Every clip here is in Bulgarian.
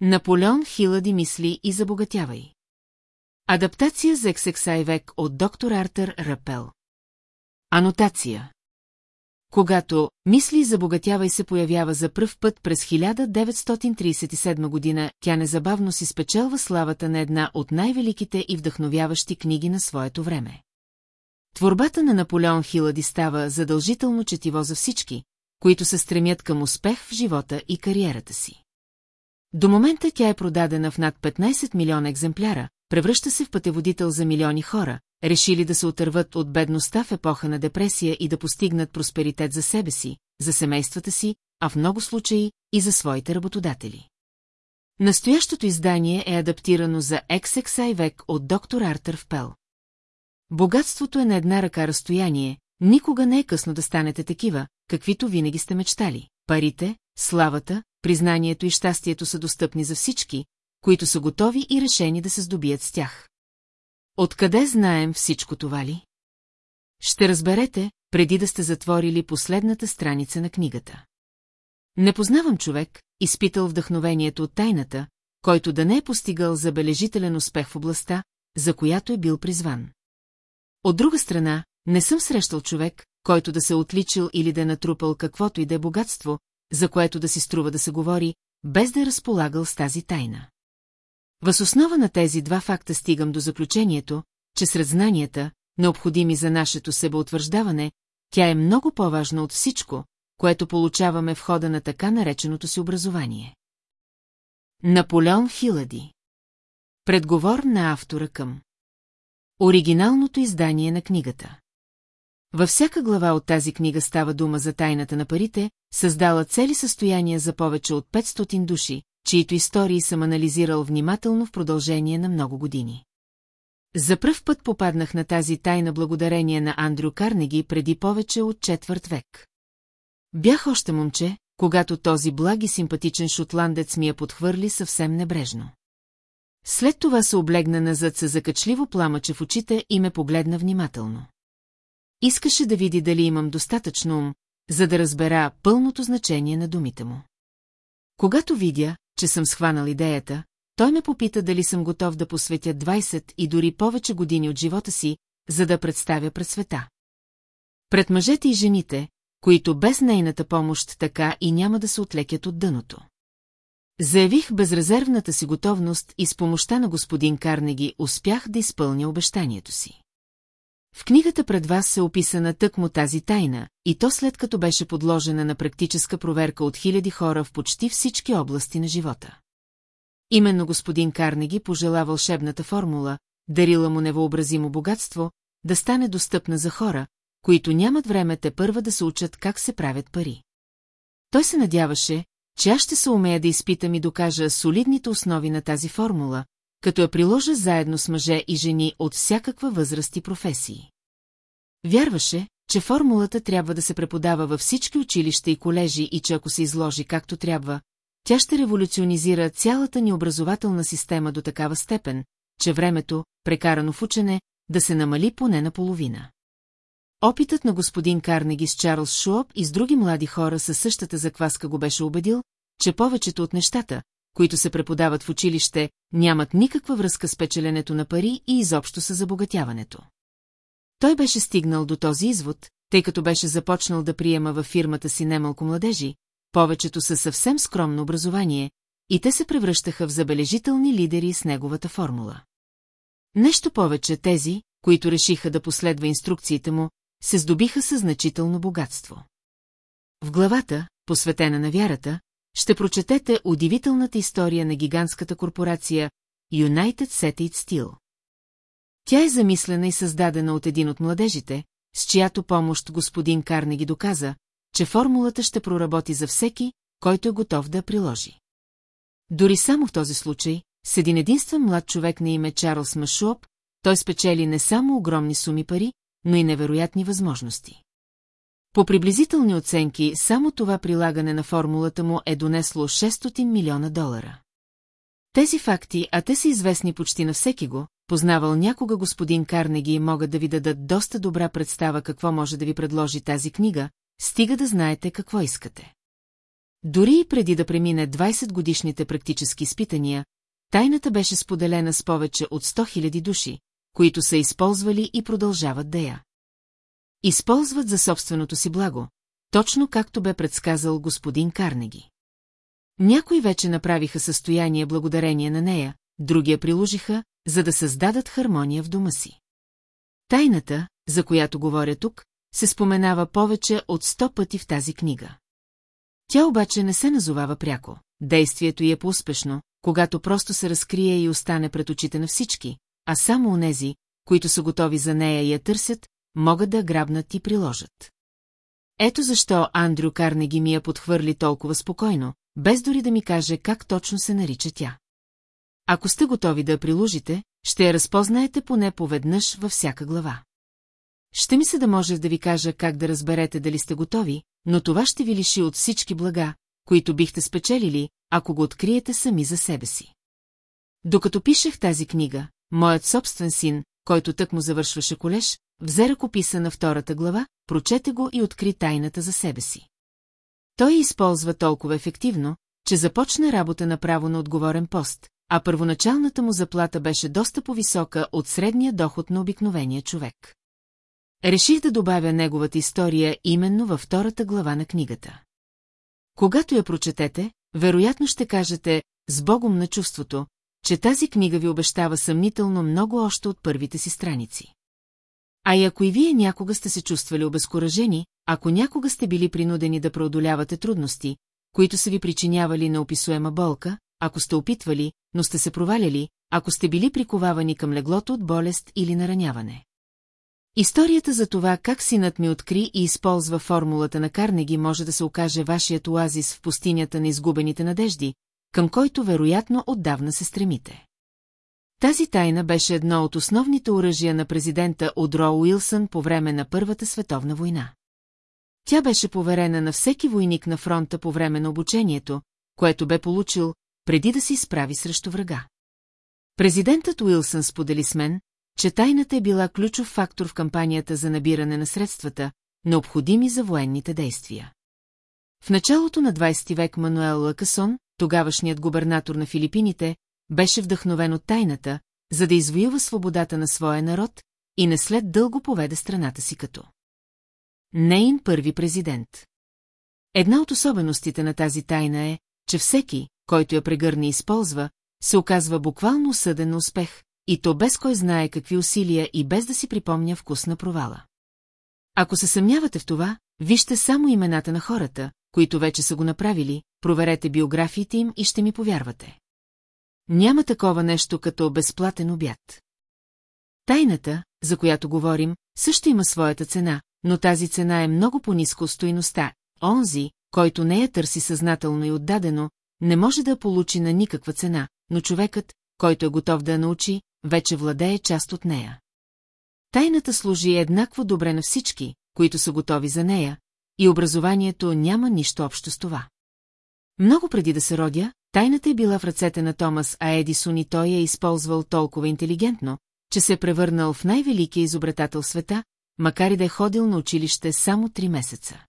Наполеон хилади мисли и забогатявай. Адаптация за XXI век от доктор Артър Рапел. Анотация Когато «Мисли и забогатявай» се появява за пръв път през 1937 година, тя незабавно си спечелва славата на една от най-великите и вдъхновяващи книги на своето време. Творбата на Наполеон Хилади става задължително четиво за всички, които се стремят към успех в живота и кариерата си. До момента тя е продадена в над 15 милиона екземпляра, превръща се в пътеводител за милиони хора, решили да се отърват от бедността в епоха на депресия и да постигнат просперитет за себе си, за семействата си, а в много случаи и за своите работодатели. Настоящото издание е адаптирано за XXI век от доктор Артър в Пел. Богатството е на една ръка разстояние, никога не е късно да станете такива, каквито винаги сте мечтали. Парите, славата, признанието и щастието са достъпни за всички, които са готови и решени да се здобият с тях. Откъде знаем всичко това ли? Ще разберете, преди да сте затворили последната страница на книгата. Не познавам човек, изпитал вдъхновението от тайната, който да не е постигал забележителен успех в областта, за която е бил призван. От друга страна, не съм срещал човек, който да се отличил или да е натрупал каквото и да е богатство, за което да си струва да се говори, без да е разполагал с тази тайна. Въз основа на тези два факта стигам до заключението, че сред знанията, необходими за нашето себеутвърждаване, тя е много по-важна от всичко, което получаваме в хода на така нареченото си образование. Наполеон Хилади Предговор на автора към Оригиналното издание на книгата във всяка глава от тази книга става дума за тайната на парите, създала цели състояния за повече от 500 души, чието истории съм анализирал внимателно в продължение на много години. За пръв път попаднах на тази тайна благодарение на Андрю Карнеги преди повече от четвърт век. Бях още момче, когато този благ и симпатичен шотландец ми я подхвърли съвсем небрежно. След това се облегна назад с закачливо пламъче в очите и ме погледна внимателно. Искаше да види дали имам достатъчно ум, за да разбера пълното значение на думите му. Когато видя, че съм схванал идеята, той ме попита дали съм готов да посветя 20 и дори повече години от живота си, за да представя пред света. Пред мъжете и жените, които без нейната помощ така и няма да се отлекят от дъното. Заявих безрезервната си готовност и с помощта на господин Карнеги успях да изпълня обещанието си. В книгата пред вас се описана тъкмо тази тайна, и то след като беше подложена на практическа проверка от хиляди хора в почти всички области на живота. Именно господин Карнеги пожела вълшебната формула, дарила му невъобразимо богатство, да стане достъпна за хора, които нямат време те първа да се учат как се правят пари. Той се надяваше, че аз ще се умея да изпитам и докажа солидните основи на тази формула, като я приложа заедно с мъже и жени от всякаква възраст и професии. Вярваше, че формулата трябва да се преподава във всички училища и колежи и че ако се изложи както трябва, тя ще революционизира цялата ни образователна система до такава степен, че времето, прекарано в учене, да се намали поне наполовина. Опитът на господин Карнеги с Чарлз Шуоп и с други млади хора със същата закваска го беше убедил, че повечето от нещата, които се преподават в училище, нямат никаква връзка с печеленето на пари и изобщо с забогатяването. Той беше стигнал до този извод, тъй като беше започнал да приема във фирмата си немалко младежи, повечето са съвсем скромно образование, и те се превръщаха в забележителни лидери с неговата формула. Нещо повече тези, които решиха да последва инструкциите му, се здобиха със значително богатство. В главата, посветена на вярата, ще прочетете удивителната история на гигантската корпорация United Seated Steel. Тя е замислена и създадена от един от младежите, с чиято помощ господин Карнеги доказа, че формулата ще проработи за всеки, който е готов да я приложи. Дори само в този случай, с един единствен млад човек на име Чарлз Машуоп, той спечели не само огромни суми пари, но и невероятни възможности. По приблизителни оценки, само това прилагане на формулата му е донесло 600 милиона долара. Тези факти, а те са известни почти на всеки го, познавал някога господин Карнеги и могат да ви дадат доста добра представа какво може да ви предложи тази книга, стига да знаете какво искате. Дори и преди да премине 20 годишните практически изпитания, тайната беше споделена с повече от 100 000 души, които са използвали и продължават да я. Използват за собственото си благо, точно както бе предсказал господин Карнеги. Някои вече направиха състояние благодарение на нея, други я приложиха, за да създадат хармония в дома си. Тайната, за която говоря тук, се споменава повече от сто пъти в тази книга. Тя обаче не се назовава пряко. Действието й е по-успешно, когато просто се разкрие и остане пред очите на всички, а само онези, които са готови за нея и я търсят, могат да грабнат и приложат. Ето защо Андрю Карнеги ми я подхвърли толкова спокойно, без дори да ми каже как точно се нарича тя. Ако сте готови да я приложите, ще я разпознаете поне поведнъж във всяка глава. Ще ми се да може да ви кажа как да разберете дали сте готови, но това ще ви лиши от всички блага, които бихте спечелили, ако го откриете сами за себе си. Докато пишех тази книга, моят собствен син, който тък му завършваше колеж, взе ръкописа на втората глава, прочете го и откри тайната за себе си. Той използва толкова ефективно, че започна работа направо на отговорен пост, а първоначалната му заплата беше доста по-висока от средния доход на обикновения човек. Реших да добавя неговата история именно във втората глава на книгата. Когато я прочетете, вероятно ще кажете с Богом на чувството, че тази книга ви обещава съмнително много още от първите си страници. А и ако и вие някога сте се чувствали обезкуражени, ако някога сте били принудени да преодолявате трудности, които са ви причинявали неописуема болка, ако сте опитвали, но сте се проваляли, ако сте били приковавани към леглото от болест или нараняване. Историята за това как синът ми откри и използва формулата на Карнеги може да се окаже вашият оазис в пустинята на изгубените надежди, към който вероятно отдавна се стремите. Тази тайна беше едно от основните оръжия на президента Одро Уилсън по време на Първата световна война. Тя беше поверена на всеки войник на фронта по време на обучението, което бе получил, преди да се изправи срещу врага. Президентът Уилсън сподели с мен, че тайната е била ключов фактор в кампанията за набиране на средствата, необходими за военните действия. В началото на 20 век Мануел Лакасон, тогавашният губернатор на Филипините, беше вдъхновен от тайната, за да извоюва свободата на своя народ и не след дълго поведе страната си като. Нейн първи президент. Една от особеностите на тази тайна е, че всеки, който я прегърне и използва, се оказва буквално осъден на успех, и то без кой знае какви усилия и без да си припомня вкус на провала. Ако се съмнявате в това, вижте само имената на хората, които вече са го направили, проверете биографиите им и ще ми повярвате. Няма такова нещо като безплатен обяд. Тайната, за която говорим, също има своята цена, но тази цена е много по-низко от стоиността. Онзи, който не я търси съзнателно и отдадено, не може да получи на никаква цена, но човекът, който е готов да я научи, вече владее част от нея. Тайната служи еднакво добре на всички, които са готови за нея, и образованието няма нищо общо с това. Много преди да се родя, тайната е била в ръцете на Томас, а Едисон и той е използвал толкова интелигентно, че се е превърнал в най-великия изобретател света, макар и да е ходил на училище само три месеца.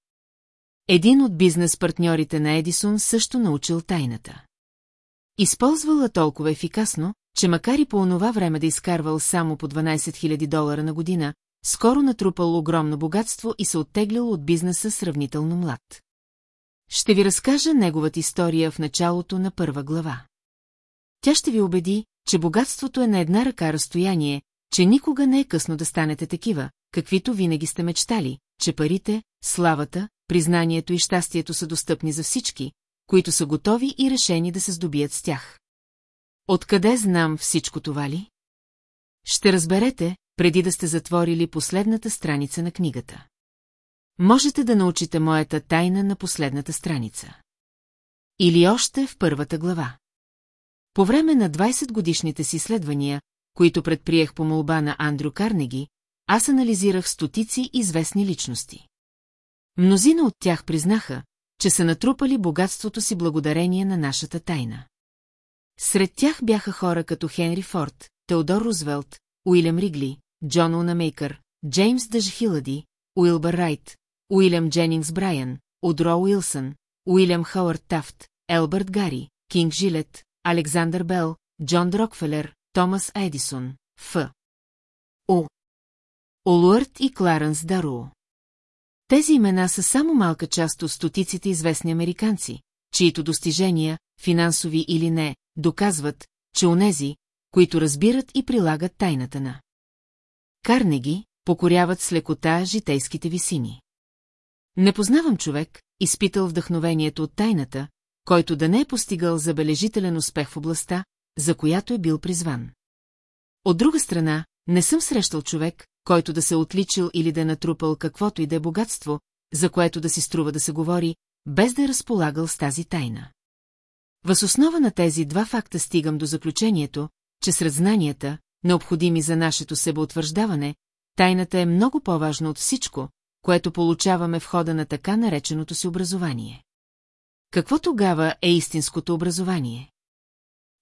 Един от бизнес-партньорите на Едисон също научил тайната. Използвала толкова ефикасно, че макар и по онова време да изкарвал само по 12 000 долара на година, скоро натрупал огромно богатство и се оттеглил от бизнеса сравнително млад. Ще ви разкажа неговата история в началото на първа глава. Тя ще ви убеди, че богатството е на една ръка разстояние, че никога не е късно да станете такива, каквито винаги сте мечтали, че парите, славата, признанието и щастието са достъпни за всички, които са готови и решени да се здобият с тях. Откъде знам всичко това ли? Ще разберете, преди да сте затворили последната страница на книгата. Можете да научите моята тайна на последната страница. Или още в първата глава. По време на 20-годишните си изследвания, които предприех по молба на Андрю Карнеги, аз анализирах стотици известни личности. Мнозина от тях признаха, че са натрупали богатството си благодарение на нашата тайна. Сред тях бяха хора като Хенри Форд, Теодор Рузвелт, Уилям Ригли, Джон Унамейкър, Джеймс Дъжхилади, Уилбър Райт, Уилям Дженингс Брайан, Удро Уилсън, Уилям Хауърд Тафт, Елбърт Гари, Кинг Жилет, Александър Бел, Джон Дрокфелер, Томас Едисон, Ф. О. Олуърт и Кларенс Дару. Тези имена са само малка част от стотиците известни американци, чието достижения, финансови или не, доказват, че онези, които разбират и прилагат тайната на Карнеги, покоряват с лекота житейските висини. Не познавам човек, изпитал вдъхновението от тайната, който да не е постигал забележителен успех в областта, за която е бил призван. От друга страна, не съм срещал човек, който да се отличил или да е натрупал каквото и да е богатство, за което да си струва да се говори, без да е разполагал с тази тайна. Въз основа на тези два факта стигам до заключението, че сред знанията, необходими за нашето себеутвърждаване, тайната е много по-важна от всичко, което получаваме в хода на така нареченото си образование. Какво тогава е истинското образование?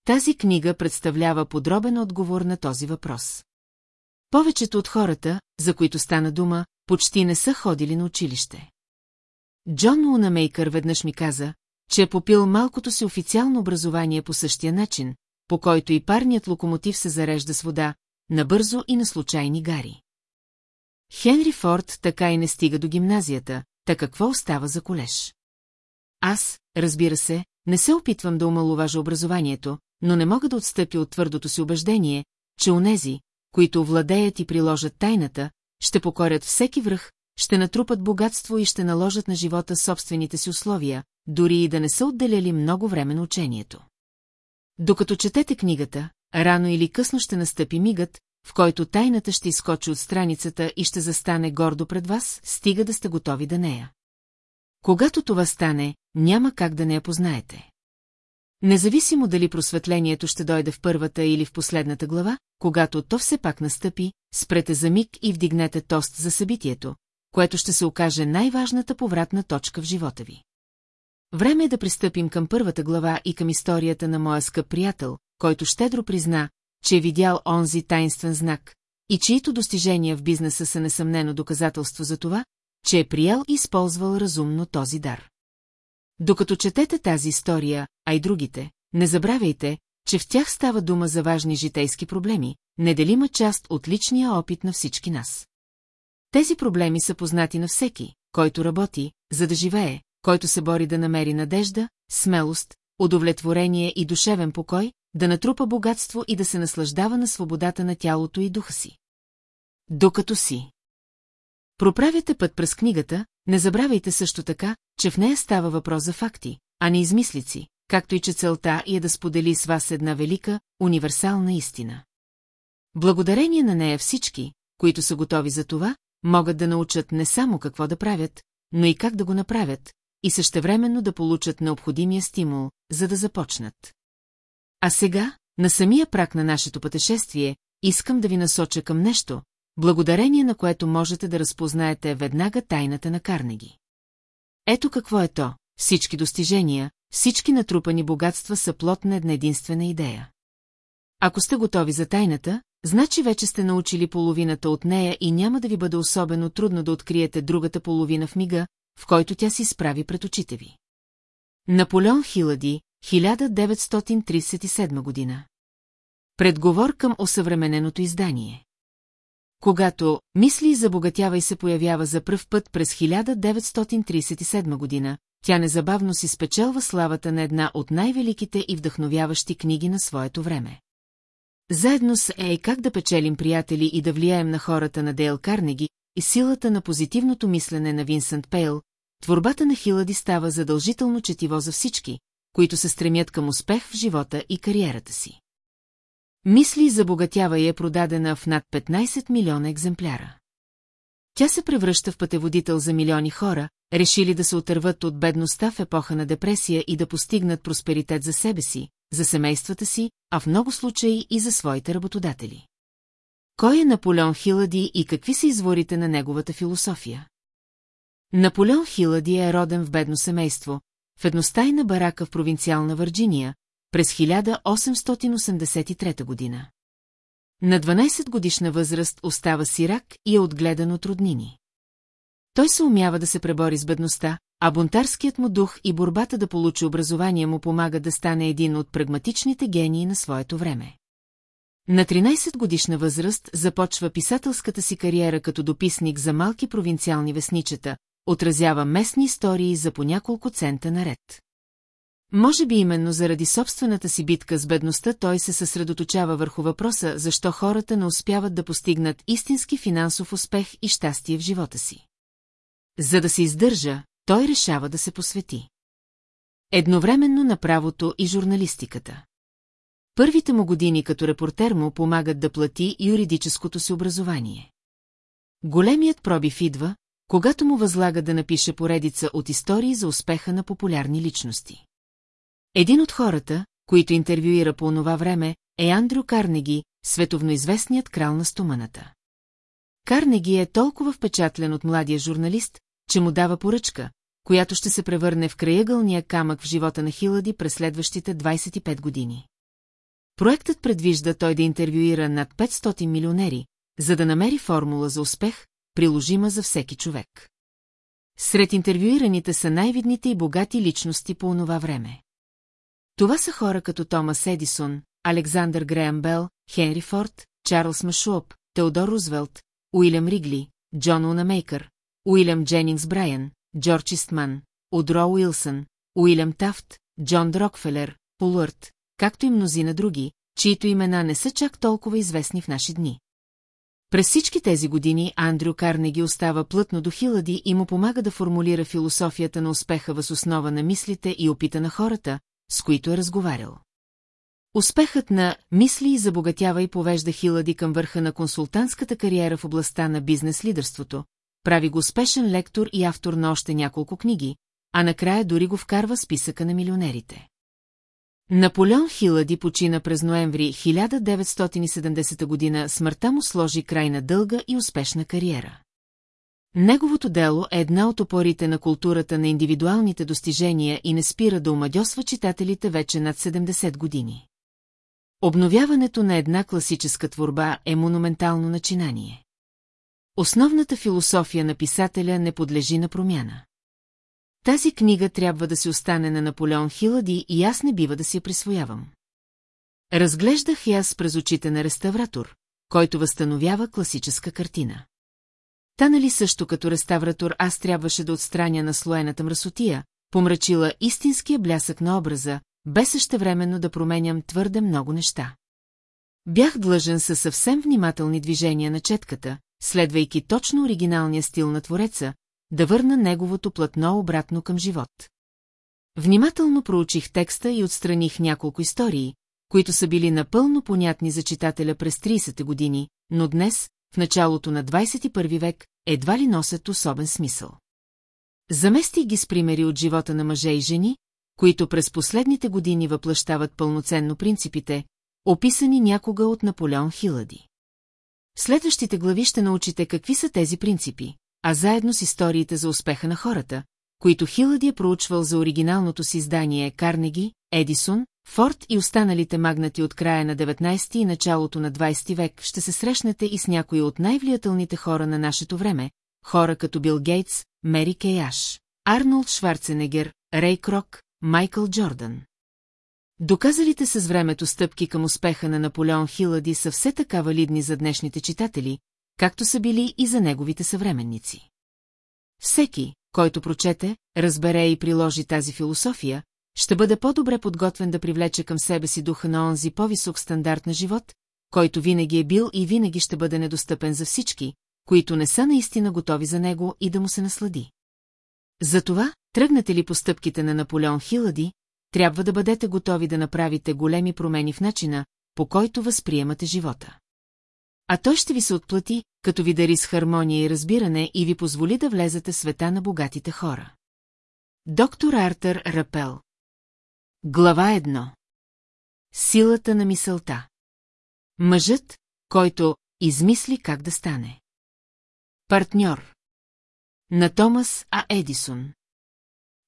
Тази книга представлява подробен отговор на този въпрос. Повечето от хората, за които стана дума, почти не са ходили на училище. Джон Унамейкър веднъж ми каза, че е попил малкото си официално образование по същия начин, по който и парният локомотив се зарежда с вода, набързо и на случайни гари. Хенри Форд така и не стига до гимназията, та какво остава за колеж? Аз, разбира се, не се опитвам да омалуважа образованието, но не мога да отстъпя от твърдото си убеждение, че онези, които владеят и приложат тайната, ще покорят всеки връх, ще натрупат богатство и ще наложат на живота собствените си условия, дори и да не са отделяли много време на учението. Докато четете книгата, рано или късно ще настъпи мигът, в който тайната ще изкочи от страницата и ще застане гордо пред вас, стига да сте готови да нея. Когато това стане, няма как да не я познаете. Независимо дали просветлението ще дойде в първата или в последната глава, когато то все пак настъпи, спрете за миг и вдигнете тост за събитието, което ще се окаже най-важната повратна точка в живота ви. Време е да пристъпим към първата глава и към историята на моя скъп приятел, който щедро призна, че е видял онзи тайнствен знак и чието достижения в бизнеса са несъмнено доказателство за това, че е приял и използвал разумно този дар. Докато четете тази история, а и другите, не забравяйте, че в тях става дума за важни житейски проблеми, неделима част от личния опит на всички нас. Тези проблеми са познати на всеки, който работи, за да живее, който се бори да намери надежда, смелост, удовлетворение и душевен покой, да натрупа богатство и да се наслаждава на свободата на тялото и духа си. Докато си. Проправяте път през книгата, не забравяйте също така, че в нея става въпрос за факти, а не измислици, както и че целта е да сподели с вас една велика, универсална истина. Благодарение на нея всички, които са готови за това, могат да научат не само какво да правят, но и как да го направят, и същевременно да получат необходимия стимул, за да започнат. А сега, на самия прак на нашето пътешествие, искам да ви насоча към нещо, благодарение на което можете да разпознаете веднага тайната на Карнеги. Ето какво е то, всички достижения, всички натрупани богатства са плод на една единствена идея. Ако сте готови за тайната, значи вече сте научили половината от нея и няма да ви бъде особено трудно да откриете другата половина в мига, в който тя си справи пред очите ви. Наполеон Хилади, 1937 година. Предговор към осъвремененото издание. Когато «Мисли и забогатява» и се появява за пръв път през 1937 година, тя незабавно си спечелва славата на една от най-великите и вдъхновяващи книги на своето време. Заедно с «Ей, как да печелим приятели и да влияем на хората на Дейл Карнеги» и силата на позитивното мислене на Винсент Пейл, творбата на Хилади става задължително четиво за всички, които се стремят към успех в живота и кариерата си. Мисли забогатява и е продадена в над 15 милиона екземпляра. Тя се превръща в пътеводител за милиони хора, решили да се отърват от бедността в епоха на депресия и да постигнат просперитет за себе си, за семействата си, а в много случаи и за своите работодатели. Кой е Наполеон Хилади и какви са изворите на неговата философия? Наполеон Хилади е роден в бедно семейство, в едностайна барака в провинциална Върджиния, през 1883 година. На 12 годишна възраст остава сирак и е отгледан от роднини. Той се умява да се пребори с бедността, а бунтарският му дух и борбата да получи образование му помага да стане един от прагматичните гении на своето време. На 13 годишна възраст започва писателската си кариера като дописник за малки провинциални вестничета, отразява местни истории за по няколко цента наред. Може би именно заради собствената си битка с бедността той се съсредоточава върху въпроса, защо хората не успяват да постигнат истински финансов успех и щастие в живота си. За да се издържа, той решава да се посвети. Едновременно на правото и журналистиката. Първите му години като репортер му помагат да плати юридическото си образование. Големият пробив идва, когато му възлага да напише поредица от истории за успеха на популярни личности. Един от хората, които интервюира по онова време, е Андрю Карнеги, световноизвестният крал на стоманата. Карнеги е толкова впечатлен от младия журналист, че му дава поръчка, която ще се превърне в краягълния камък в живота на Хилади през следващите 25 години. Проектът предвижда той да интервюира над 500 милионери, за да намери формула за успех, приложима за всеки човек. Сред интервюираните са най-видните и богати личности по онова време. Това са хора като Томас Едисон, Александър Греъм Бел, Хенри Форд, Чарлз Машуоп, Теодор Рузвелт, Уилям Ригли, Джон Унамейкър, Уилям Дженингс Брайан, Джордж Истман, Удро Уилсън, Уилям Тафт, Джон Дрокфелер, Полърт, както и мнозина други, чието имена не са чак толкова известни в наши дни. През всички тези години Андрю Карнеги остава плътно до Хилади и му помага да формулира философията на успеха въз основа на мислите и опита на хората, с които е разговарял. Успехът на «Мисли и забогатява» и повежда Хилади към върха на консултантската кариера в областта на бизнес-лидерството, прави го успешен лектор и автор на още няколко книги, а накрая дори го вкарва списъка на милионерите. Наполеон Хилади почина през ноември 1970 година, смъртта му сложи край на дълга и успешна кариера. Неговото дело е една от опорите на културата на индивидуалните достижения и не спира да омадьосва читателите вече над 70 години. Обновяването на една класическа творба е монументално начинание. Основната философия на писателя не подлежи на промяна. Тази книга трябва да си остане на Наполеон Хилади и аз не бива да си я присвоявам. Разглеждах я аз през очите на реставратор, който възстановява класическа картина. Та нали също като реставратор аз трябваше да отстраня наслоената мръсотия, помрачила истинския блясък на образа, без същевременно да променям твърде много неща. Бях длъжен със съвсем внимателни движения на четката, следвайки точно оригиналния стил на твореца, да върна неговото платно обратно към живот. Внимателно проучих текста и отстраних няколко истории, които са били напълно понятни за читателя през 30-те години, но днес, в началото на 21 век, едва ли носят особен смисъл. Заместих ги с примери от живота на мъже и жени, които през последните години въплащават пълноценно принципите, описани някога от Наполеон Хилади. Следващите глави ще научите какви са тези принципи, а заедно с историите за успеха на хората, които Хилади е проучвал за оригиналното си издание Карнеги, Едисон, Форд и останалите магнати от края на 19 и началото на 20 век ще се срещнете и с някои от най-влиятелните хора на нашето време, хора като Бил Гейтс, Мери Кейаш, Арнолд Шварценегер, Рей Крок, Майкъл Джордан. Доказалите с времето стъпки към успеха на Наполеон Хилади са все така валидни за днешните читатели, както са били и за неговите съвременници. Всеки, който прочете, разбере и приложи тази философия, ще бъде по-добре подготвен да привлече към себе си духа на онзи по-висок стандарт на живот, който винаги е бил и винаги ще бъде недостъпен за всички, които не са наистина готови за него и да му се наслади. Затова, тръгнете ли по стъпките на Наполеон Хилади, трябва да бъдете готови да направите големи промени в начина, по който възприемате живота. А той ще ви се отплати, като ви дари с хармония и разбиране и ви позволи да влезете в света на богатите хора. Доктор Артър Рапел Глава едно Силата на мисълта Мъжът, който измисли как да стане. Партньор На Томас А. Едисон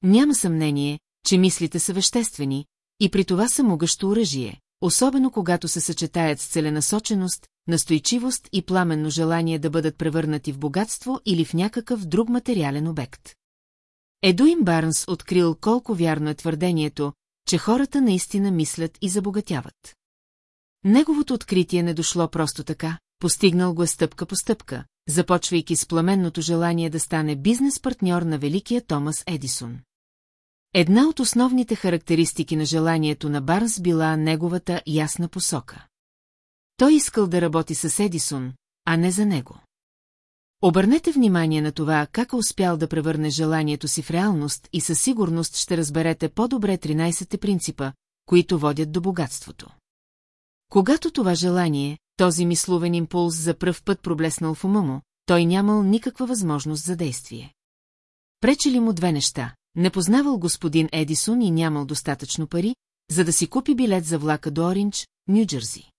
Няма съмнение, че мислите са веществени и при това са могъщо оръжие, особено когато се съчетаят с целенасоченост, настойчивост и пламенно желание да бъдат превърнати в богатство или в някакъв друг материален обект. Едуин Барнс открил колко вярно е твърдението, че хората наистина мислят и забогатяват. Неговото откритие не дошло просто така, постигнал го е стъпка по стъпка, започвайки с пламенното желание да стане бизнес-партньор на великия Томас Едисон. Една от основните характеристики на желанието на Барнс била неговата ясна посока. Той искал да работи с Едисон, а не за него. Обърнете внимание на това, как е успял да превърне желанието си в реалност и със сигурност ще разберете по-добре 13-те принципа, които водят до богатството. Когато това желание, този мисловен импулс за пръв път проблеснал в ума му, той нямал никаква възможност за действие. Пречели му две неща. Не познавал господин Едисон и нямал достатъчно пари, за да си купи билет за влака до Оринч, Нью-Джерси.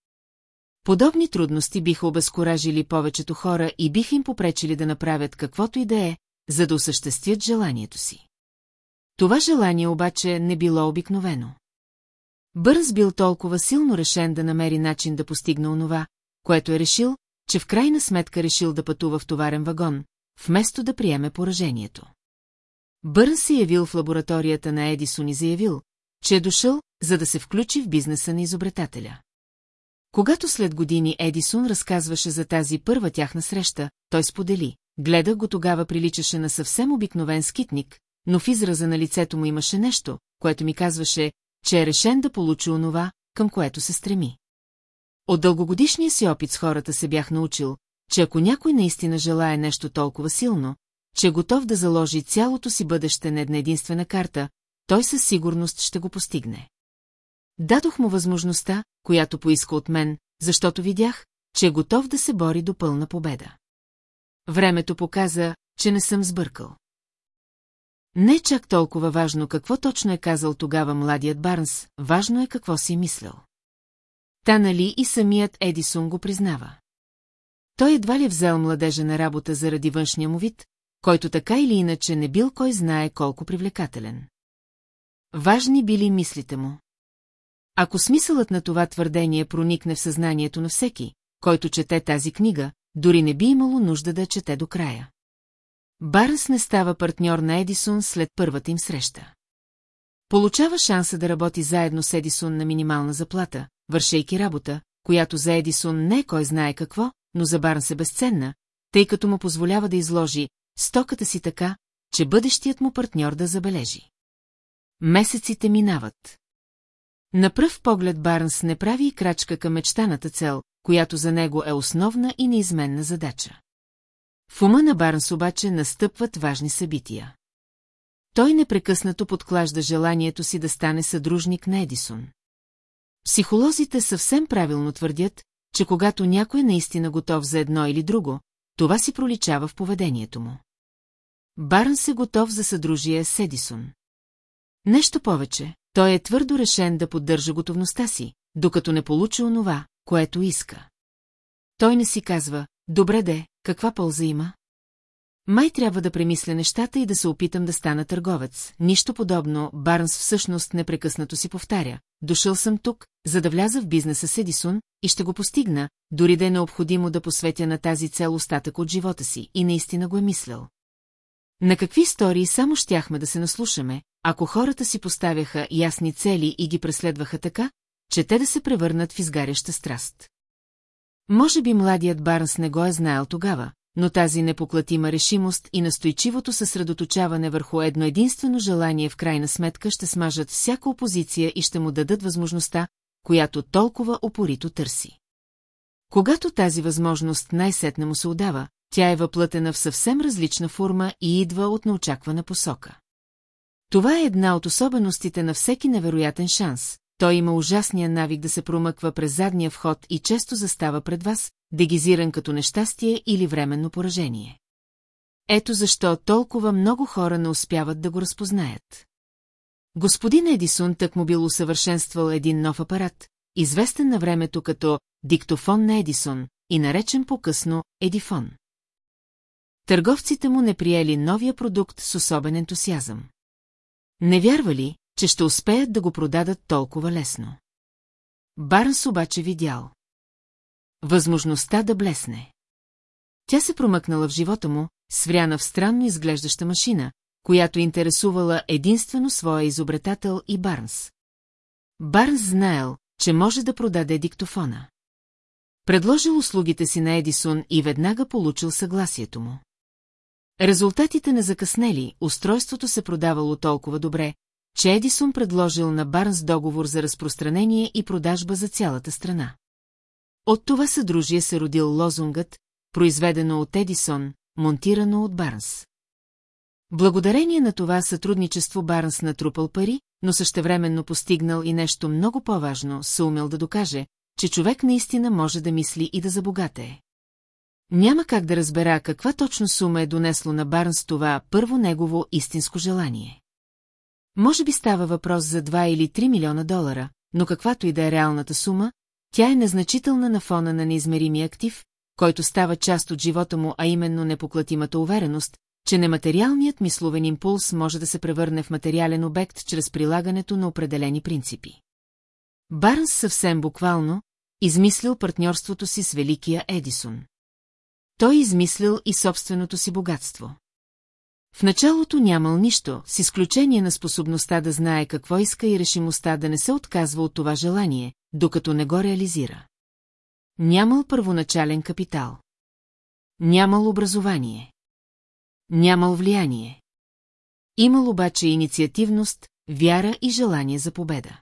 Подобни трудности биха обезкуражили повечето хора и биха им попречили да направят каквото и да е, за да осъществят желанието си. Това желание обаче не било обикновено. Бърнс бил толкова силно решен да намери начин да постигне онова, което е решил, че в крайна сметка решил да пътува в товарен вагон, вместо да приеме поражението. Бърнс се явил в лабораторията на Едисон и заявил, че е дошъл, за да се включи в бизнеса на изобретателя. Когато след години Едисон разказваше за тази първа тяхна среща, той сподели. Гледах го тогава приличаше на съвсем обикновен скитник, но в израза на лицето му имаше нещо, което ми казваше, че е решен да получи онова, към което се стреми. От дългогодишния си опит с хората се бях научил, че ако някой наистина желая нещо толкова силно, че е готов да заложи цялото си бъдеще на една единствена карта, той със сигурност ще го постигне. Дадох му възможността, която поиска от мен, защото видях, че е готов да се бори до пълна победа. Времето показа, че не съм сбъркал. Не е чак толкова важно какво точно е казал тогава младият Барнс, важно е какво си мислял. Та нали и самият Едисон го признава. Той едва ли е взел младежа на работа заради външния му вид, който така или иначе не бил кой знае колко привлекателен. Важни били мислите му. Ако смисълът на това твърдение проникне в съзнанието на всеки, който чете тази книга, дори не би имало нужда да чете до края. Барнс не става партньор на Едисон след първата им среща. Получава шанса да работи заедно с Едисон на минимална заплата, вършейки работа, която за Едисон не е кой знае какво, но за Барнс е безценна, тъй като му позволява да изложи стоката си така, че бъдещият му партньор да забележи. Месеците минават. На пръв поглед Барнс не прави и крачка към мечтаната цел, която за него е основна и неизменна задача. В ума на Барнс обаче настъпват важни събития. Той непрекъснато подклажда желанието си да стане съдружник на Едисон. Психолозите съвсем правилно твърдят, че когато някой е наистина готов за едно или друго, това си проличава в поведението му. Барнс е готов за съдружие с Едисон. Нещо повече, той е твърдо решен да поддържа готовността си, докато не получи онова, което иска. Той не си казва, добре де, каква полза има? Май трябва да премисля нещата и да се опитам да стана търговец. Нищо подобно, Барнс всъщност непрекъснато си повтаря. Дошъл съм тук, за да вляза в бизнеса с Едисон и ще го постигна, дори да е необходимо да посветя на тази цел остатък от живота си и наистина го е мислял. На какви истории само щяхме да се наслушаме, ако хората си поставяха ясни цели и ги преследваха така, че те да се превърнат в изгаряща страст. Може би младият Барнс не го е знаел тогава, но тази непоклатима решимост и настойчивото съсредоточаване върху едно единствено желание в крайна сметка ще смажат всяка опозиция и ще му дадат възможността, която толкова опорито търси. Когато тази възможност най-сетне му се удава, тя е въплътена в съвсем различна форма и идва от неочаквана посока. Това е една от особеностите на всеки невероятен шанс. Той има ужасния навик да се промъква през задния вход и често застава пред вас, дегизиран като нещастие или временно поражение. Ето защо толкова много хора не успяват да го разпознаят. Господин Едисон тък му бил усъвършенствал един нов апарат, известен на времето като диктофон на Едисон и наречен по-късно Едифон. Търговците му не приели новия продукт с особен ентусиазъм. Не вярвали, че ще успеят да го продадат толкова лесно. Барнс обаче видял. възможността да блесне. Тя се промъкнала в живота му, свряна в странно изглеждаща машина, която интересувала единствено своя изобретател и Барнс. Барнс знаел, че може да продаде диктофона. Предложил услугите си на Едисон и веднага получил съгласието му. Резултатите не закъснели, устройството се продавало толкова добре, че Едисон предложил на Барнс договор за разпространение и продажба за цялата страна. От това съдружие се родил лозунгът, произведено от Едисон, монтирано от Барнс. Благодарение на това сътрудничество Барнс натрупал пари, но същевременно постигнал и нещо много по-важно, се умел да докаже, че човек наистина може да мисли и да забогатее. Няма как да разбера каква точно сума е донесло на Барнс това първо негово истинско желание. Може би става въпрос за 2 или 3 милиона долара, но каквато и да е реалната сума, тя е незначителна на фона на неизмерими актив, който става част от живота му, а именно непоклатимата увереност, че нематериалният мисловен импулс може да се превърне в материален обект чрез прилагането на определени принципи. Барнс съвсем буквално измислил партньорството си с великия Едисон. Той измислил и собственото си богатство. В началото нямал нищо, с изключение на способността да знае какво иска и решимостта да не се отказва от това желание, докато не го реализира. Нямал първоначален капитал. Нямал образование. Нямал влияние. Имал обаче инициативност, вяра и желание за победа.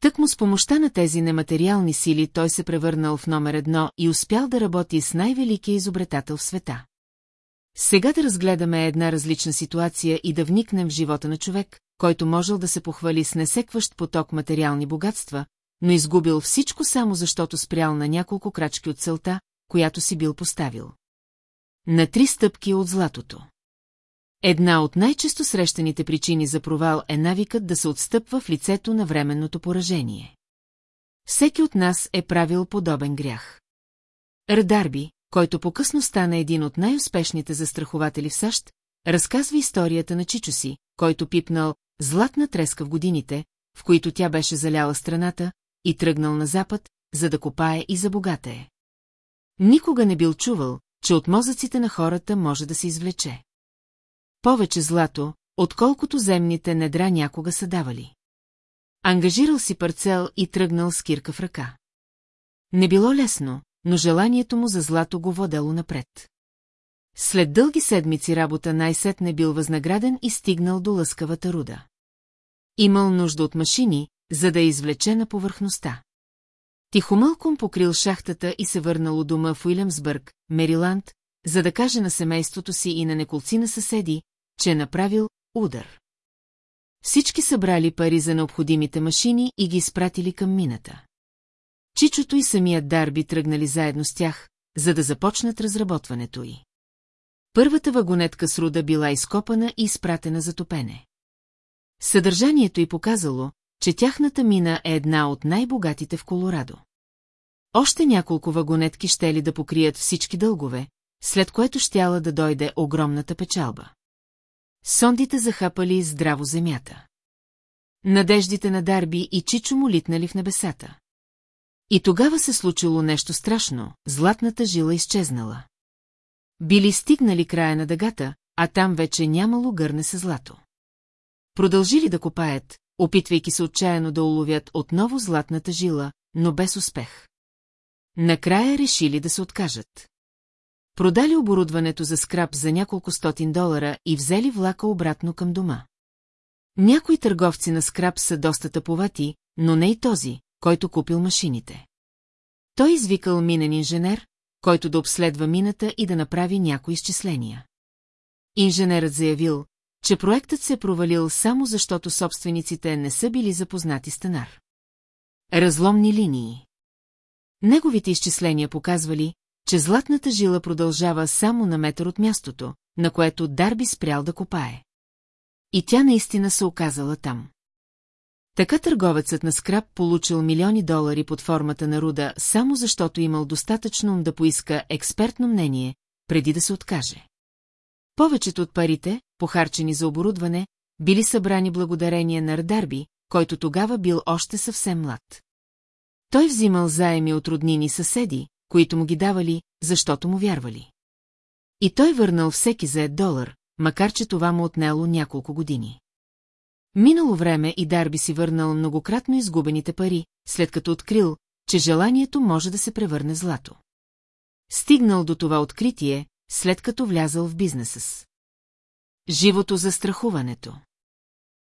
Тъкмо с помощта на тези нематериални сили той се превърнал в номер едно и успял да работи с най-великия изобретател в света. Сега да разгледаме една различна ситуация и да вникнем в живота на човек, който можел да се похвали с несекващ поток материални богатства, но изгубил всичко само защото спрял на няколко крачки от целта, която си бил поставил. На три стъпки от златото. Една от най-често срещаните причини за провал е навикът да се отстъпва в лицето на временното поражение. Всеки от нас е правил подобен грях. Рдарби, който по-късно стана един от най-успешните застрахователи в САЩ, разказва историята на Чичо си, който пипнал златна треска в годините, в които тя беше заляла страната, и тръгнал на запад, за да копае и забогатее. Никога не бил чувал, че от мозъците на хората може да се извлече. Повече злато, отколкото земните недра някога са давали. Ангажирал си парцел и тръгнал с кирка в ръка. Не било лесно, но желанието му за злато го водело напред. След дълги седмици работа най-сетне бил възнаграден и стигнал до лъскавата руда. Имал нужда от машини, за да извлече на повърхността. Тихомълком покрил шахтата и се върнал у дома в Уилямсбърг, Мериланд, за да каже на семейството си и на неколци на съседи, че е направил удар. Всички събрали пари за необходимите машини и ги изпратили към мината. Чичото и самият Дарби тръгнали заедно с тях, за да започнат разработването й. Първата вагонетка с руда била изкопана и изпратена за топене. Съдържанието й показало, че тяхната мина е една от най-богатите в Колорадо. Още няколко вагонетки ще ли да покрият всички дългове, след което щяла да дойде огромната печалба. Сондите захапали здраво земята. Надеждите на Дарби и Чичо му литнали в небесата. И тогава се случило нещо страшно, златната жила изчезнала. Били стигнали края на дъгата, а там вече нямало гърне се злато. Продължили да копаят, опитвайки се отчаяно да уловят отново златната жила, но без успех. Накрая решили да се откажат. Продали оборудването за скраб за няколко стотин долара и взели влака обратно към дома. Някои търговци на скраб са доста тъповати, но не и този, който купил машините. Той извикал минен инженер, който да обследва мината и да направи някои изчисления. Инженерът заявил, че проектът се е провалил само защото собствениците не са били запознати с тенар. Разломни линии Неговите изчисления показвали, че златната жила продължава само на метър от мястото, на което Дарби спрял да копае. И тя наистина се оказала там. Така търговецът на скраб получил милиони долари под формата на руда, само защото имал достатъчно да поиска експертно мнение, преди да се откаже. Повечето от парите, похарчени за оборудване, били събрани благодарение на Рдарби, който тогава бил още съвсем млад. Той взимал заеми от роднини съседи, които му ги давали, защото му вярвали. И той върнал всеки за долар, макар че това му отнело няколко години. Минало време и Дарби си върнал многократно изгубените пари, след като открил, че желанието може да се превърне злато. Стигнал до това откритие, след като влязал в бизнеса с. Живото за страхуването.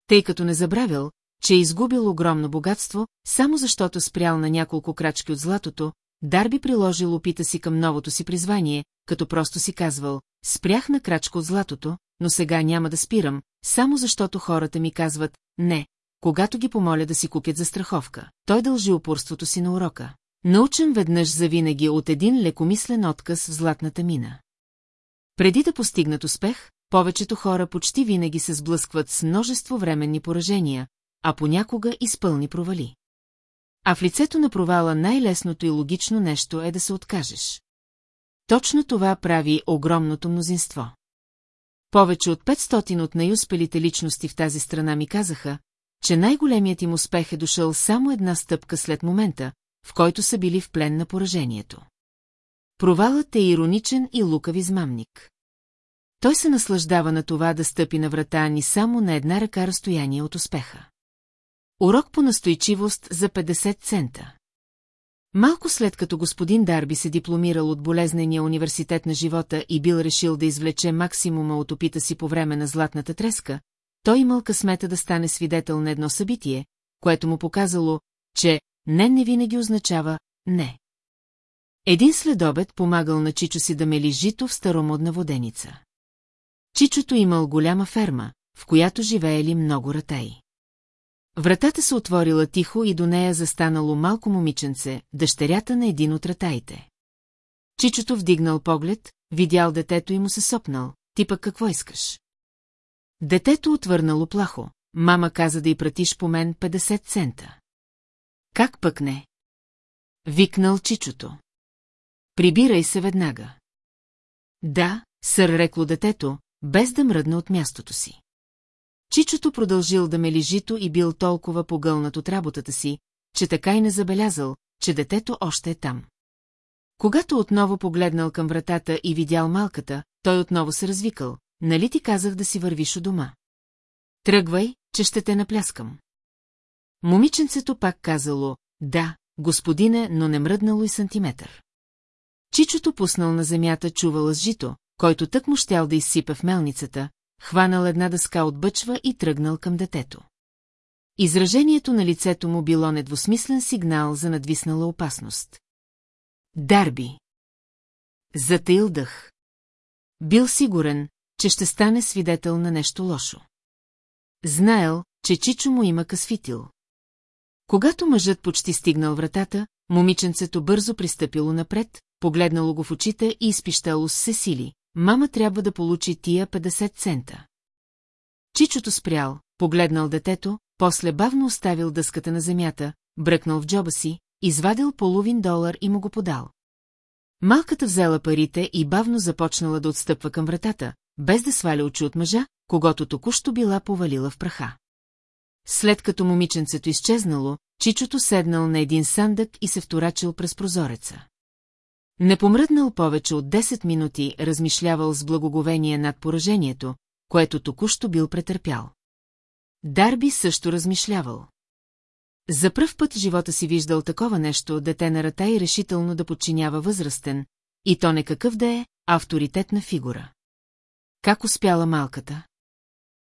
Тъй като не забравял, че е изгубил огромно богатство, само защото спрял на няколко крачки от златото, Дарби приложил опита си към новото си призвание, като просто си казвал, спрях на крачка от златото, но сега няма да спирам, само защото хората ми казват, не, когато ги помоля да си купят застраховка. Той дължи упорството си на урока. Научен веднъж завинаги от един лекомислен отказ в златната мина. Преди да постигнат успех, повечето хора почти винаги се сблъскват с множество временни поражения, а понякога и с пълни провали. А в лицето на провала най-лесното и логично нещо е да се откажеш. Точно това прави огромното мнозинство. Повече от 500 от най-успелите личности в тази страна ми казаха, че най-големият им успех е дошъл само една стъпка след момента, в който са били в плен на поражението. Провалът е ироничен и лукав измамник. Той се наслаждава на това да стъпи на врата ни само на една ръка разстояние от успеха. Урок по настойчивост за 50 цента. Малко след като господин Дарби се дипломирал от болезнения университет на живота и бил решил да извлече максимума от опита си по време на златната треска, той имал късмета да стане свидетел на едно събитие, което му показало, че не не винаги означава не. Един следобед помагал на Чичо си да мели жито в старомодна воденица. Чичото имал голяма ферма, в която живеели много ратаи. Вратата се отворила тихо и до нея застанало малко момиченце, дъщерята на един от ратаите. Чичото вдигнал поглед, видял детето и му се сопнал. Ти пък какво искаш? Детето отвърнало плахо. Мама каза да й пратиш по мен 50 цента. Как пък не? Викнал Чичото. Прибирай се веднага. Да, сър рекло детето, без да мръдна от мястото си. Чичото продължил да мели жито и бил толкова погълнат от работата си, че така и не забелязал, че детето още е там. Когато отново погледнал към вратата и видял малката, той отново се развикал. Нали ти казах да си вървиш у дома? Тръгвай, че ще те напляскам. Момиченцето пак казало, да, господине, но не мръднало и сантиметър. Чичото пуснал на земята чувала с жито, който тък му щял да изсипе в мелницата, хванал една дъска от бъчва и тръгнал към детето. Изражението на лицето му било недвусмислен сигнал за надвиснала опасност. Дарби. Затаил дъх. Бил сигурен, че ще стане свидетел на нещо лошо. Знаел, че Чичо му има късфитил. Когато мъжът почти стигнал вратата, момиченцето бързо пристъпило напред, погледнало го в очите и изпищало с се сили. Мама трябва да получи тия 50 цента. Чичото спрял, погледнал детето, после бавно оставил дъската на земята, бръкнал в джоба си, извадил половин долар и му го подал. Малката взела парите и бавно започнала да отстъпва към вратата, без да сваля очи от мъжа, когато току-що била повалила в праха. След като момиченцето изчезнало, Чичото седнал на един сандък и се вторачил през прозореца. Не помръднал повече от 10 минути, размишлявал с благоговение над поражението, което току-що бил претърпял. Дарби също размишлявал. За пръв път живота си виждал такова нещо, дете на рата и решително да подчинява възрастен, и то не какъв да е, авторитетна фигура. Как успяла малката?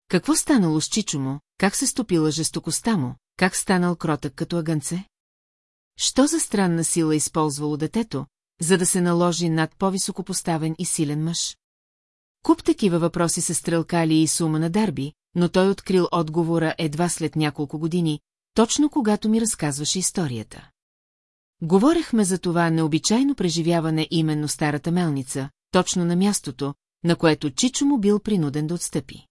Какво станало с Чичо му, как се стопила жестокостта му, как станал кротък като агънце? Що за странна сила използвало детето, за да се наложи над по-високо поставен и силен мъж? Куп такива въпроси се стрелкали и сума на Дарби, но той открил отговора едва след няколко години, точно когато ми разказваше историята. Говорехме за това необичайно преживяване именно старата мелница, точно на мястото, на което Чичо му бил принуден да отстъпи.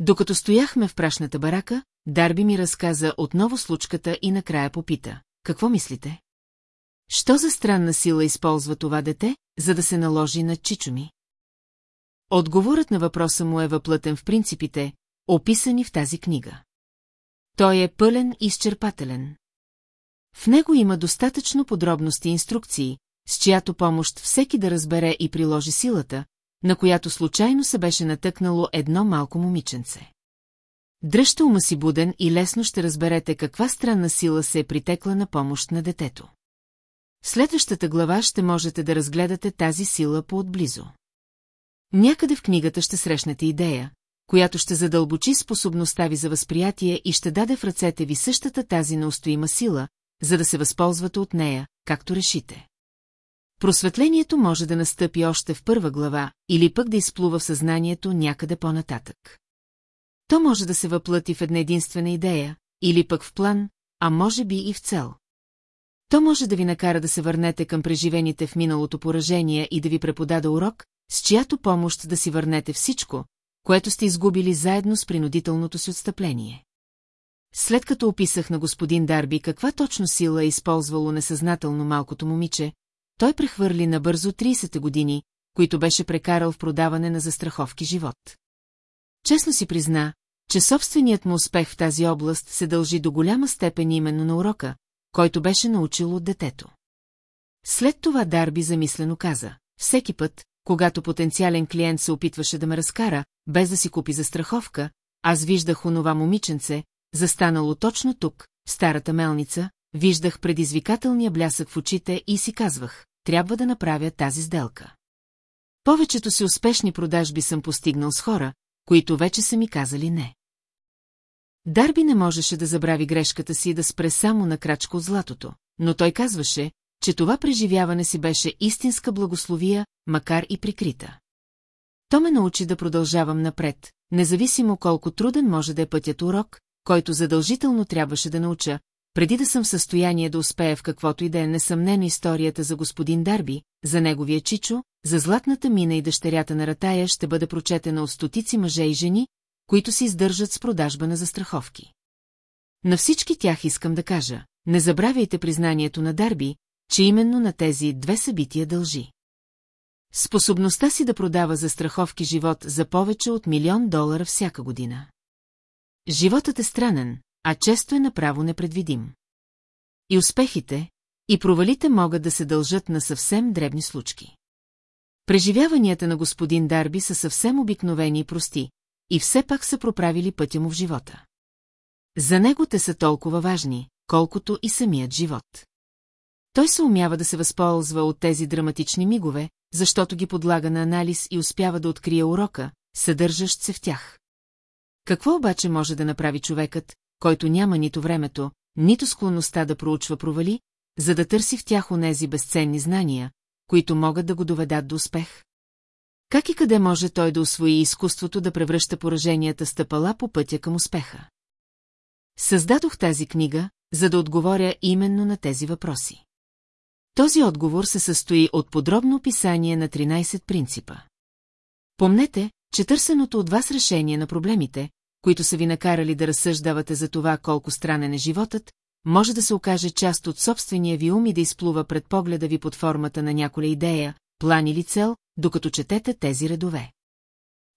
Докато стояхме в прашната барака, Дарби ми разказа отново случката и накрая попита. Какво мислите? Що за странна сила използва това дете, за да се наложи над Чичо ми? Отговорът на въпроса му е въплътен в принципите, описани в тази книга. Той е пълен и изчерпателен. В него има достатъчно подробности и инструкции, с чиято помощ всеки да разбере и приложи силата, на която случайно се беше натъкнало едно малко момиченце. Дръжте ума си буден и лесно ще разберете каква странна сила се е притекла на помощ на детето. Следващата глава ще можете да разгледате тази сила по-отблизо. Някъде в книгата ще срещнете идея, която ще задълбочи способността ви за възприятие и ще даде в ръцете ви същата тази неустоима сила, за да се възползвате от нея, както решите. Просветлението може да настъпи още в първа глава или пък да изплува в съзнанието някъде по-нататък. То може да се въплъти в една единствена идея, или пък в план, а може би и в цел. То може да ви накара да се върнете към преживените в миналото поражения и да ви преподаде урок, с чиято помощ да си върнете всичко, което сте изгубили заедно с принудителното си отстъпление. След като описах на господин Дарби каква точно сила е използвало несъзнателно малкото момиче, той прехвърли набързо 30 години, които беше прекарал в продаване на застраховки живот. Честно си призна, че собственият му успех в тази област се дължи до голяма степен именно на урока, който беше научил от детето. След това Дарби замислено каза, всеки път, когато потенциален клиент се опитваше да ме разкара, без да си купи застраховка, аз виждах онова момиченце, застанало точно тук, в старата мелница, виждах предизвикателния блясък в очите и си казвах, трябва да направя тази сделка. Повечето си успешни продажби съм постигнал с хора, които вече са ми казали не. Дарби не можеше да забрави грешката си да спре само на крачка от златото, но той казваше, че това преживяване си беше истинска благословия, макар и прикрита. То ме научи да продължавам напред, независимо колко труден може да е пътят урок, който задължително трябваше да науча, преди да съм в състояние да успея в каквото и да е несъмнено историята за господин Дарби, за неговия чичо, за златната мина и дъщерята на Ратая ще бъде прочетена от стотици мъже и жени, които се издържат с продажба на застраховки. На всички тях искам да кажа, не забравяйте признанието на Дарби, че именно на тези две събития дължи. Способността си да продава застраховки живот за повече от милион долара всяка година. Животът е странен, а често е направо непредвидим. И успехите, и провалите могат да се дължат на съвсем дребни случки. Преживяванията на господин Дарби са съвсем обикновени и прости, и все пак са проправили пътя му в живота. За него те са толкова важни, колкото и самият живот. Той се умява да се възползва от тези драматични мигове, защото ги подлага на анализ и успява да открие урока, съдържащ се в тях. Какво обаче може да направи човекът, който няма нито времето, нито склонността да проучва провали, за да търси в тях онези безценни знания, които могат да го доведат до успех? Как и къде може той да освои изкуството да превръща пораженията стъпала по пътя към успеха? Създадох тази книга, за да отговоря именно на тези въпроси. Този отговор се състои от подробно описание на 13 принципа. Помнете, че търсеното от вас решение на проблемите, които са ви накарали да разсъждавате за това колко странен е животът, може да се окаже част от собствения ви ум и да изплува пред погледа ви под формата на няколя идея, план или цел, докато четете тези редове.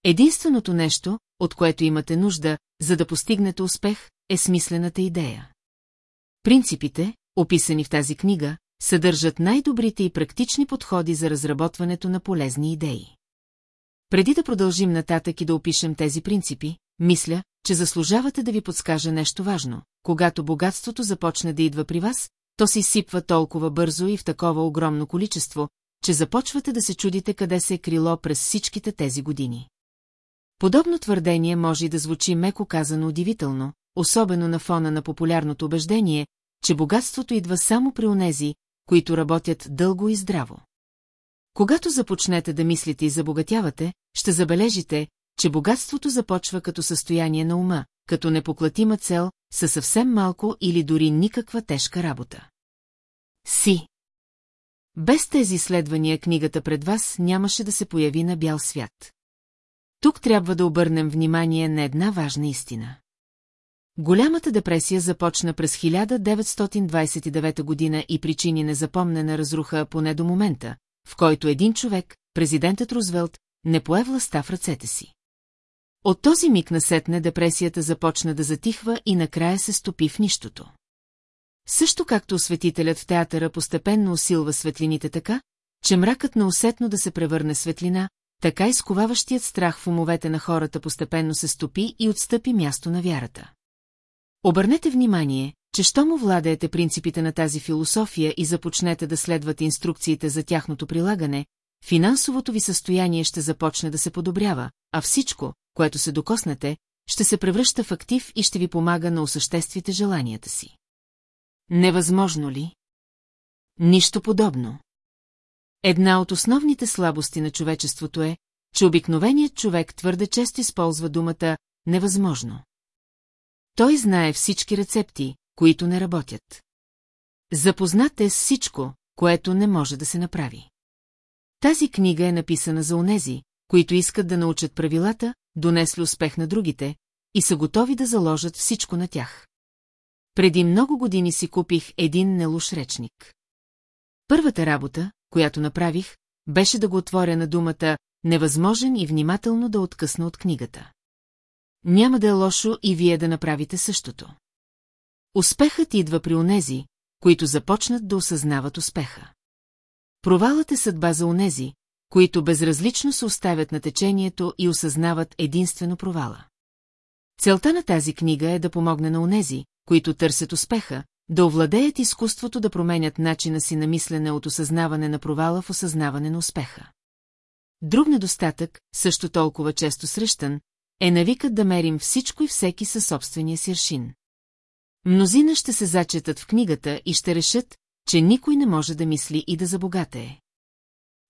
Единственото нещо, от което имате нужда, за да постигнете успех, е смислената идея. Принципите, описани в тази книга, съдържат най-добрите и практични подходи за разработването на полезни идеи. Преди да продължим нататък и да опишем тези принципи, мисля, че заслужавате да ви подскажа нещо важно. Когато богатството започне да идва при вас, то се изсипва толкова бързо и в такова огромно количество, че започвате да се чудите къде се е крило през всичките тези години. Подобно твърдение може и да звучи меко казано удивително, особено на фона на популярното убеждение, че богатството идва само при онези, които работят дълго и здраво. Когато започнете да мислите и забогатявате, ще забележите, че богатството започва като състояние на ума, като непоклатима цел, със съвсем малко или дори никаква тежка работа. Си. Без тези изследвания книгата пред вас нямаше да се появи на бял свят. Тук трябва да обърнем внимание на една важна истина. Голямата депресия започна през 1929 година и причини незапомнена разруха поне до момента, в който един човек, президентът Рузвелт, не пое властта в ръцете си. От този миг насетне депресията започна да затихва и накрая се стопи в нищото. Също както осветителят в театъра постепенно усилва светлините така, че мракът неусетно да се превърне светлина, така и сковаващият страх в умовете на хората постепенно се стопи и отстъпи място на вярата. Обърнете внимание, че щом овладеете принципите на тази философия и започнете да следват инструкциите за тяхното прилагане, финансовото ви състояние ще започне да се подобрява, а всичко, което се докоснете, ще се превръща в актив и ще ви помага на осъществите желанията си. Невъзможно ли? Нищо подобно. Една от основните слабости на човечеството е, че обикновеният човек твърде често използва думата «невъзможно». Той знае всички рецепти, които не работят. Запознат е с всичко, което не може да се направи. Тази книга е написана за онези, които искат да научат правилата, донесли успех на другите, и са готови да заложат всичко на тях. Преди много години си купих един нелуш речник. Първата работа, която направих, беше да го отворя на думата «невъзможен» и внимателно да откъсна от книгата. Няма да е лошо и вие да направите същото. Успехът идва при онези, които започнат да осъзнават успеха. Провалът е съдба за онези, които безразлично се оставят на течението и осъзнават единствено провала. Целта на тази книга е да помогне на онези, които търсят успеха, да овладеят изкуството да променят начина си на мислене от осъзнаване на провала в осъзнаване на успеха. Друг недостатък, също толкова често срещан, е навикът да мерим всичко и всеки със собствения си аршин. Мнозина ще се зачетат в книгата и ще решат, че никой не може да мисли и да забогатее.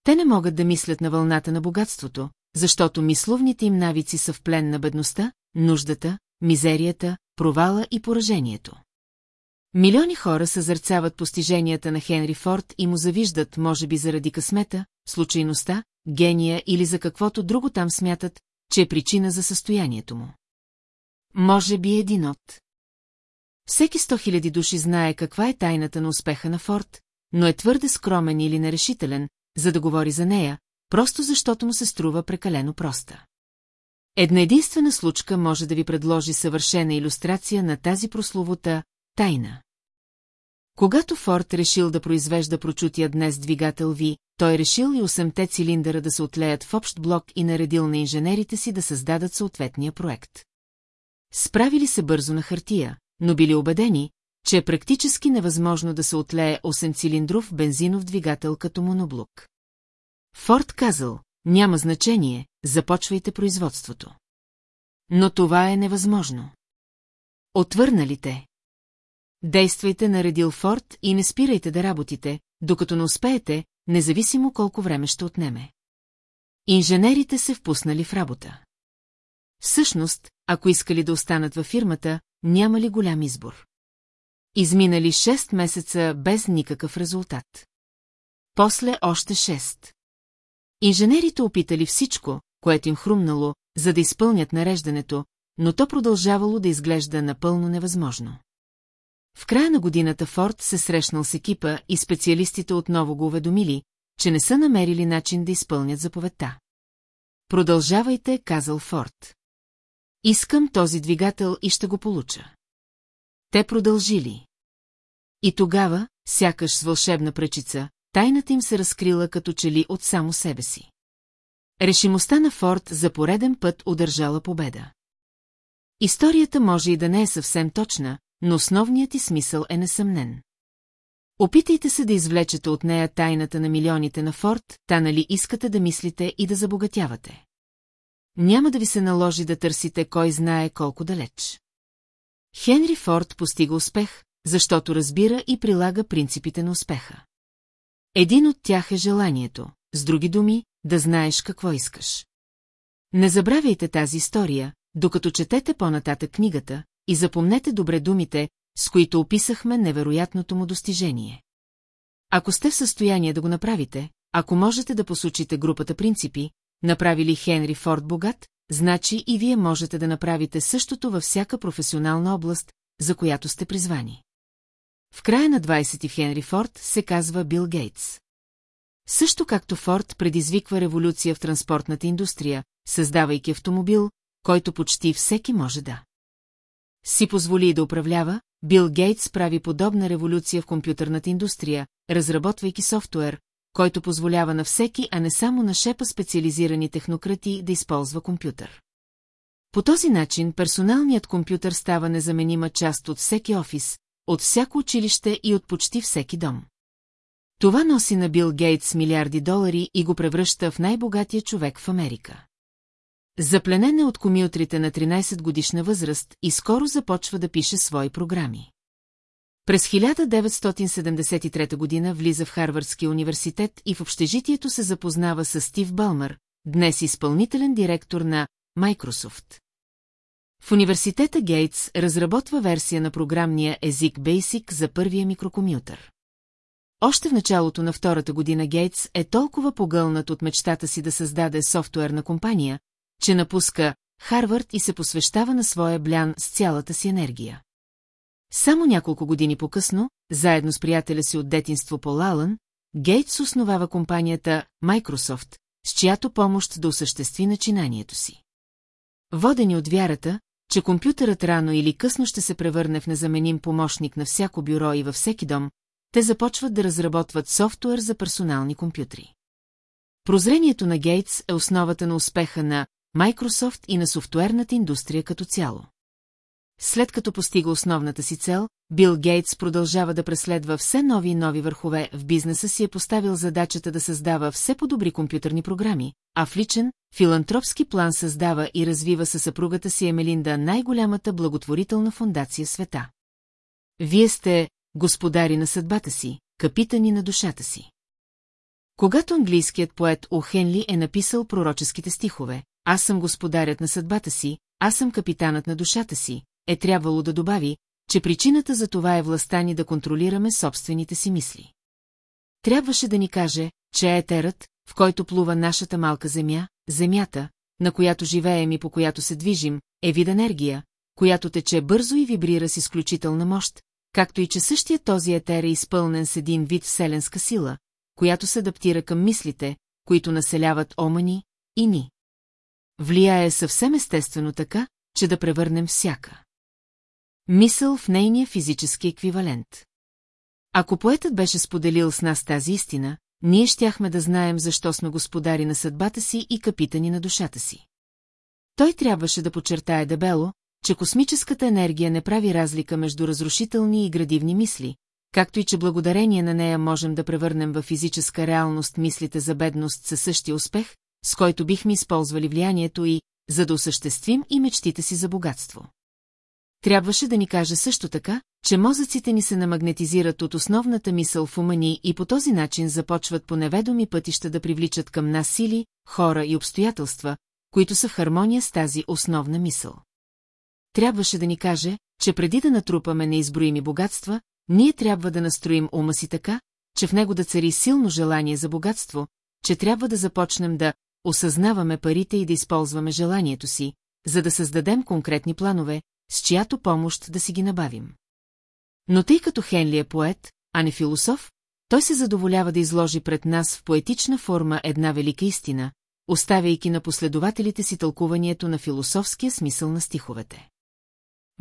Те не могат да мислят на вълната на богатството, защото мисловните им навици са в плен на бедността, нуждата, мизерията, провала и поражението. Милиони хора съзърцават постиженията на Хенри Форд и му завиждат, може би заради късмета, случайността, гения или за каквото друго там смятат, че е причина за състоянието му. Може би един от. Всеки сто хиляди души знае каква е тайната на успеха на Форд, но е твърде скромен или нерешителен, за да говори за нея, просто защото му се струва прекалено проста. Една единствена случка може да ви предложи съвършена иллюстрация на тази прословута тайна. Когато Форд решил да произвежда прочутия днес двигател Ви, той решил и 8-те цилиндъра да се отлеят в общ блок и наредил на инженерите си да създадат съответния проект. Справили се бързо на хартия, но били убедени, че е практически невъзможно да се отлее 8-цилиндров бензинов двигател като моноблок. Форд казал, няма значение, започвайте производството. Но това е невъзможно. Отвърнали те. Действайте наредил Форд и не спирайте да работите, докато не успеете, независимо колко време ще отнеме. Инженерите се впуснали в работа. Всъщност, ако искали да останат във фирмата, няма ли голям избор? Изминали 6 месеца без никакъв резултат. После още 6. Инженерите опитали всичко, което им хрумнало, за да изпълнят нареждането, но то продължавало да изглежда напълно невъзможно. В края на годината Форд се срещнал с екипа и специалистите отново го уведомили, че не са намерили начин да изпълнят заповедта. Продължавайте, казал Форд. Искам този двигател и ще го получа. Те продължили. И тогава, сякаш с вълшебна пречица, тайната им се разкрила като че ли от само себе си. Решимостта на Форд за пореден път удържала победа. Историята може и да не е съвсем точна, но основният ти смисъл е несъмнен. Опитайте се да извлечете от нея тайната на милионите на Форд, та нали искате да мислите и да забогатявате. Няма да ви се наложи да търсите кой знае колко далеч. Хенри Форд постига успех, защото разбира и прилага принципите на успеха. Един от тях е желанието, с други думи, да знаеш какво искаш. Не забравяйте тази история, докато четете по-нататък книгата, и запомнете добре думите, с които описахме невероятното му достижение. Ако сте в състояние да го направите, ако можете да посочите групата принципи, направили Хенри Форд богат, значи и вие можете да направите същото във всяка професионална област, за която сте призвани. В края на 20 Хенри Форд се казва Бил Гейтс. Също както Форд предизвиква революция в транспортната индустрия, създавайки автомобил, който почти всеки може да. си позволи да управлява, Бил Гейтс прави подобна революция в компютърната индустрия, разработвайки софтуер, който позволява на всеки, а не само на шепа специализирани технократи да използва компютър. По този начин персоналният компютър става незаменима част от всеки офис, от всяко училище и от почти всеки дом. Това носи на Бил Гейтс милиарди долари и го превръща в най-богатия човек в Америка. Запленен е от комилтрите на 13 годишна възраст и скоро започва да пише свои програми. През 1973 година влиза в Харвардския университет и в общежитието се запознава с Стив Балмър, днес изпълнителен директор на Microsoft. В университета Гейтс разработва версия на програмния език Basic за първия микрокомютър. Още в началото на втората година Гейтс е толкова погълнат от мечтата си да създаде софтуерна компания, че напуска Харвард и се посвещава на своя блян с цялата си енергия. Само няколко години по-късно, заедно с приятеля си от детинство Пол Алън, Гейтс основава компанията Microsoft, с чиято помощ да осъществи начинанието си. Водени от вярата, че компютърът рано или късно ще се превърне в незаменим помощник на всяко бюро и във всеки дом, те започват да разработват софтуер за персонални компютри. Прозрението на Гейтс е основата на успеха на Microsoft и на софтуерната индустрия като цяло. След като постига основната си цел, Бил Гейтс продължава да преследва все нови и нови върхове, в бизнеса си е поставил задачата да създава все по-добри компютърни програми, а в личен, филантропски план създава и развива със съпругата си Емелинда най-голямата благотворителна фундация света. Вие сте господари на съдбата си, капитани на душата си. Когато английският поет О Хенли е написал пророческите стихове, аз съм господарят на съдбата си, аз съм капитанът на душата си, е трябвало да добави, че причината за това е властта ни да контролираме собствените си мисли. Трябваше да ни каже, че е етерът, в който плува нашата малка земя, земята, на която живеем и по която се движим, е вид енергия, която тече бързо и вибрира с изключителна мощ, както и че същия този етер е изпълнен с един вид вселенска сила, която се адаптира към мислите, които населяват омани и ни. Влияе съвсем естествено така, че да превърнем всяка. Мисъл в нейния физически еквивалент. Ако поетът беше споделил с нас тази истина, ние щяхме да знаем защо сме господари на съдбата си и капитани на душата си. Той трябваше да подчертае дебело, че космическата енергия не прави разлика между разрушителни и градивни мисли, както и че благодарение на нея можем да превърнем в физическа реалност мислите за бедност със същия успех, с който бихме използвали влиянието и, за да осъществим и мечтите си за богатство. Трябваше да ни каже също така, че мозъците ни се намагнетизират от основната мисъл в ума ни и по този начин започват по неведоми пътища да привличат към нас сили, хора и обстоятелства, които са в хармония с тази основна мисъл. Трябваше да ни каже, че преди да натрупаме неизброими богатства, ние трябва да настроим ума си така, че в него да цари силно желание за богатство, че трябва да започнем да осъзнаваме парите и да използваме желанието си, за да създадем конкретни планове, с чиято помощ да си ги набавим. Но тъй като Хенли е поет, а не философ, той се задоволява да изложи пред нас в поетична форма една велика истина, оставяйки на последователите си тълкуванието на философския смисъл на стиховете.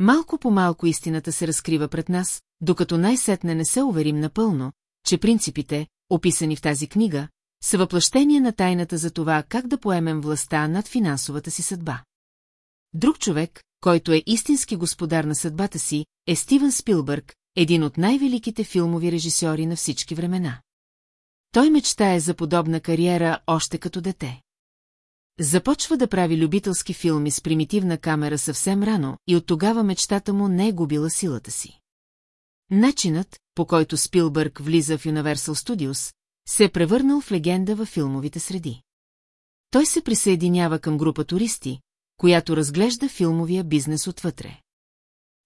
Малко по малко истината се разкрива пред нас, докато най-сетне не се уверим напълно, че принципите, описани в тази книга, са въплъщение на тайната за това как да поемем властта над финансовата си съдба. Друг човек, който е истински господар на съдбата си, е Стивън Спилбърг, един от най-великите филмови режисьори на всички времена. Той мечтае за подобна кариера още като дете. Започва да прави любителски филми с примитивна камера съвсем рано и от тогава мечтата му не е губила силата си. Начинът, по който Спилбърг влиза в Universal Studios, се е превърнал в легенда във филмовите среди. Той се присъединява към група туристи, която разглежда филмовия бизнес отвътре.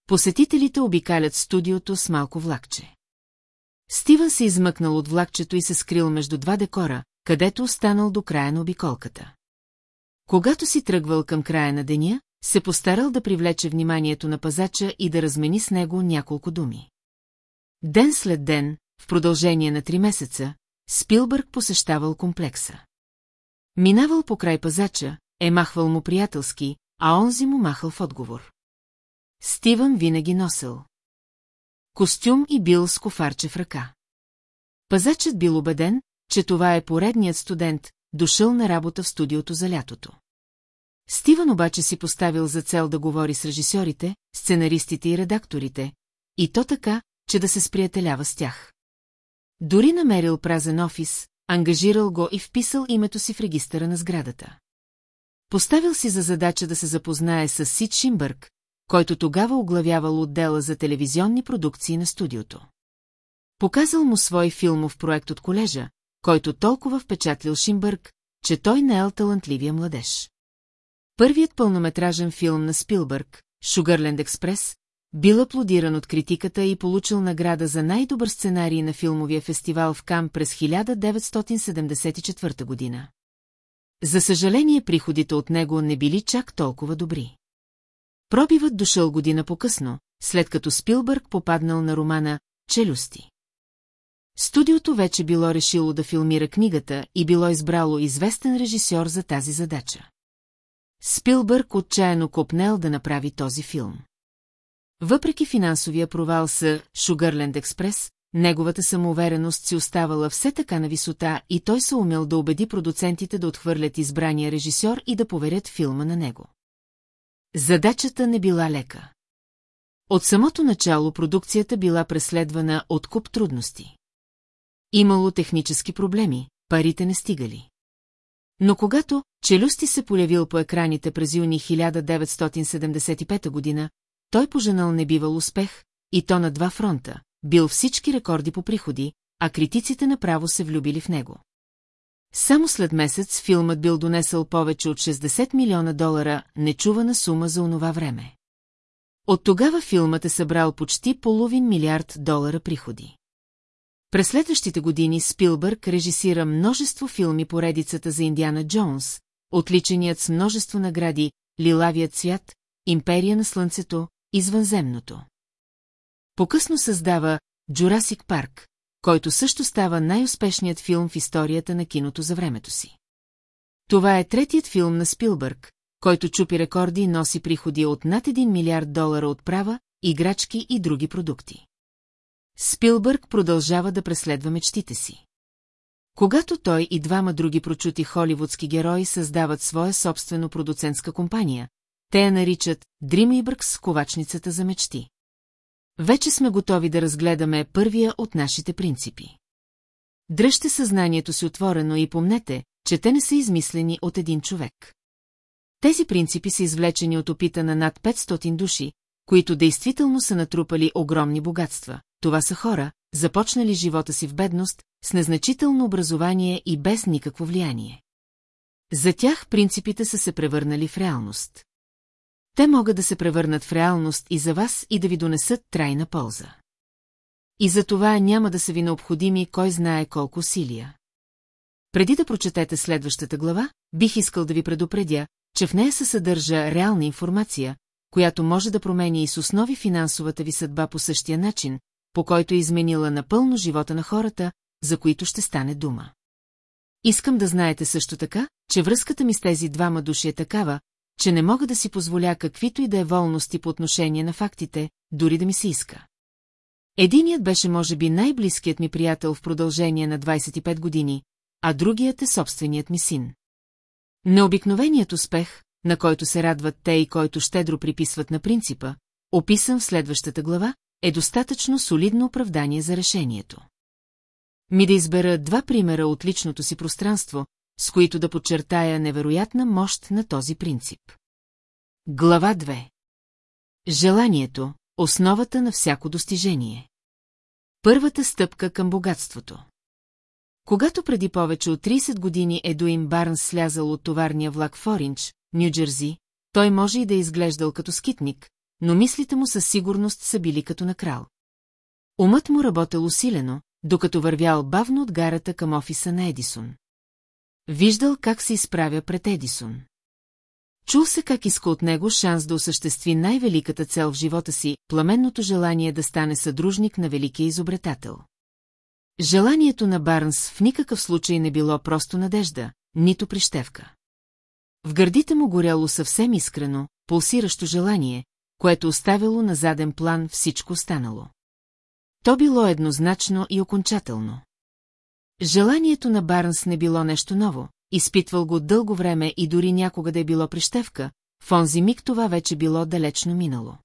Посетителите обикалят студиото с малко влакче. Стивън се измъкнал от влакчето и се скрил между два декора, където останал до края на обиколката. Когато си тръгвал към края на деня, се постарал да привлече вниманието на пазача и да размени с него няколко думи. Ден след ден, в продължение на три месеца, Спилбърг посещавал комплекса. Минавал по край пазача, е махвал му приятелски, а онзи му махал в отговор. Стивън винаги носил. Костюм и бил с кофарче в ръка. Пазачът бил убеден, че това е поредният студент, дошъл на работа в студиото за лятото. Стивън обаче си поставил за цел да говори с режисьорите, сценаристите и редакторите, и то така, че да се сприятелява с тях. Дори намерил празен офис, ангажирал го и вписал името си в регистъра на сградата. Поставил си за задача да се запознае с Сид Шимбърг, който тогава оглавявал отдела за телевизионни продукции на студиото. Показал му свой филмов проект от колежа, който толкова впечатлил Шимбърг, че той не е талантливия младеж. Първият пълнометражен филм на Спилбърг, Шугърленд Експрес, бил аплодиран от критиката и получил награда за най-добър сценарий на филмовия фестивал в Кам през 1974 година. За съжаление, приходите от него не били чак толкова добри. Пробивът дошъл година по-късно, след като Спилбърг попаднал на романа «Челюсти». Студиото вече било решило да филмира книгата и било избрало известен режисьор за тази задача. Спилбърг отчаяно копнел да направи този филм. Въпреки финансовия провал с Шугърленд Експрес, неговата самоувереност си оставала все така на висота и той се умел да убеди продуцентите да отхвърлят избрания режисьор и да поверят филма на него. Задачата не била лека. От самото начало продукцията била преследвана от куп трудности. Имало технически проблеми, парите не стигали. Но когато Челюсти се полявил по екраните през юни 1975 година, той поженал небивал успех, и то на два фронта, бил всички рекорди по приходи, а критиците направо се влюбили в него. Само след месец филмът бил донесъл повече от 60 милиона долара, нечувана сума за онова време. От тогава филмът е събрал почти половин милиард долара приходи. През следващите години Спилбърг режисира множество филми по редицата за Индиана Джонс, отличеният с множество награди Лилавият свят, Империя на слънцето, Извънземното. Покъсно създава Джурасик Парк, който също става най-успешният филм в историята на киното за времето си. Това е третият филм на Спилбърг, който чупи рекорди и носи приходи от над 1 милиард долара от права, играчки и други продукти. Спилбърг продължава да преследва мечтите си. Когато той и двама други прочути холивудски герои създават своя собствено продуцентска компания, те я наричат Dreamworks ковачницата за мечти. Вече сме готови да разгледаме първия от нашите принципи. Дръжте съзнанието си отворено и помнете, че те не са измислени от един човек. Тези принципи са извлечени от опита на над 500 души, които действително са натрупали огромни богатства. Това са хора, започнали живота си в бедност, с незначително образование и без никакво влияние. За тях принципите са се превърнали в реалност. Те могат да се превърнат в реалност и за вас и да ви донесат трайна полза. И за това няма да са ви необходими кой знае колко усилия. Преди да прочетете следващата глава, бих искал да ви предупредя, че в нея се съдържа реална информация, която може да промени и с основи финансовата ви съдба по същия начин, по който е изменила напълно живота на хората, за които ще стане дума. Искам да знаете също така, че връзката ми с тези двама души е такава, че не мога да си позволя каквито и да е волности по отношение на фактите, дори да ми се иска. Единият беше може би най-близкият ми приятел в продължение на 25 години, а другият е собственият ми син. Необикновеният успех, на който се радват те и който щедро приписват на принципа, описан в следващата глава, е достатъчно солидно оправдание за решението. Ми да избера два примера от личното си пространство, с които да подчертая невероятна мощ на този принцип. Глава 2 Желанието – основата на всяко достижение. Първата стъпка към богатството. Когато преди повече от 30 години Едуин Барнс слязал от товарния влак в Оринч, Нью-Джерси, той може и да е изглеждал като скитник, но мислите му със сигурност са били като на крал. Умът му работел усилено, докато вървял бавно от гарата към офиса на Едисон. Виждал как се изправя пред Едисон. Чул се как иска от него шанс да осъществи най-великата цел в живота си, пламенното желание да стане съдружник на великия изобретател. Желанието на Барнс в никакъв случай не било просто надежда, нито прищевка. В гърдите му горяло съвсем искрено, пулсиращо желание, което оставило на заден план всичко останало. То било еднозначно и окончателно. Желанието на Барнс не било нещо ново, изпитвал го дълго време и дори някога да е било прищевка, в онзи миг това вече било далечно минало.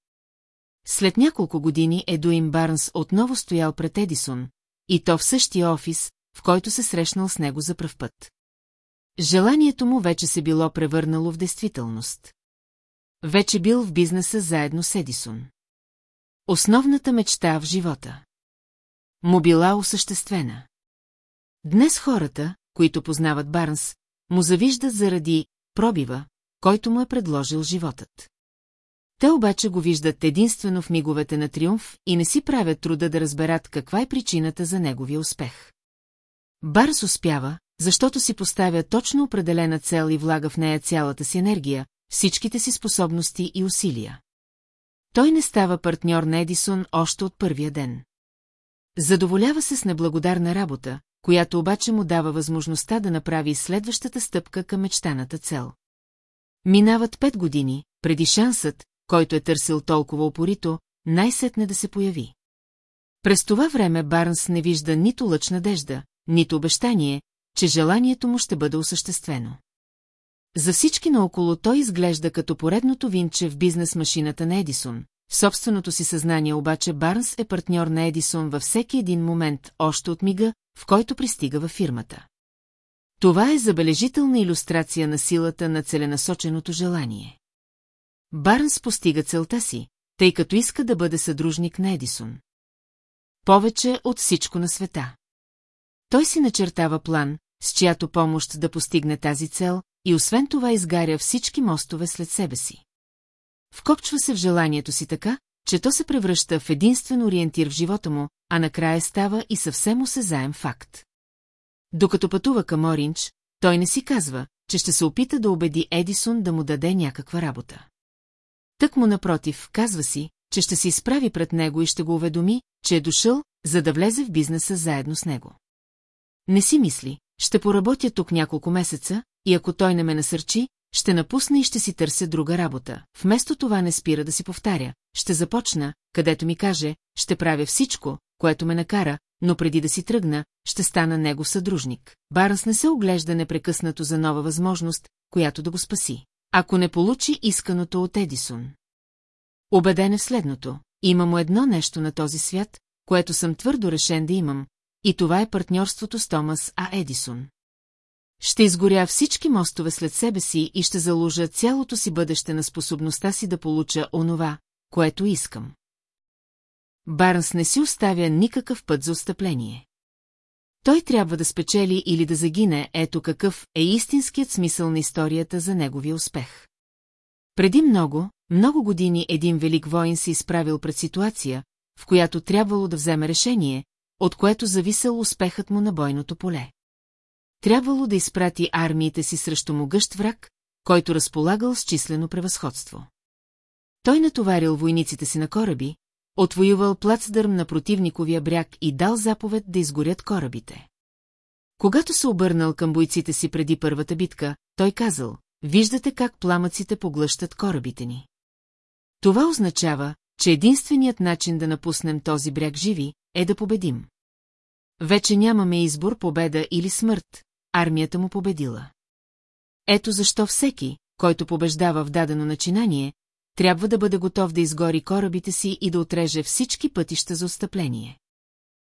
След няколко години Едуин Барнс отново стоял пред Едисон, и то в същия офис, в който се срещнал с него за пръв път. Желанието му вече се било превърнало в действителност. Вече бил в бизнеса заедно с Едисон. Основната мечта в живота. Му била осъществена. Днес хората, които познават Барнс, му завиждат заради пробива, който му е предложил животът. Те обаче го виждат единствено в миговете на триумф и не си правят труда да разберат каква е причината за неговия успех. Барс успява, защото си поставя точно определена цел и влага в нея цялата си енергия, всичките си способности и усилия. Той не става партньор на Едисон още от първия ден. Задоволява се с неблагодарна работа, която обаче му дава възможността да направи следващата стъпка към мечтаната цел. Минават пет години, преди шансът, който е търсил толкова опорито, най-сетне да се появи. През това време Барнс не вижда нито лъч надежда, нито обещание, че желанието му ще бъде осъществено. За всички наоколо той изглежда като поредното винче в бизнес машината на Едисон. В собственото си съзнание обаче Барнс е партньор на Едисон във всеки един момент, още от мига, в който пристига във фирмата. Това е забележителна иллюстрация на силата на целенасоченото желание. Барнс постига целта си, тъй като иска да бъде съдружник на Едисон. Повече от всичко на света. Той си начертава план, с чиято помощ да постигне тази цел, и освен това изгаря всички мостове след себе си. Вкопчва се в желанието си така, че то се превръща в единствен ориентир в живота му, а накрая става и съвсем осезаем факт. Докато пътува към Оринч, той не си казва, че ще се опита да убеди Едисон да му даде някаква работа. Тък му напротив, казва си, че ще се изправи пред него и ще го уведоми, че е дошъл, за да влезе в бизнеса заедно с него. Не си мисли, ще поработя тук няколко месеца, и ако той не ме насърчи, ще напусна и ще си търся друга работа. Вместо това не спира да си повтаря. Ще започна, където ми каже, ще правя всичко, което ме накара, но преди да си тръгна, ще стана него съдружник. Барнс не се оглежда непрекъснато за нова възможност, която да го спаси. Ако не получи исканото от Едисон. Обеден е в следното. Има му едно нещо на този свят, което съм твърдо решен да имам, и това е партньорството с Томас А. Едисон. Ще изгоря всички мостове след себе си и ще заложа цялото си бъдеще на способността си да получа онова, което искам. Барнс не си оставя никакъв път за отстъпление. Той трябва да спечели или да загине, ето какъв е истинският смисъл на историята за неговия успех. Преди много, много години един велик воин се изправил пред ситуация, в която трябвало да вземе решение, от което зависел успехът му на бойното поле. Трябвало да изпрати армиите си срещу могъщ враг, който разполагал с числено превъзходство. Той натоварил войниците си на кораби, отвоювал плацдърм на противниковия бряг и дал заповед да изгорят корабите. Когато се обърнал към бойците си преди първата битка, той казал, виждате как пламъците поглъщат корабите ни. Това означава, че единственият начин да напуснем този бряг живи, е да победим. Вече нямаме избор победа или смърт, армията му победила. Ето защо всеки, който побеждава в дадено начинание, трябва да бъде готов да изгори корабите си и да отреже всички пътища за отстъпление.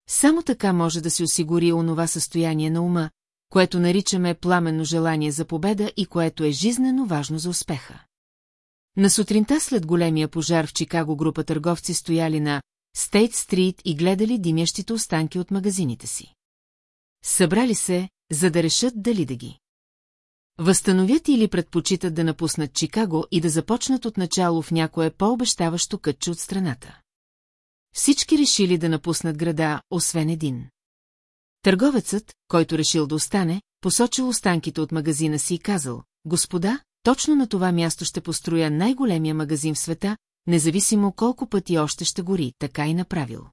Само така може да се осигури онова състояние на ума, което наричаме пламенно желание за победа и което е жизнено важно за успеха. На сутринта след големия пожар в Чикаго група търговци стояли на Стейт Стрит и гледали димящите останки от магазините си. Събрали се, за да решат дали да ги. Възстановят или предпочитат да напуснат Чикаго и да започнат от начало в някое по-обещаващо кътче от страната. Всички решили да напуснат града, освен един. Търговецът, който решил да остане, посочил останките от магазина си и казал, господа, точно на това място ще построя най-големия магазин в света, независимо колко пъти още ще гори, така и направил.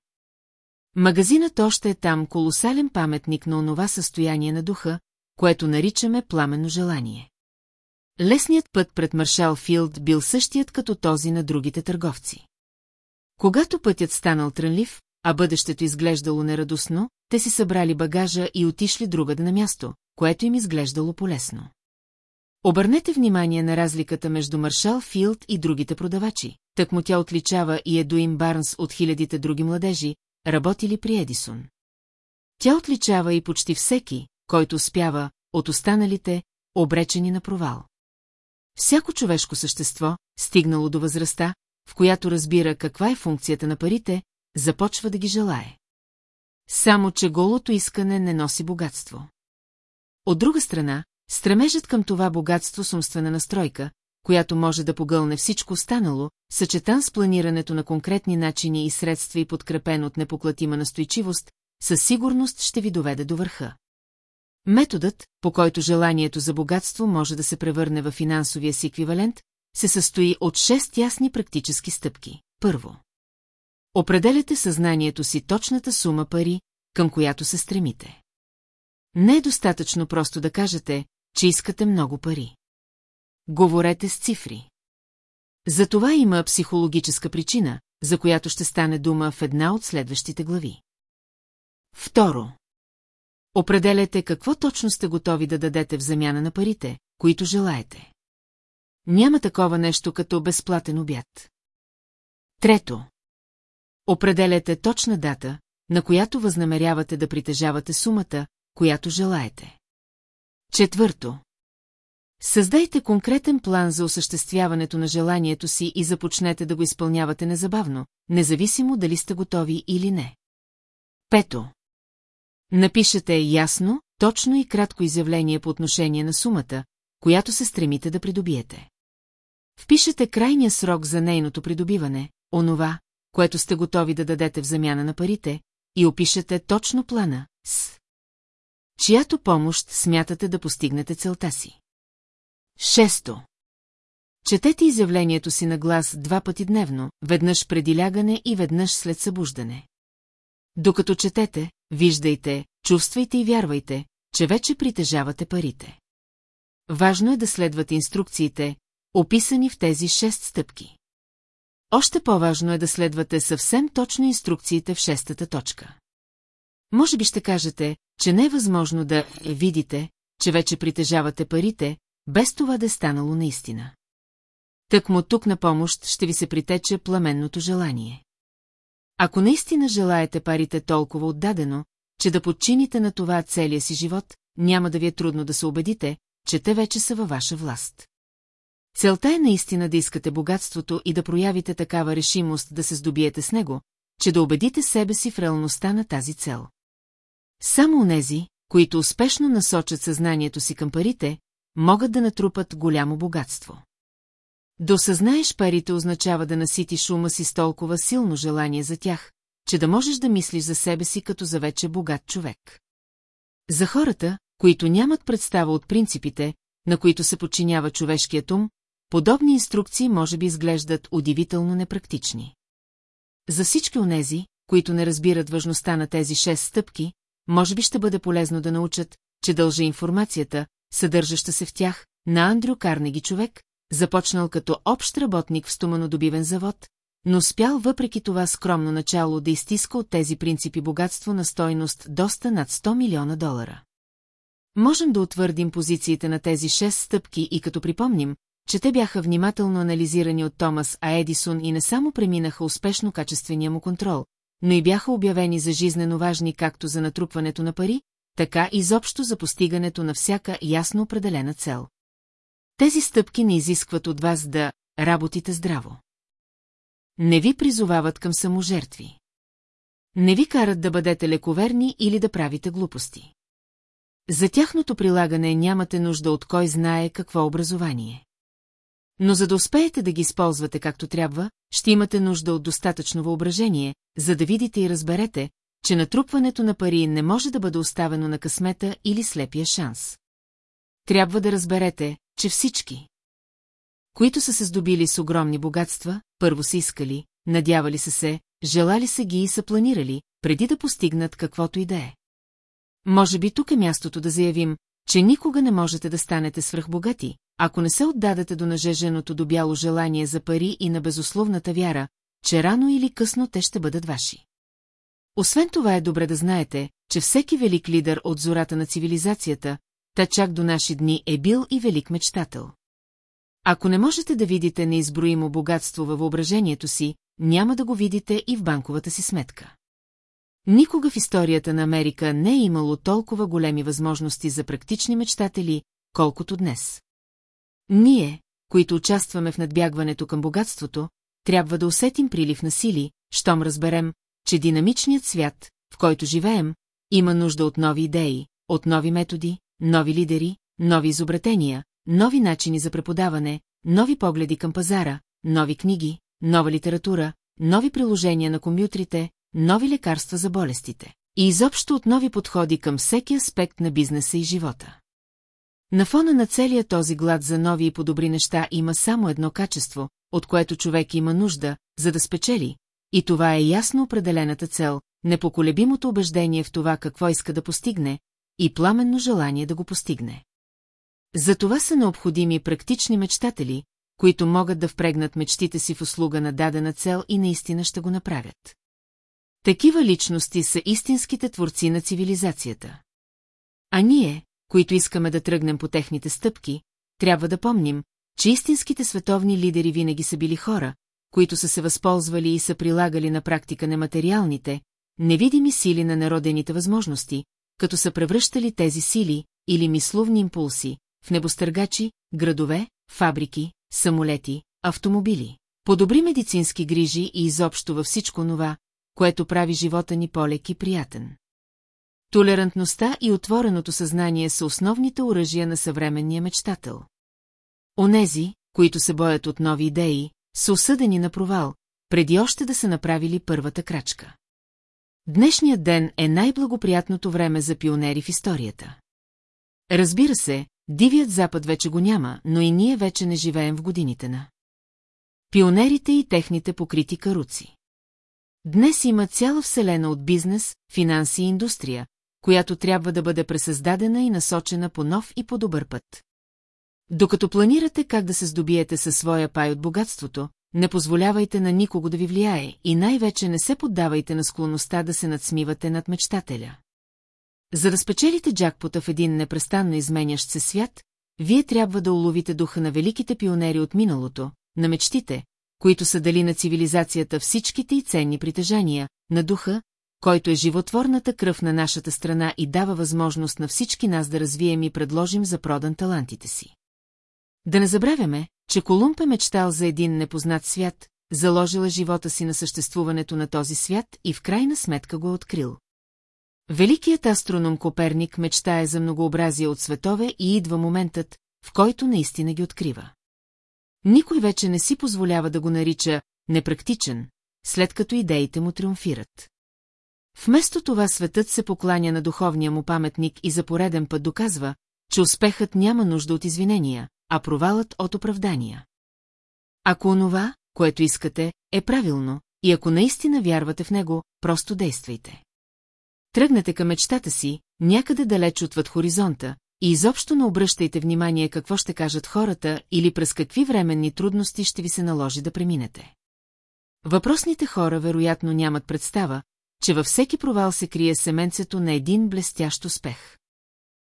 Магазинът още е там колосален паметник на онова състояние на духа, което наричаме пламенно желание. Лесният път пред Маршал Филд бил същият като този на другите търговци. Когато пътят станал трънлив, а бъдещето изглеждало нерадостно, те си събрали багажа и отишли другаде на място, което им изглеждало полезно. Обърнете внимание на разликата между Маршал Филд и другите продавачи, так му тя отличава и Едуин Барнс от хилядите други младежи, работили при Едисон. Тя отличава и почти всеки, който успява, от останалите, обречени на провал. Всяко човешко същество, стигнало до възрастта, в която разбира каква е функцията на парите, започва да ги желае. Само, че голото искане не носи богатство. От друга страна, стремежът към това богатство с умствена настройка, която може да погълне всичко останало, съчетан с планирането на конкретни начини и средства и подкрепен от непоклатима настойчивост, със сигурност ще ви доведе до върха. Методът, по който желанието за богатство може да се превърне в финансовия си еквивалент, се състои от шест ясни практически стъпки. Първо. Определяте съзнанието си точната сума пари, към която се стремите. Не е достатъчно просто да кажете, че искате много пари. Говорете с цифри. За това има психологическа причина, за която ще стане дума в една от следващите глави. Второ. Определете какво точно сте готови да дадете в замяна на парите, които желаете. Няма такова нещо като безплатен обяд. Трето. Определете точна дата, на която възнамерявате да притежавате сумата, която желаете. Четвърто. Създайте конкретен план за осъществяването на желанието си и започнете да го изпълнявате незабавно, независимо дали сте готови или не. Пето. Напишете ясно, точно и кратко изявление по отношение на сумата, която се стремите да придобиете. Впишете крайния срок за нейното придобиване, онова, което сте готови да дадете в замяна на парите, и опишете точно плана, с чиято помощ смятате да постигнете целта си. Шесто. Четете изявлението си на глас два пъти дневно, веднъж преди лягане и веднъж след събуждане. Докато четете, виждайте, чувствайте и вярвайте, че вече притежавате парите. Важно е да следвате инструкциите, описани в тези шест стъпки. Още по-важно е да следвате съвсем точно инструкциите в шестата точка. Може би ще кажете, че не е възможно да видите, че вече притежавате парите, без това да е станало наистина. Тък му тук на помощ ще ви се притече пламенното желание. Ако наистина желаете парите толкова отдадено, че да подчините на това целия си живот, няма да ви е трудно да се убедите, че те вече са във ваша власт. Целта е наистина да искате богатството и да проявите такава решимост да се здобиете с него, че да убедите себе си в реалността на тази цел. Само онези, които успешно насочат съзнанието си към парите, могат да натрупат голямо богатство. Да осъзнаеш парите означава да наситиш ума си с толкова силно желание за тях, че да можеш да мислиш за себе си като за вече богат човек. За хората, които нямат представа от принципите, на които се подчинява човешкият ум, подобни инструкции може би изглеждат удивително непрактични. За всички онези, които не разбират важността на тези шест стъпки, може би ще бъде полезно да научат, че дължа информацията, съдържаща се в тях, на Андрю Карнеги човек, започнал като общ работник в стоманодобивен завод, но спял въпреки това скромно начало да изтиска от тези принципи богатство на стойност доста над 100 милиона долара. Можем да утвърдим позициите на тези шест стъпки и като припомним, че те бяха внимателно анализирани от Томас А. Едисон и не само преминаха успешно качествения му контрол, но и бяха обявени за жизнено важни както за натрупването на пари, така изобщо за постигането на всяка ясно определена цел. Тези стъпки не изискват от вас да работите здраво. Не ви призовават към саможертви. Не ви карат да бъдете лековерни или да правите глупости. За тяхното прилагане нямате нужда от кой знае какво образование. Но за да успеете да ги използвате както трябва, ще имате нужда от достатъчно въображение, за да видите и разберете, че натрупването на пари не може да бъде оставено на късмета или слепия шанс. Трябва да разберете, че всички, които са се здобили с огромни богатства, първо са искали, надявали са се, желали са ги и са планирали, преди да постигнат каквото и да е. Може би тук е мястото да заявим, че никога не можете да станете свръхбогати, ако не се отдадете до нажеженото до бяло желание за пари и на безусловната вяра, че рано или късно те ще бъдат ваши. Освен това е добре да знаете, че всеки велик лидер от зората на цивилизацията, та чак до наши дни е бил и велик мечтател. Ако не можете да видите неизброимо богатство във въображението си, няма да го видите и в банковата си сметка. Никога в историята на Америка не е имало толкова големи възможности за практични мечтатели, колкото днес. Ние, които участваме в надбягването към богатството, трябва да усетим прилив на сили, щом разберем, че динамичният свят, в който живеем, има нужда от нови идеи, от нови методи, нови лидери, нови изобретения, нови начини за преподаване, нови погледи към пазара, нови книги, нова литература, нови приложения на компютрите, нови лекарства за болестите и изобщо от нови подходи към всеки аспект на бизнеса и живота. На фона на целия този глад за нови и подобри неща има само едно качество, от което човек има нужда, за да спечели, и това е ясно определената цел, непоколебимото убеждение в това какво иска да постигне и пламенно желание да го постигне. За това са необходими практични мечтатели, които могат да впрегнат мечтите си в услуга на дадена цел и наистина ще го направят. Такива личности са истинските творци на цивилизацията. А ние, които искаме да тръгнем по техните стъпки, трябва да помним, че истинските световни лидери винаги са били хора, които са се възползвали и са прилагали на практика нематериалните, невидими сили на народените възможности, като са превръщали тези сили или мисловни импулси в небостъргачи, градове, фабрики, самолети, автомобили, подобри медицински грижи и изобщо във всичко това, което прави живота ни полек и приятен. Толерантността и отвореното съзнание са основните оръжия на съвременния мечтател. Онези, които се боят от нови идеи, са осъдени на провал, преди още да са направили първата крачка. Днешният ден е най-благоприятното време за пионери в историята. Разбира се, дивият запад вече го няма, но и ние вече не живеем в годините на. Пионерите и техните покрити каруци. Днес има цяла вселена от бизнес, финанси и индустрия, която трябва да бъде пресъздадена и насочена по нов и по-добър път. Докато планирате как да се здобиете със своя пай от богатството, не позволявайте на никого да ви влияе и най-вече не се поддавайте на склонността да се надсмивате над мечтателя. За да спечелите джакпота в един непрестанно изменящ се свят, вие трябва да уловите духа на великите пионери от миналото, на мечтите, които са дали на цивилизацията всичките и ценни притежания, на духа, който е животворната кръв на нашата страна и дава възможност на всички нас да развием и предложим за продан талантите си. Да не забравяме, че Колумб е мечтал за един непознат свят, заложила живота си на съществуването на този свят и в крайна сметка го е открил. Великият астроном Коперник мечтае за многообразие от светове и идва моментът, в който наистина ги открива. Никой вече не си позволява да го нарича непрактичен, след като идеите му триумфират. Вместо това светът се покланя на духовния му паметник и за пореден път доказва, че успехът няма нужда от извинения, а провалът от оправдания. Ако онова, което искате, е правилно, и ако наистина вярвате в него, просто действайте. Тръгнете към мечтата си, някъде далеч отвъд хоризонта, и изобщо не обръщайте внимание какво ще кажат хората или през какви временни трудности ще ви се наложи да преминете. Въпросните хора вероятно нямат представа, че във всеки провал се крие семенцето на един блестящ успех.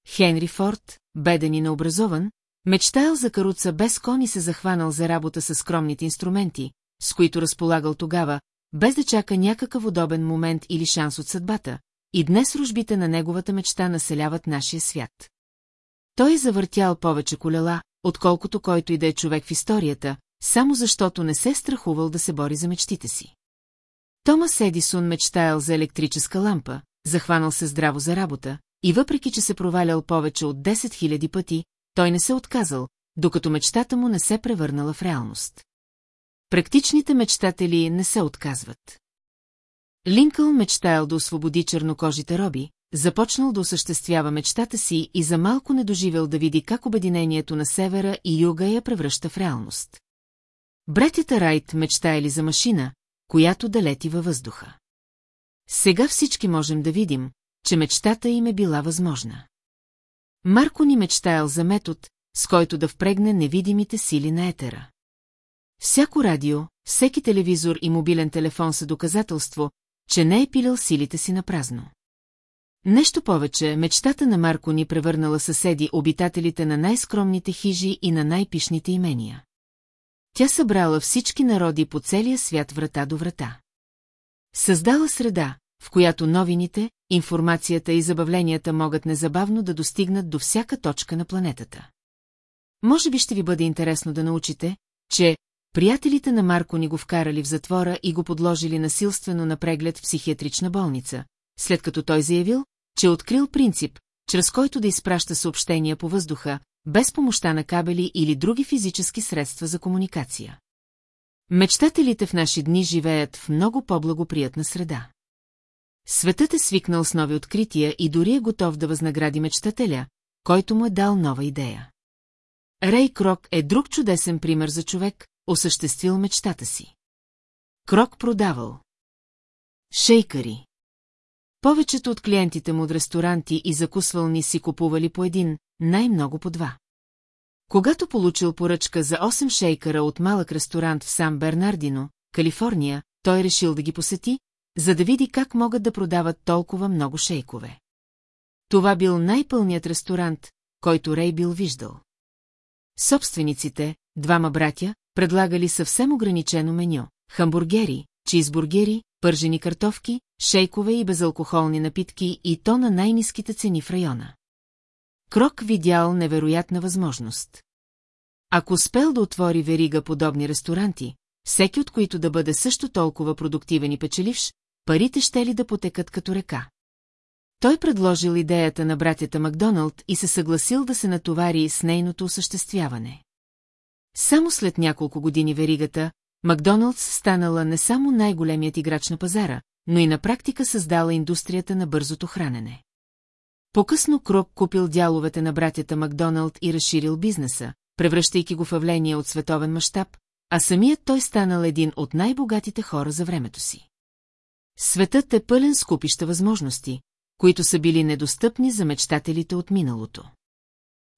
Хенри Форд, беден и необразован, мечтаял за каруца без кон и се захванал за работа с скромните инструменти, с които разполагал тогава, без да чака някакъв удобен момент или шанс от съдбата, и днес ружбите на неговата мечта населяват нашия свят. Той е завъртял повече колела, отколкото който и да е човек в историята, само защото не се е страхувал да се бори за мечтите си. Томас Едисон мечтаял за електрическа лампа, захванал се здраво за работа, и въпреки, че се провалял повече от 10 000 пъти, той не се отказал, докато мечтата му не се превърнала в реалност. Практичните мечтатели не се отказват. Линкъл мечтаял да освободи чернокожите роби, започнал да осъществява мечтата си и за малко не доживел да види как обединението на севера и юга я превръща в реалност. Братята Райт мечтаяли за машина, която да лети във въздуха. Сега всички можем да видим, че мечтата им е била възможна. Марко ни мечтаял за метод, с който да впрегне невидимите сили на етера. Всяко радио, всеки телевизор и мобилен телефон са доказателство, че не е пилил силите си на празно. Нещо повече, мечтата на Марко ни превърнала съседи обитателите на най-скромните хижи и на най-пишните имения. Тя събрала всички народи по целия свят врата до врата. Създала среда, в която новините, информацията и забавленията могат незабавно да достигнат до всяка точка на планетата. Може би ще ви бъде интересно да научите, че приятелите на Марко ни го вкарали в затвора и го подложили насилствено на преглед в психиатрична болница, след като той заявил, че е открил принцип, чрез който да изпраща съобщения по въздуха, без помощта на кабели или други физически средства за комуникация. Мечтателите в наши дни живеят в много по-благоприятна среда. Светът е свикнал с нови открития и дори е готов да възнагради мечтателя, който му е дал нова идея. Рей Крок е друг чудесен пример за човек, осъществил мечтата си. Крок продавал. Шейкари. Повечето от клиентите му от ресторанти и закусвални си купували по един, най-много по два. Когато получил поръчка за 8 шейкара от малък ресторант в Сан Бернардино, Калифорния, той решил да ги посети, за да види как могат да продават толкова много шейкове. Това бил най-пълният ресторант, който Рей бил виждал. Собствениците, двама братя, предлагали съвсем ограничено меню – хамбургери, чизбургери, пържени картофки, шейкове и безалкохолни напитки и то на най-низките цени в района. Крок видял невероятна възможност. Ако успел да отвори верига подобни ресторанти, всеки от които да бъде също толкова продуктивен и печеливш, парите ще ли да потекат като река. Той предложил идеята на братята Макдоналд и се съгласил да се натовари с нейното осъществяване. Само след няколко години веригата, Макдоналдс станала не само най-големият играч на пазара, но и на практика създала индустрията на бързото хранене. По-късно Круп купил дяловете на братята Макдоналд и разширил бизнеса, превръщайки го в явление от световен мащаб, а самият той станал един от най-богатите хора за времето си. Светът е пълен с купища възможности, които са били недостъпни за мечтателите от миналото.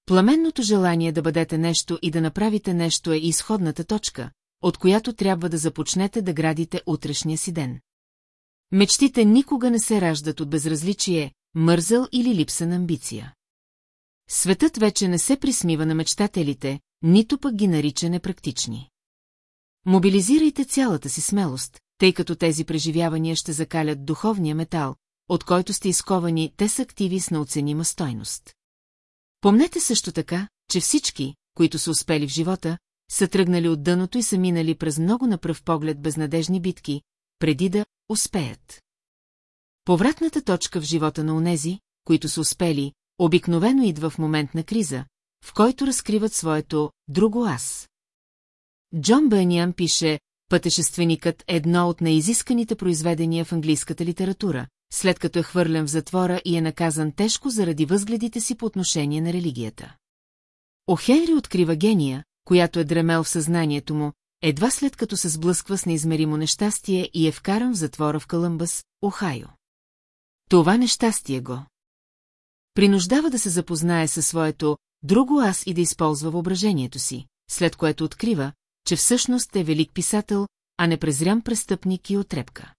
Пламенното желание да бъдете нещо и да направите нещо е изходната точка, от която трябва да започнете да градите утрешния си ден. Мечтите никога не се раждат от безразличие, мързъл или липса на амбиция. Светът вече не се присмива на мечтателите, нито пък ги нарича непрактични. Мобилизирайте цялата си смелост, тъй като тези преживявания ще закалят духовния метал, от който сте изковани, те са активи с неоценима стойност. Помнете също така, че всички, които са успели в живота, са тръгнали от дъното и са минали през много на пръв поглед безнадежни битки, преди да успеят. Повратната точка в живота на онези, които са успели, обикновено идва в момент на криза, в който разкриват своето «друго аз». Джон Бъниан пише «Пътешественикът» е едно от неизисканите произведения в английската литература, след като е хвърлен в затвора и е наказан тежко заради възгледите си по отношение на религията. О Хенри открива гения, която е дремел в съзнанието му, едва след като се сблъсква с неизмеримо нещастие и е вкаран в затвора в Кълъмбъс, Охайо. Това нещастие го. Принуждава да се запознае със своето друго аз и да използва въображението си, след което открива, че всъщност е велик писател, а не презрям престъпник и отрепка.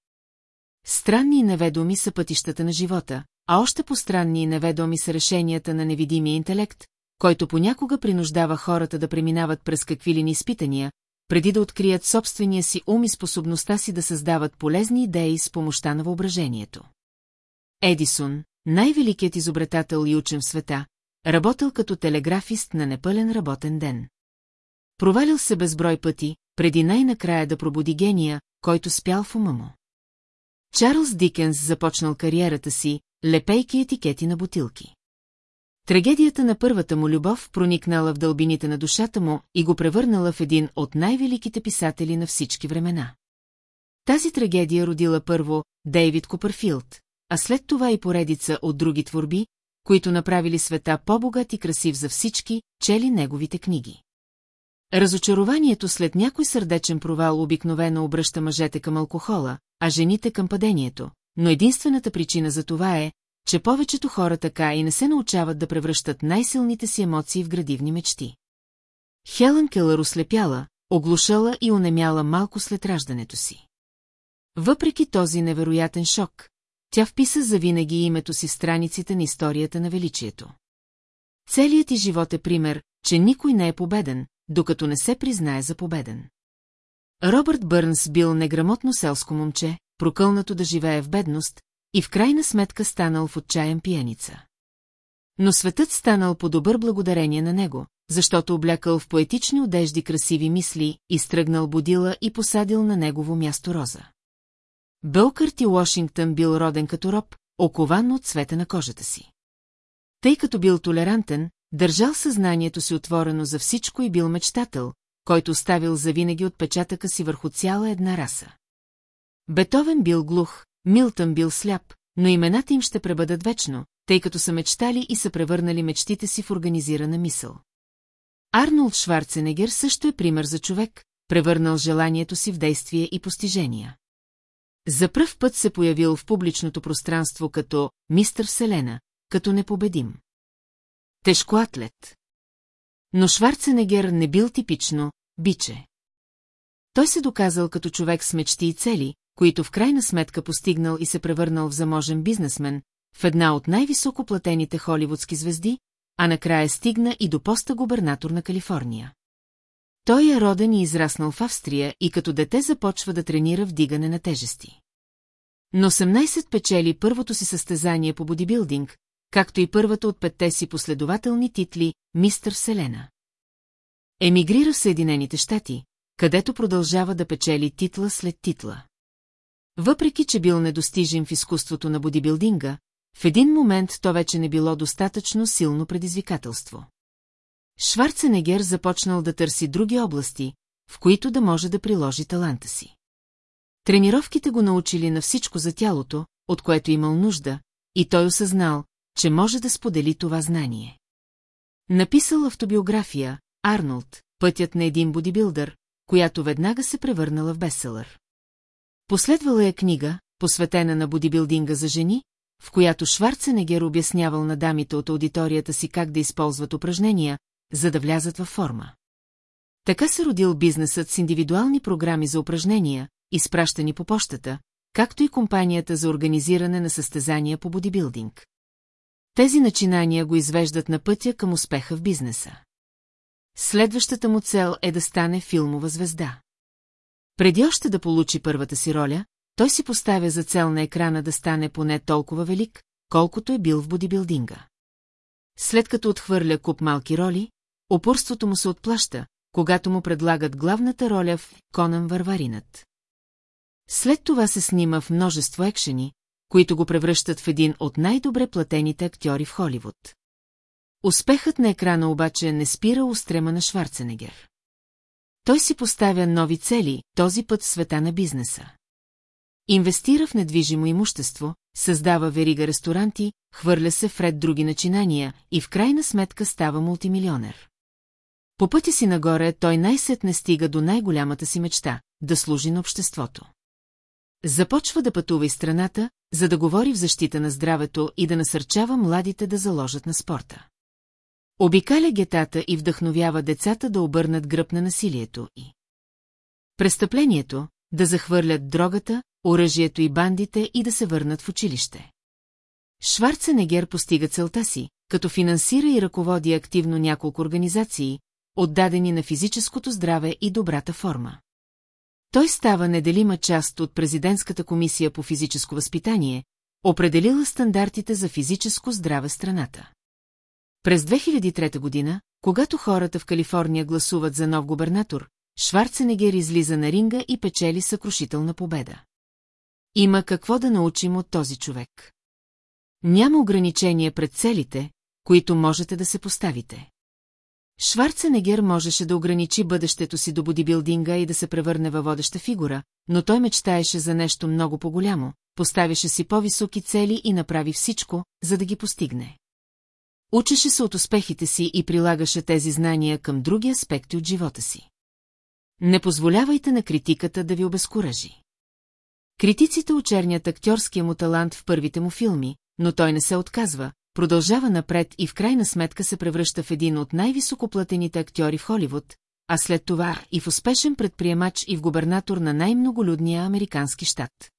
Странни и неведоми са пътищата на живота, а още по-странни и неведоми са решенията на невидимия интелект, който понякога принуждава хората да преминават през какви ли ни изпитания, преди да открият собствения си ум и способността си да създават полезни идеи с помощта на въображението. Едисон, най-великият изобретател и учен в света, работил като телеграфист на непълен работен ден. Провалил се безброй пъти, преди най-накрая да пробуди гения, който спял в ума му. Чарлз Дикенс започнал кариерата си, лепейки етикети на бутилки. Трагедията на първата му любов проникнала в дълбините на душата му и го превърнала в един от най-великите писатели на всички времена. Тази трагедия родила първо Дейвид Копърфилд, а след това и поредица от други творби, които направили света по-богат и красив за всички, чели неговите книги. Разочарованието след някой сърдечен провал обикновено обръща мъжете към алкохола, а жените към падението, но единствената причина за това е, че повечето хора така и не се научават да превръщат най-силните си емоции в градивни мечти. Хелън Келър ослепяла, оглушала и онемяла малко след раждането си. Въпреки този невероятен шок, тя вписа завинаги името си в страниците на историята на величието. Целият ти живот е пример, че никой не е победен, докато не се признае за победен. Робърт Бърнс бил неграмотно селско момче, прокълнато да живее в бедност, и в крайна сметка станал в отчаян пиеница. Но светът станал по-добър благодарение на него, защото облякал в поетични одежди красиви мисли, изтръгнал будила и посадил на негово място роза. Бълкърт и Уошингтън бил роден като роб, окован от цвета на кожата си. Тъй като бил толерантен, държал съзнанието си отворено за всичко и бил мечтател, който оставил завинаги отпечатъка си върху цяла една раса. Бетовен бил глух, Милтън бил сляп, но имената им ще пребъдат вечно, тъй като са мечтали и са превърнали мечтите си в организирана мисъл. Арнолд Шварценегер също е пример за човек, превърнал желанието си в действие и постижения. За пръв път се появил в публичното пространство като мистър Вселена, като непобедим. Тежкоатлет. Но Шварценегер не бил типично биче. Той се доказал като човек с мечти и цели, които в крайна сметка постигнал и се превърнал в заможен бизнесмен, в една от най-високо платените холивудски звезди, а накрая стигна и до поста губернатор на Калифорния. Той е роден и израснал в Австрия и като дете започва да тренира вдигане на тежести. Но 18 печели първото си състезание по бодибилдинг, както и първата от петте си последователни титли «Мистър Вселена». Емигрира в Съединените щати, където продължава да печели титла след титла. Въпреки, че бил недостижим в изкуството на бодибилдинга, в един момент то вече не било достатъчно силно предизвикателство. Шварценегер започнал да търси други области, в които да може да приложи таланта си. Тренировките го научили на всичко за тялото, от което имал нужда, и той осъзнал, че може да сподели това знание. Написал автобиография «Арнолд, пътят на един бодибилдър», която веднага се превърнала в бестселър. Последвала е книга, посветена на бодибилдинга за жени, в която Шварценегер обяснявал на дамите от аудиторията си как да използват упражнения, за да влязат във форма. Така се родил бизнесът с индивидуални програми за упражнения, изпращани по почтата, както и компанията за организиране на състезания по бодибилдинг. Тези начинания го извеждат на пътя към успеха в бизнеса. Следващата му цел е да стане филмова звезда. Преди още да получи първата си роля, той си поставя за цел на екрана да стане поне толкова велик, колкото е бил в бодибилдинга. След като отхвърля куп малки роли, упорството му се отплаща, когато му предлагат главната роля в Конан Варваринът. След това се снима в множество екшени, които го превръщат в един от най-добре платените актьори в Холивуд. Успехът на екрана обаче не спира устрема на Шварценегер. Той си поставя нови цели, този път в света на бизнеса. Инвестира в недвижимо имущество, създава верига ресторанти, хвърля се в ред други начинания и в крайна сметка става мултимилионер. По пътя си нагоре той най-сетне стига до най-голямата си мечта – да служи на обществото. Започва да пътува из страната, за да говори в защита на здравето и да насърчава младите да заложат на спорта. Обикаля гетата и вдъхновява децата да обърнат гръб на насилието и престъплението, да захвърлят дрогата, оръжието и бандите и да се върнат в училище. Шварценегер постига целта си, като финансира и ръководи активно няколко организации, отдадени на физическото здраве и добрата форма. Той става неделима част от Президентската комисия по физическо възпитание, определила стандартите за физическо здраве страната. През 2003 година, когато хората в Калифорния гласуват за нов губернатор, Шварценегер излиза на ринга и печели съкрушителна победа. Има какво да научим от този човек. Няма ограничение пред целите, които можете да се поставите. Шварценегер можеше да ограничи бъдещето си до бодибилдинга и да се превърне във водеща фигура, но той мечтаеше за нещо много по-голямо, поставяше си по-високи цели и направи всичко, за да ги постигне. Учеше се от успехите си и прилагаше тези знания към други аспекти от живота си. Не позволявайте на критиката да ви обезкуражи. Критиците очернят актьорския му талант в първите му филми, но той не се отказва, продължава напред и в крайна сметка се превръща в един от най-високоплатените актьори в Холивуд, а след това и в успешен предприемач и в губернатор на най-многолюдния американски щат.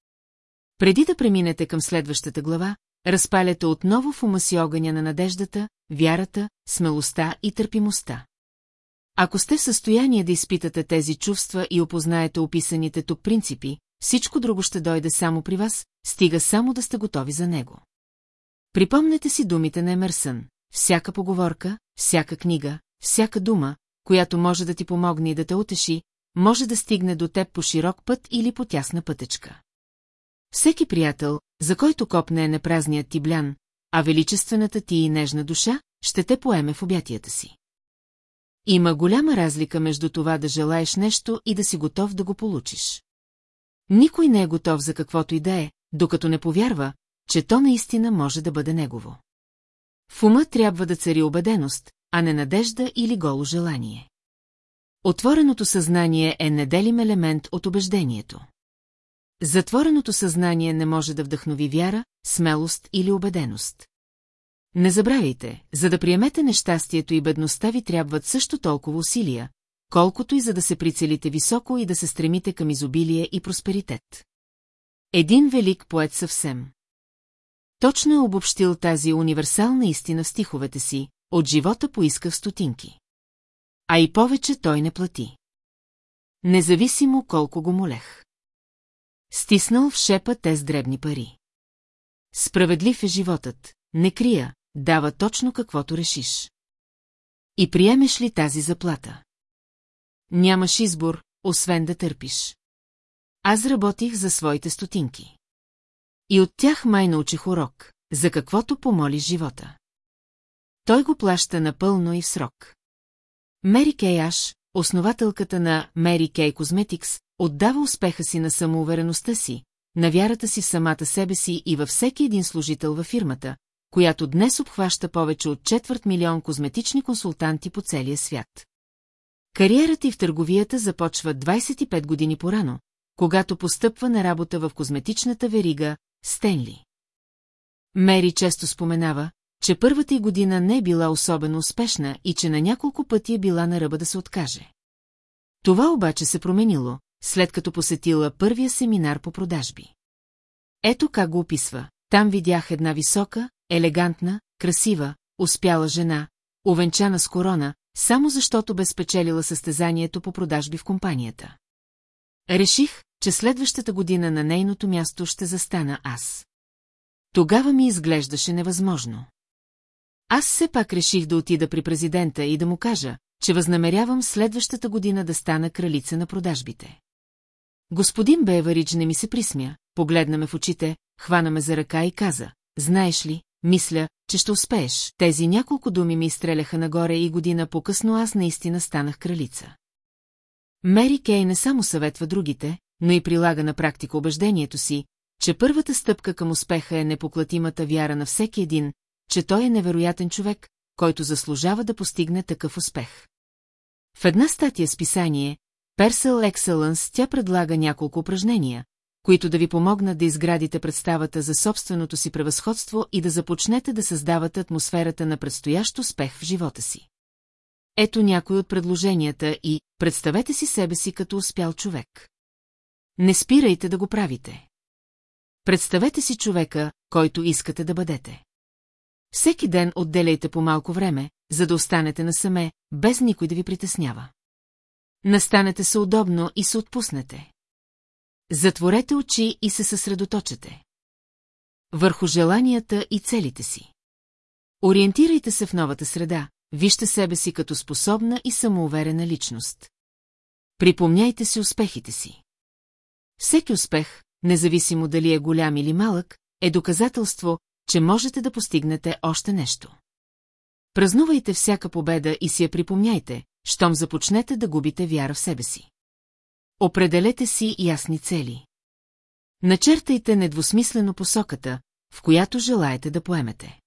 Преди да преминете към следващата глава, разпаляте отново в ума си огъня на надеждата, вярата, смелостта и търпимостта. Ако сте в състояние да изпитате тези чувства и опознаете описаните тук принципи, всичко друго ще дойде само при вас, стига само да сте готови за него. Припомнете си думите на Емерсън. Всяка поговорка, всяка книга, всяка дума, която може да ти помогне и да те утеши, може да стигне до теб по широк път или по тясна пътечка. Всеки приятел, за който копне е непразният ти блян, а величествената ти и нежна душа, ще те поеме в обятията си. Има голяма разлика между това да желаеш нещо и да си готов да го получиш. Никой не е готов за каквото и да е, докато не повярва, че то наистина може да бъде негово. В ума трябва да цари убеденост, а не надежда или голо желание. Отвореното съзнание е неделим елемент от убеждението. Затвореното съзнание не може да вдъхнови вяра, смелост или убеденост. Не забравяйте, за да приемете нещастието и бедността ви трябват също толкова усилия, колкото и за да се прицелите високо и да се стремите към изобилие и просперитет. Един велик поет съвсем. Точно е обобщил тази универсална истина в стиховете си, от живота поисках стотинки. А и повече той не плати. Независимо колко го молех. Стиснал в шепа те с дребни пари. Справедлив е животът, не крия, дава точно каквото решиш. И приемеш ли тази заплата? Нямаш избор, освен да търпиш. Аз работих за своите стотинки. И от тях май научих урок, за каквото помоли живота. Той го плаща напълно и в срок. Мери Кей Аш, основателката на Мери Кей Козметикс, отдава успеха си на самоувереността си, на вярата си в самата себе си и във всеки един служител във фирмата, която днес обхваща повече от четвърт милион козметични консултанти по целия свят. Кариерата и в търговията започва 25 години порано, когато постъпва на работа в козметичната верига Стенли. Мери често споменава, че първата й година не е била особено успешна и че на няколко пъти е била на ръба да се откаже. Това обаче се променило, след като посетила първия семинар по продажби. Ето как го описва. Там видях една висока, елегантна, красива, успяла жена, увенчана с корона, само защото бе спечелила състезанието по продажби в компанията. Реших, че следващата година на нейното място ще застана аз. Тогава ми изглеждаше невъзможно. Аз все пак реших да отида при президента и да му кажа, че възнамерявам следващата година да стана кралица на продажбите. Господин Беварич не ми се присмя, погледна ме в очите, хвана ме за ръка и каза, знаеш ли, мисля, че ще успееш. Тези няколко думи ми изстреляха нагоре и година по-късно аз наистина станах кралица. Мери Кей не само съветва другите, но и прилага на практика убеждението си, че първата стъпка към успеха е непоклатимата вяра на всеки един, че той е невероятен човек, който заслужава да постигне такъв успех. В една статия с писание Персел Excellence тя предлага няколко упражнения, които да ви помогнат да изградите представата за собственото си превъзходство и да започнете да създавате атмосферата на предстоящ успех в живота си. Ето някои от предложенията и представете си себе си като успял човек. Не спирайте да го правите. Представете си човека, който искате да бъдете. Всеки ден отделяйте по малко време, за да останете насаме, без никой да ви притеснява. Настанете се удобно и се отпуснете. Затворете очи и се съсредоточете. Върху желанията и целите си. Ориентирайте се в новата среда, вижте себе си като способна и самоуверена личност. Припомняйте си успехите си. Всеки успех, независимо дали е голям или малък, е доказателство, че можете да постигнете още нещо. Празнувайте всяка победа и си я припомняйте, щом започнете да губите вяра в себе си. Определете си ясни цели. Начертайте недвусмислено посоката, в която желаете да поемете.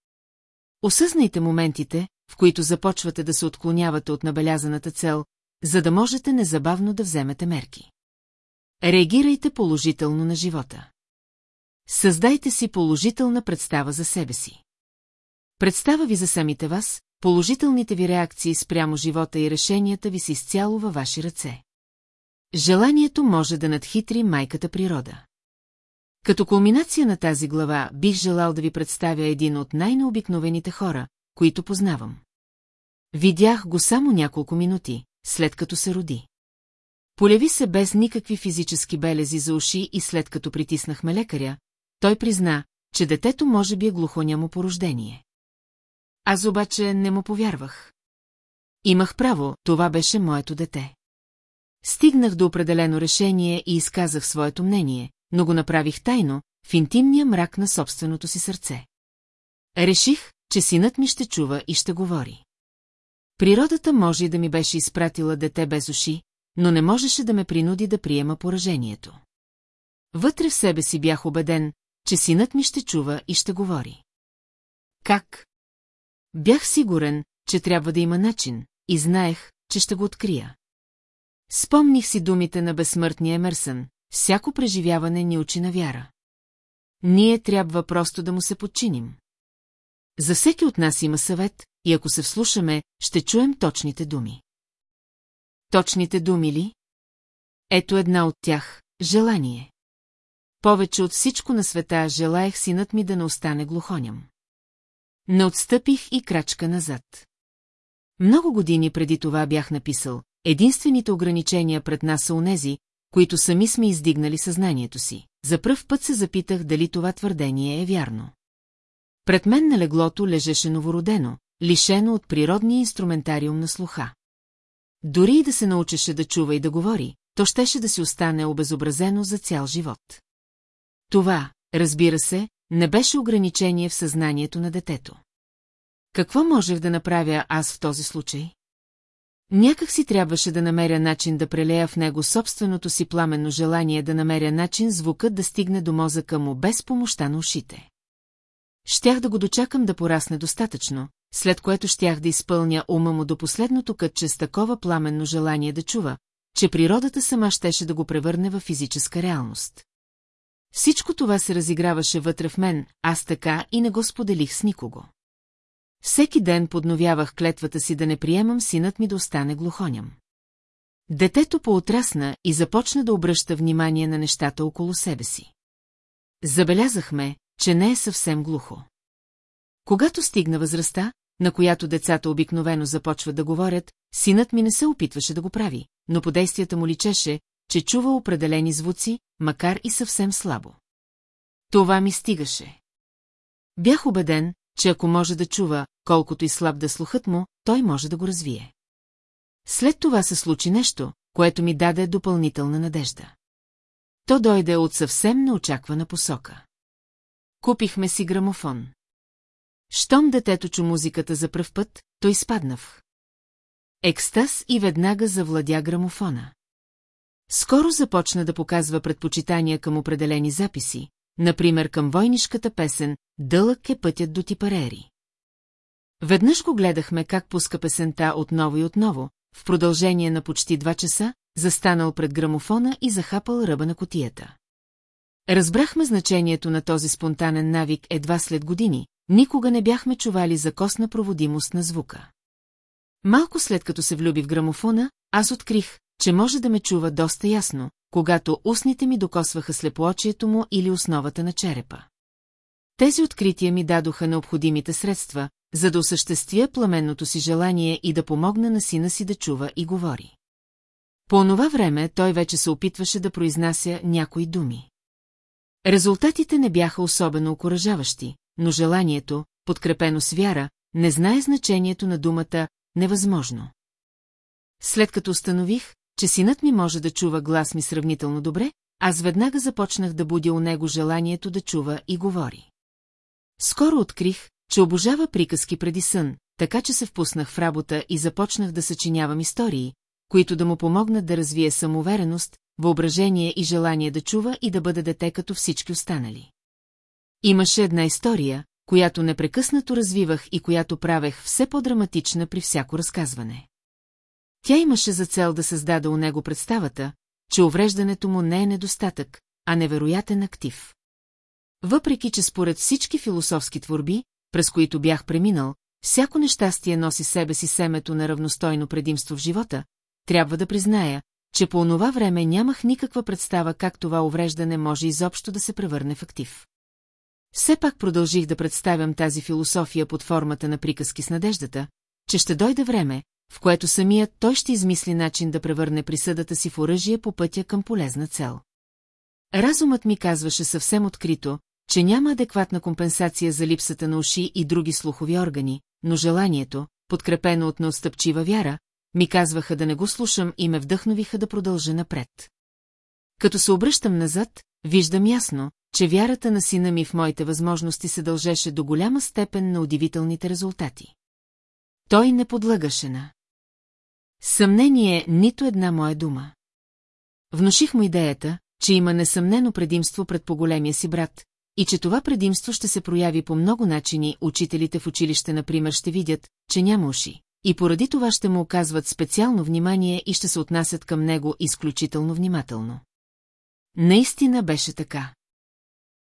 Осъзнайте моментите, в които започвате да се отклонявате от набелязаната цел, за да можете незабавно да вземете мерки. Реагирайте положително на живота. Създайте си положителна представа за себе си. Представа ви за самите вас, положителните ви реакции спрямо живота и решенията ви са изцяло във ваши ръце. Желанието може да надхитри майката природа. Като кулминация на тази глава бих желал да ви представя един от най-необикновените хора, които познавам. Видях го само няколко минути, след като се роди. Полеви се без никакви физически белези за уши и след като притиснахме лекаря, той призна, че детето може би е глухонямо по рождение. Аз обаче не му повярвах. Имах право, това беше моето дете. Стигнах до определено решение и изказах своето мнение, но го направих тайно, в интимния мрак на собственото си сърце. Реших, че синът ми ще чува и ще говори. Природата може и да ми беше изпратила дете без уши, но не можеше да ме принуди да приема поражението. Вътре в себе си бях убеден, че синът ми ще чува и ще говори. Как? Бях сигурен, че трябва да има начин, и знаех, че ще го открия. Спомних си думите на безсмъртния Емерсън, всяко преживяване ни учи на вяра. Ние трябва просто да му се подчиним. За всеки от нас има съвет, и ако се вслушаме, ще чуем точните думи. Точните думи ли? Ето една от тях – желание. Повече от всичко на света желаях синът ми да не остане глухоням. Не отстъпих и крачка назад. Много години преди това бях написал, единствените ограничения пред нас са онези, които сами сме издигнали съзнанието си. За пръв път се запитах дали това твърдение е вярно. Пред мен на леглото лежеше новородено, лишено от природния инструментариум на слуха. Дори и да се научеше да чува и да говори, то щеше да си остане обезобразено за цял живот. Това, разбира се, не беше ограничение в съзнанието на детето. Какво можех да направя аз в този случай? Някак си трябваше да намеря начин да прелея в него собственото си пламенно желание да намеря начин звукът да стигне до мозъка му без помощта на ушите. Щях да го дочакам да порасне достатъчно, след което щях да изпълня ума му до последното кътче с такова пламенно желание да чува, че природата сама щеше да го превърне в физическа реалност. Всичко това се разиграваше вътре в мен, аз така и не го споделих с никого. Всеки ден подновявах клетвата си да не приемам синът ми да остане глухоням. Детето поотрасна и започна да обръща внимание на нещата около себе си. Забелязахме, че не е съвсем глухо. Когато стигна възрастта, на която децата обикновено започват да говорят, синът ми не се опитваше да го прави, но по действията му личеше, че чува определени звуци, макар и съвсем слабо. Това ми стигаше. Бях убеден, че ако може да чува, колкото и слаб да слухът му, той може да го развие. След това се случи нещо, което ми даде допълнителна надежда. То дойде от съвсем неочаквана посока. Купихме си грамофон. Щом детето чу музиката за пръв път, той спаднав. Екстаз и веднага завладя грамофона. Скоро започна да показва предпочитания към определени записи, например към войнишката песен «Дълъг е пътят до Типарери». Веднъж го гледахме как пуска песента отново и отново, в продължение на почти два часа, застанал пред грамофона и захапал ръба на котията. Разбрахме значението на този спонтанен навик едва след години, никога не бяхме чували за костна проводимост на звука. Малко след като се влюби в грамофона, аз открих, че може да ме чува доста ясно, когато устните ми докосваха слепоочието му или основата на черепа. Тези открития ми дадоха необходимите средства, за да осъществя пламенното си желание и да помогна на сина си да чува и говори. По онова време той вече се опитваше да произнася някои думи. Резултатите не бяха особено окоръжаващи, но желанието, подкрепено с вяра, не знае значението на думата «невъзможно». След като установих, че синът ми може да чува глас ми сравнително добре, аз веднага започнах да будя у него желанието да чува и говори. Скоро открих, че обожава приказки преди сън, така че се впуснах в работа и започнах да съчинявам истории, които да му помогнат да развие самоувереност, въображение и желание да чува и да бъде дете като всички останали. Имаше една история, която непрекъснато развивах и която правех все по-драматична при всяко разказване. Тя имаше за цел да създаде у него представата, че увреждането му не е недостатък, а невероятен актив. въпреки че според всички философски творби, през които бях преминал, всяко нещастие носи себе си семето на равностойно предимство в живота, трябва да призная, че по онова време нямах никаква представа как това увреждане може изобщо да се превърне в актив. Все пак продължих да представям тази философия под формата на приказки с надеждата, че ще дойде време, в което самият той ще измисли начин да превърне присъдата си в оръжие по пътя към полезна цел. Разумът ми казваше съвсем открито, че няма адекватна компенсация за липсата на уши и други слухови органи, но желанието, подкрепено от неотстъпчива вяра, ми казваха да не го слушам и ме вдъхновиха да продължа напред. Като се обръщам назад, виждам ясно, че вярата на сина ми в моите възможности се дължеше до голяма степен на удивителните резултати. Той не подлъгаше на. Съмнение нито една моя дума. Внуших му идеята, че има несъмнено предимство пред по-големия си брат, и че това предимство ще се прояви по много начини, учителите в училище, например, ще видят, че няма уши, и поради това ще му оказват специално внимание и ще се отнасят към него изключително внимателно. Наистина беше така.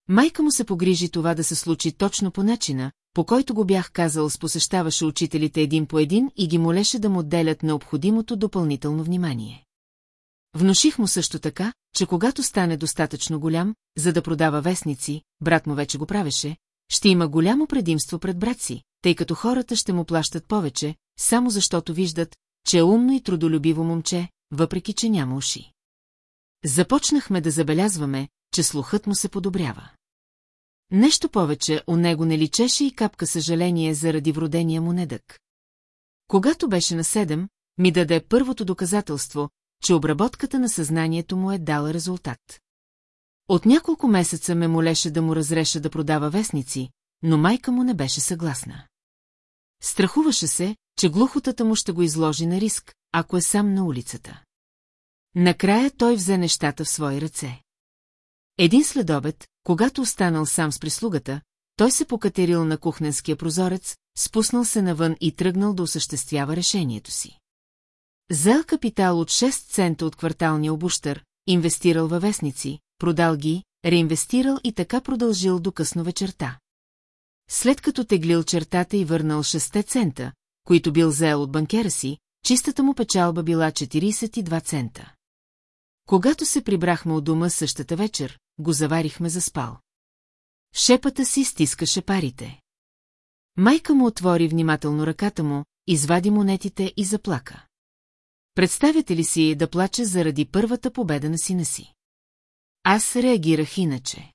Майка му се погрижи това да се случи точно по начина, по който го бях казал, спосещаваше учителите един по един и ги молеше да му отделят необходимото допълнително внимание. Внуших му също така, че когато стане достатъчно голям, за да продава вестници, брат му вече го правеше, ще има голямо предимство пред брат си, тъй като хората ще му плащат повече, само защото виждат, че е умно и трудолюбиво момче, въпреки че няма уши. Започнахме да забелязваме, че слухът му се подобрява. Нещо повече у него не личеше и капка съжаление заради вродения му недък. Когато беше на седем, ми даде първото доказателство, че обработката на съзнанието му е дала резултат. От няколко месеца ме молеше да му разреша да продава вестници, но майка му не беше съгласна. Страхуваше се, че глухотата му ще го изложи на риск, ако е сам на улицата. Накрая той взе нещата в свои ръце. Един следобед, когато останал сам с прислугата, той се покатерил на кухненския прозорец, спуснал се навън и тръгнал да осъществява решението си. Зел капитал от 6 цента от кварталния обущър, инвестирал във вестници, продал ги, реинвестирал и така продължил до късно вечерта. След като теглил чертата и върнал 6 цента, които бил взел от банкера си, чистата му печалба била 42 цента. Когато се прибрахме от дома същата вечер, го заварихме за спал. шепата си стискаше парите. Майка му отвори внимателно ръката му, извади монетите и заплака. Представяте ли си да плаче заради първата победа на сина си? Аз реагирах иначе.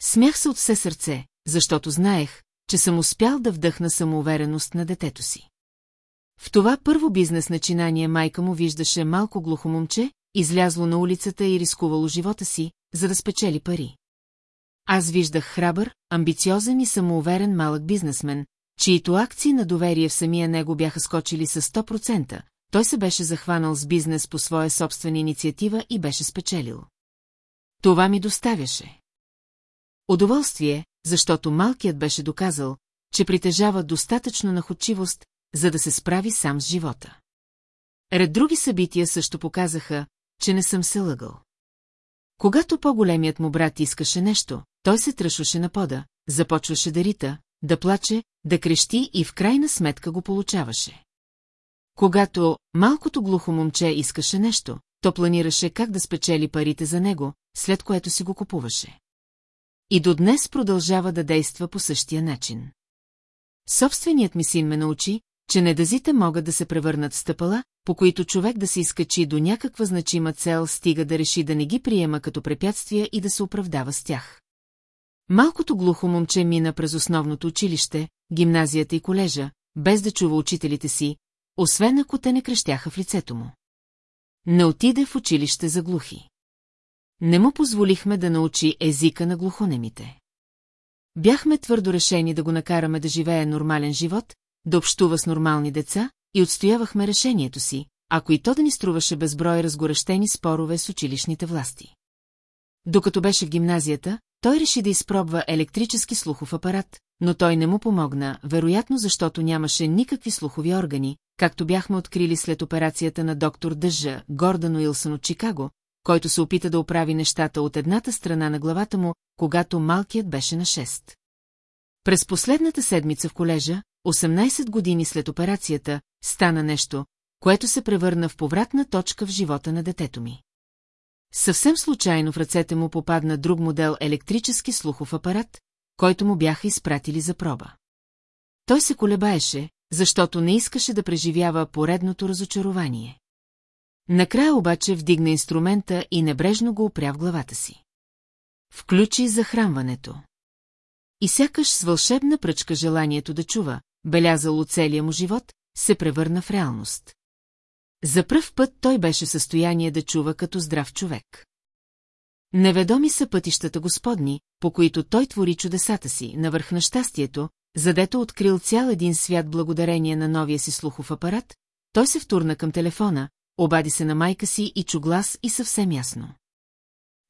Смях се от все сърце, защото знаех, че съм успял да вдъхна самоувереност на детето си. В това първо бизнес начинание майка му виждаше малко глухо момче, излязло на улицата и рискувало живота си, за да спечели пари. Аз виждах храбър, амбициозен и самоуверен малък бизнесмен, чието акции на доверие в самия него бяха скочили с 100%, той се беше захванал с бизнес по своя собствена инициатива и беше спечелил. Това ми доставяше. Удоволствие, защото малкият беше доказал, че притежава достатъчно находчивост, за да се справи сам с живота. Ред други събития също показаха, че не съм се лъгал. Когато по-големият му брат искаше нещо, той се тръшваше на пода, започваше да рита, да плаче, да крещи и в крайна сметка го получаваше. Когато малкото глухо момче искаше нещо, то планираше как да спечели парите за него, след което си го купуваше. И до днес продължава да действа по същия начин. Собственият ми син ме научи, че недазите могат да се превърнат в стъпала, по които човек да се изкачи до някаква значима цел, стига да реши да не ги приема като препятствия и да се оправдава с тях. Малкото глухо момче мина през основното училище, гимназията и колежа, без да чува учителите си, освен ако те не крещяха в лицето му. Не отиде в училище за глухи. Не му позволихме да научи езика на глухонемите. Бяхме твърдо решени да го накараме да живее нормален живот, да общува с нормални деца и отстоявахме решението си, ако и то да ни струваше безброй разгорещени спорове с училищните власти. Докато беше в гимназията, той реши да изпробва електрически слухов апарат, но той не му помогна, вероятно защото нямаше никакви слухови органи, както бяхме открили след операцията на доктор Дъжа, Гордан Уилсън от Чикаго, който се опита да оправи нещата от едната страна на главата му, когато малкият беше на 6. През последната седмица в колежа, 18 години след операцията, стана нещо, което се превърна в повратна точка в живота на детето ми. Съвсем случайно в ръцете му попадна друг модел електрически слухов апарат, който му бяха изпратили за проба. Той се колебаеше, защото не искаше да преживява поредното разочарование. Накрая обаче вдигна инструмента и небрежно го опря в главата си. Включи захранването. И сякаш с вълшебна пръчка желанието да чува, белязало целия му живот, се превърна в реалност. За пръв път той беше в състояние да чува като здрав човек. Неведоми са пътищата господни, по които той твори чудесата си, навърх на щастието, задето открил цял един свят благодарение на новия си слухов апарат, той се втурна към телефона, обади се на майка си и чу глас и съвсем ясно.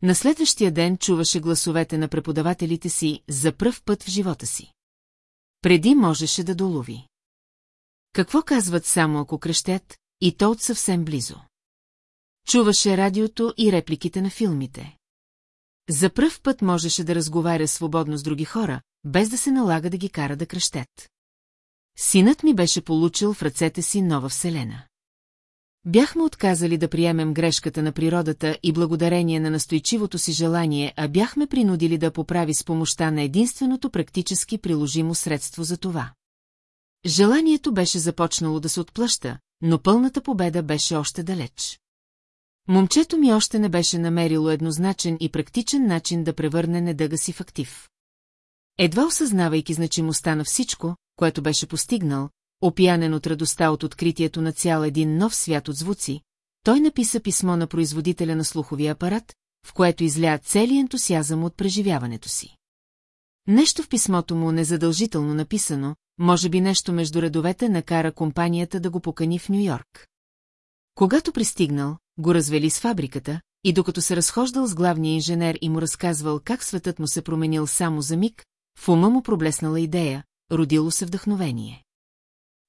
На следващия ден чуваше гласовете на преподавателите си за пръв път в живота си. Преди можеше да долови. Какво казват само ако крещят, и то от съвсем близо. Чуваше радиото и репликите на филмите. За пръв път можеше да разговаря свободно с други хора, без да се налага да ги кара да крещят. Синът ми беше получил в ръцете си нова вселена. Бяхме отказали да приемем грешката на природата и благодарение на настойчивото си желание, а бяхме принудили да поправи с помощта на единственото практически приложимо средство за това. Желанието беше започнало да се отплъща, но пълната победа беше още далеч. Момчето ми още не беше намерило еднозначен и практичен начин да превърне недъга си в актив. Едва осъзнавайки значимостта на всичко, което беше постигнал, опиянен от радостта от откритието на цял един нов свят от звуци, той написа писмо на производителя на слуховия апарат, в което изля целият ентусиазъм от преживяването си. Нещо в писмото му незадължително написано, може би нещо между редовете накара компанията да го покани в Нью-Йорк. Когато пристигнал, го развели с фабриката, и докато се разхождал с главния инженер и му разказвал как светът му се променил само за миг, в ума му проблеснала идея, родило се вдъхновение.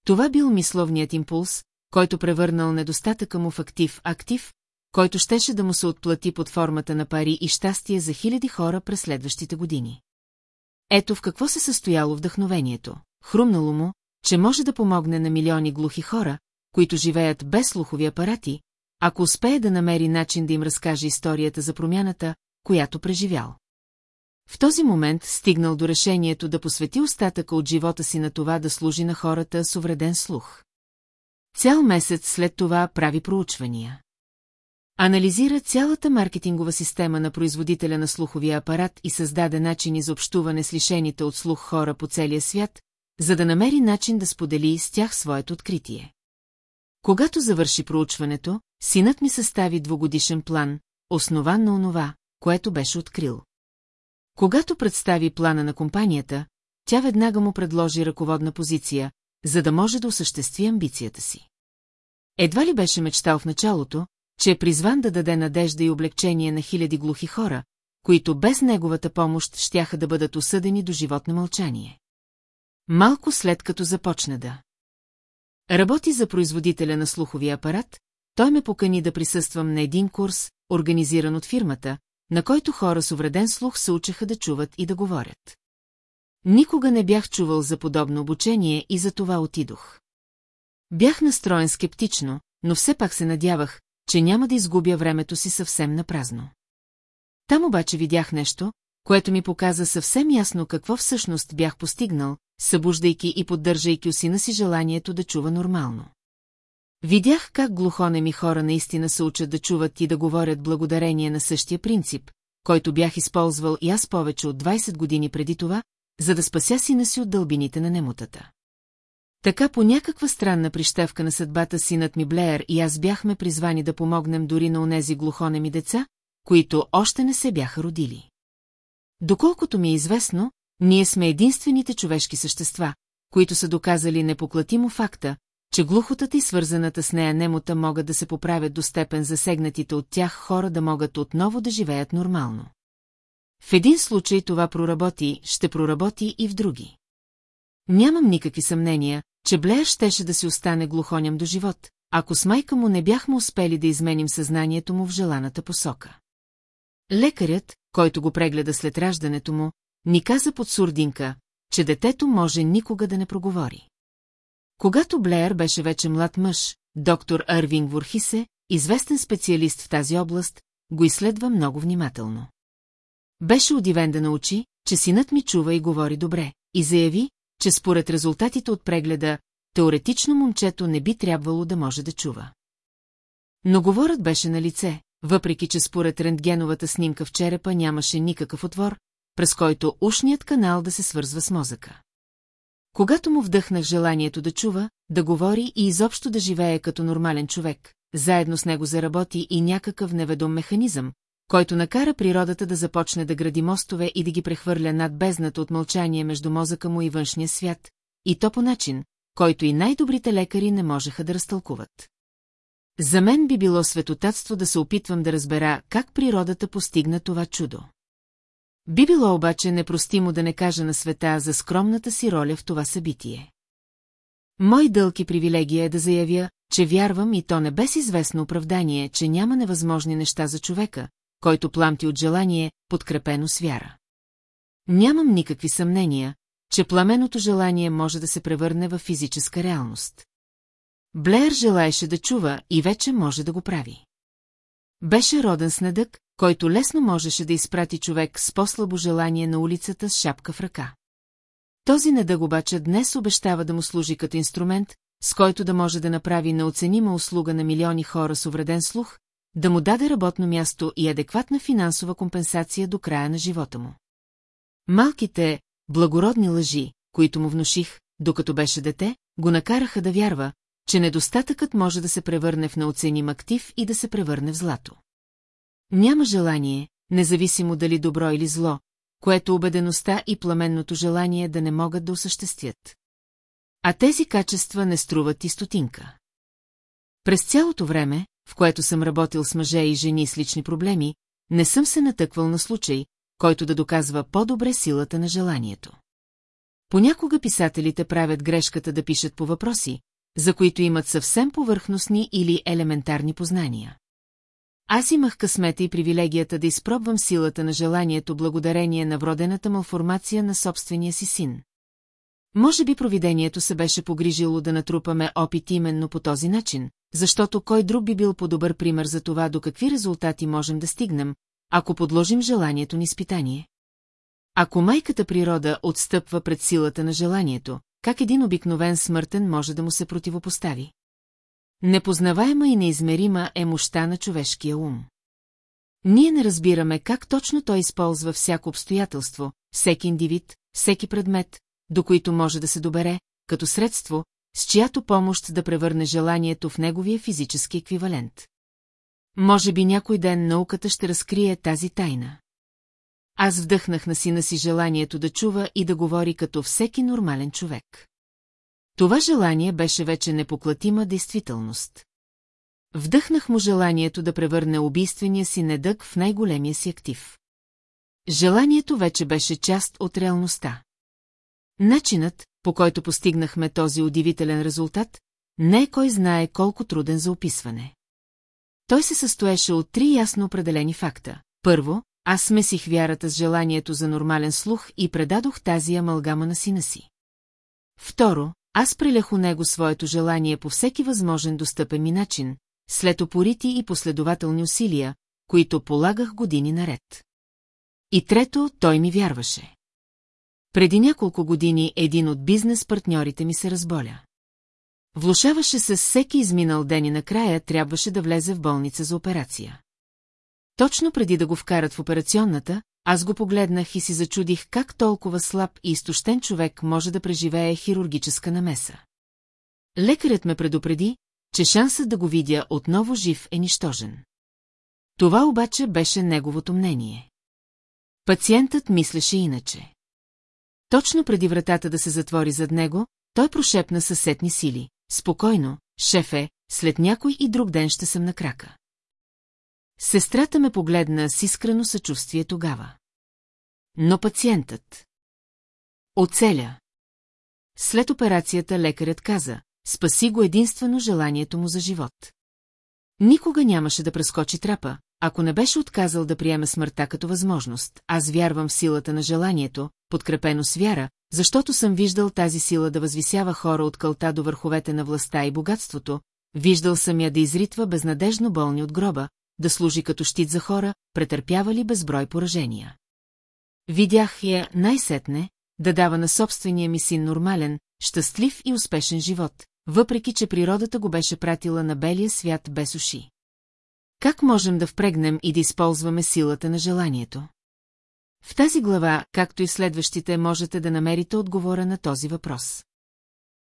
Това бил мисловният импулс, който превърнал недостатъка му в актив-актив, който щеше да му се отплати под формата на пари и щастие за хиляди хора през следващите години. Ето в какво се състояло вдъхновението. Хрумнало му, че може да помогне на милиони глухи хора, които живеят без слухови апарати, ако успее да намери начин да им разкаже историята за промяната, която преживял. В този момент стигнал до решението да посвети остатъка от живота си на това да служи на хората с увреден слух. Цял месец след това прави проучвания. Анализира цялата маркетингова система на производителя на слуховия апарат и създаде начини за общуване с лишените от слух хора по целия свят, за да намери начин да сподели с тях своето откритие. Когато завърши проучването, синът ми състави двогодишен план, основан на онова, което беше открил. Когато представи плана на компанията, тя веднага му предложи ръководна позиция, за да може да осъществи амбицията си. Едва ли беше мечтал в началото, че е призван да даде надежда и облегчение на хиляди глухи хора, които без неговата помощ щяха да бъдат осъдени до живот на мълчание. Малко след като започна да работи за производителя на слуховия апарат, той ме покани да присъствам на един курс, организиран от фирмата, на който хора с увреден слух се учеха да чуват и да говорят. Никога не бях чувал за подобно обучение и за това отидох. Бях настроен скептично, но все пак се надявах, че няма да изгубя времето си съвсем на празно. Там обаче видях нещо, което ми показа съвсем ясно какво всъщност бях постигнал, събуждайки и поддържайки у сина си желанието да чува нормално. Видях как глухонеми хора наистина се учат да чуват и да говорят благодарение на същия принцип, който бях използвал и аз повече от 20 години преди това, за да спася сина си от дълбините на немотата. Така по някаква странна прищевка на съдбата синът ми Блеер и аз бяхме призвани да помогнем дори на онези глухонеми деца, които още не се бяха родили. Доколкото ми е известно, ние сме единствените човешки същества, които са доказали непоклатимо факта, че глухотата и свързаната с нея немота могат да се поправят до степен засегнатите от тях хора да могат отново да живеят нормално. В един случай това проработи, ще проработи и в други. Нямам никакви съмнения, че Блеер щеше да си остане глухоням до живот, ако с майка му не бяхме успели да изменим съзнанието му в желаната посока. Лекарят, който го прегледа след раждането му, ни каза под сурдинка, че детето може никога да не проговори. Когато Блеер беше вече млад мъж, доктор Арвинг Ворхисе, известен специалист в тази област, го изследва много внимателно. Беше удивен да научи, че синът ми чува и говори добре, и заяви, че според резултатите от прегледа, теоретично момчето не би трябвало да може да чува. Но говорът беше на лице, въпреки че според рентгеновата снимка в черепа нямаше никакъв отвор, през който ушният канал да се свързва с мозъка. Когато му вдъхнах желанието да чува, да говори и изобщо да живее като нормален човек, заедно с него заработи и някакъв неведом механизъм, който накара природата да започне да гради мостове и да ги прехвърля над бездната от мълчание между мозъка му и външния свят, и то по начин, който и най-добрите лекари не можеха да разтълкуват. За мен би било светотатство да се опитвам да разбера как природата постигна това чудо. Би било обаче непростимо да не кажа на света за скромната си роля в това събитие. Мой дълг привилегия е да заявя, че вярвам и то не без известно оправдание, че няма невъзможни неща за човека, който пламти от желание, подкрепено с вяра. Нямам никакви съмнения, че пламеното желание може да се превърне в физическа реалност. Блеер желаеше да чува и вече може да го прави. Беше роден с недък, който лесно можеше да изпрати човек с по-слабо желание на улицата с шапка в ръка. Този недъг обаче днес обещава да му служи като инструмент, с който да може да направи неоценима услуга на милиони хора с увреден слух, да му даде работно място и адекватна финансова компенсация до края на живота му. Малките, благородни лъжи, които му внуших, докато беше дете, го накараха да вярва, че недостатъкът може да се превърне в неоценим актив и да се превърне в злато. Няма желание, независимо дали добро или зло, което убедеността и пламенното желание да не могат да осъществят. А тези качества не струват и стотинка. През цялото време, в което съм работил с мъже и жени с лични проблеми, не съм се натъквал на случай, който да доказва по-добре силата на желанието. Понякога писателите правят грешката да пишат по въпроси, за които имат съвсем повърхностни или елементарни познания. Аз имах късмета и привилегията да изпробвам силата на желанието благодарение на вродената малформация на собствения си син. Може би провидението се беше погрижило да натрупаме опит именно по този начин, защото кой друг би бил по-добър пример за това до какви резултати можем да стигнем, ако подложим желанието ни изпитание. Ако майката природа отстъпва пред силата на желанието, как един обикновен смъртен може да му се противопостави? Непознаваема и неизмерима е мощта на човешкия ум. Ние не разбираме как точно той използва всяко обстоятелство, всеки индивид, всеки предмет, до които може да се добере, като средство, с чиято помощ да превърне желанието в неговия физически еквивалент. Може би някой ден науката ще разкрие тази тайна. Аз вдъхнах на сина си желанието да чува и да говори като всеки нормален човек. Това желание беше вече непоклатима действителност. Вдъхнах му желанието да превърне убийствения си недък в най-големия си актив. Желанието вече беше част от реалността. Начинът, по който постигнахме този удивителен резултат, не е кой знае колко труден за описване. Той се състоеше от три ясно определени факта. Първо, аз смесих вярата с желанието за нормален слух и предадох тази амалгама на сина си. Второ, аз прелях у него своето желание по всеки възможен достъпен ми начин, след опорити и последователни усилия, които полагах години наред. И трето, той ми вярваше. Преди няколко години един от бизнес партньорите ми се разболя. Влушаваше се всеки изминал ден и накрая трябваше да влезе в болница за операция. Точно преди да го вкарат в операционната, аз го погледнах и си зачудих как толкова слаб и изтощен човек може да преживее хирургическа намеса. Лекарят ме предупреди, че шансът да го видя отново жив е нищожен. Това обаче беше неговото мнение. Пациентът мислеше иначе. Точно преди вратата да се затвори зад него, той прошепна съсетни сили. Спокойно, шефе, след някой и друг ден ще съм на крака. Сестрата ме погледна с искрено съчувствие тогава. Но пациентът... Оцеля. След операцията лекарят каза, спаси го единствено желанието му за живот. Никога нямаше да прескочи трапа, ако не беше отказал да приеме смъртта като възможност. Аз вярвам в силата на желанието, подкрепено с вяра, защото съм виждал тази сила да възвисява хора от кълта до върховете на властта и богатството, виждал съм я да изритва безнадежно болни от гроба, да служи като щит за хора, претърпявали безброй поражения. Видях я най-сетне, да дава на собствения ми син нормален, щастлив и успешен живот, въпреки че природата го беше пратила на белия свят без уши. Как можем да впрегнем и да използваме силата на желанието? В тази глава, както и следващите, можете да намерите отговора на този въпрос.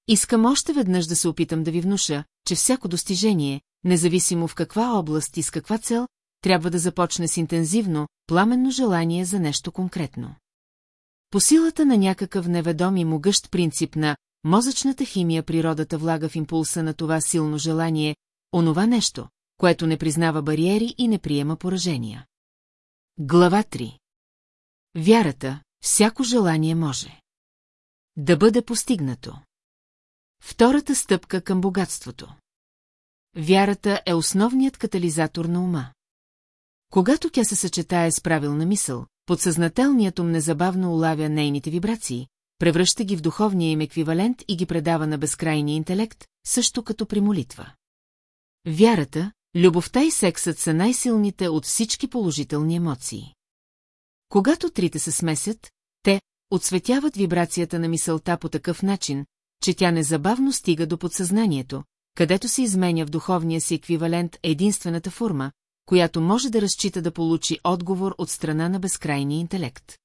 Искам още веднъж да се опитам да ви внуша, че всяко достижение, независимо в каква област и с каква цел, трябва да започне с интензивно, пламенно желание за нещо конкретно. По силата на някакъв неведом и могъщ принцип на мозъчната химия природата влага в импулса на това силно желание, онова нещо, което не признава бариери и не приема поражения. Глава 3 Вярата, всяко желание може. Да бъде постигнато. Втората стъпка към богатството. Вярата е основният катализатор на ума. Когато тя се съчетае с правилна мисъл, подсъзнателният ум незабавно улавя нейните вибрации, превръща ги в духовния им еквивалент и ги предава на безкрайния интелект, също като при молитва. Вярата, любовта и сексът са най-силните от всички положителни емоции. Когато трите се смесят, те отсветяват вибрацията на мисълта по такъв начин, че тя незабавно стига до подсъзнанието, където се изменя в духовния си еквивалент единствената форма, която може да разчита да получи отговор от страна на безкрайния интелект.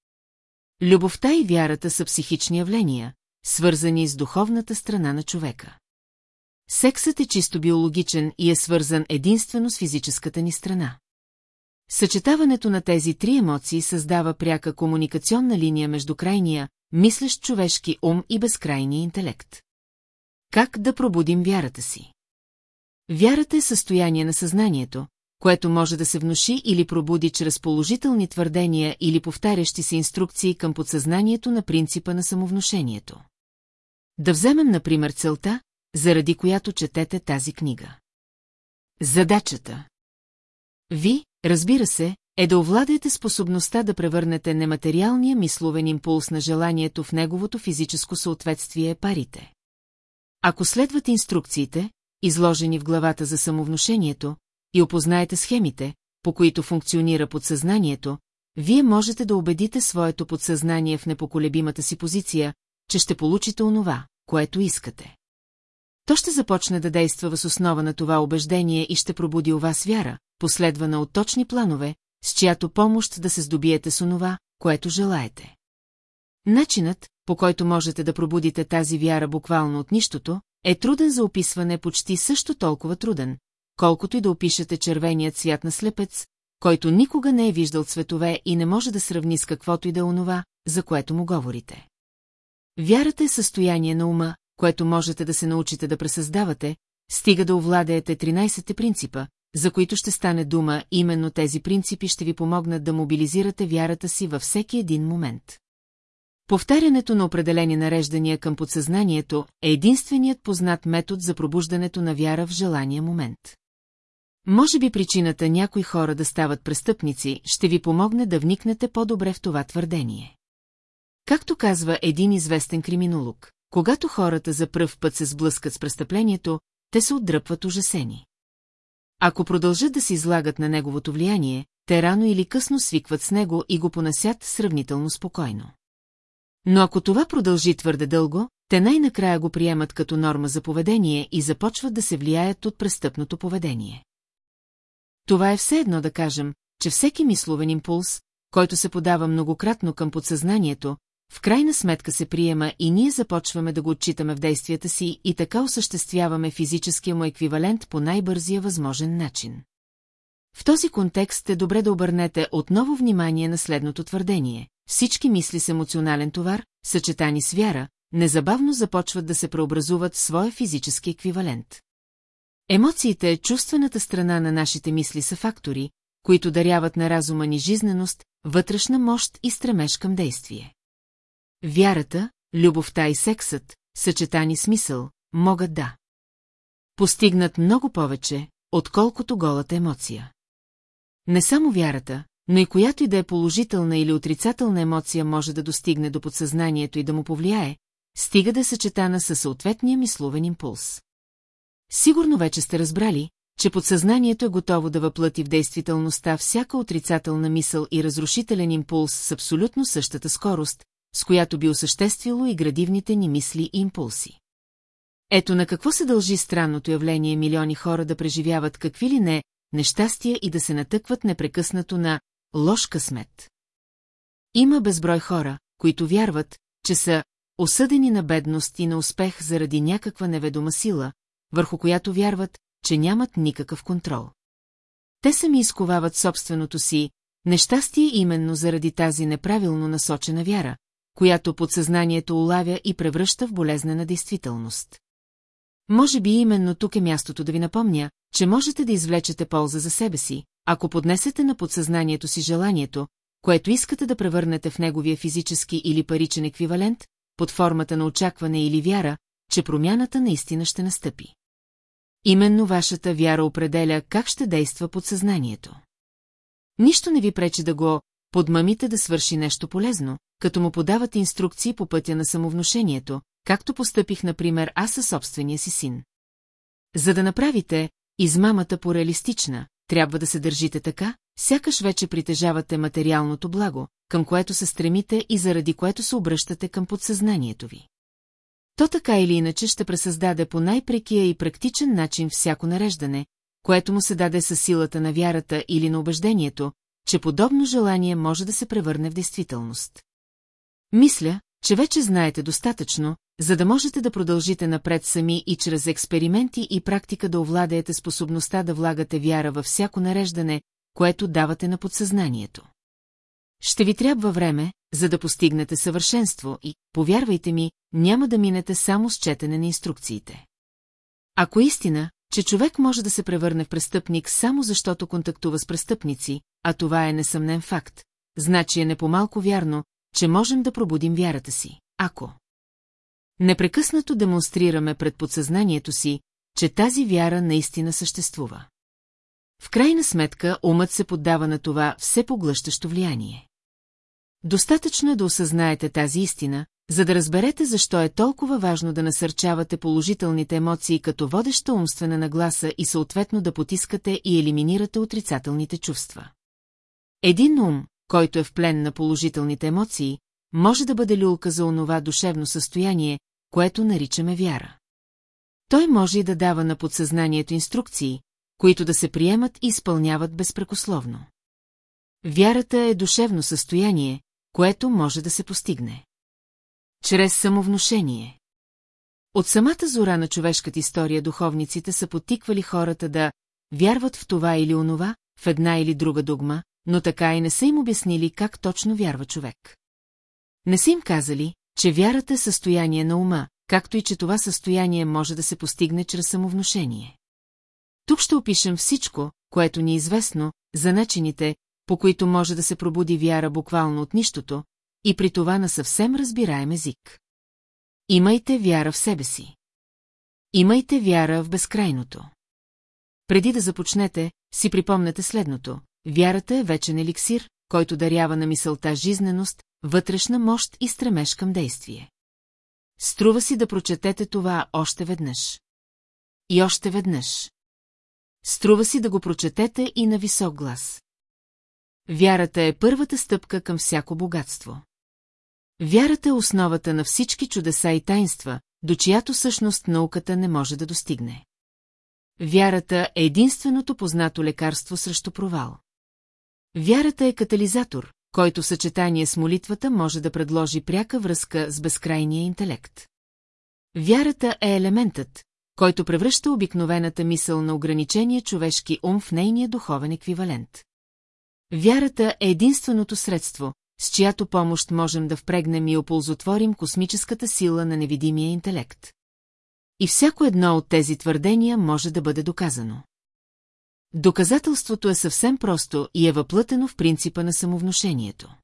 Любовта и вярата са психични явления, свързани с духовната страна на човека. Сексът е чисто биологичен и е свързан единствено с физическата ни страна. Съчетаването на тези три емоции създава пряка комуникационна линия между крайния, мислещ човешки ум и безкрайния интелект. Как да пробудим вярата си? Вярата е състояние на съзнанието, което може да се внуши или пробуди чрез положителни твърдения или повтарящи се инструкции към подсъзнанието на принципа на самовнушението. Да вземем, например, целта, заради която четете тази книга. Задачата. Ви, разбира се, е да овладеете способността да превърнете нематериалния мисловен импулс на желанието в неговото физическо съответствие парите. Ако следвате инструкциите, изложени в главата за самовнушението, и опознаете схемите, по които функционира подсъзнанието, вие можете да убедите своето подсъзнание в непоколебимата си позиция, че ще получите онова, което искате. То ще започне да действа въз основа на това убеждение и ще пробуди у вас вяра, последвана от точни планове, с чиято помощ да се здобиете с онова, което желаете. Начинът, по който можете да пробудите тази вяра буквално от нищото, е труден за описване почти също толкова труден, колкото и да опишете червеният цвят на слепец, който никога не е виждал цветове и не може да сравни с каквото и да е онова, за което му говорите. Вярата е състояние на ума, което можете да се научите да пресъздавате, стига да овладеете 13-те принципа, за които ще стане дума, именно тези принципи ще ви помогнат да мобилизирате вярата си във всеки един момент. Повтарянето на определени нареждания към подсъзнанието е единственият познат метод за пробуждането на вяра в желания момент. Може би причината някои хора да стават престъпници ще ви помогне да вникнете по-добре в това твърдение. Както казва един известен криминолог, когато хората за пръв път се сблъскат с престъплението, те се отдръпват ужасени. Ако продължат да се излагат на неговото влияние, те рано или късно свикват с него и го понасят сравнително спокойно. Но ако това продължи твърде дълго, те най-накрая го приемат като норма за поведение и започват да се влияят от престъпното поведение. Това е все едно да кажем, че всеки мисловен импулс, който се подава многократно към подсъзнанието, в крайна сметка се приема и ние започваме да го отчитаме в действията си и така осъществяваме физическия му еквивалент по най-бързия възможен начин. В този контекст е добре да обърнете отново внимание на следното твърдение. Всички мисли с емоционален товар, съчетани с вяра, незабавно започват да се преобразуват в своя физически еквивалент. Емоциите, чувствената страна на нашите мисли са фактори, които даряват на разума ни жизненост, вътрешна мощ и стремеж към действие. Вярата, любовта и сексът, съчетани с мисъл, могат да постигнат много повече, отколкото голата емоция. Не само вярата, но и която и да е положителна или отрицателна емоция може да достигне до подсъзнанието и да му повлияе, стига да е съчетана със съответния мисловен импулс. Сигурно вече сте разбрали, че подсъзнанието е готово да въплати в действителността всяка отрицателна мисъл и разрушителен импулс с абсолютно същата скорост, с която би осъществило и градивните ни мисли и импулси. Ето на какво се дължи странното явление милиони хора да преживяват какви ли не нещастия и да се натъкват непрекъснато на лош късмет. Има безброй хора, които вярват, че са осъдени на бедност и на успех заради някаква неведома сила, върху която вярват, че нямат никакъв контрол. Те сами изковават собственото си нещастие именно заради тази неправилно насочена вяра, която подсъзнанието улавя и превръща в болезнена действителност. Може би именно тук е мястото да ви напомня, че можете да извлечете полза за себе си, ако поднесете на подсъзнанието си желанието, което искате да превърнете в неговия физически или паричен еквивалент, под формата на очакване или вяра, че промяната наистина ще настъпи. Именно вашата вяра определя как ще действа подсъзнанието. Нищо не ви пречи да го подмамите да свърши нещо полезно, като му подавате инструкции по пътя на самовнушението, както постъпих, например, аз със собствения си син. За да направите измамата по-реалистична, трябва да се държите така, сякаш вече притежавате материалното благо, към което се стремите и заради което се обръщате към подсъзнанието ви. То така или иначе ще пресъздаде по най-прекия и практичен начин всяко нареждане, което му се даде със силата на вярата или на убеждението, че подобно желание може да се превърне в действителност. Мисля, че вече знаете достатъчно, за да можете да продължите напред сами и чрез експерименти и практика да овладеете способността да влагате вяра във всяко нареждане, което давате на подсъзнанието. Ще ви трябва време, за да постигнете съвършенство и, повярвайте ми, няма да минете само с четене на инструкциите. Ако истина, че човек може да се превърне в престъпник само защото контактува с престъпници, а това е несъмнен факт, значи е не по-малко вярно, че можем да пробудим вярата си, ако непрекъснато демонстрираме пред подсъзнанието си, че тази вяра наистина съществува. В крайна сметка умът се поддава на това все поглъщащо влияние. Достатъчно е да осъзнаете тази истина, за да разберете защо е толкова важно да насърчавате положителните емоции като водеща умствена нагласа и съответно да потискате и елиминирате отрицателните чувства. Един ум, който е в плен на положителните емоции, може да бъде люлка за онова душевно състояние, което наричаме вяра. Той може и да дава на подсъзнанието инструкции, които да се приемат и изпълняват безпрекословно. Вярата е душевно състояние, което може да се постигне. Чрез самовнушение. От самата зора на човешката история духовниците са потиквали хората да вярват в това или онова, в една или друга догма, но така и не са им обяснили как точно вярва човек. Не са им казали, че вярата е състояние на ума, както и че това състояние може да се постигне чрез самовнушение. Тук ще опишем всичко, което ни е известно, за начините, по които може да се пробуди вяра буквално от нищото, и при това на съвсем разбираем език. Имайте вяра в себе си. Имайте вяра в безкрайното. Преди да започнете, си припомнете следното. Вярата е вечен еликсир, който дарява на мисълта жизненост, вътрешна мощ и стремеж към действие. Струва си да прочетете това още веднъж. И още веднъж. Струва си да го прочетете и на висок глас. Вярата е първата стъпка към всяко богатство. Вярата е основата на всички чудеса и таинства, до чиято същност науката не може да достигне. Вярата е единственото познато лекарство срещу провал. Вярата е катализатор, който съчетание с молитвата може да предложи пряка връзка с безкрайния интелект. Вярата е елементът, който превръща обикновената мисъл на ограничения човешки ум в нейния духовен еквивалент. Вярата е единственото средство, с чиято помощ можем да впрегнем и оползотворим космическата сила на невидимия интелект. И всяко едно от тези твърдения може да бъде доказано. Доказателството е съвсем просто и е въплътено в принципа на самовнушението.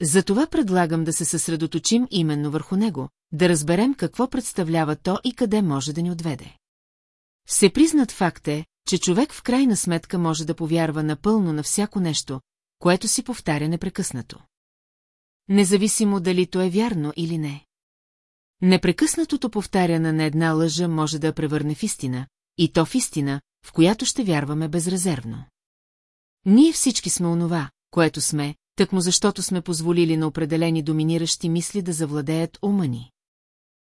Затова предлагам да се съсредоточим именно върху него, да разберем какво представлява то и къде може да ни отведе. Всепризнат факт е, че човек в крайна сметка може да повярва напълно на всяко нещо, което си повтаря непрекъснато. Независимо дали то е вярно или не. Непрекъснатото повтаряне на една лъжа може да я превърне в истина, и то в истина, в която ще вярваме безрезервно. Ние всички сме онова, което сме, тъкмо защото сме позволили на определени доминиращи мисли да завладеят ума ни.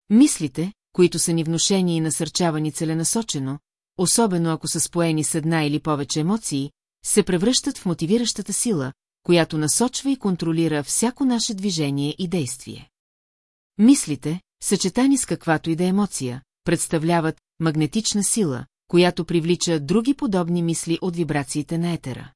Мислите, които са ни внушени и насърчавани целенасочено, особено ако са споени с една или повече емоции, се превръщат в мотивиращата сила, която насочва и контролира всяко наше движение и действие. Мислите, съчетани с каквато и да е емоция, представляват магнетична сила, която привлича други подобни мисли от вибрациите на етера.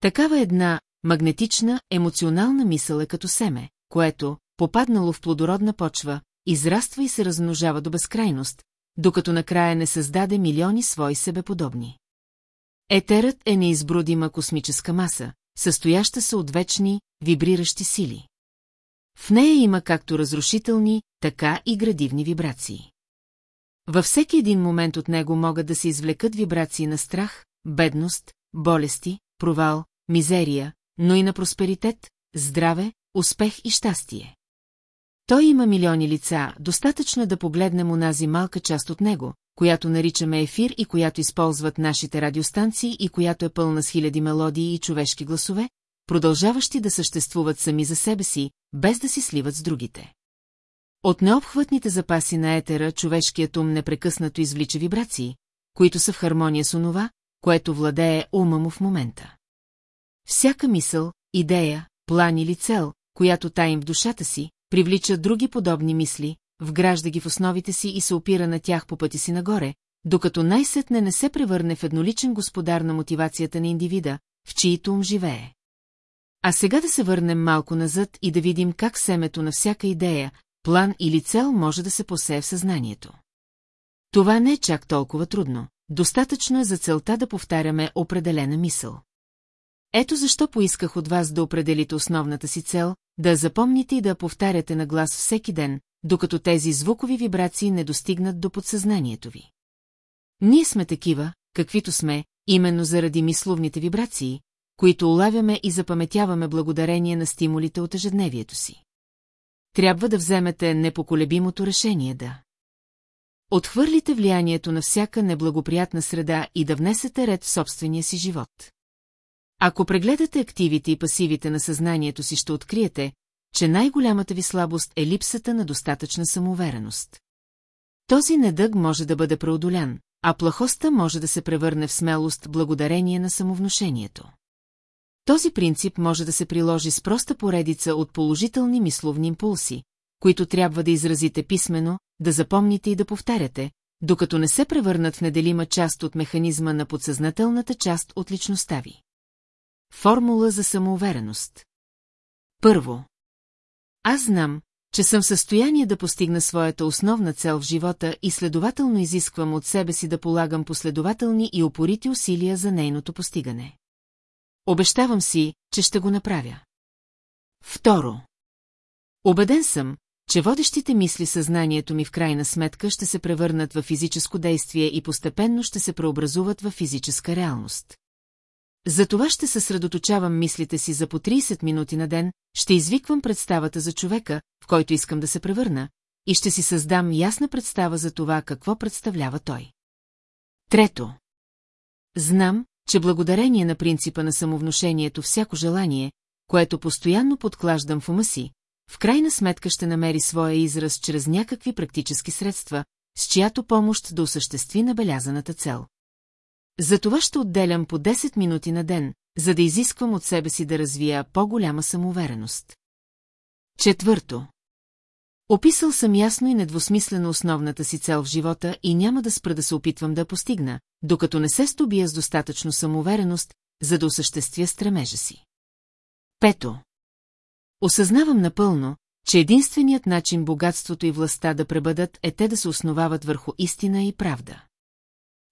Такава една магнетична, емоционална мисъл е като семе, което, попаднало в плодородна почва, израства и се размножава до безкрайност, докато накрая не създаде милиони свои себеподобни. Етерът е неизбродима космическа маса, състояща се от вечни, вибриращи сили. В нея има както разрушителни, така и градивни вибрации. Във всеки един момент от него могат да се извлекат вибрации на страх, бедност, болести, провал, мизерия, но и на просперитет, здраве, успех и щастие. Той има милиони лица, достатъчно да погледнем унази малка част от него, която наричаме ефир и която използват нашите радиостанции и която е пълна с хиляди мелодии и човешки гласове, продължаващи да съществуват сами за себе си, без да си сливат с другите. От необхватните запаси на етера човешкият ум непрекъснато извлича вибрации, които са в хармония с онова, което владее ума му в момента. Всяка мисъл, идея, план или цел, която таим в душата си, привлича други подобни мисли, вгражда ги в основите си и се опира на тях по пъти си нагоре, докато най-сетне не се превърне в едноличен господар на мотивацията на индивида, в чието ум живее. А сега да се върнем малко назад и да видим как семето на всяка идея, план или цел може да се посее в съзнанието. Това не е чак толкова трудно. Достатъчно е за целта да повтаряме определена мисъл. Ето защо поисках от вас да определите основната си цел, да запомните и да повтаряте на глас всеки ден, докато тези звукови вибрации не достигнат до подсъзнанието ви. Ние сме такива, каквито сме, именно заради мисловните вибрации, които улавяме и запаметяваме благодарение на стимулите от ежедневието си. Трябва да вземете непоколебимото решение да Отхвърлите влиянието на всяка неблагоприятна среда и да внесете ред в собствения си живот. Ако прегледате активите и пасивите на съзнанието си, ще откриете, че най-голямата ви слабост е липсата на достатъчна самоувереност. Този недъг може да бъде преодолян, а плахостта може да се превърне в смелост благодарение на самовнушението. Този принцип може да се приложи с проста поредица от положителни мисловни импулси, които трябва да изразите писменно, да запомните и да повтаряте, докато не се превърнат в неделима част от механизма на подсъзнателната част от личността ви. Формула за самоувереност Първо. Аз знам, че съм в състояние да постигна своята основна цел в живота и следователно изисквам от себе си да полагам последователни и опорити усилия за нейното постигане. Обещавам си, че ще го направя. Второ. Обеден съм, че водещите мисли съзнанието ми в крайна сметка ще се превърнат в физическо действие и постепенно ще се преобразуват в физическа реалност. Затова ще съсредоточавам мислите си за по 30 минути на ден, ще извиквам представата за човека, в който искам да се превърна, и ще си създам ясна представа за това какво представлява той. Трето. Знам, че благодарение на принципа на самовнушението всяко желание, което постоянно подклаждам в ума си, в крайна сметка ще намери своя израз чрез някакви практически средства, с чиято помощ да осъществи набелязаната цел. За това ще отделям по 10 минути на ден, за да изисквам от себе си да развия по-голяма самоувереност. Четвърто. Описал съм ясно и недвусмислено основната си цел в живота и няма да спра да се опитвам да постигна, докато не се стобия с достатъчно самоувереност, за да осъществя стремежа си. Пето. Осъзнавам напълно, че единственият начин богатството и властта да пребъдат е те да се основават върху истина и правда.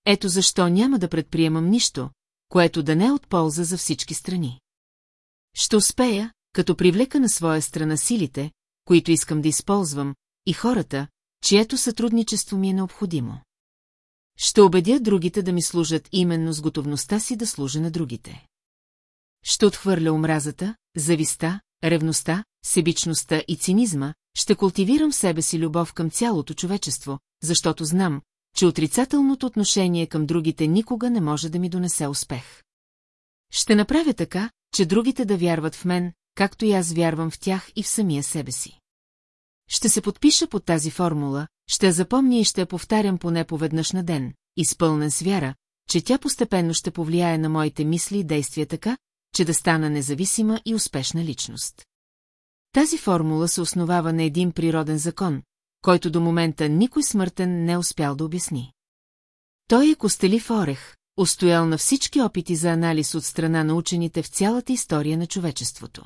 Ето защо няма да предприемам нищо, което да не е от полза за всички страни. Ще успея, като привлека на своя страна силите, които искам да използвам, и хората, чието сътрудничество ми е необходимо. Ще убедя другите да ми служат именно с готовността си да служа на другите. Ще отхвърля омразата, зависта, ревността, себичността и цинизма, ще култивирам себе си любов към цялото човечество, защото знам, че отрицателното отношение към другите никога не може да ми донесе успех. Ще направя така, че другите да вярват в мен, както и аз вярвам в тях и в самия себе си. Ще се подпиша под тази формула, ще я запомня и ще я повтарям поне поведнъж на ден, изпълнен с вяра, че тя постепенно ще повлияе на моите мисли и действия така, че да стана независима и успешна личност. Тази формула се основава на един природен закон, който до момента никой смъртен не е успял да обясни. Той е костелив орех, устоял на всички опити за анализ от страна на учените в цялата история на човечеството.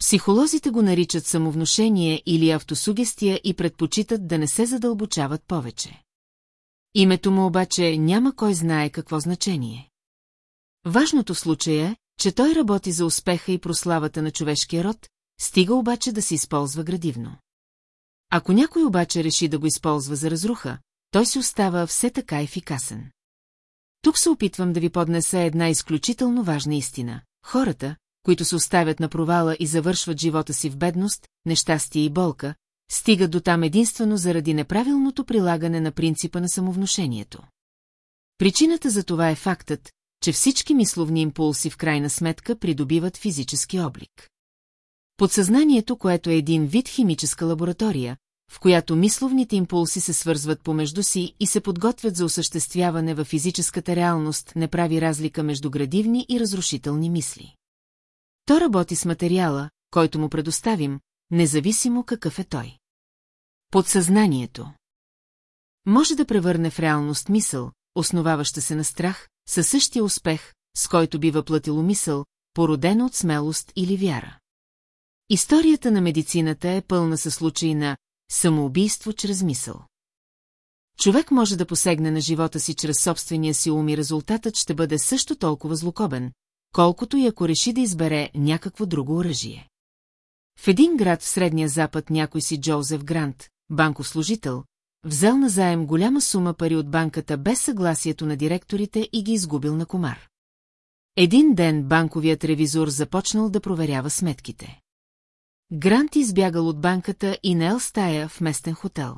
Психолозите го наричат самовнушение или автосугестия и предпочитат да не се задълбочават повече. Името му обаче няма кой знае какво значение. Важното в случая е, че той работи за успеха и прославата на човешкия род, стига обаче да се използва градивно. Ако някой обаче реши да го използва за разруха, той си остава все така ефикасен. Тук се опитвам да ви поднеса една изключително важна истина. Хората, които се оставят на провала и завършват живота си в бедност, нещастие и болка, стигат до там единствено заради неправилното прилагане на принципа на самовнушението. Причината за това е фактът, че всички мисловни импулси в крайна сметка придобиват физически облик. Подсъзнанието, което е един вид химическа лаборатория, в която мисловните импулси се свързват помежду си и се подготвят за осъществяване във физическата реалност, не прави разлика между градивни и разрушителни мисли. То работи с материала, който му предоставим, независимо какъв е той. Подсъзнанието може да превърне в реалност мисъл, основаваща се на страх, със същия успех, с който бива платило мисъл, породена от смелост или вяра. Историята на медицината е пълна със случаи на самоубийство чрез мисъл. Човек може да посегне на живота си чрез собствения си ум и резултатът ще бъде също толкова злокобен, колкото и ако реши да избере някакво друго оръжие. В един град в Средния Запад някой си Джозеф Грант, банков служител, взел на заем голяма сума пари от банката без съгласието на директорите и ги изгубил на комар. Един ден банковият ревизор започнал да проверява сметките. Грант избягал от банката и наел стая в местен хотел.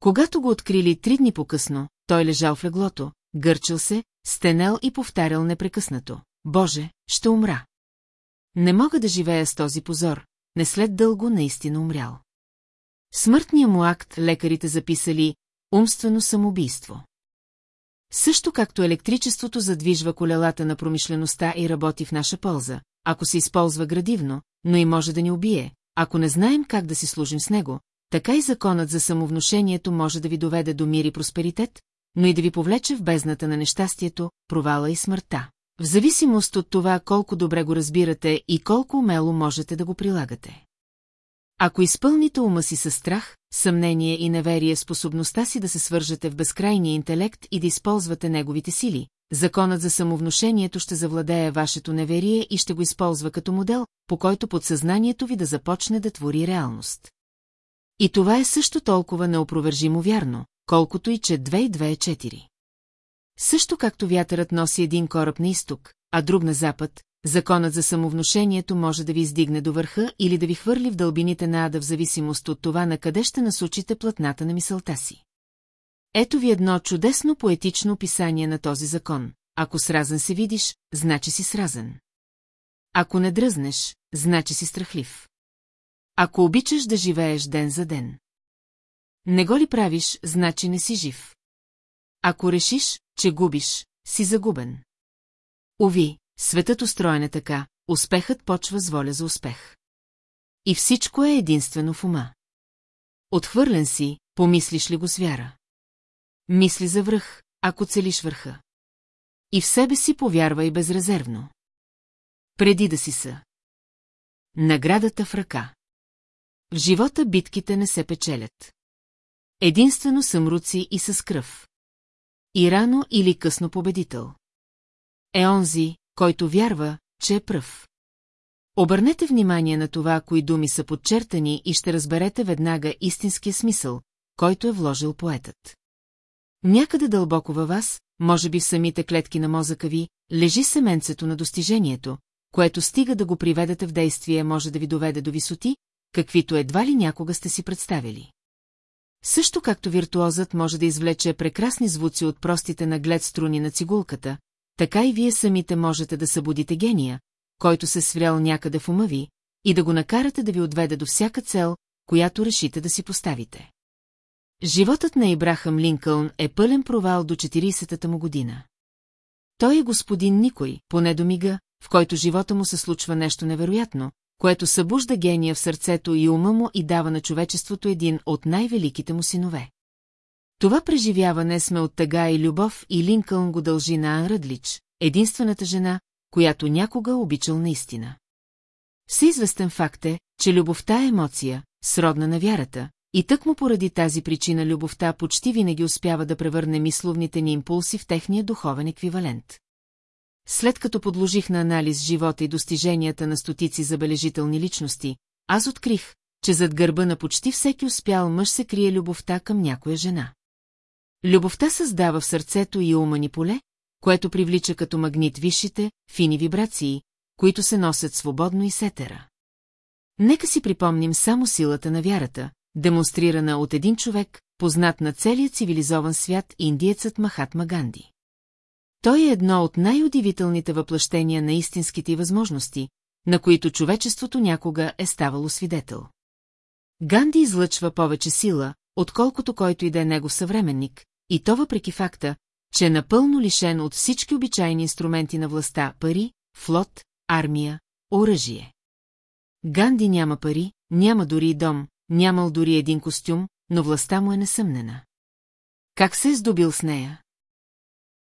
Когато го открили три дни по-късно, той лежал в леглото, гърчил се, стенел и повтарял непрекъснато. Боже, ще умра. Не мога да живея с този позор, не след дълго наистина умрял. Смъртния му акт лекарите записали умствено самоубийство. Също както електричеството задвижва колелата на промишлеността и работи в наша полза, ако се използва градивно, но и може да ни убие, ако не знаем как да си служим с него, така и законът за самовнушението може да ви доведе до мир и просперитет, но и да ви повлече в бездната на нещастието, провала и смъртта. В зависимост от това колко добре го разбирате и колко умело можете да го прилагате. Ако изпълните ума си със страх, съмнение и неверие способността си да се свържете в безкрайния интелект и да използвате неговите сили, законът за самовнушението ще завладее вашето неверие и ще го използва като модел, по който подсъзнанието ви да започне да твори реалност. И това е също толкова неопровержимо вярно, колкото и че 2 и 2 е 4. Също както вятърът носи един кораб на изток, а друг на запад, законът за самовнушението може да ви издигне до върха или да ви хвърли в дълбините на ада в зависимост от това на къде ще насочите платната на мисълта си. Ето ви едно чудесно поетично описание на този закон. Ако сразен се видиш, значи си сразен. Ако не дръзнеш, значи си страхлив. Ако обичаш да живееш ден за ден. Не го ли правиш, значи не си жив. Ако решиш, че губиш, си загубен. Ови, светът устроен е така, успехът почва с воля за успех. И всичко е единствено в ума. Отхвърлен си, помислиш ли го с вяра. Мисли за връх, ако целиш върха. И в себе си повярвай безрезервно. Преди да си са. Наградата в ръка. В живота битките не се печелят. Единствено съмруци и с кръв. И рано или късно победител. Е онзи, който вярва, че е пръв. Обърнете внимание на това, кои думи са подчертани и ще разберете веднага истинския смисъл, който е вложил поетът. Някъде дълбоко във вас, може би в самите клетки на мозъка ви, лежи семенцето на достижението, което стига да го приведете в действие може да ви доведе до висоти, каквито едва ли някога сте си представили. Също както виртуозът може да извлече прекрасни звуци от простите наглед струни на цигулката, така и вие самите можете да събудите гения, който се сврял някъде в ума ви, и да го накарате да ви отведе до всяка цел, която решите да си поставите. Животът на Ибрахам Линкълн е пълен провал до 40-та му година. Той е господин никой, поне до мига, в който живота му се случва нещо невероятно, което събужда гения в сърцето и ума му и дава на човечеството един от най-великите му синове. Това преживяване сме от тъга и любов и Линкълн го дължи на Ан Ръдлич, единствената жена, която някога обичал наистина. Всеизвестен факт е, че любовта е емоция, сродна на вярата, и тъкмо поради тази причина любовта почти винаги успява да превърне мисловните ни импулси в техния духовен еквивалент. След като подложих на анализ живота и достиженията на стотици забележителни личности, аз открих, че зад гърба на почти всеки успял мъж се крие любовта към някоя жена. Любовта създава в сърцето и ума ни поле, което привлича като магнит висшите, фини вибрации, които се носят свободно и сетера. Нека си припомним само силата на вярата, демонстрирана от един човек, познат на целия цивилизован свят индиецът Махатма Ганди. Той е едно от най-удивителните въплъщения на истинските възможности, на които човечеството някога е ставало свидетел. Ганди излъчва повече сила, отколкото който и да е негов съвременник, и то въпреки факта, че е напълно лишен от всички обичайни инструменти на властта – пари, флот, армия, оръжие. Ганди няма пари, няма дори и дом, нямал дори един костюм, но властта му е несъмнена. Как се е здобил с нея?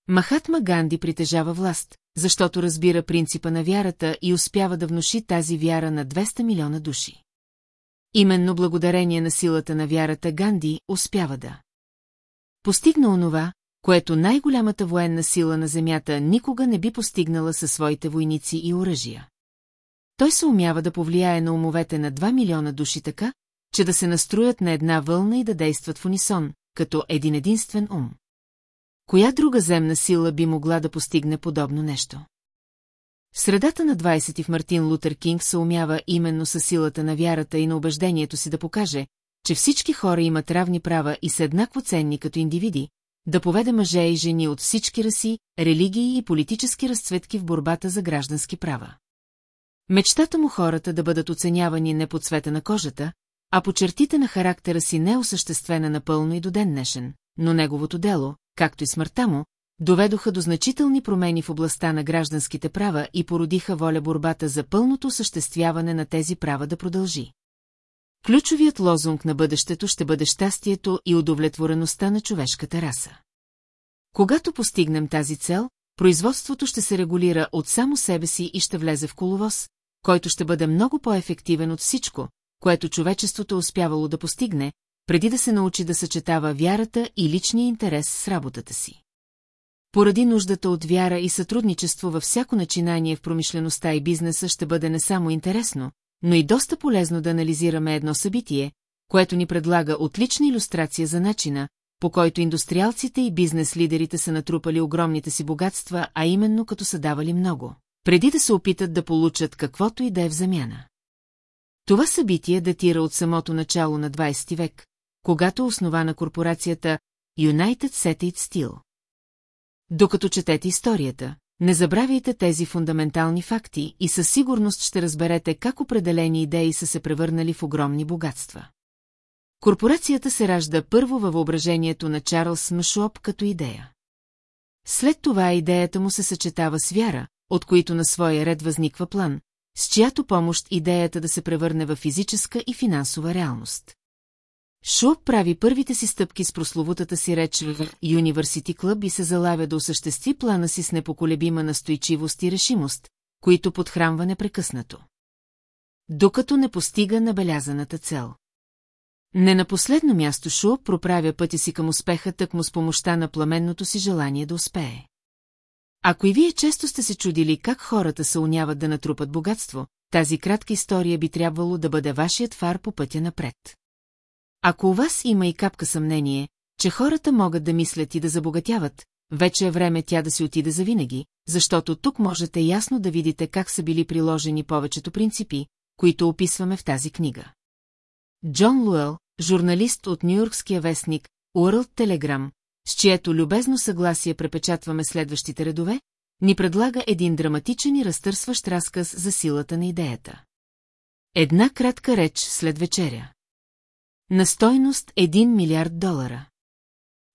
Махатма Ганди притежава власт, защото разбира принципа на вярата и успява да внуши тази вяра на 200 милиона души. Именно благодарение на силата на вярата Ганди успява да постигна онова, което най-голямата военна сила на Земята никога не би постигнала със своите войници и оръжия. Той се умява да повлияе на умовете на 2 милиона души така, че да се настроят на една вълна и да действат в унисон, като един единствен ум. Коя друга земна сила би могла да постигне подобно нещо? В средата на 20 в Мартин Лутер Кинг се умява именно с силата на вярата и на убеждението си да покаже, че всички хора имат равни права и са еднакво ценни като индивиди, да поведе мъже и жени от всички раси, религии и политически разцветки в борбата за граждански права. Мечтата му хората да бъдат оценявани не по цвета на кожата, а по чертите на характера си не е осъществена напълно и до ден днешен, но неговото дело, както и смъртта му, доведоха до значителни промени в областта на гражданските права и породиха воля борбата за пълното осъществяване на тези права да продължи. Ключовият лозунг на бъдещето ще бъде щастието и удовлетвореността на човешката раса. Когато постигнем тази цел, производството ще се регулира от само себе си и ще влезе в коловоз, който ще бъде много по-ефективен от всичко, което човечеството успявало да постигне, преди да се научи да съчетава вярата и личния интерес с работата си. Поради нуждата от вяра и сътрудничество във всяко начинание в промишлеността и бизнеса ще бъде не само интересно, но и доста полезно да анализираме едно събитие, което ни предлага отлична иллюстрация за начина, по който индустриалците и бизнес-лидерите са натрупали огромните си богатства, а именно като са давали много, преди да се опитат да получат каквото и да е в замяна. Това събитие датира от самото начало на 20 век, когато е основана корпорацията United States Steel. Докато четете историята, не забравяйте тези фундаментални факти и със сигурност ще разберете как определени идеи са се превърнали в огромни богатства. Корпорацията се ражда първо във въображението на Чарлз Мшуоп като идея. След това идеята му се съчетава с вяра, от които на своя ред възниква план, с чиято помощ идеята да се превърне в физическа и финансова реалност. Шуп прави първите си стъпки с прословутата си реч в Юниверсити Клъб и се залавя да осъществи плана си с непоколебима настойчивост и решимост, които подхранва непрекъснато. Докато не постига набелязаната цел. Не на последно място Шу проправя пътя си към успеха тъкмо с помощта на пламенното си желание да успее. Ако и вие често сте се чудили как хората се уняват да натрупат богатство, тази кратка история би трябвало да бъде вашият фар по пътя напред. Ако у вас има и капка съмнение, че хората могат да мислят и да забогатяват, вече е време тя да си отиде завинаги, защото тук можете ясно да видите как са били приложени повечето принципи, които описваме в тази книга. Джон Луел, журналист от Нью-Йоркския вестник World Telegram, с чието любезно съгласие препечатваме следващите редове, ни предлага един драматичен и разтърсващ разказ за силата на идеята. Една кратка реч след вечеря. На стойност 1 милиард долара.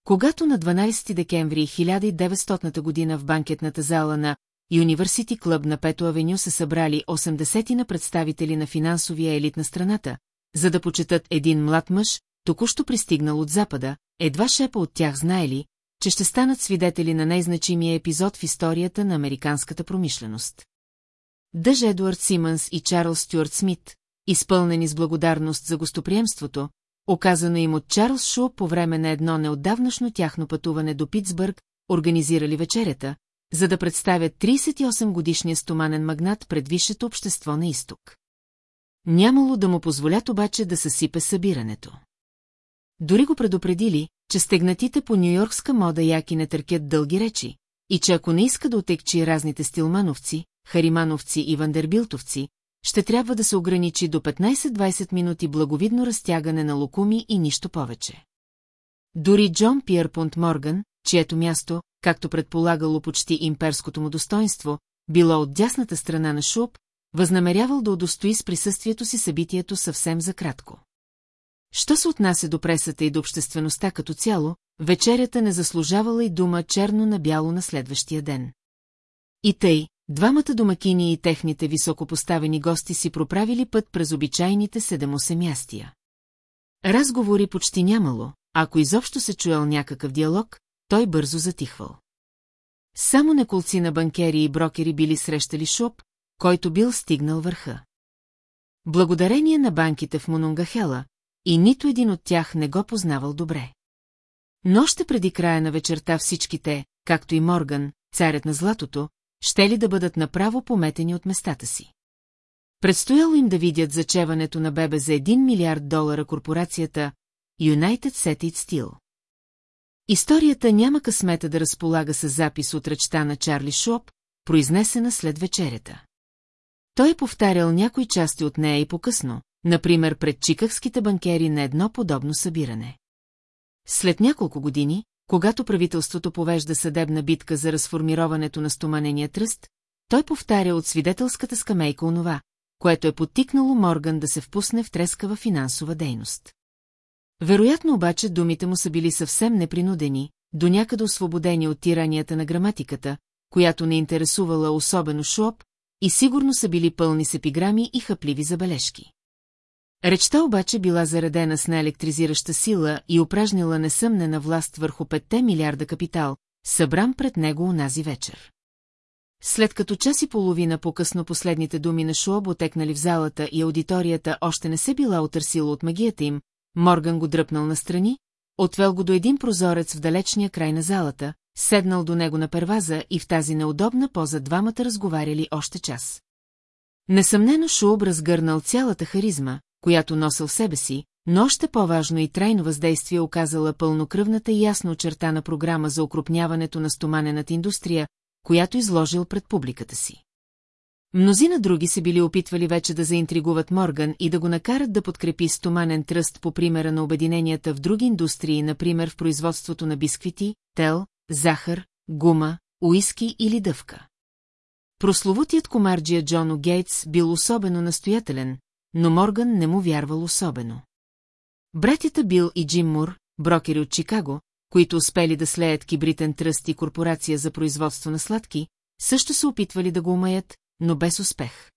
Когато на 12 декември 1900 година в банкетната зала на Юниверсити Клъб на Пето Авеню се събрали 80 на представители на финансовия елит на страната, за да почетат един млад мъж, току-що пристигнал от Запада, едва шепа от тях знаели, че ще станат свидетели на най-значимия епизод в историята на американската промишленост. Дъж Едуард Симънс и Чарлз Стюарт Смит, изпълнени с благодарност за гостоприемството, оказано им от Чарлз Шу по време на едно неотдавнашно тяхно пътуване до Питсбърг, организирали вечерята, за да представят 38-годишния стоманен магнат пред висшето общество на изток. Нямало да му позволят обаче да съсипе събирането. Дори го предупредили, че стегнатите по нью-йоркска мода яки не търкят дълги речи, и че ако не иска да отекчи разните стилмановци, харимановци и вандербилтовци, ще трябва да се ограничи до 15-20 минути благовидно разтягане на локуми и нищо повече. Дори Джон Пиерпонт Морган, чието място, както предполагало почти имперското му достоинство, било от дясната страна на Шуп, възнамерявал да удостои с присъствието си събитието съвсем за кратко. Що се отнася до пресата и до обществеността като цяло, вечерята не заслужавала и дума черно на бяло на следващия ден. И тъй, двамата домакини и техните високопоставени гости си проправили път през обичайните седемосемястия. Разговори почти нямало, ако изобщо се чуел някакъв диалог, той бързо затихвал. Само неколци на банкери и брокери били срещали Шоп, който бил стигнал върха. Благодарение на банките в Монунгахела, и нито един от тях не го познавал добре. Но още преди края на вечерта всичките, както и Морган, царят на златото, ще ли да бъдат направо пометени от местата си. Предстояло им да видят зачеването на бебе за 1 милиард долара корпорацията United Seted Steel. Историята няма късмета да разполага с запис от речта на Чарли Шоп, произнесена след вечерята. Той е повтарял някои части от нея и по-късно, например пред чикагските банкери на едно подобно събиране. След няколко години, когато правителството повежда съдебна битка за разформироването на стоманения тръст, той повтаря от свидетелската скамейка онова, което е подтикнало Морган да се впусне в трескава финансова дейност. Вероятно обаче думите му са били съвсем непринудени, до някъде освободени от тиранията на граматиката, която не интересувала особено Шуоп, и сигурно са били пълни с епиграми и хъпливи забележки. Речта обаче била заредена с неелектризираща сила и упражнила несъмнена власт върху петте милиарда капитал, събран пред него унази вечер. След като час и половина по-късно последните думи на Шуоб отекнали в залата и аудиторията още не се била отърсила от магията им, Морган го дръпнал настрани, отвел го до един прозорец в далечния край на залата, седнал до него на перваза и в тази неудобна поза двамата разговаряли още час. Несъмнено Шуоб разгърнал цялата харизма, която носил в себе си, но още по-важно и трайно въздействие оказала пълнокръвната и ясно очертана програма за укрупняването на стоманената индустрия, която изложил пред публиката си. Мнозина други се били опитвали вече да заинтригуват Морган и да го накарат да подкрепи стоманен тръст по примера на обединенията в други индустрии, например в производството на бисквити, тел, захар, гума, уиски или дъвка. Прословутият комарджия Джоно Гейтс бил особено настоятелен, но Морган не му вярвал особено. Братята Бил и Джим Мур, брокери от Чикаго, които успели да слеят кибритен тръст и корпорация за производство на сладки, също се опитвали да го умаят, но без успех.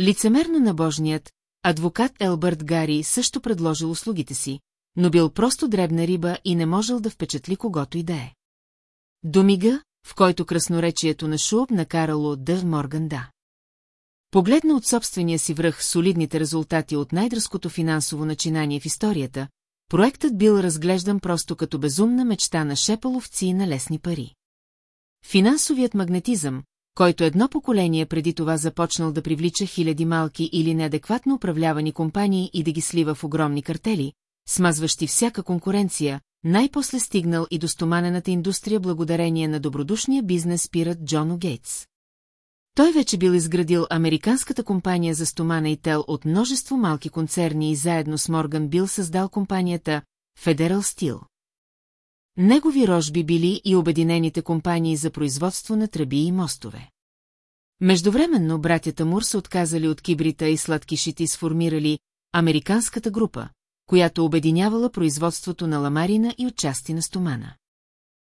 Лицемерно набожният, адвокат Елбърт Гари също предложил услугите си, но бил просто дребна риба и не можел да впечатли когото и да е. До мига, в който красноречието на Шуоб накарало Дъв Морган да. Погледна от собствения си връх солидните резултати от най-дръското финансово начинание в историята, проектът бил разглеждан просто като безумна мечта на шепаловци и на лесни пари. Финансовият магнетизъм, който едно поколение преди това започнал да привлича хиляди малки или неадекватно управлявани компании и да ги слива в огромни картели, смазващи всяка конкуренция, най-после стигнал и до стоманената индустрия благодарение на добродушния бизнес пират Джоно Гейтс. Той вече бил изградил американската компания за стомана и тел от множество малки концерни и заедно с Морган бил създал компанията Federal Steel. Негови рожби били и обединените компании за производство на тръби и мостове. Междувременно братята Мур са отказали от кибрита и сладкишите и сформирали американската група, която обединявала производството на ламарина и отчасти на стомана.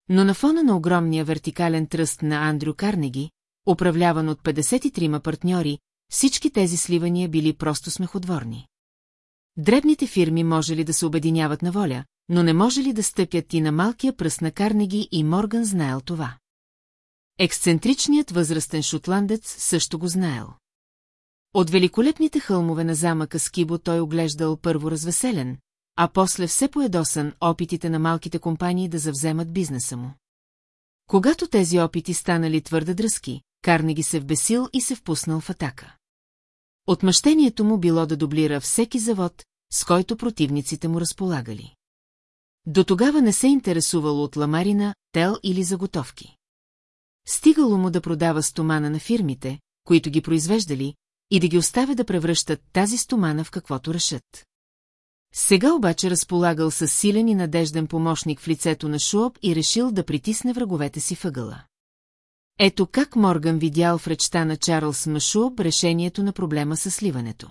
Но на фона на огромния вертикален тръст на Андрю Карнеги, управляван от 53 партньори, всички тези сливания били просто смехотворни. Дребните фирми може ли да се обединяват на воля, но не може ли да стъпят и на малкия пръст на Карнеги и Морган знаел това. Ексцентричният възрастен шотландец също го знаел. От великолепните хълмове на замъка Скибо той оглеждал първо развеселен, а после все поедосан опитите на малките компании да завземат бизнеса му. Когато тези опити станали твърде дръзки, Карнеги се вбесил и се впуснал в атака. Отмъщението му било да дублира всеки завод, с който противниците му разполагали. До тогава не се интересувало от ламарина, тел или заготовки. Стигало му да продава стомана на фирмите, които ги произвеждали, и да ги оставя да превръщат тази стомана в каквото решат. Сега обаче разполагал с силен и надежден помощник в лицето на Шуоп и решил да притисне враговете си въгъла. Ето как Морган видял в речта на Чарлз Машуоб решението на проблема с сливането.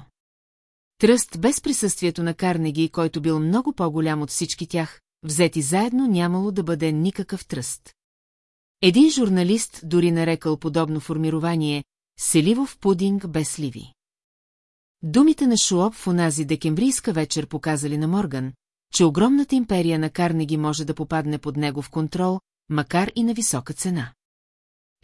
Тръст без присъствието на Карнеги, който бил много по-голям от всички тях, взети заедно нямало да бъде никакъв тръст. Един журналист дори нарекал подобно формирование «селивов пудинг без сливи». Думите на Шуоп в онази декембрийска вечер показали на Морган, че огромната империя на Карнеги може да попадне под негов контрол, макар и на висока цена.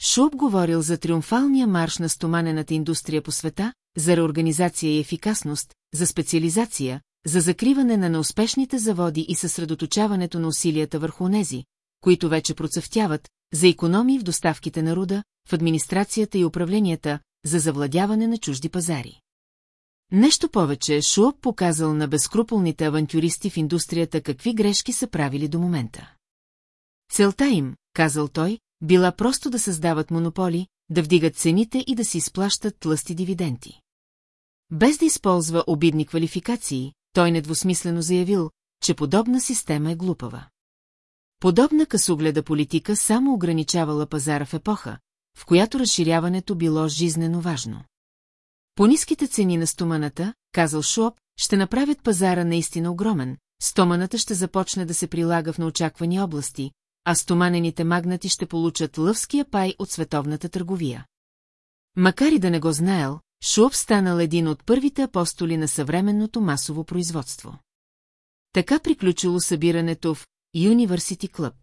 Шуп говорил за триумфалния марш на стоманената индустрия по света, за реорганизация и ефикасност, за специализация, за закриване на неуспешните заводи и съсредоточаването на усилията върху нези, които вече процъфтяват, за економии в доставките на руда, в администрацията и управленията, за завладяване на чужди пазари. Нещо повече Шуоп показал на безкруполните авантюристи в индустрията какви грешки са правили до момента. Целта им, казал той, била просто да създават монополи, да вдигат цените и да си изплащат тлъсти дивиденти. Без да използва обидни квалификации, той недвусмислено заявил, че подобна система е глупава. Подобна късогледа политика само ограничавала пазара в епоха, в която разширяването било жизнено важно. По ниските цени на стоманата, казал Шуоп, ще направят пазара наистина огромен, стоманата ще започне да се прилага в неочаквани области, а стоманените магнати ще получат лъвския пай от световната търговия. Макар и да не го знаел, Шуоп станал един от първите апостоли на съвременното масово производство. Така приключило събирането в University Club.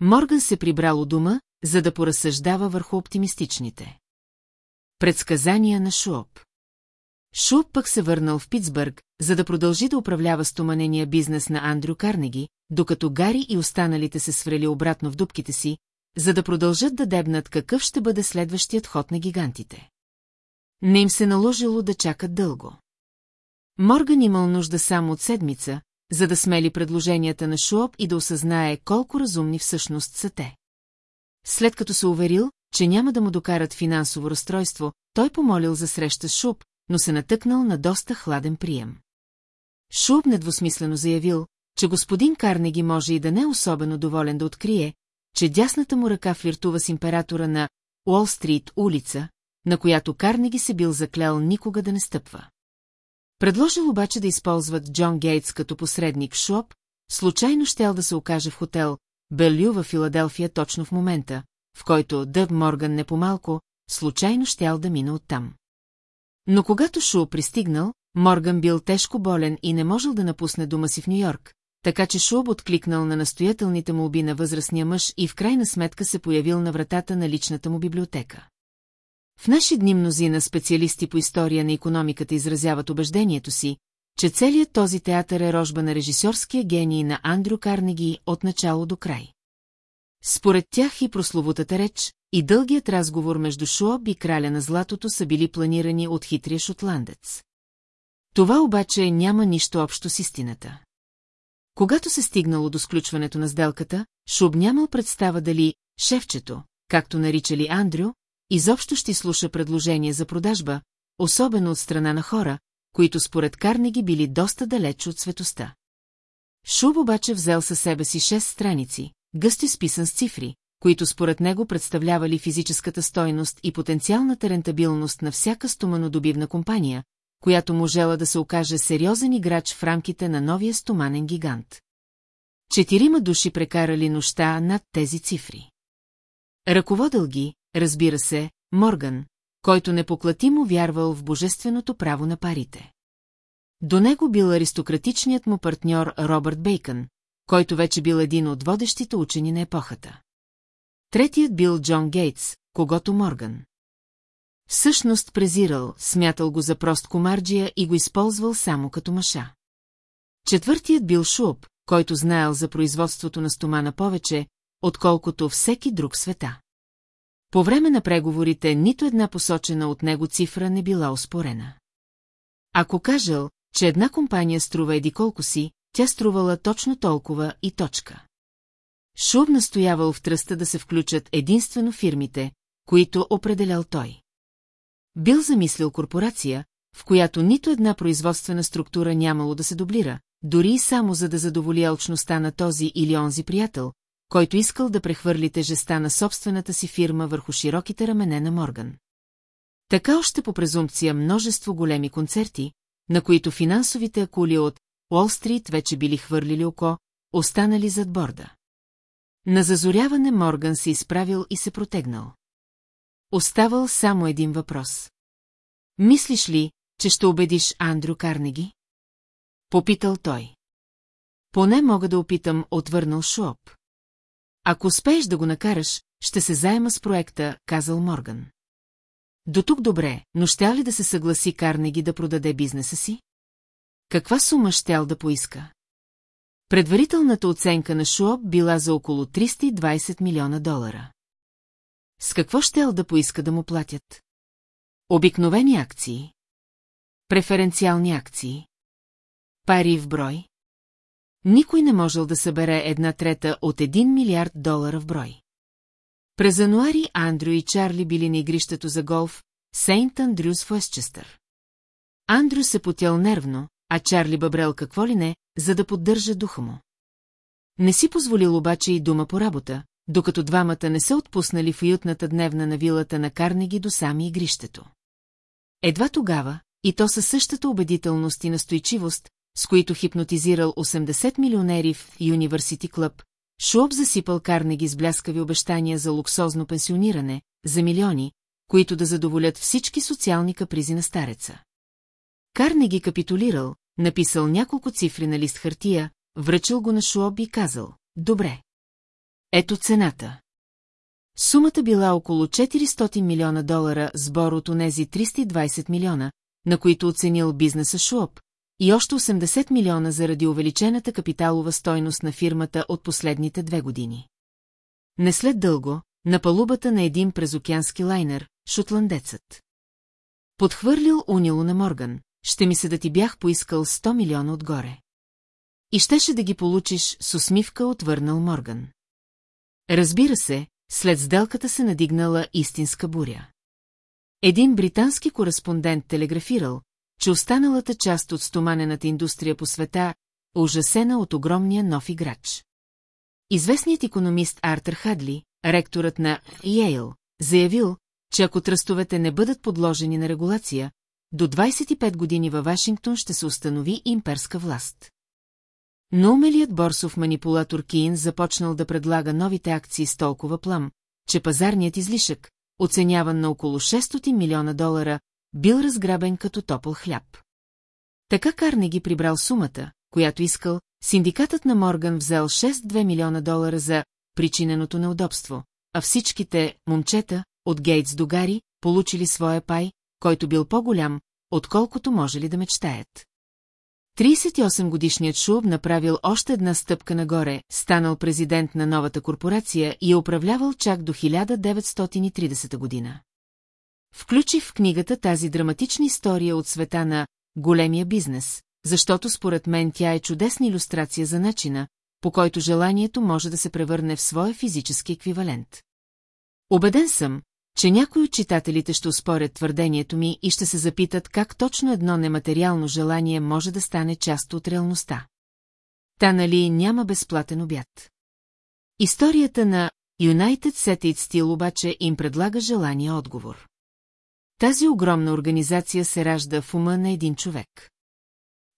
Морган се прибрал у дома, за да поразсъждава върху оптимистичните. Предсказания на Шуоп. Шуоп пък се върнал в Питсбърг, за да продължи да управлява стоманения бизнес на Андрю Карнеги, докато Гари и останалите се сврели обратно в дубките си, за да продължат да дебнат какъв ще бъде следващият ход на гигантите. Не им се наложило да чакат дълго. Морган имал нужда само от седмица, за да смели предложенията на Шуоп и да осъзнае колко разумни всъщност са те. След като се уверил, че няма да му докарат финансово разстройство, той помолил за среща с Шуп, но се натъкнал на доста хладен прием. Шуб недвусмислено заявил, че господин Карнеги може и да не е особено доволен да открие, че дясната му ръка флиртува с императора на Уолл-стрит улица, на която Карнеги се бил заклял никога да не стъпва. Предложил обаче да използват Джон Гейтс като посредник Шуоп, случайно щял да се окаже в хотел Белю във Филаделфия точно в момента, в който Дъб Морган не по-малко, случайно щял да мина оттам. Но когато Шу пристигнал, Морган бил тежко болен и не можел да напусне дома си в Нью-Йорк, така че Шуоб откликнал на настоятелните му оби на възрастния мъж и в крайна сметка се появил на вратата на личната му библиотека. В наши дни мнозина специалисти по история на економиката изразяват убеждението си, че целият този театър е рожба на режисьорския гений на Андрю Карнеги от начало до край. Според тях и прословутата реч, и дългият разговор между Шуоб и краля на златото са били планирани от хитрия шотландец. Това обаче няма нищо общо с истината. Когато се стигнало до сключването на сделката, Шуб нямал представа дали шефчето, както наричали Андрю, изобщо ще слуша предложение за продажба, особено от страна на хора, които според Карнеги били доста далеч от светоста. Шуб обаче взел със себе си шест страници, гъсти списан с цифри, които според него представлявали физическата стойност и потенциалната рентабилност на всяка стоманодобивна компания, която можела да се окаже сериозен играч в рамките на новия стоманен гигант. Четирима души прекарали нощта над тези цифри. Ръководил ги, разбира се, Морган, който непоклатимо вярвал в божественото право на парите. До него бил аристократичният му партньор Робърт Бейкън, който вече бил един от водещите учени на епохата. Третият бил Джон Гейтс, когато Морган. Всъщност презирал, смятал го за прост комарджия и го използвал само като маша. Четвъртият бил Шуп, който знаел за производството на стомана повече, отколкото всеки друг света. По време на преговорите нито една посочена от него цифра не била оспорена. Ако кажел, че една компания струва еди колко си, тя струвала точно толкова и точка. Шуб настоявал в тръста да се включат единствено фирмите, които определял той. Бил замислил корпорация, в която нито една производствена структура нямало да се дублира, дори и само за да задоволи алчността на този или онзи приятел, който искал да прехвърли тежеста на собствената си фирма върху широките рамене на Морган. Така още по презумпция множество големи концерти, на които финансовите акули от Уолл-стрит вече били хвърлили око, останали зад борда. На зазоряване Морган се изправил и се протегнал. Оставал само един въпрос. Мислиш ли, че ще убедиш Андрю Карнеги? Попитал той. Поне мога да опитам, отвърнал Шуоп. Ако успееш да го накараш, ще се заема с проекта, казал Морган. До тук добре, но ще ли да се съгласи Карнеги да продаде бизнеса си? Каква сума щял да поиска? Предварителната оценка на Шуоп била за около 320 милиона долара. С какво щел да поиска да му платят? Обикновени акции. Преференциални акции. Пари в брой. Никой не можел да събере една трета от 1 милиард долара в брой. През януари Андрю и Чарли били на игрището за голф Сейнт Андрюс в Уестчестър. Андрю се потял нервно, а Чарли бъбрел какво ли не, за да поддържа духа му. Не си позволил обаче и дума по работа, докато двамата не се отпуснали в уютната дневна на вилата на Карнеги до сами игрището. Едва тогава, и то със същата убедителност и настойчивост, с които хипнотизирал 80 милионери в Юниверсити Клъб, Шуоб засипал Карнеги с бляскави обещания за луксозно пенсиониране, за милиони, които да задоволят всички социални капризи на стареца. Карнеги капитулирал, написал няколко цифри на лист хартия, връчил го на Шуоб и казал, добре. Ето цената. Сумата била около 400 милиона долара, сбор от онези 320 милиона, на които оценил бизнеса Шуоб, и още 80 милиона заради увеличената капиталова стойност на фирмата от последните две години. Не след дълго, на палубата на един презокеански лайнер, шотландецът. Подхвърлил унило на Морган, ще ми се да ти бях поискал 100 милиона отгоре. И щеше да ги получиш с усмивка отвърнал Морган. Разбира се, след сделката се надигнала истинска буря. Един британски кореспондент телеграфирал, че останалата част от стоманената индустрия по света е ужасена от огромния нов играч. Известният економист Артър Хадли, ректорът на Йейл, заявил, че ако тръстовете не бъдат подложени на регулация, до 25 години във Вашингтон ще се установи имперска власт. Но умелият борсов манипулатор Киин започнал да предлага новите акции с толкова плам, че пазарният излишък, оценяван на около 600 милиона долара, бил разграбен като топъл хляб. Така Карнеги прибрал сумата, която искал, синдикатът на Морган взел 6-2 милиона долара за причиненото неудобство, а всичките момчета, от Гейтс до Гари, получили своя пай, който бил по-голям, отколкото може ли да мечтаят. 38-годишният Шуб направил още една стъпка нагоре, станал президент на новата корпорация и е управлявал чак до 1930 година. Включи в книгата тази драматична история от света на големия бизнес, защото според мен тя е чудесна иллюстрация за начина, по който желанието може да се превърне в своя физически еквивалент. Обеден съм, че някои от читателите ще успорят твърдението ми и ще се запитат как точно едно нематериално желание може да стане част от реалността. Та нали няма безплатен обяд. Историята на United It Steel обаче им предлага желания отговор. Тази огромна организация се ражда в ума на един човек.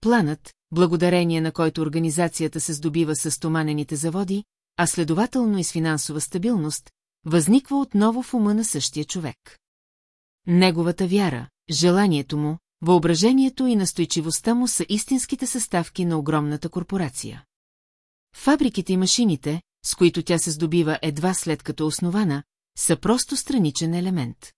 Планът, благодарение на който организацията се здобива с стоманените заводи, а следователно и с финансова стабилност, възниква отново в ума на същия човек. Неговата вяра, желанието му, въображението и настойчивостта му са истинските съставки на огромната корпорация. Фабриките и машините, с които тя се здобива едва след като основана, са просто страничен елемент.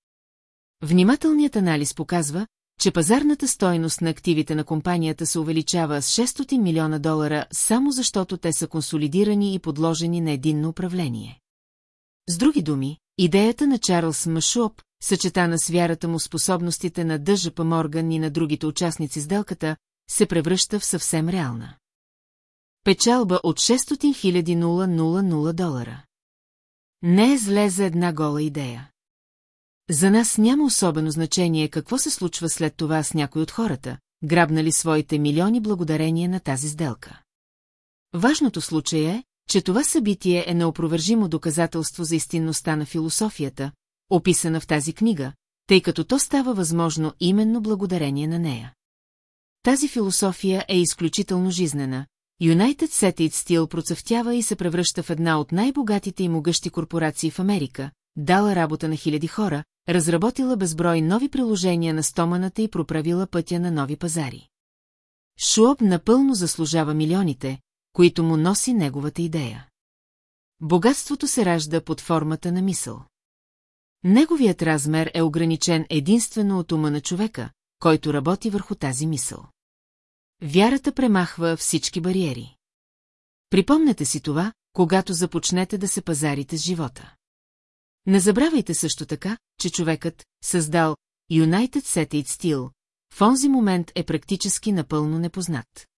Внимателният анализ показва, че пазарната стойност на активите на компанията се увеличава с 600 милиона долара само защото те са консолидирани и подложени на единно управление. С други думи, идеята на Чарлз Машуоп, съчетана с вярата му способностите на Дъжапа Морган и на другите участници с делката, се превръща в съвсем реална. Печалба от 600 000 долара. Не е зле за една гола идея. За нас няма особено значение какво се случва след това с някой от хората, грабнали своите милиони благодарение на тази сделка. Важното случай е, че това събитие е неопровержимо доказателство за истинността на философията, описана в тази книга, тъй като то става възможно именно благодарение на нея. Тази философия е изключително жизнена. United It Steel процъфтява и се превръща в една от най-богатите и могъщи корпорации в Америка, дала работа на хиляди хора, разработила безброй нови приложения на стоманата и проправила пътя на нови пазари. Шуоб напълно заслужава милионите, които му носи неговата идея. Богатството се ражда под формата на мисъл. Неговият размер е ограничен единствено от ума на човека, който работи върху тази мисъл. Вярата премахва всички бариери. Припомнете си това, когато започнете да се пазарите с живота. Не забравяйте също така, че човекът, създал United It Steel, в онзи момент е практически напълно непознат.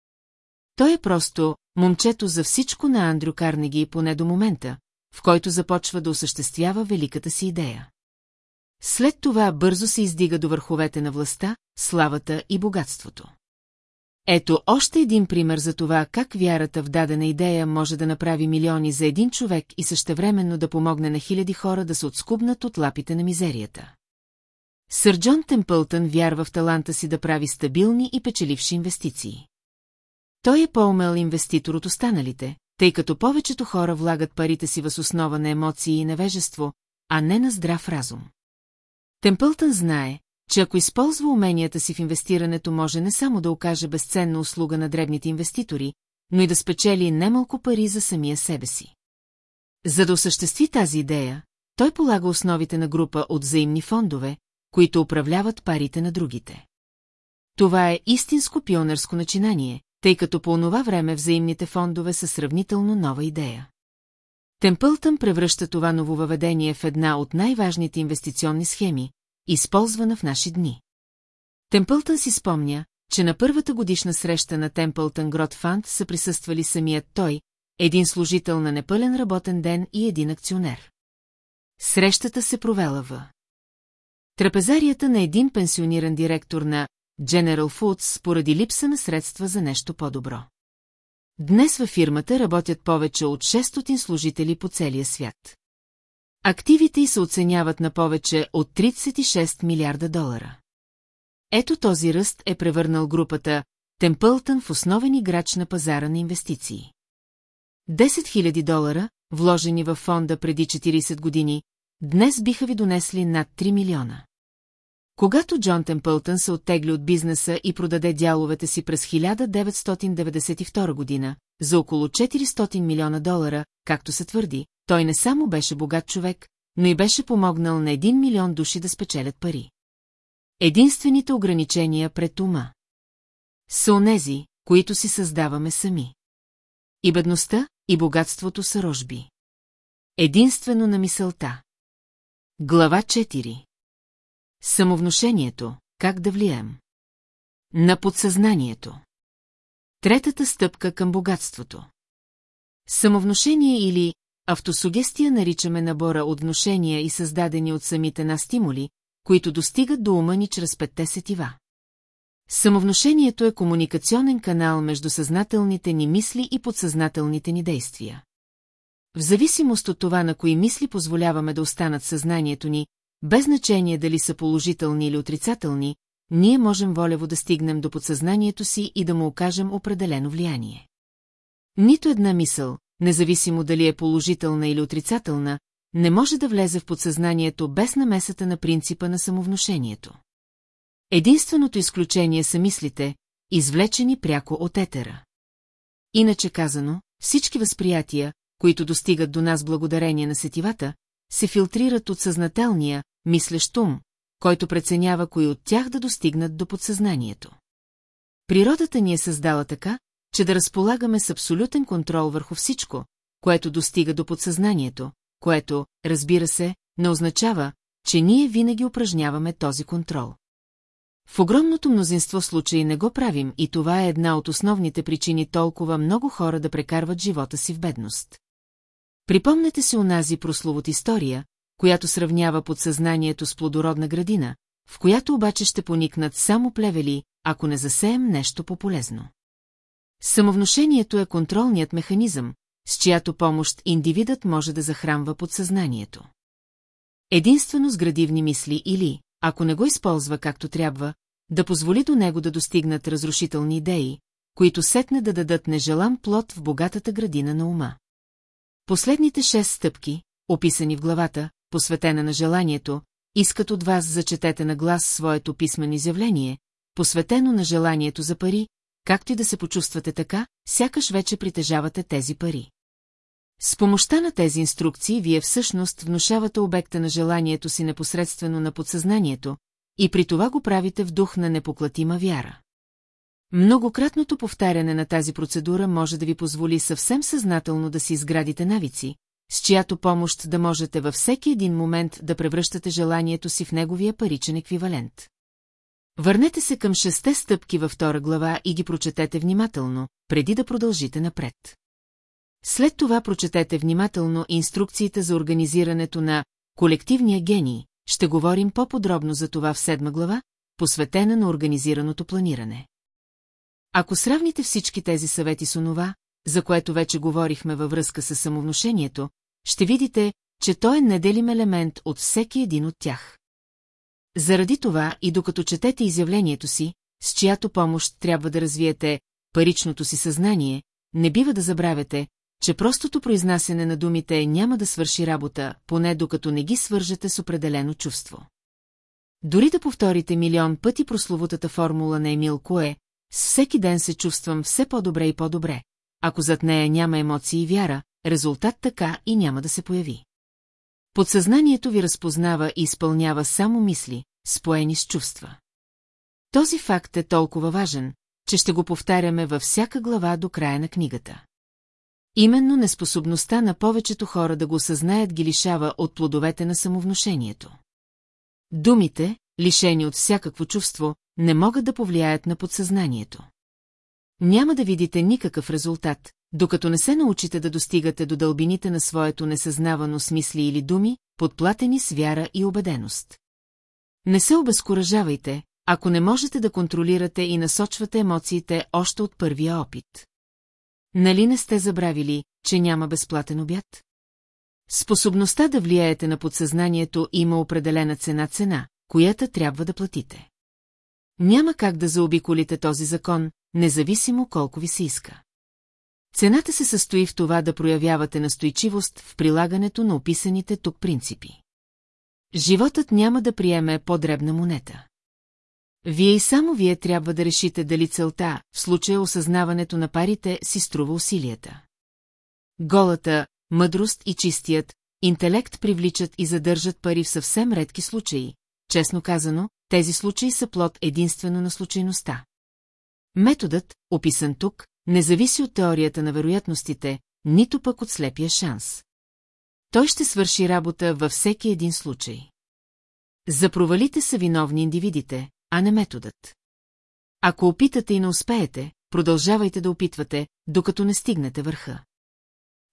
Той е просто момчето за всичко на Андрю Карнеги поне до момента, в който започва да осъществява великата си идея. След това бързо се издига до върховете на властта, славата и богатството. Ето още един пример за това как вярата в дадена идея може да направи милиони за един човек и същевременно да помогне на хиляди хора да се отскубнат от лапите на мизерията. Сър Джон Темпълтън вярва в таланта си да прави стабилни и печеливши инвестиции. Той е по-умел инвеститор от останалите, тъй като повечето хора влагат парите си въз основа на емоции и невежество, а не на здрав разум. Темпълтън знае, че ако използва уменията си в инвестирането, може не само да окаже безценна услуга на дребните инвеститори, но и да спечели немалко пари за самия себе си. За да осъществи тази идея, той полага основите на група от взаимни фондове, които управляват парите на другите. Това е истинско пионерско начинание, тъй като по онова време взаимните фондове са сравнително нова идея. Темпълтън превръща това нововъведение в една от най-важните инвестиционни схеми, използвана в наши дни. Темпълтън си спомня, че на първата годишна среща на Темпълтън Грот Фанд са присъствали самият той, един служител на непълен работен ден и един акционер. Срещата се провела в трапезарията на един пенсиониран директор на General Foods поради липса на средства за нещо по-добро. Днес във фирмата работят повече от 600 служители по целия свят. Активите й се оценяват на повече от 36 милиарда долара. Ето този ръст е превърнал групата Темпълтън в основен играч на пазара на инвестиции. 10 000 долара, вложени в фонда преди 40 години, днес биха ви донесли над 3 милиона. Когато Джон Темпълтън се оттегли от бизнеса и продаде дяловете си през 1992 година, за около 400 милиона долара, както се твърди, той не само беше богат човек, но и беше помогнал на 1 милион души да спечелят пари. Единствените ограничения пред ума са онези, които си създаваме сами. И бедността, и богатството са рожби. Единствено на мисълта. Глава 4 Самовнушението, как да влияем. На подсъзнанието. Третата стъпка към богатството. Самовнушение или автосугестия наричаме набора от внушения и създадени от самите нас стимули, които достигат до ума ни чрез петте сетива. Самовнушението е комуникационен канал между съзнателните ни мисли и подсъзнателните ни действия. В зависимост от това на кои мисли позволяваме да останат съзнанието ни, без значение дали са положителни или отрицателни, ние можем волево да стигнем до подсъзнанието си и да му окажем определено влияние. Нито една мисъл, независимо дали е положителна или отрицателна, не може да влезе в подсъзнанието без намесата на принципа на самовнушението. Единственото изключение са мислите, извлечени пряко от етера. Иначе казано, всички възприятия, които достигат до нас благодарение на сетивата, се филтрират от съзнателния, мислещ ум, който преценява кои от тях да достигнат до подсъзнанието. Природата ни е създала така, че да разполагаме с абсолютен контрол върху всичко, което достига до подсъзнанието, което, разбира се, не означава, че ние винаги упражняваме този контрол. В огромното мнозинство случаи не го правим и това е една от основните причини толкова много хора да прекарват живота си в бедност. Припомнете си онази прословот история, която сравнява подсъзнанието с плодородна градина, в която обаче ще поникнат само плевели, ако не засеем нещо по-полезно. Самовнушението е контролният механизъм, с чиято помощ индивидът може да захранва подсъзнанието. Единствено с градивни мисли или, ако не го използва както трябва, да позволи до него да достигнат разрушителни идеи, които сетне да дадат нежелан плод в богатата градина на ума. Последните шест стъпки, описани в главата, посветена на желанието, искат от вас зачетете на глас своето писмено изявление, посветено на желанието за пари, както и да се почувствате така, сякаш вече притежавате тези пари. С помощта на тези инструкции вие всъщност внушавате обекта на желанието си непосредствено на подсъзнанието, и при това го правите в дух на непоклатима вяра. Многократното повтаряне на тази процедура може да ви позволи съвсем съзнателно да си изградите навици, с чиято помощ да можете във всеки един момент да превръщате желанието си в неговия паричен еквивалент. Върнете се към шесте стъпки във втора глава и ги прочетете внимателно, преди да продължите напред. След това прочетете внимателно инструкциите за организирането на колективния гений, ще говорим по-подробно за това в седма глава, посветена на организираното планиране. Ако сравните всички тези съвети с онова, за което вече говорихме във връзка с самовнушението, ще видите, че той е неделим елемент от всеки един от тях. Заради това и докато четете изявлението си, с чиято помощ трябва да развиете паричното си съзнание, не бива да забравяте, че простото произнасяне на думите няма да свърши работа, поне докато не ги свържете с определено чувство. Дори да повторите милион пъти прословутата формула на Емил Кое, с всеки ден се чувствам все по-добре и по-добре. Ако зад нея няма емоции и вяра, резултат така и няма да се появи. Подсъзнанието ви разпознава и изпълнява само мисли, споени с чувства. Този факт е толкова важен, че ще го повтаряме във всяка глава до края на книгата. Именно неспособността на повечето хора да го осъзнаят ги лишава от плодовете на самовнушението. Думите, лишени от всякакво чувство, не могат да повлияят на подсъзнанието. Няма да видите никакъв резултат, докато не се научите да достигате до дълбините на своето несъзнавано с мисли или думи, подплатени с вяра и убеденост. Не се обезкуражавайте, ако не можете да контролирате и насочвате емоциите още от първия опит. Нали не сте забравили, че няма безплатен обяд? Способността да влияете на подсъзнанието има определена цена-цена, която трябва да платите. Няма как да заобиколите този закон, независимо колко ви се иска. Цената се състои в това да проявявате настойчивост в прилагането на описаните тук принципи. Животът няма да приеме по-дребна монета. Вие и само вие трябва да решите дали целта, в случая осъзнаването на парите, си струва усилията. Голата, мъдрост и чистият, интелект привличат и задържат пари в съвсем редки случаи. Честно казано, тези случаи са плод единствено на случайността. Методът, описан тук, не зависи от теорията на вероятностите, нито пък от слепия шанс. Той ще свърши работа във всеки един случай. За провалите са виновни индивидите, а не методът. Ако опитате и не успеете, продължавайте да опитвате, докато не стигнете върха.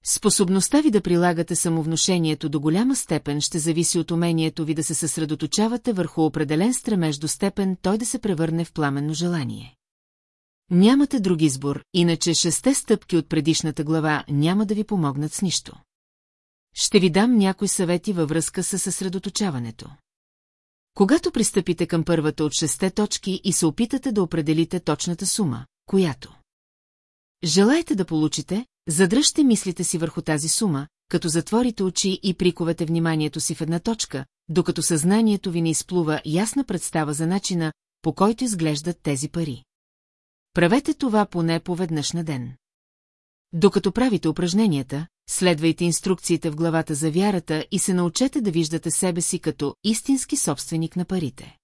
Способността ви да прилагате самовнушението до голяма степен ще зависи от умението ви да се съсредоточавате върху определен стремеж до степен той да се превърне в пламенно желание. Нямате друг избор, иначе шесте стъпки от предишната глава няма да ви помогнат с нищо. Ще ви дам някои съвети във връзка с съсредоточаването. Когато пристъпите към първата от шесте точки и се опитате да определите точната сума, която желаете да получите, задръжте мислите си върху тази сума, като затворите очи и приковете вниманието си в една точка, докато съзнанието ви не изплува ясна представа за начина, по който изглеждат тези пари. Правете това поне поведнъж на ден. Докато правите упражненията, следвайте инструкциите в главата за вярата и се научете да виждате себе си като истински собственик на парите.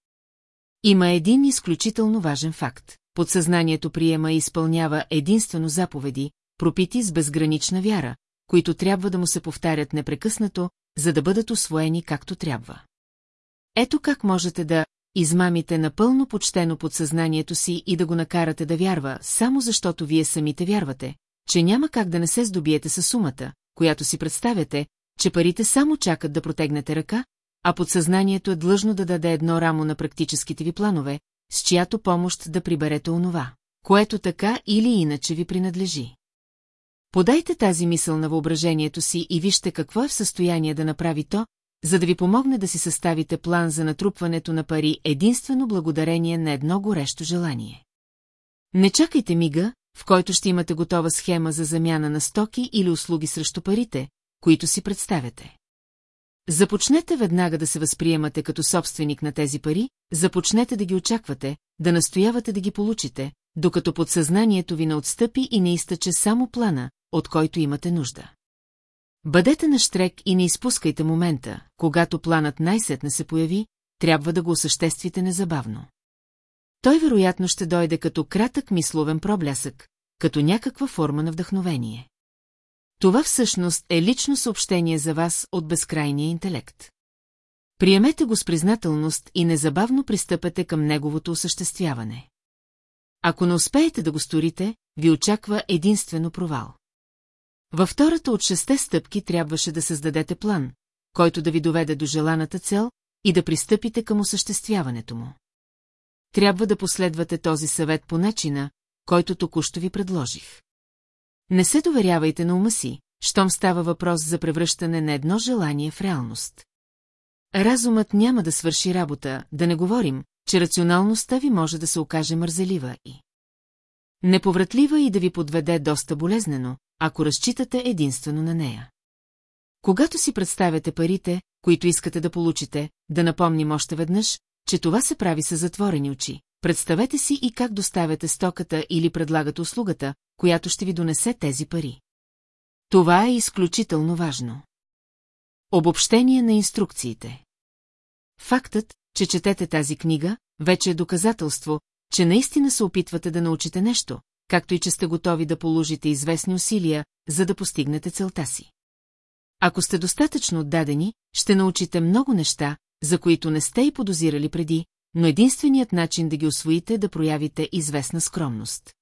Има един изключително важен факт. Подсъзнанието приема и изпълнява единствено заповеди, пропити с безгранична вяра, които трябва да му се повтарят непрекъснато, за да бъдат освоени както трябва. Ето как можете да измамите напълно почтено подсъзнанието си и да го накарате да вярва, само защото вие самите вярвате, че няма как да не се здобиете с сумата, която си представяте, че парите само чакат да протегнете ръка, а подсъзнанието е длъжно да даде едно рамо на практическите ви планове, с чиято помощ да приберете онова, което така или иначе ви принадлежи. Подайте тази мисъл на въображението си и вижте какво е в състояние да направи то, за да ви помогне да си съставите план за натрупването на пари единствено благодарение на едно горещо желание. Не чакайте мига, в който ще имате готова схема за замяна на стоки или услуги срещу парите, които си представяте. Започнете веднага да се възприемате като собственик на тези пари, започнете да ги очаквате, да настоявате да ги получите, докато подсъзнанието ви не отстъпи и не изтъче само плана, от който имате нужда. Бъдете на штрек и не изпускайте момента, когато планът най-сетне се появи, трябва да го осъществите незабавно. Той вероятно ще дойде като кратък мисловен проблясък, като някаква форма на вдъхновение. Това всъщност е лично съобщение за вас от безкрайния интелект. Приемете го с признателност и незабавно пристъпете към неговото осъществяване. Ако не успеете да го сторите, ви очаква единствено провал. Във втората от шесте стъпки трябваше да създадете план, който да ви доведе до желаната цел и да пристъпите към осъществяването му. Трябва да последвате този съвет по начина, който току-що ви предложих. Не се доверявайте на ума си, щом става въпрос за превръщане на едно желание в реалност. Разумът няма да свърши работа, да не говорим, че рационалността ви може да се окаже мързелива и неповратлива и да ви подведе доста болезнено, ако разчитате единствено на нея. Когато си представяте парите, които искате да получите, да напомним още веднъж, че това се прави с затворени очи. Представете си и как доставяте стоката или предлагате услугата, която ще ви донесе тези пари. Това е изключително важно. Обобщение на инструкциите Фактът, че четете тази книга, вече е доказателство, че наистина се опитвате да научите нещо, както и че сте готови да положите известни усилия, за да постигнете целта си. Ако сте достатъчно отдадени, ще научите много неща, за които не сте и подозирали преди, но единственият начин да ги освоите е да проявите известна скромност.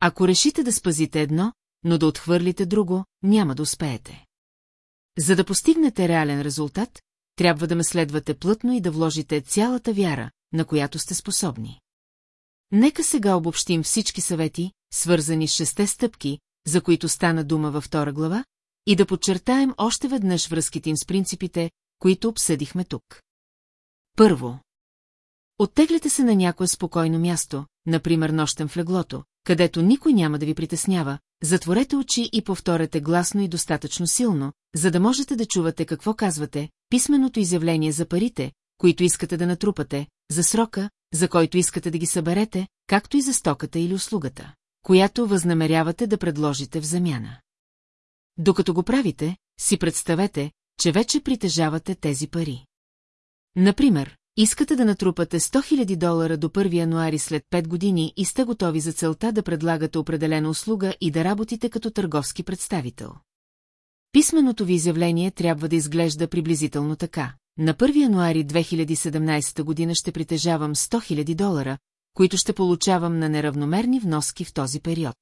Ако решите да спазите едно, но да отхвърлите друго, няма да успеете. За да постигнете реален резултат, трябва да ме следвате плътно и да вложите цялата вяра, на която сте способни. Нека сега обобщим всички съвети, свързани с шесте стъпки, за които стана дума във втора глава, и да подчертаем още веднъж връзките им с принципите, които обсъдихме тук. Първо. Оттегляте се на някое спокойно място, например нощем в леглото, където никой няма да ви притеснява, затворете очи и повторете гласно и достатъчно силно, за да можете да чувате какво казвате, писменото изявление за парите, които искате да натрупате, за срока, за който искате да ги съберете, както и за стоката или услугата, която възнамерявате да предложите в замяна. Докато го правите, си представете, че вече притежавате тези пари. Например, искате да натрупате 100 000 долара до 1 януари след 5 години и сте готови за целта да предлагате определена услуга и да работите като търговски представител. Писменото ви изявление трябва да изглежда приблизително така. На 1 януари 2017 година ще притежавам 100 000 долара, които ще получавам на неравномерни вноски в този период.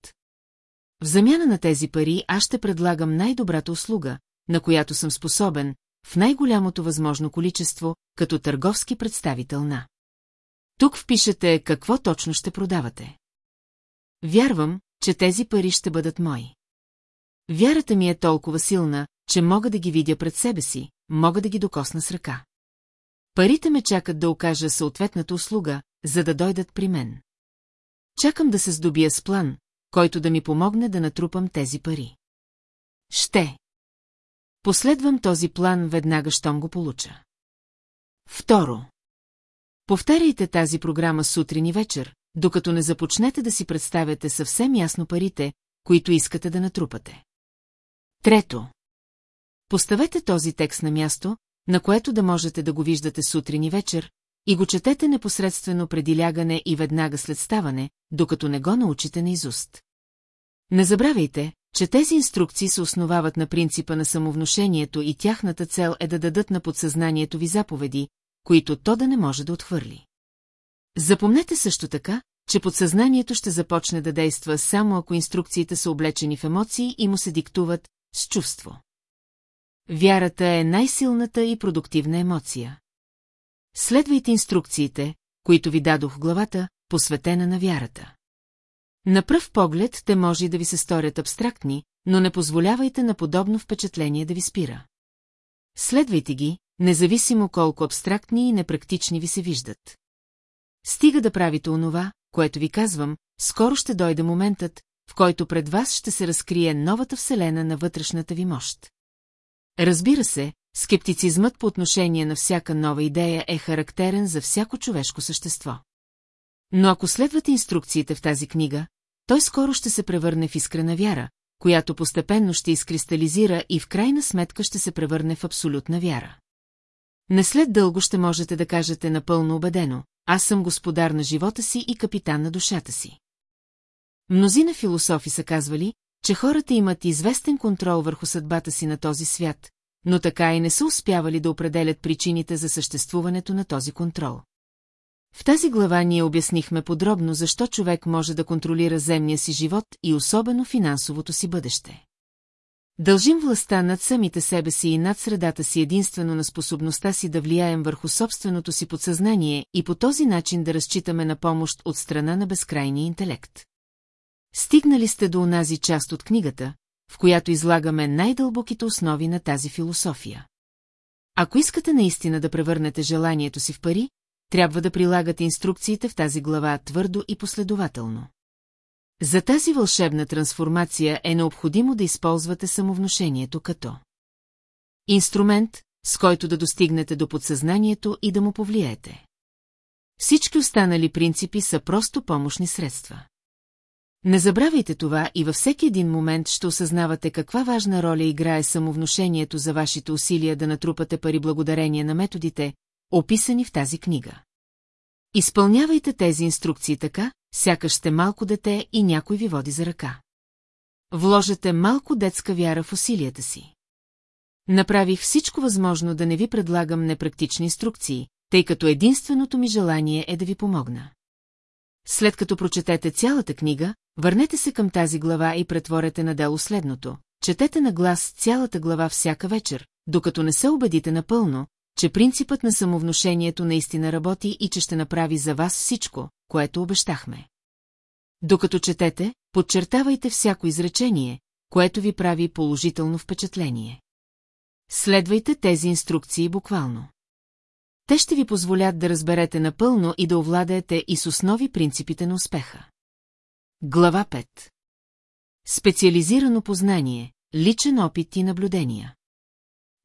В замяна на тези пари аз ще предлагам най-добрата услуга, на която съм способен, в най-голямото възможно количество, като търговски представител на. Тук впишете какво точно ще продавате. Вярвам, че тези пари ще бъдат мои. Вярата ми е толкова силна, че мога да ги видя пред себе си, мога да ги докосна с ръка. Парите ме чакат да окажа съответната услуга, за да дойдат при мен. Чакам да се здобия с план, който да ми помогне да натрупам тези пари. Ще. Последвам този план веднага, щом го получа. Второ. Повтаряйте тази програма сутрин и вечер, докато не започнете да си представяте съвсем ясно парите, които искате да натрупате. Трето. Поставете този текст на място, на което да можете да го виждате сутрин и вечер, и го четете непосредствено преди лягане и веднага след ставане, докато не го научите на изуст. Не забравяйте, че тези инструкции се основават на принципа на самовнушението и тяхната цел е да дадат на подсъзнанието ви заповеди, които то да не може да отхвърли. Запомнете също така, че подсъзнанието ще започне да действа само ако инструкциите са облечени в емоции и му се диктуват с чувство. Вярата е най-силната и продуктивна емоция. Следвайте инструкциите, които ви дадох в главата, посветена на вярата. На пръв поглед те може да ви се сторят абстрактни, но не позволявайте на подобно впечатление да ви спира. Следвайте ги, независимо колко абстрактни и непрактични ви се виждат. Стига да правите онова, което ви казвам, скоро ще дойде моментът, в който пред вас ще се разкрие новата вселена на вътрешната ви мощ. Разбира се, скептицизмът по отношение на всяка нова идея е характерен за всяко човешко същество. Но ако следвате инструкциите в тази книга, той скоро ще се превърне в искрена вяра, която постепенно ще изкристализира и в крайна сметка ще се превърне в абсолютна вяра. Не след дълго ще можете да кажете напълно убедено, аз съм господар на живота си и капитан на душата си. Мнозина философи са казвали, че хората имат известен контрол върху съдбата си на този свят, но така и не са успявали да определят причините за съществуването на този контрол. В тази глава ние обяснихме подробно защо човек може да контролира земния си живот и особено финансовото си бъдеще. Дължим властта над самите себе си и над средата си единствено на способността си да влияем върху собственото си подсъзнание и по този начин да разчитаме на помощ от страна на безкрайния интелект. Стигнали сте до онази част от книгата, в която излагаме най-дълбоките основи на тази философия. Ако искате наистина да превърнете желанието си в пари, трябва да прилагате инструкциите в тази глава твърдо и последователно. За тази вълшебна трансформация е необходимо да използвате самовнушението като инструмент, с който да достигнете до подсъзнанието и да му повлияете. Всички останали принципи са просто помощни средства. Не забравяйте това и във всеки един момент ще осъзнавате каква важна роля играе самовнушението за вашите усилия да натрупате пари благодарение на методите, описани в тази книга. Изпълнявайте тези инструкции така, сякаш сте малко дете и някой ви води за ръка. Вложете малко детска вяра в усилията си. Направих всичко възможно да не ви предлагам непрактични инструкции, тъй като единственото ми желание е да ви помогна. След като прочетете цялата книга, върнете се към тази глава и претворете на дело следното. Четете на глас цялата глава всяка вечер, докато не се убедите напълно, че принципът на самовнушението наистина работи и че ще направи за вас всичко, което обещахме. Докато четете, подчертавайте всяко изречение, което ви прави положително впечатление. Следвайте тези инструкции буквално. Те ще ви позволят да разберете напълно и да овладеете и с основи принципите на успеха. Глава 5 Специализирано познание, личен опит и наблюдения.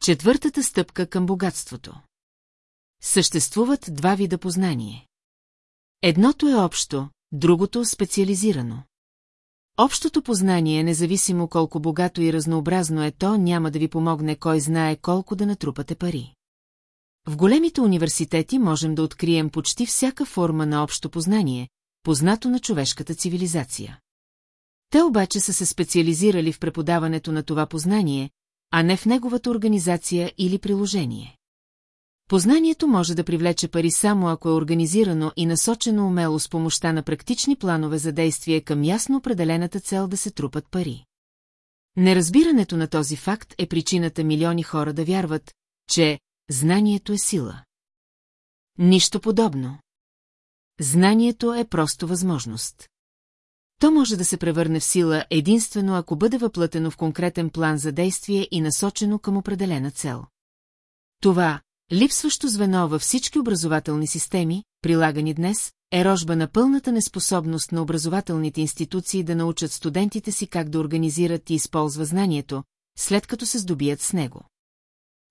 Четвъртата стъпка към богатството. Съществуват два вида познание. Едното е общо, другото специализирано. Общото познание, независимо колко богато и разнообразно е то, няма да ви помогне кой знае колко да натрупате пари. В големите университети можем да открием почти всяка форма на общо познание, познато на човешката цивилизация. Те обаче са се специализирали в преподаването на това познание, а не в неговата организация или приложение. Познанието може да привлече пари само ако е организирано и насочено умело с помощта на практични планове за действие към ясно определената цел да се трупат пари. Неразбирането на този факт е причината милиони хора да вярват, че знанието е сила. Нищо подобно. Знанието е просто възможност. То може да се превърне в сила единствено ако бъде въплътено в конкретен план за действие и насочено към определена цел. Това, липсващо звено във всички образователни системи, прилагани днес, е рожба на пълната неспособност на образователните институции да научат студентите си как да организират и използват знанието, след като се здобият с него.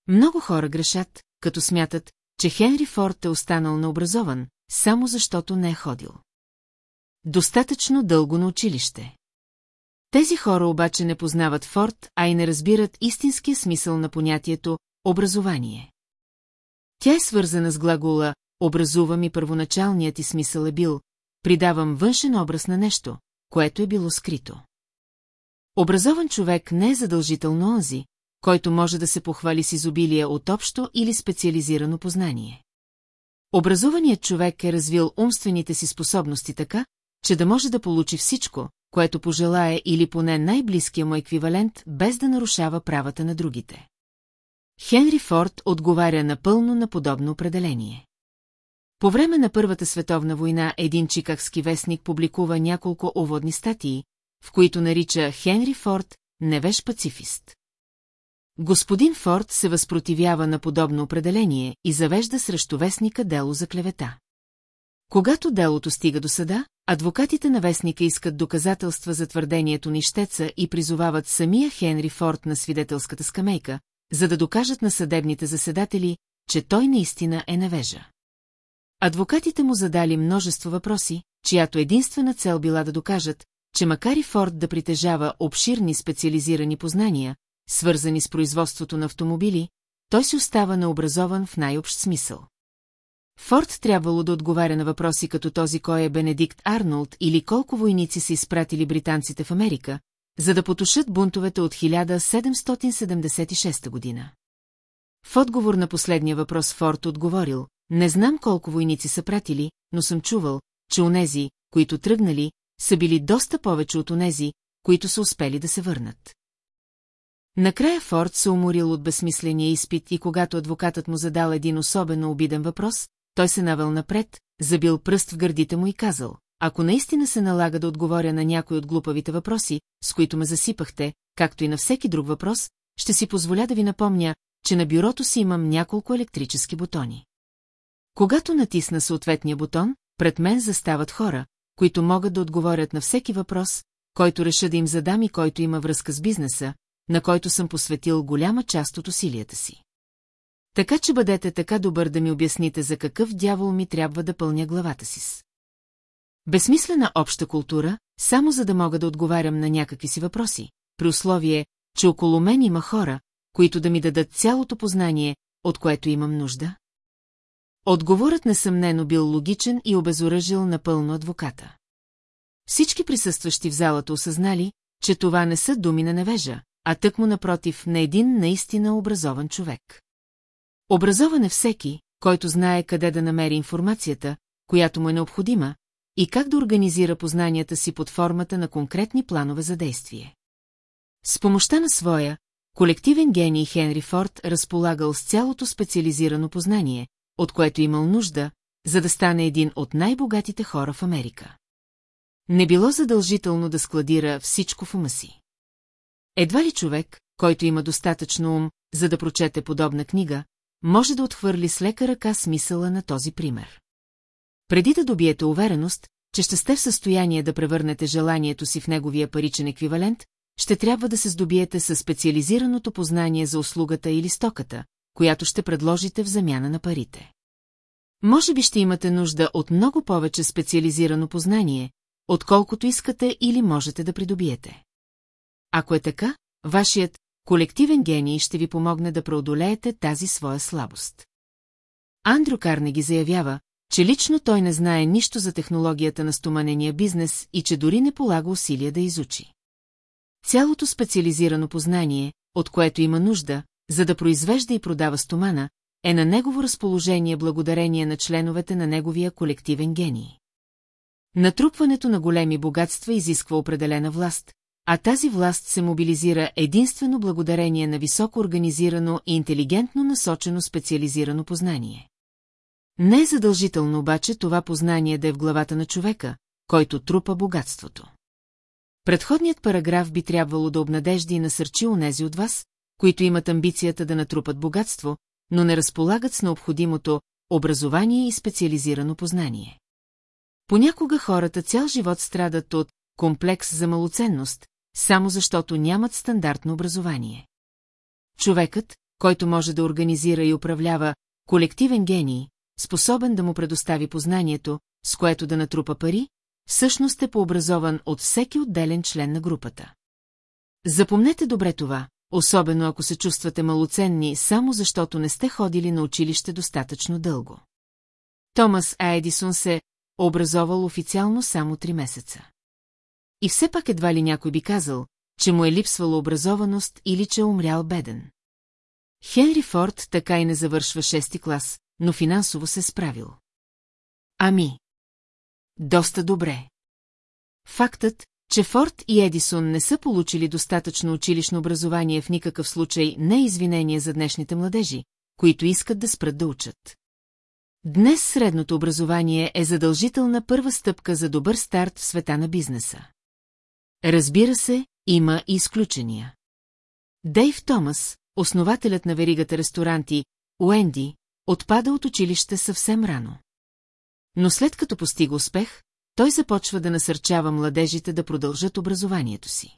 Много хора грешат, като смятат, че Хенри Форд е останал необразован, само защото не е ходил. Достатъчно дълго на училище. Тези хора обаче не познават Форд, а и не разбират истинския смисъл на понятието «образование». Тя е свързана с глагола «образувам» и първоначалният ти смисъл е бил «придавам външен образ на нещо, което е било скрито». Образован човек не е задължително онзи, който може да се похвали с изобилие от общо или специализирано познание. Образованият човек е развил умствените си способности така, че да може да получи всичко, което пожелае или поне най-близкия му еквивалент, без да нарушава правата на другите. Хенри Форд отговаря напълно на подобно определение. По време на Първата световна война един чикагски вестник публикува няколко уводни статии, в които нарича Хенри Форд невеж пацифист. Господин Форд се възпротивява на подобно определение и завежда срещу вестника дело за клевета. Когато делото стига до съда, адвокатите на вестника искат доказателства за твърдението ни щеца и призовават самия Хенри Форд на свидетелската скамейка, за да докажат на съдебните заседатели, че той наистина е невежа. Адвокатите му задали множество въпроси, чиято единствена цел била да докажат, че макар и Форд да притежава обширни специализирани познания, свързани с производството на автомобили, той си остава необразован в най-общ смисъл. Форд трябвало да отговаря на въпроси като този кой е Бенедикт Арнолд или колко войници са изпратили британците в Америка, за да потушат бунтовете от 1776 година. В отговор на последния въпрос Форд отговорил, не знам колко войници са пратили, но съм чувал, че онези, които тръгнали, са били доста повече от онези, които са успели да се върнат. Накрая Форд се уморил от безсмисления изпит и когато адвокатът му задал един особено обиден въпрос, той се навел напред, забил пръст в гърдите му и казал, ако наистина се налага да отговоря на някой от глупавите въпроси, с които ме засипахте, както и на всеки друг въпрос, ще си позволя да ви напомня, че на бюрото си имам няколко електрически бутони. Когато натисна съответния бутон, пред мен застават хора, които могат да отговорят на всеки въпрос, който реша да им задам и който има връзка с бизнеса, на който съм посветил голяма част от усилията си. Така че бъдете така добър да ми обясните за какъв дявол ми трябва да пълня главата си с. Безсмислена обща култура, само за да мога да отговарям на някакви си въпроси, при условие, че около мен има хора, които да ми дадат цялото познание, от което имам нужда? Отговорът несъмнено бил логичен и обезоръжил напълно адвоката. Всички присъстващи в залата осъзнали, че това не са думи на невежа, а тъкмо напротив на един наистина образован човек. Образован е всеки, който знае къде да намери информацията, която му е необходима, и как да организира познанията си под формата на конкретни планове за действие. С помощта на своя, колективен гений Хенри Форд разполагал с цялото специализирано познание, от което имал нужда, за да стане един от най-богатите хора в Америка. Не било задължително да складира всичко в ума си. Едва ли човек, който има достатъчно ум, за да прочете подобна книга, може да отхвърли с лека ръка смисъла на този пример. Преди да добиете увереност, че ще сте в състояние да превърнете желанието си в неговия паричен еквивалент, ще трябва да се здобиете със специализираното познание за услугата или стоката, която ще предложите в замяна на парите. Може би ще имате нужда от много повече специализирано познание, отколкото искате или можете да придобиете. Ако е така, вашият колективен гений ще ви помогне да преодолеете тази своя слабост. Андрю Карнеги заявява, че лично той не знае нищо за технологията на стоманения бизнес и че дори не полага усилия да изучи. Цялото специализирано познание, от което има нужда, за да произвежда и продава стомана, е на негово разположение благодарение на членовете на неговия колективен гений. Натрупването на големи богатства изисква определена власт, а тази власт се мобилизира единствено благодарение на високо организирано и интелигентно насочено специализирано познание. Не е задължително обаче това познание да е в главата на човека, който трупа богатството. Предходният параграф би трябвало да обнадежди и насърчи онези от вас, които имат амбицията да натрупат богатство, но не разполагат с необходимото образование и специализирано познание. Понякога хората цял живот страдат от комплекс за малоценност, само защото нямат стандартно образование. Човекът, който може да организира и управлява колективен гений, способен да му предостави познанието, с което да натрупа пари, всъщност е пообразован от всеки отделен член на групата. Запомнете добре това, особено ако се чувствате малоценни, само защото не сте ходили на училище достатъчно дълго. Томас А. Едисон се образовал официално само три месеца. И все пак едва ли някой би казал, че му е липсвала образованост или че е умрял беден. Хенри Форд така и не завършва шести клас, но финансово се справил. Ами. Доста добре. Фактът, че Форд и Едисон не са получили достатъчно училищно образование в никакъв случай не е извинение за днешните младежи, които искат да спрат да учат. Днес средното образование е задължителна първа стъпка за добър старт в света на бизнеса. Разбира се, има и изключения. Дейв Томас, основателят на веригата ресторанти, Уенди, отпада от училище съвсем рано. Но след като постига успех, той започва да насърчава младежите да продължат образованието си.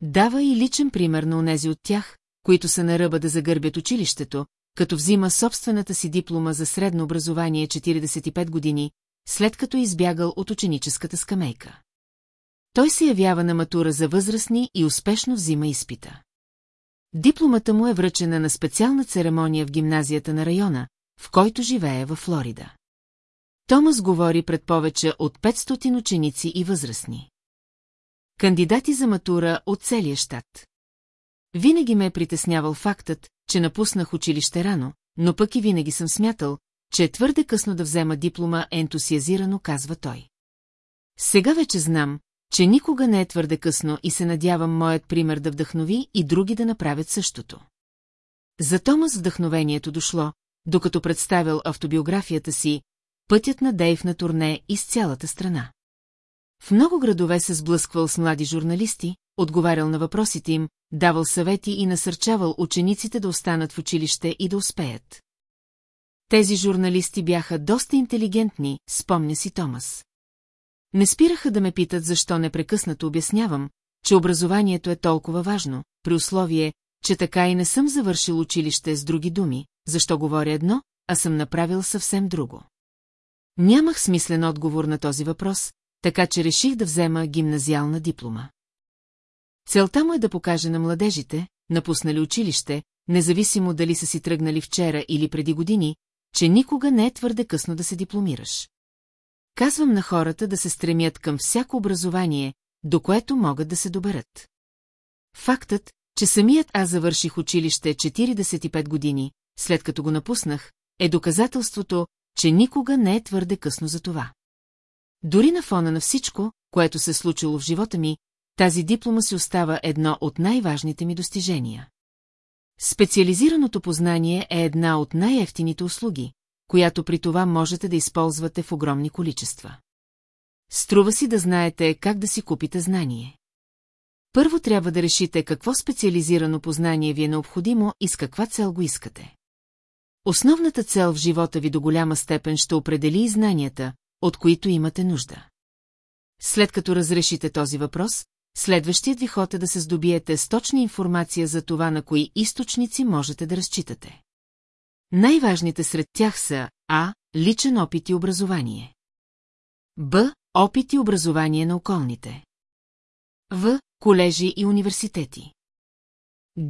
Дава и личен пример на онези от тях, които са на ръба да загърбят училището, като взима собствената си диплома за средно образование 45 години, след като е избягал от ученическата скамейка. Той се явява на матура за възрастни и успешно взима изпита. Дипломата му е връчена на специална церемония в гимназията на района, в който живее във Флорида. Томас говори пред повече от 500 ученици и възрастни. Кандидати за матура от целия щат. Винаги ме е притеснявал фактът, че напуснах училище рано, но пък и винаги съм смятал, че е твърде късно да взема диплома, ентусиазирано казва той. Сега вече знам, че никога не е твърде късно и се надявам моят пример да вдъхнови и други да направят същото. За Томас вдъхновението дошло, докато представил автобиографията си «Пътят на Дейв на турне из цялата страна». В много градове се сблъсквал с млади журналисти, отговарял на въпросите им, давал съвети и насърчавал учениците да останат в училище и да успеят. Тези журналисти бяха доста интелигентни, спомня си Томас. Не спираха да ме питат защо непрекъснато обяснявам, че образованието е толкова важно, при условие, че така и не съм завършил училище с други думи, защо говоря едно, а съм направил съвсем друго. Нямах смислен отговор на този въпрос, така че реших да взема гимназиална диплома. Целта му е да покаже на младежите, напуснали училище, независимо дали са си тръгнали вчера или преди години, че никога не е твърде късно да се дипломираш. Казвам на хората да се стремят към всяко образование, до което могат да се доберат. Фактът, че самият аз завърших училище 45 години, след като го напуснах, е доказателството, че никога не е твърде късно за това. Дори на фона на всичко, което се е случило в живота ми, тази диплома си остава едно от най-важните ми достижения. Специализираното познание е една от най-ефтините услуги, която при това можете да използвате в огромни количества. Струва си да знаете как да си купите знание. Първо трябва да решите какво специализирано познание ви е необходимо и с каква цел го искате. Основната цел в живота ви до голяма степен ще определи и знанията, от които имате нужда. След като разрешите този въпрос, следващият ви ход е да се здобиете с точна информация за това на кои източници можете да разчитате. Най-важните сред тях са А. Личен опит и образование. Б. Опит и образование на околните. В. Колежи и университети.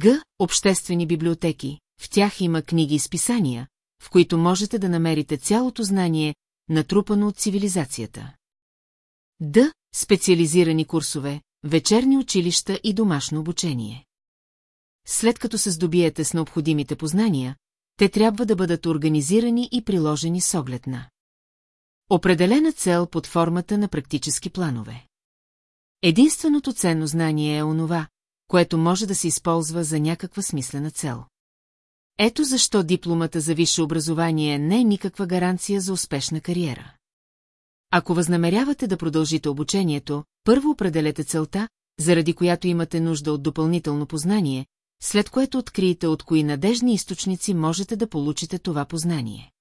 Г. Обществени библиотеки. В тях има книги и списания, в които можете да намерите цялото знание, натрупано от цивилизацията. Д. Специализирани курсове, вечерни училища и домашно обучение. След като се здобиете с необходимите познания, те трябва да бъдат организирани и приложени с оглед на определена цел под формата на практически планове. Единственото ценно знание е онова, което може да се използва за някаква смислена цел. Ето защо дипломата за висше образование не е никаква гаранция за успешна кариера. Ако възнамерявате да продължите обучението, първо определете целта, заради която имате нужда от допълнително познание, след което откриете от кои надежни източници можете да получите това познание.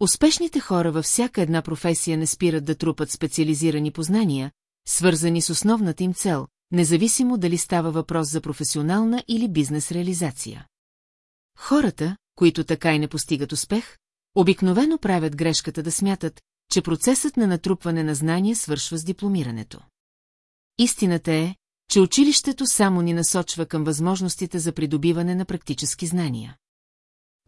Успешните хора във всяка една професия не спират да трупат специализирани познания, свързани с основната им цел, независимо дали става въпрос за професионална или бизнес реализация. Хората, които така и не постигат успех, обикновено правят грешката да смятат, че процесът на натрупване на знания свършва с дипломирането. Истината е, че училището само ни насочва към възможностите за придобиване на практически знания.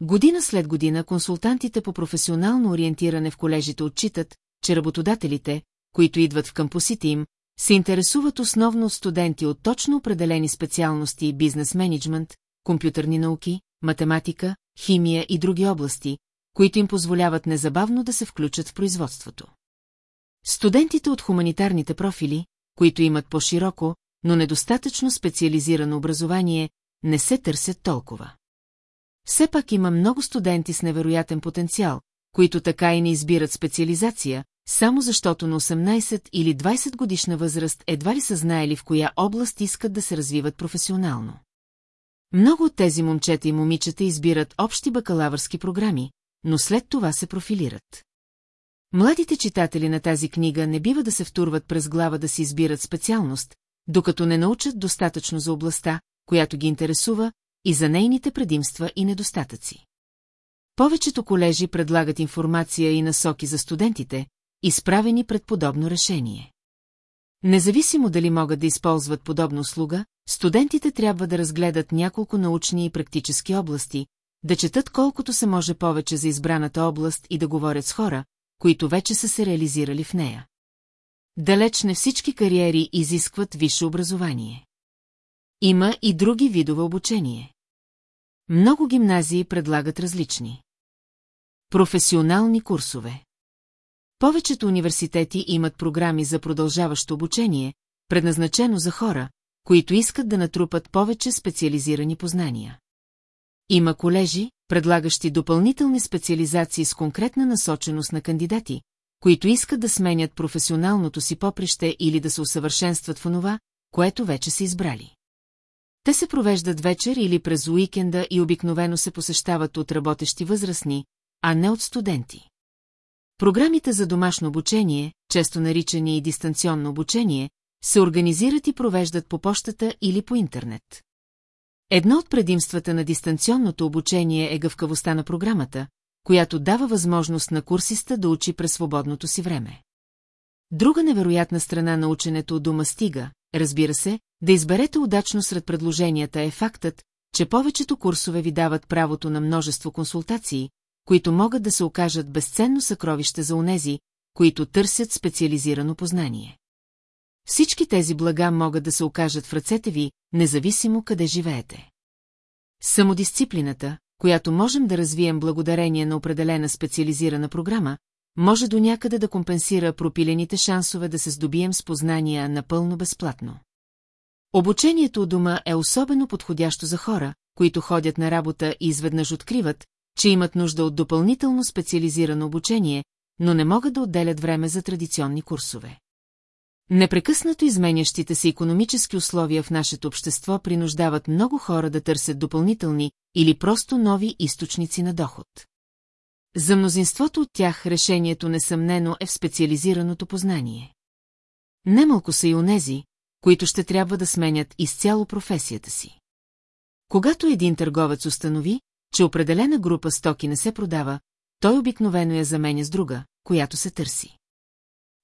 Година след година консултантите по професионално ориентиране в колежите отчитат, че работодателите, които идват в кампусите им, се интересуват основно от студенти от точно определени специалности бизнес менеджмент, компютърни науки, математика, химия и други области, които им позволяват незабавно да се включат в производството. Студентите от хуманитарните профили, които имат по-широко, но недостатъчно специализирано образование, не се търсят толкова. Все пак има много студенти с невероятен потенциал, които така и не избират специализация, само защото на 18 или 20 годишна възраст едва ли са знаели в коя област искат да се развиват професионално. Много от тези момчета и момичета избират общи бакалавърски програми, но след това се профилират. Младите читатели на тази книга не бива да се втурват през глава да си избират специалност, докато не научат достатъчно за областта, която ги интересува, и за нейните предимства и недостатъци. Повечето колежи предлагат информация и насоки за студентите, изправени пред подобно решение. Независимо дали могат да използват подобна услуга, студентите трябва да разгледат няколко научни и практически области, да четат колкото се може повече за избраната област и да говорят с хора, които вече са се реализирали в нея. Далеч не всички кариери изискват висше образование. Има и други видове обучение. Много гимназии предлагат различни. Професионални курсове. Повечето университети имат програми за продължаващо обучение, предназначено за хора, които искат да натрупат повече специализирани познания. Има колежи, предлагащи допълнителни специализации с конкретна насоченост на кандидати, които искат да сменят професионалното си поприще или да се усъвършенстват в онова, което вече са избрали. Те се провеждат вечер или през уикенда и обикновено се посещават от работещи възрастни, а не от студенти. Програмите за домашно обучение, често наричани и дистанционно обучение, се организират и провеждат по почтата или по интернет. Едно от предимствата на дистанционното обучение е гъвкавостта на програмата, която дава възможност на курсиста да учи през свободното си време. Друга невероятна страна на ученето от дома стига, разбира се, да изберете удачно сред предложенията е фактът, че повечето курсове ви дават правото на множество консултации, които могат да се окажат безценно съкровище за онези, които търсят специализирано познание. Всички тези блага могат да се окажат в ръцете ви, независимо къде живеете. Самодисциплината, която можем да развием благодарение на определена специализирана програма, може до някъде да компенсира пропилените шансове да се здобием с познания напълно безплатно. Обучението у дома е особено подходящо за хора, които ходят на работа и изведнъж откриват, че имат нужда от допълнително специализирано обучение, но не могат да отделят време за традиционни курсове. Непрекъснато изменящите се економически условия в нашето общество принуждават много хора да търсят допълнителни или просто нови източници на доход. За мнозинството от тях решението несъмнено е в специализираното познание. Немалко са и онези, които ще трябва да сменят изцяло професията си. Когато един търговец установи, че определена група стоки не се продава, той обикновено я заменя с друга, която се търси.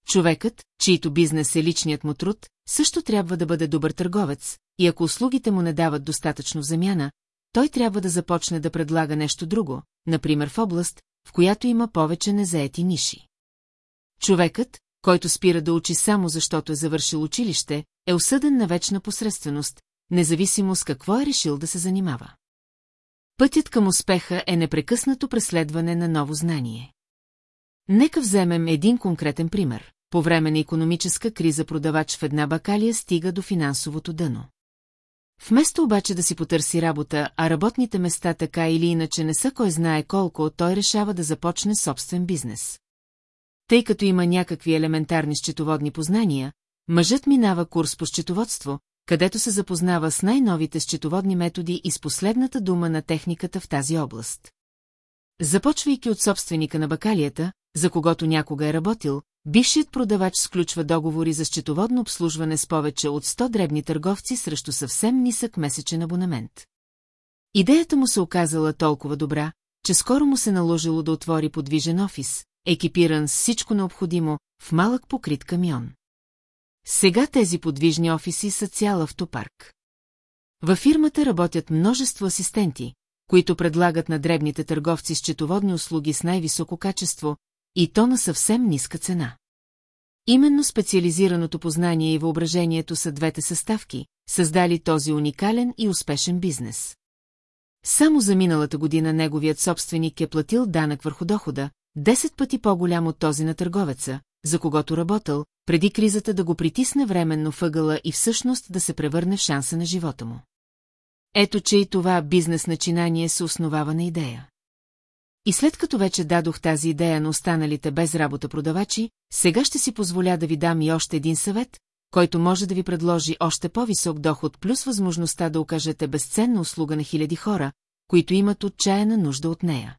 Човекът, чийто бизнес е личният му труд, също трябва да бъде добър търговец, и ако услугите му не дават достатъчно замяна, той трябва да започне да предлага нещо друго, например в област, в която има повече незаети ниши. Човекът, който спира да учи само защото е завършил училище, е осъден на вечна посредственост, независимо с какво е решил да се занимава. Пътят към успеха е непрекъснато преследване на ново знание. Нека вземем един конкретен пример. По време на економическа криза продавач в една бакалия стига до финансовото дъно. Вместо обаче да си потърси работа, а работните места така или иначе не са кой знае колко, той решава да започне собствен бизнес. Тъй като има някакви елементарни счетоводни познания, мъжът минава курс по счетоводство, където се запознава с най-новите счетоводни методи и с последната дума на техниката в тази област. Започвайки от собственика на бакалията, за когото някога е работил, бившият продавач сключва договори за счетоводно обслужване с повече от 100 дребни търговци срещу съвсем нисък месечен абонамент. Идеята му се оказала толкова добра, че скоро му се наложило да отвори подвижен офис, екипиран с всичко необходимо, в малък покрит камион. Сега тези подвижни офиси са цял автопарк. Във фирмата работят множество асистенти, които предлагат на дребните търговци счетоводни услуги с най-високо качество, и то на съвсем ниска цена. Именно специализираното познание и въображението са двете съставки, създали този уникален и успешен бизнес. Само за миналата година неговият собственик е платил данък върху дохода, 10 пъти по-голям от този на търговеца, за когото работил, преди кризата да го притисне временно въгъла и всъщност да се превърне в шанса на живота му. Ето, че и това бизнес начинание се основава на идея. И след като вече дадох тази идея на останалите без работа продавачи, сега ще си позволя да ви дам и още един съвет, който може да ви предложи още по-висок доход плюс възможността да окажете безценна услуга на хиляди хора, които имат отчаяна нужда от нея.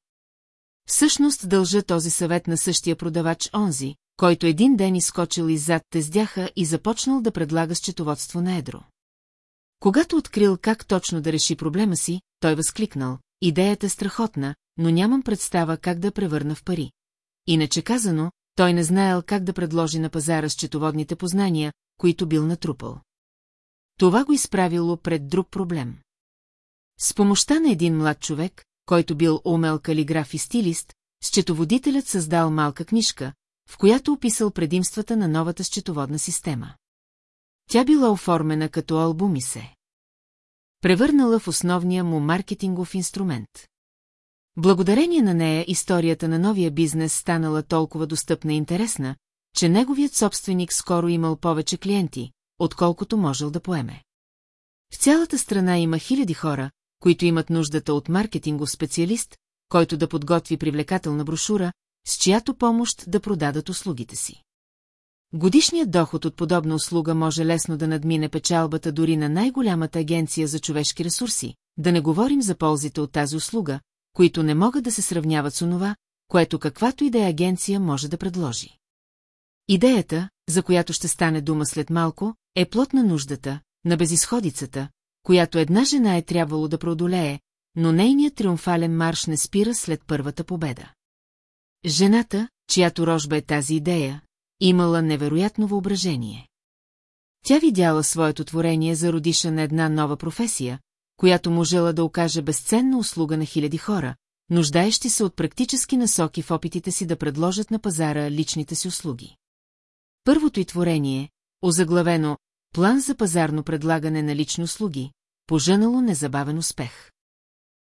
Всъщност дължа този съвет на същия продавач Онзи, който един ден изскочил иззад тездяха и започнал да предлага счетоводство на едро. Когато открил как точно да реши проблема си, той възкликнал, идеята е страхотна, но нямам представа как да превърна в пари. Иначе казано, той не знаел как да предложи на пазара счетоводните познания, които бил натрупал. Това го изправило пред друг проблем. С помощта на един млад човек, който бил умел калиграф и стилист, счетоводителят създал малка книжка, в която описал предимствата на новата счетоводна система. Тя била оформена като албуми се. Превърнала в основния му маркетингов инструмент. Благодарение на нея историята на новия бизнес станала толкова достъпна и интересна, че неговият собственик скоро имал повече клиенти, отколкото можел да поеме. В цялата страна има хиляди хора, които имат нуждата от маркетингов специалист, който да подготви привлекателна брошура, с чиято помощ да продадат услугите си. Годишният доход от подобна услуга може лесно да надмине печалбата дори на най-голямата агенция за човешки ресурси, да не говорим за ползите от тази услуга, които не могат да се сравняват с онова, което каквато и да е агенция може да предложи. Идеята, за която ще стане дума след малко, е плод на нуждата, на безисходицата, която една жена е трябвало да преодолее, но нейният триумфален марш не спира след първата победа. Жената, чиято рожба е тази идея, имала невероятно въображение. Тя видяла своето творение зародиша на една нова професия, която можела да окаже безценна услуга на хиляди хора, нуждаещи се от практически насоки в опитите си да предложат на пазара личните си услуги. Първото й творение, озаглавено «План за пазарно предлагане на лични услуги», пожънало незабавен успех.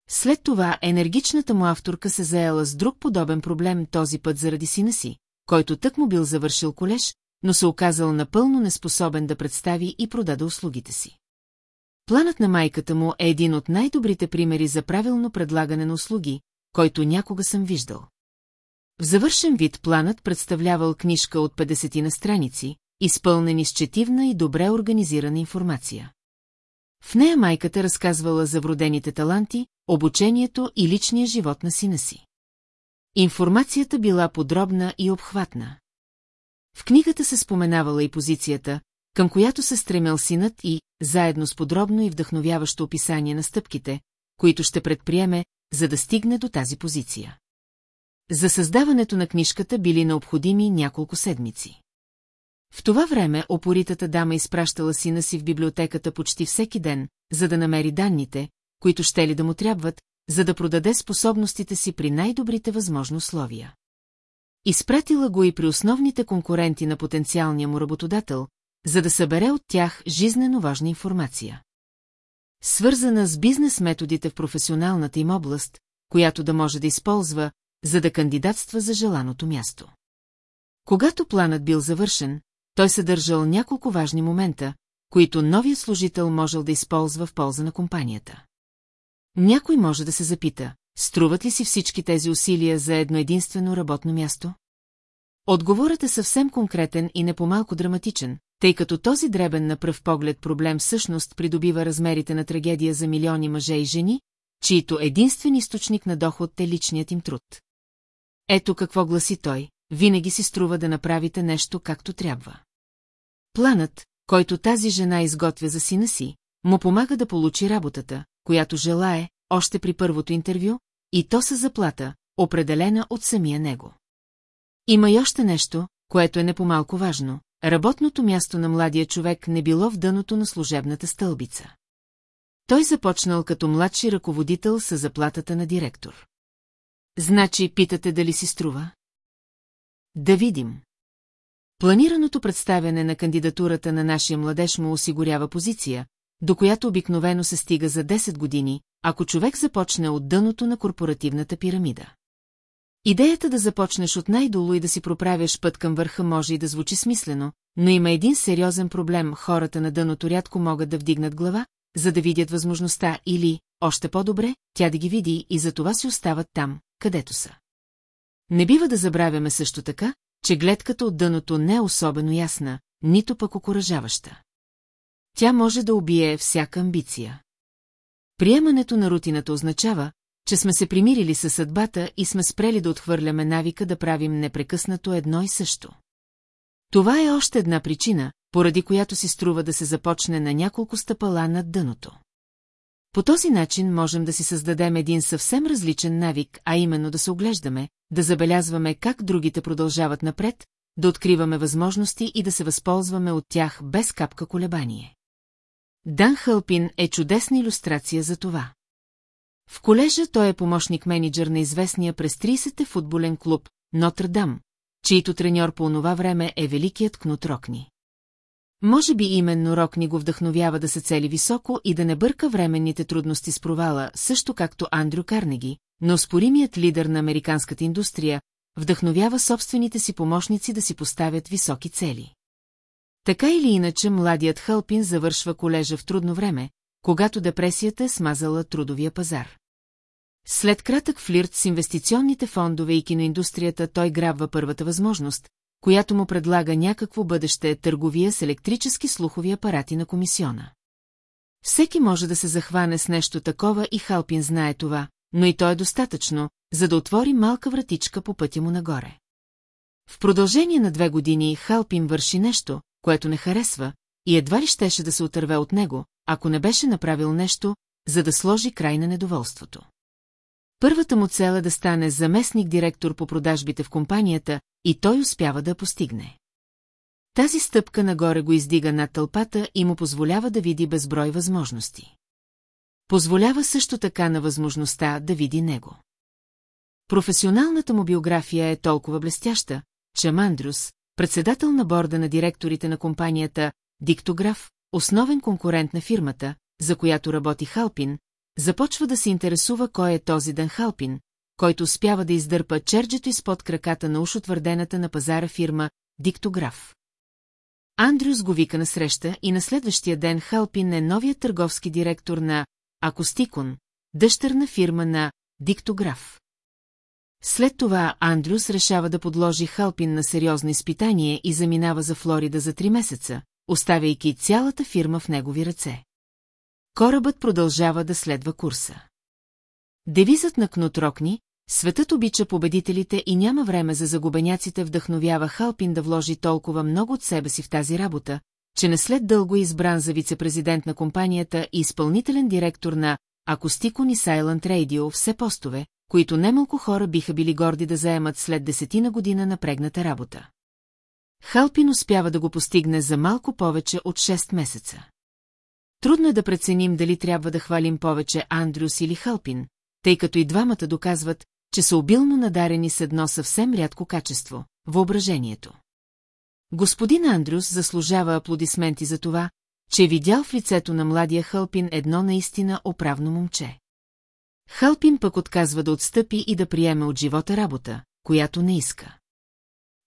След това енергичната му авторка се заела с друг подобен проблем този път заради сина си, който тък му бил завършил колеж, но се оказал напълно неспособен да представи и продаде услугите си. Планът на майката му е един от най-добрите примери за правилно предлагане на услуги, който някога съм виждал. В завършен вид планът представлявал книжка от 50 на страници, изпълнени с четивна и добре организирана информация. В нея майката разказвала за вродените таланти, обучението и личния живот на сина си. Информацията била подробна и обхватна. В книгата се споменавала и позицията, към която се стремял синът и, заедно с подробно и вдъхновяващо описание на стъпките, които ще предприеме, за да стигне до тази позиция. За създаването на книжката били необходими няколко седмици. В това време опоритата дама изпращала сина си в библиотеката почти всеки ден, за да намери данните, които ще ли да му трябват, за да продаде способностите си при най-добрите възможни условия. Изпратила го и при основните конкуренти на потенциалния му работодател, за да събере от тях жизнено важна информация. свързана с бизнес методите в професионалната им област, която да може да използва, за да кандидатства за желаното място. Когато планът бил завършен, той съдържал няколко важни момента, които новият служител можел да използва в полза на компанията. Някой може да се запита, струват ли си всички тези усилия за едно единствено работно място? Отговорът е съвсем конкретен и не по-малко драматичен, тъй като този дребен на пръв поглед проблем всъщност придобива размерите на трагедия за милиони мъже и жени, чието единствен източник на доход е личният им труд. Ето какво гласи той, винаги си струва да направите нещо както трябва. Планът, който тази жена изготвя за сина си, му помага да получи работата, която желае, още при първото интервю, и то с заплата, определена от самия него. Има и още нещо, което е не по-малко важно. Работното място на младия човек не било в дъното на служебната стълбица. Той започнал като младши ръководител с заплатата на директор. Значи, питате дали си струва? Да видим. Планираното представяне на кандидатурата на нашия младеж му осигурява позиция, до която обикновено се стига за 10 години, ако човек започне от дъното на корпоративната пирамида. Идеята да започнеш от най-долу и да си проправяш път към върха може и да звучи смислено, но има един сериозен проблем – хората на дъното рядко могат да вдигнат глава, за да видят възможността или, още по-добре, тя да ги види и за това си остават там, където са. Не бива да забравяме също така, че гледката от дъното не е особено ясна, нито пък окоръжаваща. Тя може да убие всяка амбиция. Приемането на рутината означава, че сме се примирили със съдбата и сме спрели да отхвърляме навика да правим непрекъснато едно и също. Това е още една причина, поради която си струва да се започне на няколко стъпала над дъното. По този начин можем да си създадем един съвсем различен навик, а именно да се оглеждаме, да забелязваме как другите продължават напред, да откриваме възможности и да се възползваме от тях без капка колебание. Дан Хълпин е чудесна иллюстрация за това. В колежа той е помощник-менеджер на известния през 30-те футболен клуб Нотр-Дам, чийто треньор по онова време е великият Кнут Рокни. Може би именно Рокни го вдъхновява да се цели високо и да не бърка временните трудности с провала, също както Андрю Карнеги, но споримият лидер на американската индустрия, вдъхновява собствените си помощници да си поставят високи цели. Така или иначе, младият Хълпин завършва колежа в трудно време, когато депресията е смазала трудовия пазар. След кратък флирт с инвестиционните фондове и киноиндустрията той грабва първата възможност, която му предлага някакво бъдеще търговия с електрически слухови апарати на комисиона. Всеки може да се захване с нещо такова и Халпин знае това, но и то е достатъчно, за да отвори малка вратичка по пътя му нагоре. В продължение на две години Халпин върши нещо, което не харесва, и едва ли щеше да се отърве от него, ако не беше направил нещо, за да сложи край на недоволството. Първата му цел е да стане заместник-директор по продажбите в компанията и той успява да постигне. Тази стъпка нагоре го издига над тълпата и му позволява да види безброй възможности. Позволява също така на възможността да види него. Професионалната му биография е толкова блестяща, че Мандрюс, председател на борда на директорите на компанията Диктограф, основен конкурент на фирмата, за която работи Халпин, започва да се интересува кой е този Дън Халпин, който успява да издърпа черджето изпод краката на уж утвърдената на пазара фирма Диктограф. Андрюс го вика на среща и на следващия ден Халпин е новият търговски директор на Акустикон, дъщерна фирма на Диктограф. След това Андрюс решава да подложи Халпин на сериозно изпитание и заминава за Флорида за три месеца, оставяйки цялата фирма в негови ръце. Корабът продължава да следва курса. Девизът на Кнут Рокни, светът обича победителите и няма време за загубеняците вдъхновява Халпин да вложи толкова много от себе си в тази работа, че не след дълго е избран за вице-президент на компанията и изпълнителен директор на Акустикон и Silent Radio все постове, които немалко хора биха били горди да заемат след десетина година напрегната работа. Халпин успява да го постигне за малко повече от 6 месеца. Трудно е да преценим дали трябва да хвалим повече Андрюс или Халпин, тъй като и двамата доказват, че са обилно надарени с едно съвсем рядко качество – въображението. Господин Андрюс заслужава аплодисменти за това, че е видял в лицето на младия Хълпин едно наистина оправно момче. Халпин пък отказва да отстъпи и да приеме от живота работа, която не иска.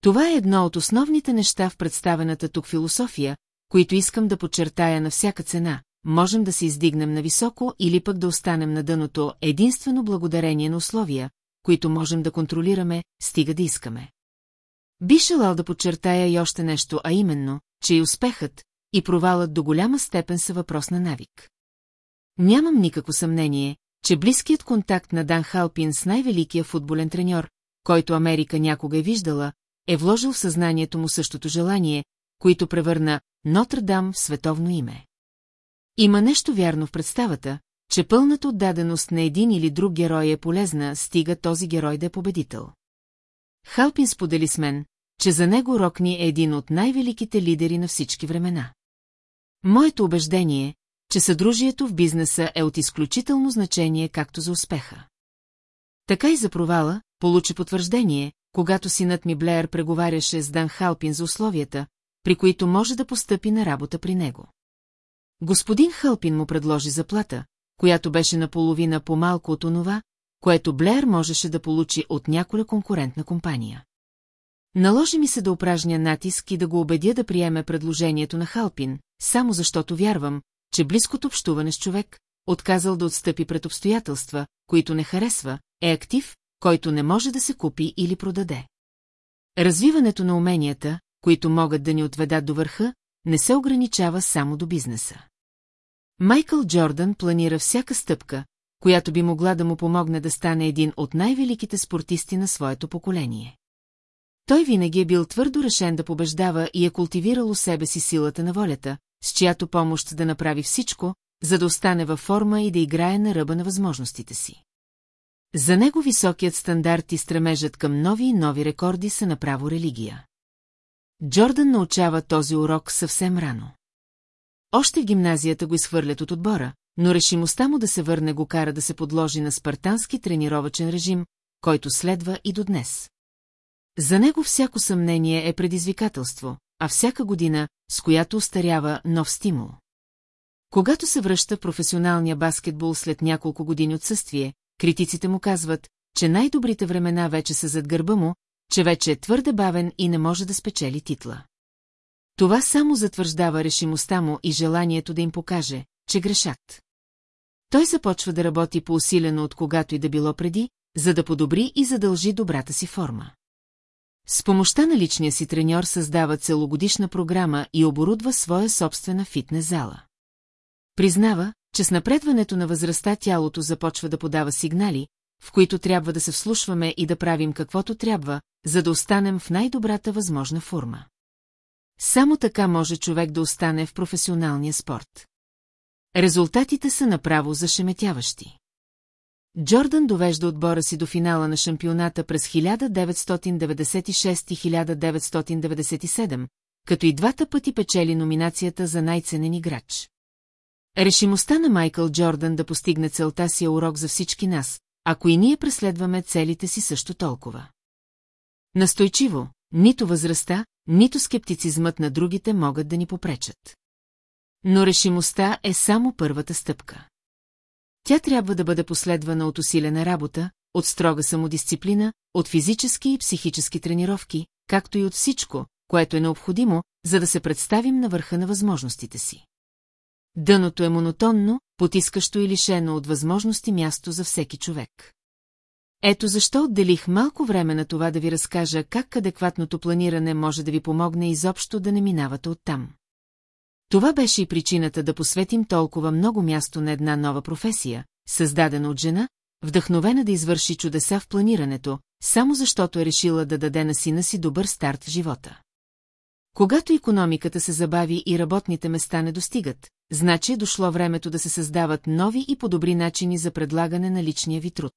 Това е едно от основните неща в представената тук философия, които искам да подчертая на всяка цена. Можем да се издигнем на високо или пък да останем на дъното единствено благодарение на условия, които можем да контролираме, стига да искаме. Би желал да подчертая и още нещо, а именно, че и успехът, и провалът до голяма степен са въпрос на навик. Нямам никакво съмнение, че близкият контакт на Дан Халпин с най-великия футболен треньор, който Америка някога е виждала, е вложил в съзнанието му същото желание, което превърна Нотр-Дам в световно име. Има нещо вярно в представата, че пълната отдаденост на един или друг герой е полезна, стига този герой да е победител. Халпин сподели с мен, че за него Рокни е един от най-великите лидери на всички времена. Моето убеждение, че съдружието в бизнеса е от изключително значение както за успеха. Така и за провала, получи потвърждение, когато синът ми Блеер преговаряше с Дан Халпин за условията, при които може да постъпи на работа при него. Господин Халпин му предложи заплата, която беше наполовина по-малко от онова, което Блеер можеше да получи от няколя конкурентна компания. Наложи ми се да упражня натиск и да го убедя да приеме предложението на Халпин, само защото вярвам, че близкото общуване с човек, отказал да отстъпи пред обстоятелства, които не харесва, е актив, който не може да се купи или продаде. Развиването на уменията, които могат да ни отведат до върха, не се ограничава само до бизнеса. Майкъл Джордан планира всяка стъпка, която би могла да му помогне да стане един от най-великите спортисти на своето поколение. Той винаги е бил твърдо решен да побеждава и е култивирал у себе си силата на волята, с чиято помощ да направи всичко, за да остане във форма и да играе на ръба на възможностите си. За него високият стандарт и стремежът към нови и нови рекорди са направо религия. Джордан научава този урок съвсем рано. Още в гимназията го изхвърлят от отбора, но решимостта му да се върне го кара да се подложи на спартански тренировачен режим, който следва и до днес. За него всяко съмнение е предизвикателство, а всяка година, с която устарява нов стимул. Когато се връща професионалния баскетбол след няколко години отсъствие, критиците му казват, че най-добрите времена вече са зад гърба му, че вече е твърде бавен и не може да спечели титла. Това само затвърждава решимостта му и желанието да им покаже, че грешат. Той започва да работи по-усилено от когато и да било преди, за да подобри и задължи добрата си форма. С помощта на личния си треньор създава целогодишна програма и оборудва своя собствена фитнес зала. Признава, че с напредването на възрастта тялото започва да подава сигнали, в които трябва да се вслушваме и да правим каквото трябва, за да останем в най-добрата възможна форма. Само така може човек да остане в професионалния спорт. Резултатите са направо зашеметяващи. Джордан довежда отбора си до финала на шампионата през 1996 и 1997, като и двата пъти печели номинацията за най-ценен играч. Решимостта на Майкъл Джордан да постигне целта си е урок за всички нас, ако и ние преследваме целите си също толкова. Настойчиво, нито възрастта, нито скептицизмът на другите могат да ни попречат. Но решимостта е само първата стъпка. Тя трябва да бъде последвана от усилена работа, от строга самодисциплина, от физически и психически тренировки, както и от всичко, което е необходимо, за да се представим на върха на възможностите си. Дъното е монотонно, потискащо и лишено от възможности място за всеки човек. Ето защо отделих малко време на това да ви разкажа как адекватното планиране може да ви помогне изобщо да не минавате оттам. Това беше и причината да посветим толкова много място на една нова професия, създадена от жена, вдъхновена да извърши чудеса в планирането, само защото е решила да даде на сина си добър старт в живота. Когато економиката се забави и работните места не достигат, значи е дошло времето да се създават нови и по-добри начини за предлагане на личния ви труд.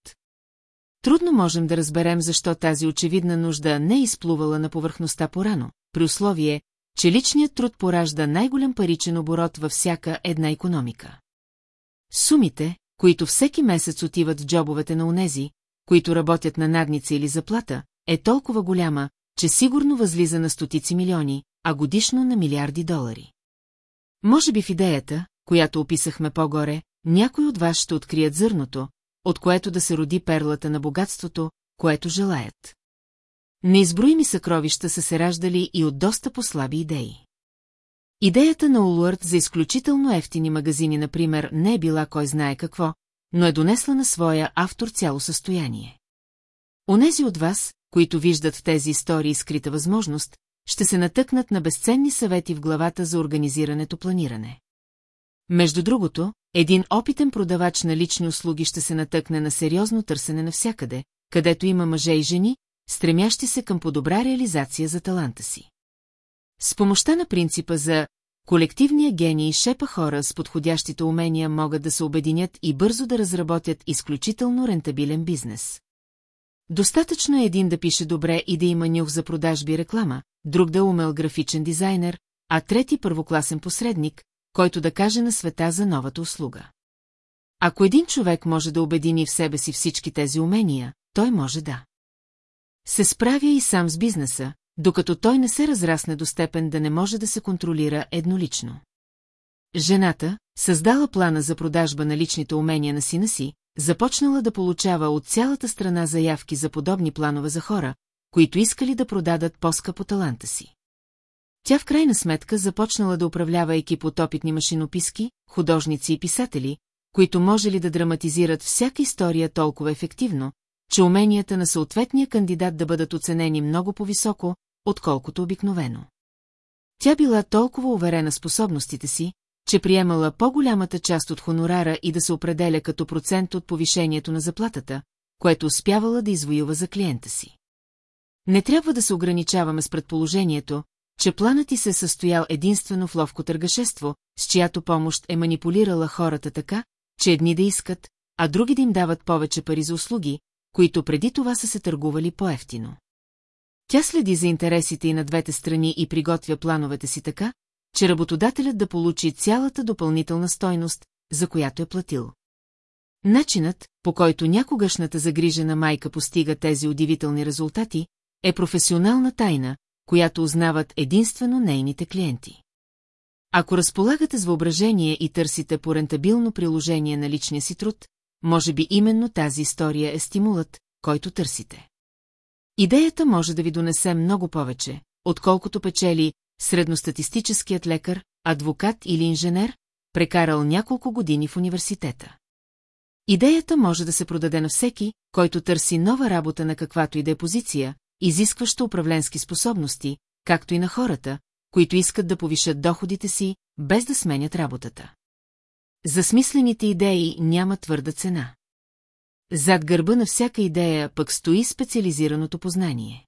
Трудно можем да разберем защо тази очевидна нужда не е изплувала на повърхността порано, при условие, че личният труд поражда най-голям паричен оборот във всяка една економика. Сумите, които всеки месец отиват в джобовете на унези, които работят на надница или заплата, е толкова голяма, че сигурно възлиза на стотици милиони, а годишно на милиарди долари. Може би в идеята, която описахме по-горе, някой от вас ще открият зърното, от което да се роди перлата на богатството, което желаят. Неизброими съкровища са се раждали и от доста послаби идеи. Идеята на Улуърт за изключително ефтини магазини, например, не е била кой знае какво, но е донесла на своя автор цяло състояние. Онези от вас, които виждат в тези истории скрита възможност, ще се натъкнат на безценни съвети в главата за организирането планиране. Между другото, един опитен продавач на лични услуги ще се натъкне на сериозно търсене навсякъде, където има мъже и жени, стремящи се към по-добра реализация за таланта си. С помощта на принципа за колективния гений шепа хора с подходящите умения могат да се обединят и бързо да разработят изключително рентабилен бизнес. Достатъчно е един да пише добре и да има нюх за продажби и реклама, друг да е умел графичен дизайнер, а трети първокласен посредник, който да каже на света за новата услуга. Ако един човек може да обедини в себе си всички тези умения, той може да. Се справя и сам с бизнеса, докато той не се разрасне до степен да не може да се контролира еднолично. Жената, създала плана за продажба на личните умения на сина си, започнала да получава от цялата страна заявки за подобни планове за хора, които искали да продадат по-скъпо таланта си. Тя в крайна сметка започнала да управлява екип от опитни машинописки, художници и писатели, които може ли да драматизират всяка история толкова ефективно, че уменията на съответния кандидат да бъдат оценени много по-високо, отколкото обикновено. Тя била толкова уверена способностите си, че приемала по-голямата част от хонорара и да се определя като процент от повишението на заплатата, което успявала да извоюва за клиента си. Не трябва да се ограничаваме с предположението, че планът ти се е състоял единствено в ловко търгашество, с чиято помощ е манипулирала хората така, че едни да искат, а други да им дават повече пари за услуги, които преди това са се търгували по-ефтино. Тя следи за интересите и на двете страни и приготвя плановете си така, че работодателят да получи цялата допълнителна стойност, за която е платил. Начинът, по който някогашната загрижена майка постига тези удивителни резултати, е професионална тайна, която узнават единствено нейните клиенти. Ако разполагате с въображение и търсите по рентабилно приложение на личния си труд, може би именно тази история е стимулът, който търсите. Идеята може да ви донесе много повече, отколкото печели средностатистическият лекар, адвокат или инженер, прекарал няколко години в университета. Идеята може да се продаде на всеки, който търси нова работа на каквато и да е позиция, изискваща управленски способности, както и на хората, които искат да повишат доходите си, без да сменят работата. За смислените идеи няма твърда цена. Зад гърба на всяка идея пък стои специализираното познание.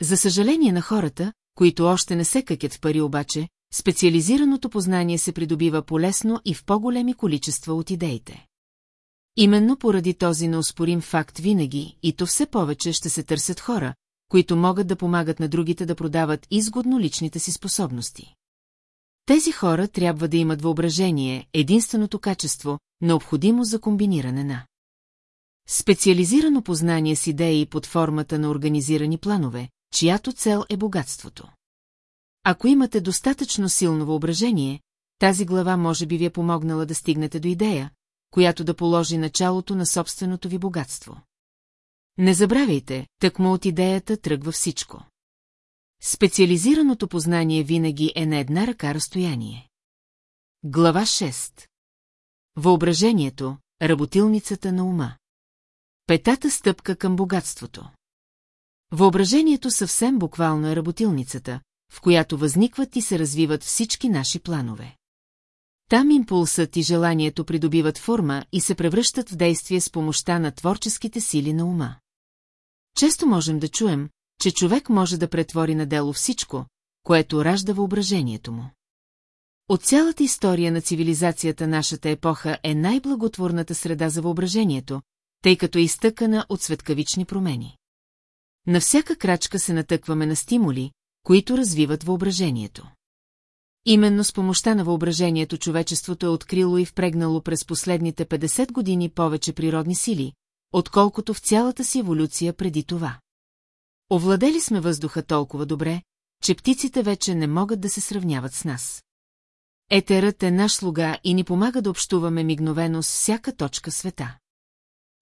За съжаление на хората, които още не се къкят в пари обаче, специализираното познание се придобива полесно и в по-големи количества от идеите. Именно поради този неоспорим факт винаги, и то все повече ще се търсят хора, които могат да помагат на другите да продават изгодно личните си способности. Тези хора трябва да имат въображение, единственото качество, необходимо за комбиниране на специализирано познание с идеи под формата на организирани планове, чиято цел е богатството. Ако имате достатъчно силно въображение, тази глава може би ви е помогнала да стигнете до идея, която да положи началото на собственото ви богатство. Не забравяйте, тъкмо от идеята тръгва всичко. Специализираното познание винаги е на една ръка разстояние. Глава 6 Въображението, работилницата на ума. Петата стъпка към богатството. Въображението съвсем буквално е работилницата, в която възникват и се развиват всички наши планове. Там импулсът и желанието придобиват форма и се превръщат в действие с помощта на творческите сили на ума. Често можем да чуем, че човек може да претвори на дело всичко, което ражда въображението му. От цялата история на цивилизацията нашата епоха е най-благотворната среда за въображението, тъй като е изтъкана от светкавични промени. На всяка крачка се натъкваме на стимули, които развиват въображението. Именно с помощта на въображението човечеството е открило и впрегнало през последните 50 години повече природни сили, отколкото в цялата си еволюция преди това. Овладели сме въздуха толкова добре, че птиците вече не могат да се сравняват с нас. Етерът е наш слуга и ни помага да общуваме мигновено с всяка точка света.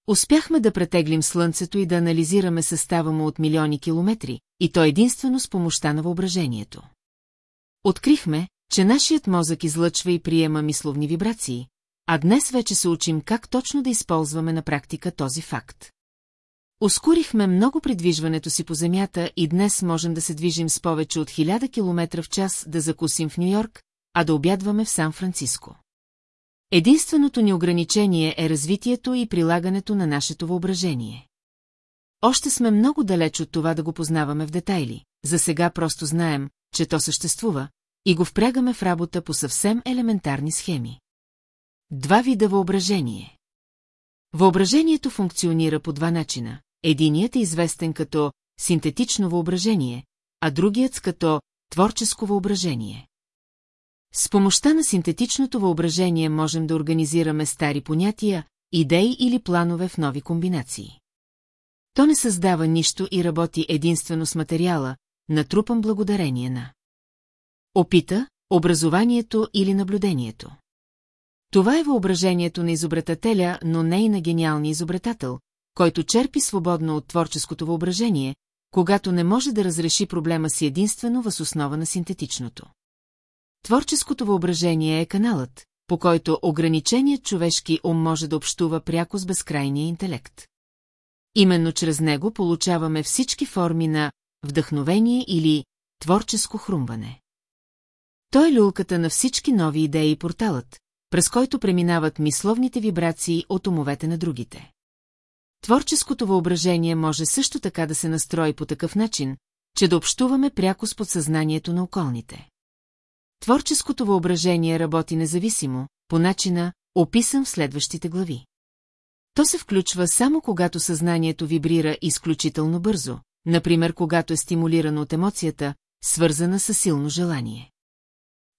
Успяхме да претеглим Слънцето и да анализираме състава му от милиони километри, и то единствено с помощта на въображението. Открихме, че нашият мозък излъчва и приема мисловни вибрации, а днес вече се учим как точно да използваме на практика този факт. Ускорихме много придвижването си по земята и днес можем да се движим с повече от 1000 км в час да закусим в Нью-Йорк, а да обядваме в Сан-Франциско. Единственото ни ограничение е развитието и прилагането на нашето въображение. Още сме много далеч от това да го познаваме в детайли, за сега просто знаем, че то съществува, и го впрягаме в работа по съвсем елементарни схеми. Два вида въображение. Въображението функционира по два начина. Единият е известен като синтетично въображение, а другият като творческо въображение. С помощта на синтетичното въображение можем да организираме стари понятия, идеи или планове в нови комбинации. То не създава нищо и работи единствено с материала, натрупан благодарение на опита, образованието или наблюдението. Това е въображението на изобретателя, но не и на гениалния изобретател, който черпи свободно от творческото въображение, когато не може да разреши проблема си единствено въз основа на синтетичното. Творческото въображение е каналът, по който ограниченият човешки ум може да общува пряко с безкрайния интелект. Именно чрез него получаваме всички форми на вдъхновение или творческо хрумване. Той е люлката на всички нови идеи и порталът, през който преминават мисловните вибрации от умовете на другите. Творческото въображение може също така да се настрои по такъв начин, че да общуваме пряко с подсъзнанието на околните. Творческото въображение работи независимо, по начина, описан в следващите глави. То се включва само когато съзнанието вибрира изключително бързо, например когато е стимулирано от емоцията, свързана с силно желание.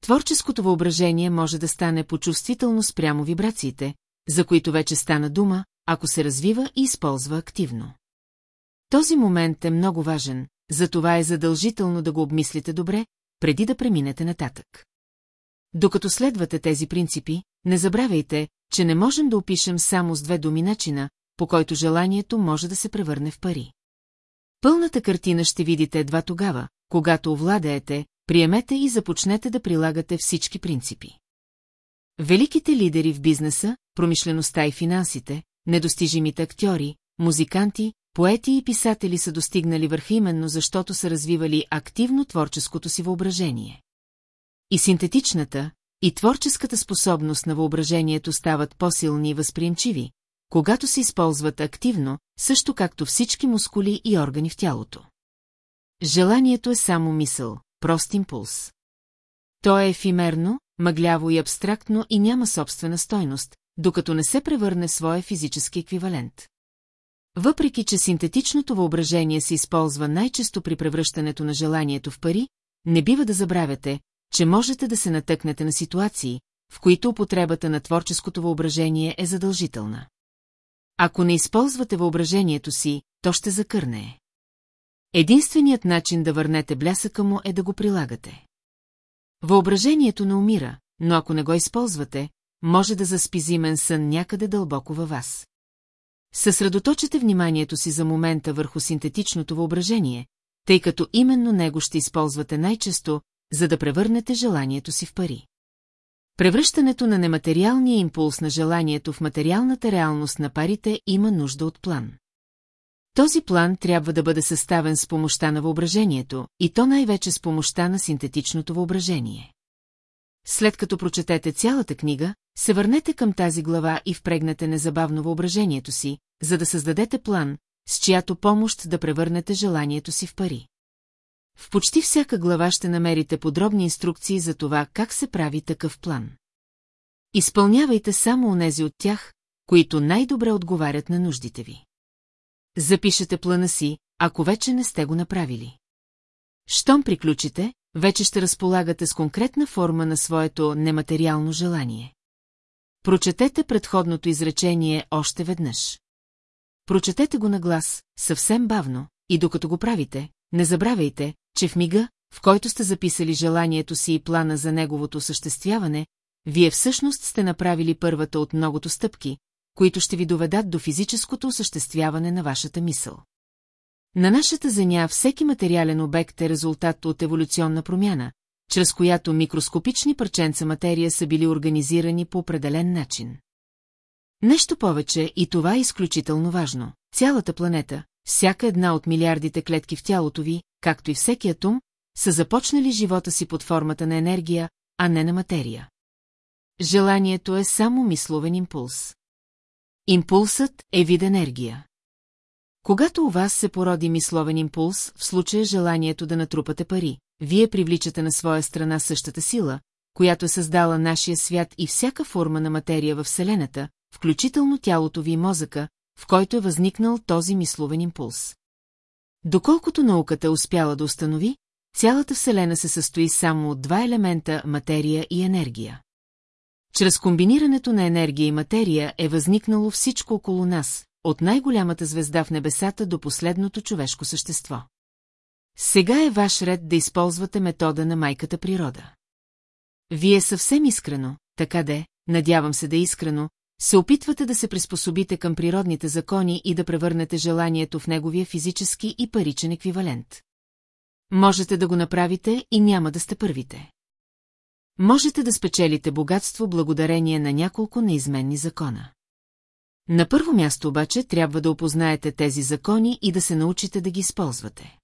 Творческото въображение може да стане почувствително спрямо вибрациите, за които вече стана дума, ако се развива и използва активно. Този момент е много важен, затова е задължително да го обмислите добре, преди да преминете нататък. Докато следвате тези принципи, не забравяйте, че не можем да опишем само с две думи начина, по който желанието може да се превърне в пари. Пълната картина ще видите едва тогава, когато овладеете, приемете и започнете да прилагате всички принципи. Великите лидери в бизнеса, промишлеността и финансите, недостижимите актьори, музиканти, поети и писатели са достигнали върха именно защото са развивали активно творческото си въображение. И синтетичната, и творческата способност на въображението стават по-силни и възприемчиви, когато се използват активно, също както всички мускули и органи в тялото. Желанието е само мисъл, прост импулс. То е ефимерно, мъгляво и абстрактно и няма собствена стойност, докато не се превърне в своя физически еквивалент. Въпреки, че синтетичното въображение се използва най-често при превръщането на желанието в пари, не бива да забравяте, че можете да се натъкнете на ситуации, в които употребата на творческото въображение е задължителна. Ако не използвате въображението си, то ще закърне. Единственият начин да върнете блясъка му е да го прилагате. Въображението не умира, но ако не го използвате, може да заспи зимен сън някъде дълбоко във вас. Съсредоточете вниманието си за момента върху синтетичното въображение, тъй като именно него ще използвате най-често, за да превърнете желанието си в пари. Превръщането на нематериалния импулс на желанието в материалната реалност на парите има нужда от план. Този план трябва да бъде съставен с помощта на въображението, и то най-вече с помощта на синтетичното въображение. След като прочетете цялата книга, се върнете към тази глава и впрегнете незабавно въображението си, за да създадете план, с чиято помощ да превърнете желанието си в пари. В почти всяка глава ще намерите подробни инструкции за това как се прави такъв план. Изпълнявайте само онези от тях, които най-добре отговарят на нуждите ви. Запишете плана си, ако вече не сте го направили. Щом приключите, вече ще разполагате с конкретна форма на своето нематериално желание. Прочетете предходното изречение още веднъж. Прочетете го на глас, съвсем бавно, и докато го правите, не забравяйте, че в мига, в който сте записали желанието си и плана за неговото осъществяване, вие всъщност сте направили първата от многото стъпки, които ще ви доведат до физическото осъществяване на вашата мисъл. На нашата Земя всеки материален обект е резултат от еволюционна промяна, чрез която микроскопични парченца материя са били организирани по определен начин. Нещо повече, и това е изключително важно. Цялата планета, всяка една от милиардите клетки в тялото ви, както и всеки атом, са започнали живота си под формата на енергия, а не на материя. Желанието е само мисловен импулс. Импулсът е вид енергия. Когато у вас се породи мисловен импулс, в случая желанието да натрупате пари, вие привличате на своя страна същата сила, която е създала нашия свят и всяка форма на материя във Вселената, включително тялото ви и мозъка, в който е възникнал този мисловен импулс. Доколкото науката успяла да установи, цялата Вселена се състои само от два елемента – материя и енергия. Чрез комбинирането на енергия и материя е възникнало всичко около нас, от най-голямата звезда в небесата до последното човешко същество. Сега е ваш ред да използвате метода на майката природа. Вие съвсем искрено, така де, надявам се да е искрено, се опитвате да се приспособите към природните закони и да превърнете желанието в неговия физически и паричен еквивалент. Можете да го направите и няма да сте първите. Можете да спечелите богатство благодарение на няколко неизменни закона. На първо място обаче трябва да опознаете тези закони и да се научите да ги използвате.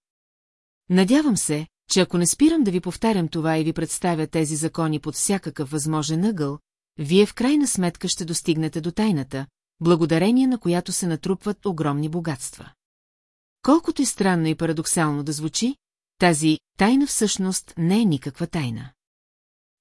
Надявам се, че ако не спирам да ви повтарям това и ви представя тези закони под всякакъв възможен ъгъл, вие в крайна сметка ще достигнете до тайната, благодарение на която се натрупват огромни богатства. Колкото и странно и парадоксално да звучи, тази тайна всъщност не е никаква тайна.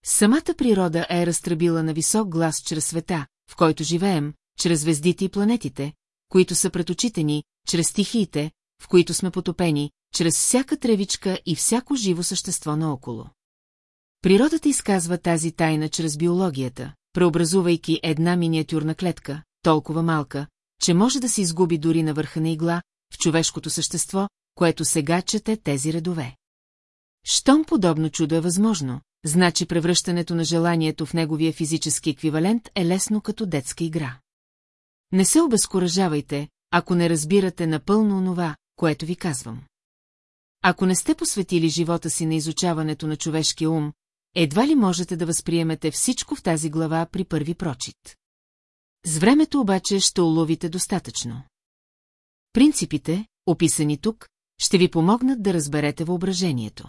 Самата природа е разтръбила на висок глас чрез света, в който живеем, чрез звездите и планетите, които са пред очите ни, чрез стихиите, в които сме потопени, чрез всяка тревичка и всяко живо същество наоколо. Природата изказва тази тайна чрез биологията, преобразувайки една миниатюрна клетка, толкова малка, че може да се изгуби дори на върха на игла, в човешкото същество, което сега чете тези редове. Щом подобно чудо е възможно, значи превръщането на желанието в неговия физически еквивалент е лесно като детска игра. Не се обезкуражавайте, ако не разбирате напълно онова, което ви казвам. Ако не сте посветили живота си на изучаването на човешкия ум, едва ли можете да възприемете всичко в тази глава при първи прочит. С времето обаче ще уловите достатъчно. Принципите, описани тук, ще ви помогнат да разберете въображението.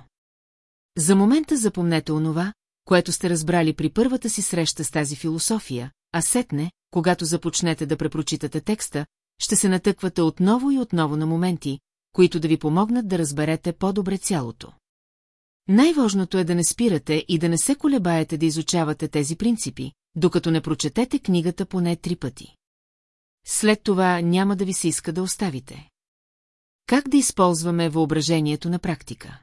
За момента запомнете онова, което сте разбрали при първата си среща с тази философия, а сетне, когато започнете да препрочитате текста, ще се натъквате отново и отново на моменти, които да ви помогнат да разберете по-добре цялото. Най-важното е да не спирате и да не се колебаете да изучавате тези принципи, докато не прочетете книгата поне три пъти. След това няма да ви се иска да оставите. Как да използваме въображението на практика?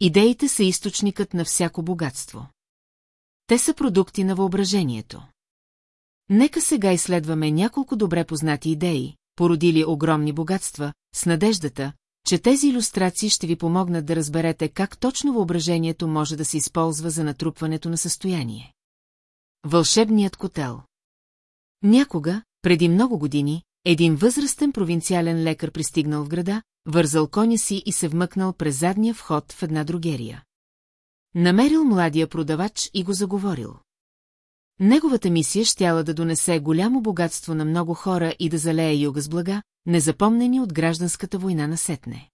Идеите са източникът на всяко богатство. Те са продукти на въображението. Нека сега изследваме няколко добре познати идеи, породили огромни богатства, с надеждата, че тези иллюстрации ще ви помогнат да разберете как точно въображението може да се използва за натрупването на състояние. Вълшебният котел Някога, преди много години, един възрастен провинциален лекар пристигнал в града, вързал коня си и се вмъкнал през задния вход в една другерия. Намерил младия продавач и го заговорил. Неговата мисия щяла да донесе голямо богатство на много хора и да залее юга с блага, незапомнени от гражданската война на Сетне.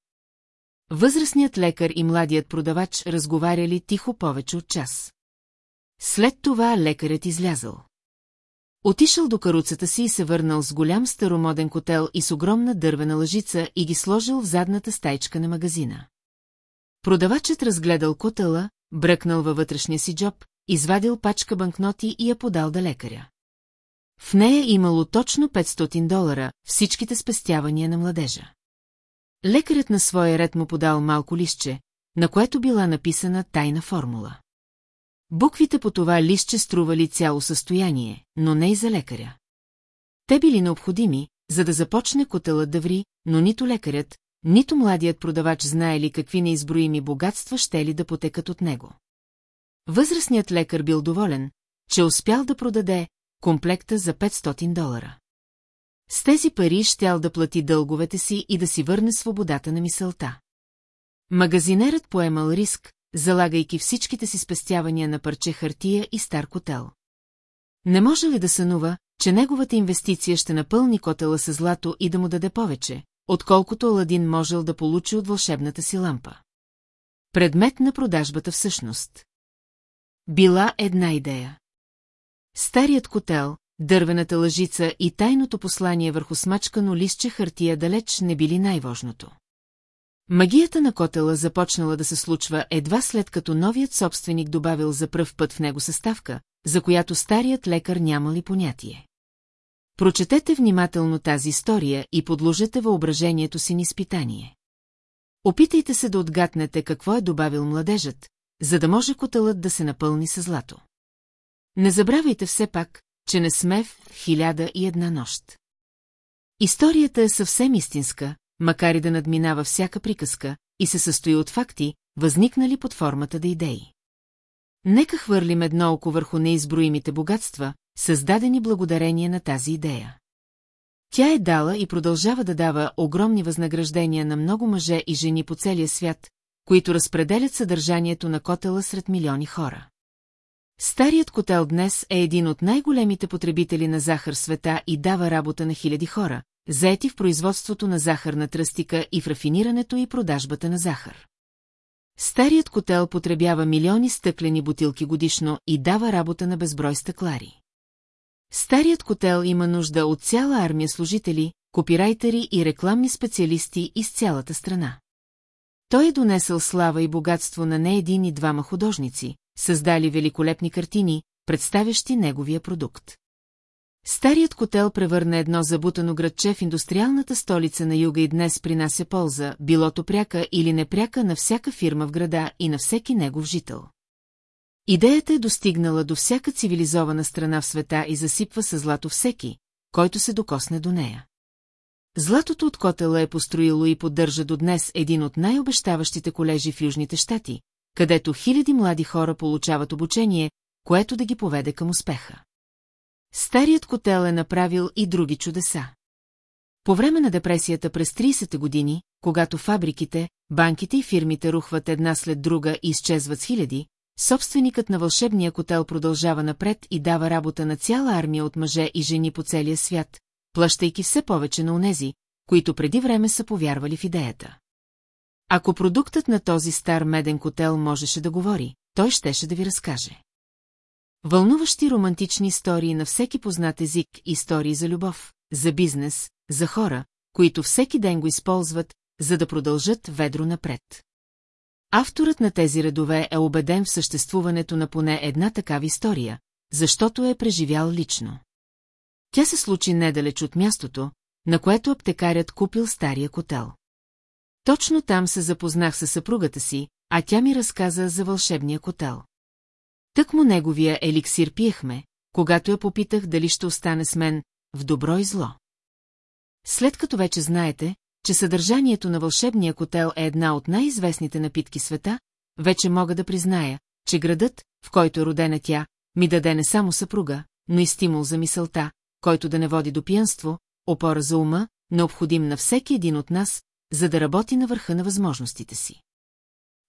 Възрастният лекар и младият продавач разговаряли тихо повече от час. След това лекарят излязъл. Отишъл до каруцата си и се върнал с голям старомоден котел и с огромна дървена лъжица и ги сложил в задната стайчка на магазина. Продавачът разгледал котела, бръкнал във вътрешния си джоб, извадил пачка банкноти и я подал да лекаря. В нея имало точно 500 долара, всичките спестявания на младежа. Лекарят на своя ред му подал малко листче, на което била написана тайна формула. Буквите по това листче стрували цяло състояние, но не и за лекаря. Те били необходими, за да започне котелът да ври, но нито лекарят, нито младият продавач знае ли какви неизброими богатства ще ли да потекат от него. Възрастният лекар бил доволен, че успял да продаде комплекта за 500 долара. С тези пари щял да плати дълговете си и да си върне свободата на мисълта. Магазинерът поемал риск, залагайки всичките си спестявания на парче хартия и стар котел. Не може ли да сънува, че неговата инвестиция ще напълни котела с злато и да му даде повече, отколкото Аладин можел да получи от вълшебната си лампа? Предмет на продажбата всъщност. Била една идея. Старият котел, дървената лъжица и тайното послание върху смачкано листче хартия далеч не били най-важното. Магията на котела започнала да се случва едва след като новият собственик добавил за пръв път в него съставка, за която старият лекар нямали понятие. Прочетете внимателно тази история и подложете въображението си на изпитание. Опитайте се да отгатнете какво е добавил младежът, за да може котелът да се напълни с злато. Не забравяйте все пак, че не сме в хиляда и една нощ. Историята е съвсем истинска, макар и да надминава всяка приказка, и се състои от факти, възникнали под формата да идеи. Нека хвърлим едно око върху неизброимите богатства, създадени благодарение на тази идея. Тя е дала и продължава да дава огромни възнаграждения на много мъже и жени по целия свят, които разпределят съдържанието на котела сред милиони хора. Старият котел днес е един от най-големите потребители на захар света и дава работа на хиляди хора, заети в производството на захарна тръстика и в рафинирането и продажбата на захар. Старият котел потребява милиони стъклени бутилки годишно и дава работа на безброй стъклари. Старият котел има нужда от цяла армия служители, копирайтери и рекламни специалисти из цялата страна. Той е донесъл слава и богатство на не един и двама художници, създали великолепни картини, представящи неговия продукт. Старият котел превърна едно забутано градче в индустриалната столица на юга и днес принася полза, билото пряка или непряка на всяка фирма в града и на всеки негов жител. Идеята е достигнала до всяка цивилизована страна в света и засипва със злато всеки, който се докосне до нея. Златото от котела е построило и поддържа до днес един от най-обещаващите колежи в Южните щати, където хиляди млади хора получават обучение, което да ги поведе към успеха. Старият котел е направил и други чудеса. По време на депресията през 30-те години, когато фабриките, банките и фирмите рухват една след друга и изчезват с хиляди, собственикът на вълшебния котел продължава напред и дава работа на цяла армия от мъже и жени по целия свят, плащайки все повече на унези, които преди време са повярвали в идеята. Ако продуктът на този стар меден котел можеше да говори, той щеше да ви разкаже. Вълнуващи романтични истории на всеки познат език, истории за любов, за бизнес, за хора, които всеки ден го използват, за да продължат ведро напред. Авторът на тези редове е убеден в съществуването на поне една такава история, защото е преживял лично. Тя се случи недалеч от мястото, на което аптекарят купил стария котел. Точно там се запознах с съпругата си, а тя ми разказа за вълшебния котел. Тък му неговия еликсир пиехме, когато я попитах дали ще остане с мен в добро и зло. След като вече знаете, че съдържанието на вълшебния котел е една от най-известните напитки света, вече мога да призная, че градът, в който е родена тя, ми даде не само съпруга, но и стимул за мисълта, който да не води до пиянство, опора за ума, необходим на всеки един от нас, за да работи на върха на възможностите си.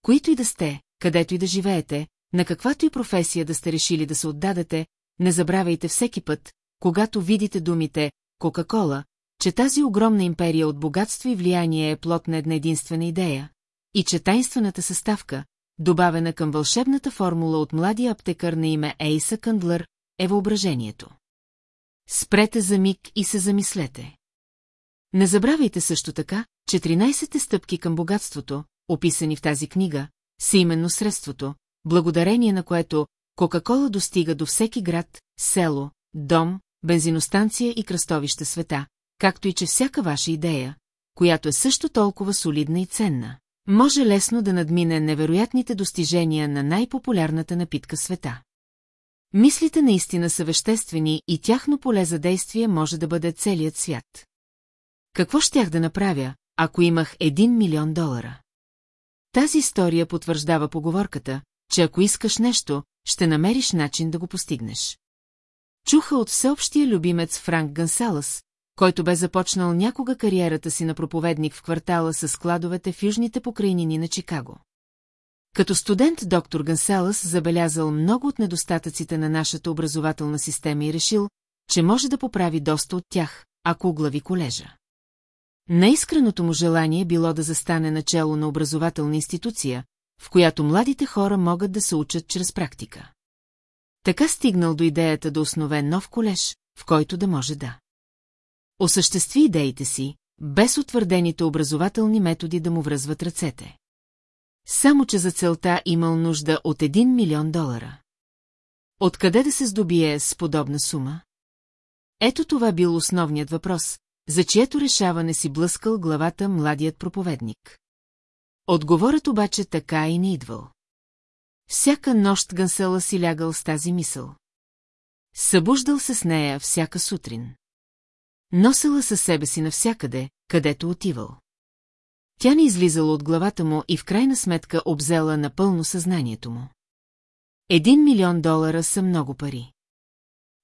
Които и да сте, където и да живеете, на каквато и професия да сте решили да се отдадете, не забравяйте всеки път, когато видите думите «Кока-кола», че тази огромна империя от богатство и влияние е плод на една единствена идея, и че тайнствената съставка, добавена към вълшебната формула от младия аптекър на име Ейса Кандлър, е въображението. Спрете за миг и се замислете. Не забравяйте също така, че 13 стъпки към богатството, описани в тази книга, са именно средството, благодарение на което Кока-кола достига до всеки град, село, дом, бензиностанция и кръстовище света, както и че всяка ваша идея, която е също толкова солидна и ценна, може лесно да надмине невероятните достижения на най-популярната напитка света. Мислите наистина са веществени и тяхно поле за действие може да бъде целият свят. Какво щях да направя, ако имах един милион долара? Тази история потвърждава поговорката, че ако искаш нещо, ще намериш начин да го постигнеш. Чуха от всеобщия любимец Франк Гансалас, който бе започнал някога кариерата си на проповедник в квартала с складовете в южните покрайнини на Чикаго. Като студент доктор Ганселас забелязал много от недостатъците на нашата образователна система и решил, че може да поправи доста от тях, ако оглави колежа. Наискреното му желание било да застане начало на образователна институция, в която младите хора могат да се учат чрез практика. Така стигнал до идеята да основе нов колеж, в който да може да осъществи идеите си, без утвърдените образователни методи да му връзват ръцете. Само, че за целта имал нужда от 1 милион долара. Откъде да се здобие с подобна сума? Ето това бил основният въпрос, за чието решаване си блъскал главата младият проповедник. Отговорът обаче така и не идвал. Всяка нощ Гансела си лягал с тази мисъл. Събуждал се с нея всяка сутрин. Носела със себе си навсякъде, където отивал. Тя не излизала от главата му и в крайна сметка обзела напълно съзнанието му. Един милион долара са много пари.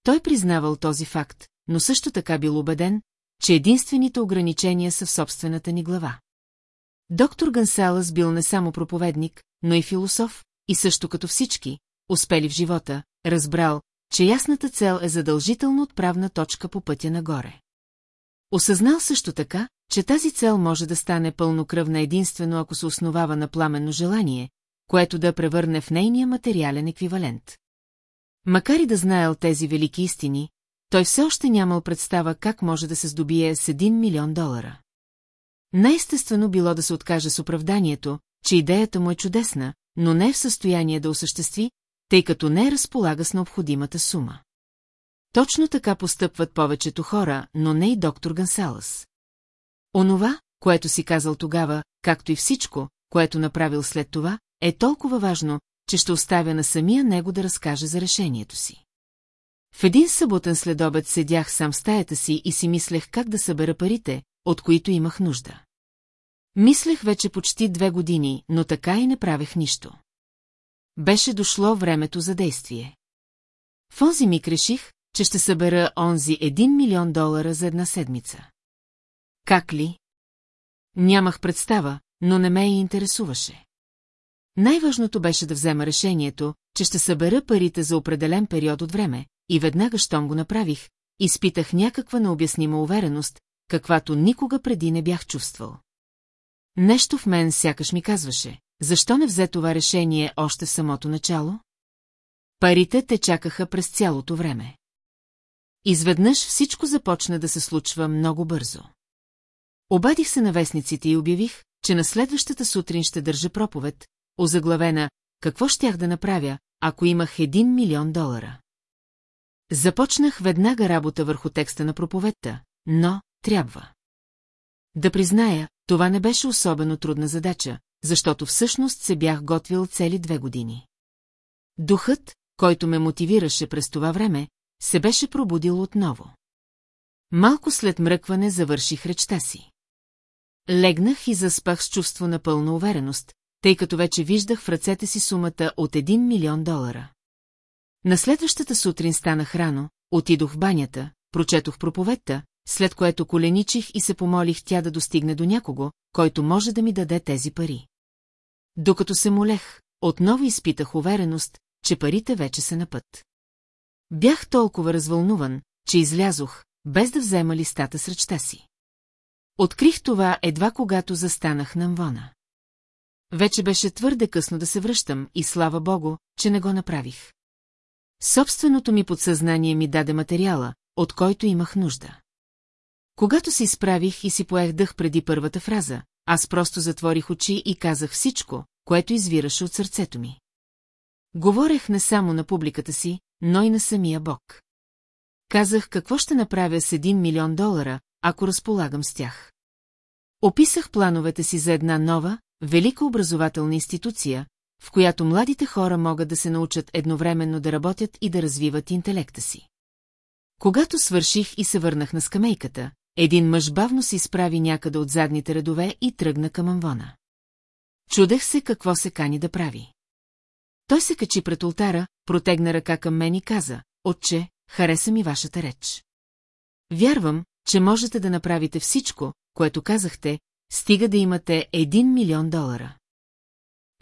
Той признавал този факт, но също така бил убеден, че единствените ограничения са в собствената ни глава. Доктор Гансалас бил не само проповедник, но и философ, и също като всички, успели в живота, разбрал, че ясната цел е задължително отправна точка по пътя нагоре. Осъзнал също така, че тази цел може да стане пълнокръвна единствено ако се основава на пламенно желание, което да превърне в нейния материален еквивалент. Макар и да знаел тези велики истини, той все още нямал представа как може да се здобие с 1 милион долара. Най-естествено било да се откаже с оправданието, че идеята му е чудесна, но не е в състояние да осъществи, тъй като не разполага с необходимата сума. Точно така постъпват повечето хора, но не и доктор Гансалас. Онова, което си казал тогава, както и всичко, което направил след това, е толкова важно, че ще оставя на самия него да разкаже за решението си. В един съботен следобед седях сам в стаята си и си мислех как да събера парите, от които имах нужда. Мислех вече почти две години, но така и не правех нищо. Беше дошло времето за действие. В онзи миг реших, че ще събера онзи един милион долара за една седмица. Как ли? Нямах представа, но не ме и интересуваше. Най-важното беше да взема решението, че ще събера парите за определен период от време, и веднага, щом го направих, изпитах някаква необяснима увереност, каквато никога преди не бях чувствал. Нещо в мен сякаш ми казваше, защо не взе това решение още в самото начало? Парите те чакаха през цялото време. Изведнъж всичко започна да се случва много бързо. Обадих се на вестниците и обявих, че на следващата сутрин ще държа проповед, озаглавена «Какво щях да направя, ако имах един милион долара?» Започнах веднага работа върху текста на проповедта, но трябва. Да призная, това не беше особено трудна задача, защото всъщност се бях готвил цели две години. Духът, който ме мотивираше през това време, се беше пробудил отново. Малко след мръкване завърших речта си. Легнах и заспах с чувство на пълна увереност, тъй като вече виждах в ръцете си сумата от 1 милион долара. На следващата сутрин станах рано, отидох в банята, прочетох проповедта, след което коленичих и се помолих тя да достигне до някого, който може да ми даде тези пари. Докато се молех, отново изпитах увереност, че парите вече са на път. Бях толкова развълнуван, че излязох, без да взема листата с ръчта си. Открих това едва когато застанах на Мвона. Вече беше твърде късно да се връщам и слава богу, че не го направих. Собственото ми подсъзнание ми даде материала, от който имах нужда. Когато се изправих и си поех дъх преди първата фраза, аз просто затворих очи и казах всичко, което извираше от сърцето ми. Говорех не само на публиката си, но и на самия Бог. Казах какво ще направя с един милион долара, ако разполагам с тях. Описах плановете си за една нова, велика образователна институция, в която младите хора могат да се научат едновременно да работят и да развиват интелекта си. Когато свърших и се върнах на скамейката, един мъж бавно се изправи някъде от задните редове и тръгна към амвона. Чудех се какво се кани да прави. Той се качи пред ултара, протегна ръка към мен и каза, «Отче, хареса ми вашата реч. Вярвам, че можете да направите всичко, което казахте, стига да имате един милион долара.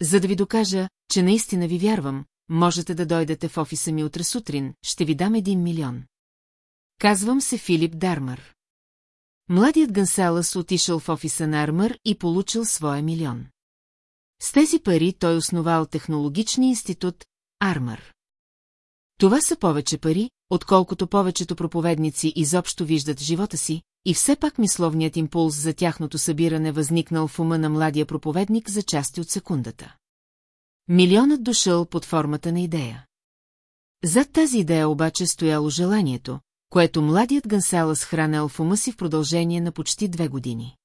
За да ви докажа, че наистина ви вярвам, можете да дойдете в офиса ми утре сутрин, ще ви дам един милион. Казвам се Филип Дармър. Младият Гансалас отишъл в офиса на Армър и получил своя милион. С тези пари той основал технологичния институт Армър. Това са повече пари, отколкото повечето проповедници изобщо виждат живота си, и все пак мисловният импулс за тяхното събиране възникнал в ума на младия проповедник за части от секундата. Милионът дошъл под формата на идея. Зад тази идея обаче стояло желанието, което младият Гансала схранел в ума си в продължение на почти две години.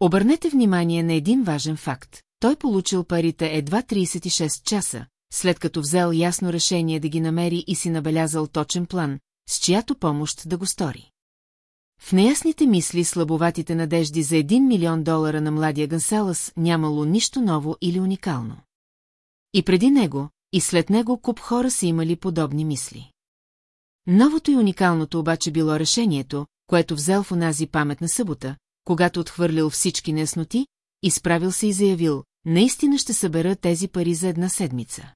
Обърнете внимание на един важен факт. Той получил парите едва 36 часа, след като взел ясно решение да ги намери и си набелязал точен план, с чиято помощ да го стори. В неясните мисли слабоватите надежди за 1 милион долара на младия Гансалас нямало нищо ново или уникално. И преди него, и след него куп хора са имали подобни мисли. Новото и уникалното обаче било решението, което взел в онази паметна събота, когато отхвърлил всички неясноти, изправил се и заявил, наистина ще събера тези пари за една седмица.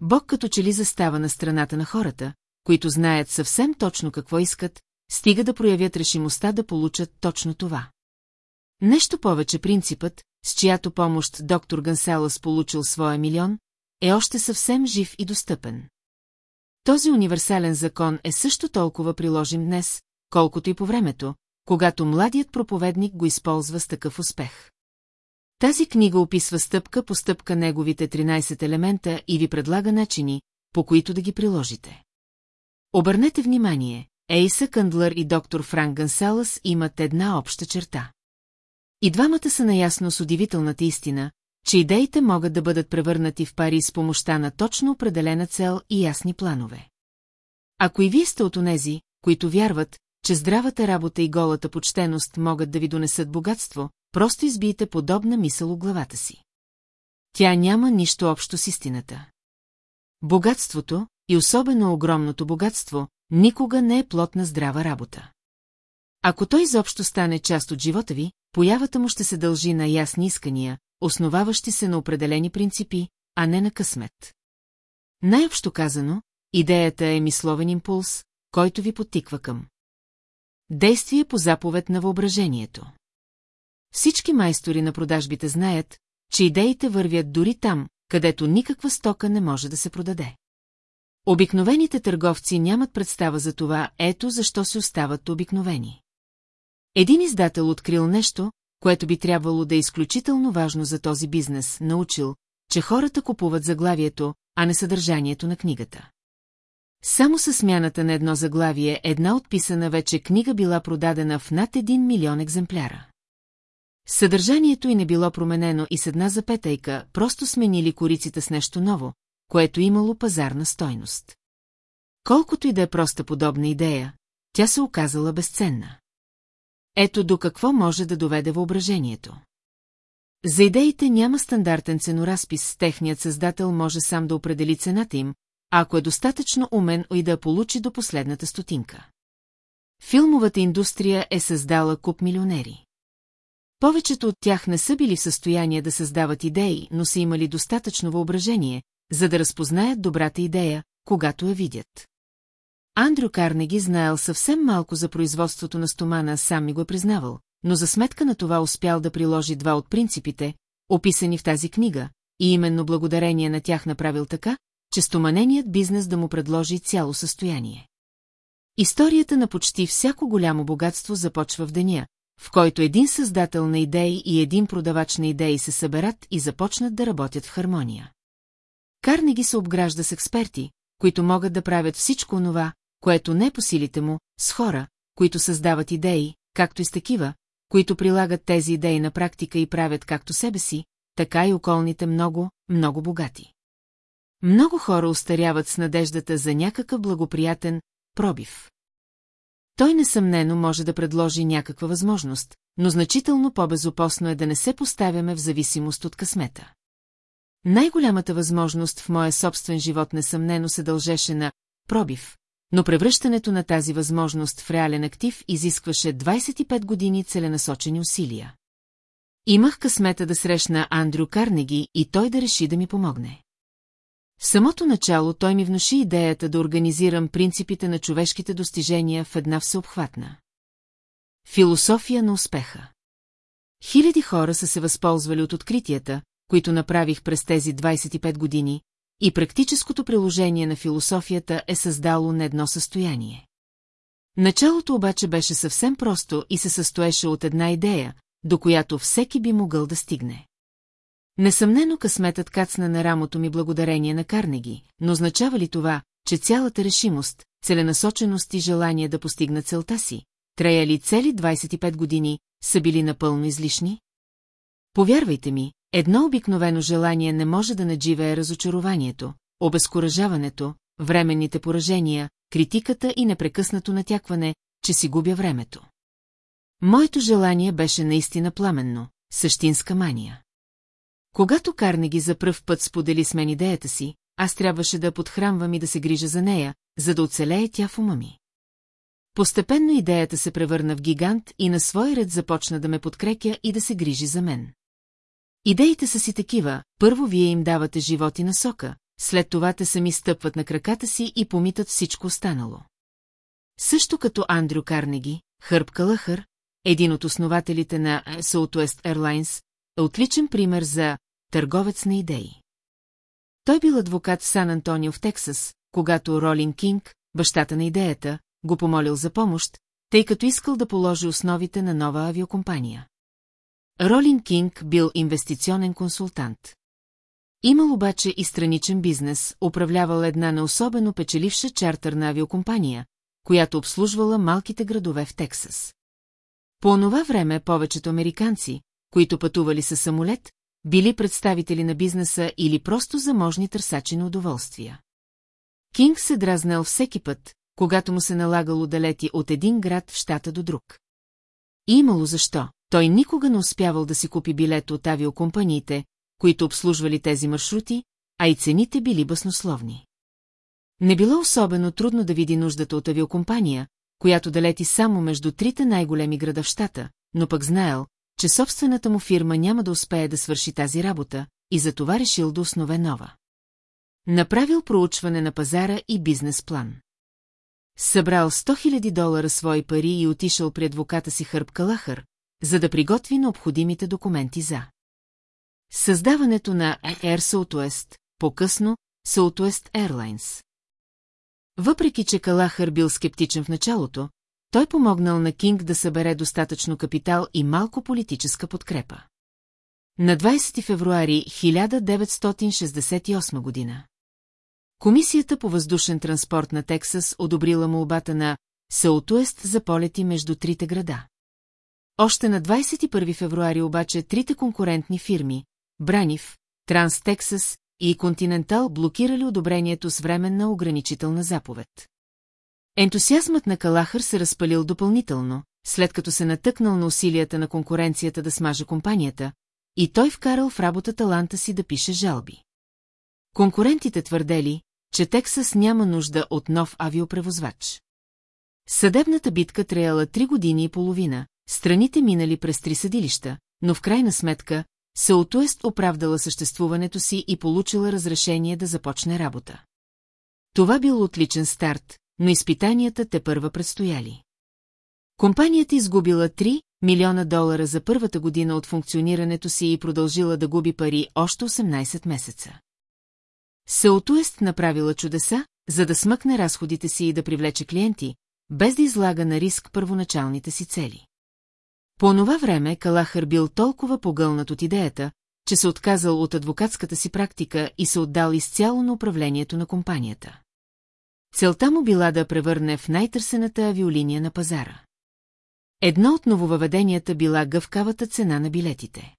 Бог като че ли застава на страната на хората, които знаят съвсем точно какво искат, стига да проявят решимостта да получат точно това. Нещо повече принципът, с чиято помощ доктор Ганселас получил своя милион, е още съвсем жив и достъпен. Този универсален закон е също толкова приложим днес, колкото и по времето, когато младият проповедник го използва с такъв успех. Тази книга описва стъпка по стъпка неговите 13 елемента и ви предлага начини, по които да ги приложите. Обърнете внимание, Ейса Кандлър и доктор Франк Ганселас имат една обща черта. И двамата са наясно с удивителната истина, че идеите могат да бъдат превърнати в пари с помощта на точно определена цел и ясни планове. Ако и вие сте от онези, които вярват, че здравата работа и голата почтеност могат да ви донесат богатство, просто избийте подобна мисъл у главата си. Тя няма нищо общо с истината. Богатството, и особено огромното богатство, никога не е плод на здрава работа. Ако той изобщо стане част от живота ви, появата му ще се дължи на ясни искания, основаващи се на определени принципи, а не на късмет. Най-общо казано, идеята е мисловен импулс, който ви потиква към. Действие по заповед на въображението. Всички майстори на продажбите знаят, че идеите вървят дори там, където никаква стока не може да се продаде. Обикновените търговци нямат представа за това, ето защо се остават обикновени. Един издател открил нещо, което би трябвало да е изключително важно за този бизнес, научил, че хората купуват заглавието, а не съдържанието на книгата. Само със смяната на едно заглавие една отписана вече книга била продадена в над 1 милион екземпляра. Съдържанието й не било променено и с една запетайка, просто сменили кориците с нещо ново, което имало пазарна стойност. Колкото и да е проста подобна идея, тя се оказала безценна. Ето до какво може да доведе въображението. За идеите няма стандартен ценоразпис, техният създател може сам да определи цената им, ако е достатъчно умен и да получи до последната стотинка. Филмовата индустрия е създала куп милионери. Повечето от тях не са били в състояние да създават идеи, но са имали достатъчно въображение, за да разпознаят добрата идея, когато я видят. Андрю Карнеги знаел съвсем малко за производството на стомана, сам ми го е признавал, но за сметка на това успял да приложи два от принципите, описани в тази книга, и именно благодарение на тях направил така, че стоманеният бизнес да му предложи цяло състояние. Историята на почти всяко голямо богатство започва в деня, в който един създател на идеи и един продавач на идеи се съберат и започнат да работят в хармония. Карнеги се обгражда с експерти, които могат да правят всичко онова, което не е по силите му, с хора, които създават идеи, както и с такива, които прилагат тези идеи на практика и правят както себе си, така и околните много, много богати. Много хора устаряват с надеждата за някакъв благоприятен пробив. Той несъмнено може да предложи някаква възможност, но значително по-безопасно е да не се поставяме в зависимост от късмета. Най-голямата възможност в моя собствен живот несъмнено се дължеше на пробив, но превръщането на тази възможност в реален актив изискваше 25 години целенасочени усилия. Имах късмета да срещна Андрю Карнеги и той да реши да ми помогне. В самото начало той ми внуши идеята да организирам принципите на човешките достижения в една всеобхватна. Философия на успеха Хиляди хора са се възползвали от откритията, които направих през тези 25 години, и практическото приложение на философията е създало на едно състояние. Началото обаче беше съвсем просто и се състоеше от една идея, до която всеки би могъл да стигне. Несъмнено късметът кацна на рамото ми благодарение на Карнеги, но означава ли това, че цялата решимост, целенасоченост и желание да постигна целта си, траяли цели 25 години, са били напълно излишни? Повярвайте ми, едно обикновено желание не може да надживее разочарованието, обезкуражаването, временните поражения, критиката и непрекъснато натякване, че си губя времето. Моето желание беше наистина пламенно, същинска мания. Когато Карнеги за пръв път сподели с мен идеята си, аз трябваше да подхранвам и да се грижа за нея, за да оцелее тя в ума ми. Постепенно идеята се превърна в гигант и на свой ред започна да ме подкрепя и да се грижи за мен. Идеите са си такива, първо вие им давате живот и насока, след това те сами стъпват на краката си и помитат всичко останало. Също като Андрю Карнеги, Хърб Калъхър, един от основателите на Southwest Airlines, е отличен пример за търговец на идеи. Той бил адвокат в Сан-Антонио в Тексас, когато Ролин Кинг, бащата на идеята, го помолил за помощ, тъй като искал да положи основите на нова авиокомпания. Ролин Кинг бил инвестиционен консултант. Имал обаче и страничен бизнес, управлявал една на особено печеливша чартерна авиокомпания, която обслужвала малките градове в Тексас. По онова време повечето американци, които пътували със самолет, били представители на бизнеса или просто заможни търсачи на удоволствия. Кинг се дразнал всеки път, когато му се налагало да лети от един град в щата до друг. И имало защо, той никога не успявал да си купи билет от авиокомпаниите, които обслужвали тези маршрути, а и цените били баснословни. Не било особено трудно да види нуждата от авиокомпания, която да лети само между трите най-големи града в щата, но пък знаел, че собствената му фирма няма да успее да свърши тази работа и затова решил да основе нова. Направил проучване на пазара и бизнес план. Събрал 100 000 долара свои пари и отишъл при адвоката си Хърб Калахър, за да приготви необходимите документи за създаването на Air Southwest, по-късно Southwest Airlines. Въпреки, че Калахър бил скептичен в началото, той помогнал на Кинг да събере достатъчно капитал и малко политическа подкрепа. На 20 февруари 1968 година. Комисията по въздушен транспорт на Тексас одобрила молбата на Саутуест за полети между трите града. Още на 21 февруари обаче трите конкурентни фирми – Бранив, Транс Тексас и Континентал блокирали одобрението с временна ограничителна заповед. Ентусиазмът на Калахър се разпалил допълнително, след като се натъкнал на усилията на конкуренцията да смаже компанията, и той вкарал в работа таланта си да пише жалби. Конкурентите твърдели, че Тексас няма нужда от нов авиопревозвач. Съдебната битка траяла три години и половина, страните минали през три съдилища, но в крайна сметка Саутуест оправдала съществуването си и получила разрешение да започне работа. Това бил отличен старт, но изпитанията те първа предстояли. Компанията изгубила 3 милиона долара за първата година от функционирането си и продължила да губи пари още 18 месеца. Саутуест направила чудеса, за да смъкне разходите си и да привлече клиенти, без да излага на риск първоначалните си цели. По това време Калахър бил толкова погълнат от идеята, че се отказал от адвокатската си практика и се отдал изцяло на управлението на компанията. Целта му била да превърне в най-търсената авиолиния на пазара. Едно от нововъведенията била гъвкавата цена на билетите.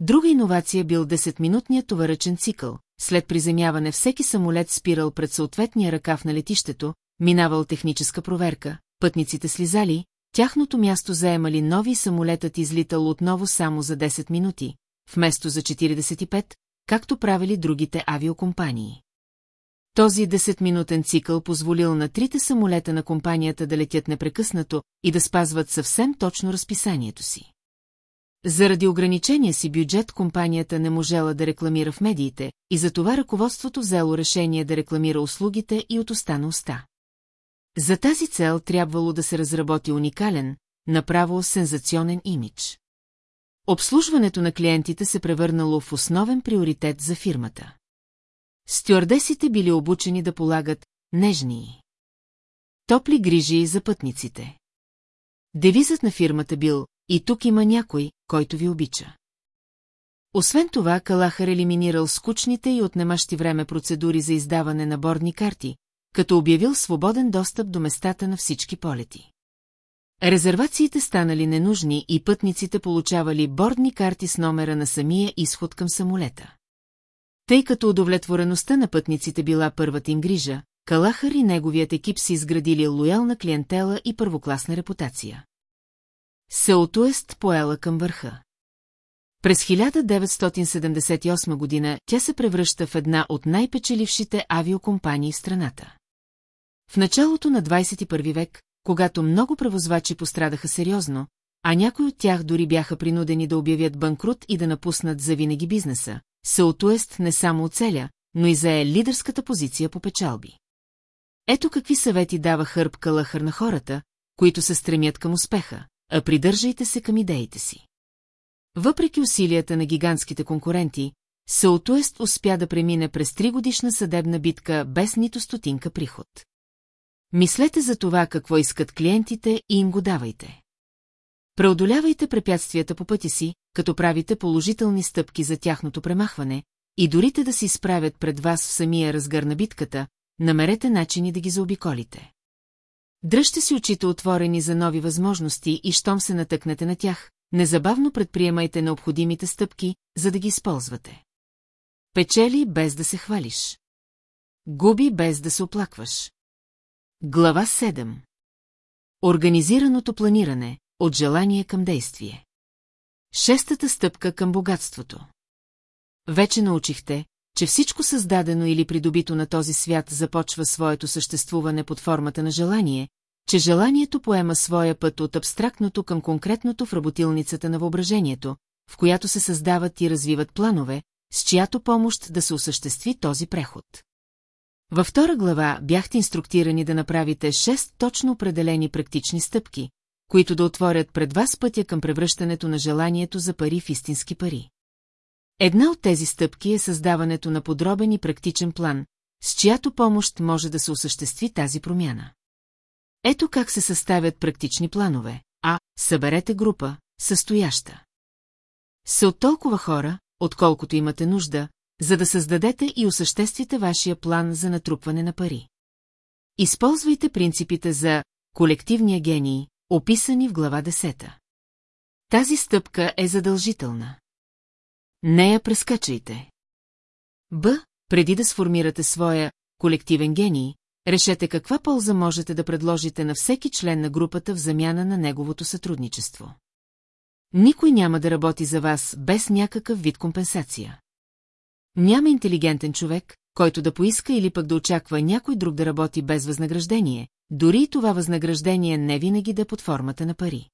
Друга иновация бил 10-минутният товаръчен цикъл, след приземяване всеки самолет спирал пред съответния ръкав на летището, минавал техническа проверка, пътниците слизали, тяхното място заемали нови самолетът излитал отново само за 10 минути, вместо за 45, както правили другите авиокомпании. Този 10-минутен цикъл позволил на трите самолета на компанията да летят непрекъснато и да спазват съвсем точно разписанието си. Заради ограничения си бюджет компанията не можела да рекламира в медиите и затова ръководството взело решение да рекламира услугите и от уста на уста. За тази цел трябвало да се разработи уникален, направо сензационен имидж. Обслужването на клиентите се превърнало в основен приоритет за фирмата. Стюардесите били обучени да полагат нежни топли грижи за пътниците. Девизът на фирмата бил «И тук има някой, който ви обича». Освен това, Калахар елиминирал скучните и отнемащи време процедури за издаване на бордни карти, като обявил свободен достъп до местата на всички полети. Резервациите станали ненужни и пътниците получавали бордни карти с номера на самия изход към самолета. Тъй като удовлетвореността на пътниците била първата им грижа, Калахар и неговият екип си изградили лоялна клиентела и първокласна репутация. Сеотуест поела към върха. През 1978 година тя се превръща в една от най-печелившите авиокомпании в страната. В началото на 21 век, когато много превозвачи пострадаха сериозно, а някои от тях дори бяха принудени да обявят банкрут и да напуснат завинаги бизнеса, Саутуест не само оцеля, но и зае лидерската позиция по печалби. Ето какви съвети дава Хърб Калахър на хората, които се стремят към успеха, а придържайте се към идеите си. Въпреки усилията на гигантските конкуренти, Саутуест успя да премине през тригодишна съдебна битка без нито стотинка приход. Мислете за това какво искат клиентите и им го давайте. Преодолявайте препятствията по пътя си, като правите положителни стъпки за тяхното премахване, и дорите да се изправят пред вас в самия разгър на битката, намерете начини да ги заобиколите. Дръжте си очите отворени за нови възможности и щом се натъкнете на тях, незабавно предприемайте необходимите стъпки, за да ги използвате. Печели без да се хвалиш. Губи без да се оплакваш. Глава 7 Организираното планиране, от желание към действие. Шестата стъпка към богатството. Вече научихте, че всичко създадено или придобито на този свят започва своето съществуване под формата на желание, че желанието поема своя път от абстрактното към конкретното в работилницата на въображението, в която се създават и развиват планове, с чиято помощ да се осъществи този преход. Във втора глава бяхте инструктирани да направите шест точно определени практични стъпки, които да отворят пред вас пътя към превръщането на желанието за пари в истински пари. Една от тези стъпки е създаването на подробен и практичен план, с чиято помощ може да се осъществи тази промяна. Ето как се съставят практични планове. А. Съберете група, състояща. Се от толкова хора, отколкото имате нужда, за да създадете и осъществите вашия план за натрупване на пари. Използвайте принципите за колективния гений, описани в глава 10. Тази стъпка е задължителна. Не я прескачайте. Б. Преди да сформирате своя колективен гений, решете каква полза можете да предложите на всеки член на групата в замяна на неговото сътрудничество. Никой няма да работи за вас без някакъв вид компенсация. Няма интелигентен човек, който да поиска или пък да очаква някой друг да работи без възнаграждение, дори и това възнаграждение не винаги да е под формата на пари.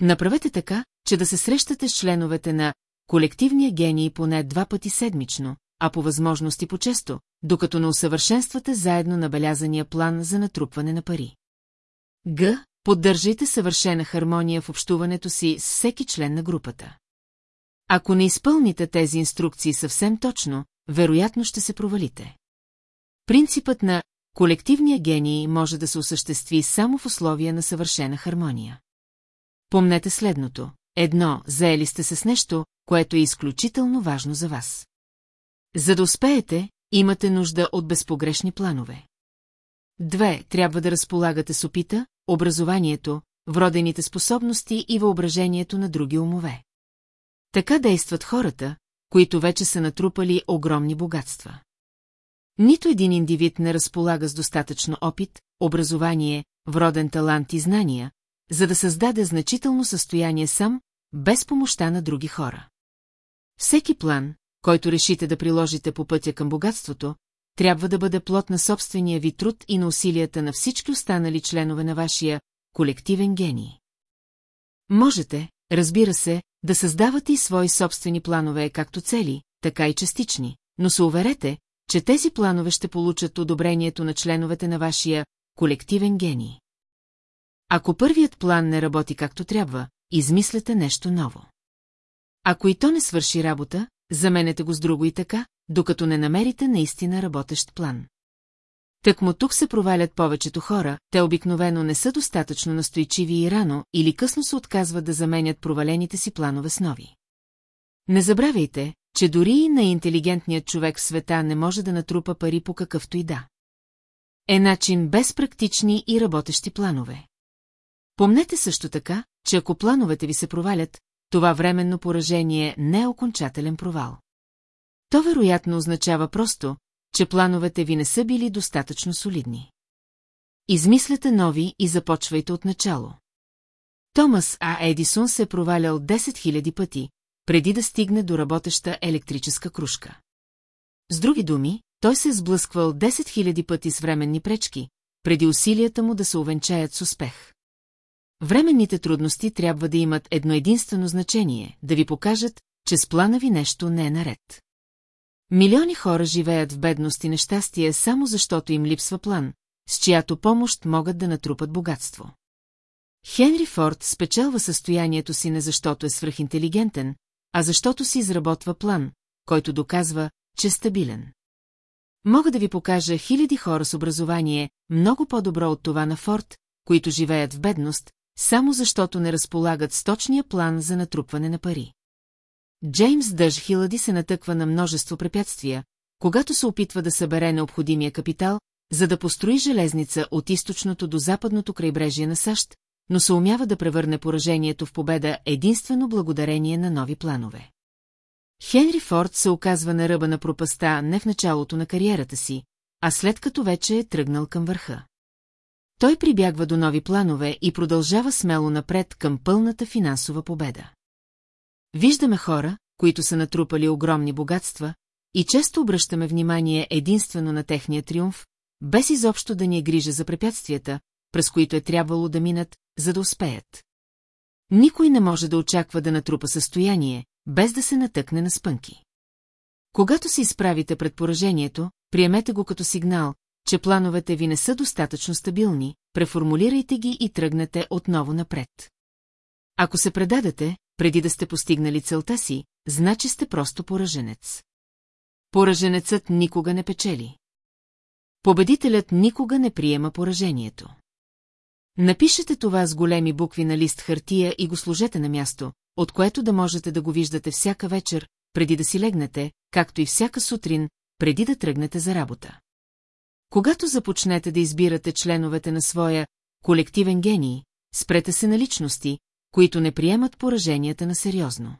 Направете така, че да се срещате с членовете на колективния гений поне два пъти седмично, а по възможности по-често, докато не усъвършенствате заедно набелязания план за натрупване на пари. Г. Поддържайте съвършена хармония в общуването си с всеки член на групата. Ако не изпълните тези инструкции съвсем точно, вероятно ще се провалите. Принципът на колективния гений може да се осъществи само в условия на съвършена хармония. Помнете следното. Едно, заели сте се с нещо, което е изключително важно за вас. За да успеете, имате нужда от безпогрешни планове. Две, трябва да разполагате с опита, образованието, вродените способности и въображението на други умове. Така действат хората, които вече са натрупали огромни богатства. Нито един индивид не разполага с достатъчно опит, образование, вроден талант и знания, за да създаде значително състояние сам, без помощта на други хора. Всеки план, който решите да приложите по пътя към богатството, трябва да бъде плод на собствения ви труд и на усилията на всички останали членове на вашия колективен гений. Можете, разбира се, да създавате и свои собствени планове както цели, така и частични, но се уверете, че тези планове ще получат одобрението на членовете на вашия колективен гений. Ако първият план не работи както трябва, измислете нещо ново. Ако и то не свърши работа, заменете го с друго и така, докато не намерите наистина работещ план. Му тук се провалят повечето хора, те обикновено не са достатъчно настойчиви и рано или късно се отказват да заменят провалените си планове с нови. Не забравяйте, че дори и най-интелигентният човек в света не може да натрупа пари по какъвто и да. Е начин без практични и работещи планове. Помнете също така, че ако плановете ви се провалят, това временно поражение не е окончателен провал. То вероятно означава просто, че плановете ви не са били достатъчно солидни. Измисляте нови и започвайте от начало. Томас А. Едисон се е провалял 10 000 пъти, преди да стигне до работеща електрическа кружка. С други думи, той се е сблъсквал 10 000 пъти с временни пречки, преди усилията му да се увенчаят с успех. Временните трудности трябва да имат едно единствено значение, да ви покажат, че с плана ви нещо не е наред. Милиони хора живеят в бедност и нещастие само защото им липсва план, с чиято помощ могат да натрупат богатство. Хенри Форд спечелва състоянието си не защото е свръхинтелигентен, а защото си изработва план, който доказва, че е стабилен. Мога да ви покажа хиляди хора с образование, много по-добро от това на Форд, които живеят в бедност, само защото не разполагат с точния план за натрупване на пари. Джеймс Дъж Хилади се натъква на множество препятствия, когато се опитва да събере необходимия капитал, за да построи железница от източното до западното крайбрежие на САЩ, но се умява да превърне поражението в победа единствено благодарение на нови планове. Хенри Форд се оказва на ръба на пропаста не в началото на кариерата си, а след като вече е тръгнал към върха. Той прибягва до нови планове и продължава смело напред към пълната финансова победа. Виждаме хора, които са натрупали огромни богатства, и често обръщаме внимание единствено на техния триумф, без изобщо да ни е грижа за препятствията, през които е трябвало да минат, за да успеят. Никой не може да очаква да натрупа състояние, без да се натъкне на спънки. Когато се изправите пред поражението, приемете го като сигнал, че плановете ви не са достатъчно стабилни, преформулирайте ги и тръгнете отново напред. Ако се предадете, преди да сте постигнали целта си, значи сте просто пораженец. Пораженецът никога не печели. Победителят никога не приема поражението. Напишете това с големи букви на лист хартия и го сложете на място, от което да можете да го виждате всяка вечер, преди да си легнете, както и всяка сутрин, преди да тръгнете за работа. Когато започнете да избирате членовете на своя колективен гений, спрете се на личности, които не приемат пораженията на сериозно.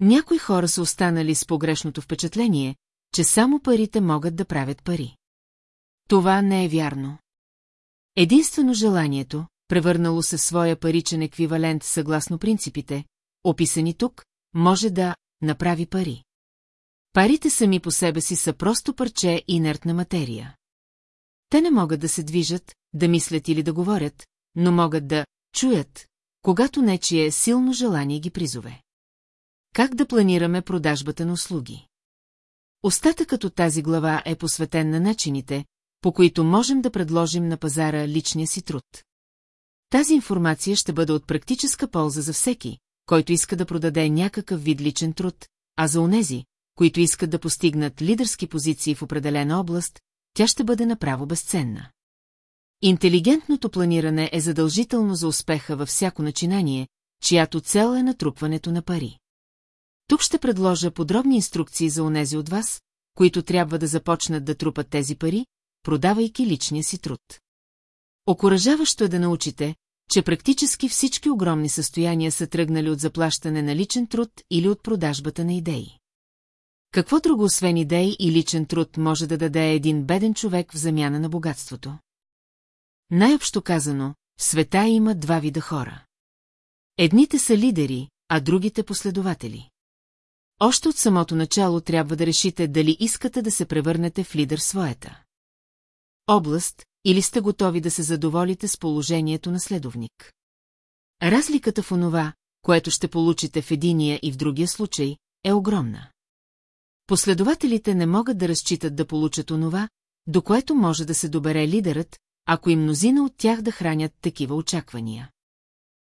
Някои хора са останали с погрешното впечатление, че само парите могат да правят пари. Това не е вярно. Единствено желанието, превърнало се в своя паричен еквивалент съгласно принципите, описани тук, може да направи пари. Парите сами по себе си са просто парче инертна материя. Те не могат да се движат, да мислят или да говорят, но могат да чуят, когато нечие силно желание ги призове. Как да планираме продажбата на услуги? Остатъкът от тази глава е посветен на начините, по които можем да предложим на пазара личния си труд. Тази информация ще бъде от практическа полза за всеки, който иска да продаде някакъв вид личен труд, а за онези, които искат да постигнат лидерски позиции в определена област, тя ще бъде направо безценна. Интелигентното планиране е задължително за успеха във всяко начинание, чиято цел е натрупването на пари. Тук ще предложа подробни инструкции за онези от вас, които трябва да започнат да трупат тези пари, продавайки личния си труд. Окоръжаващо е да научите, че практически всички огромни състояния са тръгнали от заплащане на личен труд или от продажбата на идеи. Какво друго освен идеи и личен труд може да даде един беден човек в замяна на богатството? Най-общо казано, в света има два вида хора. Едните са лидери, а другите последователи. Още от самото начало трябва да решите дали искате да се превърнете в лидер своята. Област, или сте готови да се задоволите с положението на следовник. Разликата в онова, което ще получите в единия и в другия случай, е огромна. Последователите не могат да разчитат да получат онова, до което може да се добере лидерът, ако и мнозина от тях да хранят такива очаквания.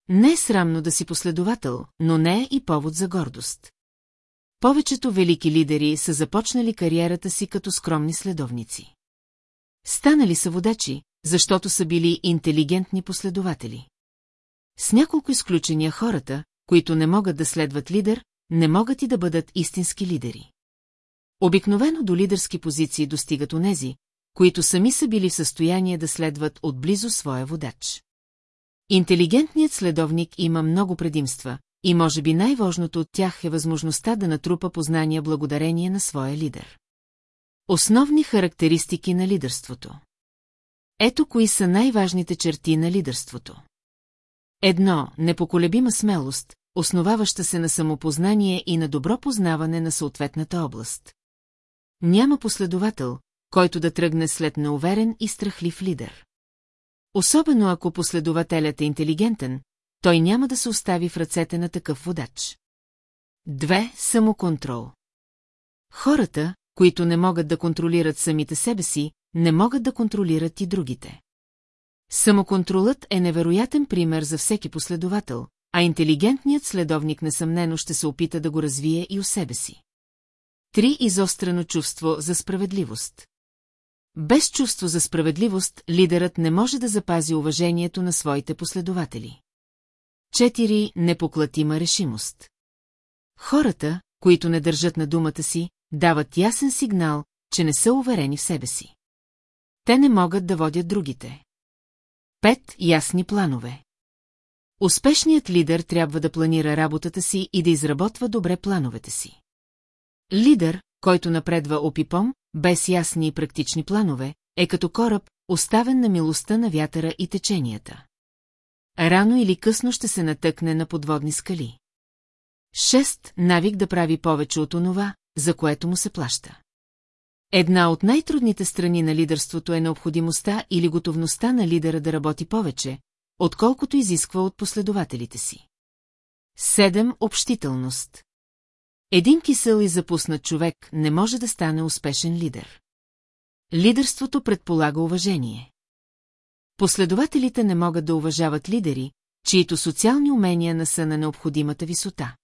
Не е срамно да си последовател, но не е и повод за гордост. Повечето велики лидери са започнали кариерата си като скромни следовници. Станали са водачи, защото са били интелигентни последователи. С няколко изключения хората, които не могат да следват лидер, не могат и да бъдат истински лидери. Обикновено до лидерски позиции достигат онези, които сами са били в състояние да следват отблизо своя водач. Интелигентният следовник има много предимства, и може би най-важното от тях е възможността да натрупа познания благодарение на своя лидер. Основни характеристики на лидерството Ето кои са най-важните черти на лидерството. Едно – непоколебима смелост, основаваща се на самопознание и на добро познаване на съответната област. Няма последовател, който да тръгне след неуверен и страхлив лидер. Особено ако последователят е интелигентен, той няма да се остави в ръцете на такъв водач. Две – самоконтрол. Хората, които не могат да контролират самите себе си, не могат да контролират и другите. Самоконтролът е невероятен пример за всеки последовател, а интелигентният следовник несъмнено ще се опита да го развие и у себе си. Три изострено чувство за справедливост. Без чувство за справедливост, лидерът не може да запази уважението на своите последователи. Четири непоклатима решимост. Хората, които не държат на думата си, дават ясен сигнал, че не са уверени в себе си. Те не могат да водят другите. Пет ясни планове. Успешният лидер трябва да планира работата си и да изработва добре плановете си. Лидер, който напредва опипом, без ясни и практични планове, е като кораб, оставен на милостта на вятъра и теченията. Рано или късно ще се натъкне на подводни скали. Шест навик да прави повече от онова, за което му се плаща. Една от най-трудните страни на лидерството е необходимостта или готовността на лидера да работи повече, отколкото изисква от последователите си. Седем общителност. Един кисел и запуснат човек не може да стане успешен лидер. Лидерството предполага уважение. Последователите не могат да уважават лидери, чието социални умения не са на необходимата висота.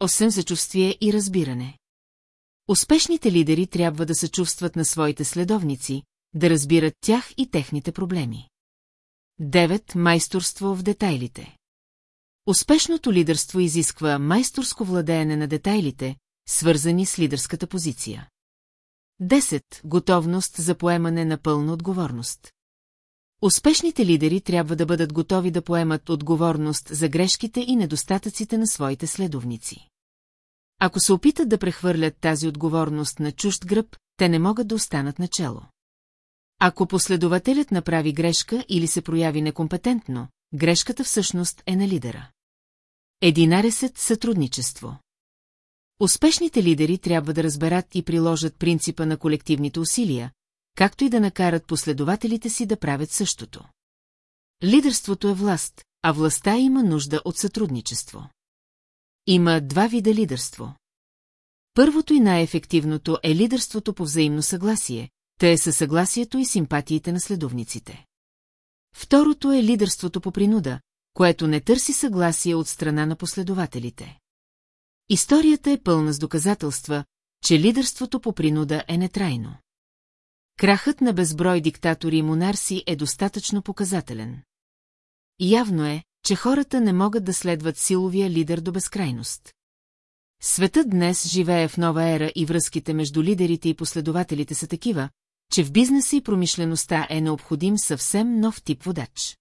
Осем зачувствие и разбиране. Успешните лидери трябва да се чувстват на своите следовници, да разбират тях и техните проблеми. Девет Майсторство в детайлите. Успешното лидерство изисква майсторско владеене на детайлите, свързани с лидерската позиция. 10. Готовност за поемане на пълна отговорност. Успешните лидери трябва да бъдат готови да поемат отговорност за грешките и недостатъците на своите следовници. Ако се опитат да прехвърлят тази отговорност на чужд гръб, те не могат да останат начело. Ако последователят направи грешка или се прояви некомпетентно, грешката всъщност е на лидера. 11. Сътрудничество Успешните лидери трябва да разберат и приложат принципа на колективните усилия, както и да накарат последователите си да правят същото. Лидерството е власт, а властта има нужда от сътрудничество. Има два вида лидерство. Първото и най-ефективното е лидерството по взаимно съгласие, те със съгласието и симпатиите на следовниците. Второто е лидерството по принуда, което не търси съгласие от страна на последователите. Историята е пълна с доказателства, че лидерството по принуда е нетрайно. Крахът на безброй диктатори и монарси е достатъчно показателен. Явно е, че хората не могат да следват силовия лидер до безкрайност. Светът днес живее в нова ера и връзките между лидерите и последователите са такива, че в бизнеса и промишлеността е необходим съвсем нов тип водач.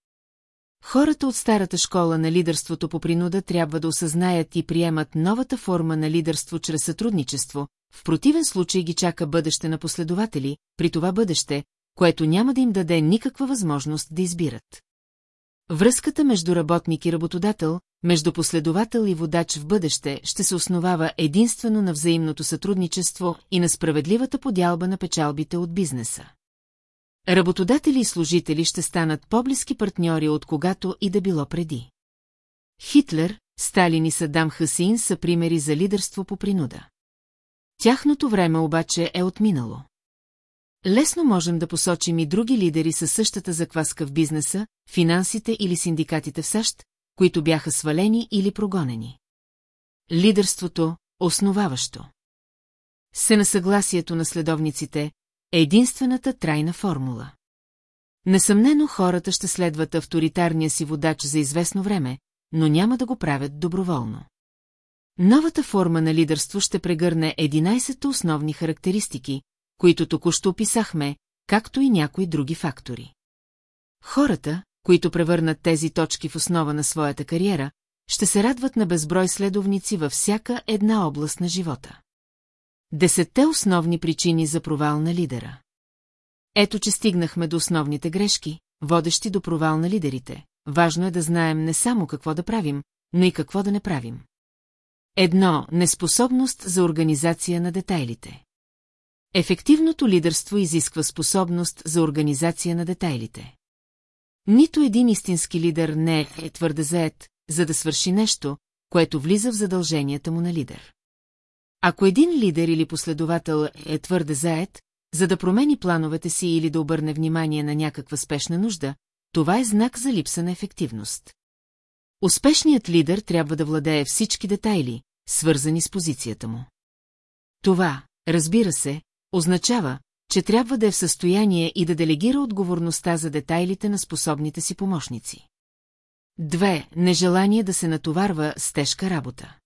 Хората от старата школа на лидерството по принуда трябва да осъзнаят и приемат новата форма на лидерство чрез сътрудничество, в противен случай ги чака бъдеще на последователи, при това бъдеще, което няма да им даде никаква възможност да избират. Връзката между работник и работодател, между последовател и водач в бъдеще ще се основава единствено на взаимното сътрудничество и на справедливата подялба на печалбите от бизнеса. Работодатели и служители ще станат по-близки партньори от когато и да било преди. Хитлер, Сталин и Садам Хасин са примери за лидерство по принуда. Тяхното време обаче е отминало. Лесно можем да посочим и други лидери със същата закваска в бизнеса, финансите или синдикатите в САЩ, които бяха свалени или прогонени. Лидерството, основаващо. Се на съгласието на следовниците е единствената трайна формула. Несъмнено хората ще следват авторитарния си водач за известно време, но няма да го правят доброволно. Новата форма на лидерство ще прегърне 11 основни характеристики, които току-що описахме, както и някои други фактори. Хората, които превърнат тези точки в основа на своята кариера, ще се радват на безброй следовници във всяка една област на живота. Десетте основни причини за провал на лидера. Ето, че стигнахме до основните грешки, водещи до провал на лидерите. Важно е да знаем не само какво да правим, но и какво да не правим. Едно – неспособност за организация на детайлите. Ефективното лидерство изисква способност за организация на детайлите. Нито един истински лидер не е твърде заед, за да свърши нещо, което влиза в задълженията му на лидер. Ако един лидер или последовател е твърде заед, за да промени плановете си или да обърне внимание на някаква спешна нужда, това е знак за липса на ефективност. Успешният лидер трябва да владее всички детайли, свързани с позицията му. Това, разбира се, означава, че трябва да е в състояние и да делегира отговорността за детайлите на способните си помощници. Две, нежелание да се натоварва с тежка работа.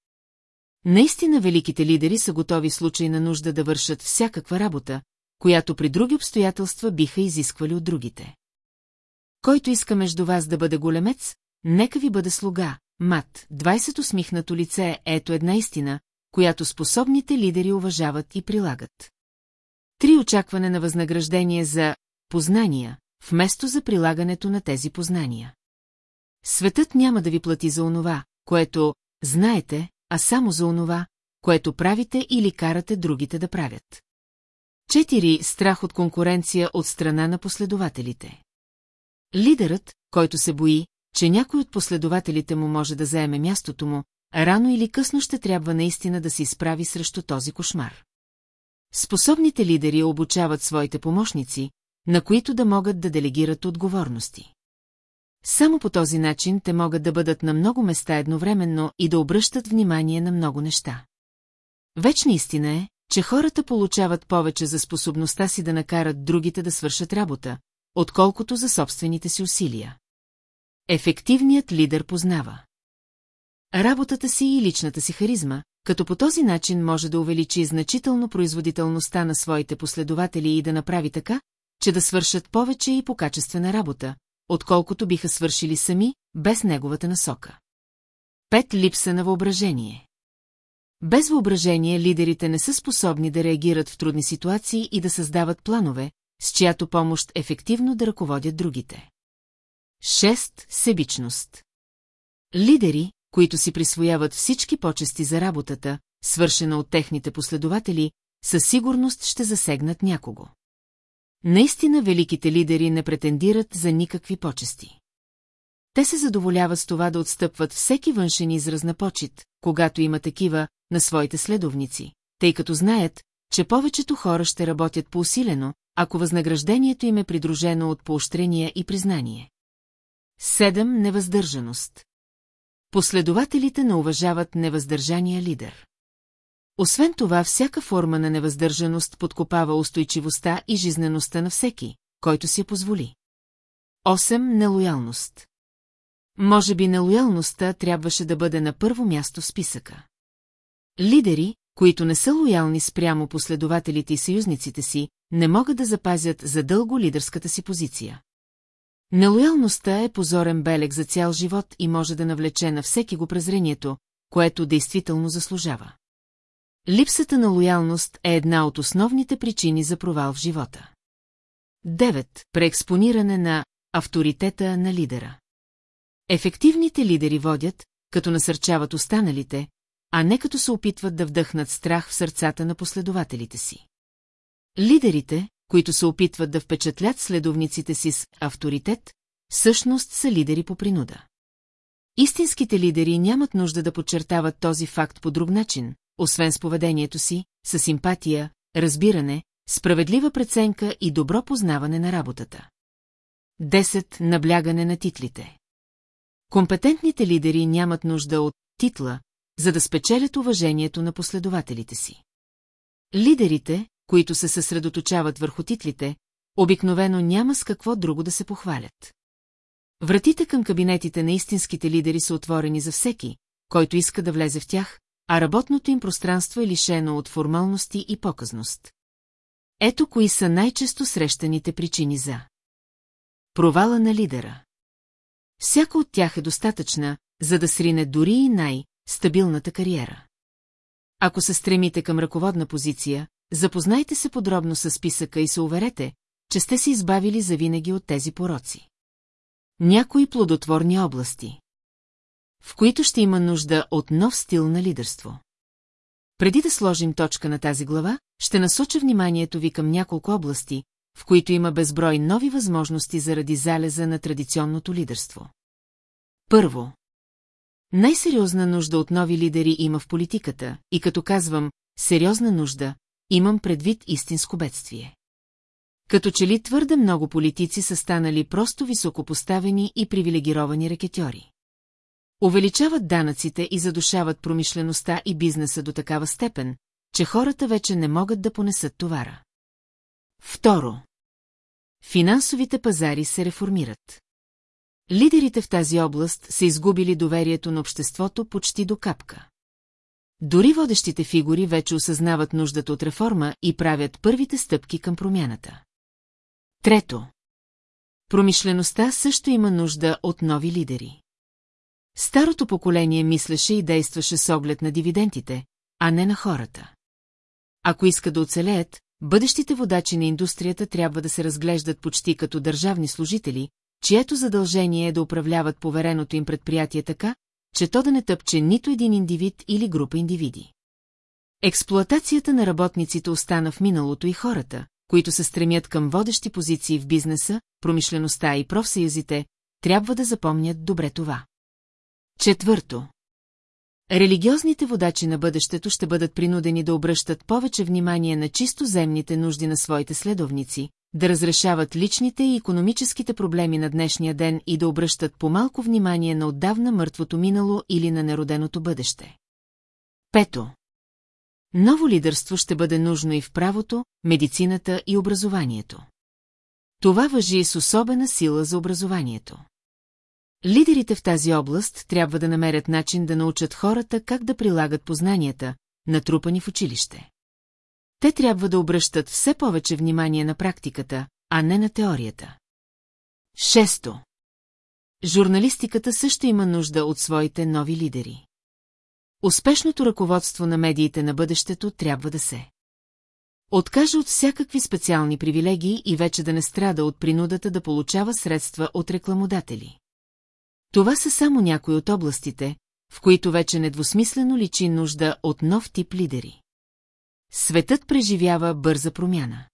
Наистина великите лидери са готови в случай на нужда да вършат всякаква работа, която при други обстоятелства биха изисквали от другите. Който иска между вас да бъде големец, нека ви бъде слуга, мат, 20 усмихнато лице, ето една истина, която способните лидери уважават и прилагат. Три очакване на възнаграждение за познания, вместо за прилагането на тези познания. Светът няма да ви плати за онова, което знаете, а само за онова, което правите или карате другите да правят. Четири страх от конкуренция от страна на последователите. Лидерът, който се бои, че някой от последователите му може да заеме мястото му, рано или късно ще трябва наистина да се изправи срещу този кошмар. Способните лидери обучават своите помощници, на които да могат да делегират отговорности. Само по този начин те могат да бъдат на много места едновременно и да обръщат внимание на много неща. Вечна истина е, че хората получават повече за способността си да накарат другите да свършат работа, отколкото за собствените си усилия. Ефективният лидер познава работата си и личната си харизма, като по този начин може да увеличи значително производителността на своите последователи и да направи така, че да свършат повече и по-качествена работа, отколкото биха свършили сами, без неговата насока. Пет липса на въображение. Без въображение лидерите не са способни да реагират в трудни ситуации и да създават планове, с чиято помощ ефективно да ръководят другите. 6. Себичност. Лидери, които си присвояват всички почести за работата, свършена от техните последователи, със сигурност ще засегнат някого. Наистина великите лидери не претендират за никакви почести. Те се задоволяват с това да отстъпват всеки външен израз на почет, когато има такива, на своите следовници, тъй като знаят, че повечето хора ще работят по-усилено, ако възнаграждението им е придружено от поощрение и признание. 7. Невъздържаност. Последователите не уважават невъздържания лидер. Освен това, всяка форма на невъздържаност подкопава устойчивостта и жизнеността на всеки, който си я позволи. 8. Нелоялност. Може би нелоялността трябваше да бъде на първо място в списъка. Лидери, които не са лоялни спрямо последователите и съюзниците си, не могат да запазят задълго лидерската си позиция. Нелоялността е позорен белег за цял живот и може да навлече на всеки го презрението, което действително заслужава. Липсата на лоялност е една от основните причини за провал в живота. 9. Преекспониране на авторитета на лидера. Ефективните лидери водят, като насърчават останалите, а не като се опитват да вдъхнат страх в сърцата на последователите си. Лидерите, които се опитват да впечатлят следовниците си с авторитет, всъщност са лидери по принуда. Истинските лидери нямат нужда да подчертават този факт по друг начин, освен с поведението си, с симпатия, разбиране, справедлива преценка и добро познаване на работата. 10. Наблягане на титлите. Компетентните лидери нямат нужда от титла, за да спечелят уважението на последователите си. Лидерите, които се съсредоточават върху титлите, обикновено няма с какво друго да се похвалят. Вратите към кабинетите на истинските лидери са отворени за всеки, който иска да влезе в тях, а работното им пространство е лишено от формалности и показност. Ето кои са най-често срещаните причини за провала на лидера. Всяка от тях е достатъчна, за да срине дори и най-стабилната кариера. Ако се стремите към ръководна позиция, запознайте се подробно с списъка и се уверете, че сте се избавили завинаги от тези пороци. Някои плодотворни области, в които ще има нужда от нов стил на лидерство. Преди да сложим точка на тази глава, ще насоча вниманието ви към няколко области, в които има безброй нови възможности заради залеза на традиционното лидерство. Първо. Най-сериозна нужда от нови лидери има в политиката, и като казвам «сериозна нужда», имам предвид истинско бедствие. Като че ли твърде много политици са станали просто високопоставени и привилегировани рекетьори. Увеличават данъците и задушават промишлеността и бизнеса до такава степен, че хората вече не могат да понесат товара. Второ. Финансовите пазари се реформират. Лидерите в тази област са изгубили доверието на обществото почти до капка. Дори водещите фигури вече осъзнават нуждата от реформа и правят първите стъпки към промяната. Трето. Промишлеността също има нужда от нови лидери. Старото поколение мислеше и действаше с оглед на дивидендите, а не на хората. Ако иска да оцелеят, бъдещите водачи на индустрията трябва да се разглеждат почти като държавни служители, чието задължение е да управляват повереното им предприятие така, че то да не тъпче нито един индивид или група индивиди. Експлоатацията на работниците остана в миналото и хората, които се стремят към водещи позиции в бизнеса, промишлеността и профсъюзите, трябва да запомнят добре това. Четвърто. Религиозните водачи на бъдещето ще бъдат принудени да обръщат повече внимание на чисто земните нужди на своите следовници, да разрешават личните и економическите проблеми на днешния ден и да обръщат по-малко внимание на отдавна мъртвото минало или на нероденото бъдеще. Пето. Ново лидерство ще бъде нужно и в правото, медицината и образованието. Това въжи с особена сила за образованието. Лидерите в тази област трябва да намерят начин да научат хората как да прилагат познанията, натрупани в училище. Те трябва да обръщат все повече внимание на практиката, а не на теорията. Шесто. Журналистиката също има нужда от своите нови лидери. Успешното ръководство на медиите на бъдещето трябва да се откаже от всякакви специални привилегии и вече да не страда от принудата да получава средства от рекламодатели. Това са само някои от областите, в които вече недвусмислено личи нужда от нов тип лидери. Светът преживява бърза промяна.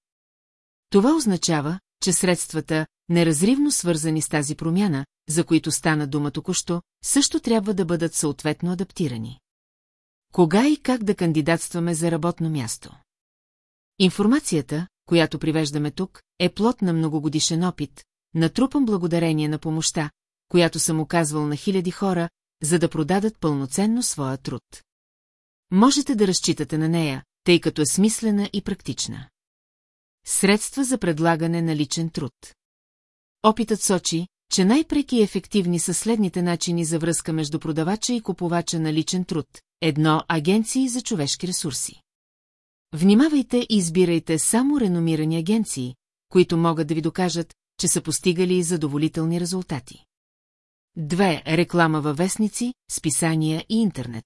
Това означава, че средствата, неразривно свързани с тази промяна, за които стана дума току-що, също трябва да бъдат съответно адаптирани. Кога и как да кандидатстваме за работно място? Информацията, която привеждаме тук, е плод на многогодишен опит, натрупан благодарение на помощта, която съм оказвал на хиляди хора, за да продадат пълноценно своя труд. Можете да разчитате на нея, тъй като е смислена и практична. Средства за предлагане на личен труд. Опитът сочи, че най-преки ефективни са следните начини за връзка между продавача и купувача на личен труд. Едно – агенции за човешки ресурси. Внимавайте и избирайте само реномирани агенции, които могат да ви докажат, че са постигали задоволителни резултати. Две – реклама във вестници, списания и интернет.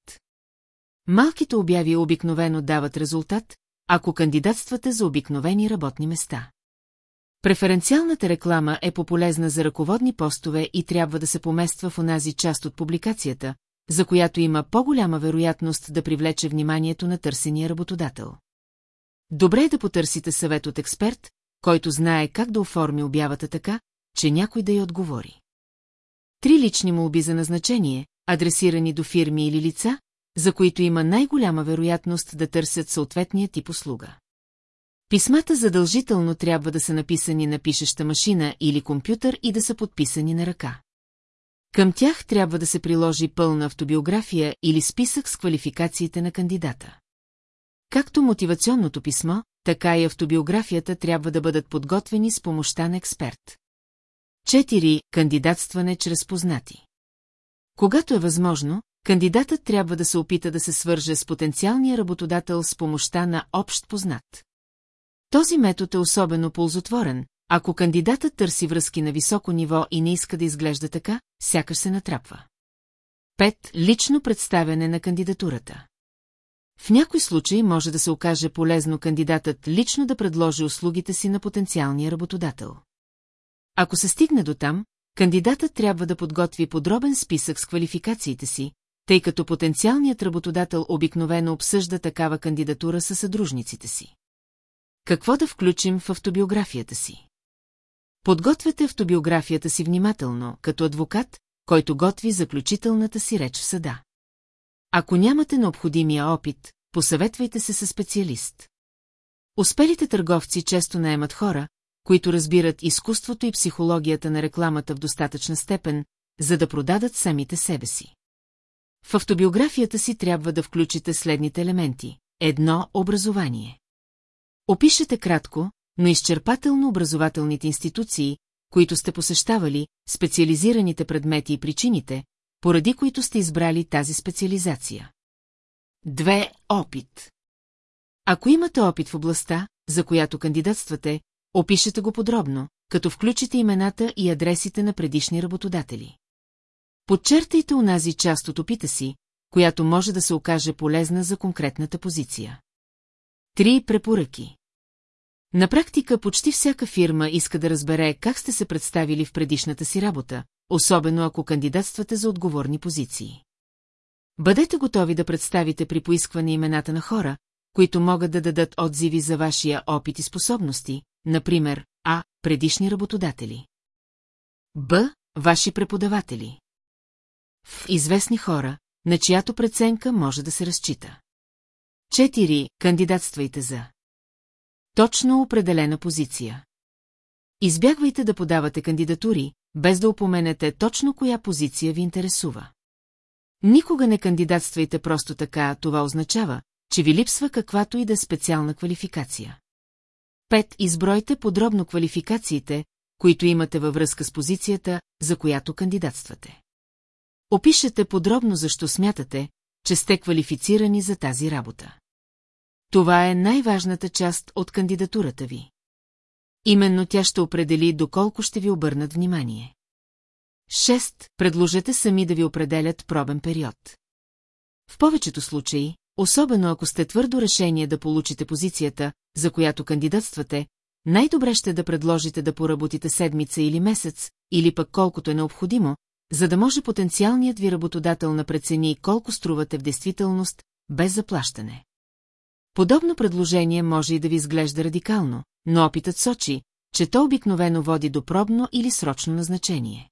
Малките обяви обикновено дават резултат, ако кандидатствате за обикновени работни места. Преференциалната реклама е пополезна за ръководни постове и трябва да се помества в онази част от публикацията, за която има по-голяма вероятност да привлече вниманието на търсения работодател. Добре е да потърсите съвет от експерт, който знае как да оформи обявата така, че някой да й отговори. Три лични молби за назначение, адресирани до фирми или лица, за които има най-голяма вероятност да търсят съответния тип услуга. Писмата задължително трябва да са написани на пишеща машина или компютър и да са подписани на ръка. Към тях трябва да се приложи пълна автобиография или списък с квалификациите на кандидата. Както мотивационното писмо, така и автобиографията трябва да бъдат подготвени с помощта на експерт. 4. Кандидатстване чрез познати. Когато е възможно, кандидатът трябва да се опита да се свърже с потенциалния работодател с помощта на общ познат. Този метод е особено ползотворен, ако кандидатът търси връзки на високо ниво и не иска да изглежда така, сякаш се натрапва. 5. Лично представяне на кандидатурата. В някой случай може да се окаже полезно кандидатът лично да предложи услугите си на потенциалния работодател. Ако се стигне до там, кандидатът трябва да подготви подробен списък с квалификациите си, тъй като потенциалният работодател обикновено обсъжда такава кандидатура със съдружниците си. Какво да включим в автобиографията си? Подгответе автобиографията си внимателно, като адвокат, който готви заключителната си реч в съда. Ако нямате необходимия опит, посъветвайте се със специалист. Успелите търговци често наемат хора, които разбират изкуството и психологията на рекламата в достатъчна степен, за да продадат самите себе си. В автобиографията си трябва да включите следните елементи. Едно – образование. Опишете кратко, но изчерпателно образователните институции, които сте посещавали, специализираните предмети и причините, поради които сте избрали тази специализация. Две Опит. Ако имате опит в областта, за която кандидатствате, опишете го подробно, като включите имената и адресите на предишни работодатели. Подчертайте унази част от опита си, която може да се окаже полезна за конкретната позиция. Три препоръки. На практика почти всяка фирма иска да разбере как сте се представили в предишната си работа, особено ако кандидатствате за отговорни позиции. Бъдете готови да представите при поискване имената на хора, които могат да дадат отзиви за вашия опит и способности, например, А. Предишни работодатели. Б. Ваши преподаватели. В. Известни хора, на чиято преценка може да се разчита. 4. Кандидатствайте за Точно определена позиция. Избягвайте да подавате кандидатури, без да упоменете точно коя позиция ви интересува. Никога не кандидатствайте просто така, това означава, че ви липсва каквато и да е специална квалификация. Пет, избройте подробно квалификациите, които имате във връзка с позицията, за която кандидатствате. Опишете подробно защо смятате, че сте квалифицирани за тази работа. Това е най-важната част от кандидатурата ви. Именно тя ще определи доколко ще ви обърнат внимание. 6. Предложете сами да ви определят пробен период. В повечето случаи, особено ако сте твърдо решение да получите позицията, за която кандидатствате, най-добре ще да предложите да поработите седмица или месец, или пък колкото е необходимо, за да може потенциалният ви работодател на прецени колко струвате в действителност, без заплащане. Подобно предложение може и да ви изглежда радикално, но опитът сочи, че то обикновено води до пробно или срочно назначение.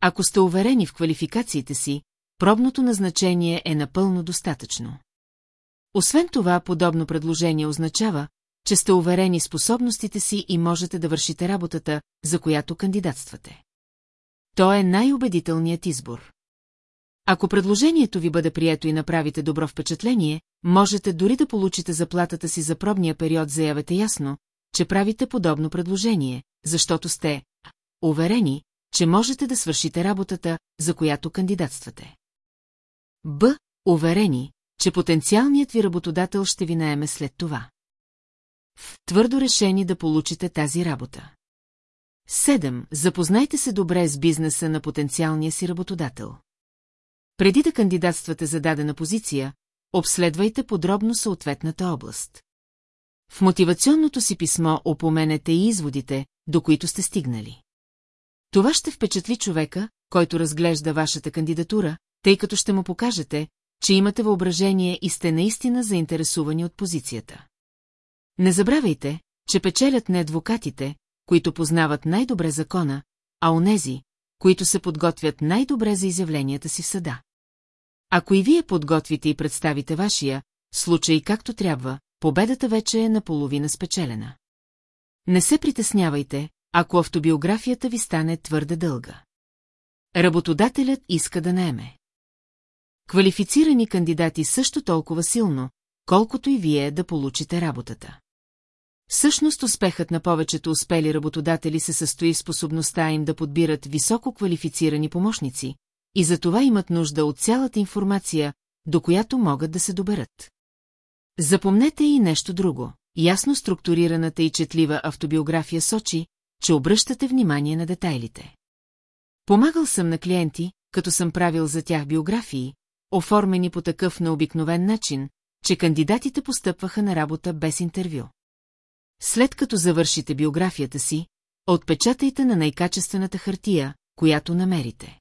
Ако сте уверени в квалификациите си, пробното назначение е напълно достатъчно. Освен това, подобно предложение означава, че сте уверени способностите си и можете да вършите работата, за която кандидатствате. То е най-убедителният избор. Ако предложението ви бъде прието и направите добро впечатление, можете дори да получите заплатата си за пробния период, заявете ясно, че правите подобно предложение, защото сте уверени, че можете да свършите работата, за която кандидатствате. Б. Уверени, че потенциалният ви работодател ще ви наеме след това. Твърдо решени да получите тази работа. 7. Запознайте се добре с бизнеса на потенциалния си работодател. Преди да кандидатствате за дадена позиция, обследвайте подробно съответната област. В мотивационното си писмо опоменете и изводите, до които сте стигнали. Това ще впечатли човека, който разглежда вашата кандидатура, тъй като ще му покажете, че имате въображение и сте наистина заинтересувани от позицията. Не забравяйте, че печелят не адвокатите, които познават най-добре закона, а онези, които се подготвят най-добре за изявленията си в съда. Ако и вие подготвите и представите вашия, случай както трябва, победата вече е наполовина спечелена. Не се притеснявайте, ако автобиографията ви стане твърде дълга. Работодателят иска да наеме. Квалифицирани кандидати също толкова силно, колкото и вие да получите работата. Всъщност успехът на повечето успели работодатели се състои в способността им да подбират високо квалифицирани помощници, и за това имат нужда от цялата информация, до която могат да се доберат. Запомнете и нещо друго. Ясно структурираната и четлива автобиография сочи, че обръщате внимание на детайлите. Помагал съм на клиенти, като съм правил за тях биографии, оформени по такъв необикновен начин, че кандидатите постъпваха на работа без интервю. След като завършите биографията си, отпечатайте на най-качествената хартия, която намерите.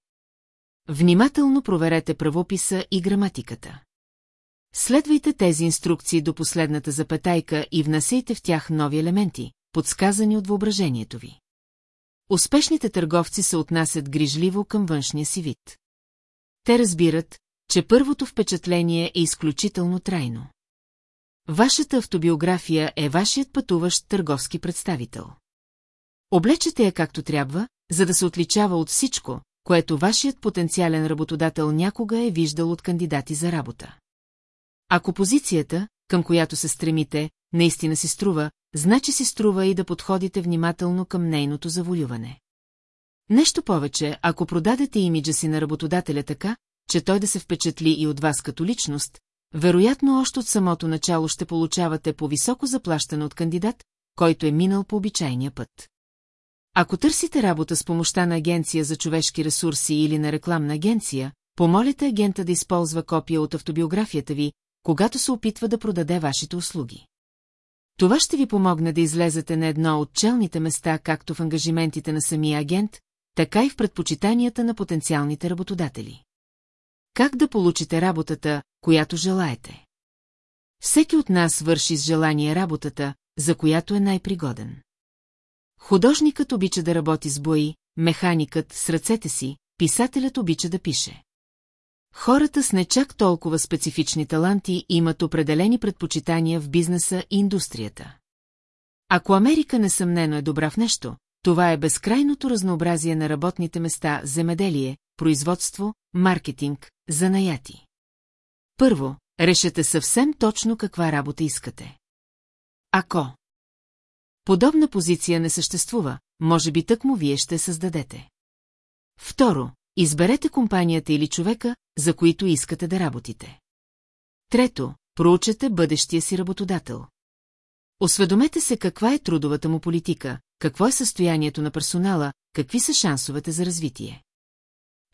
Внимателно проверете правописа и граматиката. Следвайте тези инструкции до последната запетайка и внасяйте в тях нови елементи, подсказани от въображението ви. Успешните търговци се отнасят грижливо към външния си вид. Те разбират, че първото впечатление е изключително трайно. Вашата автобиография е вашият пътуващ търговски представител. Облечете я както трябва, за да се отличава от всичко, което вашият потенциален работодател някога е виждал от кандидати за работа. Ако позицията, към която се стремите, наистина си струва, значи си струва и да подходите внимателно към нейното заволюване. Нещо повече, ако продадете имиджа си на работодателя така, че той да се впечатли и от вас като личност, вероятно още от самото начало ще получавате по-високо заплащане от кандидат, който е минал по обичайния път. Ако търсите работа с помощта на агенция за човешки ресурси или на рекламна агенция, помолете агента да използва копия от автобиографията ви, когато се опитва да продаде вашите услуги. Това ще ви помогне да излезете на едно от челните места както в ангажиментите на самия агент, така и в предпочитанията на потенциалните работодатели. Как да получите работата, която желаете? Всеки от нас върши с желание работата, за която е най-пригоден. Художникът обича да работи с бои, механикът с ръцете си, писателят обича да пише. Хората с не чак толкова специфични таланти имат определени предпочитания в бизнеса и индустрията. Ако Америка несъмнено е добра в нещо, това е безкрайното разнообразие на работните места земеделие, производство, маркетинг, занаяти. Първо, решете съвсем точно каква работа искате. Ако подобна позиция не съществува, може би тъкмо вие ще създадете. Второ, изберете компанията или човека, за които искате да работите. Трето, проучете бъдещия си работодател. Осведомете се каква е трудовата му политика, какво е състоянието на персонала, какви са шансовете за развитие.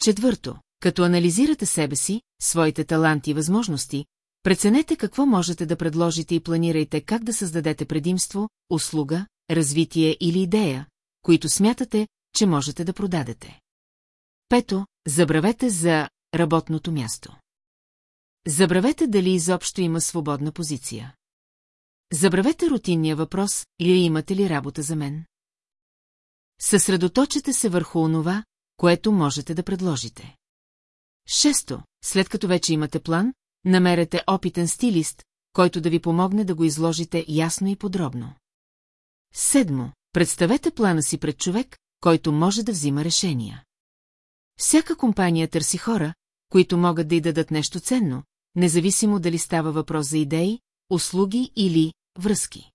Четвърто, като анализирате себе си, своите таланти и възможности, преценете какво можете да предложите и планирайте как да създадете предимство, услуга, развитие или идея, които смятате, че можете да продадете. Пето, забравете за работното място. Забравете дали изобщо има свободна позиция. Забравете рутинния въпрос, или имате ли работа за мен? Съсредоточете се върху онова, което можете да предложите. Шесто, след като вече имате план, намерете опитен стилист, който да ви помогне да го изложите ясно и подробно. Седмо, представете плана си пред човек, който може да взима решения. Всяка компания търси хора, които могат да й дадат нещо ценно, независимо дали става въпрос за идеи, услуги или връзки.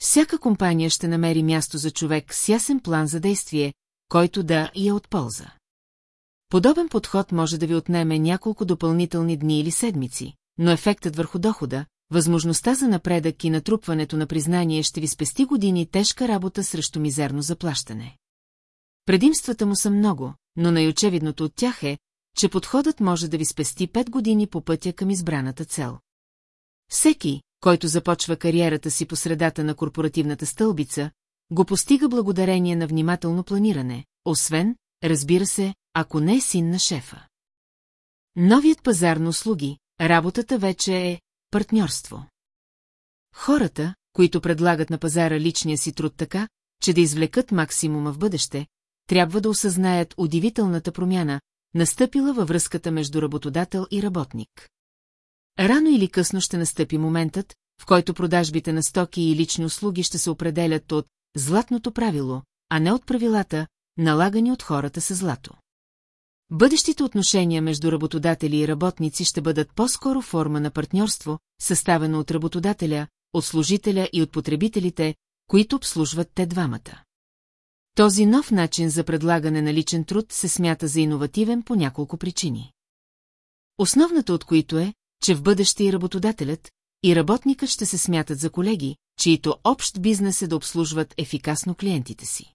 Всяка компания ще намери място за човек с ясен план за действие, който да я от полза. Подобен подход може да ви отнеме няколко допълнителни дни или седмици, но ефектът върху дохода, възможността за напредък и натрупването на признание ще ви спести години тежка работа срещу мизерно заплащане. Предимствата му са много, но най-очевидното от тях е, че подходът може да ви спести 5 години по пътя към избраната цел. Всеки, който започва кариерата си по средата на корпоративната стълбица, го постига благодарение на внимателно планиране, освен, разбира се, ако не е син на шефа. Новият пазар на услуги, работата вече е партньорство. Хората, които предлагат на пазара личния си труд така, че да извлекат максимума в бъдеще, трябва да осъзнаят удивителната промяна, настъпила във връзката между работодател и работник. Рано или късно ще настъпи моментът, в който продажбите на стоки и лични услуги ще се определят от златното правило, а не от правилата, налагани от хората с злато. Бъдещите отношения между работодатели и работници ще бъдат по-скоро форма на партньорство, съставено от работодателя, от служителя и от потребителите, които обслужват те двамата. Този нов начин за предлагане на личен труд се смята за иновативен по няколко причини. Основната от които е, че в бъдеще и работодателят, и работникът ще се смятат за колеги, чието общ бизнес е да обслужват ефикасно клиентите си.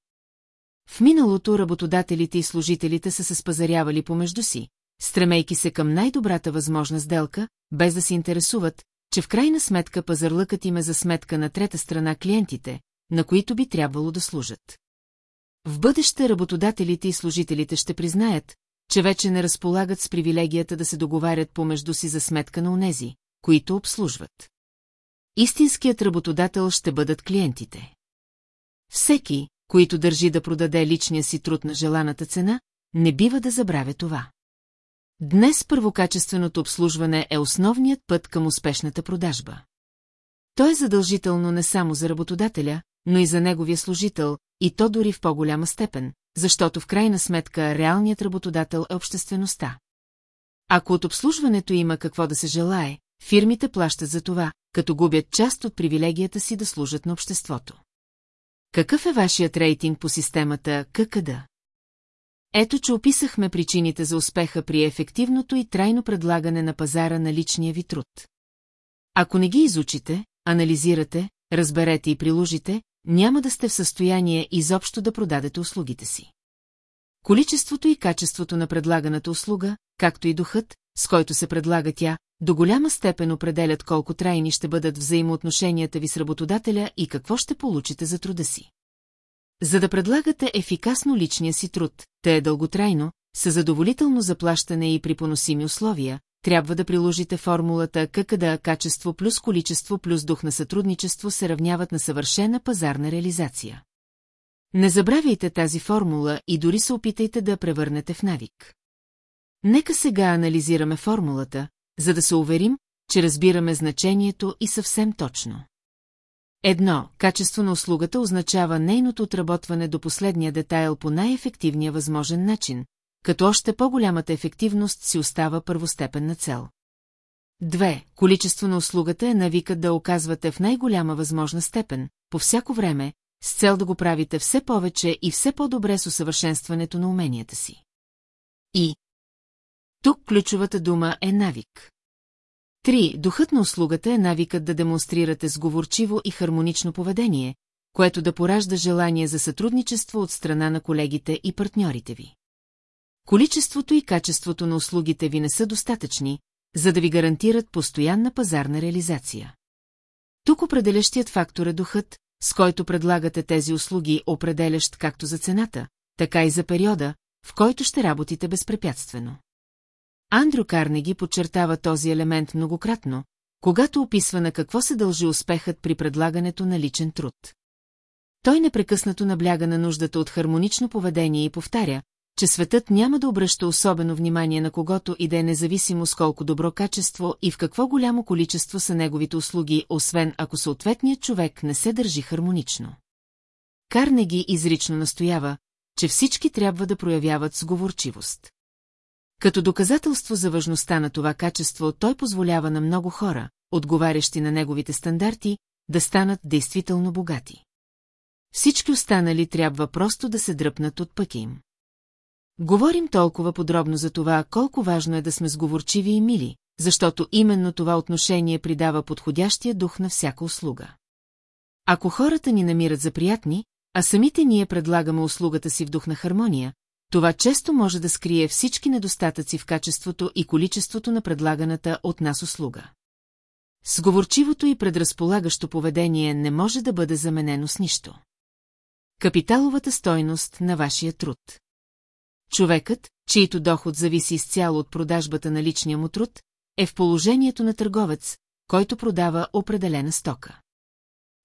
В миналото работодателите и служителите са се спазарявали помежду си, стремейки се към най-добрата възможна сделка, без да се интересуват, че в крайна сметка пазарлъкът им е за сметка на трета страна клиентите, на които би трябвало да служат. В бъдеще работодателите и служителите ще признаят, че вече не разполагат с привилегията да се договарят помежду си за сметка на унези, които обслужват. Истинският работодател ще бъдат клиентите. Всеки, който държи да продаде личния си труд на желаната цена, не бива да забравя това. Днес първокачественото обслужване е основният път към успешната продажба. То е задължително не само за работодателя, но и за неговия служител, и то дори в по-голяма степен, защото в крайна сметка реалният работодател е обществеността. Ако от обслужването има какво да се желае, фирмите плащат за това, като губят част от привилегията си да служат на обществото. Какъв е вашият рейтинг по системата ККД? Ето, че описахме причините за успеха при ефективното и трайно предлагане на пазара на личния ви труд. Ако не ги изучите, анализирате, разберете и приложите, няма да сте в състояние изобщо да продадете услугите си. Количеството и качеството на предлаганата услуга, както и духът, с който се предлага тя, до голяма степен определят колко трайни ще бъдат взаимоотношенията ви с работодателя и какво ще получите за труда си. За да предлагате ефикасно личния си труд, те е дълготрайно, със задоволително заплащане и при поносими условия, трябва да приложите формулата ККД качество плюс количество плюс дух на сътрудничество се равняват на съвършена пазарна реализация. Не забравяйте тази формула и дори се опитайте да я превърнете в навик. Нека сега анализираме формулата, за да се уверим, че разбираме значението и съвсем точно. Едно, качество на услугата означава нейното отработване до последния детайл по най-ефективния възможен начин, като още по-голямата ефективност си остава първостепенна цел. Две, количество на услугата е навикът да оказвате в най-голяма възможна степен, по всяко време, с цел да го правите все повече и все по-добре с усъвършенстването на уменията си. И тук ключовата дума е навик. Три, духът на услугата е навикът да демонстрирате сговорчиво и хармонично поведение, което да поражда желание за сътрудничество от страна на колегите и партньорите ви. Количеството и качеството на услугите ви не са достатъчни, за да ви гарантират постоянна пазарна реализация. Тук определящият фактор е духът, с който предлагате тези услуги, определящ както за цената, така и за периода, в който ще работите безпрепятствено. Андрю Карнеги подчертава този елемент многократно, когато описва на какво се дължи успехът при предлагането на личен труд. Той непрекъснато набляга на нуждата от хармонично поведение и повтаря, че светът няма да обръща особено внимание на когото и да е независимо с колко добро качество и в какво голямо количество са неговите услуги, освен ако съответният човек не се държи хармонично. Карнеги изрично настоява, че всички трябва да проявяват сговорчивост. Като доказателство за важността на това качество, той позволява на много хора, отговарящи на неговите стандарти, да станат действително богати. Всички останали трябва просто да се дръпнат от пътя им. Говорим толкова подробно за това, колко важно е да сме сговорчиви и мили, защото именно това отношение придава подходящия дух на всяка услуга. Ако хората ни намират за приятни, а самите ние предлагаме услугата си в дух на хармония, това често може да скрие всички недостатъци в качеството и количеството на предлаганата от нас услуга. Сговорчивото и предразполагащо поведение не може да бъде заменено с нищо. Капиталовата стойност на вашия труд. Човекът, чийто доход зависи изцяло от продажбата на личния му труд, е в положението на търговец, който продава определена стока.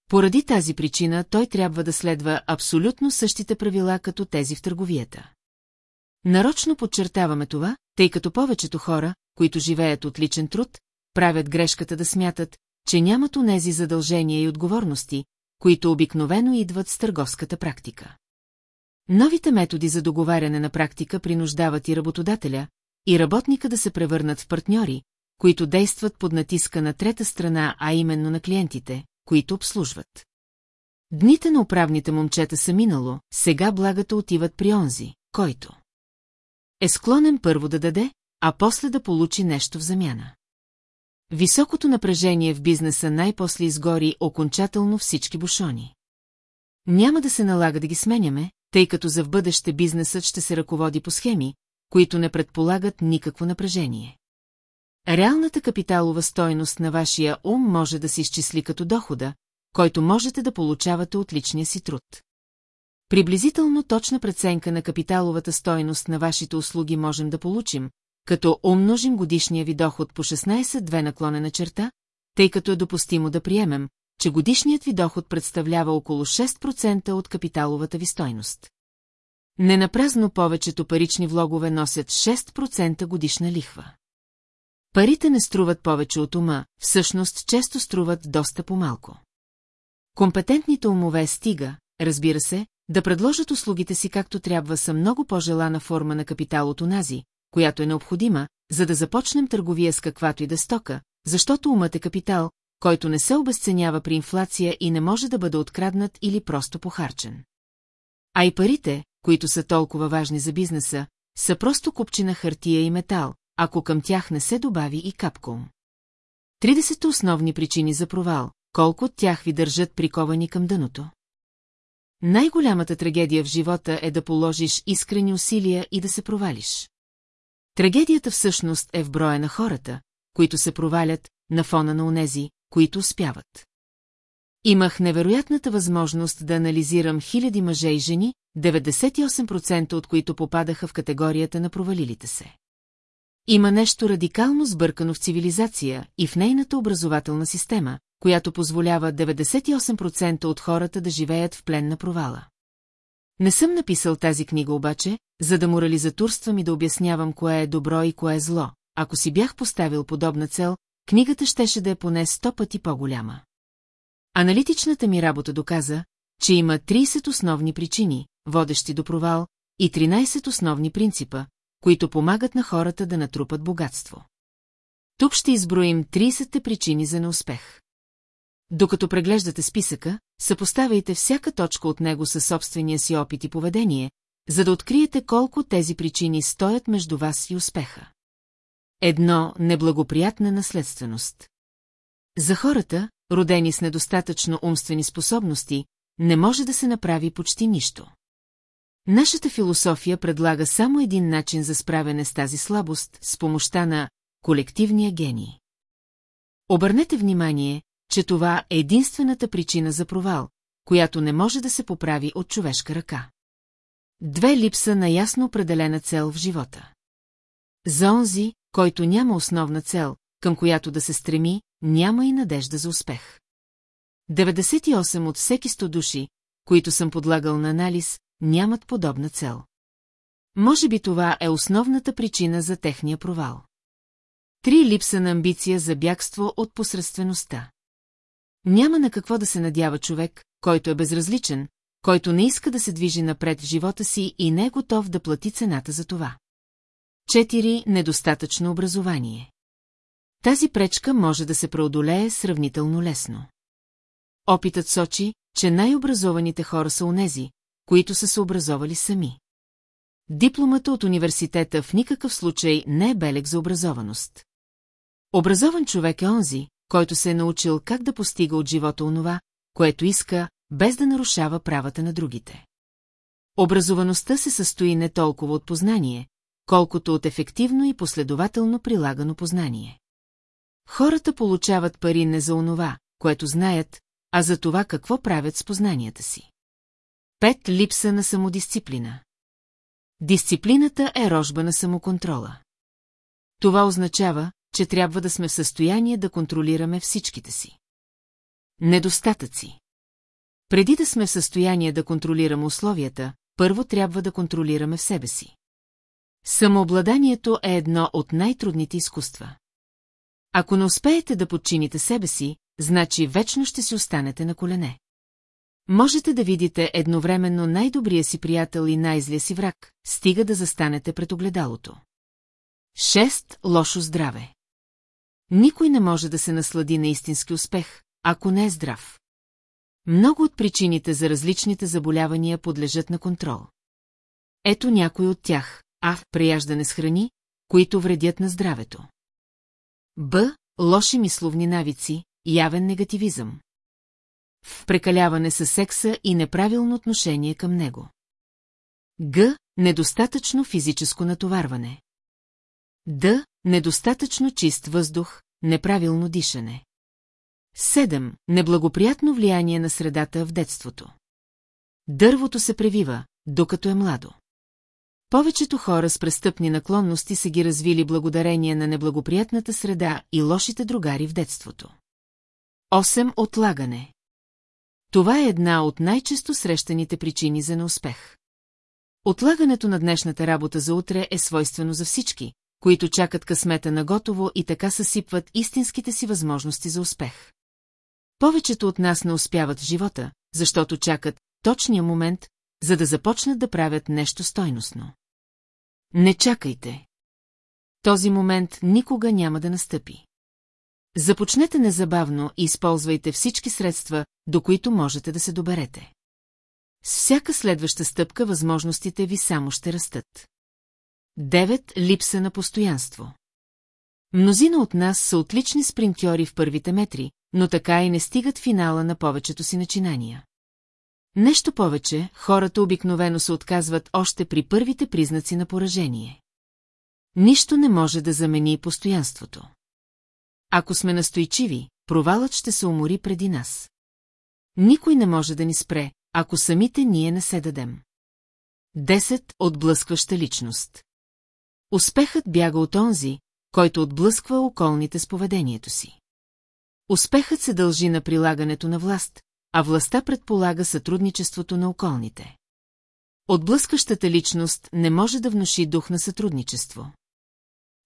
Поради тази причина той трябва да следва абсолютно същите правила като тези в търговията. Нарочно подчертаваме това, тъй като повечето хора, които живеят от личен труд, правят грешката да смятат, че нямат онези задължения и отговорности, които обикновено идват с търговската практика. Новите методи за договаряне на практика принуждават и работодателя, и работника да се превърнат в партньори, които действат под натиска на трета страна, а именно на клиентите, които обслужват. Дните на управните момчета са минало, сега благата отиват при онзи, който е склонен първо да даде, а после да получи нещо в замяна. Високото напрежение в бизнеса най-после изгори окончателно всички бушони. Няма да се налага да ги сменяме, тъй като за в бъдеще бизнесът ще се ръководи по схеми, които не предполагат никакво напрежение. Реалната капиталова стойност на вашия ум може да се изчисли като дохода, който можете да получавате от личния си труд. Приблизително точна преценка на капиталовата стойност на вашите услуги можем да получим, като умножим годишния ви доход по 16-2 наклонена черта, тъй като е допустимо да приемем, че годишният ви доход представлява около 6% от капиталовата ви стойност. Ненапразно повечето парични влогове носят 6% годишна лихва. Парите не струват повече от ума, всъщност често струват доста по-малко. Компетентните умове стига, разбира се, да предложат услугите си както трябва са много по-желана форма на капитал от онази, която е необходима, за да започнем търговия с каквато и да стока, защото умът е капитал, който не се обесценява при инфлация и не може да бъде откраднат или просто похарчен. А и парите, които са толкова важни за бизнеса, са просто купчина хартия и метал, ако към тях не се добави и капком. 30 основни причини за провал, колко от тях ви държат приковани към дъното. Най-голямата трагедия в живота е да положиш искрени усилия и да се провалиш. Трагедията всъщност е в броя на хората, които се провалят, на фона на онези, които успяват. Имах невероятната възможност да анализирам хиляди мъже и жени, 98% от които попадаха в категорията на провалилите се. Има нещо радикално сбъркано в цивилизация и в нейната образователна система, която позволява 98% от хората да живеят в плен на провала. Не съм написал тази книга обаче, за да морализатурствам и да обяснявам кое е добро и кое е зло. Ако си бях поставил подобна цел, книгата щеше да е поне сто пъти по-голяма. Аналитичната ми работа доказа, че има 30 основни причини, водещи до провал, и 13 основни принципа, които помагат на хората да натрупат богатство. Тук ще изброим 30-те причини за неуспех. Докато преглеждате списъка, съпоставяйте всяка точка от него със собствения си опит и поведение, за да откриете колко тези причини стоят между вас и успеха. Едно – неблагоприятна наследственост. За хората, родени с недостатъчно умствени способности, не може да се направи почти нищо. Нашата философия предлага само един начин за справяне с тази слабост с помощта на колективния гений. Обърнете внимание, че това е единствената причина за провал, която не може да се поправи от човешка ръка. Две липса на ясно определена цел в живота. За онзи, който няма основна цел, към която да се стреми, няма и надежда за успех. 98 от всеки 100 души, които съм подлагал на анализ, нямат подобна цел. Може би това е основната причина за техния провал. Три липса на амбиция за бягство от посредствеността. Няма на какво да се надява човек, който е безразличен, който не иска да се движи напред в живота си и не е готов да плати цената за това. 4. Недостатъчно образование. Тази пречка може да се преодолее сравнително лесно. Опитът сочи, че най-образованите хора са онези, които са се образовали сами. Дипломата от университета в никакъв случай не е белег за образованост. Образован човек е онзи, който се е научил как да постига от живота онова, което иска, без да нарушава правата на другите. Образоваността се състои не толкова от познание, колкото от ефективно и последователно прилагано познание. Хората получават пари не за онова, което знаят, а за това какво правят с познанията си. Пет липса на самодисциплина. Дисциплината е рожба на самоконтрола. Това означава, че трябва да сме в състояние да контролираме всичките си. Недостатъци. Преди да сме в състояние да контролираме условията, първо трябва да контролираме в себе си. Самообладанието е едно от най-трудните изкуства. Ако не успеете да подчините себе си, значи вечно ще си останете на колене. Можете да видите едновременно най-добрия си приятел и най-злия си враг, стига да застанете пред огледалото. Шест Лошо здраве Никой не може да се наслади на истински успех, ако не е здрав. Много от причините за различните заболявания подлежат на контрол. Ето някой от тях, а, преяждане с храни, които вредят на здравето. Б. Лоши мисловни навици, явен негативизъм. В прекаляване с секса и неправилно отношение към него. Г. Недостатъчно физическо натоварване. Д. Недостатъчно чист въздух, неправилно дишане. 7. Неблагоприятно влияние на средата в детството. Дървото се превива, докато е младо. Повечето хора с престъпни наклонности са ги развили благодарение на неблагоприятната среда и лошите другари в детството. 8. Отлагане. Това е една от най-често срещаните причини за неуспех. Отлагането на днешната работа за утре е свойствено за всички, които чакат късмета на готово и така съсипват истинските си възможности за успех. Повечето от нас не успяват в живота, защото чакат точния момент, за да започнат да правят нещо стойностно. Не чакайте. Този момент никога няма да настъпи. Започнете незабавно и използвайте всички средства, до които можете да се доберете. С всяка следваща стъпка възможностите ви само ще растат. 9. Липса на постоянство. Мнозина от нас са отлични спринтьори в първите метри, но така и не стигат финала на повечето си начинания. Нещо повече, хората обикновено се отказват още при първите признаци на поражение. Нищо не може да замени постоянството. Ако сме настойчиви, провалът ще се умори преди нас. Никой не може да ни спре, ако самите ние не се дадем. Десет Отблъскваща личност Успехът бяга от онзи, който отблъсква околните с поведението си. Успехът се дължи на прилагането на власт, а властта предполага сътрудничеството на околните. Отблъскащата личност не може да внуши дух на сътрудничество.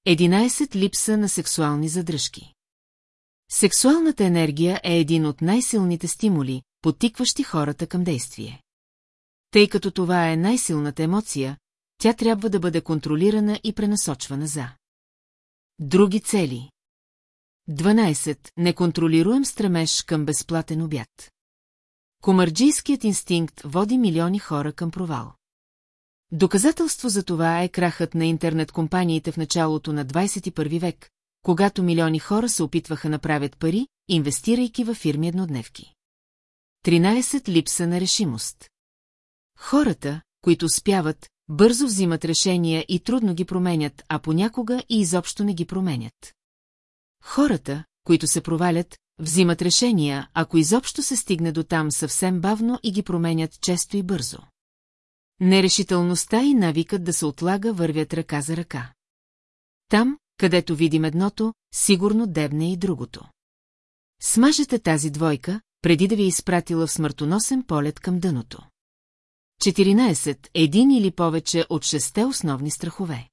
11. Липса на сексуални задръжки. Сексуалната енергия е един от най-силните стимули, потикващи хората към действие. Тъй като това е най-силната емоция, тя трябва да бъде контролирана и пренасочвана за. Други цели. 12. Неконтролируем стремеж към безплатен обяд. Комарджийският инстинкт води милиони хора към провал. Доказателство за това е крахът на интернет-компаниите в началото на 21 век, когато милиони хора се опитваха направят пари, инвестирайки във фирми еднодневки. 13. Липса на решимост. Хората, които успяват, бързо взимат решения и трудно ги променят, а понякога и изобщо не ги променят. Хората, които се провалят, взимат решения, ако изобщо се стигне до там съвсем бавно и ги променят често и бързо. Нерешителността и навикът да се отлага вървят ръка за ръка. Там, където видим едното, сигурно дебне и другото. Смажете тази двойка, преди да ви е изпратила в смъртоносен полет към дъното. 14. Един или повече от шесте основни страхове.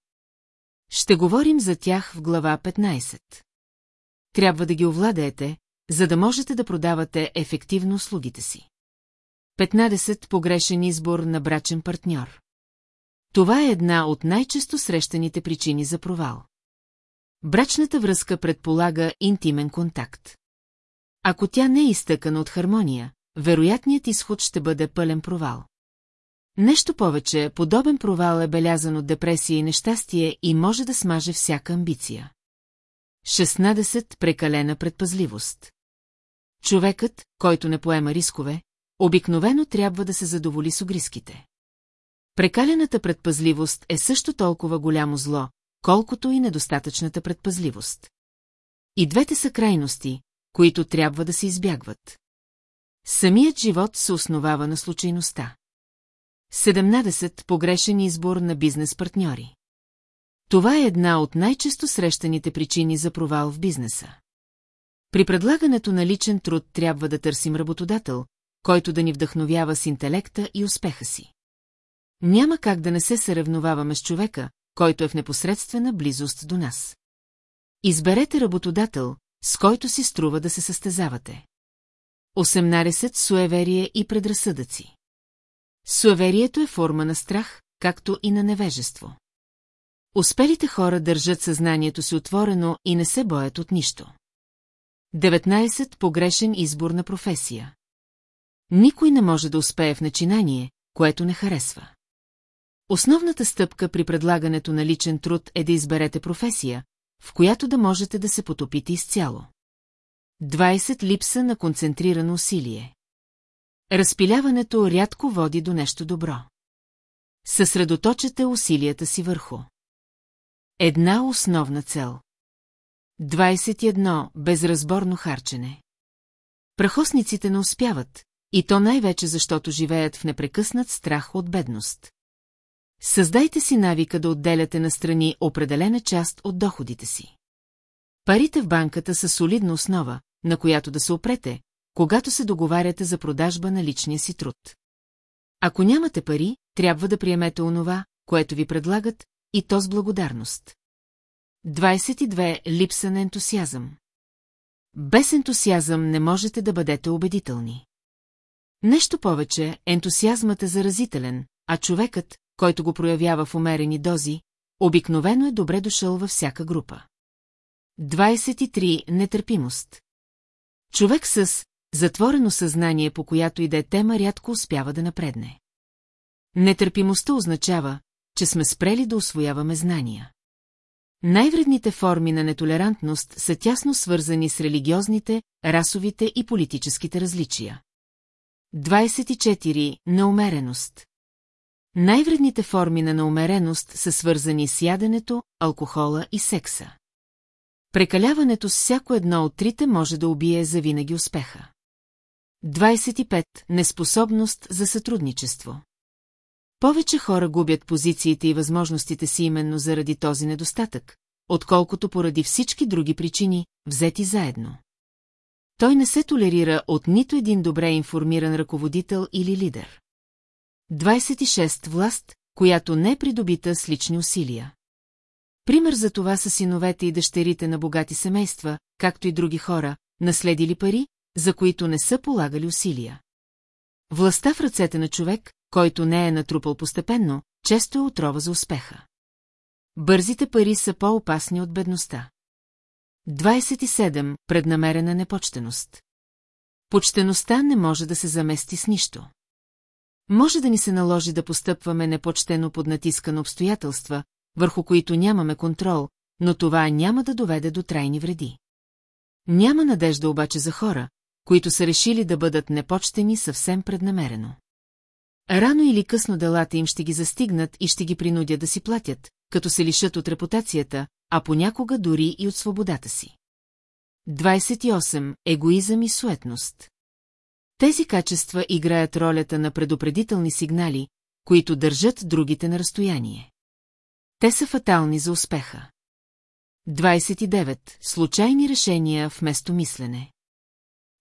Ще говорим за тях в глава 15. Трябва да ги овладеете, за да можете да продавате ефективно услугите си. 15. Погрешен избор на брачен партньор. Това е една от най-често срещаните причини за провал. Брачната връзка предполага интимен контакт. Ако тя не е изтъкана от хармония, вероятният изход ще бъде пълен провал. Нещо повече, подобен провал е белязан от депресия и нещастие и може да смаже всяка амбиция. 16. Прекалена предпазливост. Човекът, който не поема рискове, обикновено трябва да се задоволи с огриските. Прекалената предпазливост е също толкова голямо зло, колкото и недостатъчната предпазливост. И двете са крайности, които трябва да се избягват. Самият живот се основава на случайността. 17. Погрешен избор на бизнес партньори. Това е една от най-често срещаните причини за провал в бизнеса. При предлагането на личен труд трябва да търсим работодател, който да ни вдъхновява с интелекта и успеха си. Няма как да не се съревноваваме с човека, който е в непосредствена близост до нас. Изберете работодател, с който си струва да се състезавате. 18. Суеверие и предразсъдъци. Суеверието е форма на страх, както и на невежество. Успелите хора държат съзнанието си отворено и не се боят от нищо. 19. Погрешен избор на професия. Никой не може да успее в начинание, което не харесва. Основната стъпка при предлагането на личен труд е да изберете професия, в която да можете да се потопите изцяло. 20. Липса на концентрирано усилие. Разпиляването рядко води до нещо добро. Съсредоточете усилията си върху. Една основна цел. 21. Безразборно харчене. Прахосниците не успяват, и то най-вече защото живеят в непрекъснат страх от бедност. Създайте си навика да отделяте настрани определена част от доходите си. Парите в банката са солидна основа, на която да се опрете, когато се договаряте за продажба на личния си труд. Ако нямате пари, трябва да приемете онова, което ви предлагат, и то с благодарност. 22. Липса на ентусиазъм. Без ентусиазъм не можете да бъдете убедителни. Нещо повече, ентусиазмът е заразителен, а човекът, който го проявява в умерени дози, обикновено е добре дошъл във всяка група. 23. Нетърпимост. Човек с затворено съзнание, по която и да е тема, рядко успява да напредне. Нетърпимостта означава, че сме спрели да освояваме знания. Най-вредните форми на нетолерантност са тясно свързани с религиозните, расовите и политическите различия. 24. Наумереност. Най-вредните форми на наумереност са свързани с яденето, алкохола и секса. Прекаляването с всяко едно от трите може да убие завинаги успеха. 25. Неспособност за сътрудничество. Повече хора губят позициите и възможностите си именно заради този недостатък, отколкото поради всички други причини, взети заедно. Той не се толерира от нито един добре информиран ръководител или лидер. 26. Власт, която не е придобита с лични усилия. Пример за това са синовете и дъщерите на богати семейства, както и други хора, наследили пари, за които не са полагали усилия. Властта в ръцете на човек, който не е натрупал постепенно, често е отрова за успеха. Бързите пари са по-опасни от бедността. 27. Преднамерена непочтеност. Почтеността не може да се замести с нищо. Може да ни се наложи да постъпваме непочтено под натиска на обстоятелства, върху които нямаме контрол, но това няма да доведе до трайни вреди. Няма надежда обаче за хора, които са решили да бъдат непочтени съвсем преднамерено. Рано или късно делата им ще ги застигнат и ще ги принудят да си платят, като се лишат от репутацията, а понякога дори и от свободата си. 28. Егоизъм и суетност. Тези качества играят ролята на предупредителни сигнали, които държат другите на разстояние. Те са фатални за успеха. 29. Случайни решения вместо мислене.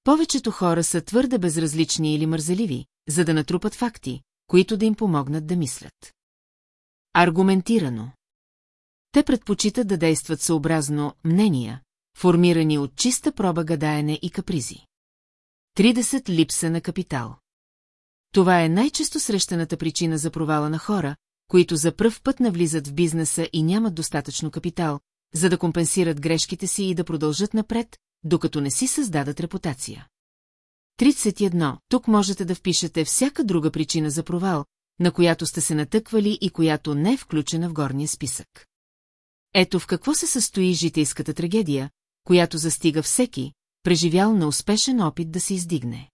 Повечето хора са твърде безразлични или мързеливи, за да натрупат факти, които да им помогнат да мислят. Аргументирано. Те предпочитат да действат съобразно мнения, формирани от чиста проба гадаене и капризи. 30. Липса на капитал. Това е най-често срещаната причина за провала на хора, които за пръв път навлизат в бизнеса и нямат достатъчно капитал, за да компенсират грешките си и да продължат напред, докато не си създадат репутация. 31. Тук можете да впишете всяка друга причина за провал, на която сте се натъквали и която не е включена в горния списък. Ето в какво се състои житейската трагедия, която застига всеки, преживял на успешен опит да се издигне.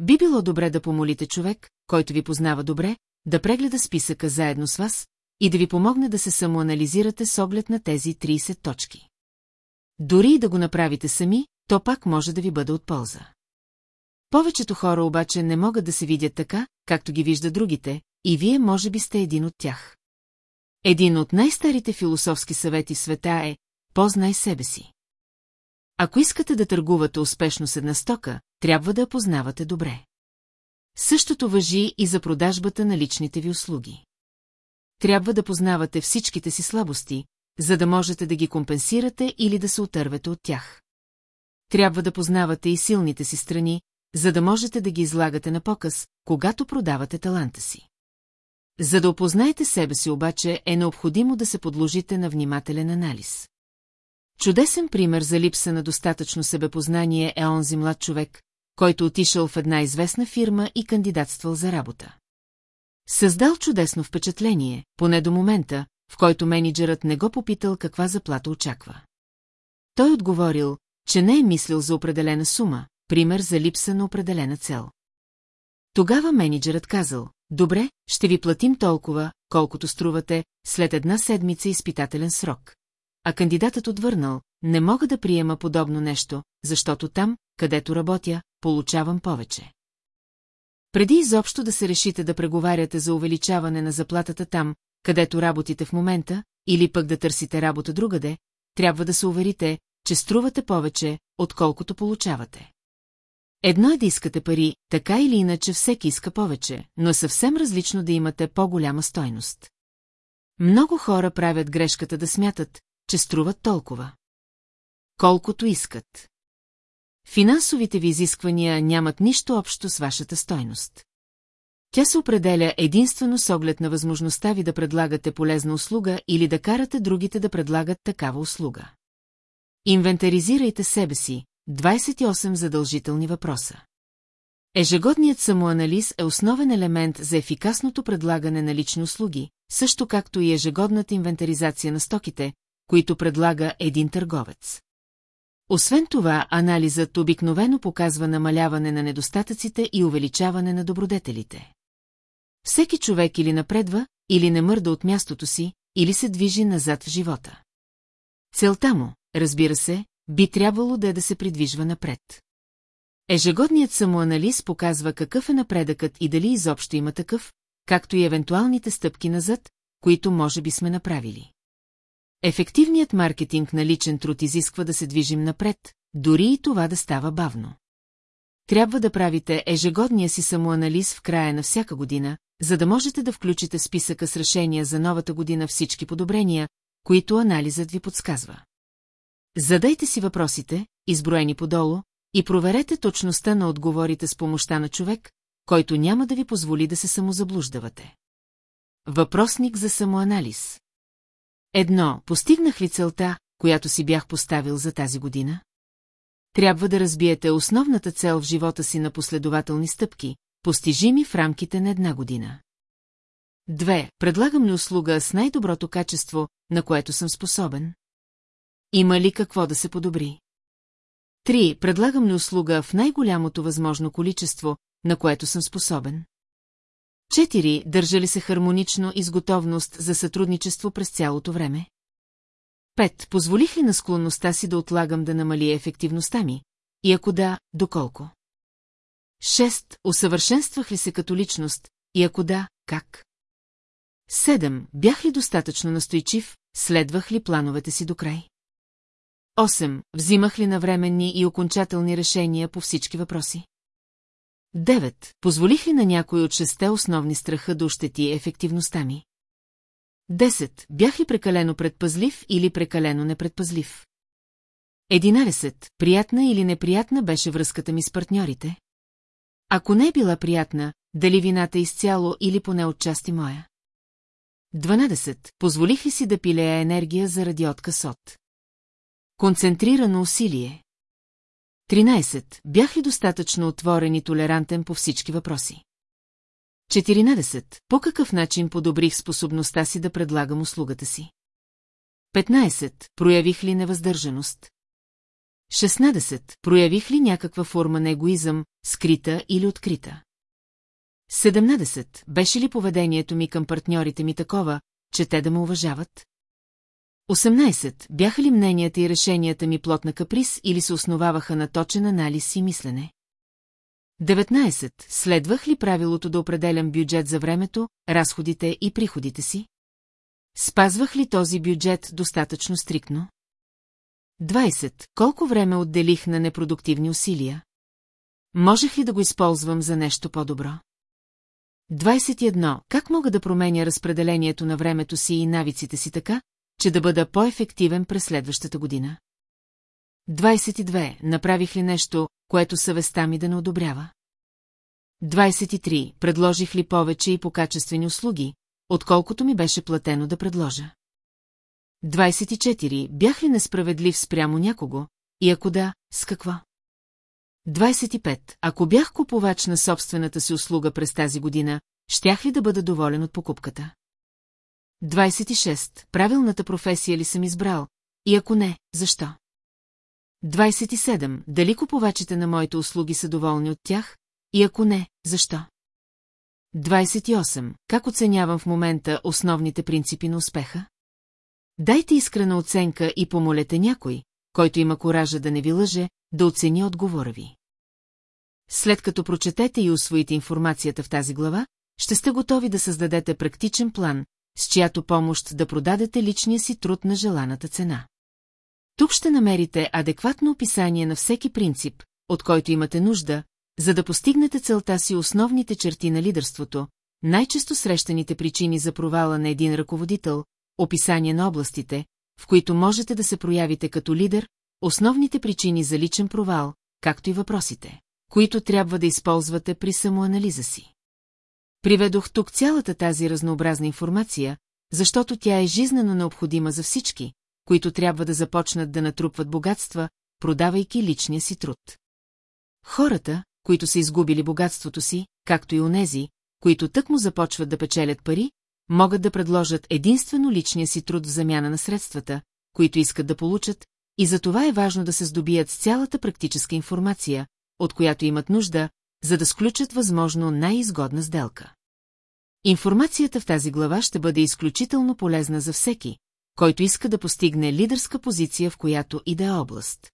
Би било добре да помолите човек, който ви познава добре, да прегледа списъка заедно с вас и да ви помогне да се самоанализирате с оглед на тези 30 точки. Дори и да го направите сами, то пак може да ви бъде от полза. Повечето хора обаче не могат да се видят така, както ги вижда другите, и вие може би сте един от тях. Един от най-старите философски съвети света е «Познай себе си». Ако искате да търгувате успешно с една стока, трябва да я познавате добре. Същото въжи и за продажбата на личните ви услуги. Трябва да познавате всичките си слабости, за да можете да ги компенсирате или да се отървете от тях. Трябва да познавате и силните си страни, за да можете да ги излагате на показ, когато продавате таланта си. За да опознаете себе си обаче е необходимо да се подложите на внимателен анализ. Чудесен пример за липса на достатъчно себепознание е онзи млад човек, който отишъл в една известна фирма и кандидатствал за работа. Създал чудесно впечатление, поне до момента, в който менеджерът не го попитал каква заплата очаква. Той отговорил, че не е мислил за определена сума, пример за липса на определена цел. Тогава менеджерът казал, добре, ще ви платим толкова, колкото струвате, след една седмица изпитателен срок. А кандидатът отвърнал, не мога да приема подобно нещо, защото там, където работя, получавам повече. Преди изобщо да се решите да преговаряте за увеличаване на заплатата там, където работите в момента, или пък да търсите работа другаде, трябва да се уверите, че струвате повече, отколкото получавате. Едно е да искате пари, така или иначе всеки иска повече, но е съвсем различно да имате по-голяма стойност. Много хора правят грешката да смятат, че струват толкова. Колкото искат. Финансовите ви изисквания нямат нищо общо с вашата стойност. Тя се определя единствено с оглед на възможността ви да предлагате полезна услуга или да карате другите да предлагат такава услуга. Инвентаризирайте себе си. 28 задължителни въпроса. Ежегодният самоанализ е основен елемент за ефикасното предлагане на лични услуги, също както и ежегодната инвентаризация на стоките, които предлага един търговец. Освен това, анализът обикновено показва намаляване на недостатъците и увеличаване на добродетелите. Всеки човек или напредва, или не мърда от мястото си, или се движи назад в живота. Целта му, разбира се, би трябвало да е да се придвижва напред. Ежегодният самоанализ показва какъв е напредъкът и дали изобщо има такъв, както и евентуалните стъпки назад, които може би сме направили. Ефективният маркетинг на личен труд изисква да се движим напред, дори и това да става бавно. Трябва да правите ежегодния си самоанализ в края на всяка година, за да можете да включите списъка с решения за новата година всички подобрения, които анализът ви подсказва. Задайте си въпросите, изброени подолу, и проверете точността на отговорите с помощта на човек, който няма да ви позволи да се самозаблуждавате. Въпросник за самоанализ Едно, постигнах ли целта, която си бях поставил за тази година? Трябва да разбиете основната цел в живота си на последователни стъпки, постижими в рамките на една година. Две, предлагам ли услуга с най-доброто качество, на което съм способен? Има ли какво да се подобри? Три, предлагам ли услуга в най-голямото възможно количество, на което съм способен? Четири, държа ли се хармонично и с готовност за сътрудничество през цялото време? Пет, позволих ли на склонността си да отлагам да намали ефективността ми? И ако да, доколко? Шест, усъвършенствах ли се като личност? И ако да, как? Седем, бях ли достатъчно настойчив, следвах ли плановете си до край? 8. Взимах ли навременни и окончателни решения по всички въпроси? 9. Позволих ли на някой от шесте основни страха да ощети ефективността ми? 10. Бях ли прекалено предпазлив или прекалено непредпазлив? 11. Приятна или неприятна беше връзката ми с партньорите? Ако не е била приятна, дали вината е изцяло или поне отчасти моя? 12. Позволих ли си да пилея енергия заради отказ от? Концентрирано усилие. 13. Бях ли достатъчно отворен и толерантен по всички въпроси? 14. По какъв начин подобрих способността си да предлагам услугата си? 15. Проявих ли невъздържаност? 16. Проявих ли някаква форма на егоизъм, скрита или открита? 17. Беше ли поведението ми към партньорите ми такова, че те да ме уважават? 18. Бяха ли мненията и решенията ми плод на каприз или се основаваха на точен анализ и мислене? 19. Следвах ли правилото да определям бюджет за времето, разходите и приходите си? Спазвах ли този бюджет достатъчно стриктно? 20. Колко време отделих на непродуктивни усилия? Можех ли да го използвам за нещо по-добро? 21. Как мога да променя разпределението на времето си и навиците си така, че да бъда по-ефективен през следващата година? 22. Направих ли нещо, което съвестта ми да не одобрява? 23. Предложих ли повече и по-качествени услуги, отколкото ми беше платено да предложа? 24. Бях ли несправедлив спрямо някого? И ако да, с какво? 25. Ако бях купувач на собствената си услуга през тази година, щях ли да бъда доволен от покупката? 26. Правилната професия ли съм избрал? И ако не, защо? 27. Дали купувачите на моите услуги са доволни от тях? И ако не, защо? 28. Как оценявам в момента основните принципи на успеха? Дайте искрена оценка и помолете някой, който има коража да не ви лъже, да оцени отговора ви. След като прочетете и освоите информацията в тази глава, ще сте готови да създадете практичен план, с чиято помощ да продадете личния си труд на желаната цена. Тук ще намерите адекватно описание на всеки принцип, от който имате нужда, за да постигнете целта си основните черти на лидерството, най-често срещаните причини за провала на един ръководител, описание на областите, в които можете да се проявите като лидер, основните причини за личен провал, както и въпросите, които трябва да използвате при самоанализа си. Приведох тук цялата тази разнообразна информация, защото тя е жизнено необходима за всички, които трябва да започнат да натрупват богатства, продавайки личния си труд. Хората, които са изгубили богатството си, както и онези, които тък му започват да печелят пари, могат да предложат единствено личния си труд в замяна на средствата, които искат да получат, и за това е важно да се здобият с цялата практическа информация, от която имат нужда, за да сключат възможно най-изгодна сделка. Информацията в тази глава ще бъде изключително полезна за всеки, който иска да постигне лидерска позиция в която и да е област.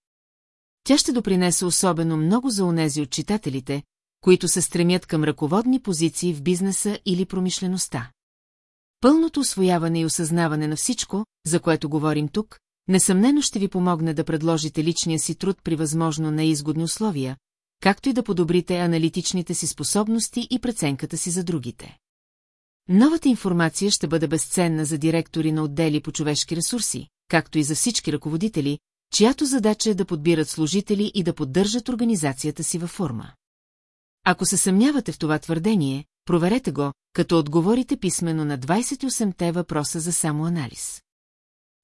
Тя ще допринесе особено много за онези от читателите, които се стремят към ръководни позиции в бизнеса или промишлеността. Пълното освояване и осъзнаване на всичко, за което говорим тук, несъмнено ще ви помогне да предложите личния си труд при възможно неизгодни условия, както и да подобрите аналитичните си способности и преценката си за другите. Новата информация ще бъде безценна за директори на отдели по човешки ресурси, както и за всички ръководители, чиято задача е да подбират служители и да поддържат организацията си във форма. Ако се съмнявате в това твърдение, проверете го, като отговорите писменно на 28-те въпроса за самоанализ.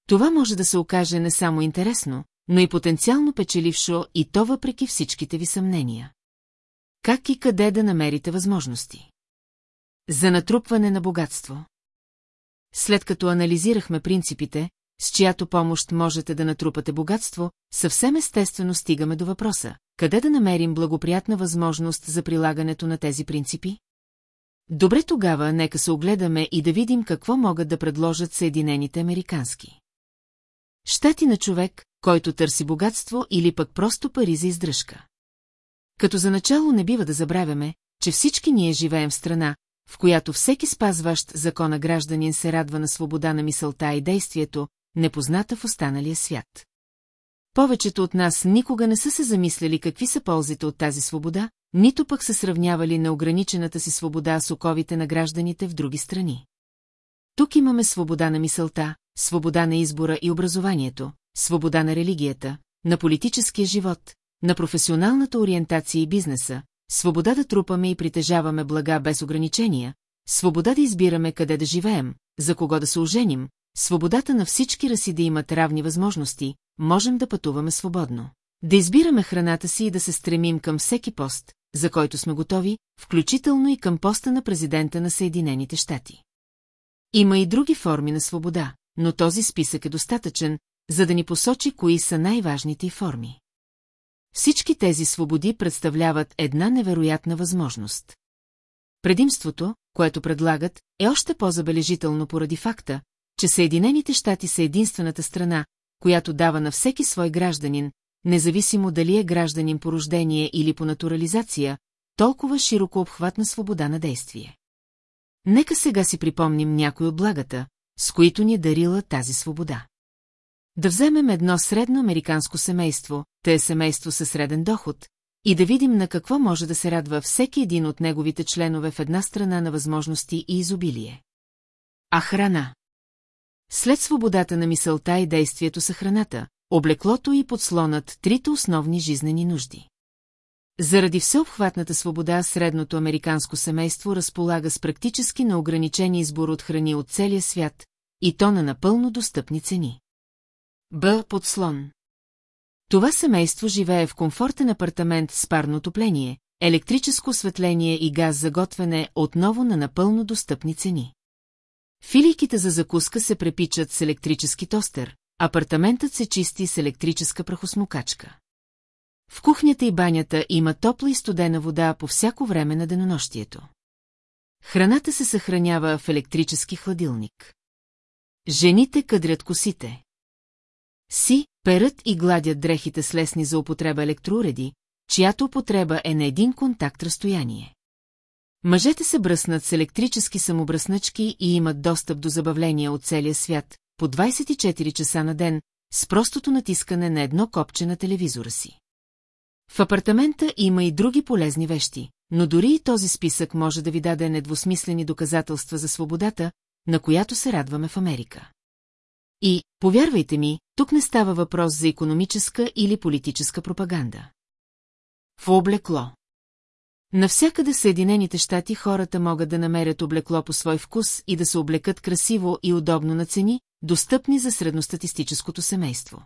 Това може да се окаже не само интересно, но и потенциално печелившо и то въпреки всичките ви съмнения. Как и къде да намерите възможности? За натрупване на богатство. След като анализирахме принципите, с чиято помощ можете да натрупате богатство, съвсем естествено стигаме до въпроса, къде да намерим благоприятна възможност за прилагането на тези принципи? Добре тогава, нека се огледаме и да видим какво могат да предложат Съединените Американски. Щати на човек, който търси богатство или пък просто пари за издръжка. Като за начало не бива да забравяме, че всички ние живеем в страна, в която всеки спазващ закона гражданин се радва на свобода на мисълта и действието, непозната в останалия свят. Повечето от нас никога не са се замисляли какви са ползите от тази свобода, нито пък са сравнявали неограничената си свобода с оковите на гражданите в други страни. Тук имаме свобода на мисълта, свобода на избора и образованието, свобода на религията, на политическия живот, на професионалната ориентация и бизнеса, свобода да трупаме и притежаваме блага без ограничения, свобода да избираме къде да живеем, за кого да се оженим, свободата на всички раси да имат равни възможности, можем да пътуваме свободно. Да избираме храната си и да се стремим към всеки пост, за който сме готови, включително и към поста на президента на Съединените щати. Има и други форми на свобода, но този списък е достатъчен, за да ни посочи кои са най-важните форми. Всички тези свободи представляват една невероятна възможност. Предимството, което предлагат, е още по-забележително поради факта, че Съединените щати са единствената страна, която дава на всеки свой гражданин, независимо дали е гражданин по рождение или по натурализация, толкова широко обхватна свобода на действие. Нека сега си припомним някои от благата, с които ни е дарила тази свобода. Да вземем едно средно американско семейство, те е семейство със среден доход, и да видим на какво може да се радва всеки един от неговите членове в една страна на възможности и изобилие. А храна. След свободата на мисълта и действието са храната, облеклото и подслонът трите основни жизнени нужди. Заради всеобхватната свобода, средното американско семейство разполага с практически неограничен избор от храни от целия свят, и то на напълно достъпни цени. Б. Подслон Това семейство живее в комфортен апартамент с парно отопление, електрическо осветление и газ за готвене отново на напълно достъпни цени. Филийките за закуска се препичат с електрически тостер, апартаментът се чисти с електрическа прахосмокачка. В кухнята и банята има топла и студена вода по всяко време на денонощието. Храната се съхранява в електрически хладилник. Жените къдрят косите. Си, перат и гладят дрехите с лесни за употреба електроуреди, чиято употреба е на един контакт разстояние. Мъжете се бръснат с електрически самобръсначки и имат достъп до забавления от целия свят, по 24 часа на ден, с простото натискане на едно копче на телевизора си. В апартамента има и други полезни вещи, но дори и този списък може да ви даде недвусмислени доказателства за свободата, на която се радваме в Америка. И, повярвайте ми, тук не става въпрос за економическа или политическа пропаганда. В облекло. Навсякъде Съединените щати хората могат да намерят облекло по свой вкус и да се облекат красиво и удобно на цени, достъпни за средностатистическото семейство.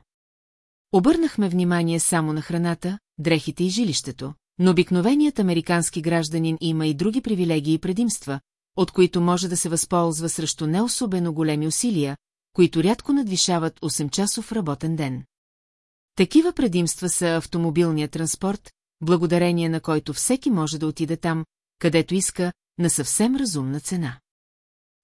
Обърнахме внимание само на храната, дрехите и жилището, но обикновеният американски гражданин има и други привилегии и предимства, от които може да се възползва срещу не особено големи усилия, които рядко надвишават 8-часов работен ден. Такива предимства са автомобилният транспорт, благодарение на който всеки може да отиде там, където иска, на съвсем разумна цена.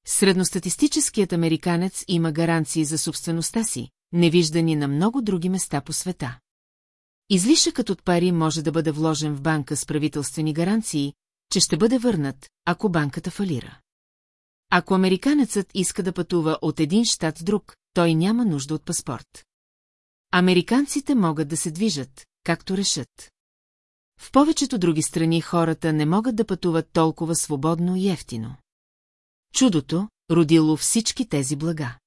Средностатистическият американец има гаранции за собствеността си, невиждани на много други места по света. Излишъкът от пари може да бъде вложен в банка с правителствени гаранции, че ще бъде върнат, ако банката фалира. Ако американецът иска да пътува от един щат друг, той няма нужда от паспорт. Американците могат да се движат, както решат. В повечето други страни хората не могат да пътуват толкова свободно и ефтино. Чудото, родило всички тези блага.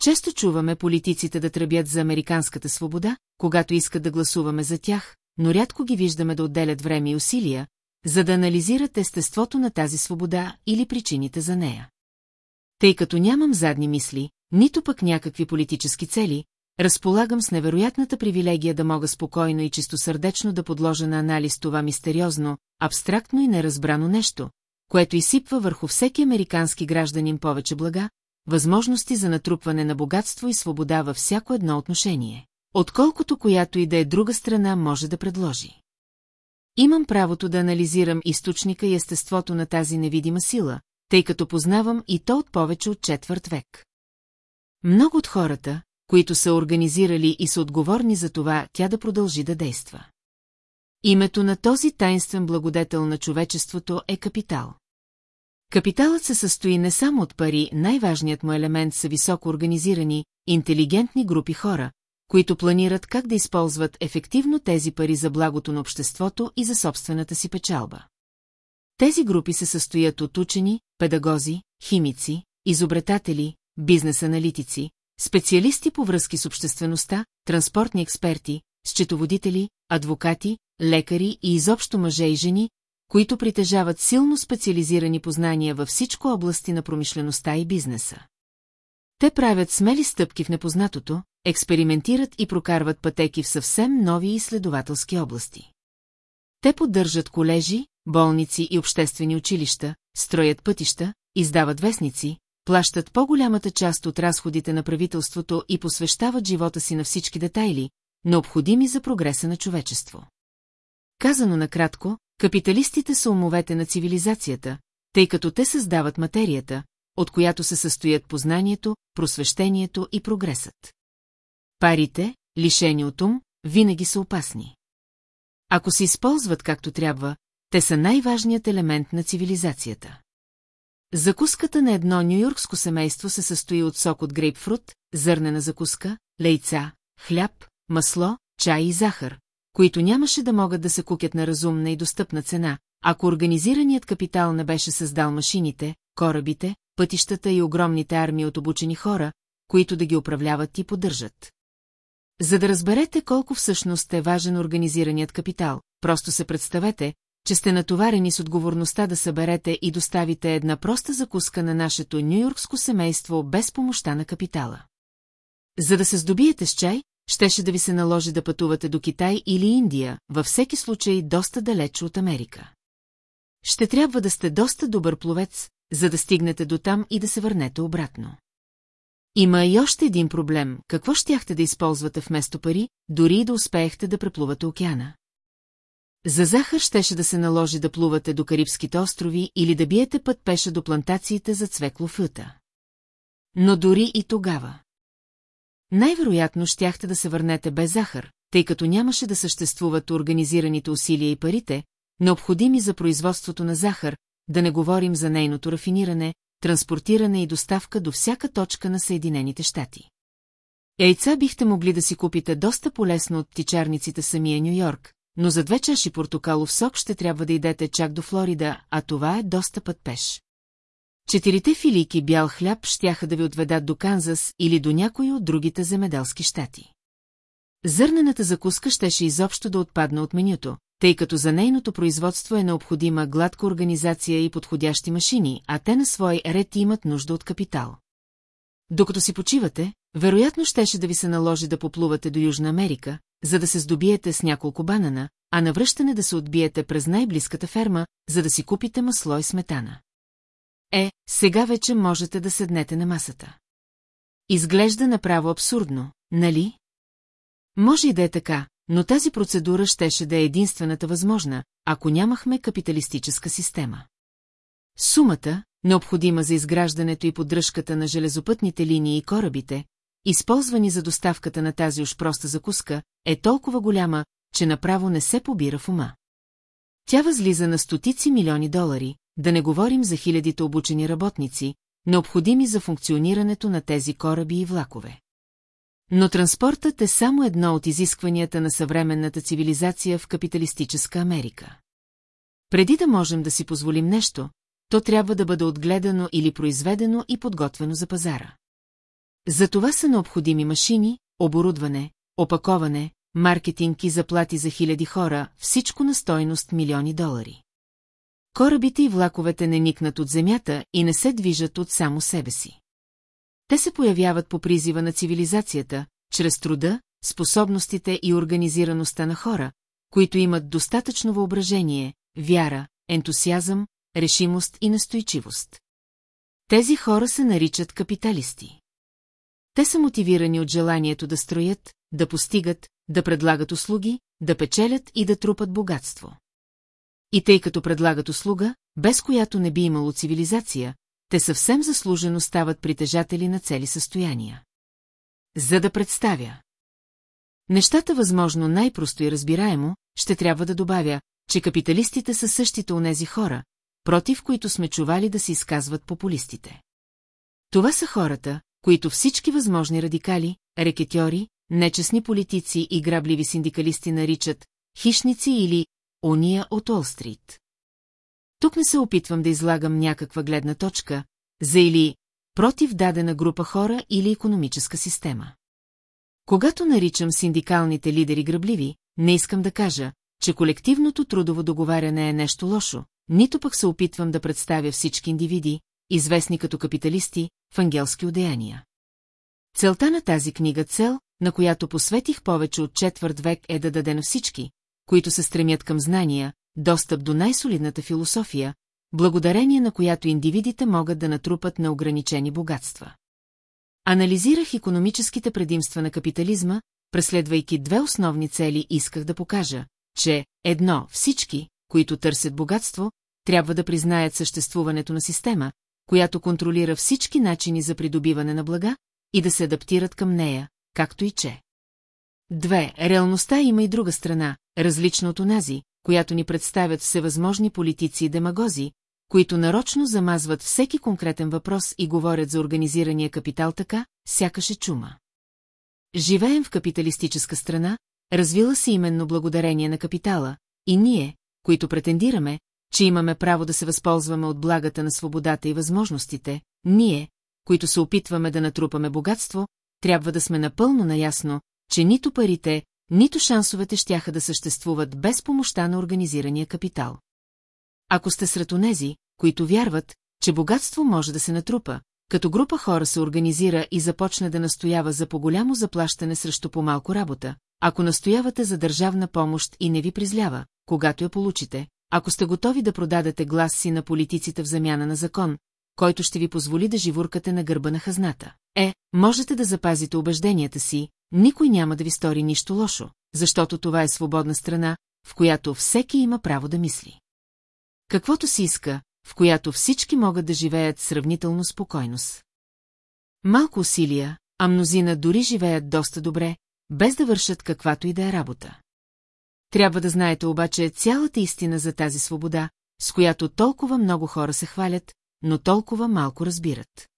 Често чуваме политиците да тръбят за американската свобода, когато искат да гласуваме за тях, но рядко ги виждаме да отделят време и усилия, за да анализират естеството на тази свобода или причините за нея. Тъй като нямам задни мисли, нито пък някакви политически цели, разполагам с невероятната привилегия да мога спокойно и чистосърдечно да подложа на анализ това мистериозно, абстрактно и неразбрано нещо, което изсипва върху всеки американски гражданин повече блага, възможности за натрупване на богатство и свобода във всяко едно отношение, отколкото която и да е друга страна може да предложи. Имам правото да анализирам източника и естеството на тази невидима сила, тъй като познавам и то от повече от четвърт век. Много от хората, които са организирали и са отговорни за това, тя да продължи да действа. Името на този тайнствен благодетел на човечеството е капитал. Капиталът се състои не само от пари, най-важният му елемент са високо организирани, интелигентни групи хора, които планират как да използват ефективно тези пари за благото на обществото и за собствената си печалба. Тези групи се състоят от учени, педагози, химици, изобретатели, бизнес-аналитици, специалисти по връзки с обществеността, транспортни експерти, счетоводители, адвокати, лекари и изобщо мъже и жени, които притежават силно специализирани познания във всичко области на промишлеността и бизнеса. Те правят смели стъпки в непознатото, експериментират и прокарват пътеки в съвсем нови изследователски области. Те поддържат колежи, болници и обществени училища, строят пътища, издават вестници, плащат по-голямата част от разходите на правителството и посвещават живота си на всички детайли, необходими за прогреса на човечество. Казано накратко, капиталистите са умовете на цивилизацията, тъй като те създават материята, от която се състоят познанието, просвещението и прогресът. Парите, лишени от ум, винаги са опасни. Ако се използват както трябва, те са най-важният елемент на цивилизацията. Закуската на едно нюйоркско семейство се състои от сок от грейпфрут, зърнена закуска, лейца, хляб, масло, чай и захар, които нямаше да могат да се кукят на разумна и достъпна цена, ако организираният капитал не беше създал машините, корабите, пътищата и огромните армии от обучени хора, които да ги управляват и поддържат. За да разберете колко всъщност е важен организираният капитал, просто се представете, че сте натоварени с отговорността да съберете и доставите една проста закуска на нашето нюйоркско семейство без помощта на капитала. За да се здобиете с чай, щеше да ви се наложи да пътувате до Китай или Индия, във всеки случай доста далече от Америка. Ще трябва да сте доста добър пловец, за да стигнете до там и да се върнете обратно. Има и още един проблем. Какво щяхте да използвате вместо пари, дори и да успеехте да преплувате океана? За захар щеше да се наложи да плувате до Карибските острови или да биете път пеша до плантациите за цвекло фюта. Но дори и тогава. Най-вероятно щяхте да се върнете без захар, тъй като нямаше да съществуват организираните усилия и парите, необходими за производството на захар, да не говорим за нейното рафиниране, транспортиране и доставка до всяка точка на Съединените щати. Яйца бихте могли да си купите доста полезно от птичарниците самия Нью-Йорк, но за две чаши портокалов сок ще трябва да идете чак до Флорида, а това е доста път пеш. Четирите филийки бял хляб щяха да ви отведат до Канзас или до някои от другите земеделски щати. Зърнената закуска щеше изобщо да отпадне от менюто, тъй като за нейното производство е необходима гладка организация и подходящи машини, а те на свой ред имат нужда от капитал. Докато си почивате, вероятно щеше да ви се наложи да поплувате до Южна Америка, за да се здобиете с няколко банана, а навръщане да се отбиете през най-близката ферма, за да си купите масло и сметана. Е, сега вече можете да седнете на масата. Изглежда направо абсурдно, нали? Може и да е така, но тази процедура щеше да е единствената възможна, ако нямахме капиталистическа система. Сумата, необходима за изграждането и поддръжката на железопътните линии и корабите, използвани за доставката на тази уж проста закуска, е толкова голяма, че направо не се побира в ума. Тя възлиза на стотици милиони долари, да не говорим за хилядите обучени работници, необходими за функционирането на тези кораби и влакове. Но транспортът е само едно от изискванията на съвременната цивилизация в капиталистическа Америка. Преди да можем да си позволим нещо, то трябва да бъде отгледано или произведено и подготвено за пазара. За това са необходими машини, оборудване, опаковане, маркетинг и заплати за хиляди хора, всичко на стойност милиони долари. Корабите и влаковете не никнат от земята и не се движат от само себе си. Те се появяват по призива на цивилизацията, чрез труда, способностите и организираността на хора, които имат достатъчно въображение, вяра, ентусиазъм, решимост и настойчивост. Тези хора се наричат капиталисти. Те са мотивирани от желанието да строят, да постигат, да предлагат услуги, да печелят и да трупат богатство. И тъй като предлагат услуга, без която не би имало цивилизация, те съвсем заслужено стават притежатели на цели състояния. За да представя. Нещата възможно най-просто и разбираемо, ще трябва да добавя, че капиталистите са същите онези хора, против които сме чували да се изказват популистите. Това са хората, които всички възможни радикали, рекетьори, нечестни политици и грабливи синдикалисти наричат хищници или ония от Олстрит. Тук не се опитвам да излагам някаква гледна точка, за или против дадена група хора или економическа система. Когато наричам синдикалните лидери грабливи, не искам да кажа, че колективното трудово договаряне е нещо лошо, нито пък се опитвам да представя всички индивиди, известни като капиталисти, в ангелски одеяния. Целта на тази книга цел, на която посветих повече от четвърт век е да даде на всички, които се стремят към знания, достъп до най-солидната философия, благодарение на която индивидите могат да натрупат неограничени богатства. Анализирах економическите предимства на капитализма, преследвайки две основни цели исках да покажа, че, едно, всички, които търсят богатство, трябва да признаят съществуването на система, която контролира всички начини за придобиване на блага и да се адаптират към нея, както и че. Две, реалността има и друга страна, различна от онази, която ни представят всевъзможни политици и демагози, които нарочно замазват всеки конкретен въпрос и говорят за организирания капитал така, сякаш е чума. Живеем в капиталистическа страна, развила се именно благодарение на капитала, и ние, които претендираме, че имаме право да се възползваме от благата на свободата и възможностите, ние, които се опитваме да натрупаме богатство, трябва да сме напълно наясно, че нито парите, нито шансовете щяха да съществуват без помощта на организирания капитал. Ако сте сред онези, които вярват, че богатство може да се натрупа, като група хора се организира и започне да настоява за по-голямо заплащане срещу по-малко работа, ако настоявате за държавна помощ и не ви призлява, когато я получите, ако сте готови да продадете глас си на политиците в замяна на закон, който ще ви позволи да живуркате на гърба на хазната. Е, можете да запазите убежденията си, никой няма да ви стори нищо лошо, защото това е свободна страна, в която всеки има право да мисли. Каквото си иска, в която всички могат да живеят сравнително спокойност. Малко усилия, а мнозина дори живеят доста добре, без да вършат каквато и да е работа. Трябва да знаете обаче цялата истина за тази свобода, с която толкова много хора се хвалят, но толкова малко разбират.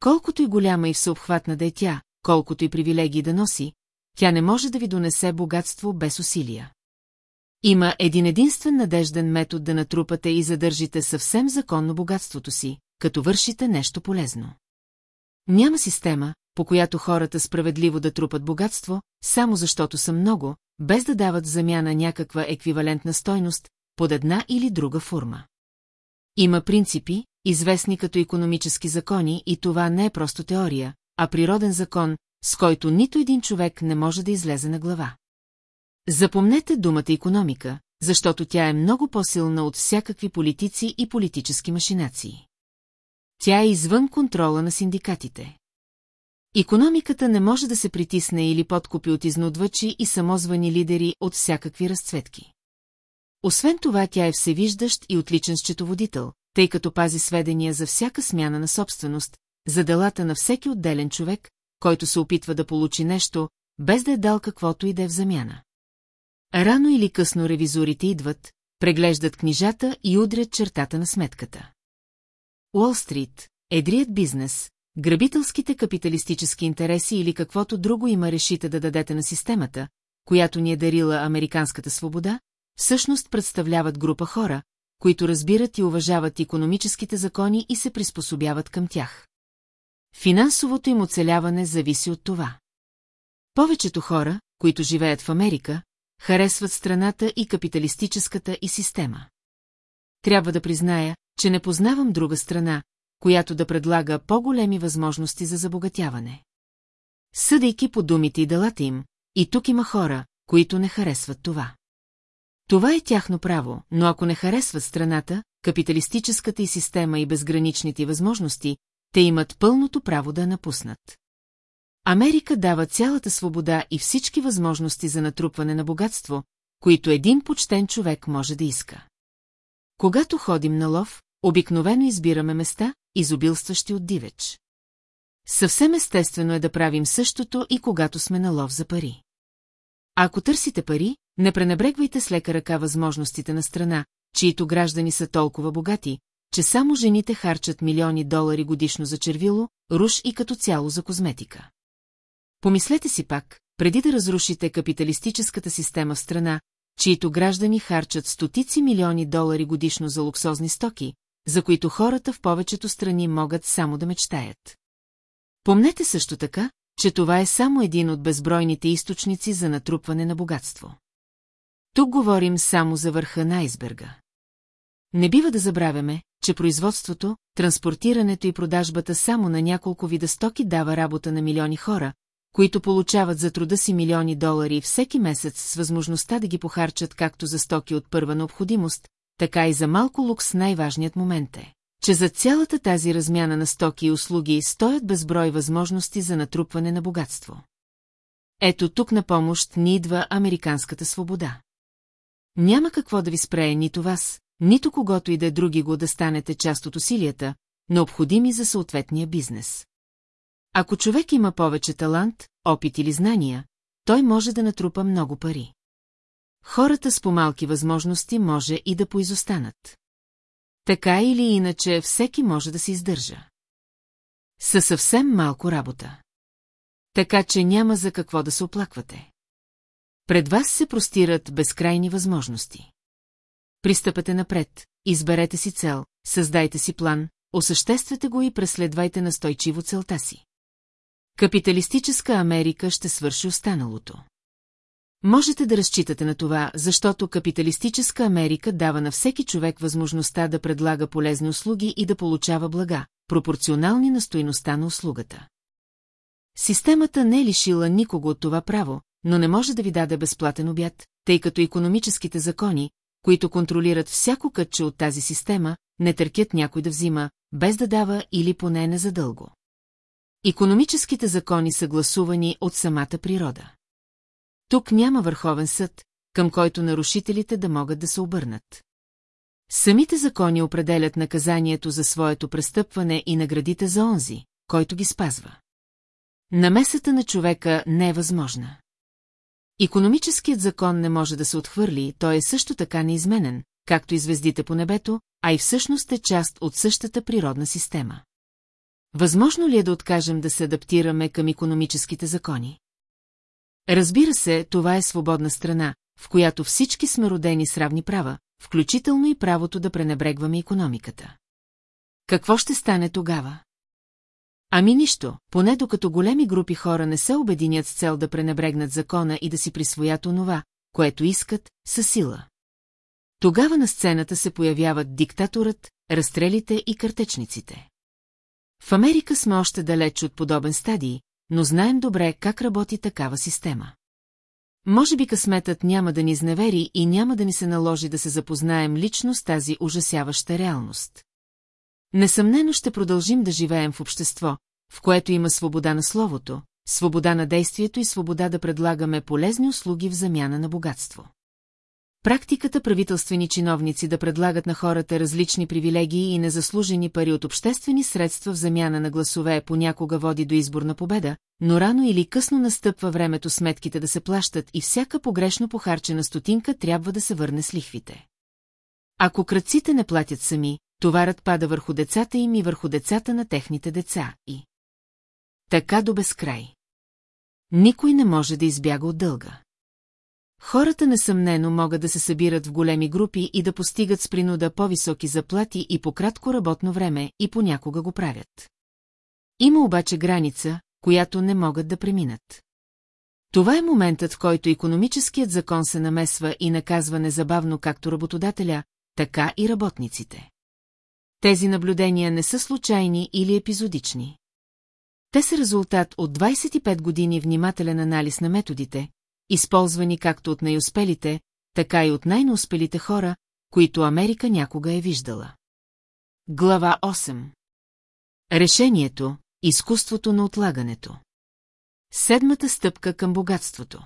Колкото и голяма и всеобхватна да е тя, колкото и привилегии да носи, тя не може да ви донесе богатство без усилия. Има един единствен надежден метод да натрупате и задържите съвсем законно богатството си, като вършите нещо полезно. Няма система, по която хората справедливо да трупат богатство, само защото са много, без да дават замяна някаква еквивалентна стойност под една или друга форма. Има принципи, известни като економически закони и това не е просто теория, а природен закон, с който нито един човек не може да излезе на глава. Запомнете думата економика, защото тя е много по-силна от всякакви политици и политически машинации. Тя е извън контрола на синдикатите. Економиката не може да се притисне или подкупи от изнудвачи и самозвани лидери от всякакви разцветки. Освен това, тя е всевиждащ и отличен счетоводител, тъй като пази сведения за всяка смяна на собственост, за делата на всеки отделен човек, който се опитва да получи нещо, без да е дал каквото и да е в замяна. Рано или късно ревизорите идват, преглеждат книжата и удрят чертата на сметката. Уолл Стрит, едрият бизнес, грабителските капиталистически интереси или каквото друго има решите да дадете на системата, която ни е дарила американската свобода, всъщност представляват група хора, които разбират и уважават економическите закони и се приспособяват към тях. Финансовото им оцеляване зависи от това. Повечето хора, които живеят в Америка, харесват страната и капиталистическата и система. Трябва да призная, че не познавам друга страна, която да предлага по-големи възможности за забогатяване. Съдейки по думите и делата им, и тук има хора, които не харесват това. Това е тяхно право, но ако не харесват страната, капиталистическата и система и безграничните възможности, те имат пълното право да напуснат. Америка дава цялата свобода и всички възможности за натрупване на богатство, които един почтен човек може да иска. Когато ходим на лов, обикновено избираме места, изобилстващи от дивеч. Съвсем естествено е да правим същото и когато сме на лов за пари. Ако търсите пари, не пренебрегвайте с лека ръка възможностите на страна, чието граждани са толкова богати, че само жените харчат милиони долари годишно за червило, руш и като цяло за козметика. Помислете си пак, преди да разрушите капиталистическата система в страна, чието граждани харчат стотици милиони долари годишно за луксозни стоки, за които хората в повечето страни могат само да мечтаят. Помнете също така, че това е само един от безбройните източници за натрупване на богатство. Тук говорим само за върха на айсберга. Не бива да забравяме, че производството, транспортирането и продажбата само на няколко вида стоки дава работа на милиони хора, които получават за труда си милиони долари всеки месец с възможността да ги похарчат както за стоки от първа необходимост, така и за малко лукс най-важният момент е, че за цялата тази размяна на стоки и услуги стоят безброй възможности за натрупване на богатство. Ето тук на помощ ни идва американската свобода. Няма какво да ви спрее нито вас, нито когото и да е други го да станете част от усилията, необходими за съответния бизнес. Ако човек има повече талант, опит или знания, той може да натрупа много пари. Хората с по-малки възможности може и да поизостанат. Така или иначе всеки може да се издържа. Със съвсем малко работа. Така че няма за какво да се оплаквате. Пред вас се простират безкрайни възможности. Пристъпете напред, изберете си цел, създайте си план, осъществете го и преследвайте настойчиво целта си. Капиталистическа Америка ще свърши останалото. Можете да разчитате на това, защото капиталистическа Америка дава на всеки човек възможността да предлага полезни услуги и да получава блага, пропорционални на стоиността на услугата. Системата не е лишила никого от това право, но не може да ви даде безплатен обяд, тъй като економическите закони, които контролират всяко кътче от тази система, не търкят някой да взима, без да дава или поне незадълго. Економическите закони са гласувани от самата природа. Тук няма върховен съд, към който нарушителите да могат да се обърнат. Самите закони определят наказанието за своето престъпване и наградите за онзи, който ги спазва. Намесата на човека не е възможна. Економическият закон не може да се отхвърли, той е също така неизменен, както и звездите по небето, а и всъщност е част от същата природна система. Възможно ли е да откажем да се адаптираме към економическите закони? Разбира се, това е свободна страна, в която всички сме родени с равни права, включително и правото да пренебрегваме економиката. Какво ще стане тогава? Ами нищо, поне докато големи групи хора не се обединят с цел да пренебрегнат закона и да си присвоят онова, което искат, със сила. Тогава на сцената се появяват диктатурът, разстрелите и картечниците. В Америка сме още далеч от подобен стадий, но знаем добре как работи такава система. Може би късметът няма да ни изневери и няма да ни се наложи да се запознаем лично с тази ужасяваща реалност. Несъмнено ще продължим да живеем в общество, в което има свобода на словото, свобода на действието и свобода да предлагаме полезни услуги в замяна на богатство. Практиката правителствени чиновници да предлагат на хората различни привилегии и незаслужени пари от обществени средства в замяна на гласове понякога води до изборна победа, но рано или късно настъпва времето сметките да се плащат и всяка погрешно похарчена стотинка трябва да се върне с лихвите. Ако кръците не платят сами, товарът пада върху децата им и върху децата на техните деца и... Така до безкрай. Никой не може да избяга от дълга. Хората несъмнено могат да се събират в големи групи и да постигат с принуда по-високи заплати и по кратко работно време и понякога го правят. Има обаче граница, която не могат да преминат. Това е моментът, в който економическият закон се намесва и наказва незабавно както работодателя, така и работниците. Тези наблюдения не са случайни или епизодични. Те са резултат от 25 години внимателен анализ на методите, използвани както от най-успелите, така и от най-неуспелите хора, които Америка някога е виждала. Глава 8 Решението – изкуството на отлагането. Седмата стъпка към богатството.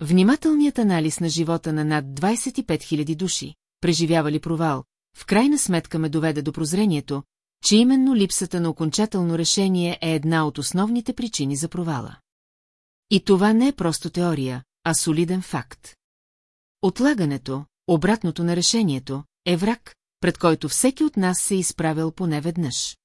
Внимателният анализ на живота на над 25 000 души, преживявали провал, в крайна сметка ме доведе до прозрението, че именно липсата на окончателно решение е една от основните причини за провала. И това не е просто теория, а солиден факт. Отлагането, обратното на решението, е враг, пред който всеки от нас се е изправил поне веднъж.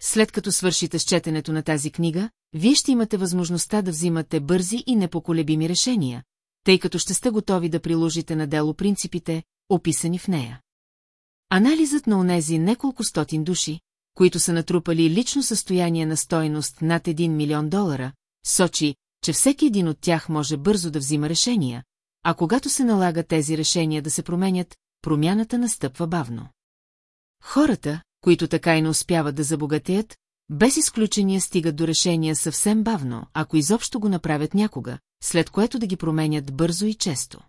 След като свършите с четенето на тази книга, вие ще имате възможността да взимате бързи и непоколебими решения, тъй като ще сте готови да приложите на дело принципите, описани в нея. Анализът на онези неколко стотин души, които са натрупали лично състояние на стойност над 1 милион долара, сочи, че всеки един от тях може бързо да взима решения, а когато се налага тези решения да се променят, промяната настъпва бавно. Хората, които така и не успяват да забогатеят, без изключение стигат до решения съвсем бавно, ако изобщо го направят някога, след което да ги променят бързо и често.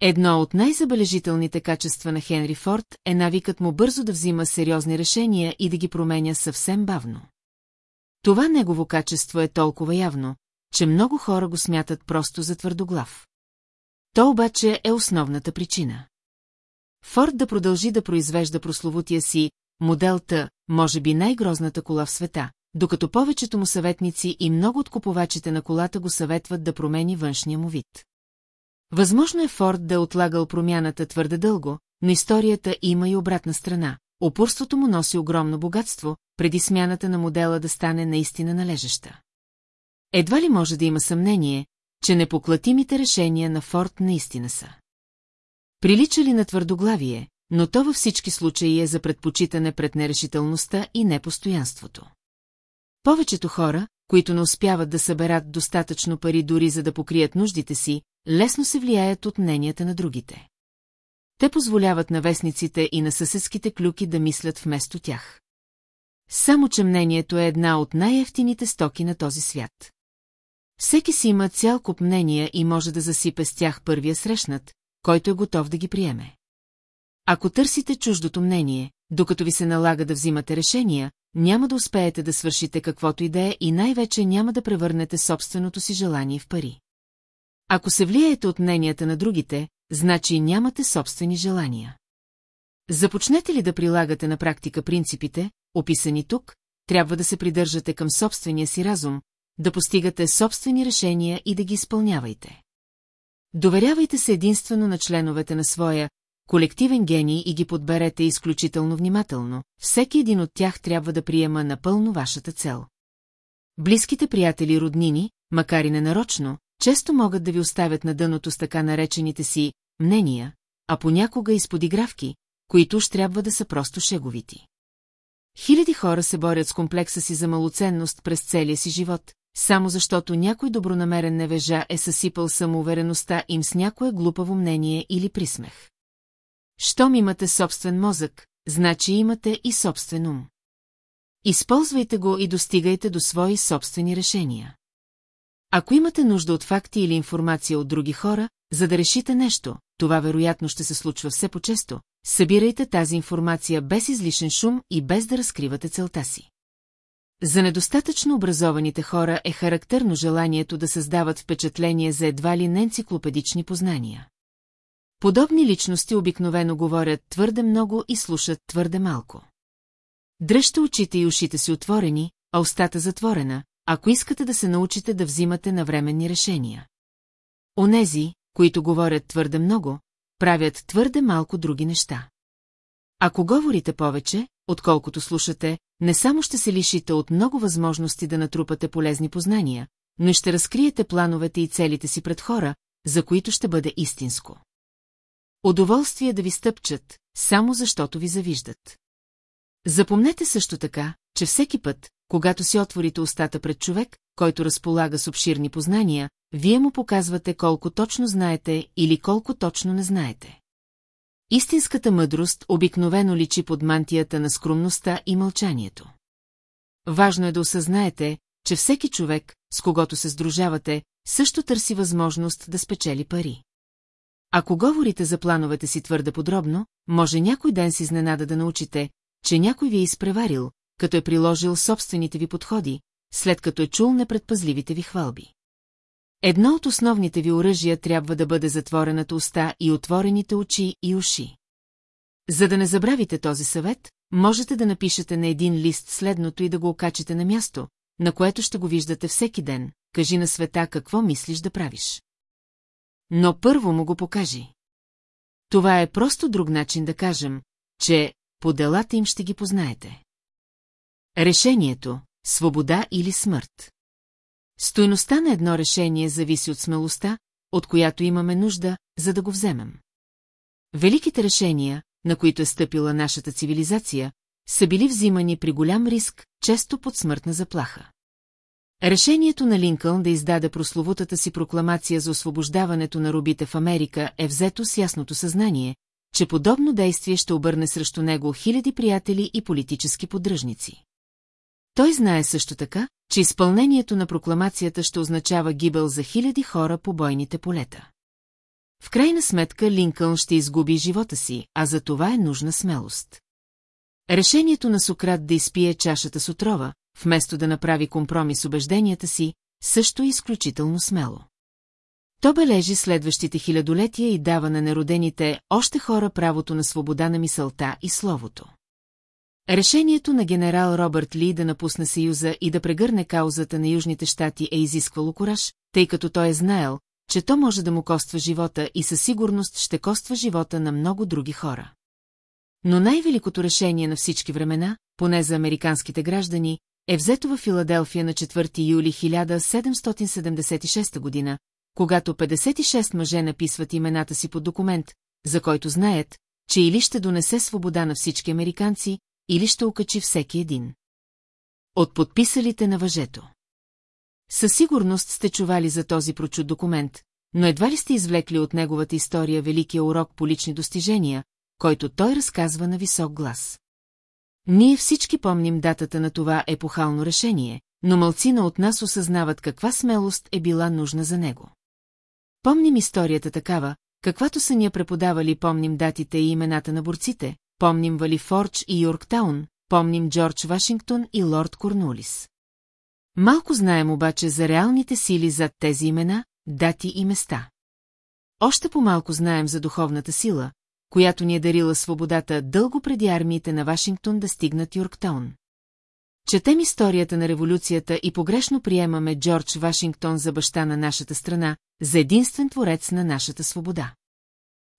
Едно от най-забележителните качества на Хенри Форд е навикът му бързо да взима сериозни решения и да ги променя съвсем бавно. Това негово качество е толкова явно, че много хора го смятат просто за твърдоглав. То обаче е основната причина. Форд да продължи да произвежда прословутия си модел Т, може би най-грозната кола в света, докато повечето му съветници и много от купувачите на колата го съветват да промени външния му вид. Възможно е Форд да е отлагал промяната твърде дълго, но историята има и обратна страна. Опорството му носи огромно богатство, преди смяната на модела да стане наистина належаща. Едва ли може да има съмнение, че непоклатимите решения на Форд наистина са. Прилича ли на твърдоглавие, но то във всички случаи е за предпочитане пред нерешителността и непостоянството. Повечето хора, които не успяват да съберат достатъчно пари дори за да покрият нуждите си, лесно се влияят от мненията на другите. Те позволяват на вестниците и на съседските клюки да мислят вместо тях. Само, че мнението е една от най-ефтините стоки на този свят. Всеки си има цял куп мнения и може да засипе с тях първия срещнат, който е готов да ги приеме. Ако търсите чуждото мнение, докато ви се налага да взимате решения, няма да успеете да свършите каквото и да е и най-вече няма да превърнете собственото си желание в пари. Ако се влияете от мненията на другите, значи нямате собствени желания. Започнете ли да прилагате на практика принципите, описани тук, трябва да се придържате към собствения си разум, да постигате собствени решения и да ги изпълнявайте. Доверявайте се единствено на членовете на своя колективен гений и ги подберете изключително внимателно, всеки един от тях трябва да приема напълно вашата цел. Близките приятели роднини, макар и ненарочно, често могат да ви оставят на дъното с така наречените си мнения, а понякога и с подигравки, които уж трябва да са просто шеговити. Хиляди хора се борят с комплекса си за малоценност през целия си живот, само защото някой добронамерен невежа е съсипал самоувереността им с някое глупаво мнение или присмех. Щом имате собствен мозък, значи имате и собствен ум. Използвайте го и достигайте до свои собствени решения. Ако имате нужда от факти или информация от други хора, за да решите нещо, това вероятно ще се случва все по-често, събирайте тази информация без излишен шум и без да разкривате целта си. За недостатъчно образованите хора е характерно желанието да създават впечатление за едва ли не енциклопедични познания. Подобни личности обикновено говорят твърде много и слушат твърде малко. Дръжте очите и ушите си отворени, а устата затворена, ако искате да се научите да взимате навременни решения. Онези, които говорят твърде много, правят твърде малко други неща. Ако говорите повече, отколкото слушате, не само ще се лишите от много възможности да натрупате полезни познания, но и ще разкриете плановете и целите си пред хора, за които ще бъде истинско. Удоволствие да ви стъпчат, само защото ви завиждат. Запомнете също така, че всеки път, когато си отворите устата пред човек, който разполага с обширни познания, вие му показвате колко точно знаете или колко точно не знаете. Истинската мъдрост обикновено личи под мантията на скромността и мълчанието. Важно е да осъзнаете, че всеки човек, с когото се сдружавате, също търси възможност да спечели пари. Ако говорите за плановете си твърде подробно, може някой ден си изненада да научите, че някой ви е изпреварил, като е приложил собствените ви подходи, след като е чул непредпазливите ви хвалби. Едно от основните ви оръжия трябва да бъде затворената уста и отворените очи и уши. За да не забравите този съвет, можете да напишете на един лист следното и да го окачите на място, на което ще го виждате всеки ден. Кажи на света какво мислиш да правиш. Но първо му го покажи. Това е просто друг начин да кажем, че по делата им ще ги познаете. Решението – свобода или смърт. Стойността на едно решение зависи от смелостта, от която имаме нужда, за да го вземем. Великите решения, на които е стъпила нашата цивилизация, са били взимани при голям риск, често под смъртна заплаха. Решението на Линкълн да издаде прословутата си прокламация за освобождаването на робите в Америка е взето с ясното съзнание, че подобно действие ще обърне срещу него хиляди приятели и политически поддръжници. Той знае също така, че изпълнението на прокламацията ще означава гибел за хиляди хора по бойните полета. В крайна сметка Линкълн ще изгуби живота си, а за това е нужна смелост. Решението на Сократ да изпие чашата с отрова, вместо да направи компромис убежденията си, също е изключително смело. То бележи следващите хилядолетия и дава на неродените още хора правото на свобода на мисълта и словото. Решението на генерал Робърт Ли да напусне Съюза и да прегърне каузата на Южните щати е изисквало кораж, тъй като той е знаел, че то може да му коства живота и със сигурност ще коства живота на много други хора. Но най-великото решение на всички времена, поне за американските граждани, е взето в Филаделфия на 4 юли 1776 година, когато 56 мъже написват имената си под документ, за който знаят, че или ще донесе свобода на всички американци, или ще окачи всеки един. От подписалите на въжето. Със сигурност сте чували за този прочут документ, но едва ли сте извлекли от неговата история великия урок по лични достижения, който той разказва на висок глас. Ние всички помним датата на това епохално решение, но мълцина от нас осъзнават каква смелост е била нужна за него. Помним историята такава, каквато са ни я преподавали, помним датите и имената на борците, помним Вали Фордж и Йорктаун, помним Джордж Вашингтон и Лорд Корнулис. Малко знаем обаче за реалните сили зад тези имена, дати и места. Още по-малко знаем за духовната сила, която ни е дарила свободата дълго преди армиите на Вашингтон да стигнат Йорктаун. Четем историята на революцията и погрешно приемаме Джордж Вашингтон за баща на нашата страна, за единствен творец на нашата свобода.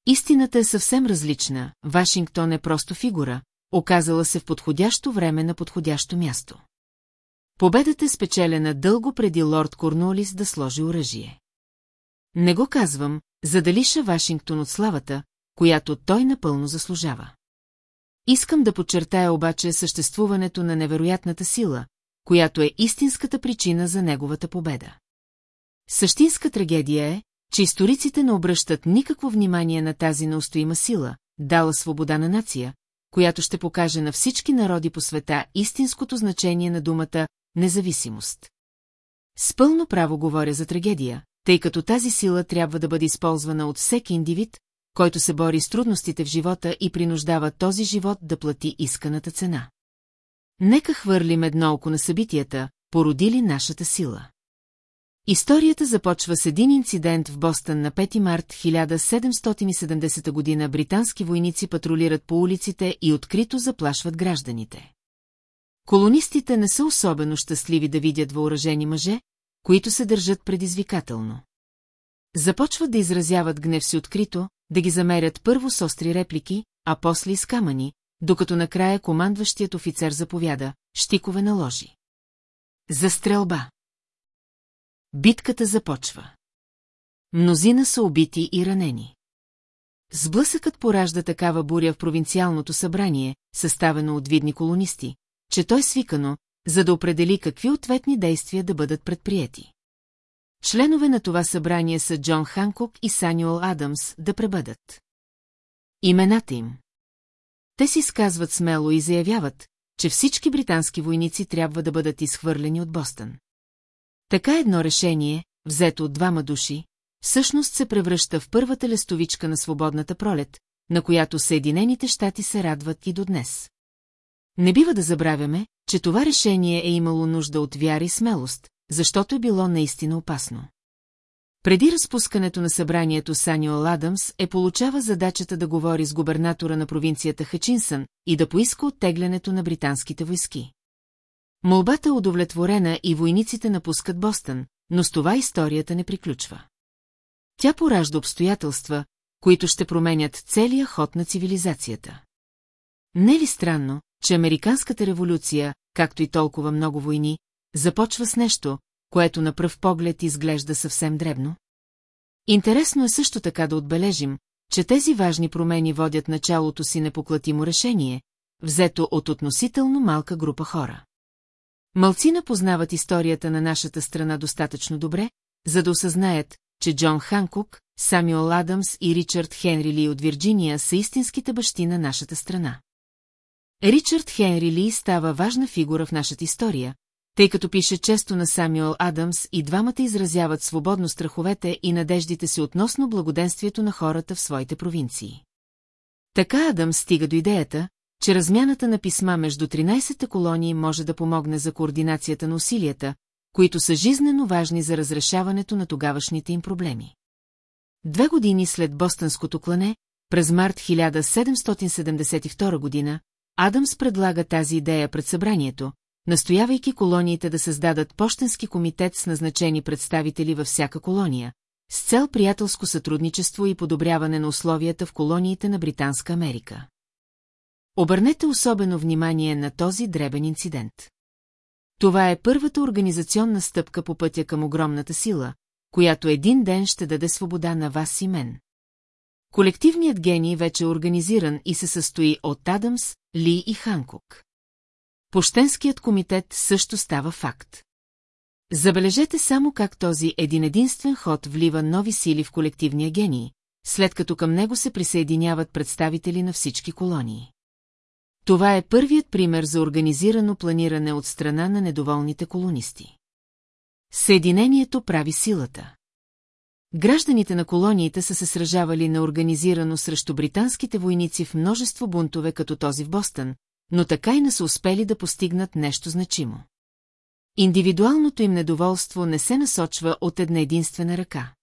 Истината е съвсем различна, Вашингтон е просто фигура, оказала се в подходящо време на подходящо място. Победата е спечелена дълго преди лорд Корнолис да сложи оръжие. Не го казвам, за да лиша Вашингтон от славата, която той напълно заслужава. Искам да подчертая обаче съществуването на невероятната сила, която е истинската причина за неговата победа. Същинска трагедия е, че историците не обръщат никакво внимание на тази неустоима сила, дала свобода на нация, която ще покаже на всички народи по света истинското значение на думата независимост. С пълно право говоря за трагедия, тъй като тази сила трябва да бъде използвана от всеки индивид, който се бори с трудностите в живота и принуждава този живот да плати исканата цена. Нека хвърлим едно око на събитията, породили нашата сила. Историята започва с един инцидент в Бостън на 5 март 1770 година. Британски войници патрулират по улиците и открито заплашват гражданите. Колонистите не са особено щастливи да видят въоръжени мъже, които се държат предизвикателно. Започват да изразяват гнев си открито, да ги замерят първо с остри реплики, а после и с камъни, докато накрая командващият офицер заповяда, щикове наложи. За стрелба. Битката започва. Мнозина са убити и ранени. Сблъсъкът поражда такава буря в провинциалното събрание, съставено от видни колонисти, че той свикано, за да определи какви ответни действия да бъдат предприяти. Членове на това събрание са Джон Ханкок и Санюел Адамс да пребъдат. Имената им. Те си сказват смело и заявяват, че всички британски войници трябва да бъдат изхвърлени от Бостън. Така едно решение, взето от двама души, всъщност се превръща в първата лестовичка на свободната пролет, на която Съединените щати се радват и до днес. Не бива да забравяме, че това решение е имало нужда от вяра и смелост, защото е било наистина опасно. Преди разпускането на събранието Санио Адамс е получава задачата да говори с губернатора на провинцията Хачинсън и да поиска оттеглянето на британските войски. Молбата е удовлетворена и войниците напускат Бостън, но с това историята не приключва. Тя поражда обстоятелства, които ще променят целия ход на цивилизацията. Не ли странно, че Американската революция, както и толкова много войни, започва с нещо, което на пръв поглед изглежда съвсем дребно? Интересно е също така да отбележим, че тези важни промени водят началото си непоклатимо решение, взето от относително малка група хора. Малцина познават историята на нашата страна достатъчно добре, за да осъзнаят, че Джон Ханкук, Самюел Адамс и Ричард Хенри Ли от Вирджиния са истинските бащи на нашата страна. Ричард Хенри Ли става важна фигура в нашата история, тъй като пише често на Самюел Адамс и двамата изразяват свободно страховете и надеждите си относно благоденствието на хората в своите провинции. Така Адамс стига до идеята, че размяната на писма между 13-те колонии може да помогне за координацията на усилията, които са жизнено важни за разрешаването на тогавашните им проблеми. Две години след Бостънското клане, през март 1772 година, Адамс предлага тази идея пред събранието, настоявайки колониите да създадат почтенски комитет с назначени представители във всяка колония, с цел приятелско сътрудничество и подобряване на условията в колониите на Британска Америка. Обърнете особено внимание на този дребен инцидент. Това е първата организационна стъпка по пътя към огромната сила, която един ден ще даде свобода на вас и мен. Колективният гений вече е организиран и се състои от Адамс, Ли и Ханкок. Пощенският комитет също става факт. Забележете само как този един единствен ход влива нови сили в колективния гений, след като към него се присъединяват представители на всички колонии. Това е първият пример за организирано планиране от страна на недоволните колонисти. Съединението прави силата. Гражданите на колониите са се сражавали неорганизирано срещу британските войници в множество бунтове като този в Бостън, но така и не са успели да постигнат нещо значимо. Индивидуалното им недоволство не се насочва от една единствена ръка.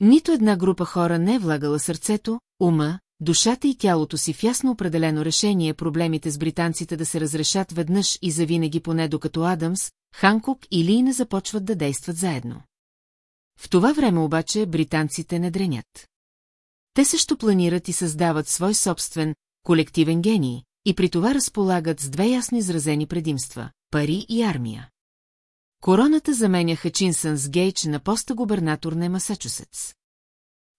Нито една група хора не е влагала сърцето, ума, душата и тялото си в ясно определено решение проблемите с британците да се разрешат веднъж и завинаги поне докато Адамс, Ханкок или не започват да действат заедно. В това време обаче британците не дренят. Те също планират и създават свой собствен, колективен гений, и при това разполагат с две ясно изразени предимства – пари и армия. Короната заменя Хачинсън с Гейдж на поста губернатор на Масачусетс.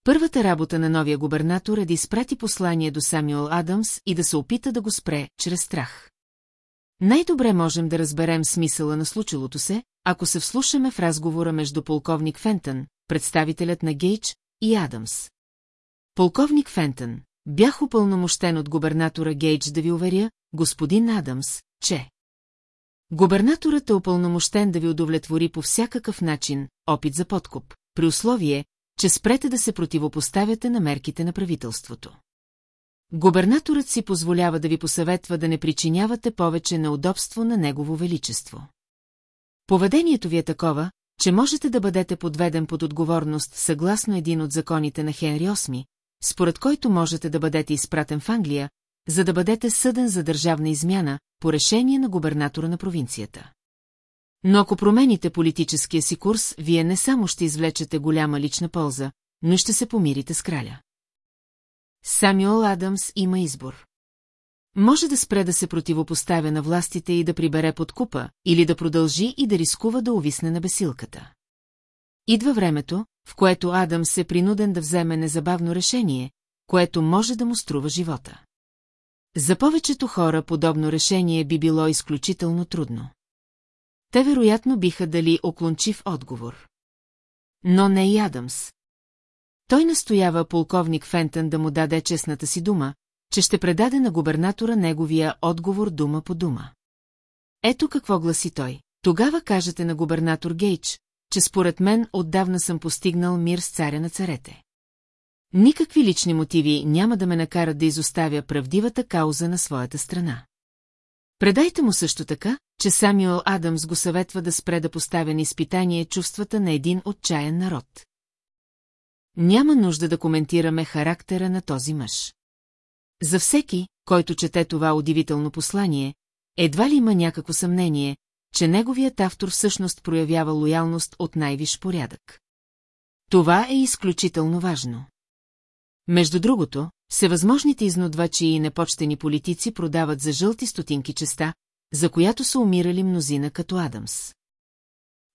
Първата работа на новия губернатор е да изпрати послание до Самюел Адамс и да се опита да го спре чрез страх. Най-добре можем да разберем смисъла на случилото се, ако се вслушаме в разговора между полковник Фентън, представителят на Гейдж, и Адамс. Полковник Фентън, бях упълномощен от губернатора Гейдж да ви уверя, господин Адамс, че... Губернаторът е упълномощен да ви удовлетвори по всякакъв начин, опит за подкуп, при условие, че спрете да се противопоставяте на мерките на правителството. Губернаторът си позволява да ви посъветва да не причинявате повече неудобство на Негово Величество. Поведението ви е такова, че можете да бъдете подведен под отговорност съгласно един от законите на Хенри VIII, според който можете да бъдете изпратен в Англия, за да бъдете съден за държавна измяна по решение на губернатора на провинцията. Но ако промените политическия си курс, вие не само ще извлечете голяма лична полза, но ще се помирите с краля. Самюел Адамс има избор. Може да спре да се противопоставя на властите и да прибере под купа, или да продължи и да рискува да увисне на бесилката. Идва времето, в което Адам се принуден да вземе незабавно решение, което може да му струва живота. За повечето хора подобно решение би било изключително трудно. Те вероятно биха дали оклончив отговор. Но не и Адамс. Той настоява полковник Фентън да му даде честната си дума, че ще предаде на губернатора неговия отговор дума по дума. Ето какво гласи той. Тогава кажете на губернатор Гейдж, че според мен отдавна съм постигнал мир с царя на царете. Никакви лични мотиви няма да ме накарат да изоставя правдивата кауза на своята страна. Предайте му също така, че Самюел Адамс го съветва да спре да поставя на изпитание чувствата на един отчаян народ. Няма нужда да коментираме характера на този мъж. За всеки, който чете това удивително послание, едва ли има някакво съмнение, че неговият автор всъщност проявява лоялност от най-виш порядък. Това е изключително важно. Между другото, всевъзможните изнодвачи и непочтени политици продават за жълти стотинки честа, за която са умирали мнозина като Адамс.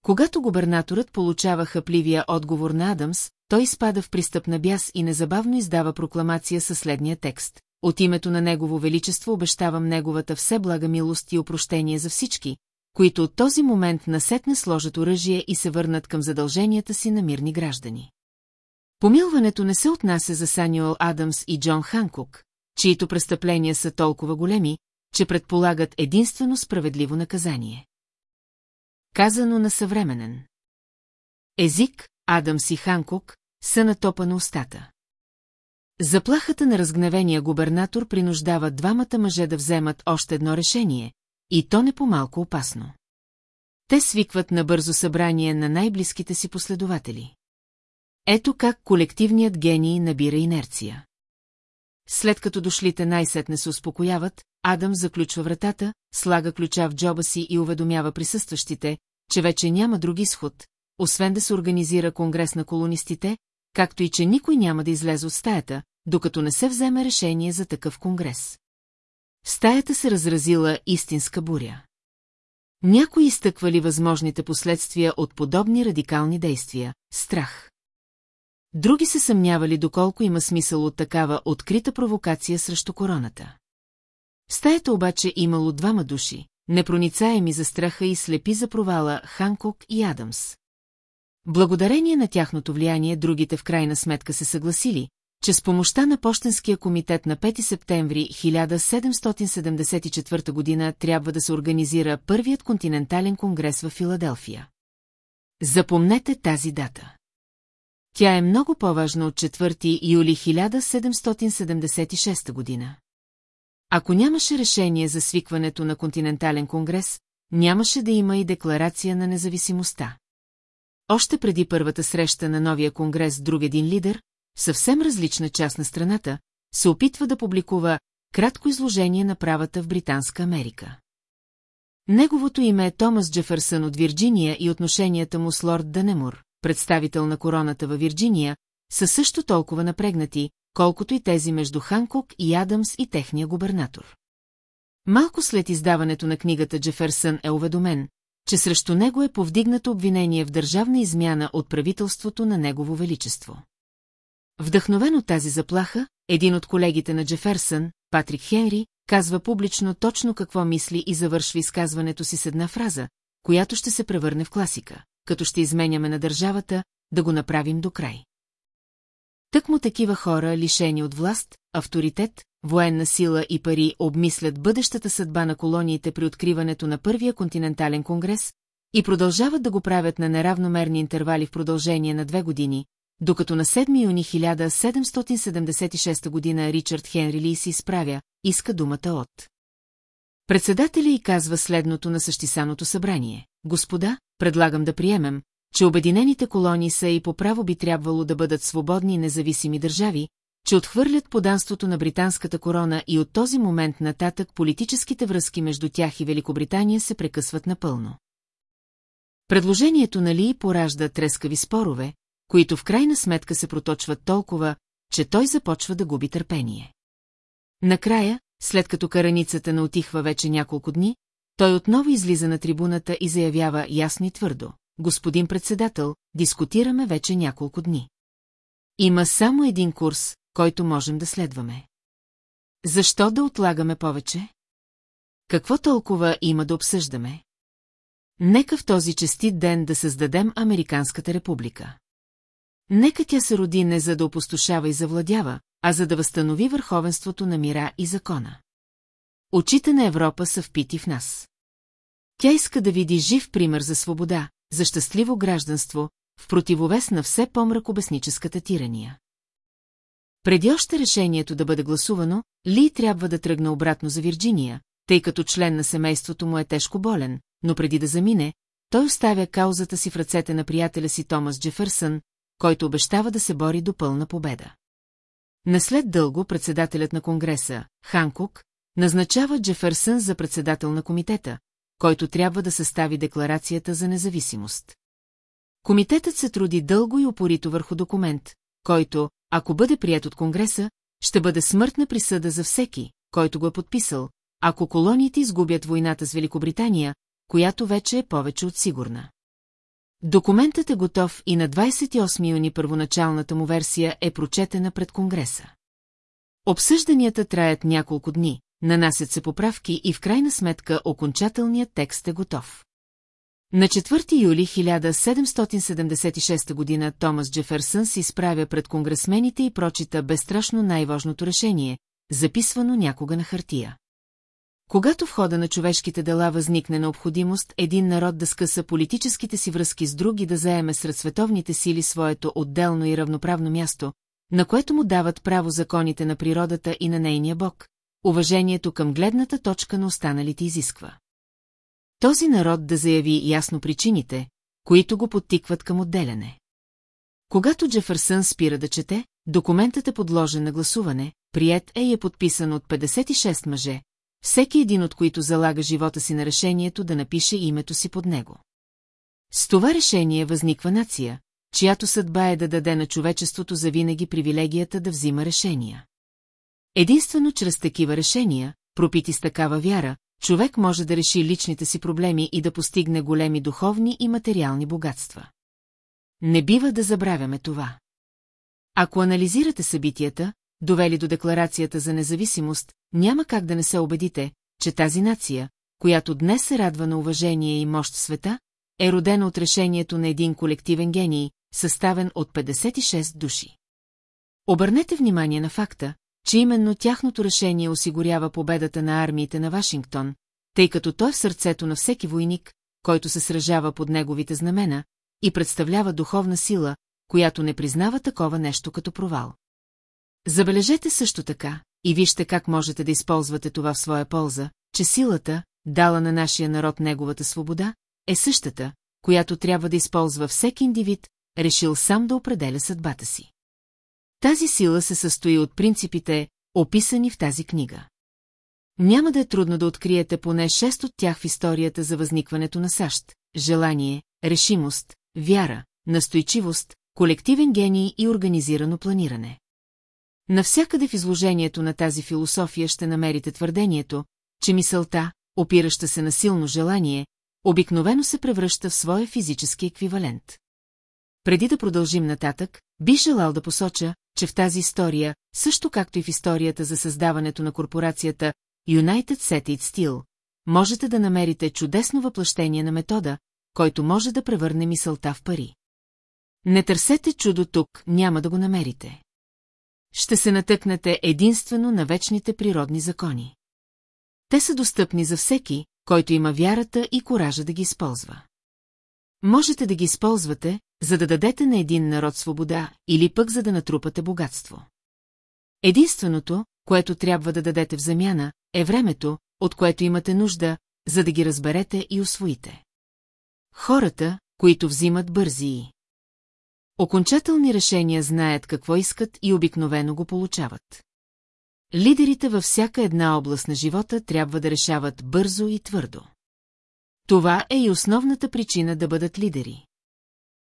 Когато губернаторът получава хъпливия отговор на Адамс, той изпада в пристъп на бяс и незабавно издава прокламация със следния текст. От името на Негово Величество обещавам Неговата все блага милост и опрощение за всички, които от този момент насетне сложат оръжие и се върнат към задълженията си на мирни граждани. Помилването не се отнася за Санюел Адамс и Джон Ханкок, чието престъпления са толкова големи, че предполагат единствено справедливо наказание. Казано на съвременен. Език, Адамс и Ханкок, са на топа на устата. Заплахата на разгневения губернатор принуждава двамата мъже да вземат още едно решение, и то не по-малко опасно. Те свикват на бързо събрание на най-близките си последователи. Ето как колективният гений набира инерция. След като дошлите най-сетне се успокояват, Адам заключва вратата, слага ключа в джоба си и уведомява присъстващите, че вече няма друг изход, освен да се организира конгрес на колонистите, както и че никой няма да излезе от стаята, докато не се вземе решение за такъв конгрес. В стаята се разразила истинска буря. Някои изтъквали възможните последствия от подобни радикални действия – страх. Други се съмнявали доколко има смисъл от такава открита провокация срещу короната. В стаята обаче имало двама души, непроницаеми за страха и слепи за провала Ханкок и Адамс. Благодарение на тяхното влияние другите в крайна сметка се съгласили, че с помощта на Пощенския комитет на 5 септември 1774 година трябва да се организира първият континентален конгрес в Филаделфия. Запомнете тази дата. Тя е много по-важна от 4 юли 1776 година. Ако нямаше решение за свикването на континентален конгрес, нямаше да има и декларация на независимостта. Още преди първата среща на новия конгрес друг един лидер, съвсем различна част на страната, се опитва да публикува кратко изложение на правата в Британска Америка. Неговото име е Томас Джефърсън от Вирджиния и отношенията му с лорд Данемур, представител на короната във Вирджиния, са също толкова напрегнати, колкото и тези между Ханкок и Адамс и техния губернатор. Малко след издаването на книгата Джеферсън е уведомен, че срещу него е повдигнато обвинение в държавна измяна от правителството на Негово Величество. Вдъхновен от тази заплаха, един от колегите на Джеферсън, Патрик Хенри, казва публично точно какво мисли и завършва изказването си с една фраза, която ще се превърне в класика, като ще изменяме на държавата, да го направим до край. Тък му такива хора, лишени от власт, авторитет, военна сила и пари, обмислят бъдещата съдба на колониите при откриването на Първия континентален конгрес и продължават да го правят на неравномерни интервали в продължение на две години, докато на 7 юни 1776 година Ричард Хенри Ли си изправя, иска думата от. Председателя и казва следното на същисаното събрание. Господа, предлагам да приемем, че Обединените колонии са и по право би трябвало да бъдат свободни и независими държави, че отхвърлят поданството на британската корона и от този момент нататък политическите връзки между тях и Великобритания се прекъсват напълно. Предложението на Ли поражда трескави спорове, които в крайна сметка се проточват толкова, че той започва да губи търпение. Накрая, след като караницата не отихва вече няколко дни, той отново излиза на трибуната и заявява ясно и твърдо. Господин председател, дискутираме вече няколко дни. Има само един курс, който можем да следваме. Защо да отлагаме повече? Какво толкова има да обсъждаме? Нека в този честит ден да създадем Американската република. Нека тя се роди не за да опустошава и завладява, а за да възстанови върховенството на мира и закона. Очите на Европа са впити в нас. Тя иска да види жив пример за свобода, за щастливо гражданство, в противовес на все по-мракобесническата тирания. Преди още решението да бъде гласувано, Ли трябва да тръгне обратно за Вирджиния, тъй като член на семейството му е тежко болен, но преди да замине, той оставя каузата си в ръцете на приятеля си Томас Джефърсън, който обещава да се бори до пълна победа. Наслед дълго председателят на Конгреса, Ханкок, назначава Джефърсън за председател на комитета, който трябва да състави декларацията за независимост. Комитетът се труди дълго и упорито върху документ, който, ако бъде прият от Конгреса, ще бъде смъртна присъда за всеки, който го е подписал, ако колониите изгубят войната с Великобритания, която вече е повече от сигурна. Документът е готов и на 28 юни първоначалната му версия е прочетена пред Конгреса. Обсъжданията траят няколко дни, нанасят се поправки и в крайна сметка окончателният текст е готов. На 4 юли 1776 година Томас Джеферсън се изправя пред конгресмените и прочита безстрашно най-важното решение, записвано някога на хартия. Когато в хода на човешките дела възникне необходимост един народ да скъса политическите си връзки с други да заеме сред световните сили своето отделно и равноправно място, на което му дават право законите на природата и на нейния бог, уважението към гледната точка на останалите изисква. Този народ да заяви ясно причините, които го подтикват към отделяне. Когато Джефърсън спира да чете, документът е подложен на гласуване, прият е и е подписан от 56 мъже, всеки един от които залага живота си на решението да напише името си под него. С това решение възниква нация, чиято съдба е да даде на човечеството завинаги привилегията да взима решения. Единствено чрез такива решения, пропити с такава вяра, човек може да реши личните си проблеми и да постигне големи духовни и материални богатства. Не бива да забравяме това. Ако анализирате събитията, довели до декларацията за независимост, няма как да не се убедите, че тази нация, която днес се радва на уважение и мощ в света, е родена от решението на един колективен гений, съставен от 56 души. Обърнете внимание на факта, че именно тяхното решение осигурява победата на армиите на Вашингтон, тъй като той е в сърцето на всеки войник, който се сражава под неговите знамена, и представлява духовна сила, която не признава такова нещо като провал. Забележете също така, и вижте как можете да използвате това в своя полза, че силата, дала на нашия народ неговата свобода, е същата, която трябва да използва всеки индивид, решил сам да определя съдбата си. Тази сила се състои от принципите, описани в тази книга. Няма да е трудно да откриете поне шест от тях в историята за възникването на САЩ – желание, решимост, вяра, настойчивост, колективен гений и организирано планиране. Навсякъде в изложението на тази философия ще намерите твърдението, че мисълта, опираща се на силно желание, обикновено се превръща в своя физически еквивалент. Преди да продължим нататък, би желал да посоча, че в тази история, също както и в историята за създаването на корпорацията United It Steel, можете да намерите чудесно въплъщение на метода, който може да превърне мисълта в пари. Не търсете чудо тук, няма да го намерите. Ще се натъкнете единствено на вечните природни закони. Те са достъпни за всеки, който има вярата и коража да ги използва. Можете да ги използвате, за да дадете на един народ свобода или пък за да натрупате богатство. Единственото, което трябва да дадете в замяна, е времето, от което имате нужда, за да ги разберете и освоите. Хората, които взимат бързи и окончателни решения знаят какво искат и обикновено го получават. Лидерите във всяка една област на живота трябва да решават бързо и твърдо. Това е и основната причина да бъдат лидери.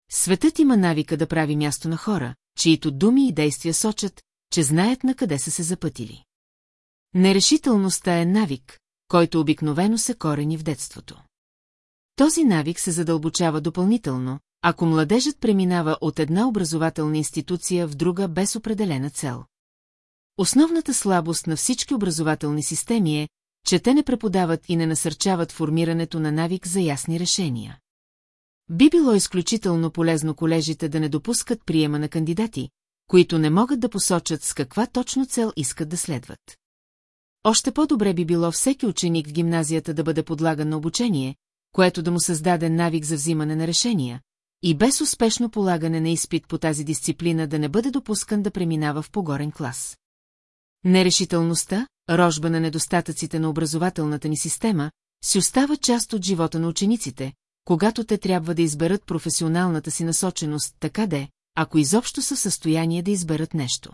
Светът има навика да прави място на хора, чието думи и действия сочат, че знаят на къде са се запътили. Нерешителността е навик, който обикновено се корени в детството. Този навик се задълбочава допълнително, ако младежът преминава от една образователна институция в друга без определена цел. Основната слабост на всички образователни системи е, че те не преподават и не насърчават формирането на навик за ясни решения. Би било изключително полезно колежите да не допускат приема на кандидати, които не могат да посочат с каква точно цел искат да следват. Още по-добре би било всеки ученик в гимназията да бъде подлаган на обучение, което да му създаде навик за взимане на решения, и без успешно полагане на изпит по тази дисциплина да не бъде допускан да преминава в погорен клас. Нерешителността, рожба на недостатъците на образователната ни система, си остава част от живота на учениците, когато те трябва да изберат професионалната си насоченост така де, ако изобщо са в състояние да изберат нещо.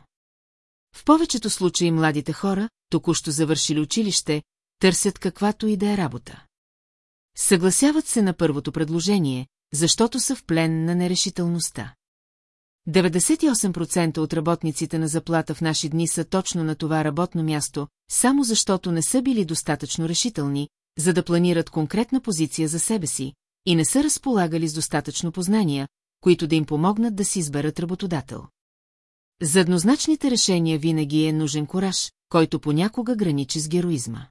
В повечето случаи младите хора, току-що завършили училище, търсят каквато и да е работа. Съгласяват се на първото предложение, защото са в плен на нерешителността. 98% от работниците на заплата в наши дни са точно на това работно място, само защото не са били достатъчно решителни, за да планират конкретна позиция за себе си, и не са разполагали с достатъчно познания, които да им помогнат да си изберат работодател. За еднозначните решения винаги е нужен кораж, който понякога граничи с героизма.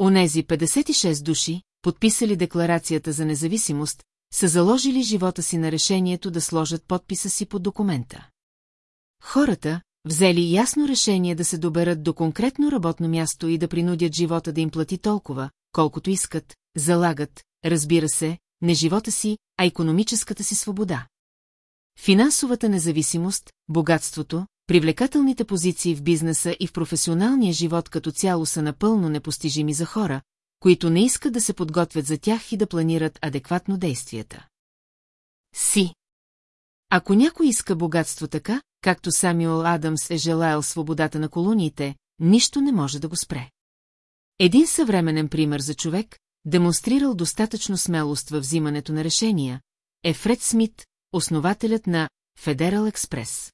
Онези 56 души, подписали декларацията за независимост, са заложили живота си на решението да сложат подписа си под документа. Хората, взели ясно решение да се доберат до конкретно работно място и да принудят живота да им плати толкова, колкото искат, залагат, разбира се, не живота си, а економическата си свобода. Финансовата независимост, богатството, привлекателните позиции в бизнеса и в професионалния живот като цяло са напълно непостижими за хора, които не искат да се подготвят за тях и да планират адекватно действията. Си. Ако някой иска богатство така, както Самюел Адамс е желаял свободата на колониите, нищо не може да го спре. Един съвременен пример за човек, демонстрирал достатъчно смелост във взимането на решения, е Фред Смит, основателят на Федерал Експрес.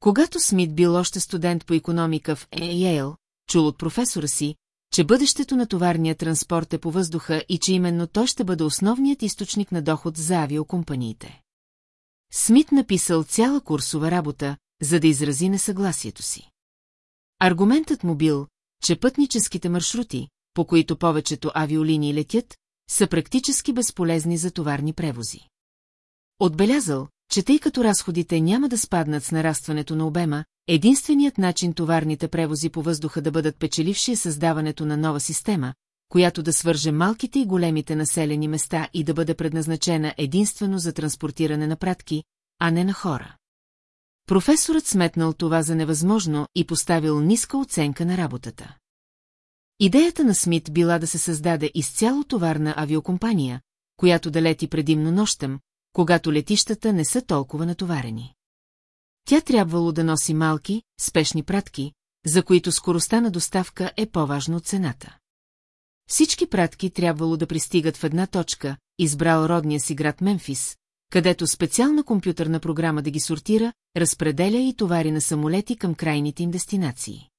Когато Смит бил още студент по економика в Йейл, чул от професора си, че бъдещето на товарния транспорт е по въздуха и че именно той ще бъде основният източник на доход за авиокомпаниите. Смит написал цяла курсова работа, за да изрази несъгласието си. Аргументът му бил, че пътническите маршрути, по които повечето авиолинии летят, са практически безполезни за товарни превози. Отбелязал, че тъй като разходите няма да спаднат с нарастването на обема, единственият начин товарните превози по въздуха да бъдат печеливши е създаването на нова система, която да свърже малките и големите населени места и да бъде предназначена единствено за транспортиране на пратки, а не на хора. Професорът сметнал това за невъзможно и поставил ниска оценка на работата. Идеята на Смит била да се създаде изцяло товарна авиокомпания, която да лети предимно нощем, когато летищата не са толкова натоварени. Тя трябвало да носи малки, спешни пратки, за които скоростта на доставка е по-важна от цената. Всички пратки трябвало да пристигат в една точка, избрал родния си град Мемфис, където специална компютърна програма да ги сортира, разпределя и товари на самолети към крайните им дестинации.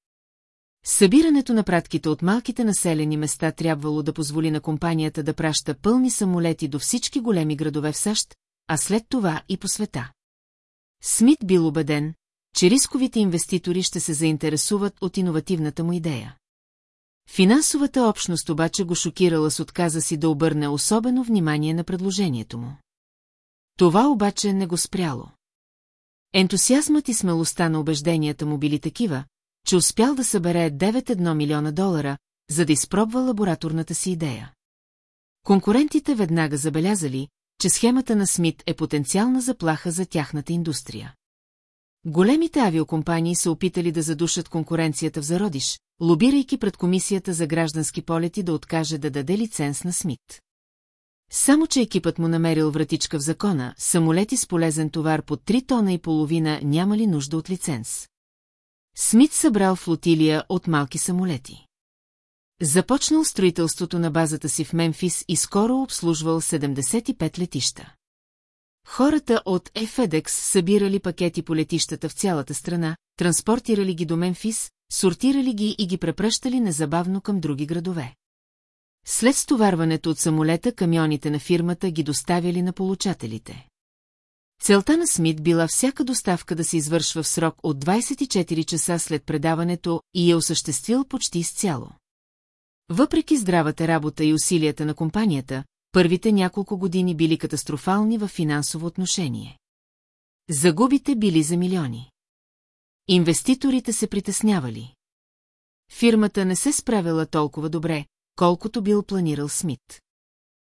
Събирането на пратките от малките населени места трябвало да позволи на компанията да праща пълни самолети до всички големи градове в САЩ, а след това и по света. Смит бил убеден, че рисковите инвеститори ще се заинтересуват от иновативната му идея. Финансовата общност обаче го шокирала с отказа си да обърне особено внимание на предложението му. Това обаче не го спряло. Ентусиазмът и смелостта на убежденията му били такива, че успял да събере 9-1 милиона долара, за да изпробва лабораторната си идея. Конкурентите веднага забелязали, че схемата на Смит е потенциална заплаха за тяхната индустрия. Големите авиокомпании са опитали да задушат конкуренцията в зародиш, лобирайки пред Комисията за граждански полети да откаже да даде лиценз на Смит. Само, че екипът му намерил вратичка в закона, самолети с полезен товар по 3 тона и половина няма ли нужда от лиценз. Смит събрал флотилия от малки самолети. Започнал строителството на базата си в Мемфис и скоро обслужвал 75 летища. Хората от FedEx събирали пакети по летищата в цялата страна, транспортирали ги до Мемфис, сортирали ги и ги препръщали незабавно към други градове. След стоварването от самолета, камионите на фирмата ги доставяли на получателите. Целта на Смит била всяка доставка да се извършва в срок от 24 часа след предаването и е осъществил почти изцяло. Въпреки здравата работа и усилията на компанията, първите няколко години били катастрофални в финансово отношение. Загубите били за милиони. Инвеститорите се притеснявали. Фирмата не се справила толкова добре, колкото бил планирал Смит.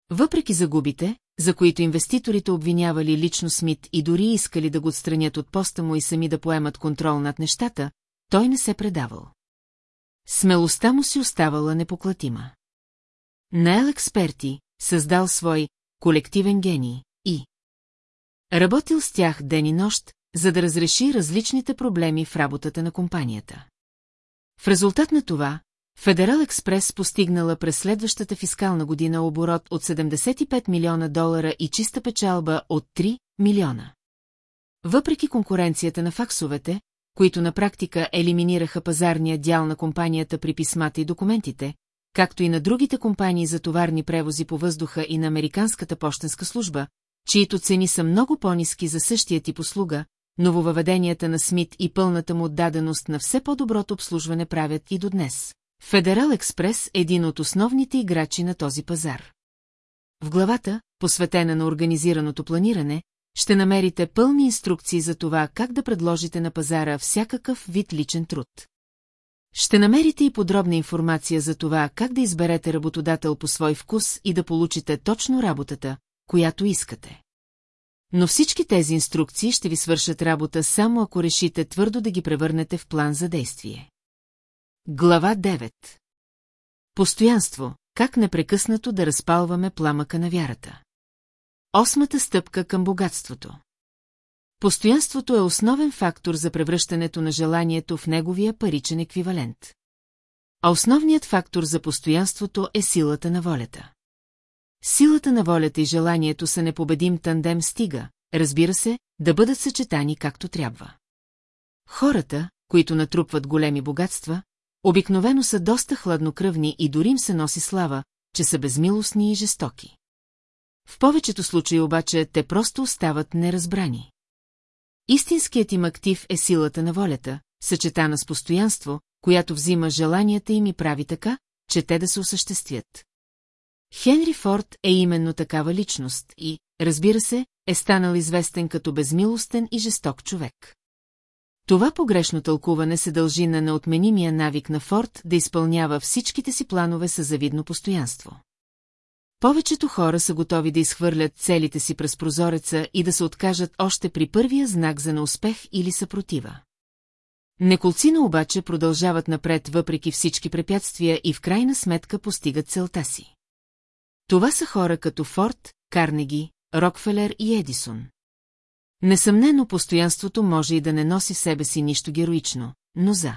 Въпреки загубите, за които инвеститорите обвинявали лично Смит и дори искали да го отстранят от поста му и сами да поемат контрол над нещата, той не се предавал. Смелостта му си оставала непоклатима. Наел експерти, създал свой колективен гений и работил с тях ден и нощ, за да разреши различните проблеми в работата на компанията. В резултат на това, Федерал Експрес постигнала през следващата фискална година оборот от 75 милиона долара и чиста печалба от 3 милиона. Въпреки конкуренцията на факсовете, които на практика елиминираха пазарния дял на компанията при писмата и документите, както и на другите компании за товарни превози по въздуха и на Американската почтенска служба, чието цени са много по-низки за същия тип услуга, нововъведенията на Смит и пълната му отдаденост на все по-доброто обслужване правят и до днес. Федерал Експрес е един от основните играчи на този пазар. В главата, посветена на организираното планиране, ще намерите пълни инструкции за това как да предложите на пазара всякакъв вид личен труд. Ще намерите и подробна информация за това как да изберете работодател по свой вкус и да получите точно работата, която искате. Но всички тези инструкции ще ви свършат работа само ако решите твърдо да ги превърнете в план за действие. Глава 9 Постоянство. Как непрекъснато да разпалваме пламъка на вярата. Осмата стъпка към богатството. Постоянството е основен фактор за превръщането на желанието в неговия паричен еквивалент. а основният фактор за постоянството е силата на волята. Силата на волята и желанието са непобедим тандем стига, разбира се, да бъдат съчетани както трябва. Хората, които натрупват големи богатства, обикновено са доста хладнокръвни и дори им се носи слава, че са безмилостни и жестоки. В повечето случаи обаче те просто остават неразбрани. Истинският им актив е силата на волята, съчетана с постоянство, която взима желанията им и прави така, че те да се осъществят. Хенри Форд е именно такава личност и, разбира се, е станал известен като безмилостен и жесток човек. Това погрешно тълкуване се дължи на неотменимия навик на Форд да изпълнява всичките си планове с завидно постоянство. Повечето хора са готови да изхвърлят целите си през прозореца и да се откажат още при първия знак за неуспех или съпротива. Неколцина обаче продължават напред въпреки всички препятствия и в крайна сметка постигат целта си. Това са хора като Форд, Карнеги, Рокфелер и Едисон. Несъмнено постоянството може и да не носи в себе си нищо героично, но за.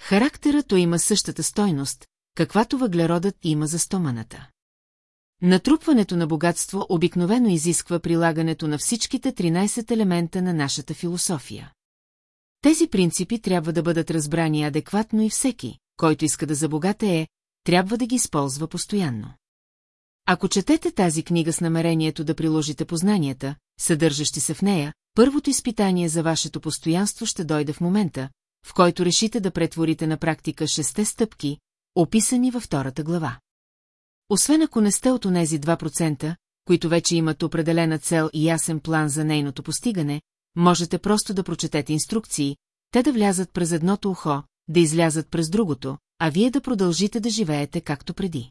Характерът има същата стойност, каквато въглеродът има за стоманата. Натрупването на богатство обикновено изисква прилагането на всичките 13 елемента на нашата философия. Тези принципи трябва да бъдат разбрани адекватно и всеки, който иска да забогатее, трябва да ги използва постоянно. Ако четете тази книга с намерението да приложите познанията, съдържащи се в нея, първото изпитание за вашето постоянство ще дойде в момента, в който решите да претворите на практика шесте стъпки, описани във втората глава. Освен ако не сте от онези 2%, които вече имат определена цел и ясен план за нейното постигане, можете просто да прочетете инструкции, те да влязат през едното ухо, да излязат през другото, а вие да продължите да живеете както преди.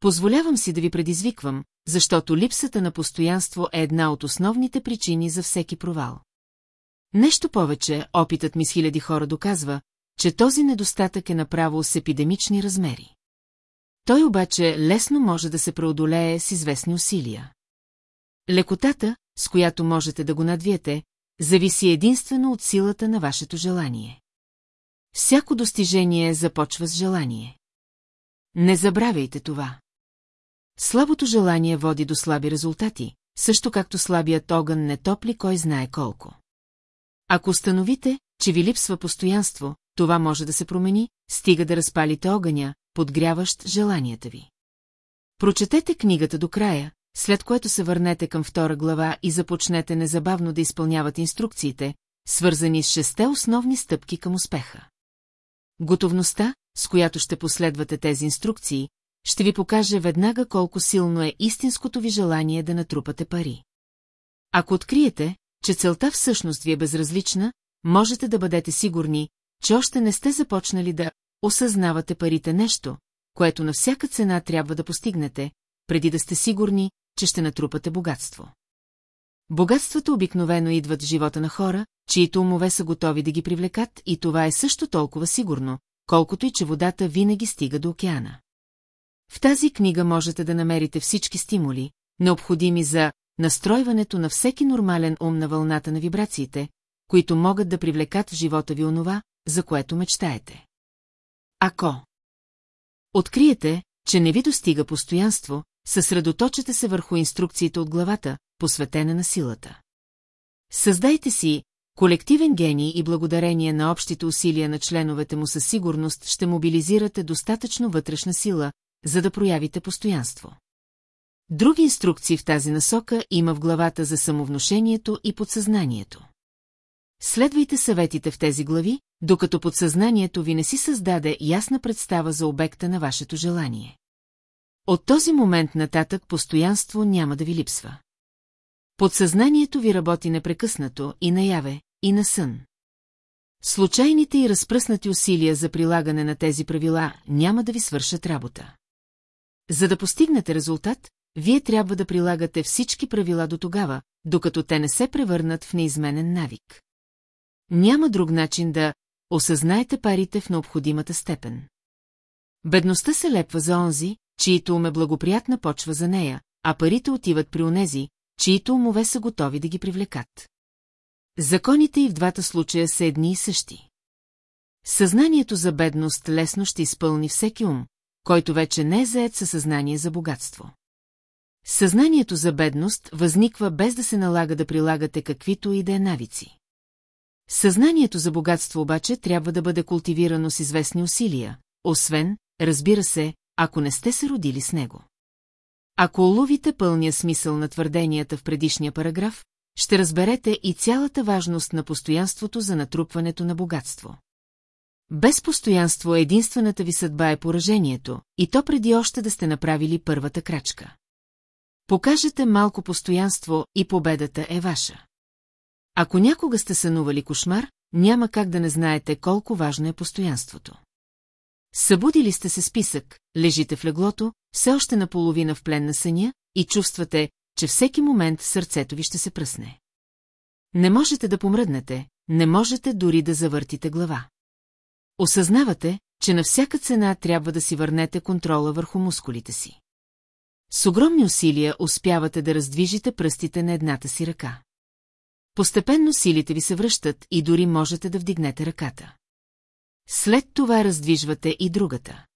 Позволявам си да ви предизвиквам, защото липсата на постоянство е една от основните причини за всеки провал. Нещо повече, опитът ми с хиляди хора доказва, че този недостатък е направо с епидемични размери. Той обаче лесно може да се преодолее с известни усилия. Лекотата, с която можете да го надвиете, зависи единствено от силата на вашето желание. Всяко достижение започва с желание. Не забравяйте това. Слабото желание води до слаби резултати, също както слабият огън не топли кой знае колко. Ако установите, че ви липсва постоянство, това може да се промени, стига да разпалите огъня, подгряващ желанията ви. Прочетете книгата до края, след което се върнете към втора глава и започнете незабавно да изпълнявате инструкциите, свързани с шесте основни стъпки към успеха. Готовността, с която ще последвате тези инструкции, ще ви покаже веднага колко силно е истинското ви желание да натрупате пари. Ако откриете, че целта всъщност ви е безразлична, можете да бъдете сигурни, че още не сте започнали да осъзнавате парите нещо, което на всяка цена трябва да постигнете, преди да сте сигурни, че ще натрупате богатство. Богатствата обикновено идват в живота на хора, чието умове са готови да ги привлекат и това е също толкова сигурно, колкото и че водата винаги стига до океана. В тази книга можете да намерите всички стимули, необходими за настройването на всеки нормален ум на вълната на вибрациите, които могат да привлекат в живота ви онова, за което мечтаете. Ако откриете, че не ви достига постоянство, съсредоточете се върху инструкциите от главата, посветена на силата. Създайте си колективен гений и благодарение на общите усилия на членовете му със сигурност ще мобилизирате достатъчно вътрешна сила, за да проявите постоянство. Други инструкции в тази насока има в главата за самовношението и подсъзнанието. Следвайте съветите в тези глави, докато подсъзнанието ви не си създаде ясна представа за обекта на вашето желание. От този момент нататък постоянство няма да ви липсва. Подсъзнанието ви работи непрекъснато и наяве, и на сън. Случайните и разпръснати усилия за прилагане на тези правила няма да ви свършат работа. За да постигнете резултат, вие трябва да прилагате всички правила до тогава, докато те не се превърнат в неизменен навик. Няма друг начин да осъзнаете парите в необходимата степен. Бедността се лепва за онзи, чието ум е благоприятна почва за нея, а парите отиват при онези, чието умове са готови да ги привлекат. Законите и в двата случая са едни и същи. Съзнанието за бедност лесно ще изпълни всеки ум, който вече не е заед със съзнание за богатство. Съзнанието за бедност възниква без да се налага да прилагате каквито и да е навици. Съзнанието за богатство обаче трябва да бъде култивирано с известни усилия, освен, разбира се, ако не сте се родили с него. Ако уловите пълния смисъл на твърденията в предишния параграф, ще разберете и цялата важност на постоянството за натрупването на богатство. Без постоянство единствената ви съдба е поражението, и то преди още да сте направили първата крачка. Покажете малко постоянство и победата е ваша. Ако някога сте сънували кошмар, няма как да не знаете колко важно е постоянството. Събудили сте се списък, лежите в леглото, все още наполовина в плен на съня и чувствате, че всеки момент сърцето ви ще се пръсне. Не можете да помръднете, не можете дори да завъртите глава. Осъзнавате, че на всяка цена трябва да си върнете контрола върху мускулите си. С огромни усилия успявате да раздвижите пръстите на едната си ръка. Постепенно силите ви се връщат и дори можете да вдигнете ръката. След това раздвижвате и другата.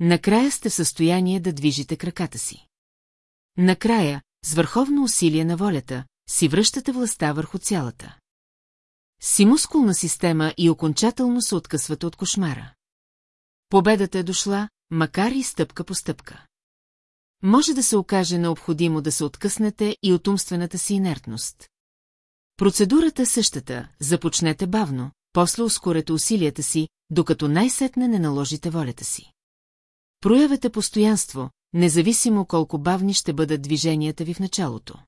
Накрая сте в състояние да движите краката си. Накрая, с върховно усилие на волята, си връщате властта върху цялата. Си мускулна система и окончателно се откъсвате от кошмара. Победата е дошла, макар и стъпка по стъпка. Може да се окаже необходимо да се откъснете и от умствената си инертност. Процедурата е същата, започнете бавно, после ускорете усилията си, докато най-сетне не наложите волята си. Проявете постоянство, независимо колко бавни ще бъдат движенията ви в началото.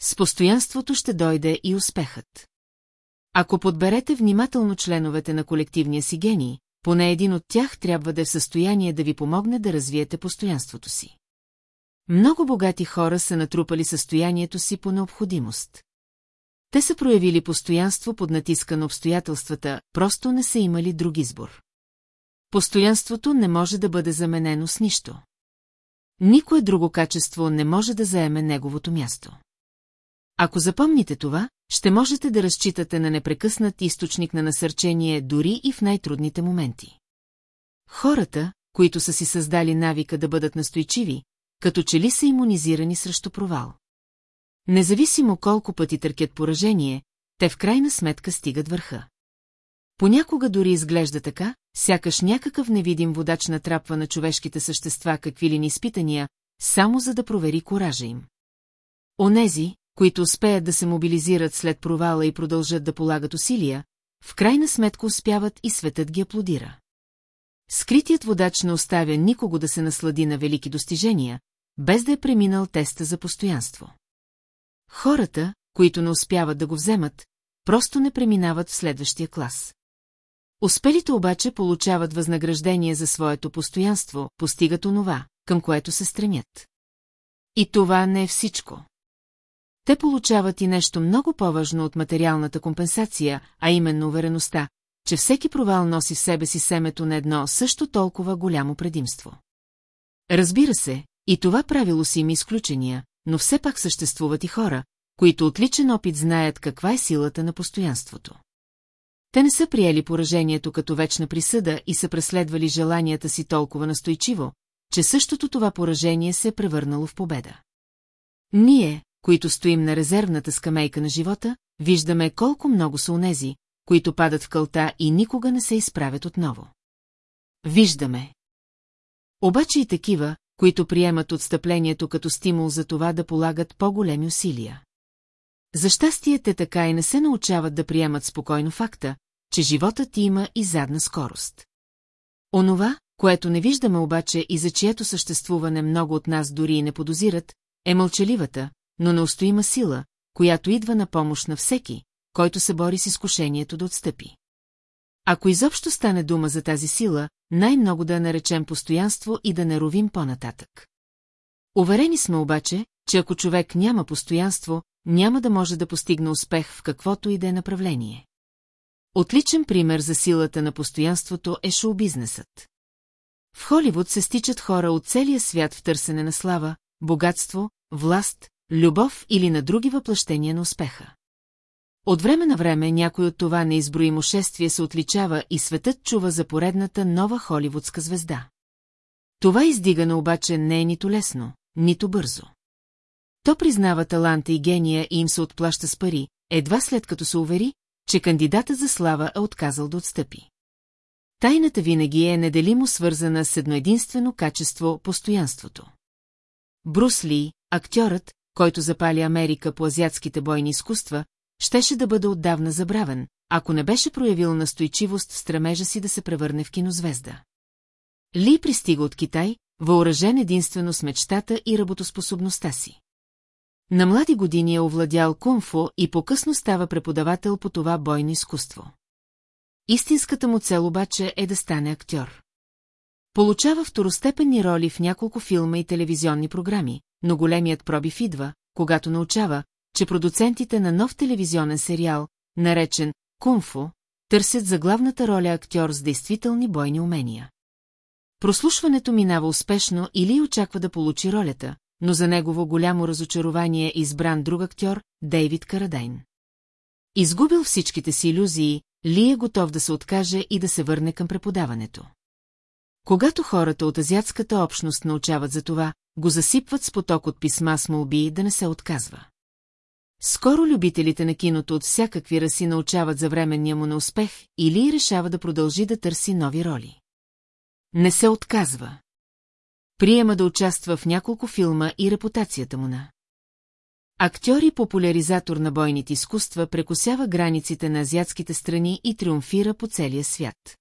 С постоянството ще дойде и успехът. Ако подберете внимателно членовете на колективния си гений, поне един от тях трябва да е в състояние да ви помогне да развиете постоянството си. Много богати хора са натрупали състоянието си по необходимост. Те са проявили постоянство под натиска на обстоятелствата, просто не са имали друг избор. Постоянството не може да бъде заменено с нищо. Никое друго качество не може да заеме неговото място. Ако запомните това, ще можете да разчитате на непрекъснат източник на насърчение дори и в най-трудните моменти. Хората, които са си създали навика да бъдат настойчиви, като че ли са иммунизирани срещу провал. Независимо колко пъти търкят поражение, те в крайна сметка стигат върха. Понякога дори изглежда така, сякаш някакъв невидим водач натрапва на човешките същества какви ли ни изпитания, само за да провери коража им. Онези, които успеят да се мобилизират след провала и продължат да полагат усилия, в крайна сметка успяват и светът ги аплодира. Скритият водач не оставя никого да се наслади на велики достижения, без да е преминал теста за постоянство. Хората, които не успяват да го вземат, просто не преминават в следващия клас. Успелите обаче получават възнаграждение за своето постоянство, постигат онова, към което се стремят. И това не е всичко. Те получават и нещо много по-важно от материалната компенсация, а именно увереността, че всеки провал носи в себе си семето на едно също толкова голямо предимство. Разбира се, и това правило си има изключения, но все пак съществуват и хора, които от личен опит знаят каква е силата на постоянството. Те не са приели поражението като вечна присъда и са преследвали желанията си толкова настойчиво, че същото това поражение се е превърнало в победа. Ние, които стоим на резервната скамейка на живота, виждаме колко много са унези, които падат в кълта и никога не се изправят отново. Виждаме. Обаче и такива, които приемат отстъплението като стимул за това да полагат по-големи усилия. За щастие те така и не се научават да приемат спокойно факта, че животът има и задна скорост. Онова, което не виждаме обаче и за чието съществуване много от нас дори и не подозират, е мълчаливата, но неустоима сила, която идва на помощ на всеки, който се бори с изкушението да отстъпи. Ако изобщо стане дума за тази сила, най-много да я наречем постоянство и да не ровим по-нататък. Уверени сме обаче, че ако човек няма постоянство, няма да може да постигне успех в каквото и да е направление. Отличен пример за силата на постоянството е шоу-бизнесът. В Холивуд се стичат хора от целия свят в търсене на слава, богатство, власт, любов или на други въплъщения на успеха. От време на време някой от това неизброимо шествие се отличава и светът чува за поредната нова холивудска звезда. Това издигане обаче не е нито лесно, нито бързо. То признава таланта и гения и им се отплаща с пари, едва след като се увери, че кандидата за слава е отказал да отстъпи. Тайната винаги е неделимо свързана с едно единствено качество – постоянството. Брус Ли, актьорът, който запали Америка по азиатските бойни изкуства, щеше да бъде отдавна забравен, ако не беше проявил настойчивост в стремежа си да се превърне в кинозвезда. Ли пристига от Китай, въоръжен единствено с мечтата и работоспособността си. На млади години е овладял кунфо и по-късно става преподавател по това бойно изкуство. Истинската му цел обаче е да стане актьор. Получава второстепенни роли в няколко филма и телевизионни програми, но големият пробив идва, когато научава, че продуцентите на нов телевизионен сериал, наречен «Кунфо», търсят за главната роля актьор с действителни бойни умения. Прослушването минава успешно или очаква да получи ролята, но за негово голямо разочарование е избран друг актьор, Дейвид Карадайн. Изгубил всичките си иллюзии, Ли е готов да се откаже и да се върне към преподаването. Когато хората от азиатската общност научават за това, го засипват с поток от писма с молби да не се отказва. Скоро любителите на киното от всякакви раси научават за временния му неуспех или решава да продължи да търси нови роли. Не се отказва. Приема да участва в няколко филма и репутацията му на. Актьор и популяризатор на бойните изкуства прекусява границите на азиатските страни и триумфира по целия свят.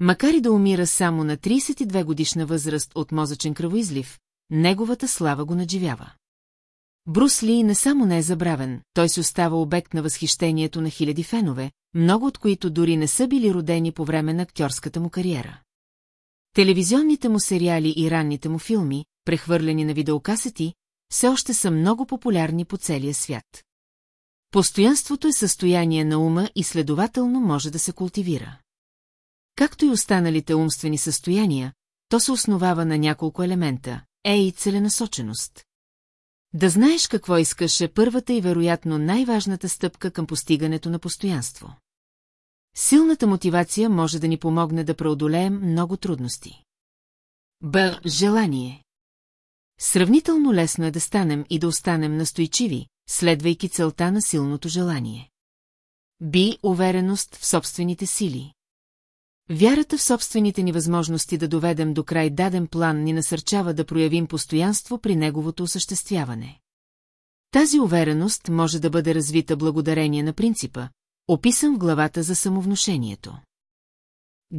Макар и да умира само на 32 годишна възраст от мозъчен кръвоизлив, неговата слава го надживява. Брус Ли не само не е забравен, той се остава обект на възхищението на хиляди фенове, много от които дори не са били родени по време на актьорската му кариера. Телевизионните му сериали и ранните му филми, прехвърлени на видеокасети, все още са много популярни по целия свят. Постоянството е състояние на ума и следователно може да се култивира. Както и останалите умствени състояния, то се основава на няколко елемента – е и целенасоченост. Да знаеш какво искаш е първата и вероятно най-важната стъпка към постигането на постоянство. Силната мотивация може да ни помогне да преодолеем много трудности. Б. Желание. Сравнително лесно е да станем и да останем настойчиви, следвайки целта на силното желание. Би увереност в собствените сили. Вярата в собствените ни възможности да доведем до край даден план ни насърчава да проявим постоянство при неговото осъществяване. Тази увереност може да бъде развита благодарение на принципа, описан в главата за самовнушението.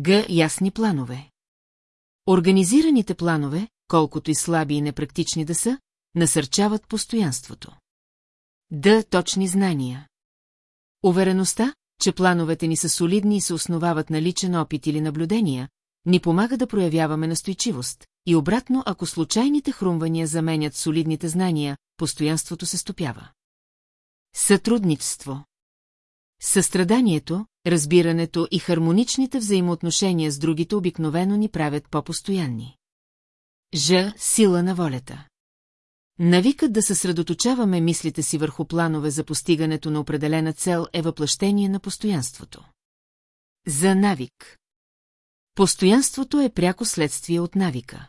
Г. Ясни планове. Организираните планове, колкото и слаби и непрактични да са, насърчават постоянството. Д. Точни знания. Увереността, че плановете ни са солидни и се основават на личен опит или наблюдения, ни помага да проявяваме настойчивост, и обратно, ако случайните хрумвания заменят солидните знания, постоянството се стопява. Сътрудничество Състраданието, разбирането и хармоничните взаимоотношения с другите обикновено ни правят по-постоянни. Ж. Сила на волята. Навикът да съсредоточаваме мислите си върху планове за постигането на определена цел е въплъщение на постоянството. За навик. Постоянството е пряко следствие от навика.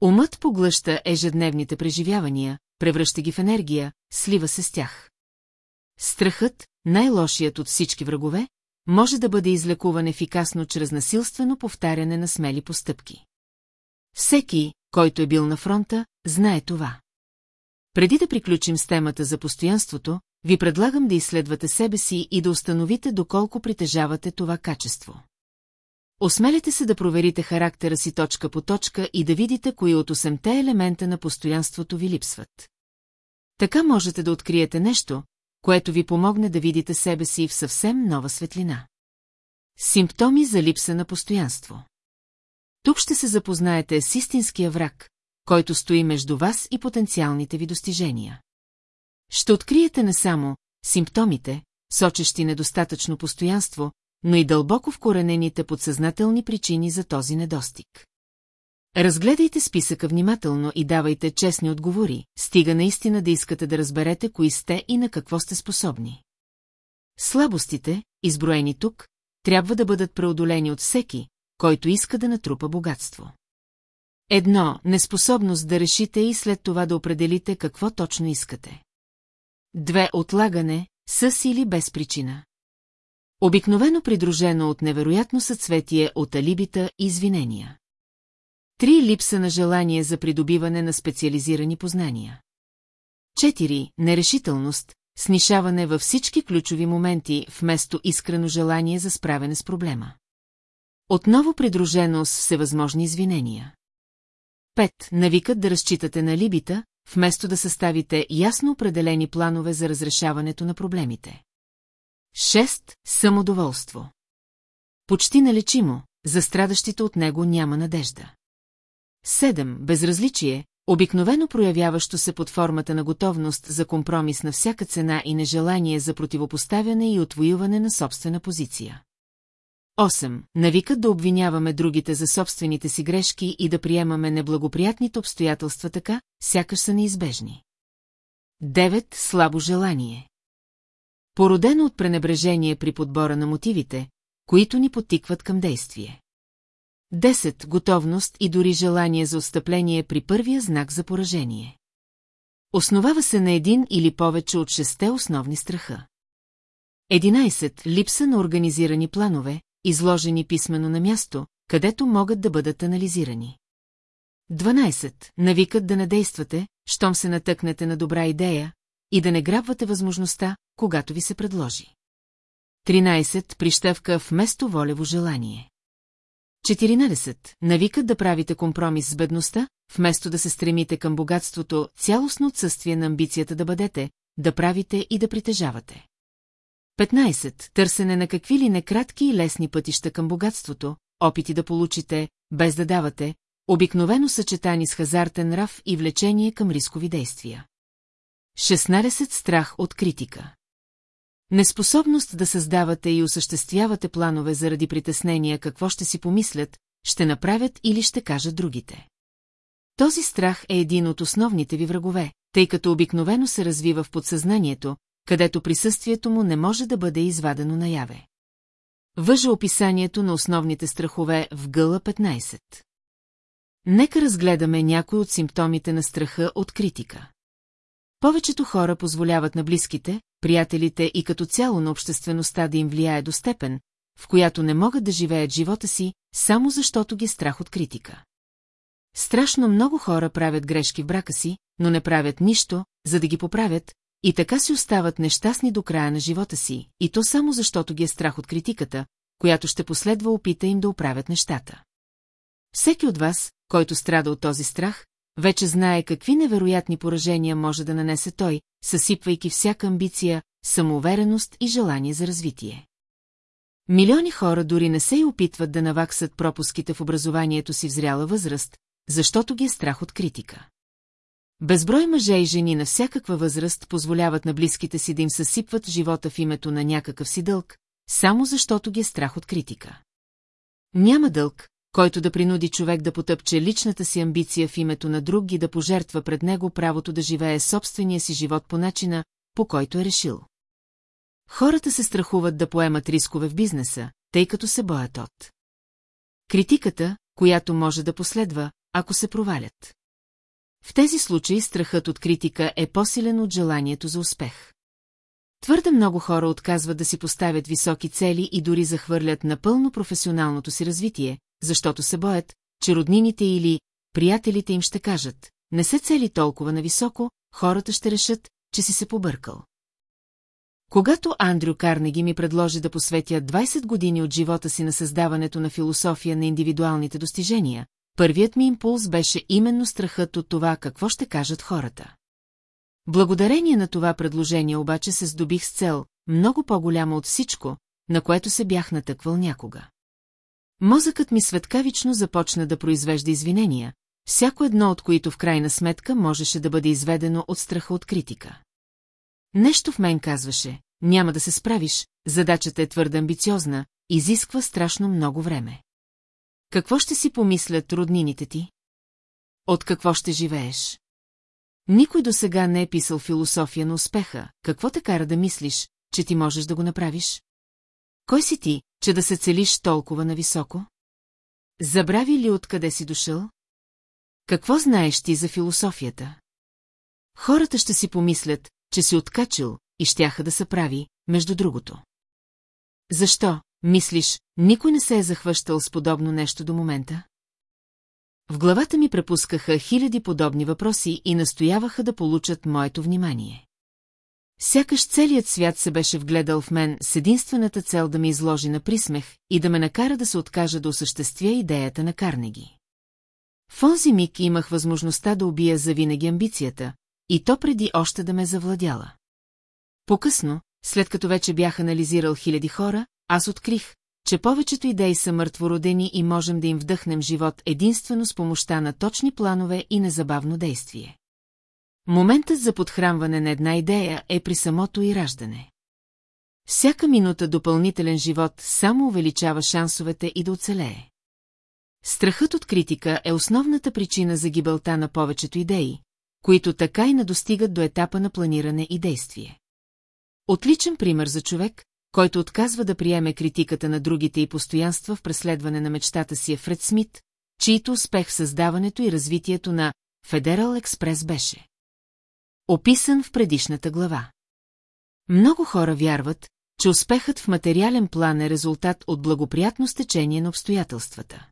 Умът поглъща ежедневните преживявания, превръща ги в енергия, слива се с тях. Страхът, най-лошият от всички врагове, може да бъде излекуван ефикасно чрез насилствено повтаряне на смели постъпки. Всеки, който е бил на фронта, знае това. Преди да приключим с темата за постоянството, ви предлагам да изследвате себе си и да установите доколко притежавате това качество. Осмелете се да проверите характера си точка по точка и да видите кои от 8 елемента на постоянството ви липсват. Така можете да откриете нещо, което ви помогне да видите себе си в съвсем нова светлина. Симптоми за липса на постоянство Тук ще се запознаете с истинския враг, който стои между вас и потенциалните ви достижения. Ще откриете не само симптомите, сочещи недостатъчно постоянство, но и дълбоко вкоренените подсъзнателни причини за този недостиг. Разгледайте списъка внимателно и давайте честни отговори, стига наистина да искате да разберете кои сте и на какво сте способни. Слабостите, изброени тук, трябва да бъдат преодолени от всеки, който иска да натрупа богатство. Едно – неспособност да решите и след това да определите какво точно искате. Две – отлагане, с или без причина. Обикновено придружено от невероятно съцветие от алибита и извинения. Три – липса на желание за придобиване на специализирани познания. Четири – нерешителност, снишаване във всички ключови моменти, вместо искрено желание за справяне с проблема. Отново придружено с всевъзможни извинения. Пет, навикът да разчитате на либита, вместо да съставите ясно определени планове за разрешаването на проблемите. Шест, самодоволство. Почти налечимо, за страдащите от него няма надежда. Седем, безразличие, обикновено проявяващо се под формата на готовност за компромис на всяка цена и нежелание за противопоставяне и отвоюване на собствена позиция. 8. Навикът да обвиняваме другите за собствените си грешки и да приемаме неблагоприятните обстоятелства така, сякаш са неизбежни. 9. Слабо желание. Породено от пренебрежение при подбора на мотивите, които ни потикват към действие. 10. Готовност и дори желание за отстъпление при първия знак за поражение. Основава се на един или повече от шесте основни страха. 11. Липса на организирани планове, изложени писменно на място, където могат да бъдат анализирани. 12. Навикът да не действате, щом се натъкнете на добра идея, и да не грабвате възможността, когато ви се предложи. 13. Прищевка вместо волево желание. 14. Навикът да правите компромис с бедността, вместо да се стремите към богатството, цялостно отсъствие на амбицията да бъдете, да правите и да притежавате. 15. Търсене на какви ли некратки и лесни пътища към богатството, опити да получите, без да давате, обикновено съчетани с хазартен нрав и влечение към рискови действия. 16. Страх от критика. Неспособност да създавате и осъществявате планове заради притеснения какво ще си помислят, ще направят или ще кажат другите. Този страх е един от основните ви врагове, тъй като обикновено се развива в подсъзнанието, където присъствието му не може да бъде извадено наяве. Въжа описанието на основните страхове в гъла 15. Нека разгледаме някои от симптомите на страха от критика. Повечето хора позволяват на близките, приятелите и като цяло на обществеността да им влияе до степен, в която не могат да живеят живота си, само защото ги е страх от критика. Страшно много хора правят грешки в брака си, но не правят нищо, за да ги поправят, и така си остават нещастни до края на живота си, и то само защото ги е страх от критиката, която ще последва опита им да оправят нещата. Всеки от вас, който страда от този страх, вече знае какви невероятни поражения може да нанесе той, съсипвайки всяка амбиция, самоувереност и желание за развитие. Милиони хора дори не се и опитват да наваксат пропуските в образованието си в зряла възраст, защото ги е страх от критика. Безброй мъже и жени на всякаква възраст позволяват на близките си да им съсипват живота в името на някакъв си дълг, само защото ги е страх от критика. Няма дълг, който да принуди човек да потъпче личната си амбиция в името на друг и да пожертва пред него правото да живее собствения си живот по начина, по който е решил. Хората се страхуват да поемат рискове в бизнеса, тъй като се боят от. Критиката, която може да последва, ако се провалят. В тези случаи страхът от критика е по-силен от желанието за успех. Твърде много хора отказват да си поставят високи цели и дори захвърлят напълно професионалното си развитие, защото се боят, че роднините или приятелите им ще кажат, не се цели толкова нависоко, хората ще решат, че си се побъркал. Когато Андрю Карнеги ми предложи да посветя 20 години от живота си на създаването на философия на индивидуалните достижения, първият ми импулс беше именно страхът от това какво ще кажат хората. Благодарение на това предложение обаче се здобих с цел, много по-голяма от всичко, на което се бях натъквал някога. Мозъкът ми светкавично започна да произвежда извинения, всяко едно от които в крайна сметка можеше да бъде изведено от страха от критика. Нещо в мен казваше, няма да се справиш, задачата е твърде амбициозна, изисква страшно много време. Какво ще си помислят роднините ти? От какво ще живееш? Никой до сега не е писал философия на успеха, какво те кара да мислиш, че ти можеш да го направиш? Кой си ти, че да се целиш толкова нависоко? Забрави ли откъде си дошъл? Какво знаеш ти за философията? Хората ще си помислят, че си откачил и щяха да се прави, между другото. Защо, мислиш, никой не се е захващал с подобно нещо до момента? В главата ми препускаха хиляди подобни въпроси и настояваха да получат моето внимание. Сякаш целият свят се беше вгледал в мен с единствената цел да ме изложи на присмех и да ме накара да се откажа да осъществя идеята на Карнеги. В онзи миг имах възможността да убия завинаги амбицията, и то преди още да ме завладяла. По-късно, след като вече бях анализирал хиляди хора, аз открих, че повечето идеи са мъртвородени и можем да им вдъхнем живот единствено с помощта на точни планове и незабавно действие. Моментът за подхранване на една идея е при самото и раждане. Всяка минута допълнителен живот само увеличава шансовете и да оцелее. Страхът от критика е основната причина за гибелта на повечето идеи, които така и не достигат до етапа на планиране и действие. Отличен пример за човек, който отказва да приеме критиката на другите и постоянства в преследване на мечтата си е Фред Смит, чието успех в създаването и развитието на Федерал Експрес беше. Описан в предишната глава. Много хора вярват, че успехът в материален план е резултат от благоприятно стечение на обстоятелствата.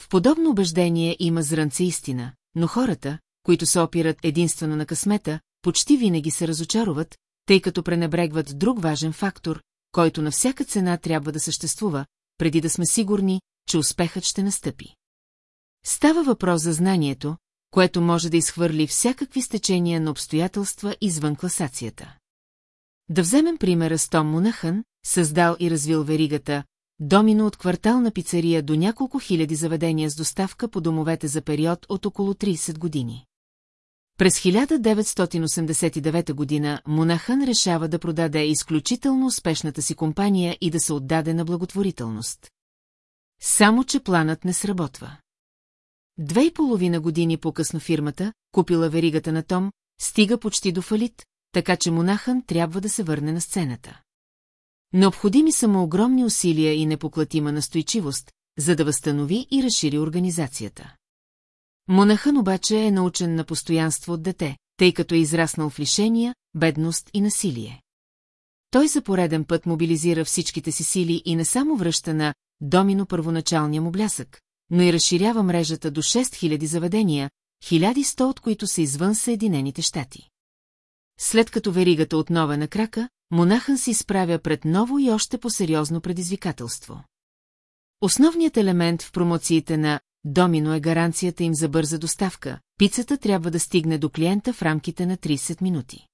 В подобно убеждение има зранце истина, но хората, които се опират единствено на късмета, почти винаги се разочароват, тъй като пренебрегват друг важен фактор, който на всяка цена трябва да съществува, преди да сме сигурни, че успехът ще настъпи. Става въпрос за знанието, което може да изхвърли всякакви стечения на обстоятелства извън класацията. Да вземем примера с Том Мунахън, създал и развил веригата, домино от квартална пицария до няколко хиляди заведения с доставка по домовете за период от около 30 години. През 1989 година Монахан решава да продаде изключително успешната си компания и да се отдаде на благотворителност. Само, че планът не сработва. Две и половина години по-късно фирмата, купила веригата на Том, стига почти до фалит, така че Монахан трябва да се върне на сцената. Необходими са му огромни усилия и непоклатима настойчивост, за да възстанови и разшири организацията. Монахън обаче е научен на постоянство от дете, тъй като е израснал в лишения, бедност и насилие. Той за пореден път мобилизира всичките си сили и не само връща на домино първоначалния му блясък, но и разширява мрежата до 6000 заведения, 1100 от които са извън Съединените щати. След като веригата отново е на крака, монахън се изправя пред ново и още по-сериозно предизвикателство. Основният елемент в промоциите на Домино е гаранцията им за бърза доставка, пицата трябва да стигне до клиента в рамките на 30 минути.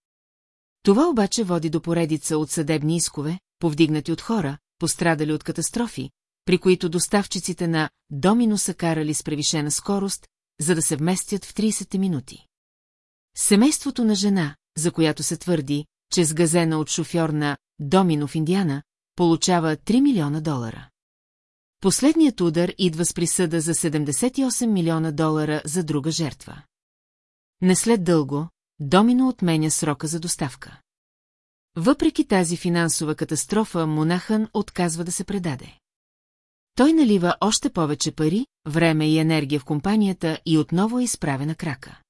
Това обаче води до поредица от съдебни искове, повдигнати от хора, пострадали от катастрофи, при които доставчиците на Домино са карали с превишена скорост, за да се вместят в 30 минути. Семейството на жена, за която се твърди, че сгазена от шофьор на Домино в Индиана, получава 3 милиона долара. Последният удар идва с присъда за 78 милиона долара за друга жертва. Не след дълго, Домино отменя срока за доставка. Въпреки тази финансова катастрофа, Монахън отказва да се предаде. Той налива още повече пари, време и енергия в компанията и отново е изправена крака.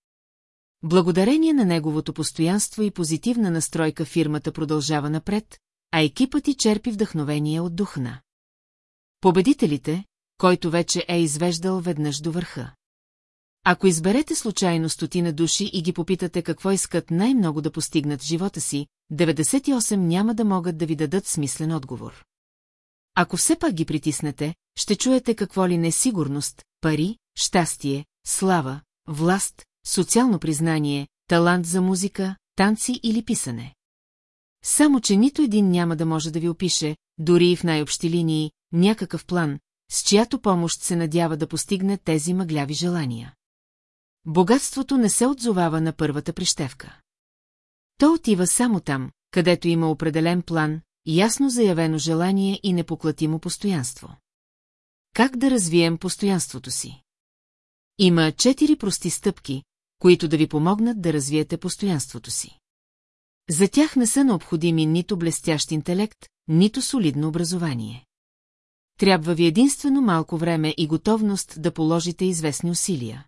Благодарение на неговото постоянство и позитивна настройка фирмата продължава напред, а екипът и черпи вдъхновение от духна. Победителите, който вече е извеждал веднъж до върха. Ако изберете случайно стотина души и ги попитате какво искат най-много да постигнат в живота си, 98 няма да могат да ви дадат смислен отговор. Ако все пак ги притиснете, ще чуете какво ли несигурност, пари, щастие, слава, власт, социално признание, талант за музика, танци или писане. Само, че нито един няма да може да ви опише, дори и в най-общи линии, някакъв план, с чиято помощ се надява да постигне тези мъгляви желания. Богатството не се отзовава на първата прищевка. То отива само там, където има определен план, ясно заявено желание и непоклатимо постоянство. Как да развием постоянството си? Има четири прости стъпки, които да ви помогнат да развиете постоянството си. За тях не са необходими нито блестящ интелект, нито солидно образование. Трябва ви единствено малко време и готовност да положите известни усилия.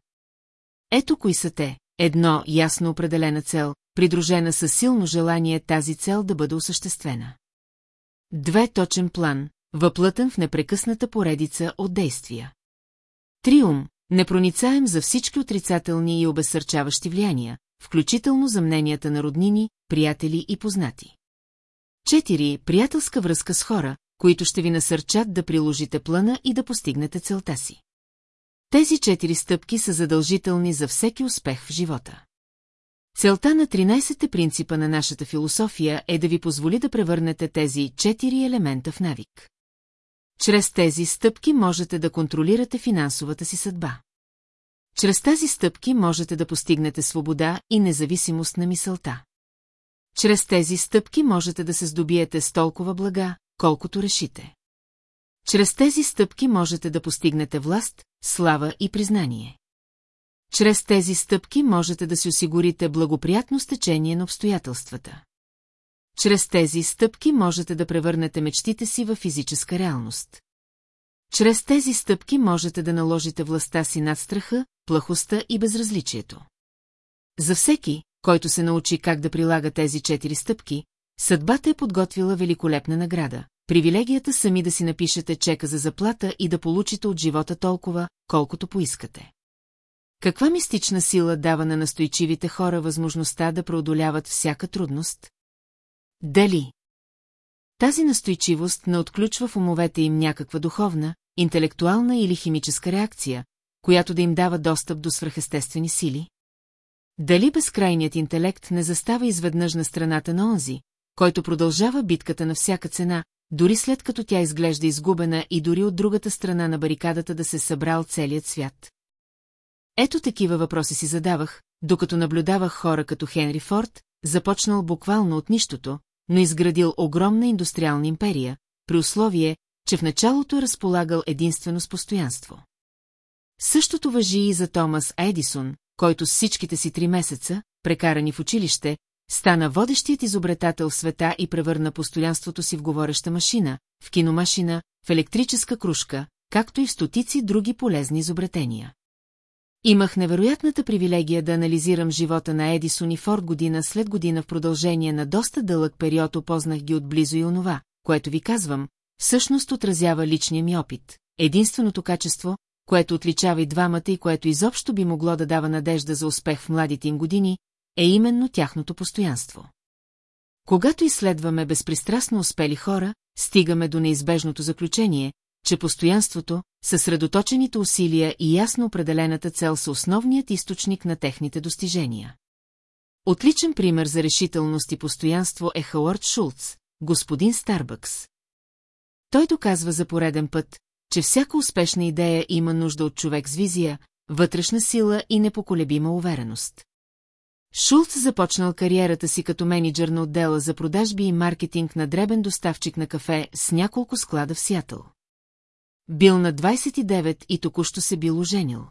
Ето кои са те. Едно ясно определена цел, придружена със силно желание тази цел да бъде осъществена. Две точен план, въплътен в непрекъсната поредица от действия. Триум, непроницаем за всички отрицателни и обесърчаващи влияния, включително за мненията на роднини, приятели и познати. Четири, приятелска връзка с хора, които ще ви насърчат да приложите плана и да постигнете целта си. Тези четири стъпки са задължителни за всеки успех в живота. Целта на 13-те принципа на нашата философия е да ви позволи да превърнете тези четири елемента в навик. Чрез тези стъпки можете да контролирате финансовата си съдба. Чрез тази стъпки можете да постигнете свобода и независимост на мисълта. Чрез тези стъпки можете да се здобиете с толкова блага, колкото решите. Чрез тези стъпки можете да постигнете власт, слава и признание. Чрез тези стъпки можете да си осигурите благоприятно стечение на обстоятелствата. Чрез тези стъпки можете да превърнете мечтите си в физическа реалност. Чрез тези стъпки можете да наложите властта си над страха, плахостта и безразличието. За всеки, който се научи как да прилага тези четири стъпки, съдбата е подготвила великолепна награда. Привилегията сами да си напишете чека за заплата и да получите от живота толкова, колкото поискате. Каква мистична сила дава на настойчивите хора възможността да преодоляват всяка трудност? Дали? Тази настойчивост не отключва в умовете им някаква духовна, интелектуална или химическа реакция, която да им дава достъп до свръхестествени сили? Дали безкрайният интелект не застава изведнъж на страната на онзи, който продължава битката на всяка цена, дори след като тя изглежда изгубена и дори от другата страна на барикадата да се събрал целият свят? Ето такива въпроси си задавах, докато наблюдавах хора като Хенри Форд, започнал буквално от нищото, но изградил огромна индустриална империя, при условие, че в началото е разполагал единствено с постоянство. Същото въжи и за Томас Едисон, който с всичките си три месеца, прекарани в училище, стана водещият изобретател в света и превърна постоянството си в говореща машина, в киномашина, в електрическа кружка, както и в стотици други полезни изобретения. Имах невероятната привилегия да анализирам живота на Едисон и Форд година след година в продължение на доста дълъг период опознах ги отблизо и онова, което ви казвам, всъщност отразява личния ми опит. Единственото качество, което отличава и двамата и което изобщо би могло да дава надежда за успех в младите им години, е именно тяхното постоянство. Когато изследваме безпристрастно успели хора, стигаме до неизбежното заключение, че постоянството, съсредоточените усилия и ясно определената цел са основният източник на техните достижения. Отличен пример за решителност и постоянство е Хауърд Шулц, господин Старбъкс. Той доказва за пореден път, че всяка успешна идея има нужда от човек с визия, вътрешна сила и непоколебима увереност. Шулц започнал кариерата си като менеджер на отдела за продажби и маркетинг на дребен доставчик на кафе с няколко склада в Сиатъл. Бил на 29 и току-що се бил оженил.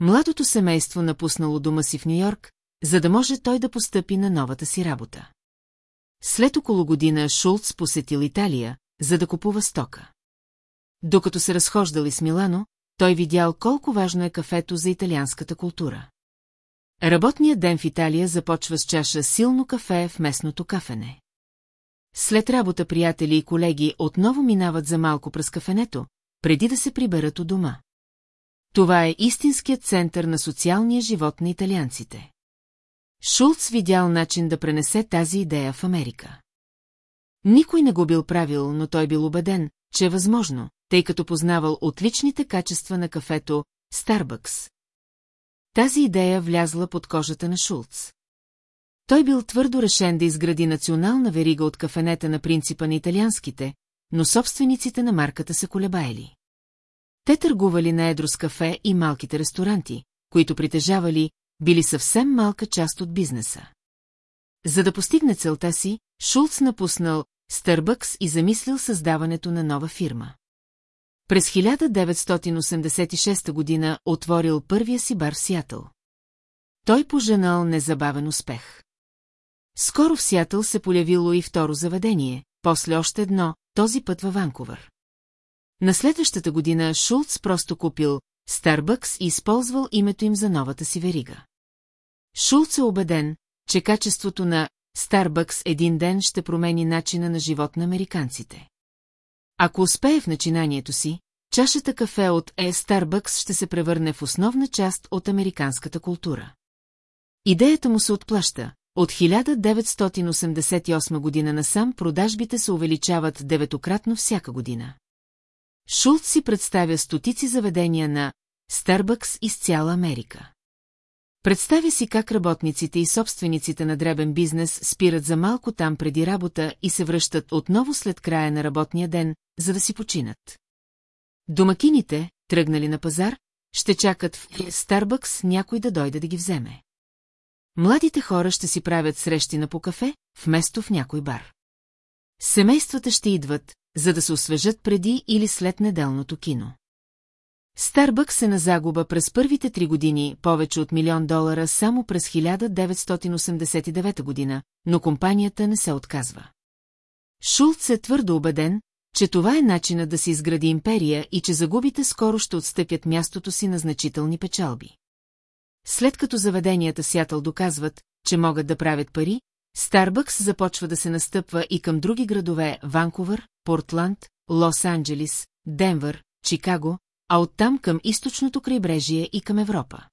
Младото семейство напуснало дома си в Нью-Йорк, за да може той да постъпи на новата си работа. След около година Шулц посетил Италия, за да купува стока. Докато се разхождали с Милано, той видял колко важно е кафето за италианската култура. Работният ден в Италия започва с чаша силно кафе в местното кафене. След работа приятели и колеги отново минават за малко през кафенето, преди да се приберат у дома. Това е истинският център на социалния живот на италианците. Шулц видял начин да пренесе тази идея в Америка. Никой не го бил правил, но той бил убеден, че е възможно, тъй като познавал отличните качества на кафето Старбъкс. Тази идея влязла под кожата на Шулц. Той бил твърдо решен да изгради национална верига от кафенета на принципа на италианските, но собствениците на марката се колебаели. Те търгували на едро с кафе и малките ресторанти, които притежавали, били съвсем малка част от бизнеса. За да постигне целта си, Шулц напуснал Стърбъкс и замислил създаването на нова фирма. През 1986 година отворил първия си бар в Сиатъл. Той поженал незабавен успех. Скоро в Сиатъл се полявило и второ заведение, после още едно, този път във Ванкувър. На следващата година Шулц просто купил Старбъкс и използвал името им за новата си верига. Шулц е убеден, че качеството на Старбъкс един ден ще промени начина на живот на американците. Ако успее в начинанието си, чашата кафе от Е Старбъкс ще се превърне в основна част от американската култура. Идеята му се отплаща. От 1988 година насам продажбите се увеличават деветократно всяка година. Шулц си представя стотици заведения на Старбъкс из цяла Америка. Представя си как работниците и собствениците на дребен бизнес спират за малко там преди работа и се връщат отново след края на работния ден, за да си починат. Домакините, тръгнали на пазар, ще чакат в Старбъкс някой да дойде да ги вземе. Младите хора ще си правят срещи на по кафе, вместо в някой бар. Семействата ще идват, за да се освежат преди или след неделното кино. Старбъкс е на загуба през първите три години повече от милион долара само през 1989 година, но компанията не се отказва. Шулц е твърдо убеден, че това е начинът да се изгради империя и че загубите скоро ще отстъпят мястото си на значителни печалби. След като заведенията Сятъл доказват, че могат да правят пари, Старбъкс започва да се настъпва и към други градове Ванкувър, Портланд, Лос-Анджелис, Денвър, Чикаго, а оттам към източното крайбрежие и към Европа.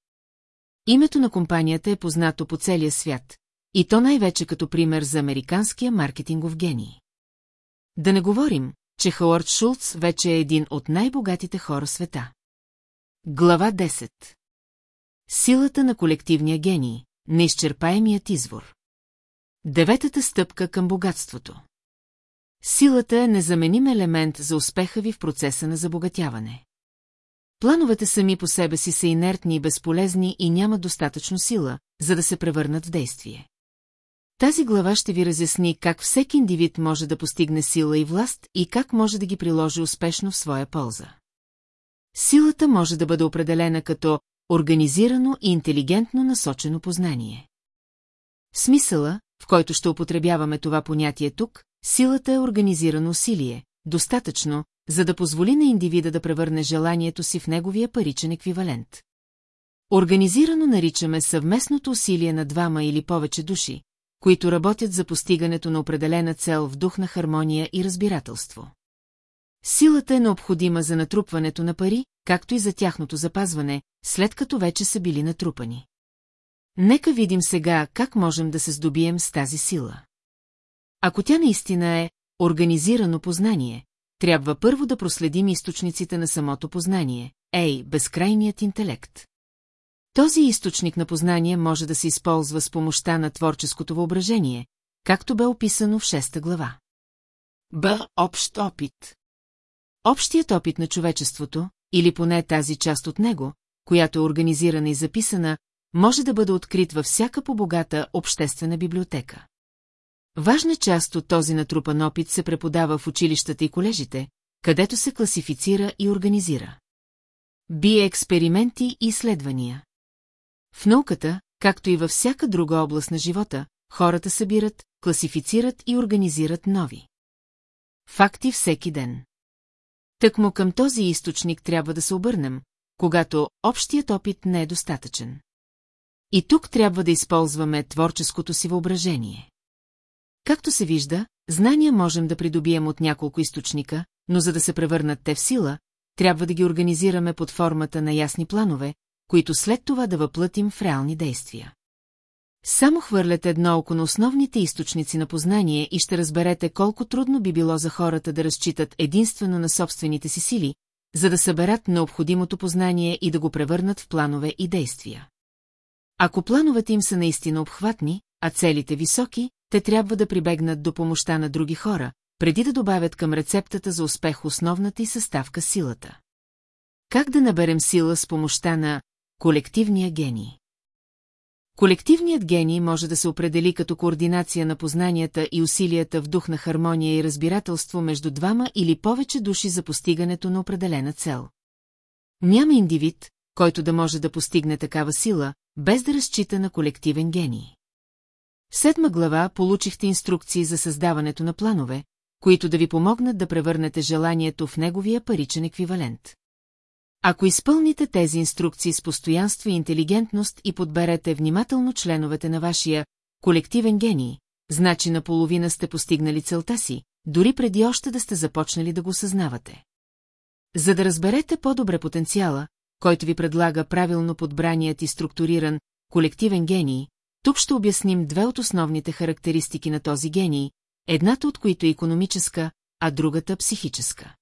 Името на компанията е познато по целия свят, и то най-вече като пример за американския маркетингов гений. Да не говорим, че Хауърд Шулц вече е един от най-богатите хора света. Глава 10 Силата на колективния гений, неизчерпаемият извор. Деветата стъпка към богатството. Силата е незаменим елемент за успеха ви в процеса на забогатяване. Плановете сами по себе си са инертни и безполезни и нямат достатъчно сила, за да се превърнат в действие. Тази глава ще ви разясни как всеки индивид може да постигне сила и власт и как може да ги приложи успешно в своя полза. Силата може да бъде определена като организирано и интелигентно насочено познание. В смисъла, в който ще употребяваме това понятие тук, силата е организирано усилие, достатъчно, за да позволи на индивида да превърне желанието си в неговия паричен еквивалент. Организирано наричаме съвместното усилие на двама или повече души, които работят за постигането на определена цел в дух на хармония и разбирателство. Силата е необходима за натрупването на пари, както и за тяхното запазване, след като вече са били натрупани. Нека видим сега как можем да се здобием с тази сила. Ако тя наистина е организирано познание, трябва първо да проследим източниците на самото познание, ей, безкрайният интелект. Този източник на познание може да се използва с помощта на творческото въображение, както бе описано в шеста глава. Б. Общ опит. Общият опит на човечеството, или поне тази част от него, която е организирана и записана, може да бъде открит във всяка побогата обществена библиотека. Важна част от този натрупан опит се преподава в училищата и колежите, където се класифицира и организира. Би експерименти и изследвания. В науката, както и във всяка друга област на живота, хората събират, класифицират и организират нови. Факти всеки ден. Тъкмо към този източник трябва да се обърнем, когато общият опит не е достатъчен. И тук трябва да използваме творческото си въображение. Както се вижда, знания можем да придобием от няколко източника, но за да се превърнат те в сила, трябва да ги организираме под формата на ясни планове, които след това да въплътим в реални действия. Само хвърляте едно око на основните източници на познание и ще разберете колко трудно би било за хората да разчитат единствено на собствените си сили, за да съберат необходимото познание и да го превърнат в планове и действия. Ако плановете им са наистина обхватни, а целите високи, те трябва да прибегнат до помощта на други хора, преди да добавят към рецептата за успех основната и съставка силата. Как да наберем сила с помощта на колективния гений? Колективният гений може да се определи като координация на познанията и усилията в дух на хармония и разбирателство между двама или повече души за постигането на определена цел. Няма индивид, който да може да постигне такава сила, без да разчита на колективен гений. Седма глава получихте инструкции за създаването на планове, които да ви помогнат да превърнете желанието в неговия паричен еквивалент. Ако изпълните тези инструкции с постоянство и интелигентност и подберете внимателно членовете на вашия колективен гений, значи наполовина сте постигнали целта си, дори преди още да сте започнали да го съзнавате. За да разберете по-добре потенциала, който ви предлага правилно подбраният и структуриран колективен гений, тук ще обясним две от основните характеристики на този гений, едната от които е економическа, а другата психическа.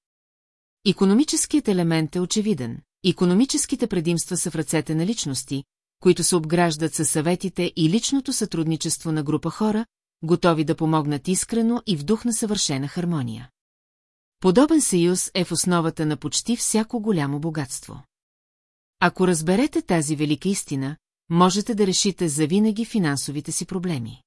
Економическият елемент е очевиден. Економическите предимства са в ръцете на личности, които се обграждат със съветите и личното сътрудничество на група хора, готови да помогнат искрено и в дух на съвършена хармония. Подобен съюз е в основата на почти всяко голямо богатство. Ако разберете тази велика истина, можете да решите завинаги финансовите си проблеми.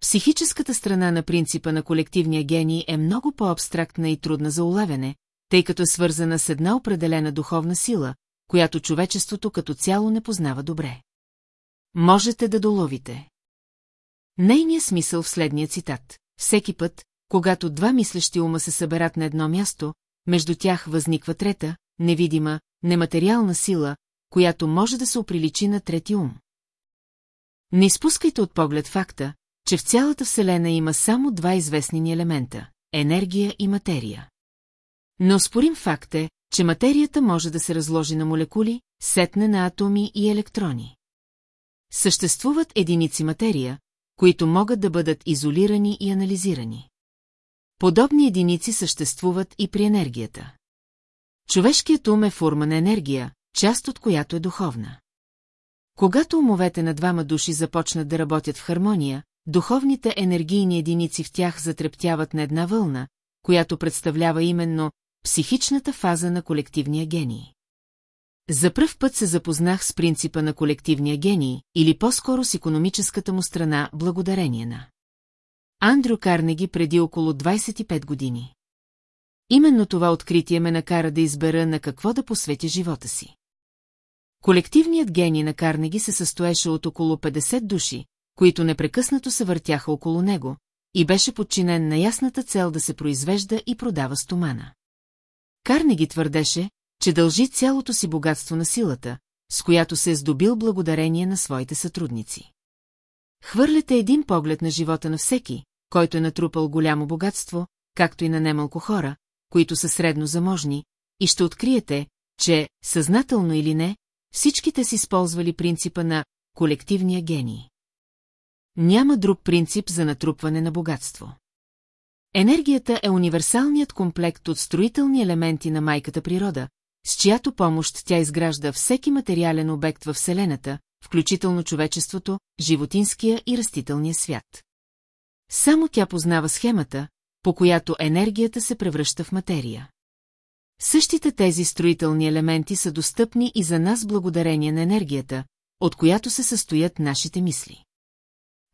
Психическата страна на принципа на колективния гений е много по-абстрактна и трудна за улавяне, тъй като е свързана с една определена духовна сила, която човечеството като цяло не познава добре. Можете да доловите. Нейният смисъл в следния цитат. Всеки път, когато два мислещи ума се съберат на едно място, между тях възниква трета, невидима, нематериална сила, която може да се оприличи на трети ум. Не изпускайте от поглед факта, че в цялата Вселена има само два известни ни елемента – енергия и материя. Но спорим факт е, че материята може да се разложи на молекули, сетне на атоми и електрони. Съществуват единици материя, които могат да бъдат изолирани и анализирани. Подобни единици съществуват и при енергията. Човешкият ум е форма на енергия, част от която е духовна. Когато умовете на двама души започнат да работят в хармония, духовните енергийни единици в тях затрептяват на една вълна, която представлява именно психичната фаза на колективния гений. За пръв път се запознах с принципа на колективния гений, или по-скоро с економическата му страна, благодарение на Андрю Карнеги преди около 25 години. Именно това откритие ме накара да избера на какво да посветя живота си. Колективният гений на Карнеги се състоеше от около 50 души, които непрекъснато се въртяха около него, и беше подчинен на ясната цел да се произвежда и продава стомана. Карнеги твърдеше, че дължи цялото си богатство на силата, с която се е здобил благодарение на своите сътрудници. Хвърляте един поглед на живота на всеки, който е натрупал голямо богатство, както и на немалко хора, които са средно заможни, и ще откриете, че, съзнателно или не, всичките си използвали принципа на колективния гений. Няма друг принцип за натрупване на богатство. Енергията е универсалният комплект от строителни елементи на майката природа, с чиято помощ тя изгражда всеки материален обект във Вселената, включително човечеството, животинския и растителния свят. Само тя познава схемата, по която енергията се превръща в материя. Същите тези строителни елементи са достъпни и за нас благодарение на енергията, от която се състоят нашите мисли.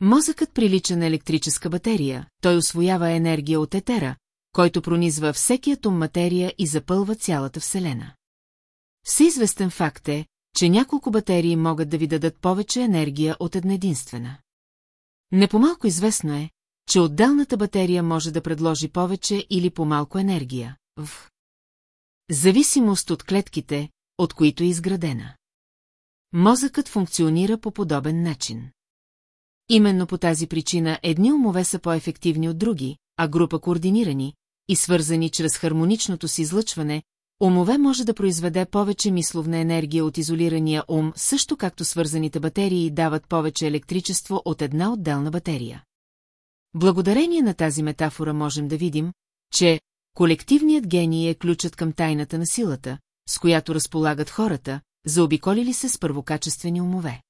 Мозъкът прилича на електрическа батерия, той освоява енергия от етера, който пронизва всеки атом материя и запълва цялата Вселена. Всеизвестен факт е, че няколко батерии могат да ви дадат повече енергия от една единствена. Непомалко известно е, че отделната батерия може да предложи повече или по-малко енергия, в зависимост от клетките, от които е изградена. Мозъкът функционира по подобен начин. Именно по тази причина едни умове са по-ефективни от други, а група координирани и свързани чрез хармоничното си излъчване, умове може да произведе повече мисловна енергия от изолирания ум, също както свързаните батерии дават повече електричество от една отделна батерия. Благодарение на тази метафора можем да видим, че колективният гений е ключът към тайната на силата, с която разполагат хората, заобиколили се с първокачествени умове.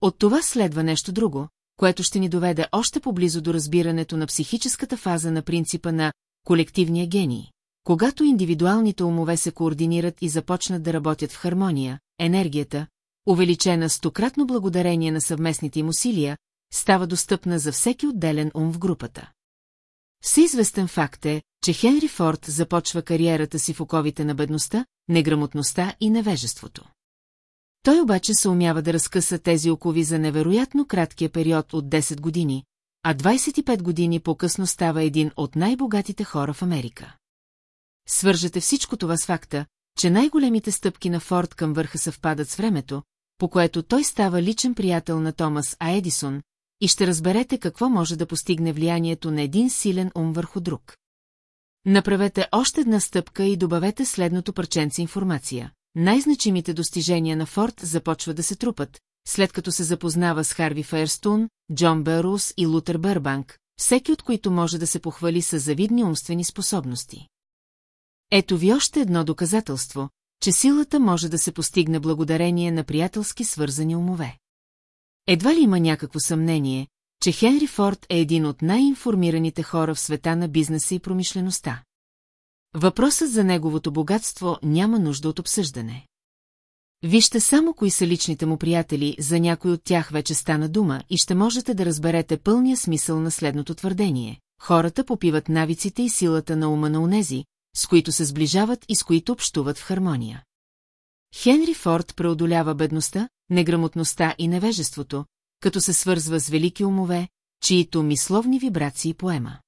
От това следва нещо друго, което ще ни доведе още поблизо до разбирането на психическата фаза на принципа на колективния гений. Когато индивидуалните умове се координират и започнат да работят в хармония, енергията, увеличена стократно благодарение на съвместните им усилия, става достъпна за всеки отделен ум в групата. Всеизвестен факт е, че Хенри Форд започва кариерата си в оковите на бедността, неграмотността и невежеството. Той обаче се умява да разкъса тези окови за невероятно краткия период от 10 години, а 25 години по-късно става един от най-богатите хора в Америка. Свържете всичко това с факта, че най-големите стъпки на Форд към върха съвпадат с времето, по което той става личен приятел на Томас А. Едисон, и ще разберете какво може да постигне влиянието на един силен ум върху друг. Направете още една стъпка и добавете следното парченце информация. Най-значимите достижения на Форд започват да се трупат, след като се запознава с Харви Фейерстун, Джон Берус и Лутер Бърбанк, всеки от които може да се похвали с завидни умствени способности. Ето ви още едно доказателство, че силата може да се постигне благодарение на приятелски свързани умове. Едва ли има някакво съмнение, че Хенри Форд е един от най-информираните хора в света на бизнеса и промишлеността. Въпросът за неговото богатство няма нужда от обсъждане. Вижте само кои са личните му приятели, за някой от тях вече стана дума и ще можете да разберете пълния смисъл на следното твърдение. Хората попиват навиците и силата на ума на унези, с които се сближават и с които общуват в хармония. Хенри Форд преодолява бедността, неграмотността и невежеството, като се свързва с велики умове, чието мисловни вибрации поема.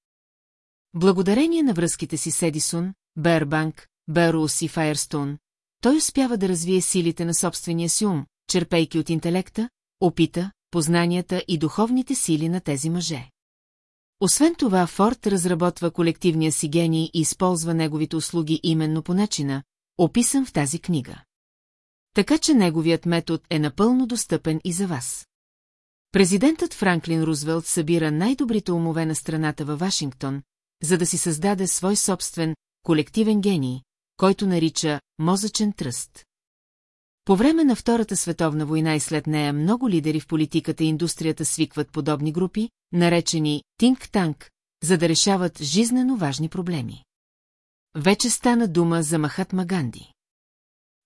Благодарение на връзките си с Едисон, Бербанк, Берус и Файерстон, той успява да развие силите на собствения си ум, черпейки от интелекта, опита, познанията и духовните сили на тези мъже. Освен това, Форд разработва колективния си гений и използва неговите услуги именно по начина, описан в тази книга. Така че неговият метод е напълно достъпен и за вас. Президентът Франклин Рузвелт събира най-добрите умове на страната във Вашингтон, за да си създаде свой собствен, колективен гений, който нарича мозъчен тръст. По време на Втората световна война и след нея много лидери в политиката и индустрията свикват подобни групи, наречени «тинк-танк», за да решават жизнено важни проблеми. Вече стана дума за Махатма Ганди.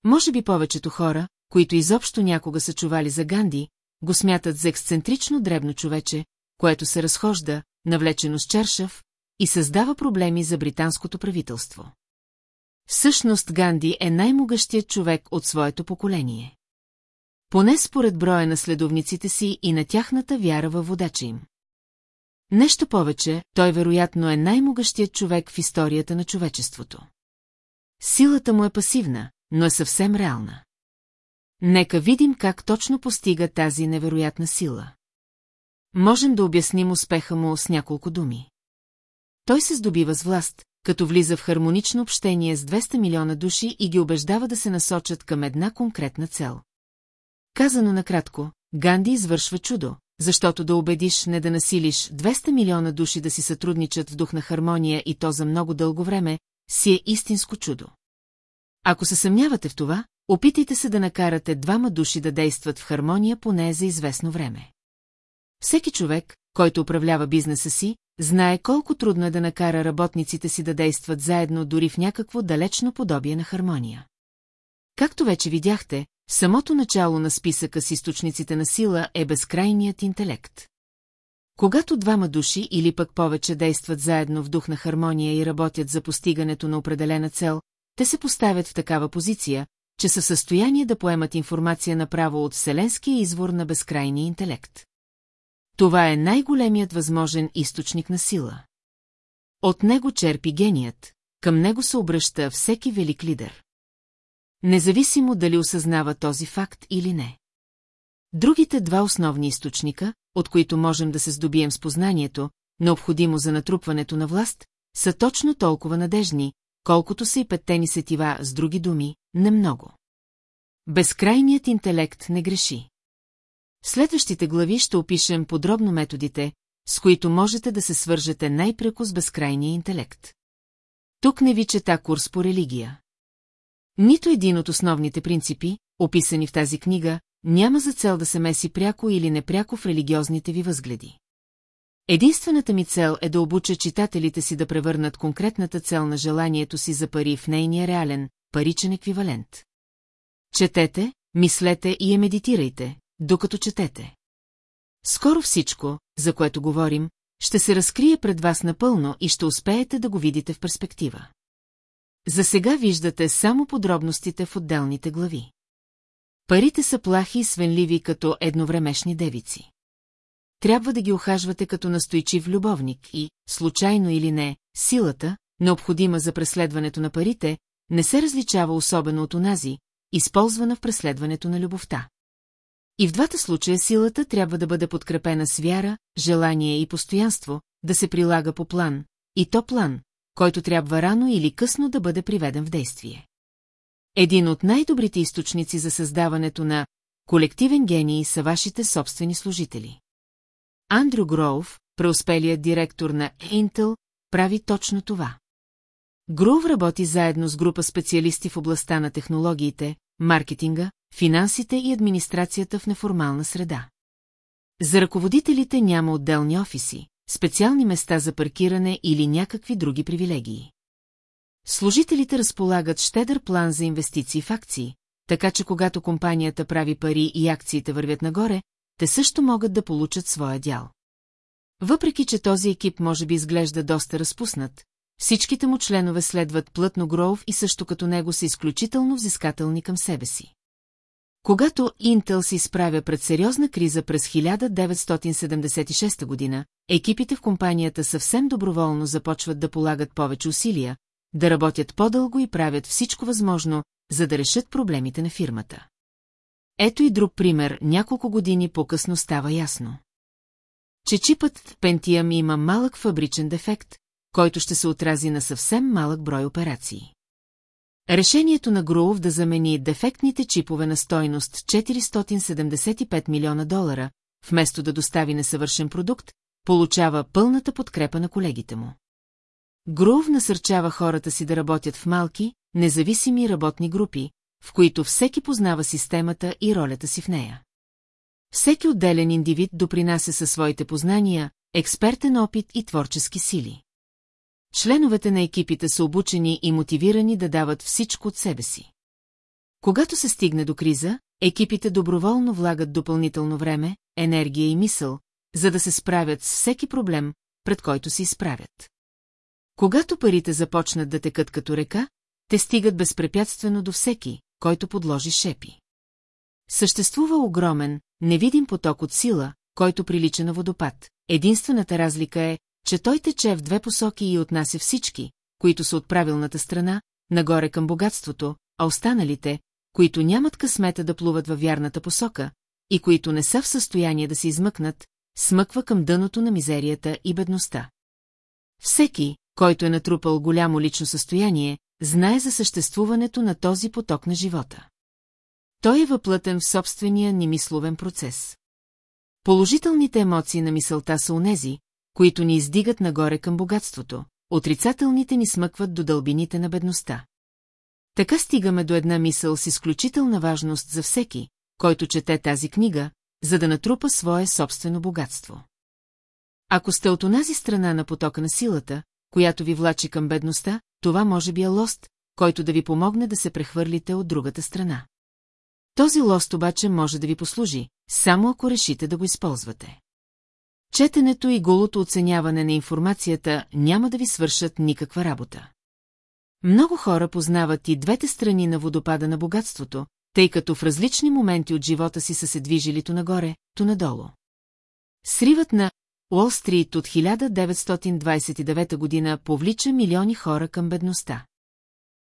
Може би повечето хора, които изобщо някога са чували за Ганди, го смятат за ексцентрично дребно човече, което се разхожда, навлечено с чершав, и създава проблеми за британското правителство. Всъщност Ганди е най-могъщият човек от своето поколение. Поне според броя на следовниците си и на тяхната вяра във водача им. Нещо повече, той вероятно е най-могъщият човек в историята на човечеството. Силата му е пасивна, но е съвсем реална. Нека видим как точно постига тази невероятна сила. Можем да обясним успеха му с няколко думи. Той се здобива с власт, като влиза в хармонично общение с 200 милиона души и ги убеждава да се насочат към една конкретна цел. Казано накратко, Ганди извършва чудо, защото да убедиш не да насилиш 200 милиона души да си сътрудничат в дух на хармония и то за много дълго време, си е истинско чудо. Ако се съмнявате в това, опитайте се да накарате двама души да действат в хармония поне за известно време. Всеки човек, който управлява бизнеса си, знае колко трудно е да накара работниците си да действат заедно дори в някакво далечно подобие на хармония. Както вече видяхте, самото начало на списъка с източниците на сила е безкрайният интелект. Когато двама души или пък повече действат заедно в дух на хармония и работят за постигането на определена цел, те се поставят в такава позиция, че са в състояние да поемат информация направо от вселенския извор на безкрайния интелект. Това е най-големият възможен източник на сила. От него черпи геният, към него се обръща всеки велик лидер. Независимо дали осъзнава този факт или не. Другите два основни източника, от които можем да се здобием с познанието, необходимо за натрупването на власт, са точно толкова надежни, колкото са и петтени сетива с други думи, немного. Безкрайният интелект не греши. В следващите глави ще опишем подробно методите, с които можете да се свържете най-преко с безкрайния интелект. Тук не ви чета курс по религия. Нито един от основните принципи, описани в тази книга, няма за цел да се меси пряко или непряко в религиозните ви възгледи. Единствената ми цел е да обуча читателите си да превърнат конкретната цел на желанието си за пари в нейния реален, паричен еквивалент. Четете, мислете и я медитирайте, докато четете. Скоро всичко, за което говорим, ще се разкрие пред вас напълно и ще успеете да го видите в перспектива. За сега виждате само подробностите в отделните глави. Парите са плахи и свенливи като едновремешни девици. Трябва да ги охажвате като настойчив любовник и, случайно или не, силата, необходима за преследването на парите, не се различава особено от онази, използвана в преследването на любовта. И в двата случая силата трябва да бъде подкрепена с вяра, желание и постоянство, да се прилага по план, и то план, който трябва рано или късно да бъде приведен в действие. Един от най-добрите източници за създаването на колективен гений са вашите собствени служители. Андрю Гроув, преуспелият директор на Intel, прави точно това. Грув работи заедно с група специалисти в областта на технологиите, маркетинга, финансите и администрацията в неформална среда. За ръководителите няма отделни офиси, специални места за паркиране или някакви други привилегии. Служителите разполагат щедър план за инвестиции в акции, така че когато компанията прави пари и акциите вървят нагоре, те също могат да получат своя дял. Въпреки, че този екип може би изглежда доста разпуснат, всичките му членове следват плътно Гроув и също като него са изключително взискателни към себе си. Когато Intel се изправя пред сериозна криза през 1976 година, екипите в компанията съвсем доброволно започват да полагат повече усилия, да работят по-дълго и правят всичко възможно, за да решат проблемите на фирмата. Ето и друг пример, няколко години по-късно става ясно. Че чипът в Pentium има малък фабричен дефект, който ще се отрази на съвсем малък брой операции. Решението на Груов да замени дефектните чипове на стойност 475 милиона долара, вместо да достави несъвършен продукт, получава пълната подкрепа на колегите му. Грув насърчава хората си да работят в малки, независими работни групи, в които всеки познава системата и ролята си в нея. Всеки отделен индивид допринася със своите познания, експертен опит и творчески сили. Членовете на екипите са обучени и мотивирани да дават всичко от себе си. Когато се стигне до криза, екипите доброволно влагат допълнително време, енергия и мисъл, за да се справят с всеки проблем, пред който се изправят. Когато парите започнат да текат като река, те стигат безпрепятствено до всеки, който подложи шепи. Съществува огромен, невидим поток от сила, който прилича на водопад. Единствената разлика е, че той тече в две посоки и отнася всички, които са от правилната страна, нагоре към богатството, а останалите, които нямат късмета да плуват във вярната посока и които не са в състояние да се измъкнат, смъква към дъното на мизерията и бедността. Всеки, който е натрупал голямо лично състояние, знае за съществуването на този поток на живота. Той е въплътен в собствения ни мисловен процес. Положителните емоции на мисълта са онези, които ни издигат нагоре към богатството, отрицателните ни смъкват до дълбините на бедността. Така стигаме до една мисъл с изключителна важност за всеки, който чете тази книга, за да натрупа свое собствено богатство. Ако сте от онази страна на потока на силата, която ви влачи към бедността, това може би е лост, който да ви помогне да се прехвърлите от другата страна. Този лост обаче може да ви послужи, само ако решите да го използвате. Четенето и голото оценяване на информацията няма да ви свършат никаква работа. Много хора познават и двете страни на водопада на богатството, тъй като в различни моменти от живота си са се движили то нагоре, то надолу. Сривът на Уолл Стрит от 1929 година повлича милиони хора към бедността.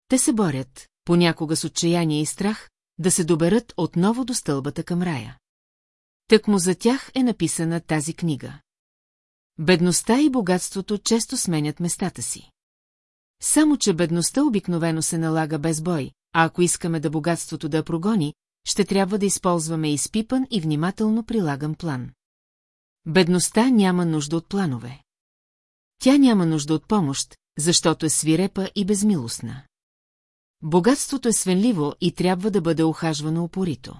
Те се борят, понякога с отчаяние и страх, да се доберат отново до стълбата към рая. Тъкмо за тях е написана тази книга. Бедността и богатството често сменят местата си. Само, че бедността обикновено се налага без бой, а ако искаме да богатството да я прогони, ще трябва да използваме изпипан и внимателно прилаган план. Бедността няма нужда от планове. Тя няма нужда от помощ, защото е свирепа и безмилостна. Богатството е свенливо и трябва да бъде охажвано опорито.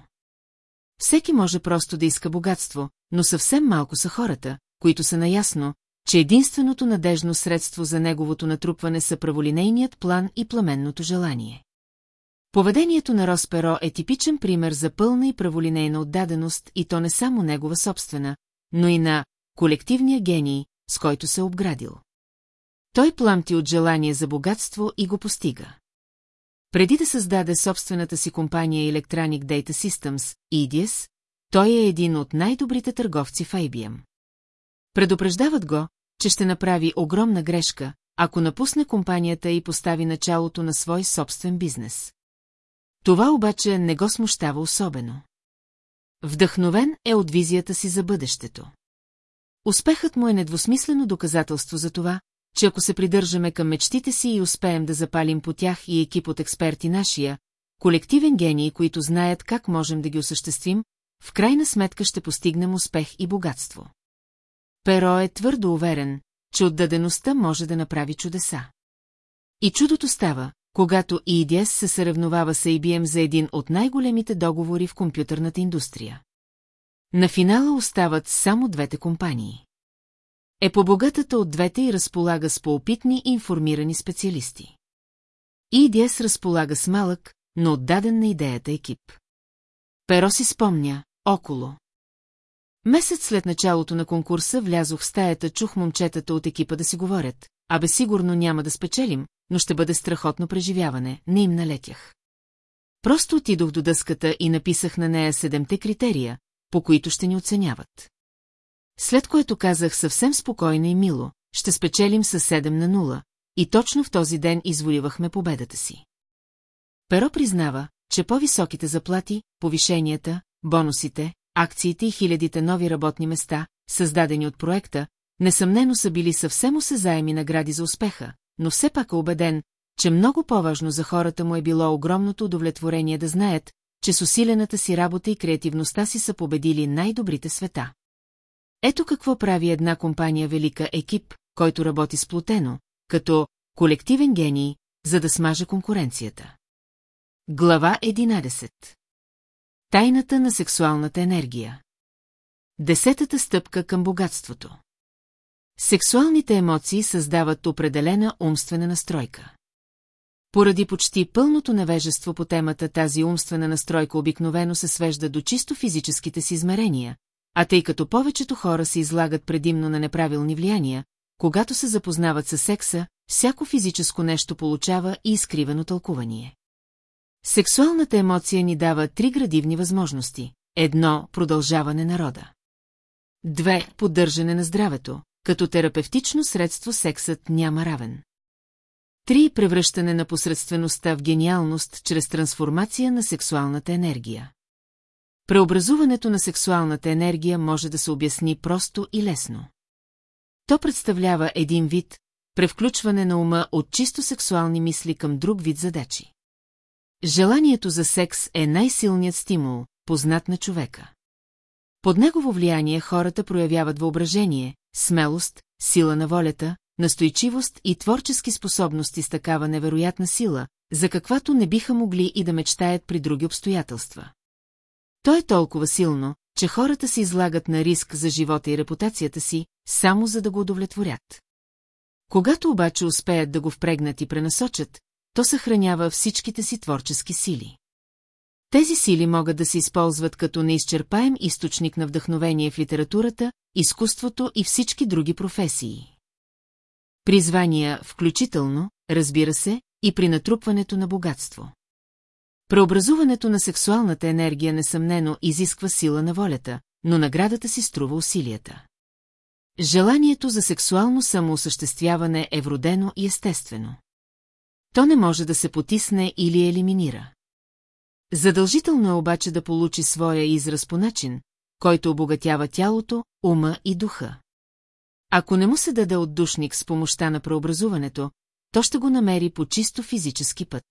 Всеки може просто да иска богатство, но съвсем малко са хората, които са наясно, че единственото надежно средство за неговото натрупване са праволинейният план и пламенното желание. Поведението на Росперо е типичен пример за пълна и праволинейна отдаденост и то не само негова собствена, но и на колективния гений, с който се обградил. Той пламти от желание за богатство и го постига. Преди да създаде собствената си компания Electronic Data Systems, EDS, той е един от най-добрите търговци в IBM. Предупреждават го, че ще направи огромна грешка, ако напусне компанията и постави началото на свой собствен бизнес. Това обаче не го смущава особено. Вдъхновен е от визията си за бъдещето. Успехът му е недвусмислено доказателство за това, че ако се придържаме към мечтите си и успеем да запалим по тях и екип от експерти нашия, колективен гений, които знаят как можем да ги осъществим, в крайна сметка ще постигнем успех и богатство. Перо е твърдо уверен, че отдадеността може да направи чудеса. И чудото става, когато EDS се съревновава с IBM за един от най-големите договори в компютърната индустрия. На финала остават само двете компании. Е по-богатата от двете и разполага с по-опитни и информирани специалисти. EDS разполага с малък, но отдаден на идеята екип. Перо си спомня, около. Месец след началото на конкурса влязох в стаята, чух момчетата от екипа да си говорят. Абе сигурно няма да спечелим, но ще бъде страхотно преживяване, не им налетях. Просто отидох до дъската и написах на нея седемте критерия, по които ще ни оценяват. След което казах съвсем спокойно и мило, ще спечелим със 7 на 0, и точно в този ден извоювахме победата си. Перо признава, че по-високите заплати, повишенията, бонусите, акциите и хилядите нови работни места, създадени от проекта, несъмнено са били съвсем осезаеми награди за успеха, но все пак е убеден, че много по-важно за хората му е било огромното удовлетворение да знаят, че с усилената си работа и креативността си са победили най-добрите света. Ето какво прави една компания велика екип, който работи сплотено, като колективен гений, за да смаже конкуренцията. Глава 11 Тайната на сексуалната енергия Десетата стъпка към богатството Сексуалните емоции създават определена умствена настройка. Поради почти пълното невежество по темата тази умствена настройка обикновено се свежда до чисто физическите си измерения, а тъй като повечето хора се излагат предимно на неправилни влияния, когато се запознават с секса, всяко физическо нещо получава и изкривено тълкувание. Сексуалната емоция ни дава три градивни възможности. Едно – продължаване на рода. Две – поддържане на здравето, като терапевтично средство сексът няма равен. Три – превръщане на посредствеността в гениалност чрез трансформация на сексуалната енергия. Преобразуването на сексуалната енергия може да се обясни просто и лесно. То представлява един вид, превключване на ума от чисто сексуални мисли към друг вид задачи. Желанието за секс е най-силният стимул, познат на човека. Под негово влияние хората проявяват въображение, смелост, сила на волята, настойчивост и творчески способности с такава невероятна сила, за каквато не биха могли и да мечтаят при други обстоятелства. То е толкова силно, че хората се излагат на риск за живота и репутацията си, само за да го удовлетворят. Когато обаче успеят да го впрегнат и пренасочат, то съхранява всичките си творчески сили. Тези сили могат да се използват като неизчерпаем източник на вдъхновение в литературата, изкуството и всички други професии. Призвания, включително, разбира се, и при натрупването на богатство. Преобразуването на сексуалната енергия несъмнено изисква сила на волята, но наградата си струва усилията. Желанието за сексуално самоосъществяване е вродено и естествено. То не може да се потисне или елиминира. Задължително е обаче да получи своя израз по начин, който обогатява тялото, ума и духа. Ако не му се даде отдушник с помощта на преобразуването, то ще го намери по чисто физически път.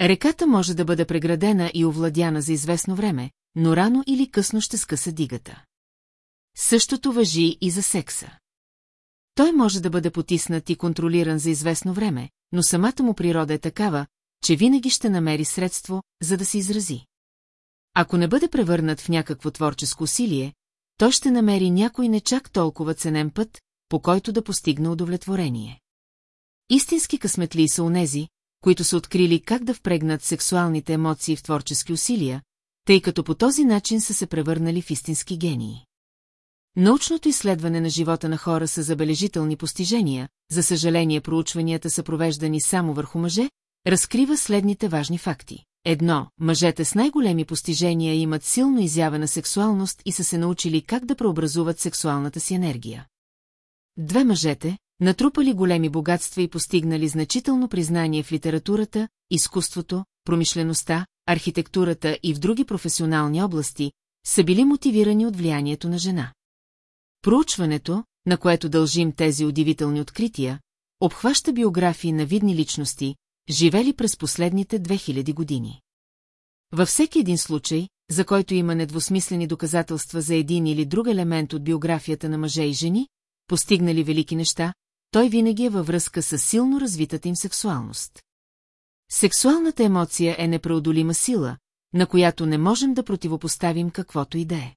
Реката може да бъде преградена и овладяна за известно време, но рано или късно ще скъса дигата. Същото въжи и за секса. Той може да бъде потиснат и контролиран за известно време, но самата му природа е такава, че винаги ще намери средство, за да се изрази. Ако не бъде превърнат в някакво творческо усилие, той ще намери някой не чак толкова ценен път, по който да постигне удовлетворение. Истински късметли са унези, които са открили как да впрегнат сексуалните емоции в творчески усилия, тъй като по този начин са се превърнали в истински гении. Научното изследване на живота на хора са забележителни постижения, за съжаление проучванията са провеждани само върху мъже, разкрива следните важни факти. Едно, мъжете с най-големи постижения имат силно изявена сексуалност и са се научили как да преобразуват сексуалната си енергия. Две мъжете, натрупали големи богатства и постигнали значително признание в литературата, изкуството, промишлеността, архитектурата и в други професионални области, са били мотивирани от влиянието на жена. Проучването, на което дължим тези удивителни открития, обхваща биографии на видни личности, живели през последните 2000 години. Във всеки един случай, за който има недвусмислени доказателства за един или друг елемент от биографията на мъже и жени, постигнали велики неща, той винаги е във връзка с силно развитата им сексуалност. Сексуалната емоция е непреодолима сила, на която не можем да противопоставим каквото и да е.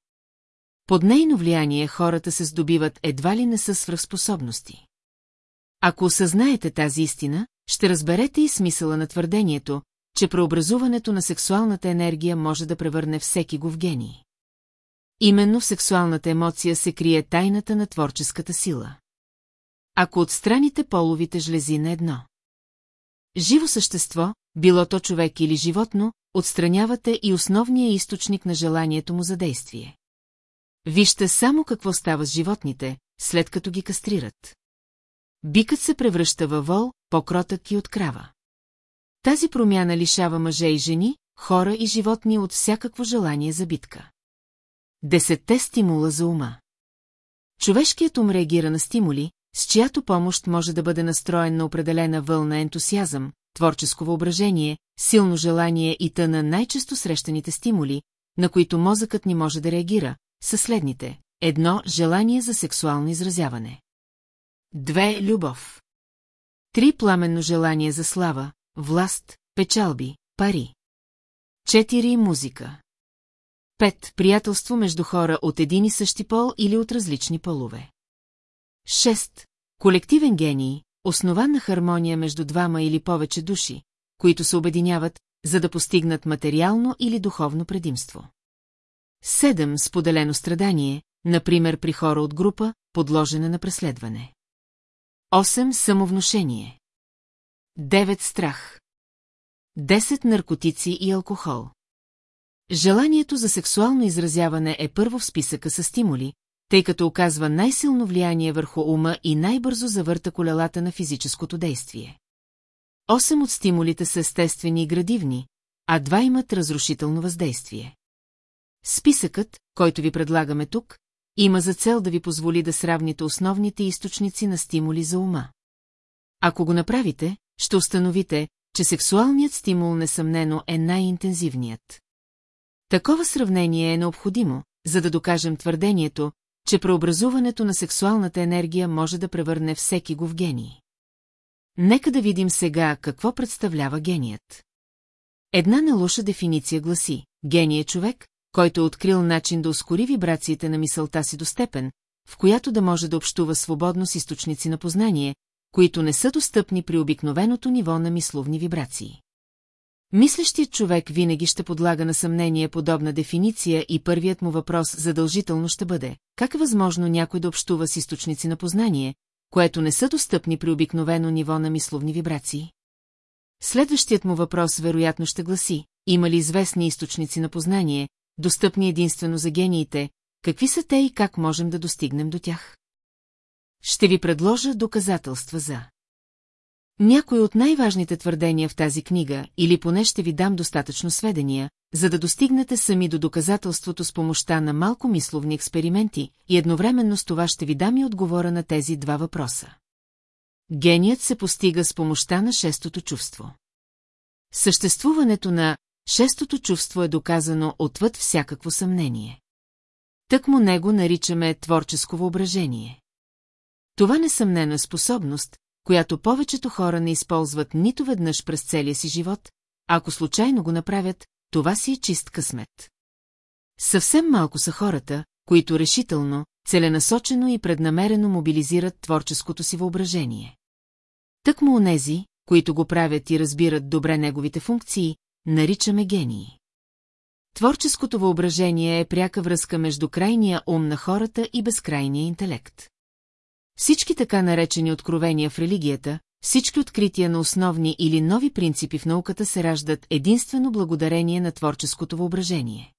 Под нейно влияние хората се здобиват едва ли не със свръхспособности. Ако осъзнаете тази истина, ще разберете и смисъла на твърдението, че преобразуването на сексуалната енергия може да превърне всеки го в гений. Именно в сексуалната емоция се крие тайната на творческата сила. Ако отстраните половите жлези на едно. Живо същество, било то човек или животно, отстранявате и основния източник на желанието му за действие. Вижте само какво става с животните, след като ги кастрират. Бикът се превръща във вол, по-кротък и от крава. Тази промяна лишава мъже и жени, хора и животни от всякакво желание за битка. Десетте стимула за ума. Човешкият ум реагира на стимули, с чиято помощ може да бъде настроен на определена вълна ентусиазъм, творческо въображение, силно желание и тъна най-често срещаните стимули, на които мозъкът ни може да реагира, са следните. Едно – желание за сексуално изразяване. Две – любов. Три – пламенно желание за слава, власт, печалби, пари. Четири – музика. Пет – приятелство между хора от един и същи пол или от различни полове. Шест – колективен гений, основан на хармония между двама или повече души, които се обединяват, за да постигнат материално или духовно предимство. Седем – споделено страдание, например при хора от група, подложена на преследване. 8. Самовнушение. 9. Страх. 10. Наркотици и алкохол. Желанието за сексуално изразяване е първо в списъка с стимули, тъй като оказва най-силно влияние върху ума и най-бързо завърта колелата на физическото действие. Осем от стимулите са естествени и градивни, а два имат разрушително въздействие. Списъкът, който ви предлагаме тук, има за цел да ви позволи да сравните основните източници на стимули за ума. Ако го направите, ще установите, че сексуалният стимул несъмнено е най-интензивният. Такова сравнение е необходимо, за да докажем твърдението, че преобразуването на сексуалната енергия може да превърне всеки го в гений. Нека да видим сега какво представлява геният. Една нелоша дефиниция гласи, гений е човек, който е открил начин да ускори вибрациите на мисълта си до степен, в която да може да общува свободно с източници на познание, които не са достъпни при обикновеното ниво на мисловни вибрации. Мислещият човек винаги ще подлага на съмнение подобна дефиниция и първият му въпрос задължително ще бъде, как е възможно някой да общува с източници на познание, което не са достъпни при обикновено ниво на мисловни вибрации? Следващият му въпрос вероятно ще гласи, има ли известни източници на познание, достъпни единствено за гениите, какви са те и как можем да достигнем до тях? Ще ви предложа доказателства за. Някои от най-важните твърдения в тази книга, или поне ще ви дам достатъчно сведения, за да достигнете сами до доказателството с помощта на малко мисловни експерименти и едновременно с това ще ви дам и отговора на тези два въпроса. Геният се постига с помощта на шестото чувство. Съществуването на шестото чувство е доказано отвъд всякакво съмнение. Тък му него наричаме творческо въображение. Това несъмнено е способност, която повечето хора не използват нито веднъж през целия си живот, ако случайно го направят, това си е чист късмет. Съвсем малко са хората, които решително, целенасочено и преднамерено мобилизират творческото си въображение. Тък му онези, които го правят и разбират добре неговите функции, наричаме гении. Творческото въображение е пряка връзка между крайния ум на хората и безкрайния интелект. Всички така наречени откровения в религията, всички открития на основни или нови принципи в науката се раждат единствено благодарение на творческото въображение.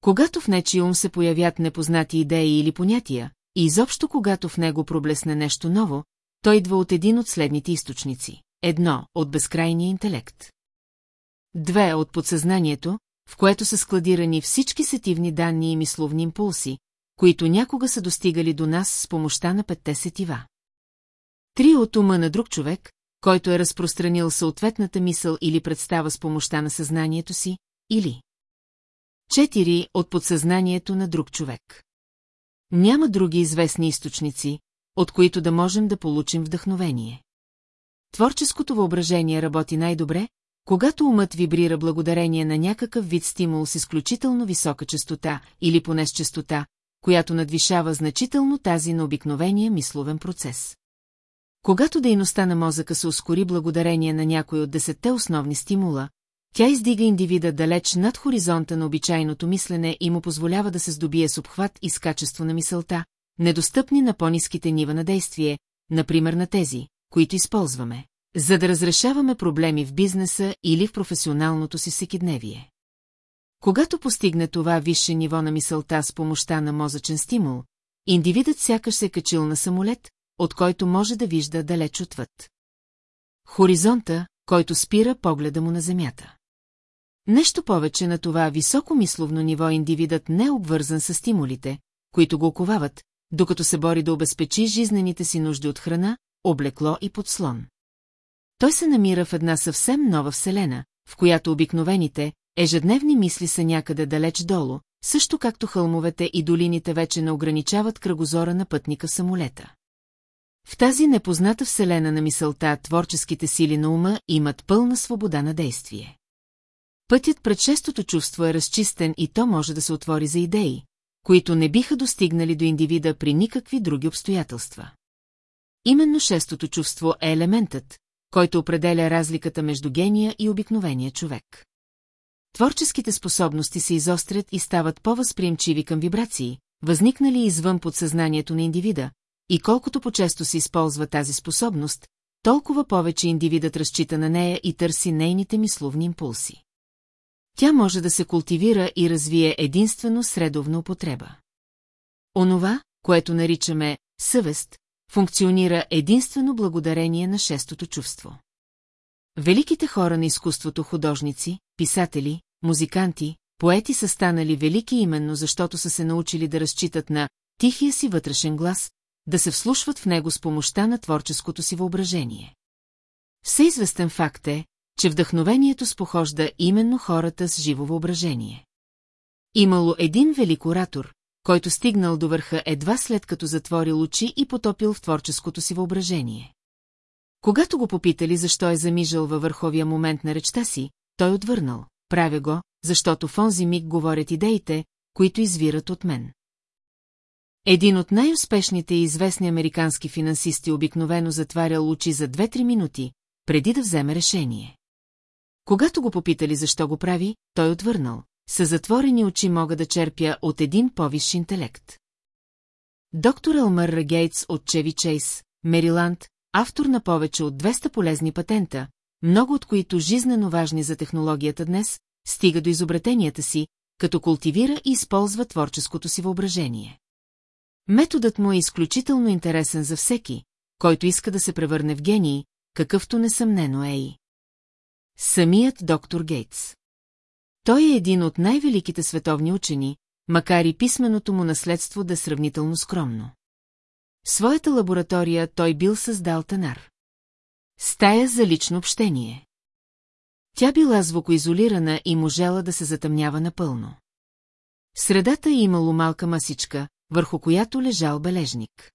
Когато в нечи ум се появят непознати идеи или понятия, и изобщо когато в него проблесне нещо ново, той идва от един от следните източници. Едно – от безкрайния интелект. Две – от подсъзнанието, в което са складирани всички сетивни данни и мисловни импулси, които някога са достигали до нас с помощта на петте сетива. Три от ума на друг човек, който е разпространил съответната мисъл или представа с помощта на съзнанието си, или Четири от подсъзнанието на друг човек. Няма други известни източници, от които да можем да получим вдъхновение. Творческото въображение работи най-добре, когато умът вибрира благодарение на някакъв вид стимул с изключително висока частота или поне с частота, която надвишава значително тази на обикновения мисловен процес. Когато дейността на мозъка се ускори благодарение на някой от десетте основни стимула, тя издига индивида далеч над хоризонта на обичайното мислене и му позволява да се здобие с обхват и с качество на мисълта, недостъпни на по-низките нива на действие, например на тези, които използваме, за да разрешаваме проблеми в бизнеса или в професионалното си всекидневие. Когато постигне това висше ниво на мисълта с помощта на мозъчен стимул, индивидът сякаш се е качил на самолет, от който може да вижда далеч отвъд. Хоризонта, който спира погледа му на земята. Нещо повече на това високо мисловно ниво индивидът не е обвързан с стимулите, които го оковават, докато се бори да обезпечи жизнените си нужди от храна, облекло и подслон. Той се намира в една съвсем нова вселена, в която обикновените, ежедневни мисли са някъде далеч долу, също както хълмовете и долините вече не ограничават кръгозора на пътника самолета. В тази непозната вселена на мисълта творческите сили на ума имат пълна свобода на действие. Пътят пред шестото чувство е разчистен и то може да се отвори за идеи, които не биха достигнали до индивида при никакви други обстоятелства. Именно шестото чувство е елементът, който определя разликата между гения и обикновения човек. Творческите способности се изострят и стават по-възприемчиви към вибрации, възникнали извън подсъзнанието на индивида, и колкото по-често се използва тази способност, толкова повече индивидът разчита на нея и търси нейните мисловни импулси. Тя може да се култивира и развие единствено с редовна употреба. Онова, което наричаме съвест, функционира единствено благодарение на шестото чувство. Великите хора на изкуството художници, писатели, музиканти, поети са станали велики именно защото са се научили да разчитат на тихия си вътрешен глас, да се вслушват в него с помощта на творческото си въображение. Всеизвестен факт е, че вдъхновението спохожда именно хората с живо въображение. Имало един велик оратор, който стигнал до върха едва след като затворил очи и потопил в творческото си въображение. Когато го попитали защо е замижал във върховия момент на речта си, той отвърнал, правя го, защото в онзи миг говорят идеите, които извират от мен. Един от най-успешните и известни американски финансисти обикновено затварял очи за 2-3 минути, преди да вземе решение. Когато го попитали защо го прави, той отвърнал. С затворени очи мога да черпя от един повисш интелект. Доктор Елмър Гейтс от Чеви Чейс, Мериланд, автор на повече от 200 полезни патента, много от които жизнено важни за технологията днес, стига до изобретенията си, като култивира и използва творческото си въображение. Методът му е изключително интересен за всеки, който иска да се превърне в гений, какъвто несъмнено е и. Самият доктор Гейтс. Той е един от най-великите световни учени, макар и писменото му наследство да е сравнително скромно. В своята лаборатория той бил създал танар. Стая за лично общение. Тя била звукоизолирана и можела да се затъмнява напълно. В средата е имало малка масичка, върху която лежал бележник.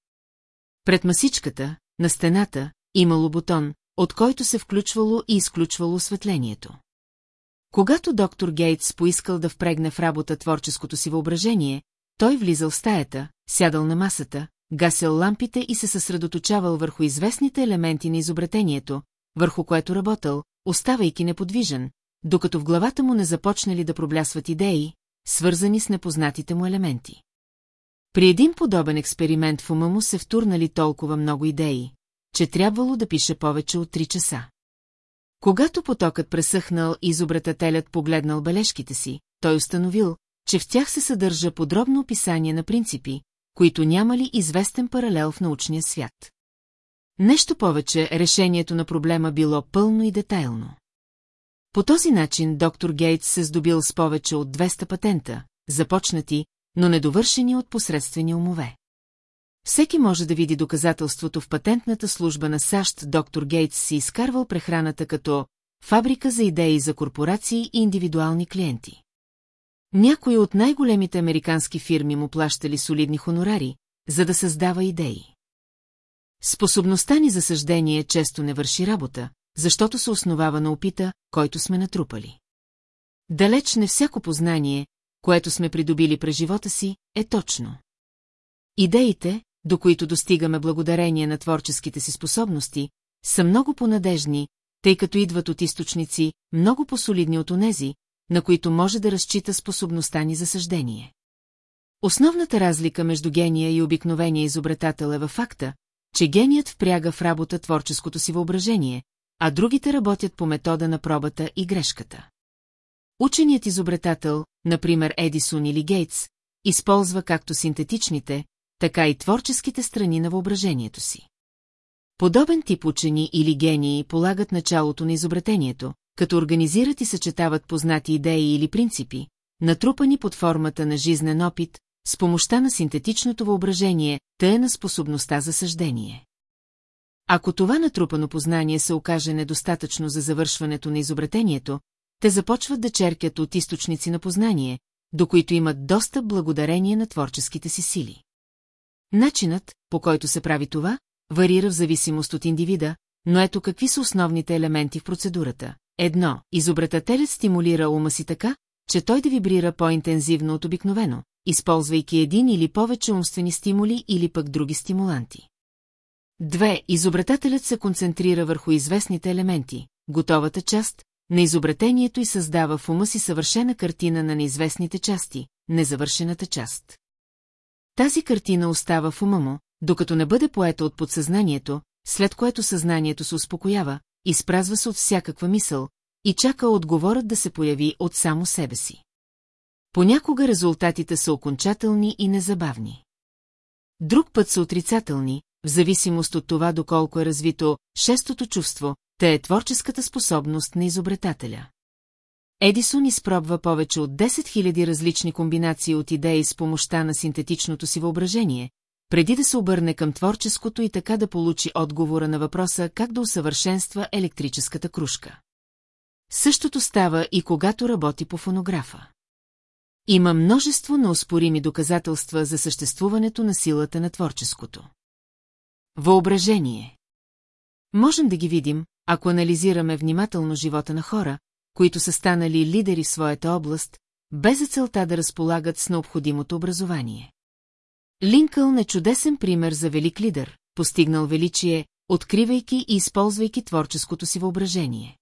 Пред масичката, на стената, имало бутон, от който се включвало и изключвало осветлението. Когато доктор Гейтс поискал да впрегне в работа творческото си въображение, той влизал в стаята, сядал на масата, гасил лампите и се съсредоточавал върху известните елементи на изобретението, върху което работил, оставайки неподвижен, докато в главата му не започнали да проблясват идеи, свързани с непознатите му елементи. При един подобен експеримент в ума му се втурнали толкова много идеи, че трябвало да пише повече от 3 часа. Когато потокът пресъхнал и изобретателят погледнал бележките си, той установил, че в тях се съдържа подробно описание на принципи, които нямали известен паралел в научния свят. Нещо повече, решението на проблема било пълно и детайлно. По този начин доктор Гейтс се здобил с повече от 200 патента, започнати, но недовършени от посредствени умове. Всеки може да види доказателството в патентната служба на САЩ. Доктор Гейтс си изкарвал прехраната като фабрика за идеи за корпорации и индивидуални клиенти. Някои от най-големите американски фирми му плащали солидни хонорари, за да създава идеи. Способността ни за съждение често не върши работа, защото се основава на опита, който сме натрупали. Далеч не всяко познание, което сме придобили през живота си, е точно. Идеите, до които достигаме благодарение на творческите си способности, са много понадежни, тъй като идват от източници, много по-солидни от онези, на които може да разчита способността ни за съждение. Основната разлика между гения и обикновения изобретател е във факта, че геният впряга в работа творческото си въображение, а другите работят по метода на пробата и грешката. Ученият изобретател, например Едисон или Гейтс, използва както синтетичните, така и творческите страни на въображението си. Подобен тип учени или гении полагат началото на изобретението, като организират и съчетават познати идеи или принципи, натрупани под формата на жизнен опит, с помощта на синтетичното въображение, тъй на способността за съждение. Ако това натрупано познание се окаже недостатъчно за завършването на изобретението, те започват да черкят от източници на познание, до които имат достъп благодарение на творческите си сили. Начинът, по който се прави това, варира в зависимост от индивида, но ето какви са основните елементи в процедурата. Едно, изобретателят стимулира ума си така, че той да вибрира по-интензивно от обикновено, използвайки един или повече умствени стимули или пък други стимуланти. Две, изобретателят се концентрира върху известните елементи, готовата част, на изобретението и създава в ума си съвършена картина на неизвестните части, незавършената част. Тази картина остава в ума му, докато не бъде поета от подсъзнанието, след което съзнанието се успокоява, изпразва се от всякаква мисъл и чака отговорът да се появи от само себе си. Понякога резултатите са окончателни и незабавни. Друг път са отрицателни, в зависимост от това доколко е развито шестото чувство, те е творческата способност на изобретателя. Едисон изпробва повече от 10 000 различни комбинации от идеи с помощта на синтетичното си въображение, преди да се обърне към творческото и така да получи отговора на въпроса как да усъвършенства електрическата кружка. Същото става и когато работи по фонографа. Има множество неоспорими доказателства за съществуването на силата на творческото. Въображение Можем да ги видим, ако анализираме внимателно живота на хора, които са станали лидери в своята област, без за целта да разполагат с необходимото образование. Линкълн е чудесен пример за велик лидер, постигнал величие, откривайки и използвайки творческото си въображение.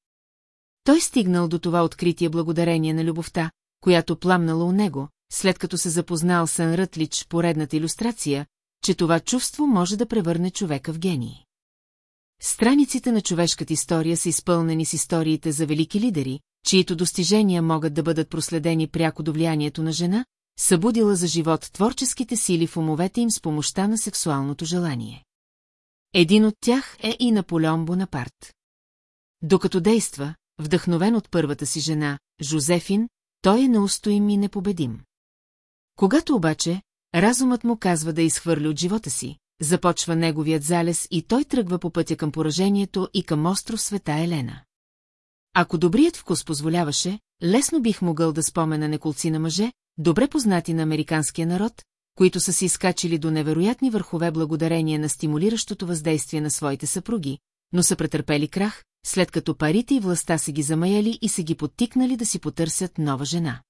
Той стигнал до това откритие благодарение на любовта, която пламнала у него, след като се запознал с Рътлич поредната иллюстрация, че това чувство може да превърне човека в гений. Страниците на човешката история са изпълнени с историите за велики лидери, чието достижения могат да бъдат проследени пряко до влиянието на жена, събудила за живот творческите сили в умовете им с помощта на сексуалното желание. Един от тях е и Наполеон Бонапарт. Докато действа, вдъхновен от първата си жена, Жозефин, той е неустоим и непобедим. Когато обаче, разумът му казва да изхвърли от живота си, започва неговият залез и той тръгва по пътя към поражението и към остров Света Елена. Ако добрият вкус позволяваше, лесно бих могъл да спомена неколци на мъже, добре познати на американския народ, които са се изкачили до невероятни върхове благодарение на стимулиращото въздействие на своите съпруги, но са претърпели крах, след като парите и властта са ги замаяли и са ги подтикнали да си потърсят нова жена.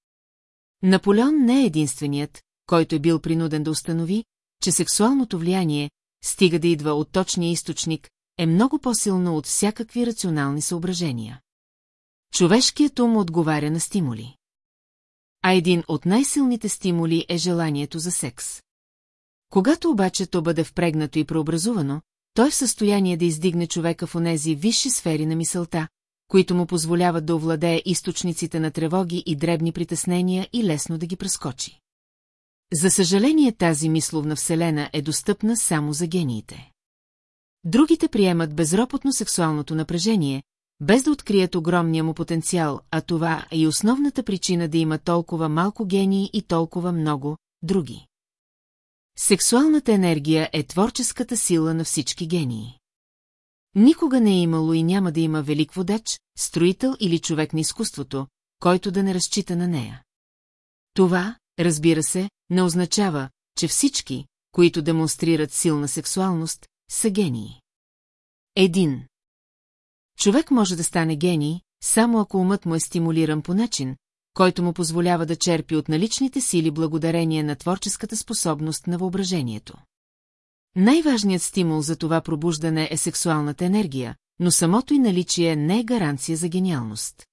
Наполеон не е единственият, който е бил принуден да установи, че сексуалното влияние, стига да идва от точния източник, е много по-силно от всякакви рационални съображения. Човешкият ум отговаря на стимули. А един от най-силните стимули е желанието за секс. Когато обаче то бъде впрегнато и преобразувано, той е в състояние да издигне човека в онези висши сфери на мисълта, които му позволяват да овладее източниците на тревоги и дребни притеснения и лесно да ги прескочи. За съжаление тази мисловна вселена е достъпна само за гениите. Другите приемат безропотно сексуалното напрежение, без да открият огромния му потенциал, а това е и основната причина да има толкова малко гении и толкова много други. Сексуалната енергия е творческата сила на всички гении. Никога не е имало и няма да има велик водач, строител или човек на изкуството, който да не разчита на нея. Това, разбира се, не означава, че всички, които демонстрират силна сексуалност, са гении. Един. Човек може да стане гений, само ако умът му е стимулиран по начин, който му позволява да черпи от наличните сили благодарение на творческата способност на въображението. Най-важният стимул за това пробуждане е сексуалната енергия, но самото и наличие не е гаранция за гениалност.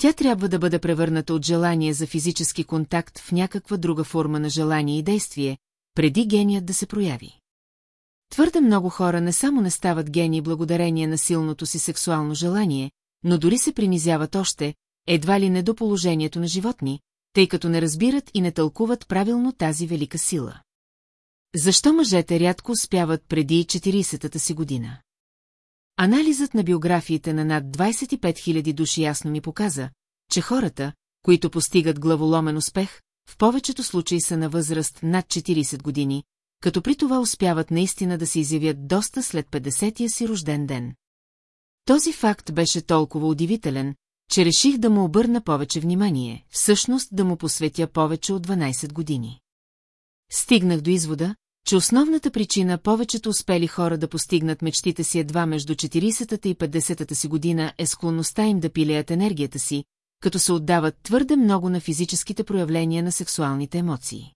Тя трябва да бъде превърната от желание за физически контакт в някаква друга форма на желание и действие, преди геният да се прояви. Твърде много хора не само не стават гении благодарение на силното си сексуално желание, но дори се принизяват още, едва ли не до положението на животни, тъй като не разбират и не тълкуват правилно тази велика сила. Защо мъжете рядко успяват преди 40-та си година? Анализът на биографиите на над 25 000 души ясно ми показа, че хората, които постигат главоломен успех, в повечето случаи са на възраст над 40 години, като при това успяват наистина да се изявят доста след 50-я си рожден ден. Този факт беше толкова удивителен, че реших да му обърна повече внимание, всъщност да му посветя повече от 12 години. Стигнах до извода, че основната причина повечето успели хора да постигнат мечтите си едва между 40-та и 50-та си година е склонността им да пилеят енергията си, като се отдават твърде много на физическите проявления на сексуалните емоции.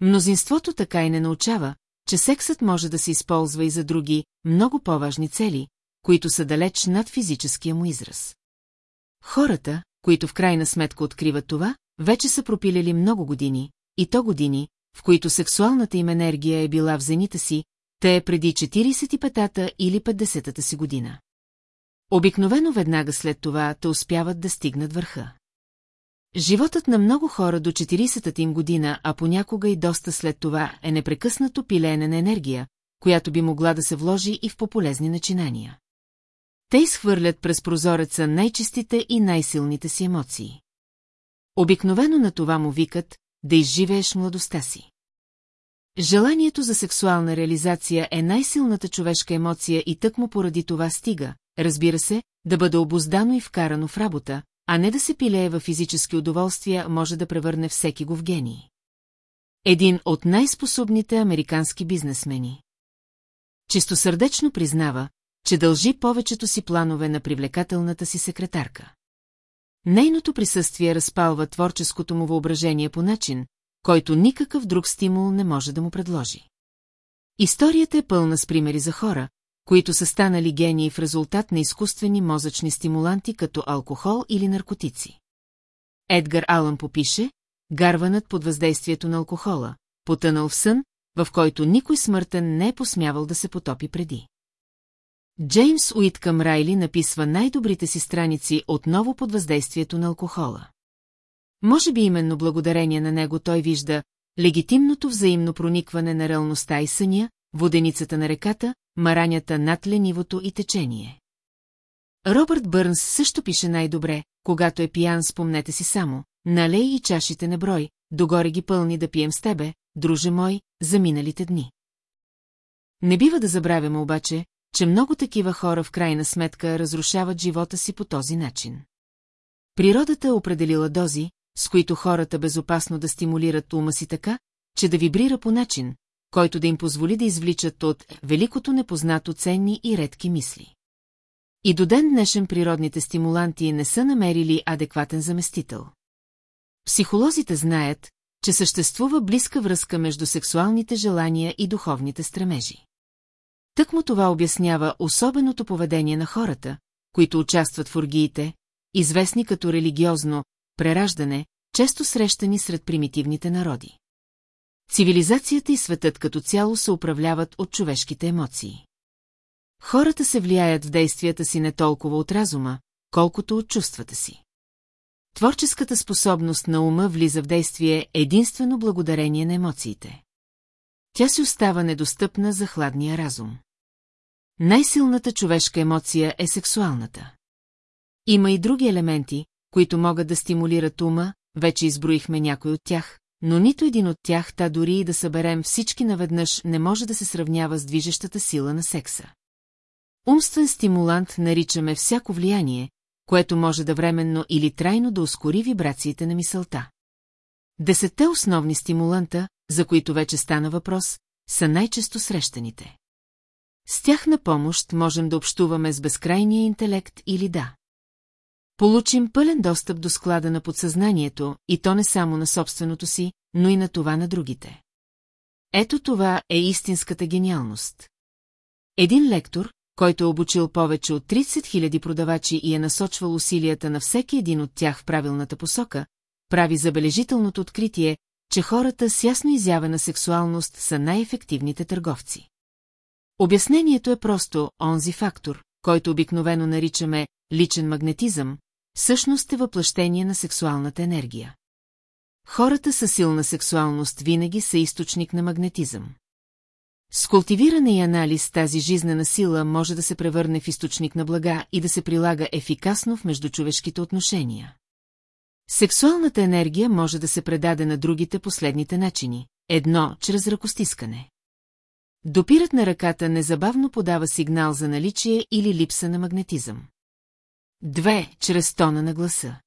Мнозинството така и не научава, че сексът може да се използва и за други, много по-важни цели, които са далеч над физическия му израз. Хората, които в крайна сметка откриват това, вече са пропилели много години, и то години, в които сексуалната им енергия е била в зените си, те е преди 45-та или 50-та си година. Обикновено веднага след това те успяват да стигнат върха. Животът на много хора до 40-та им година, а понякога и доста след това, е непрекъснато пилеене на енергия, която би могла да се вложи и в пополезни начинания. Те изхвърлят през прозореца най-чистите и най-силните си емоции. Обикновено на това му викат да изживееш младостта си. Желанието за сексуална реализация е най-силната човешка емоция и тък му поради това стига, разбира се, да бъде обоздано и вкарано в работа, а не да се пилее във физически удоволствия може да превърне всеки го в гений. Един от най-способните американски бизнесмени. Чистосърдечно признава, че дължи повечето си планове на привлекателната си секретарка. Нейното присъствие разпалва творческото му въображение по начин, който никакъв друг стимул не може да му предложи. Историята е пълна с примери за хора, които са станали гении в резултат на изкуствени мозъчни стимуланти като алкохол или наркотици. Едгар Алън попише, гарванът под въздействието на алкохола, потънал в сън, в който никой смъртен не е посмявал да се потопи преди. Джеймс Уиткъм Райли написва най-добрите си страници отново под въздействието на алкохола. Може би именно благодарение на него той вижда легитимното взаимно проникване на реалността и съня, воденицата на реката, маранята над ленивото и течение. Робърт Бърнс също пише най-добре, когато е пиян, спомнете си само, налей и чашите не брой, догоре ги пълни да пием с тебе, друже мой, за миналите дни. Не бива да забравяме обаче, че много такива хора в крайна сметка разрушават живота си по този начин. Природата е определила дози, с които хората безопасно да стимулират ума си така, че да вибрира по начин, който да им позволи да извличат от великото непознато ценни и редки мисли. И до ден днешен природните стимуланти не са намерили адекватен заместител. Психолозите знаят, че съществува близка връзка между сексуалните желания и духовните стремежи. Тък му това обяснява особеното поведение на хората, които участват в оргиите, известни като религиозно прераждане, често срещани сред примитивните народи. Цивилизацията и светът като цяло се управляват от човешките емоции. Хората се влияят в действията си не толкова от разума, колкото от чувствата си. Творческата способност на ума влиза в действие единствено благодарение на емоциите. Тя си остава недостъпна за хладния разум. Най-силната човешка емоция е сексуалната. Има и други елементи, които могат да стимулират ума, вече изброихме някой от тях, но нито един от тях, та дори и да съберем всички наведнъж, не може да се сравнява с движещата сила на секса. Умствен стимулант наричаме всяко влияние, което може да временно или трайно да ускори вибрациите на мисълта. Десетте основни стимуланта, за които вече стана въпрос, са най-често срещаните. С тях на помощ можем да общуваме с безкрайния интелект или да. Получим пълен достъп до склада на подсъзнанието, и то не само на собственото си, но и на това на другите. Ето това е истинската гениалност. Един лектор, който е обучил повече от 30 000 продавачи и е насочвал усилията на всеки един от тях в правилната посока, прави забележителното откритие, че хората с ясно изявена сексуалност са най-ефективните търговци. Обяснението е просто онзи фактор, който обикновено наричаме личен магнетизъм, всъщност е въплъщение на сексуалната енергия. Хората със силна сексуалност винаги са източник на магнетизъм. С култивиране и анализ тази жизнена сила може да се превърне в източник на блага и да се прилага ефикасно в междучовешките отношения. Сексуалната енергия може да се предаде на другите последните начини. Едно, чрез ръкостискане. Допират на ръката незабавно подава сигнал за наличие или липса на магнетизъм. Две, чрез тона на гласа.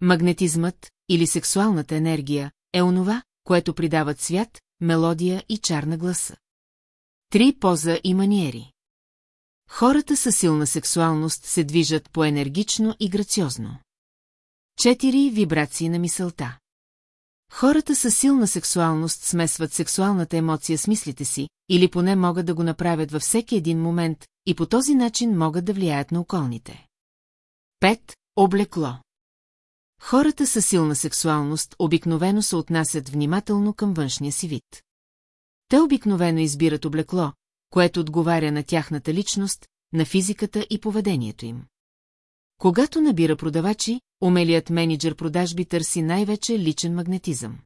Магнетизмът, или сексуалната енергия, е онова, което придава цвят, мелодия и чар на гласа. Три поза и маниери. Хората със силна сексуалност се движат по-енергично и грациозно. Четири вибрации на мисълта. Хората със силна сексуалност смесват сексуалната емоция с мислите си, или поне могат да го направят във всеки един момент, и по този начин могат да влияят на околните. Пет. Облекло. Хората със силна сексуалност обикновено се отнасят внимателно към външния си вид. Те обикновено избират облекло, което отговаря на тяхната личност, на физиката и поведението им. Когато набира продавачи, умелият менеджер продажби търси най-вече личен магнетизъм.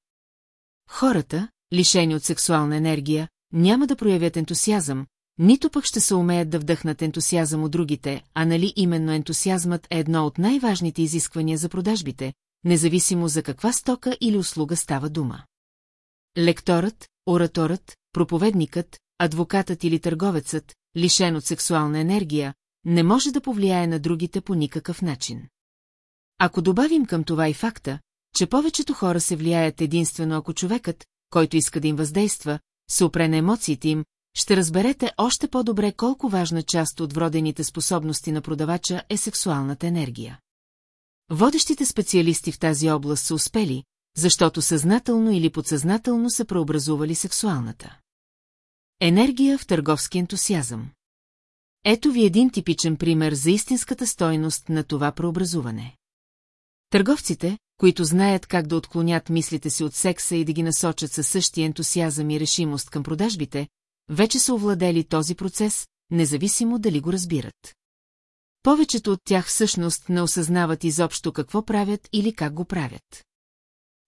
Хората, лишени от сексуална енергия, няма да проявят ентусиазъм, нито пък ще се умеят да вдъхнат ентусиазъм от другите, а нали именно ентусиазмът е едно от най-важните изисквания за продажбите, независимо за каква стока или услуга става дума. Лекторът, ораторът, проповедникът, адвокатът или търговецът, лишен от сексуална енергия, не може да повлияе на другите по никакъв начин. Ако добавим към това и факта, че повечето хора се влияят единствено ако човекът, който иска да им въздейства, се опре на емоциите им, ще разберете още по-добре колко важна част от вродените способности на продавача е сексуалната енергия. Водещите специалисти в тази област са успели, защото съзнателно или подсъзнателно са преобразували сексуалната. Енергия в търговски ентусиазъм. Ето ви един типичен пример за истинската стойност на това преобразуване. Търговците, които знаят как да отклонят мислите си от секса и да ги насочат със същия ентусиазъм и решимост към продажбите, вече са овладели този процес, независимо дали го разбират. Повечето от тях всъщност не осъзнават изобщо какво правят или как го правят.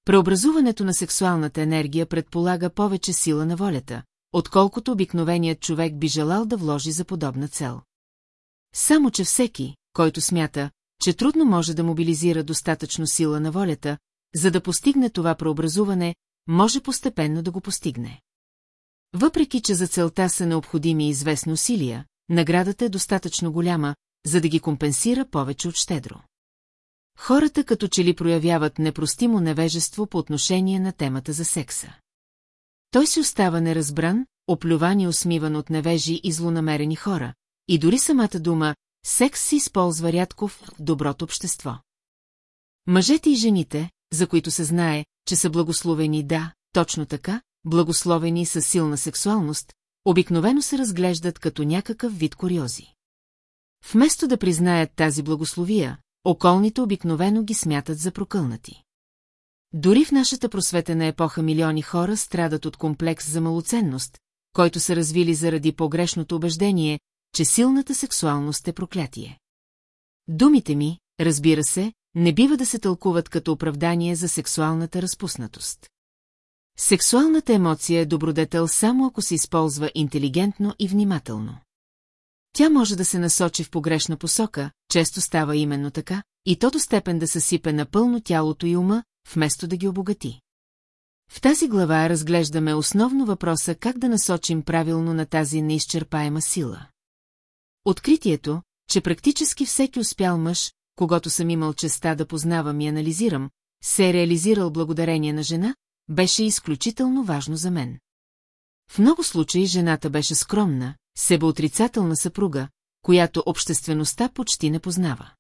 Преобразуването на сексуалната енергия предполага повече сила на волята, отколкото обикновеният човек би желал да вложи за подобна цел. Само, че всеки, който смята, че трудно може да мобилизира достатъчно сила на волята, за да постигне това преобразуване, може постепенно да го постигне. Въпреки, че за целта са необходими известни усилия, наградата е достатъчно голяма, за да ги компенсира повече от щедро. Хората като че ли проявяват непростимо невежество по отношение на темата за секса. Той си остава неразбран, оплюван и усмиван от невежи и злонамерени хора, и дори самата дума «секс» се използва рядко в доброто общество. Мъжете и жените, за които се знае, че са благословени да, точно така, благословени с силна сексуалност, обикновено се разглеждат като някакъв вид куриози. Вместо да признаят тази благословия, околните обикновено ги смятат за прокълнати. Дори в нашата просветена епоха милиони хора страдат от комплекс за малоценност, който са развили заради погрешното убеждение, че силната сексуалност е проклятие. Думите ми, разбира се, не бива да се тълкуват като оправдание за сексуалната разпуснатост. Сексуалната емоция е добродетел само ако се използва интелигентно и внимателно. Тя може да се насочи в погрешна посока, често става именно така, и то до степен да съсипе напълно тялото и ума, вместо да ги обогати. В тази глава разглеждаме основно въпроса как да насочим правилно на тази неизчерпаема сила. Откритието, че практически всеки успял мъж, когато съм имал честа да познавам и анализирам, се е реализирал благодарение на жена, беше изключително важно за мен. В много случаи жената беше скромна, себеотрицателна съпруга, която обществеността почти не познава.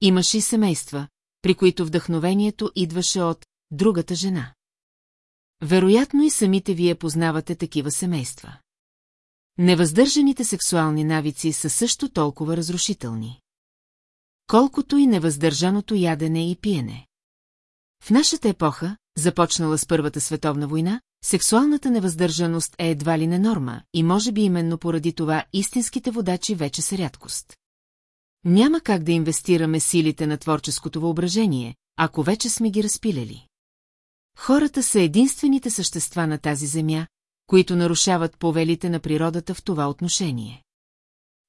Имаше и семейства, при които вдъхновението идваше от другата жена. Вероятно и самите вие познавате такива семейства. Невъздържаните сексуални навици са също толкова разрушителни. Колкото и невъздържаното ядене и пиене. В нашата епоха, започнала с Първата световна война, сексуалната невъздържаност е едва ли не норма и може би именно поради това истинските водачи вече са рядкост. Няма как да инвестираме силите на творческото въображение, ако вече сме ги разпилели. Хората са единствените същества на тази земя, които нарушават повелите на природата в това отношение.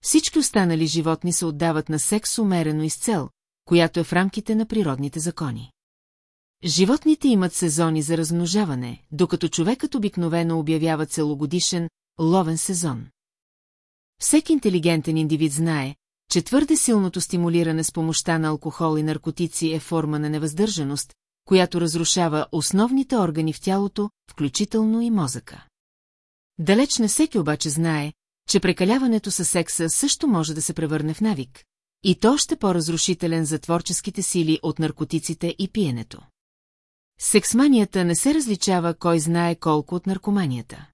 Всички останали животни се отдават на секс умерено и с цел, която е в рамките на природните закони. Животните имат сезони за размножаване, докато човекът обикновено обявява целогодишен, ловен сезон. Всеки интелигентен индивид знае, че твърде силното стимулиране с помощта на алкохол и наркотици е форма на невъздържаност, която разрушава основните органи в тялото, включително и мозъка. Далеч не всеки обаче знае, че прекаляването със секса също може да се превърне в навик, и то още по-разрушителен за творческите сили от наркотиците и пиенето. Сексманията не се различава кой знае колко от наркоманията.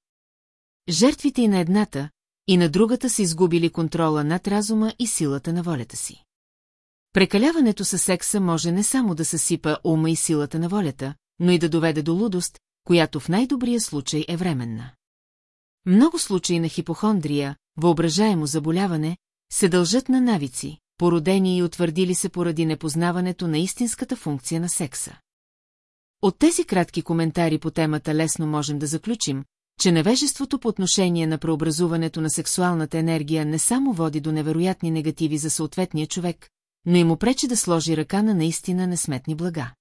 Жертвите и на едната, и на другата са изгубили контрола над разума и силата на волята си. Прекаляването със секса може не само да съсипа ума и силата на волята, но и да доведе до лудост, която в най-добрия случай е временна. Много случаи на хипохондрия, въображаемо заболяване, се дължат на навици, породени и утвърдили се поради непознаването на истинската функция на секса. От тези кратки коментари по темата лесно можем да заключим, че невежеството по отношение на преобразуването на сексуалната енергия не само води до невероятни негативи за съответния човек, но и му пречи да сложи ръка на наистина несметни блага.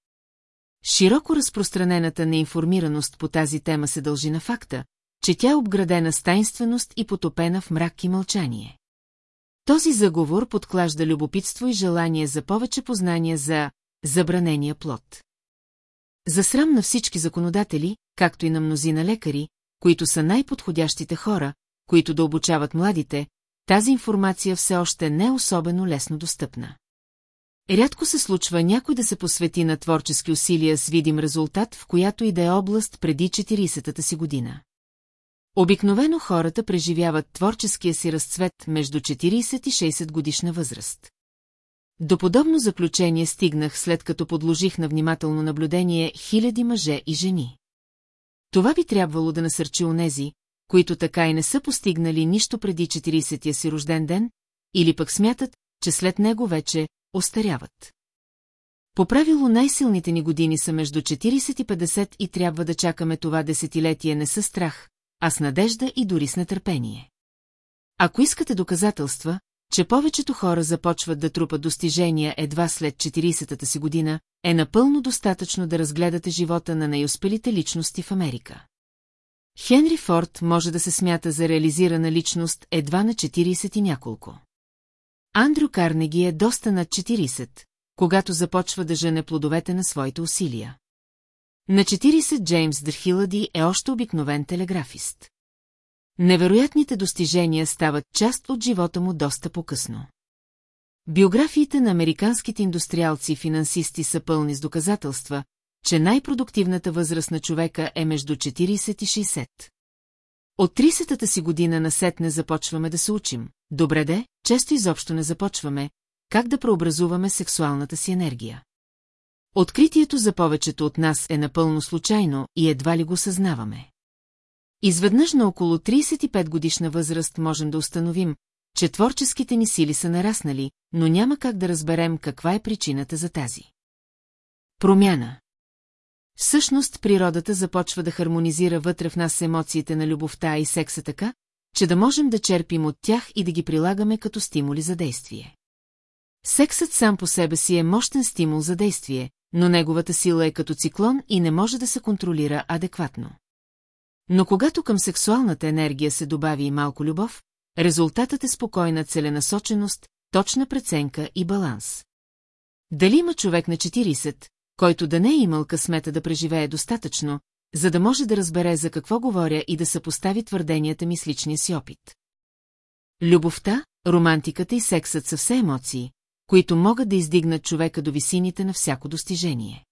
Широко разпространената неинформираност по тази тема се дължи на факта, че тя е обградена с тайнственост и потопена в мрак и мълчание. Този заговор подклажда любопитство и желание за повече познания за забранения плод. За срам на всички законодатели, както и на мнозина лекари, които са най-подходящите хора, които да обучават младите, тази информация все още не е особено лесно достъпна. Рядко се случва някой да се посвети на творчески усилия с видим резултат, в която и да е област преди 40-та си година. Обикновено хората преживяват творческия си разцвет между 40 и 60 годишна възраст. До подобно заключение стигнах след като подложих на внимателно наблюдение хиляди мъже и жени. Това би трябвало да насърчи онези, които така и не са постигнали нищо преди 40-я си рожден ден, или пък смятат, че след него вече остаряват. По правило най-силните ни години са между 40 и 50 и трябва да чакаме това десетилетие не със страх, а с надежда и дори с нетърпение. Ако искате доказателства, че повечето хора започват да трупат достижения едва след 40-та си година, е напълно достатъчно да разгледате живота на най-успелите личности в Америка. Хенри Форд може да се смята за реализирана личност едва на 40 и няколко. Андрю Карнеги е доста над 40, когато започва да жене плодовете на своите усилия. На 40 Джеймс Дърхилади е още обикновен телеграфист. Невероятните достижения стават част от живота му доста по-късно. Биографиите на американските индустриалци и финансисти са пълни с доказателства, че най-продуктивната възраст на човека е между 40 и 60. От 30-та си година насетне започваме да се учим. Добре де, често изобщо не започваме, как да преобразуваме сексуалната си енергия. Откритието за повечето от нас е напълно случайно и едва ли го съзнаваме. Изведнъж на около 35 годишна възраст можем да установим, че творческите ни сили са нараснали, но няма как да разберем каква е причината за тази. Промяна Всъщност природата започва да хармонизира вътре в нас емоциите на любовта и секса така, че да можем да черпим от тях и да ги прилагаме като стимули за действие. Сексът сам по себе си е мощен стимул за действие, но неговата сила е като циклон и не може да се контролира адекватно. Но когато към сексуалната енергия се добави и малко любов, резултатът е спокойна целенасоченост, точна преценка и баланс. Дали има човек на 40, който да не е имал късмета да преживее достатъчно, за да може да разбере за какво говоря и да съпостави твърденията ми с личния си опит. Любовта, романтиката и сексът са все емоции, които могат да издигнат човека до висините на всяко достижение.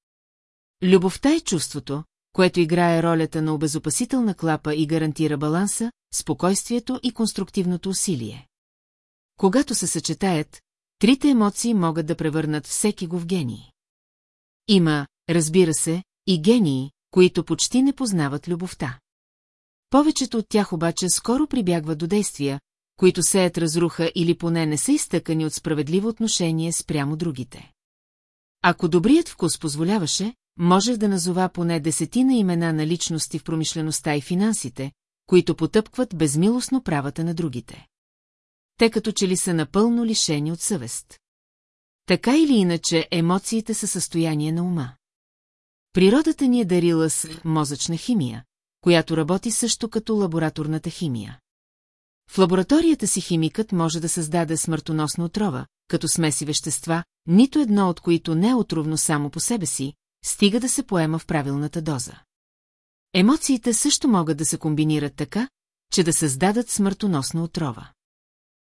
Любовта е чувството, което играе ролята на обезопасителна клапа и гарантира баланса, спокойствието и конструктивното усилие. Когато се съчетаят, трите емоции могат да превърнат всеки го в гений. Има, разбира се, и гении, които почти не познават любовта. Повечето от тях обаче скоро прибягват до действия, които сеят разруха или поне не са изтъкани от справедливо отношение спрямо другите. Ако добрият вкус позволяваше, можех да назова поне десетина имена на личности в промишлеността и финансите, които потъпкват безмилостно правата на другите. Те като че ли са напълно лишени от съвест. Така или иначе, емоциите са състояние на ума. Природата ни е дарила с мозъчна химия, която работи също като лабораторната химия. В лабораторията си химикът може да създаде смъртоносна отрова, като смеси вещества, нито едно от които не е отровно само по себе си, стига да се поема в правилната доза. Емоциите също могат да се комбинират така, че да създадат смъртоносна отрова.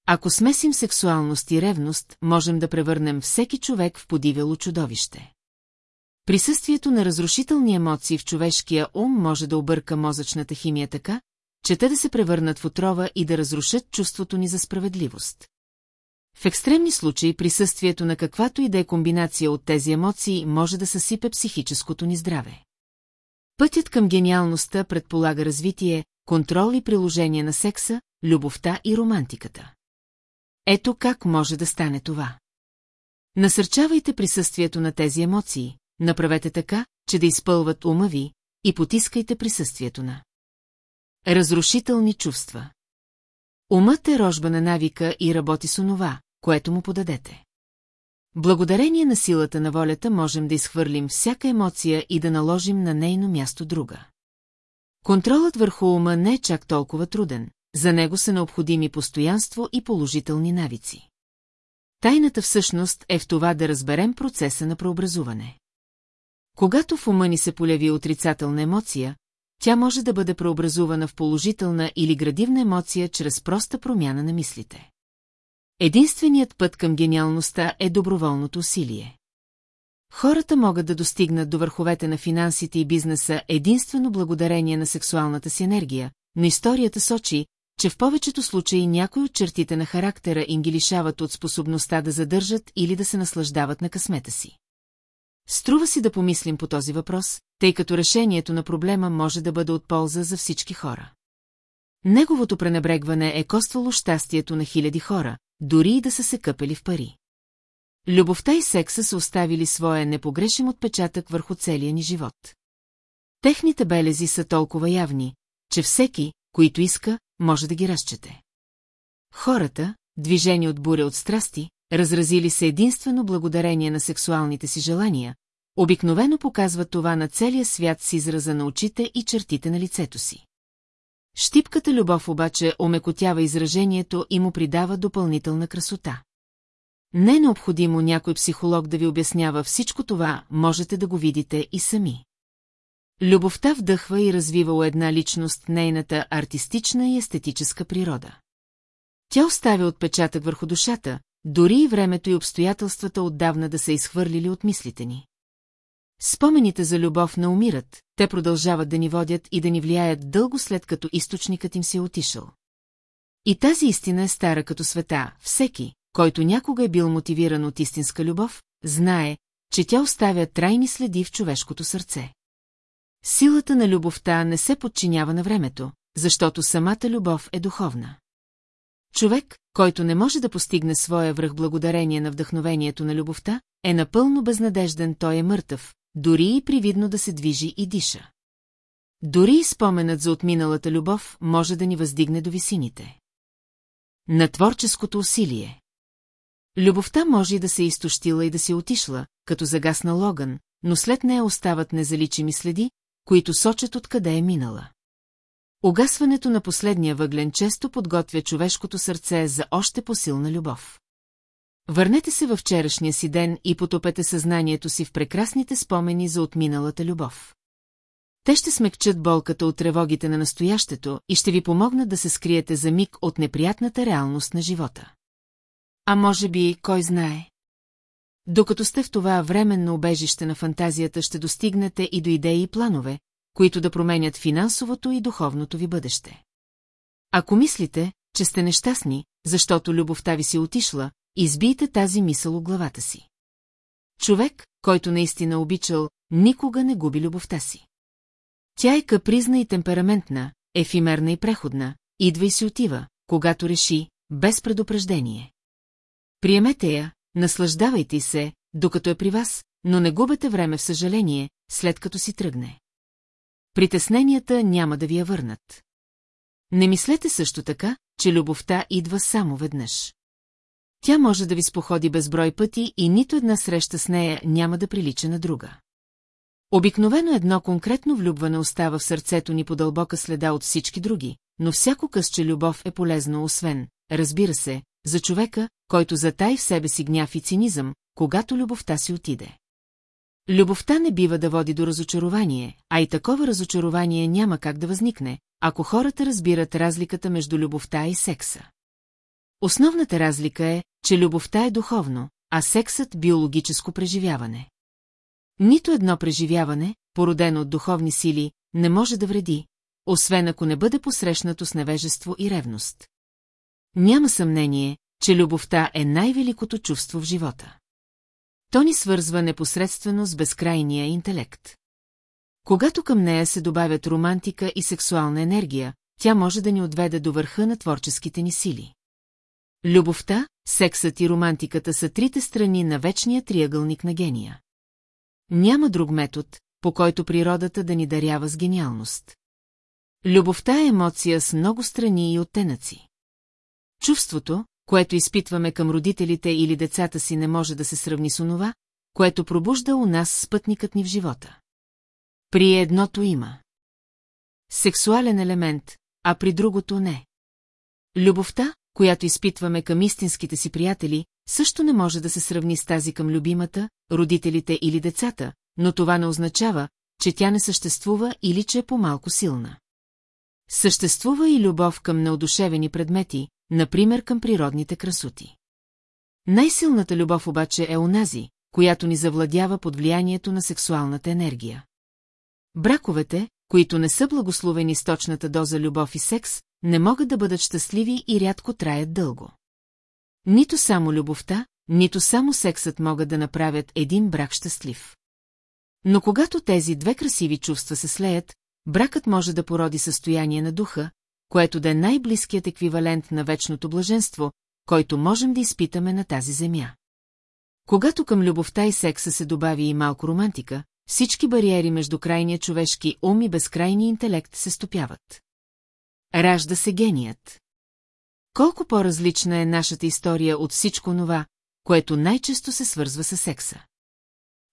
Ако смесим сексуалност и ревност, можем да превърнем всеки човек в подивело чудовище. Присъствието на разрушителни емоции в човешкия ум може да обърка мозъчната химия така, че те да се превърнат в отрова и да разрушат чувството ни за справедливост. В екстремни случаи присъствието на каквато и да е комбинация от тези емоции може да съсипе психическото ни здраве. Пътят към гениалността предполага развитие, контрол и приложение на секса, любовта и романтиката. Ето как може да стане това. Насърчавайте присъствието на тези емоции, направете така, че да изпълват ума ви и потискайте присъствието на разрушителни чувства. Умът е рожба на навика и работи с онова, което му подадете. Благодарение на силата на волята можем да изхвърлим всяка емоция и да наложим на нейно място друга. Контролът върху ума не е чак толкова труден, за него са необходими постоянство и положителни навици. Тайната всъщност е в това да разберем процеса на преобразуване. Когато в ума ни се поляви отрицателна емоция, тя може да бъде преобразувана в положителна или градивна емоция чрез проста промяна на мислите. Единственият път към гениалността е доброволното усилие. Хората могат да достигнат до върховете на финансите и бизнеса единствено благодарение на сексуалната си енергия, но историята сочи, че в повечето случаи някои от чертите на характера им ги лишават от способността да задържат или да се наслаждават на късмета си. Струва си да помислим по този въпрос, тъй като решението на проблема може да бъде от полза за всички хора. Неговото пренебрегване е коствало щастието на хиляди хора, дори и да са се къпели в пари. Любовта и секса са оставили своя непогрешим отпечатък върху целия ни живот. Техните белези са толкова явни, че всеки, който иска, може да ги разчете. Хората, движени от буря от страсти, разразили се единствено благодарение на сексуалните си желания, обикновено показват това на целия свят с израза на очите и чертите на лицето си. Щипката любов обаче омекотява изражението и му придава допълнителна красота. Не е необходимо някой психолог да ви обяснява всичко това, можете да го видите и сами. Любовта вдъхва и развива у една личност нейната артистична и естетическа природа. Тя оставя отпечатък върху душата, дори и времето и обстоятелствата отдавна да са изхвърлили от мислите ни. Спомените за любов не умират, те продължават да ни водят и да ни влияят дълго след като източникът им си е отишъл. И тази истина е стара като света, всеки, който някога е бил мотивиран от истинска любов, знае, че тя оставя трайни следи в човешкото сърце. Силата на любовта не се подчинява на времето, защото самата любов е духовна. Човек, който не може да постигне своя връх благодарение на вдъхновението на любовта, е напълно безнадежден, той е мъртъв, дори и привидно да се движи и диша. Дори и споменът за отминалата любов може да ни въздигне до висините. На творческото усилие. Любовта може и да се е изтощила и да се отишла, като загасна Логан, но след нея остават незаличими следи, които сочат откъде е минала. Огасването на последния въглен често подготвя човешкото сърце за още посилна любов. Върнете се във вчерашния си ден и потопете съзнанието си в прекрасните спомени за отминалата любов. Те ще смекчат болката от тревогите на настоящето и ще ви помогнат да се скриете за миг от неприятната реалност на живота. А може би, кой знае? Докато сте в това временно убежище на фантазията, ще достигнете и до идеи и планове, които да променят финансовото и духовното ви бъдеще. Ако мислите, че сте нещастни, защото любовта ви си отишла, избийте тази мисъл от главата си. Човек, който наистина обичал, никога не губи любовта си. Тя е капризна и темпераментна, ефимерна и преходна, идва и си отива, когато реши, без предупреждение. Приемете я, наслаждавайте се, докато е при вас, но не губете време в съжаление, след като си тръгне. Притесненията няма да ви я върнат. Не мислете също така, че любовта идва само веднъж. Тя може да ви споходи безброй пъти и нито една среща с нея няма да прилича на друга. Обикновено едно конкретно влюбване остава в сърцето ни по дълбока следа от всички други, но всяко късче любов е полезно освен, разбира се, за човека, който затай в себе си гняв и цинизъм, когато любовта си отиде. Любовта не бива да води до разочарование, а и такова разочарование няма как да възникне, ако хората разбират разликата между любовта и секса. Основната разлика е, че любовта е духовно, а сексът – биологическо преживяване. Нито едно преживяване, породено от духовни сили, не може да вреди, освен ако не бъде посрещнато с невежество и ревност. Няма съмнение, че любовта е най-великото чувство в живота. То ни свързва непосредствено с безкрайния интелект. Когато към нея се добавят романтика и сексуална енергия, тя може да ни отведе до върха на творческите ни сили. Любовта, сексът и романтиката са трите страни на вечния триъгълник на гения. Няма друг метод, по който природата да ни дарява с гениалност. Любовта е емоция с много страни и оттенъци. Чувството, което изпитваме към родителите или децата си не може да се сравни с онова, което пробужда у нас спътникът ни в живота. При едното има. Сексуален елемент, а при другото не. Любовта, която изпитваме към истинските си приятели, също не може да се сравни с тази към любимата, родителите или децата, но това не означава, че тя не съществува или че е по-малко силна. Съществува и любов към неодушевени предмети, например към природните красоти. Най-силната любов обаче е онази, която ни завладява под влиянието на сексуалната енергия. Браковете, които не са благословени с точната доза любов и секс, не могат да бъдат щастливи и рядко траят дълго. Нито само любовта, нито само сексът могат да направят един брак щастлив. Но когато тези две красиви чувства се слеят, бракът може да породи състояние на духа, което да е най-близкият еквивалент на вечното блаженство, който можем да изпитаме на тази земя. Когато към любовта и секса се добави и малко романтика, всички бариери между крайния човешки ум и безкрайния интелект се стопяват. Ражда се геният. Колко по-различна е нашата история от всичко това, което най-често се свързва с секса.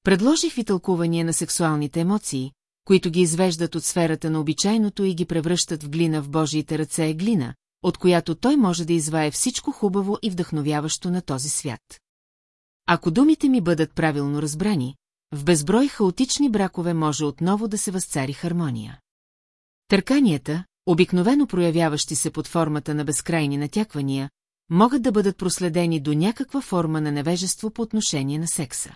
Предложих ви тълкувания на сексуалните емоции, които ги извеждат от сферата на обичайното и ги превръщат в глина в Божиите ръце е глина, от която той може да извае всичко хубаво и вдъхновяващо на този свят. Ако думите ми бъдат правилно разбрани, в безброй хаотични бракове може отново да се възцари хармония. Търканията, обикновено проявяващи се под формата на безкрайни натяквания, могат да бъдат проследени до някаква форма на невежество по отношение на секса.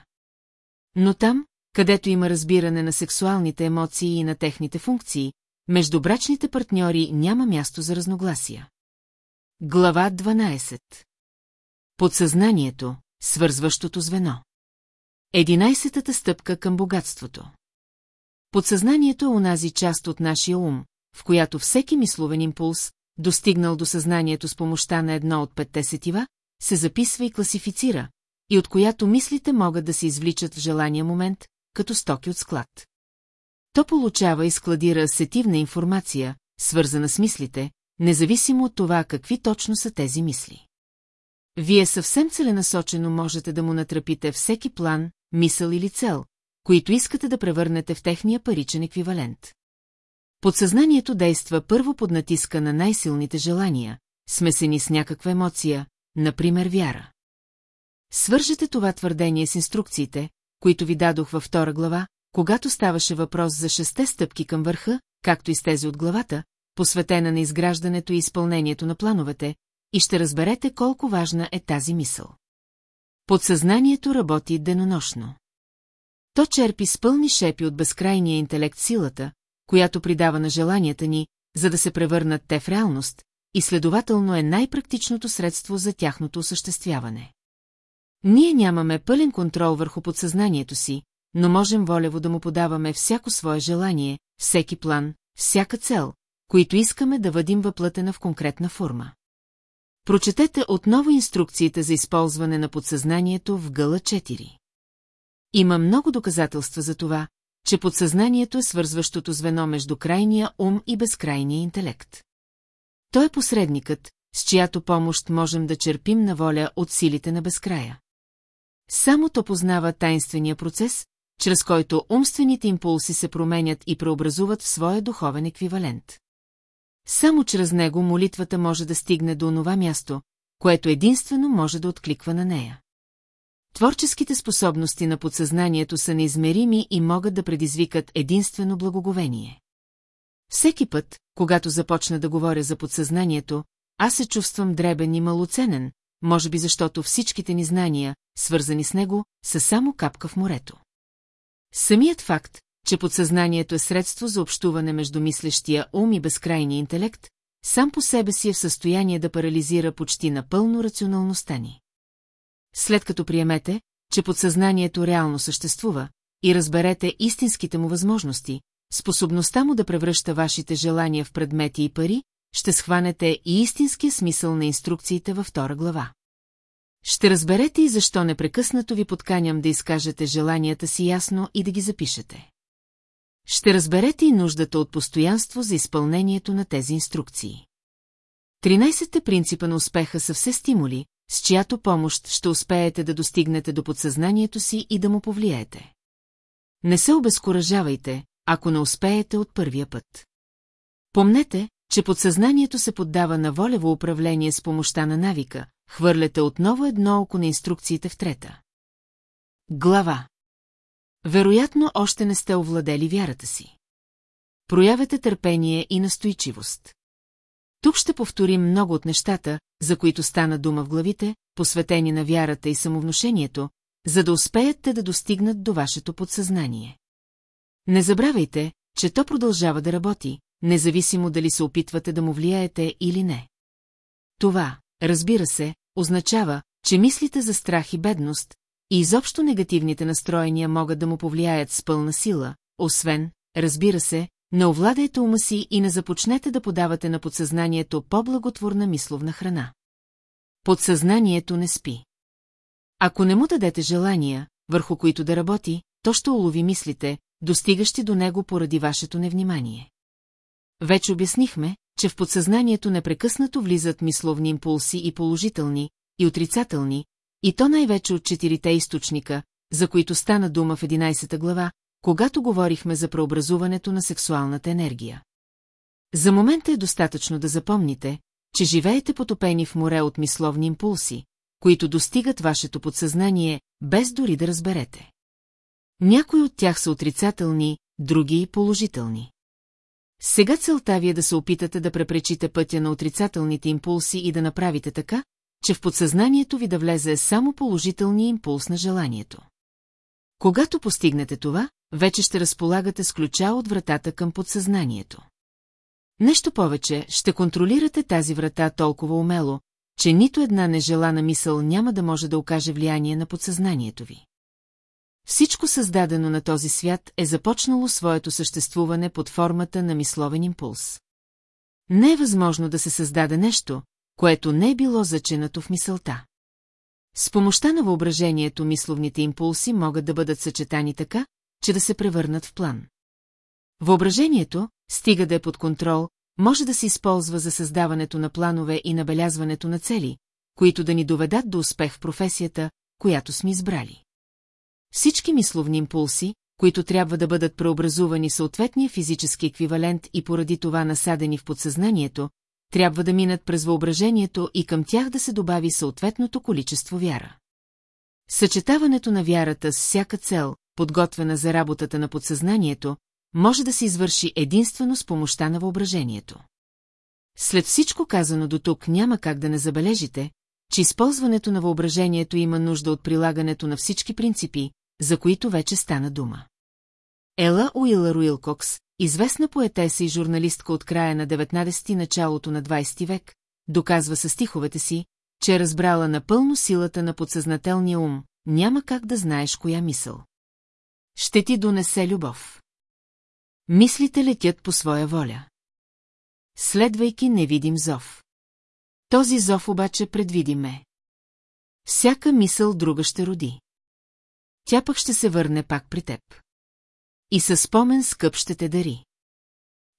Но там, където има разбиране на сексуалните емоции и на техните функции, между брачните партньори няма място за разногласия. Глава 12 Подсъзнанието, свързващото звено Единайсетата стъпка към богатството. Подсъзнанието е онази част от нашия ум, в която всеки мисловен импулс, достигнал до съзнанието с помощта на едно от петте сетива, се записва и класифицира, и от която мислите могат да се извличат в желания момент, като стоки от склад. То получава и складира сетивна информация, свързана с мислите, независимо от това какви точно са тези мисли. Вие съвсем целенасочено можете да му натрапите всеки план, мисъл или цел, които искате да превърнете в техния паричен еквивалент. Подсъзнанието действа първо под натиска на най-силните желания, смесени с някаква емоция, например вяра. Свържете това твърдение с инструкциите, които ви дадох във втора глава, когато ставаше въпрос за шесте стъпки към върха, както и с тези от главата, посветена на изграждането и изпълнението на плановете, и ще разберете колко важна е тази мисъл. Подсъзнанието работи денонощно. То черпи с пълни шепи от безкрайния интелект силата, която придава на желанията ни, за да се превърнат те в реалност, и следователно е най-практичното средство за тяхното осъществяване. Ние нямаме пълен контрол върху подсъзнанието си, но можем волево да му подаваме всяко свое желание, всеки план, всяка цел, които искаме да въдим въплътена в конкретна форма. Прочетете отново инструкциите за използване на подсъзнанието в гъла 4. Има много доказателства за това, че подсъзнанието е свързващото звено между крайния ум и безкрайния интелект. Той е посредникът, с чиято помощ можем да черпим на воля от силите на безкрая. Само то познава тайнствения процес, чрез който умствените импулси се променят и преобразуват в своя духовен еквивалент. Само чрез него молитвата може да стигне до онова място, което единствено може да откликва на нея. Творческите способности на подсъзнанието са неизмерими и могат да предизвикат единствено благоговение. Всеки път, когато започна да говоря за подсъзнанието, аз се чувствам дребен и малоценен, може би защото всичките ни знания, свързани с него, са само капка в морето. Самият факт, че подсъзнанието е средство за общуване между мислещия ум и безкрайния интелект, сам по себе си е в състояние да парализира почти напълно рационалността ни. След като приемете, че подсъзнанието реално съществува и разберете истинските му възможности, способността му да превръща вашите желания в предмети и пари, ще схванете и истинския смисъл на инструкциите във втора глава. Ще разберете и защо непрекъснато ви подканям да изкажете желанията си ясно и да ги запишете. Ще разберете и нуждата от постоянство за изпълнението на тези инструкции. Тринайсетте принципа на успеха са все стимули, с чиято помощ ще успеете да достигнете до подсъзнанието си и да му повлияете. Не се обезкуражавайте, ако не успеете от първия път. Помнете, че подсъзнанието се поддава на волево управление с помощта на навика, хвърляте отново едно око на инструкциите в трета. Глава Вероятно още не сте овладели вярата си. Проявете търпение и настойчивост. Тук ще повторим много от нещата, за които стана дума в главите, посветени на вярата и самовнушението, за да успеят те да достигнат до вашето подсъзнание. Не забравяйте, че то продължава да работи, независимо дали се опитвате да му влияете или не. Това, разбира се, означава, че мислите за страх и бедност, и изобщо негативните настроения могат да му повлияят с пълна сила, освен, разбира се, не овладайте ума си и не започнете да подавате на подсъзнанието по-благотворна мисловна храна. Подсъзнанието не спи. Ако не му дадете желания, върху които да работи, то ще улови мислите, достигащи до него поради вашето невнимание. Вече обяснихме, че в подсъзнанието непрекъснато влизат мисловни импулси и положителни, и отрицателни, и то най-вече от четирите източника, за които стана дума в 11 глава, когато говорихме за преобразуването на сексуалната енергия. За момента е достатъчно да запомните, че живеете потопени в море от мисловни импулси, които достигат вашето подсъзнание, без дори да разберете. Някои от тях са отрицателни, други – положителни. Сега целта ви е да се опитате да препречите пътя на отрицателните импулси и да направите така, че в подсъзнанието ви да влезе само положителния импулс на желанието. Когато постигнете това, вече ще разполагате с ключа от вратата към подсъзнанието. Нещо повече, ще контролирате тази врата толкова умело, че нито една нежелана мисъл няма да може да окаже влияние на подсъзнанието ви. Всичко създадено на този свят е започнало своето съществуване под формата на мисловен импулс. Не е възможно да се създаде нещо, което не е било заченато в мисълта. С помощта на въображението мисловните импулси могат да бъдат съчетани така, че да се превърнат в план. Въображението, стига да е под контрол, може да се използва за създаването на планове и набелязването на цели, които да ни доведат до успех в професията, която сме избрали. Всички мисловни импулси, които трябва да бъдат преобразувани съответния физически еквивалент и поради това насадени в подсъзнанието, трябва да минат през въображението и към тях да се добави съответното количество вяра. Съчетаването на вярата с всяка цел, подготвена за работата на подсъзнанието, може да се извърши единствено с помощта на въображението. След всичко казано до тук няма как да не забележите, че използването на въображението има нужда от прилагането на всички принципи, за които вече стана дума. Ела Уилър Уилкокс, известна поетеса и журналистка от края на 19 началото на 20 век, доказва със стиховете си, че е разбрала напълно силата на подсъзнателния ум, няма как да знаеш коя мисъл. Ще ти донесе любов. Мислите летят по своя воля. Следвайки невидим зов. Този зов обаче предвиди ме. Всяка мисъл друга ще роди. Тя пък ще се върне пак при теб. И със спомен скъп ще те дари.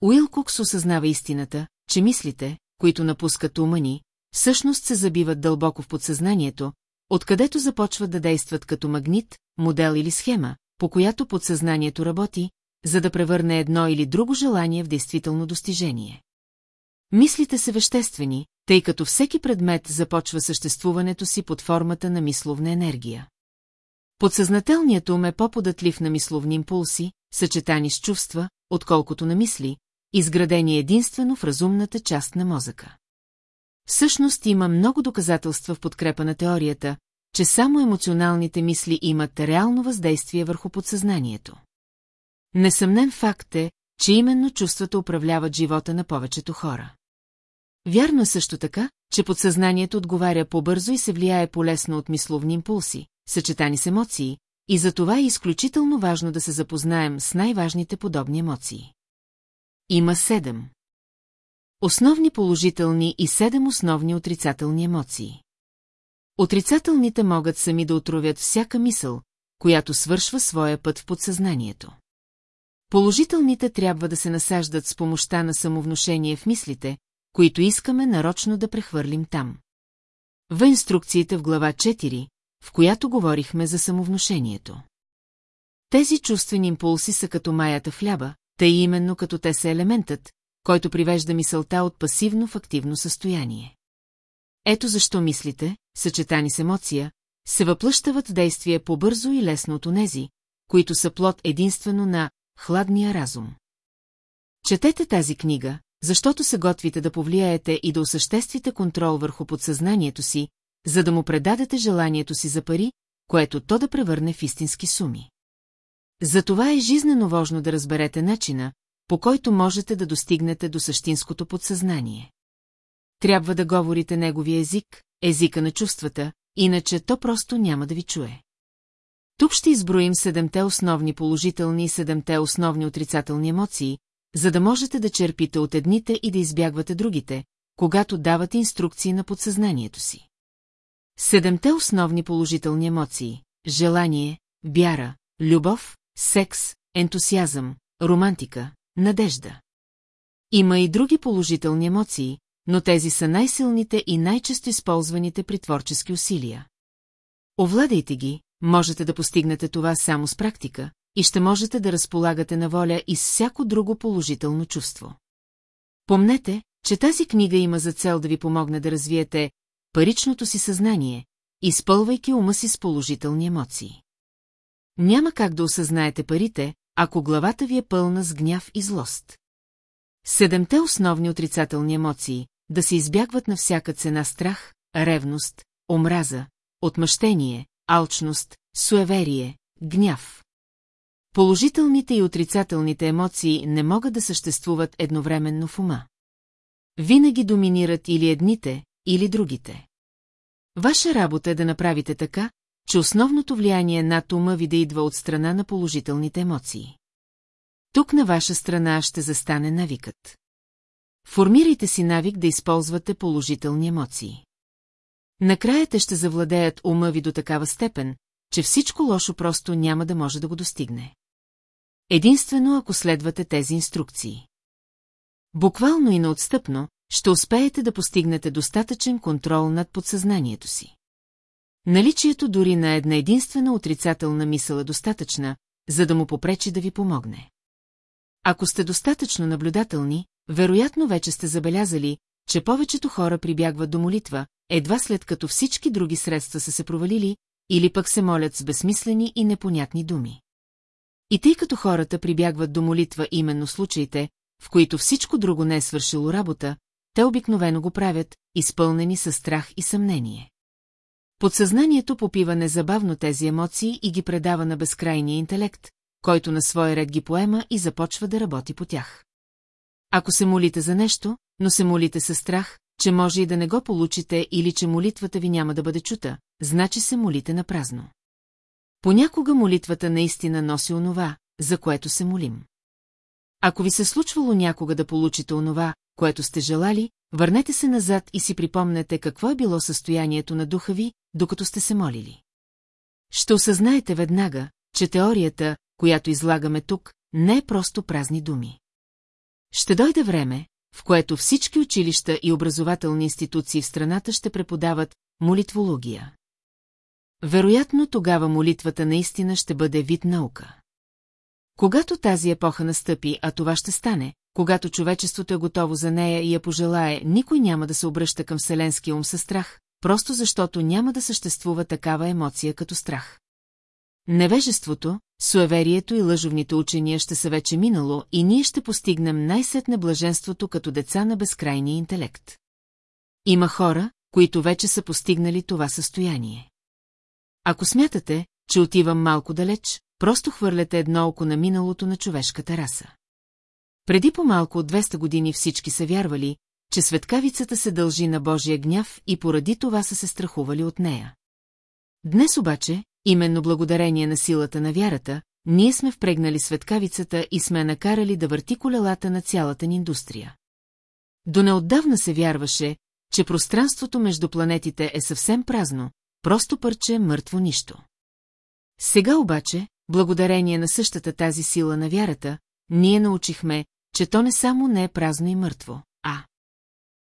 Уилкокс осъзнава истината, че мислите, които напускат ума ни, всъщност се забиват дълбоко в подсъзнанието, откъдето започват да действат като магнит, модел или схема, по която подсъзнанието работи, за да превърне едно или друго желание в действително достижение. Мислите са веществени, тъй като всеки предмет започва съществуването си под формата на мисловна енергия. Подсъзнателният ум е по-податлив на мисловни импулси, съчетани с чувства, отколкото на мисли, изградени единствено в разумната част на мозъка. Всъщност има много доказателства в подкрепа на теорията, че само емоционалните мисли имат реално въздействие върху подсъзнанието. Несъмнен факт е, че именно чувствата управляват живота на повечето хора. Вярно е също така, че подсъзнанието отговаря по-бързо и се влияе по-лесно от мисловни импулси, съчетани с емоции, и за това е изключително важно да се запознаем с най-важните подобни емоции. Има седем. Основни положителни и седем основни отрицателни емоции. Отрицателните могат сами да отровят всяка мисъл, която свършва своя път в подсъзнанието. Положителните трябва да се насаждат с помощта на самовнушение в мислите, които искаме нарочно да прехвърлим там. В инструкциите в глава 4, в която говорихме за самовнушението. Тези чувствени импулси са като маята в хляба, тъй именно като те са елементът, който привежда мисълта от пасивно в активно състояние. Ето защо мислите, съчетани с емоция, се въплъщават действие по-бързо и лесно от онези, които са плод единствено на хладния разум. Четете тази книга, защото се готвите да повлияете и да осъществите контрол върху подсъзнанието си, за да му предадете желанието си за пари, което то да превърне в истински суми. Затова е жизнено важно да разберете начина, по който можете да достигнете до същинското подсъзнание. Трябва да говорите неговия език, езика на чувствата, иначе то просто няма да ви чуе. Тук ще изброим седемте основни положителни и седемте основни отрицателни емоции, за да можете да черпите от едните и да избягвате другите, когато давате инструкции на подсъзнанието си. Седемте основни положителни емоции – желание, вяра, любов, секс, ентусиазъм, романтика, надежда. Има и други положителни емоции, но тези са най-силните и най-често използваните при творчески усилия. Овладейте ги, можете да постигнете това само с практика и ще можете да разполагате на воля и с всяко друго положително чувство. Помнете, че тази книга има за цел да ви помогне да развиете паричното си съзнание, изпълвайки ума си с положителни емоции. Няма как да осъзнаете парите, ако главата ви е пълна с гняв и злост. Седемте основни отрицателни емоции – да се избягват на всяка цена страх, ревност, омраза, отмъщение, алчност, суеверие, гняв. Положителните и отрицателните емоции не могат да съществуват едновременно в ума. Винаги доминират или едните, или другите. Ваша работа е да направите така, че основното влияние над ума ви да идва от страна на положителните емоции. Тук на ваша страна ще застане навикът. Формирайте си навик да използвате положителни емоции. Накрая те ще завладеят ума ви до такава степен, че всичко лошо просто няма да може да го достигне. Единствено ако следвате тези инструкции. Буквално и неотстъпно, ще успеете да постигнете достатъчен контрол над подсъзнанието си. Наличието дори на една единствена отрицателна мисъл е достатъчна, за да му попречи да ви помогне. Ако сте достатъчно наблюдателни, вероятно вече сте забелязали, че повечето хора прибягват до молитва, едва след като всички други средства са се провалили, или пък се молят с безсмислени и непонятни думи. И тъй като хората прибягват до молитва именно случаите, в които всичко друго не е свършило работа, те обикновено го правят, изпълнени със страх и съмнение. Подсъзнанието попива незабавно тези емоции и ги предава на безкрайния интелект, който на своя ред ги поема и започва да работи по тях. Ако се молите за нещо, но се молите със страх, че може и да не го получите или че молитвата ви няма да бъде чута, значи се молите на празно. Понякога молитвата наистина носи онова, за което се молим. Ако ви се случвало някога да получите онова, което сте желали, върнете се назад и си припомнете какво е било състоянието на духа ви, докато сте се молили. Ще осъзнаете веднага, че теорията, която излагаме тук, не е просто празни думи. Ще дойде време, в което всички училища и образователни институции в страната ще преподават молитвология. Вероятно тогава молитвата наистина ще бъде вид наука. Когато тази епоха настъпи, а това ще стане, когато човечеството е готово за нея и я пожелае, никой няма да се обръща към вселенския ум със страх, просто защото няма да съществува такава емоция като страх. Невежеството, суеверието и лъжовните учения ще са вече минало и ние ще постигнем най-сетне блаженството като деца на безкрайния интелект. Има хора, които вече са постигнали това състояние. Ако смятате, че отивам малко далеч, просто хвърляте едно око на миналото на човешката раса. Преди по-малко от 200 години всички са вярвали, че светкавицата се дължи на Божия гняв и поради това са се страхували от нея. Днес обаче, именно благодарение на силата на вярата, ние сме впрегнали светкавицата и сме накарали да върти колелата на цялата ни индустрия. До неотдавна се вярваше, че пространството между планетите е съвсем празно, просто парче мъртво нищо. Сега обаче, благодарение на същата тази сила на вярата, ние научихме, че то не само не е празно и мъртво, а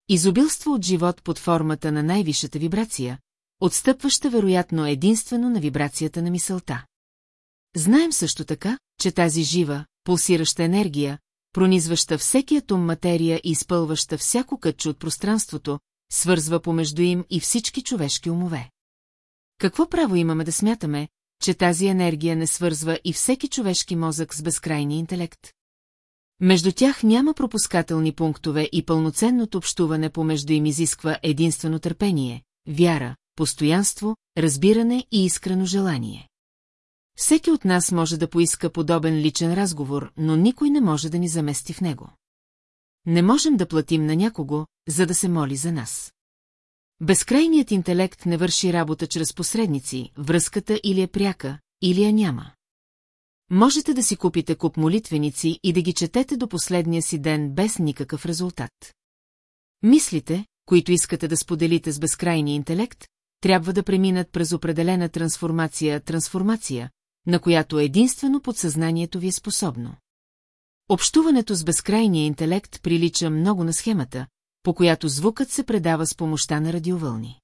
изобилство от живот под формата на най-висшата вибрация, отстъпваща вероятно единствено на вибрацията на мисълта. Знаем също така, че тази жива, пулсираща енергия, пронизваща всеки атом материя и изпълваща всяко кътче от пространството, свързва помежду им и всички човешки умове. Какво право имаме да смятаме, че тази енергия не свързва и всеки човешки мозък с безкрайния интелект? Между тях няма пропускателни пунктове и пълноценното общуване помежду им изисква единствено търпение, вяра, постоянство, разбиране и искрено желание. Всеки от нас може да поиска подобен личен разговор, но никой не може да ни замести в него. Не можем да платим на някого, за да се моли за нас. Безкрайният интелект не върши работа чрез посредници, връзката или е пряка, или я няма. Можете да си купите куп молитвеници и да ги четете до последния си ден без никакъв резултат. Мислите, които искате да споделите с безкрайния интелект, трябва да преминат през определена трансформация-трансформация, на която единствено подсъзнанието ви е способно. Общуването с безкрайния интелект прилича много на схемата, по която звукът се предава с помощта на радиовълни.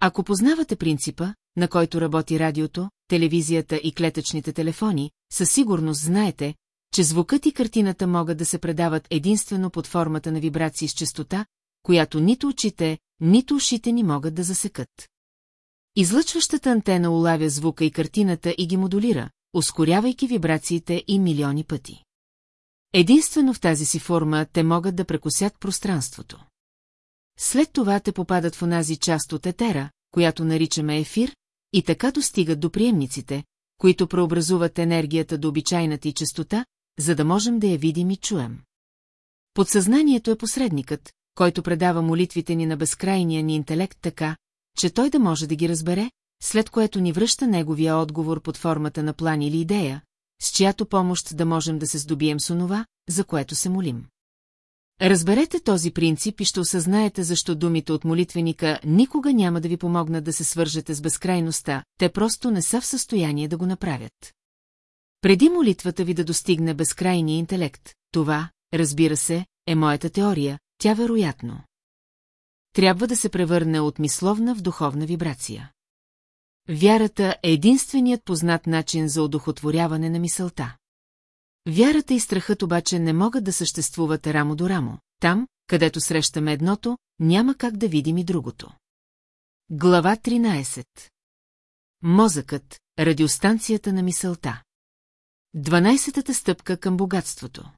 Ако познавате принципа, на който работи радиото, телевизията и клетъчните телефони, със сигурност знаете, че звукът и картината могат да се предават единствено под формата на вибрации с частота, която нито очите, нито ушите ни могат да засекат. Излъчващата антена улавя звука и картината и ги модулира, ускорявайки вибрациите и милиони пъти. Единствено в тази си форма те могат да прекусят пространството. След това те попадат в онази част от етера, която наричаме ефир, и така достигат до приемниците, които преобразуват енергията до обичайната и частота, за да можем да я видим и чуем. Подсъзнанието е посредникът, който предава молитвите ни на безкрайния ни интелект така, че той да може да ги разбере, след което ни връща неговия отговор под формата на план или идея, с чиято помощ да можем да се здобием с онова, за което се молим. Разберете този принцип и ще осъзнаете защо думите от молитвеника никога няма да ви помогнат да се свържете с безкрайността, те просто не са в състояние да го направят. Преди молитвата ви да достигне безкрайния интелект, това, разбира се, е моята теория, тя вероятно. Трябва да се превърне от мисловна в духовна вибрация. Вярата е единственият познат начин за одухотворяване на мисълта. Вярата и страхът обаче не могат да съществуват рамо до рамо. Там, където срещаме едното, няма как да видим и другото. Глава 13 Мозъкът, радиостанцията на мисълта. Дванайсетата стъпка към богатството.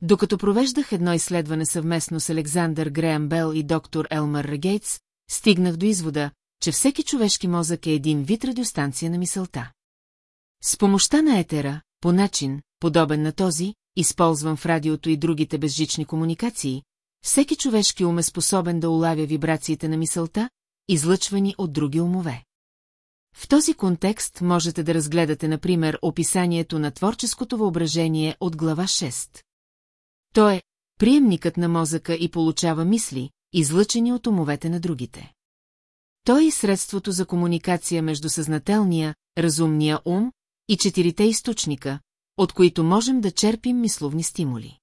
Докато провеждах едно изследване съвместно с Александър Греъм Бел и доктор Елмър Регейтс, стигнах до извода, че всеки човешки мозък е един вид радиостанция на мисълта. С помощта на етера, по начин, подобен на този, използван в радиото и другите безжични комуникации, всеки човешки ум е способен да улавя вибрациите на мисълта, излъчвани от други умове. В този контекст можете да разгледате, например, описанието на творческото въображение от глава 6. То е приемникът на мозъка и получава мисли, излъчени от умовете на другите. Той е средството за комуникация между съзнателния, разумния ум и четирите източника, от които можем да черпим мисловни стимули.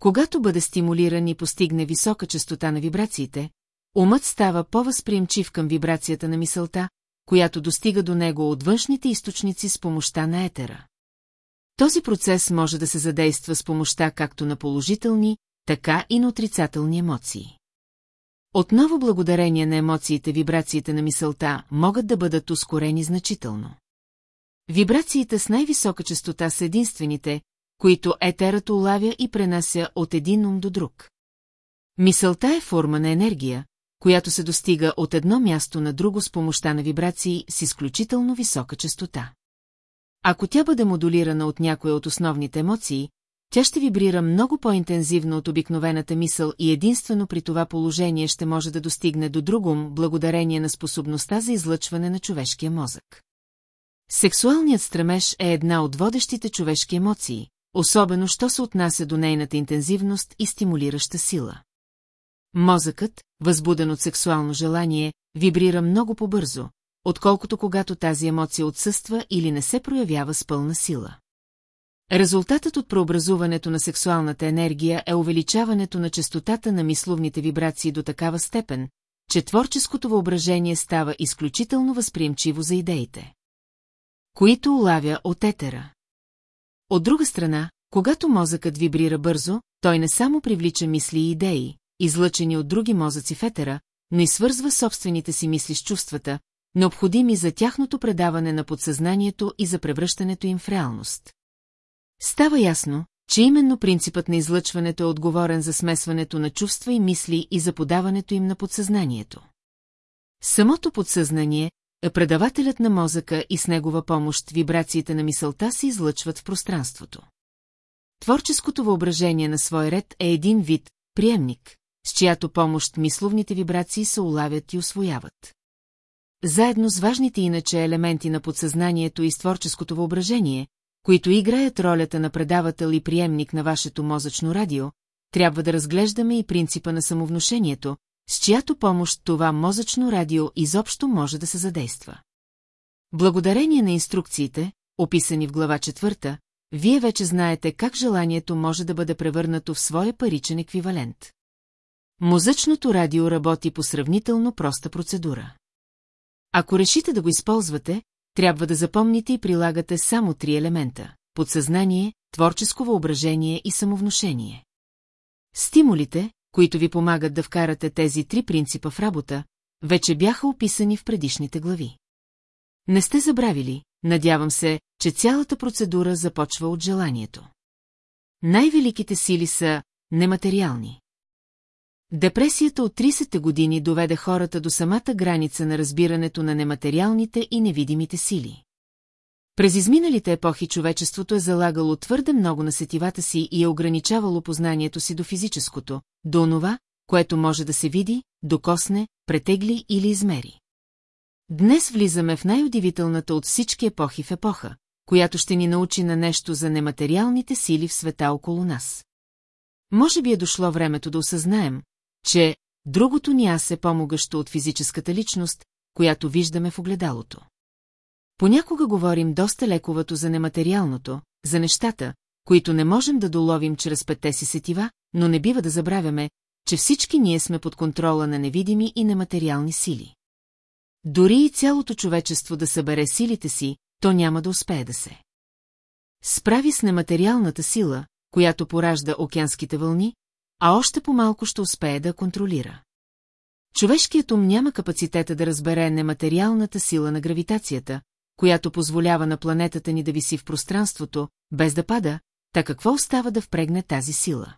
Когато бъде стимулиран и постигне висока частота на вибрациите, умът става по-възприемчив към вибрацията на мисълта, която достига до него от външните източници с помощта на етера. Този процес може да се задейства с помощта както на положителни, така и на отрицателни емоции. Отново благодарение на емоциите вибрациите на мисълта могат да бъдат ускорени значително. Вибрациите с най-висока частота са единствените, които етерът улавя и пренася от един ум до друг. Мисълта е форма на енергия, която се достига от едно място на друго с помощта на вибрации с изключително висока частота. Ако тя бъде модулирана от някоя от основните емоции, тя ще вибрира много по-интензивно от обикновената мисъл и единствено при това положение ще може да достигне до другом, благодарение на способността за излъчване на човешкия мозък. Сексуалният стремеж е една от водещите човешки емоции, особено що се отнася до нейната интензивност и стимулираща сила. Мозъкът, възбуден от сексуално желание, вибрира много по-бързо, отколкото когато тази емоция отсъства или не се проявява с пълна сила. Резултатът от преобразуването на сексуалната енергия е увеличаването на частотата на мисловните вибрации до такава степен, че творческото въображение става изключително възприемчиво за идеите. Които улавя от етера. От друга страна, когато мозъкът вибрира бързо, той не само привлича мисли и идеи, излъчени от други мозъци в етера, но и свързва собствените си мисли с чувствата, необходими за тяхното предаване на подсъзнанието и за превръщането им в реалност. Става ясно, че именно принципът на излъчването е отговорен за смесването на чувства и мисли и за подаването им на подсъзнанието. Самото подсъзнание е предавателят на мозъка и с негова помощ вибрациите на мисълта се излъчват в пространството. Творческото въображение на свой ред е един вид приемник, с чиято помощ мисловните вибрации се улавят и освояват. Заедно с важните иначе елементи на подсъзнанието и с творческото въображение, които играят ролята на предавател и приемник на вашето мозъчно радио, трябва да разглеждаме и принципа на самовнушението, с чиято помощ това мозъчно радио изобщо може да се задейства. Благодарение на инструкциите, описани в глава четвърта, вие вече знаете как желанието може да бъде превърнато в своя паричен еквивалент. Мозъчното радио работи по сравнително проста процедура. Ако решите да го използвате, трябва да запомните и прилагате само три елемента – подсъзнание, творческо въображение и самовнушение. Стимулите, които ви помагат да вкарате тези три принципа в работа, вече бяха описани в предишните глави. Не сте забравили, надявам се, че цялата процедура започва от желанието. Най-великите сили са нематериални. Депресията от 30-те години доведе хората до самата граница на разбирането на нематериалните и невидимите сили. През изминалите епохи човечеството е залагало твърде много на сетивата си и е ограничавало познанието си до физическото, до онова, което може да се види, докосне, претегли или измери. Днес влизаме в най-удивителната от всички епохи в епоха, която ще ни научи на нещо за нематериалните сили в света около нас. Може би е дошло времето да осъзнаем, че другото ни аз е помогащо от физическата личност, която виждаме в огледалото. Понякога говорим доста лековато за нематериалното, за нещата, които не можем да доловим чрез петте си сетива, но не бива да забравяме, че всички ние сме под контрола на невидими и нематериални сили. Дори и цялото човечество да събере силите си, то няма да успее да се. Справи с нематериалната сила, която поражда океанските вълни, а още по-малко ще успее да контролира. Човешкият ум няма капацитета да разбере нематериалната сила на гравитацията, която позволява на планетата ни да виси в пространството, без да пада, така какво остава да впрегне тази сила?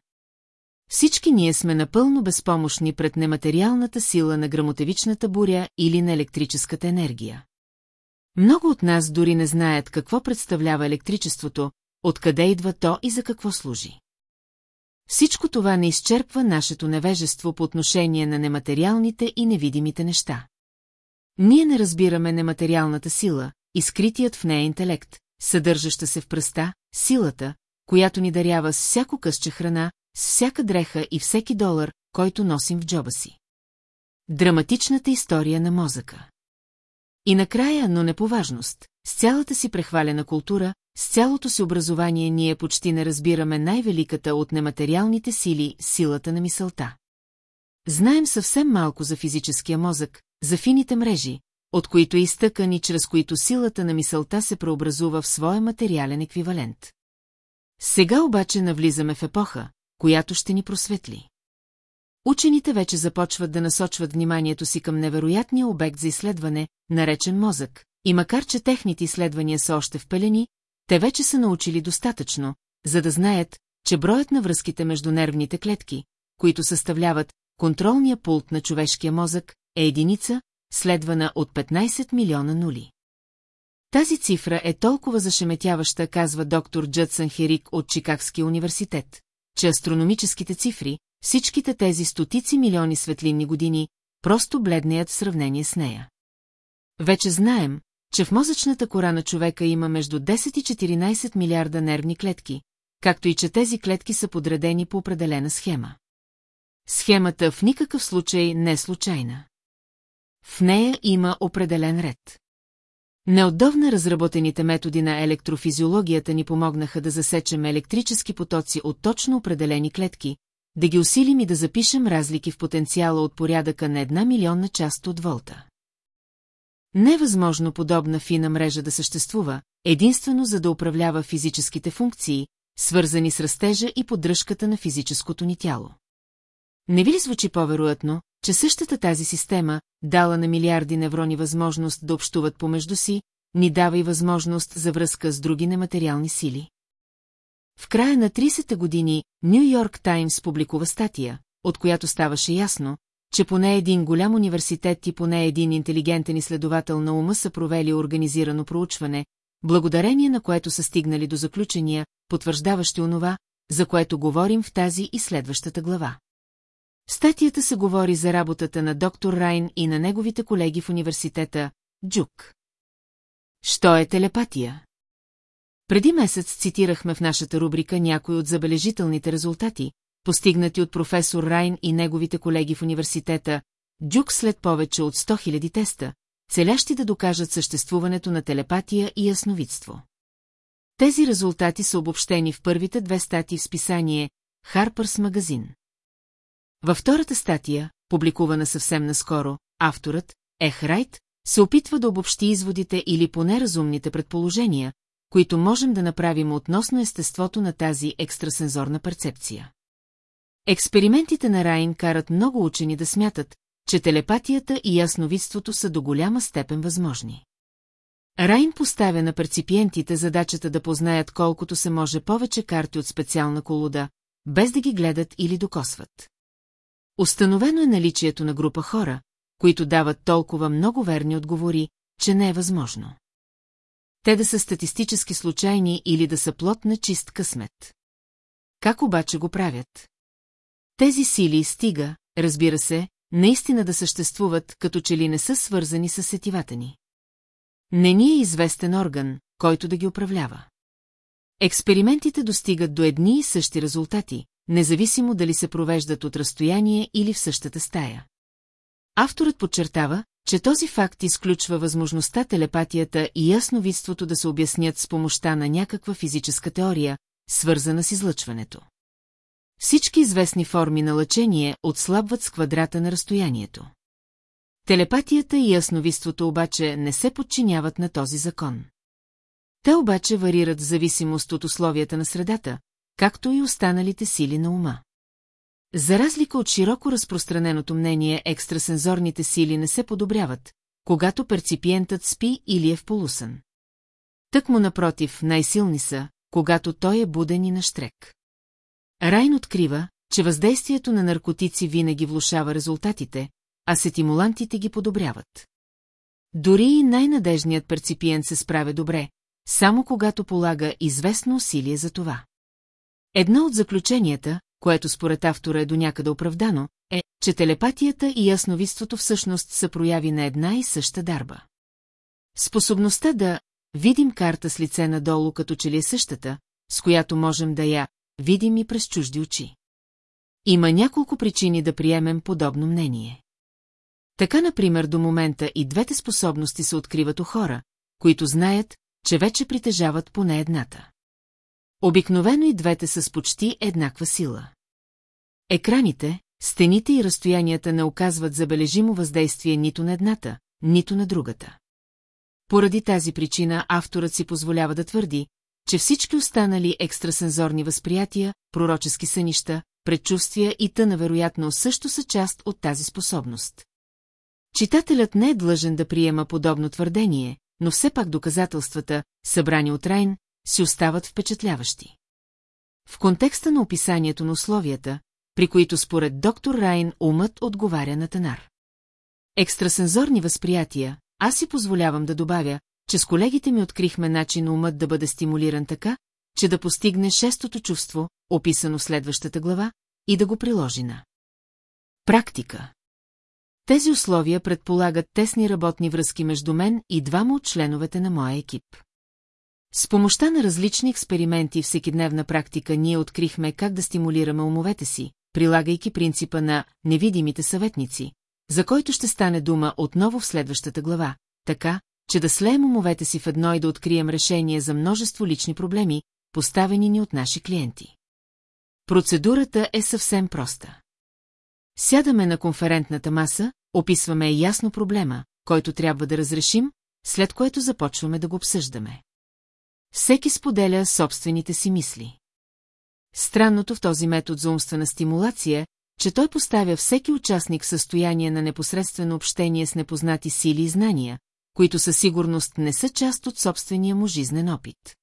Всички ние сме напълно безпомощни пред нематериалната сила на грамотевичната буря или на електрическата енергия. Много от нас дори не знаят какво представлява електричеството, откъде идва то и за какво служи. Всичко това не изчерпва нашето невежество по отношение на нематериалните и невидимите неща. Ние не разбираме нематериалната сила, изкритият в нея интелект, съдържаща се в пръста, силата, която ни дарява с всяко късче храна, с всяка дреха и всеки долар, който носим в джоба си. Драматичната история на мозъка. И накрая, но не по важност, с цялата си прехвалена култура, с цялото си образование ние почти не разбираме най-великата от нематериалните сили, силата на мисълта. Знаем съвсем малко за физическия мозък, за фините мрежи, от които е изтъкан и чрез които силата на мисълта се преобразува в своя материален еквивалент. Сега обаче навлизаме в епоха, която ще ни просветли. Учените вече започват да насочват вниманието си към невероятния обект за изследване, наречен мозък, и макар че техните изследвания са още впелени, те вече са научили достатъчно, за да знаят, че броят на връзките между нервните клетки, които съставляват контролния пулт на човешкия мозък, е единица, следвана от 15 милиона нули. Тази цифра е толкова зашеметяваща, казва доктор Джъдсън Херик от Чикагския университет, че астрономическите цифри, всичките тези стотици милиони светлинни години, просто бледнеят в сравнение с нея. Вече знаем, че в мозъчната кора на човека има между 10 и 14 милиарда нервни клетки, както и че тези клетки са подредени по определена схема. Схемата в никакъв случай не е случайна. В нея има определен ред. Неотдавна разработените методи на електрофизиологията ни помогнаха да засечем електрически потоци от точно определени клетки, да ги усилим и да запишем разлики в потенциала от порядъка на една милионна част от волта. Невъзможно подобна фина мрежа да съществува, единствено за да управлява физическите функции, свързани с растежа и поддръжката на физическото ни тяло. Не ви ли звучи по-вероятно, че същата тази система, дала на милиарди неврони възможност да общуват помежду си, ни дава и възможност за връзка с други нематериални сили? В края на 30-те години Нью Йорк Таймс публикува статия, от която ставаше ясно, че поне един голям университет и поне един интелигентен изследовател на ума са провели организирано проучване, благодарение на което са стигнали до заключения, потвърждаващи онова, за което говорим в тази и следващата глава. Статията се говори за работата на доктор Райн и на неговите колеги в университета Джук. Що е телепатия? Преди месец цитирахме в нашата рубрика някои от забележителните резултати, постигнати от професор Райн и неговите колеги в университета Джук след повече от 100 000 теста, целящи да докажат съществуването на телепатия и ясновидство. Тези резултати са обобщени в първите две статии в списание Харпърс магазин. Във втората статия, публикувана съвсем наскоро, авторът, Ех Райт, се опитва да обобщи изводите или поне разумните предположения, които можем да направим относно естеството на тази екстрасензорна перцепция. Експериментите на Райн карат много учени да смятат, че телепатията и ясновидството са до голяма степен възможни. Райн поставя на перципиентите задачата да познаят колкото се може повече карти от специална колода, без да ги гледат или докосват. Установено е наличието на група хора, които дават толкова много верни отговори, че не е възможно. Те да са статистически случайни или да са плод на чист късмет. Как обаче го правят? Тези сили стига, разбира се, наистина да съществуват, като че ли не са свързани с сетивата ни. Не ни е известен орган, който да ги управлява. Експериментите достигат до едни и същи резултати, независимо дали се провеждат от разстояние или в същата стая. Авторът подчертава, че този факт изключва възможността телепатията и ясновидството да се обяснят с помощта на някаква физическа теория, свързана с излъчването. Всички известни форми на лъчение отслабват с квадрата на разстоянието. Телепатията и ясновидството обаче не се подчиняват на този закон. Те обаче варират в зависимост от условията на средата, както и останалите сили на ума. За разлика от широко разпространеното мнение, екстрасензорните сили не се подобряват, когато перципиентът спи или е в полусън. Тък му напротив, най-силни са, когато той е буден и наштрек. Райн открива, че въздействието на наркотици винаги влушава резултатите, а сетимулантите ги подобряват. Дори и най-надежният перципиент се справя добре, само когато полага известно усилие за това. Едно от заключенията, което според автора е до някъде оправдано, е, че телепатията и ясновидството всъщност са прояви на една и съща дарба. Способността да видим карта с лице надолу като че ли е същата, с която можем да я видим и през чужди очи. Има няколко причини да приемем подобно мнение. Така, например, до момента и двете способности се откриват у хора, които знаят, че вече притежават поне едната. Обикновено и двете са с почти еднаква сила. Екраните, стените и разстоянията не оказват забележимо въздействие нито на едната, нито на другата. Поради тази причина авторът си позволява да твърди, че всички останали екстрасензорни възприятия, пророчески сънища, предчувствия и тъна вероятно също са част от тази способност. Читателят не е длъжен да приема подобно твърдение, но все пак доказателствата, събрани от Райн, си остават впечатляващи. В контекста на описанието на условията, при които според доктор Райн умът отговаря на Танар. Екстрасензорни възприятия, аз си позволявам да добавя, че с колегите ми открихме начин умът да бъде стимулиран така, че да постигне шестото чувство, описано в следващата глава, и да го приложи на практика. Тези условия предполагат тесни работни връзки между мен и двама от членовете на моя екип. С помощта на различни експерименти и всекидневна практика ние открихме как да стимулираме умовете си, прилагайки принципа на невидимите съветници, за който ще стане дума отново в следващата глава, така, че да слеем умовете си в едно и да открием решение за множество лични проблеми, поставени ни от наши клиенти. Процедурата е съвсем проста. Сядаме на конферентната маса, описваме ясно проблема, който трябва да разрешим, след което започваме да го обсъждаме. Всеки споделя собствените си мисли. Странното в този метод за умствена стимулация, че той поставя всеки участник в състояние на непосредствено общение с непознати сили и знания, които със сигурност не са част от собствения му жизнен опит.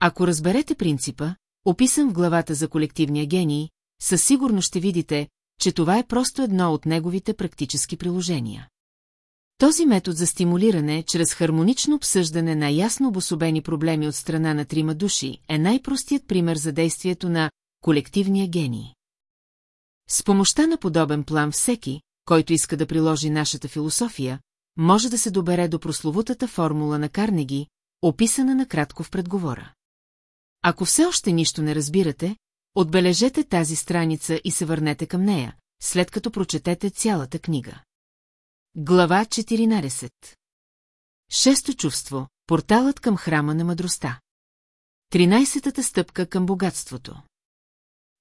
Ако разберете принципа, описан в главата за колективния гений, със сигурност ще видите, че това е просто едно от неговите практически приложения. Този метод за стимулиране, чрез хармонично обсъждане на ясно обособени проблеми от страна на трима души, е най-простият пример за действието на колективния гений. С помощта на подобен план всеки, който иска да приложи нашата философия, може да се добере до прословутата формула на Карнеги, описана накратко в предговора. Ако все още нищо не разбирате, отбележете тази страница и се върнете към нея, след като прочетете цялата книга. Глава 14 Шесто чувство – порталът към храма на мъдростта. Тринайсетата стъпка към богатството.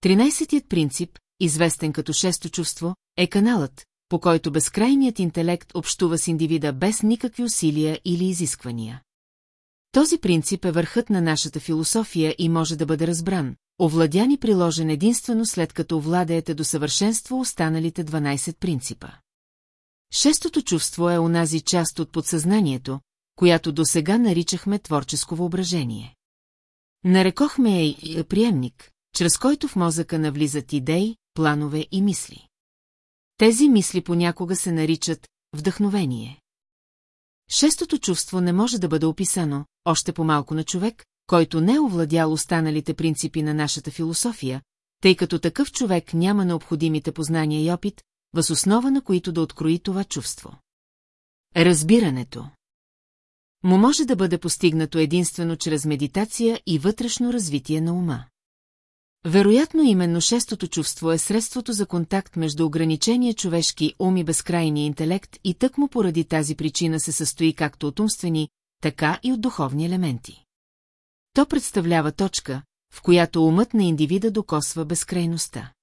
Тринайсетият принцип, известен като шесто чувство, е каналът, по който безкрайният интелект общува с индивида без никакви усилия или изисквания. Този принцип е върхът на нашата философия и може да бъде разбран, овладян и приложен единствено след като овладеете до съвършенство останалите 12 принципа. Шестото чувство е онази част от подсъзнанието, която до сега наричахме творческо въображение. Нарекохме е приемник, чрез който в мозъка навлизат идеи, планове и мисли. Тези мисли понякога се наричат вдъхновение. Шестото чувство не може да бъде описано, още по-малко на човек, който не е овладял останалите принципи на нашата философия, тъй като такъв човек няма необходимите познания и опит, въз основа на които да открои това чувство. Разбирането му може да бъде постигнато единствено чрез медитация и вътрешно развитие на ума. Вероятно именно шестото чувство е средството за контакт между ограничения човешки ум и безкрайния интелект и тъкмо поради тази причина се състои както от умствени, така и от духовни елементи. То представлява точка, в която умът на индивида докосва безкрайността.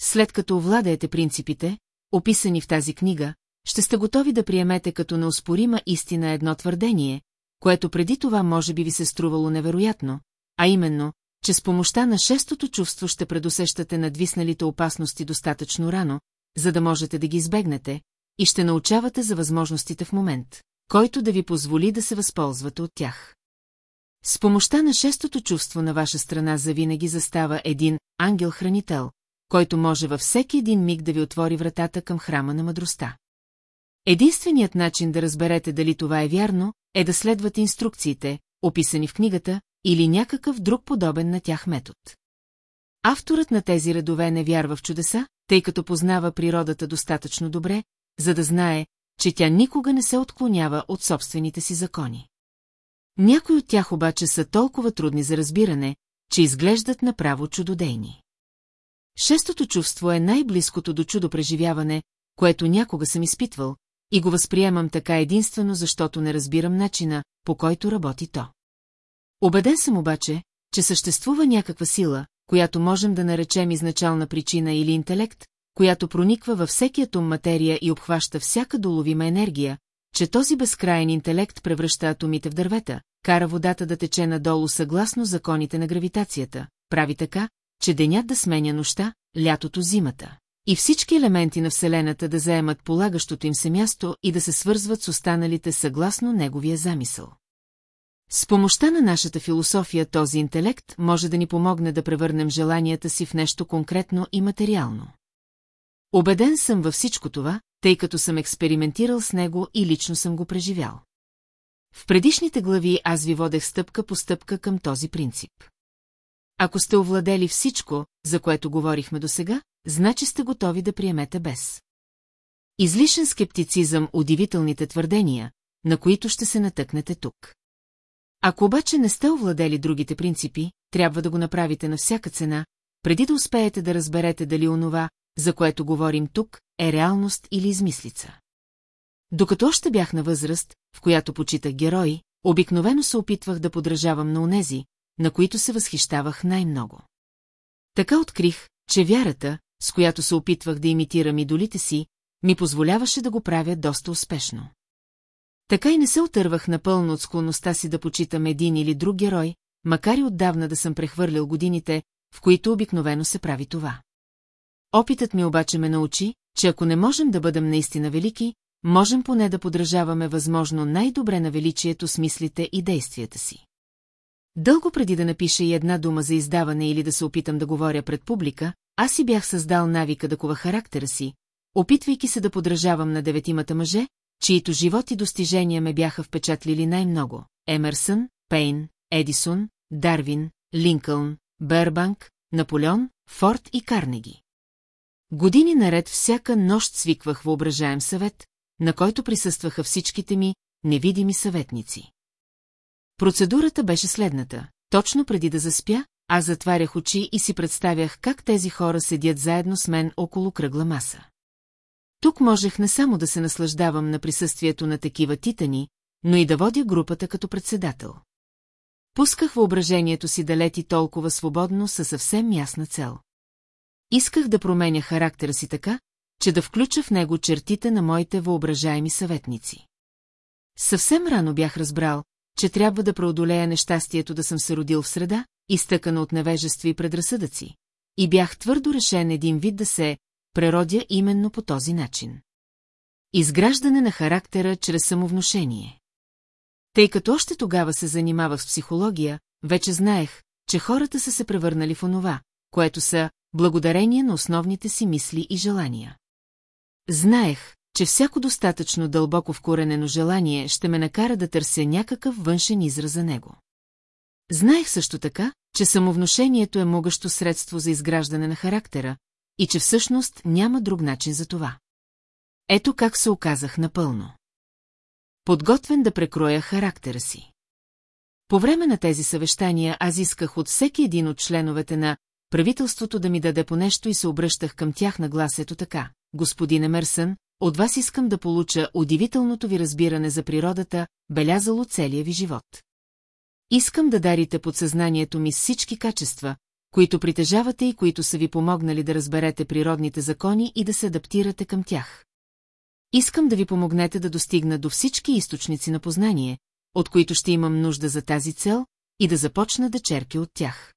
След като овладеете принципите, описани в тази книга, ще сте готови да приемете като неоспорима истина едно твърдение, което преди това може би ви се струвало невероятно, а именно, че с помощта на шестото чувство ще предусещате надвисналите опасности достатъчно рано, за да можете да ги избегнете, и ще научавате за възможностите в момент, който да ви позволи да се възползвате от тях. С помощта на шестото чувство на ваша страна завинаги застава един ангел-хранител, който може във всеки един миг да ви отвори вратата към храма на мъдростта. Единственият начин да разберете дали това е вярно, е да следвате инструкциите, описани в книгата, или някакъв друг подобен на тях метод. Авторът на тези редове не вярва в чудеса, тъй като познава природата достатъчно добре, за да знае, че тя никога не се отклонява от собствените си закони. Някои от тях обаче са толкова трудни за разбиране, че изглеждат направо чудодейни. Шестото чувство е най-близкото до чудо преживяване, което някога съм изпитвал, и го възприемам така единствено, защото не разбирам начина, по който работи то. Обеден съм обаче, че съществува някаква сила, която можем да наречем изначална причина или интелект, която прониква във всеки атом материя и обхваща всяка доловима енергия, че този безкрайен интелект превръща атомите в дървета, кара водата да тече надолу съгласно законите на гравитацията, прави така, че денят да сменя нощта, лятото зимата. И всички елементи на Вселената да заемат полагащото им се място и да се свързват с останалите съгласно неговия замисъл. С помощта на нашата философия този интелект може да ни помогне да превърнем желанията си в нещо конкретно и материално. Обеден съм във всичко това, тъй като съм експериментирал с него и лично съм го преживял. В предишните глави аз ви водех стъпка по стъпка към този принцип. Ако сте овладели всичко, за което говорихме досега, значи сте готови да приемете без. Излишен скептицизъм удивителните твърдения, на които ще се натъкнете тук. Ако обаче не сте овладели другите принципи, трябва да го направите на всяка цена, преди да успеете да разберете дали онова, за което говорим тук, е реалност или измислица. Докато още бях на възраст, в която почитах герои, обикновено се опитвах да подражавам на онези, на които се възхищавах най-много. Така открих, че вярата, с която се опитвах да имитирам идолите си, ми позволяваше да го правя доста успешно. Така и не се отървах напълно от склонността си да почитам един или друг герой, макар и отдавна да съм прехвърлял годините, в които обикновено се прави това. Опитът ми обаче ме научи, че ако не можем да бъдем наистина велики, можем поне да подражаваме възможно най-добре на величието с мислите и действията си. Дълго преди да напиша и една дума за издаване или да се опитам да говоря пред публика, аз си бях създал навика да кова характера си, опитвайки се да подражавам на деветимата мъже, чието живот и достижения ме бяха впечатлили най-много – Емерсън, Пейн, Едисон, Дарвин, Линкълн, Бербанк, Наполеон, Форд и Карнеги. Години наред всяка нощ свиквах въображаем съвет, на който присъстваха всичките ми невидими съветници. Процедурата беше следната. Точно преди да заспя, аз затварях очи и си представях как тези хора седят заедно с мен около кръгла маса. Тук можех не само да се наслаждавам на присъствието на такива титани, но и да водя групата като председател. Пусках въображението си да лети толкова свободно със съвсем ясна цел. Исках да променя характера си така, че да включа в него чертите на моите въображаеми съветници. Съвсем рано бях разбрал, че трябва да преодолея нещастието да съм се родил в среда, изтъкана от невежество и предразсъдъци, и бях твърдо решен един вид да се преродя именно по този начин. Изграждане на характера чрез самовнушение. Тъй като още тогава се занимавах с психология, вече знаех, че хората са се превърнали в онова, което са благодарение на основните си мисли и желания. Знаех, че всяко достатъчно дълбоко вкоренено желание ще ме накара да търся някакъв външен израз за него. Знаех също така, че самовношението е могащо средство за изграждане на характера, и че всъщност няма друг начин за това. Ето как се оказах напълно. Подготвен да прекроя характера си. По време на тези съвещания аз исках от всеки един от членовете на правителството да ми даде по нещо и се обръщах към тях на гласето така. Господин Емерсън, от вас искам да получа удивителното ви разбиране за природата, белязало целия ви живот. Искам да дарите подсъзнанието ми всички качества, които притежавате и които са ви помогнали да разберете природните закони и да се адаптирате към тях. Искам да ви помогнете да достигна до всички източници на познание, от които ще имам нужда за тази цел, и да започна да черпя от тях.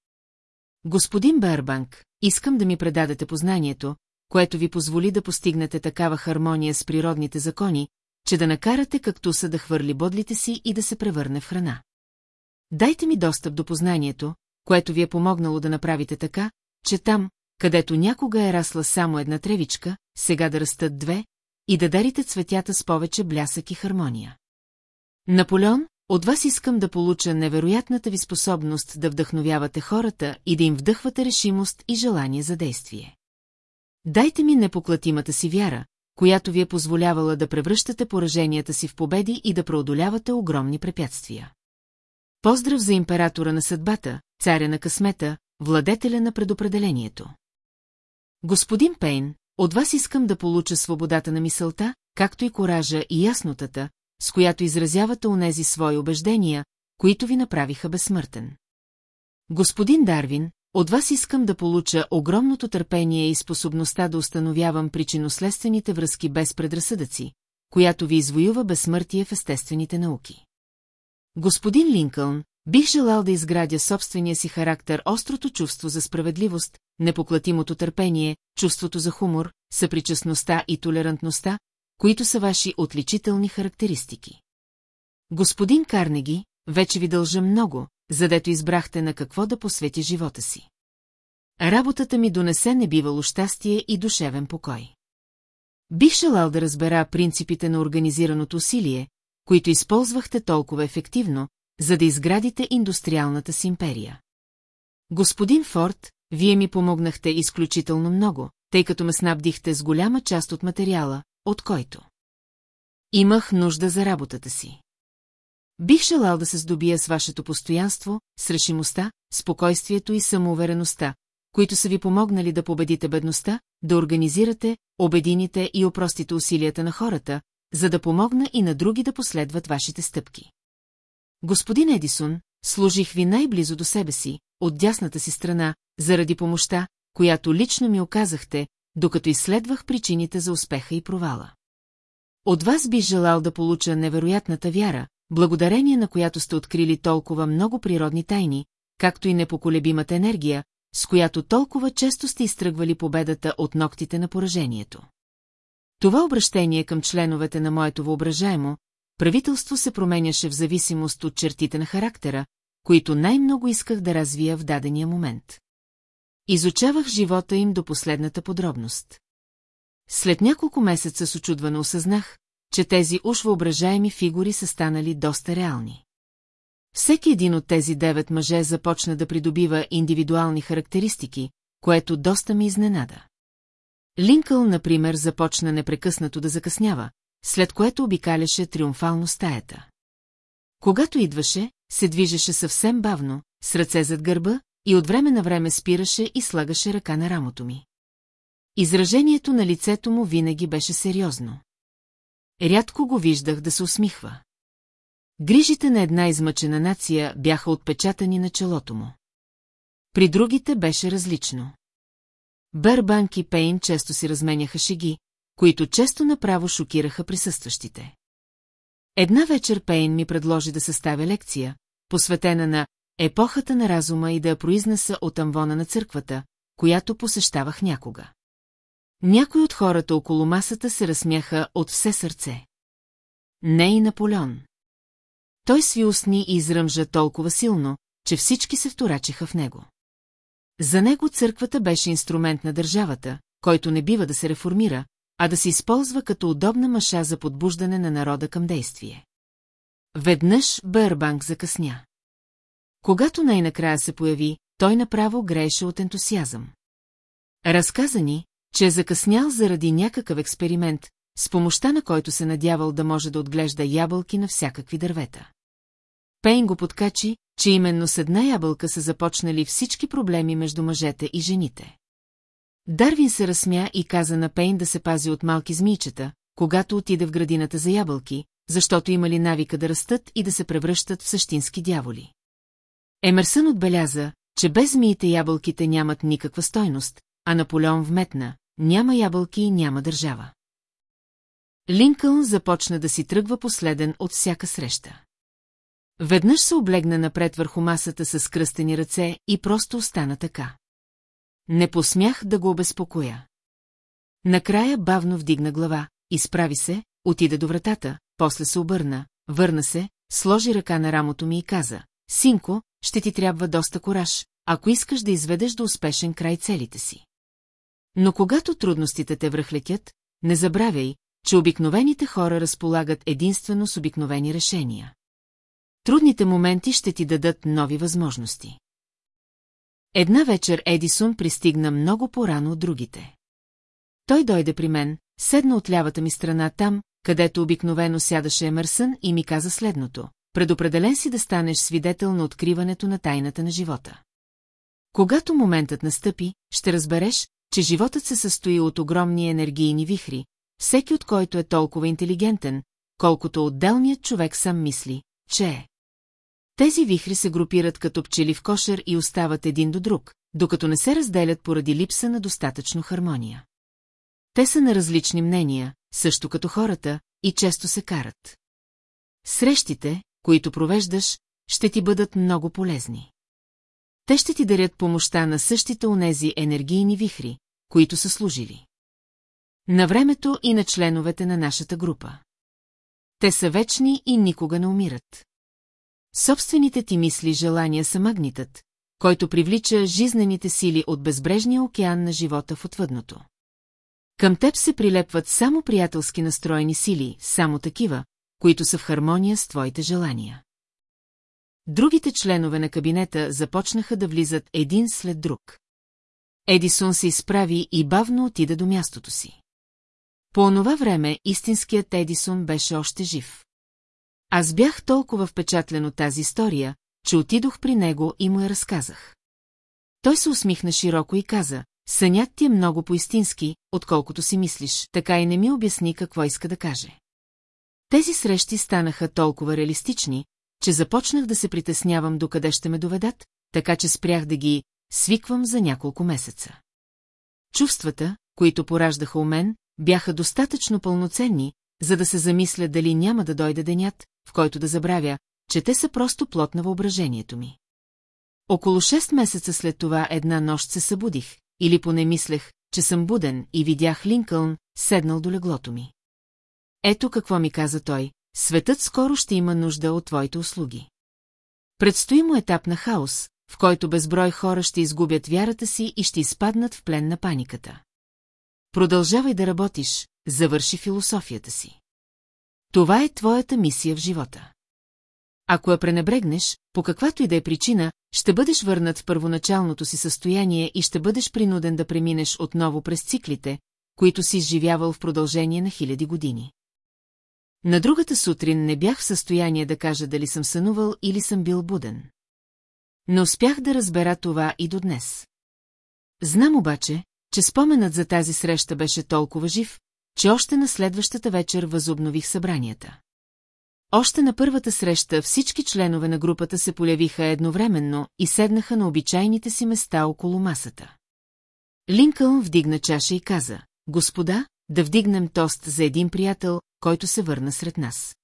Господин Бербанк, искам да ми предадете познанието, което ви позволи да постигнете такава хармония с природните закони, че да накарате кактуса да хвърли бодлите си и да се превърне в храна. Дайте ми достъп до познанието, което ви е помогнало да направите така, че там, където някога е расла само една тревичка, сега да растат две, и да дарите цветята с повече блясък и хармония. Наполеон, от вас искам да получа невероятната ви способност да вдъхновявате хората и да им вдъхвате решимост и желание за действие. Дайте ми непоклатимата си вяра, която ви е позволявала да превръщате пораженията си в победи и да преодолявате огромни препятствия. Поздрав за императора на съдбата, царя на късмета, владетеля на предопределението. Господин Пейн, от вас искам да получа свободата на мисълта, както и коража и яснотата, с която изразявате онези свои убеждения, които ви направиха безсмъртен. Господин Дарвин, от вас искам да получа огромното търпение и способността да установявам причинно-следствените връзки без предразсъдъци, която ви извоюва безсмъртие в естествените науки. Господин Линкълн, бих желал да изградя собствения си характер острото чувство за справедливост, непоклатимото търпение, чувството за хумор, съпричастността и толерантността, които са ваши отличителни характеристики. Господин Карнеги, вече ви дължа много, задето избрахте на какво да посвети живота си. Работата ми донесе небивало щастие и душевен покой. Бих желал да разбера принципите на организираното усилие, които използвахте толкова ефективно, за да изградите индустриалната си империя. Господин Форд, вие ми помогнахте изключително много, тъй като ме снабдихте с голяма част от материала, от който имах нужда за работата си. Бих желал да се здобия с вашето постоянство, с решимостта, спокойствието и самоувереността, които са ви помогнали да победите бедността, да организирате, обедините и опростите усилията на хората, за да помогна и на други да последват вашите стъпки. Господин Едисон, служих ви най-близо до себе си, от дясната си страна, заради помощта, която лично ми оказахте, докато изследвах причините за успеха и провала. От вас би желал да получа невероятната вяра, благодарение на която сте открили толкова много природни тайни, както и непоколебимата енергия, с която толкова често сте изтръгвали победата от ногтите на поражението. Това обращение към членовете на моето въображаемо, правителство се променяше в зависимост от чертите на характера, които най-много исках да развия в дадения момент. Изучавах живота им до последната подробност. След няколко месеца с очудване осъзнах, че тези уж въображаеми фигури са станали доста реални. Всеки един от тези девет мъже започна да придобива индивидуални характеристики, което доста ми изненада. Линкъл, например, започна непрекъснато да закъснява, след което обикаляше триумфално стаята. Когато идваше, се движеше съвсем бавно, с ръце зад гърба, и от време на време спираше и слагаше ръка на рамото ми. Изражението на лицето му винаги беше сериозно. Рядко го виждах да се усмихва. Грижите на една измъчена нация бяха отпечатани на челото му. При другите беше различно. Бърбанк и Пейн често си разменяха шеги, които често направо шокираха присъстващите. Една вечер Пейн ми предложи да съставя лекция, посветена на епохата на разума и да я произнеса от амвона на църквата, която посещавах някога. Някои от хората около масата се разсмяха от все сърце. Не и Наполеон. Той сви устни и изръмжа толкова силно, че всички се вторачиха в него. За него църквата беше инструмент на държавата, който не бива да се реформира, а да се използва като удобна маша за подбуждане на народа към действие. Веднъж Бърбанк закъсня. Когато най-накрая се появи, той направо грееше от ентусиазъм. Разказа ни, че е закъснял заради някакъв експеримент, с помощта на който се надявал да може да отглежда ябълки на всякакви дървета. Пейн го подкачи, че именно с една ябълка са започнали всички проблеми между мъжете и жените. Дарвин се разсмя и каза на Пейн да се пази от малки змийчета, когато отиде в градината за ябълки, защото имали навика да растат и да се превръщат в същински дяволи. Емерсън отбеляза, че без змиите ябълките нямат никаква стойност, а Наполеон вметна, няма ябълки и няма държава. Линкълн започна да си тръгва последен от всяка среща. Веднъж се облегна напред върху масата с кръстени ръце и просто остана така. Не посмях да го обезпокоя. Накрая бавно вдигна глава, изправи се, отида до вратата, после се обърна, върна се, сложи ръка на рамото ми и каза, Синко, ще ти трябва доста кораж, ако искаш да изведеш до успешен край целите си. Но когато трудностите те връхлетят, не забравяй, че обикновените хора разполагат единствено с обикновени решения. Трудните моменти ще ти дадат нови възможности. Една вечер Едисон пристигна много по-рано от другите. Той дойде при мен, седна от лявата ми страна там, където обикновено сядаше Емърсън и ми каза следното. Предопределен си да станеш свидетел на откриването на тайната на живота. Когато моментът настъпи, ще разбереш, че животът се състои от огромни енергийни вихри, всеки от който е толкова интелигентен, колкото отделният човек сам мисли, че е. Тези вихри се групират като пчели в кошер и остават един до друг, докато не се разделят поради липса на достатъчно хармония. Те са на различни мнения, също като хората, и често се карат. Срещите, които провеждаш, ще ти бъдат много полезни. Те ще ти дарят помощта на същите онези енергийни вихри, които са служили. На времето и на членовете на нашата група. Те са вечни и никога не умират. Собствените ти мисли желания са магнитът, който привлича жизнените сили от безбрежния океан на живота в отвъдното. Към теб се прилепват само приятелски настроени сили, само такива, които са в хармония с твоите желания. Другите членове на кабинета започнаха да влизат един след друг. Едисон се изправи и бавно отида до мястото си. По онова време истинският Едисон беше още жив. Аз бях толкова впечатлен от тази история, че отидох при него и му я разказах. Той се усмихна широко и каза, сънят ти е много поистински, отколкото си мислиш, така и не ми обясни какво иска да каже. Тези срещи станаха толкова реалистични, че започнах да се притеснявам докъде ще ме доведат, така че спрях да ги свиквам за няколко месеца. Чувствата, които пораждаха у мен, бяха достатъчно пълноценни, за да се замисля дали няма да дойде денят, в който да забравя, че те са просто плод на въображението ми. Около 6 месеца след това една нощ се събудих, или поне мислех, че съм буден и видях Линкълн, седнал до леглото ми. Ето какво ми каза той, светът скоро ще има нужда от твоите услуги. Предстои му етап на хаос, в който безброй хора ще изгубят вярата си и ще изпаднат в плен на паниката. Продължавай да работиш, завърши философията си. Това е твоята мисия в живота. Ако я пренебрегнеш, по каквато и да е причина, ще бъдеш върнат в първоначалното си състояние и ще бъдеш принуден да преминеш отново през циклите, които си изживявал в продължение на хиляди години. На другата сутрин не бях в състояние да кажа дали съм сънувал или съм бил буден. Не успях да разбера това и до днес. Знам обаче, че споменът за тази среща беше толкова жив, че още на следващата вечер възобнових събранията. Още на първата среща всички членове на групата се полявиха едновременно и седнаха на обичайните си места около масата. Линкълн вдигна чаша и каза, господа, да вдигнем тост за един приятел, който се върна сред нас.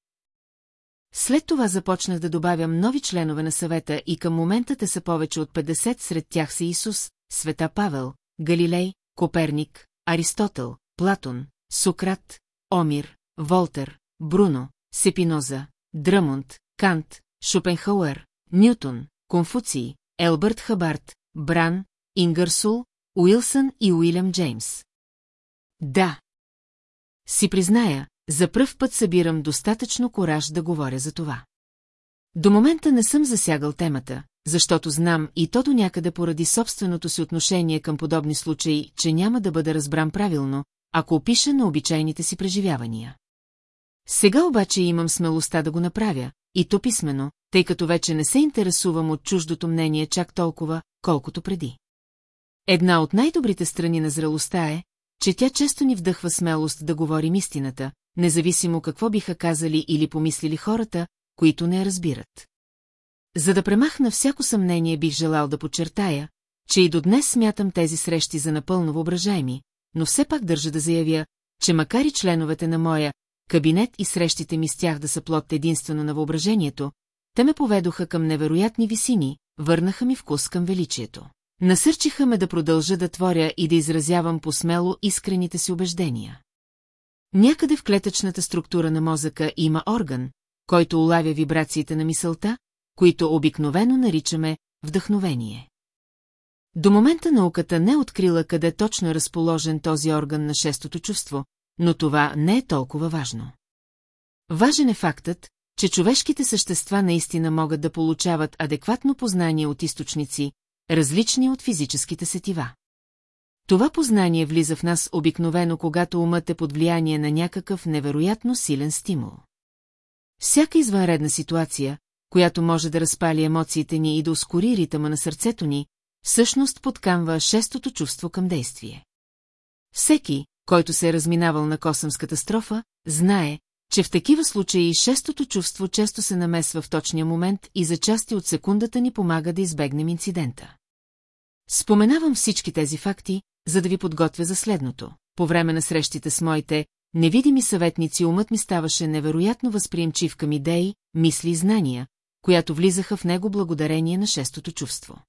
След това започнах да добавям нови членове на съвета и към момента те са повече от 50, сред тях са Исус, Света Павел, Галилей, Коперник, Аристотел, Платон, Сократ, Омир, Волтер, Бруно, Сепиноза, Дръмонт, Кант, Шопенхауер, Нютон, Конфуций, Елбърт Хабарт, Бран, Ингърсул, Уилсън и Уилям Джеймс. Да. Си призная, за пръв път събирам достатъчно кораж да говоря за това. До момента не съм засягал темата, защото знам и то до някъде поради собственото си отношение към подобни случаи, че няма да бъда разбран правилно, ако опиша на обичайните си преживявания. Сега обаче имам смелостта да го направя, и то писменно, тъй като вече не се интересувам от чуждото мнение чак толкова, колкото преди. Една от най-добрите страни на зрелостта е, че тя често ни вдъхва смелост да говорим истината, независимо какво биха казали или помислили хората, които не я разбират. За да премахна всяко съмнение бих желал да подчертая, че и до днес смятам тези срещи за напълно въображаеми, но все пак държа да заявя, че макар и членовете на моя кабинет и срещите ми с тях да са плод единствено на въображението, те ме поведоха към невероятни висини, върнаха ми вкус към величието. Насърчиха ме да продължа да творя и да изразявам посмело искрените си убеждения. Някъде в клетъчната структура на мозъка има орган, който улавя вибрациите на мисълта, които обикновено наричаме вдъхновение. До момента науката не е открила къде точно е разположен този орган на шестото чувство, но това не е толкова важно. Важен е фактът, че човешките същества наистина могат да получават адекватно познание от източници, различни от физическите сетива. Това познание влиза в нас обикновено, когато умът е под влияние на някакъв невероятно силен стимул. Всяка извънредна ситуация, която може да разпали емоциите ни и да ускори ритъма на сърцето ни, всъщност подкамва шестото чувство към действие. Всеки, който се е разминавал на косъмската строфа, знае, че в такива случаи шестото чувство често се намесва в точния момент и за части от секундата ни помага да избегнем инцидента. Споменавам всички тези факти, за да ви подготвя за следното. По време на срещите с моите невидими съветници умът ми ставаше невероятно възприемчив към идеи, мисли и знания, която влизаха в него благодарение на шестото чувство.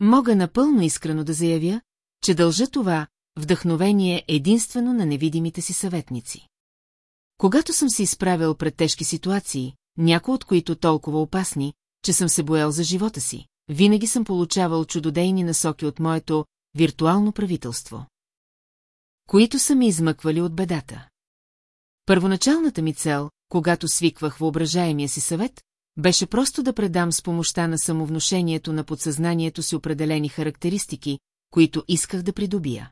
Мога напълно искрено да заявя, че дължа това вдъхновение единствено на невидимите си съветници. Когато съм се изправил пред тежки ситуации, някои от които толкова опасни, че съм се боял за живота си, винаги съм получавал чудодейни насоки от моето виртуално правителство. Които са ми измъквали от бедата. Първоначалната ми цел, когато свиквах въображаемия си съвет, беше просто да предам с помощта на самовнушението на подсъзнанието си определени характеристики, които исках да придобия.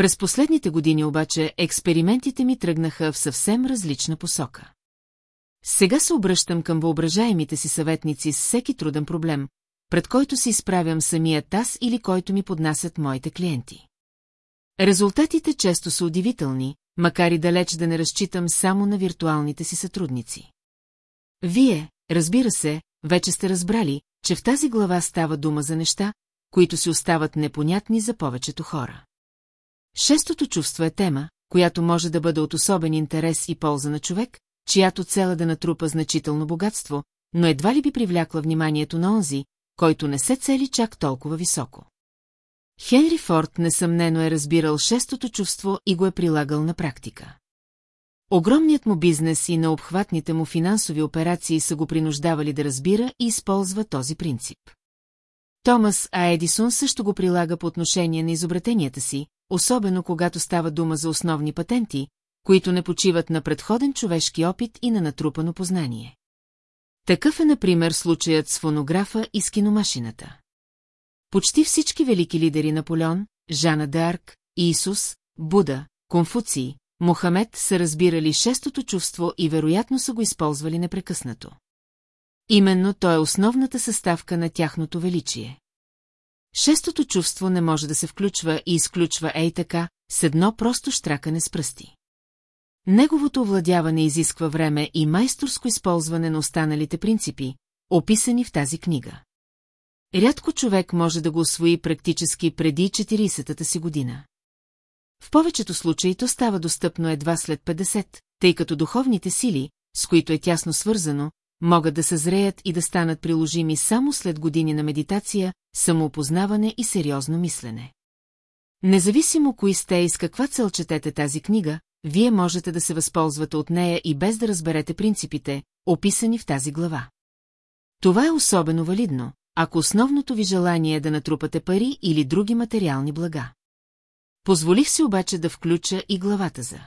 През последните години обаче експериментите ми тръгнаха в съвсем различна посока. Сега се обръщам към въображаемите си съветници с всеки труден проблем, пред който се изправям самият аз или който ми поднасят моите клиенти. Резултатите често са удивителни, макар и далеч да не разчитам само на виртуалните си сътрудници. Вие, разбира се, вече сте разбрали, че в тази глава става дума за неща, които си остават непонятни за повечето хора. Шестото чувство е тема, която може да бъде от особен интерес и полза на човек, чиято цел е да натрупа значително богатство, но едва ли би привлякла вниманието на онзи, който не се цели чак толкова високо. Хенри Форд несъмнено е разбирал шестото чувство и го е прилагал на практика. Огромният му бизнес и необхватните му финансови операции са го принуждавали да разбира и използва този принцип. Томас А. Едисон също го прилага по отношение на изобретенията си, особено когато става дума за основни патенти, които не почиват на предходен човешки опит и на натрупано познание. Такъв е, например, случаят с фонографа и с киномашината. Почти всички велики лидери Наполеон, Жана Д'Арк, Иисус, Буда, Конфуций, Мохамед са разбирали шестото чувство и вероятно са го използвали непрекъснато. Именно то е основната съставка на тяхното величие. Шестото чувство не може да се включва и изключва ей така, с едно просто штракане с пръсти. Неговото овладяване изисква време и майсторско използване на останалите принципи, описани в тази книга. Рядко човек може да го освои практически преди 40-та си година. В повечето случаи то става достъпно едва след 50, тъй като духовните сили, с които е тясно свързано, могат да съзреят и да станат приложими само след години на медитация, самоопознаване и сериозно мислене. Независимо кои сте и с каква цел четете тази книга, вие можете да се възползвате от нея и без да разберете принципите, описани в тази глава. Това е особено валидно, ако основното ви желание е да натрупате пари или други материални блага. Позволих си обаче да включа и главата за.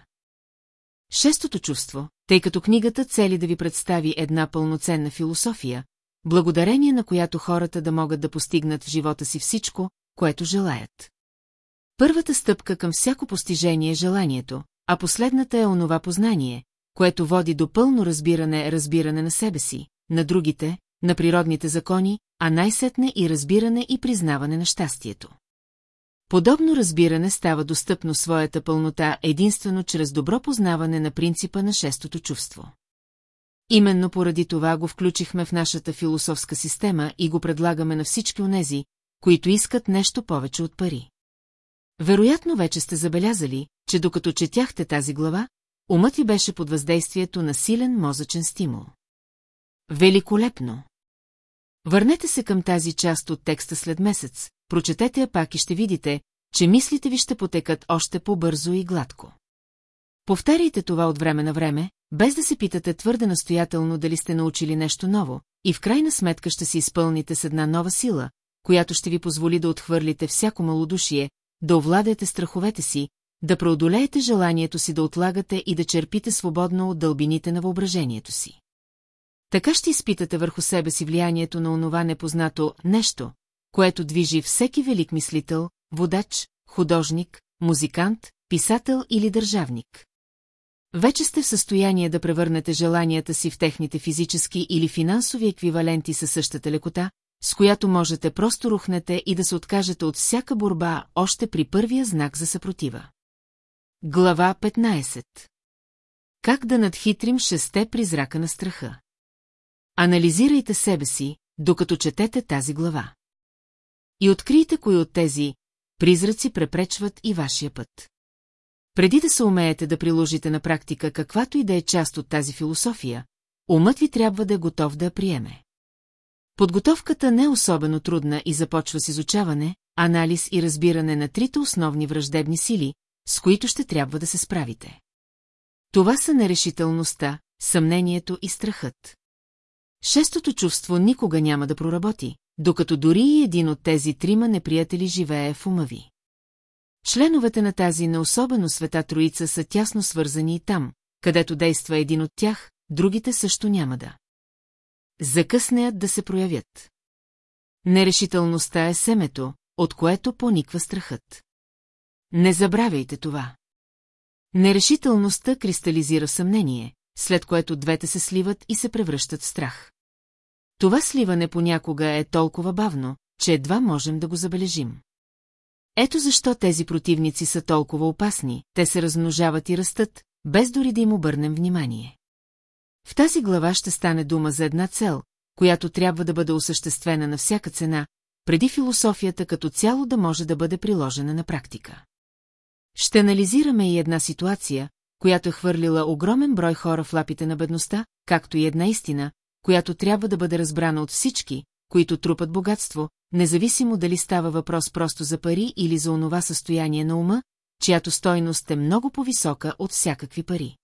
Шестото чувство, тъй като книгата цели да ви представи една пълноценна философия, благодарение на която хората да могат да постигнат в живота си всичко, което желаят. Първата стъпка към всяко постижение е желанието, а последната е онова познание, което води до пълно разбиране, разбиране на себе си, на другите, на природните закони, а най-сетне и разбиране и признаване на щастието. Подобно разбиране става достъпно своята пълнота единствено чрез добро познаване на принципа на шестото чувство. Именно поради това го включихме в нашата философска система и го предлагаме на всички онези, които искат нещо повече от пари. Вероятно вече сте забелязали, че докато четяхте тази глава, умът ви беше под въздействието на силен мозъчен стимул. Великолепно! Върнете се към тази част от текста след месец, прочетете я пак и ще видите, че мислите ви ще потекат още по-бързо и гладко. Повтаряйте това от време на време, без да се питате твърде настоятелно дали сте научили нещо ново, и в крайна сметка ще се изпълните с една нова сила, която ще ви позволи да отхвърлите всяко малодушие, да овладеете страховете си, да преодолеете желанието си да отлагате и да черпите свободно от дълбините на въображението си. Така ще изпитате върху себе си влиянието на онова непознато нещо, което движи всеки велик мислител, водач, художник, музикант, писател или държавник. Вече сте в състояние да превърнете желанията си в техните физически или финансови еквиваленти със същата лекота, с която можете просто рухнете и да се откажете от всяка борба още при първия знак за съпротива. Глава 15 Как да надхитрим шесте призрака на страха? Анализирайте себе си, докато четете тази глава. И открийте кои от тези призраци препречват и вашия път. Преди да се умеете да приложите на практика каквато и да е част от тази философия, умът ви трябва да е готов да я приеме. Подготовката не е особено трудна и започва с изучаване, анализ и разбиране на трите основни враждебни сили, с които ще трябва да се справите. Това са нерешителността, съмнението и страхът. Шестото чувство никога няма да проработи, докато дори и един от тези трима неприятели живее в ума ви. Членовете на тази неособено света троица са тясно свързани и там, където действа един от тях, другите също няма да. Закъснеят да се проявят. Нерешителността е семето, от което пониква страхът. Не забравяйте това. Нерешителността кристализира съмнение, след което двете се сливат и се превръщат в страх. Това сливане понякога е толкова бавно, че едва можем да го забележим. Ето защо тези противници са толкова опасни, те се размножават и растат, без дори да им обърнем внимание. В тази глава ще стане дума за една цел, която трябва да бъде осъществена на всяка цена, преди философията като цяло да може да бъде приложена на практика. Ще анализираме и една ситуация, която е хвърлила огромен брой хора в лапите на бедността, както и една истина, която трябва да бъде разбрана от всички, които трупат богатство, независимо дали става въпрос просто за пари или за онова състояние на ума, чиято стойност е много по-висока от всякакви пари.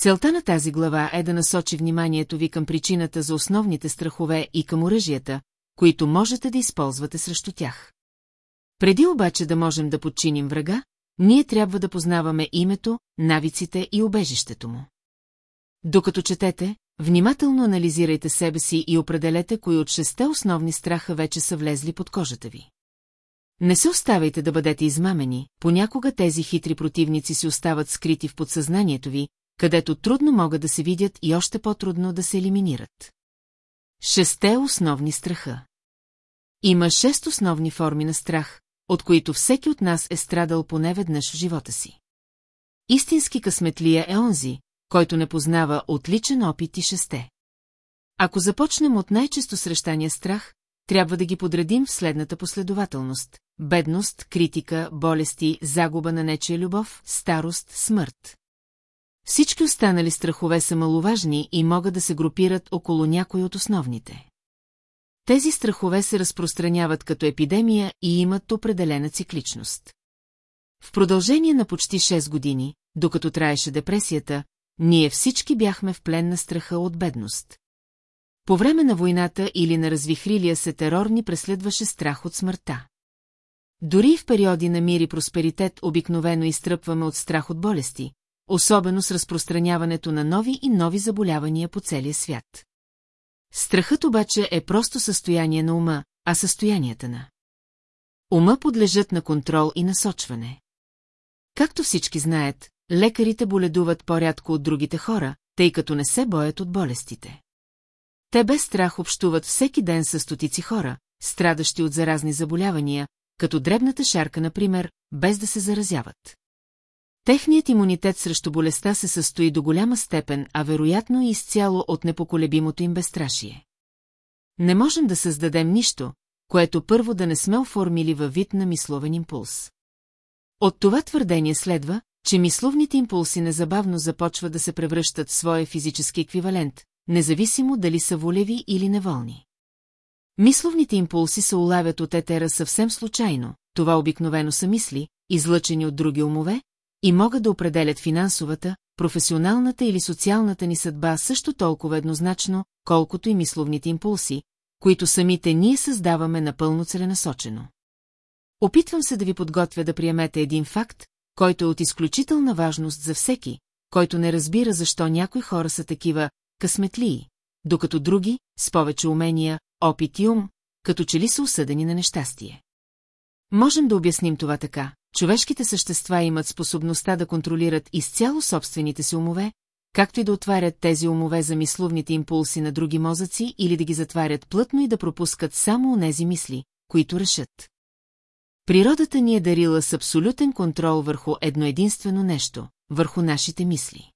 Целта на тази глава е да насочи вниманието ви към причината за основните страхове и към оръжията, които можете да използвате срещу тях. Преди обаче да можем да подчиним врага, ние трябва да познаваме името, навиците и обежището му. Докато четете, внимателно анализирайте себе си и определете кои от шесте основни страха вече са влезли под кожата ви. Не се оставайте да бъдете измамени, понякога тези хитри противници си остават скрити в подсъзнанието ви, където трудно могат да се видят и още по-трудно да се елиминират. Шесте основни страха Има шест основни форми на страх, от които всеки от нас е страдал поне веднъж в живота си. Истински късметлия е онзи, който не познава отличен опит и шесте. Ако започнем от най-често срещания страх, трябва да ги подредим в следната последователност – бедност, критика, болести, загуба на нечия любов, старост, смърт. Всички останали страхове са маловажни и могат да се групират около някой от основните. Тези страхове се разпространяват като епидемия и имат определена цикличност. В продължение на почти 6 години, докато траеше депресията, ние всички бяхме в плен на страха от бедност. По време на войната или на развихрилия се терор ни преследваше страх от смъртта. Дори в периоди на мир и просперитет обикновено изтръпваме от страх от болести, особено с разпространяването на нови и нови заболявания по целия свят. Страхът обаче е просто състояние на ума, а състоянията на ума подлежат на контрол и насочване. Както всички знаят, лекарите боледуват по-рядко от другите хора, тъй като не се боят от болестите. Те без страх общуват всеки ден с стотици хора, страдащи от заразни заболявания, като дребната шарка, например, без да се заразяват. Техният имунитет срещу болестта се състои до голяма степен, а вероятно и изцяло от непоколебимото им безстрашие. Не можем да създадем нищо, което първо да не сме оформили във вид на мисловен импулс. От това твърдение следва, че мисловните импулси незабавно започват да се превръщат в своя физически еквивалент, независимо дали са волеви или неволни. Мисловните импулси се улавят от етера съвсем случайно, това обикновено са мисли, излъчени от други умове, и могат да определят финансовата, професионалната или социалната ни съдба също толкова еднозначно, колкото и мисловните импулси, които самите ние създаваме напълно целенасочено. Опитвам се да ви подготвя да приемете един факт, който е от изключителна важност за всеки, който не разбира защо някои хора са такива късметлии, докато други, с повече умения, опит и ум, като че ли са осъдени на нещастие. Можем да обясним това така. Човешките същества имат способността да контролират изцяло собствените си умове, както и да отварят тези умове за мисловните импулси на други мозъци или да ги затварят плътно и да пропускат само онези мисли, които решат. Природата ни е дарила с абсолютен контрол върху едно единствено нещо, върху нашите мисли.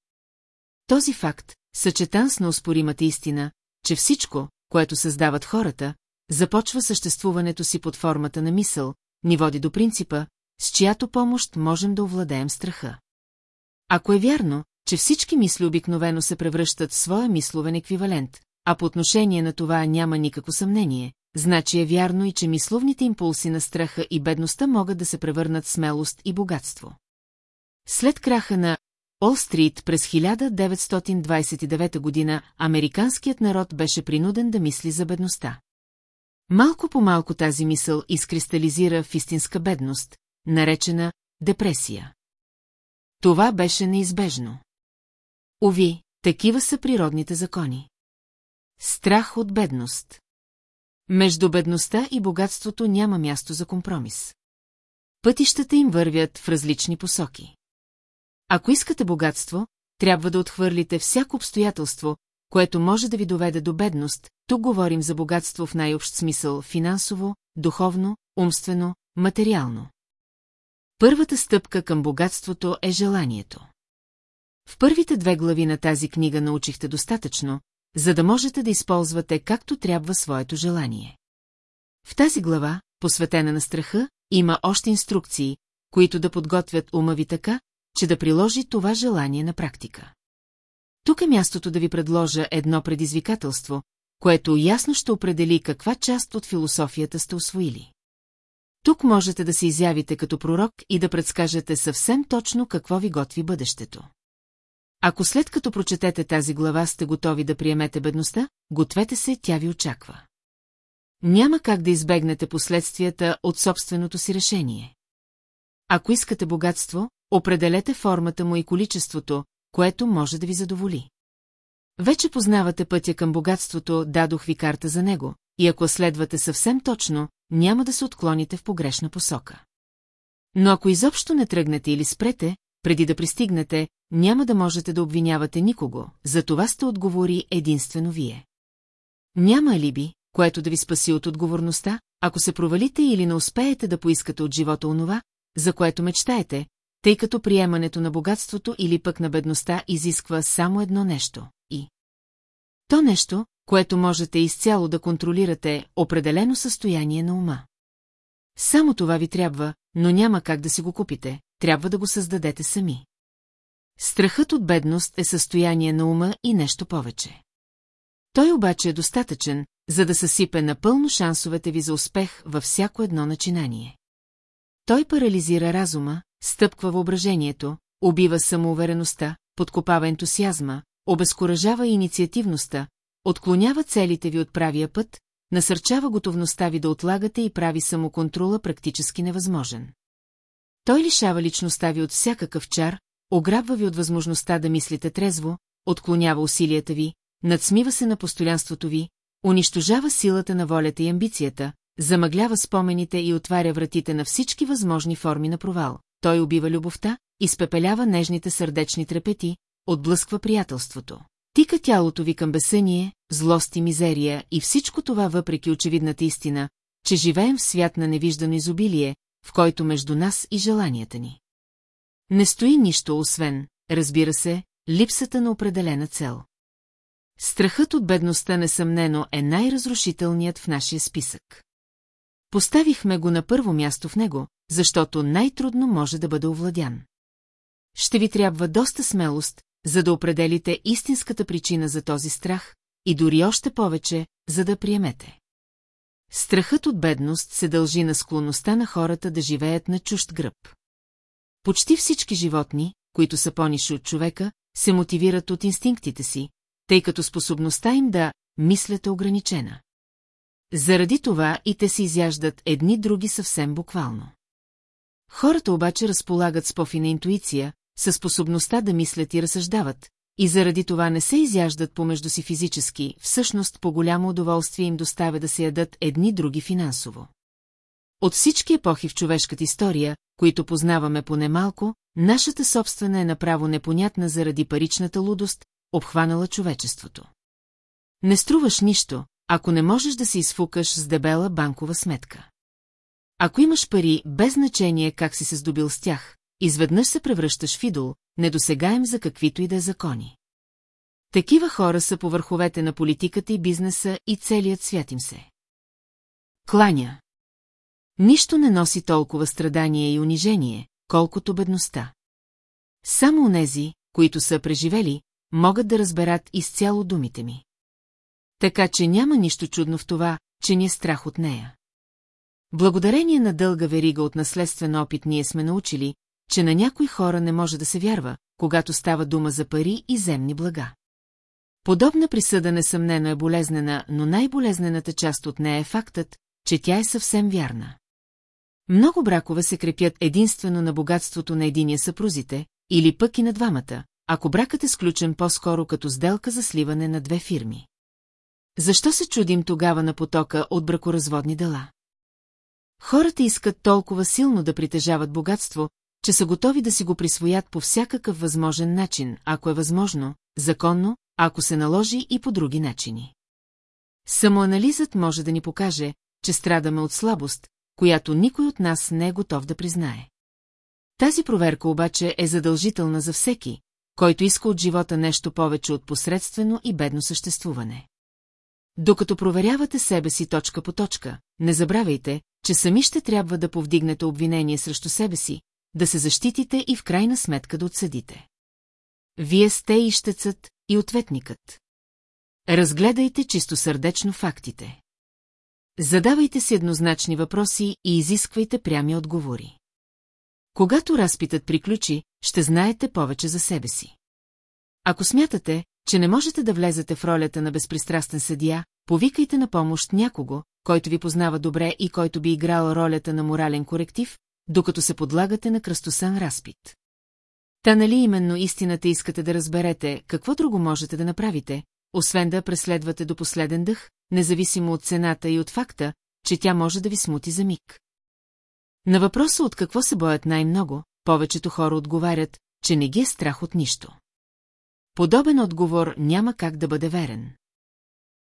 Този факт, съчетан с неоспоримата истина, че всичко, което създават хората, започва съществуването си под формата на мисъл, ни води до принципа, с чиято помощ можем да овладеем страха. Ако е вярно, че всички мисли обикновено се превръщат в своя мисловен еквивалент, а по отношение на това няма никакво съмнение, значи е вярно и че мисловните импулси на страха и бедността могат да се превърнат в смелост и богатство. След краха на Ол Стрит през 1929 година американският народ беше принуден да мисли за бедността. Малко по малко тази мисъл изкристализира в истинска бедност, наречена депресия. Това беше неизбежно. Ови, такива са природните закони. Страх от бедност. Между бедността и богатството няма място за компромис. Пътищата им вървят в различни посоки. Ако искате богатство, трябва да отхвърлите всяко обстоятелство, което може да ви доведе до бедност, тук говорим за богатство в най-общ смисъл финансово, духовно, умствено, материално. Първата стъпка към богатството е желанието. В първите две глави на тази книга научихте достатъчно, за да можете да използвате както трябва своето желание. В тази глава, посветена на страха, има още инструкции, които да подготвят ума ви така, че да приложи това желание на практика. Тук е мястото да ви предложа едно предизвикателство, което ясно ще определи каква част от философията сте освоили. Тук можете да се изявите като пророк и да предскажете съвсем точно какво ви готви бъдещето. Ако след като прочетете тази глава сте готови да приемете бедността, гответе се, тя ви очаква. Няма как да избегнете последствията от собственото си решение. Ако искате богатство, определете формата му и количеството, което може да ви задоволи. Вече познавате пътя към богатството, дадох ви карта за него, и ако следвате съвсем точно, няма да се отклоните в погрешна посока. Но ако изобщо не тръгнете или спрете, преди да пристигнете, няма да можете да обвинявате никого, за това сте отговори единствено вие. Няма алиби, което да ви спаси от отговорността, ако се провалите или не успеете да поискате от живота онова, за което мечтаете, тъй като приемането на богатството или пък на бедността изисква само едно нещо – и. То нещо, което можете изцяло да контролирате, определено състояние на ума. Само това ви трябва, но няма как да си го купите, трябва да го създадете сами. Страхът от бедност е състояние на ума и нещо повече. Той обаче е достатъчен, за да съсипе напълно шансовете ви за успех във всяко едно начинание. Той парализира разума, стъпква въображението, убива самоувереността, подкопава ентусиазма, обезкуражава инициативността, отклонява целите ви от правия път, насърчава готовността ви да отлагате и прави самоконтрола практически невъзможен. Той лишава личността ви от всякакъв чар, ограбва ви от възможността да мислите трезво, отклонява усилията ви, надсмива се на постоянството ви, унищожава силата на волята и амбицията, замъглява спомените и отваря вратите на всички възможни форми на провал. Той убива любовта, изпепелява нежните сърдечни трепети, отблъсква приятелството. Тика тялото ви към бесъние, злост и мизерия и всичко това въпреки очевидната истина, че живеем в свят на невиждано изобилие, в който между нас и желанията ни. Не стои нищо, освен, разбира се, липсата на определена цел. Страхът от бедността несъмнено е най-разрушителният в нашия списък. Поставихме го на първо място в него, защото най-трудно може да бъде овладян. Ще ви трябва доста смелост, за да определите истинската причина за този страх и дори още повече, за да приемете. Страхът от бедност се дължи на склонността на хората да живеят на чужд гръб. Почти всички животни, които са по-ниши от човека, се мотивират от инстинктите си, тъй като способността им да мислят е ограничена. Заради това и те се изяждат едни други съвсем буквално. Хората обаче разполагат с пофина интуиция, със способността да мислят и разсъждават, и заради това не се изяждат помежду си физически, всъщност по голямо удоволствие им доставя да се ядат едни други финансово. От всички епохи в човешката история, които познаваме поне малко, нашата собствена е направо непонятна заради паричната лудост, обхванала човечеството. Не струваш нищо, ако не можеш да се изфукаш с дебела банкова сметка. Ако имаш пари, без значение как си се здобил с тях, изведнъж се превръщаш в идол, недосегаем за каквито и да е закони. Такива хора са по върховете на политиката и бизнеса и целият свят им се. Кланя. Нищо не носи толкова страдание и унижение, колкото бедността. Само онези, които са преживели, могат да разберат изцяло думите ми. Така че няма нищо чудно в това, че ни е страх от нея. Благодарение на дълга верига от наследствен опит ние сме научили, че на някои хора не може да се вярва, когато става дума за пари и земни блага. Подобна присъда несъмнено е болезнена, но най-болезнената част от нея е фактът, че тя е съвсем вярна. Много бракове се крепят единствено на богатството на единия съпрузите, или пък и на двамата, ако бракът е сключен по-скоро като сделка за сливане на две фирми. Защо се чудим тогава на потока от бракоразводни дела? Хората искат толкова силно да притежават богатство, че са готови да си го присвоят по всякакъв възможен начин, ако е възможно, законно, ако се наложи и по други начини. Самоанализът може да ни покаже, че страдаме от слабост, която никой от нас не е готов да признае. Тази проверка обаче е задължителна за всеки, който иска от живота нещо повече от посредствено и бедно съществуване. Докато проверявате себе си точка по точка, не забравяйте, че сами ще трябва да повдигнете обвинение срещу себе си, да се защитите и в крайна сметка да отсъдите. Вие сте и щецът, и ответникът. Разгледайте чистосърдечно фактите. Задавайте си еднозначни въпроси и изисквайте прями отговори. Когато разпитът приключи, ще знаете повече за себе си. Ако смятате, че не можете да влезете в ролята на безпристрастен съдия, повикайте на помощ някого, който ви познава добре и който би играл ролята на морален коректив, докато се подлагате на кръстосан разпит. Та нали именно истината искате да разберете, какво друго можете да направите, освен да преследвате до последен дъх, независимо от цената и от факта, че тя може да ви смути за миг. На въпроса от какво се боят най-много, повечето хора отговарят, че не ги е страх от нищо. Подобен отговор няма как да бъде верен.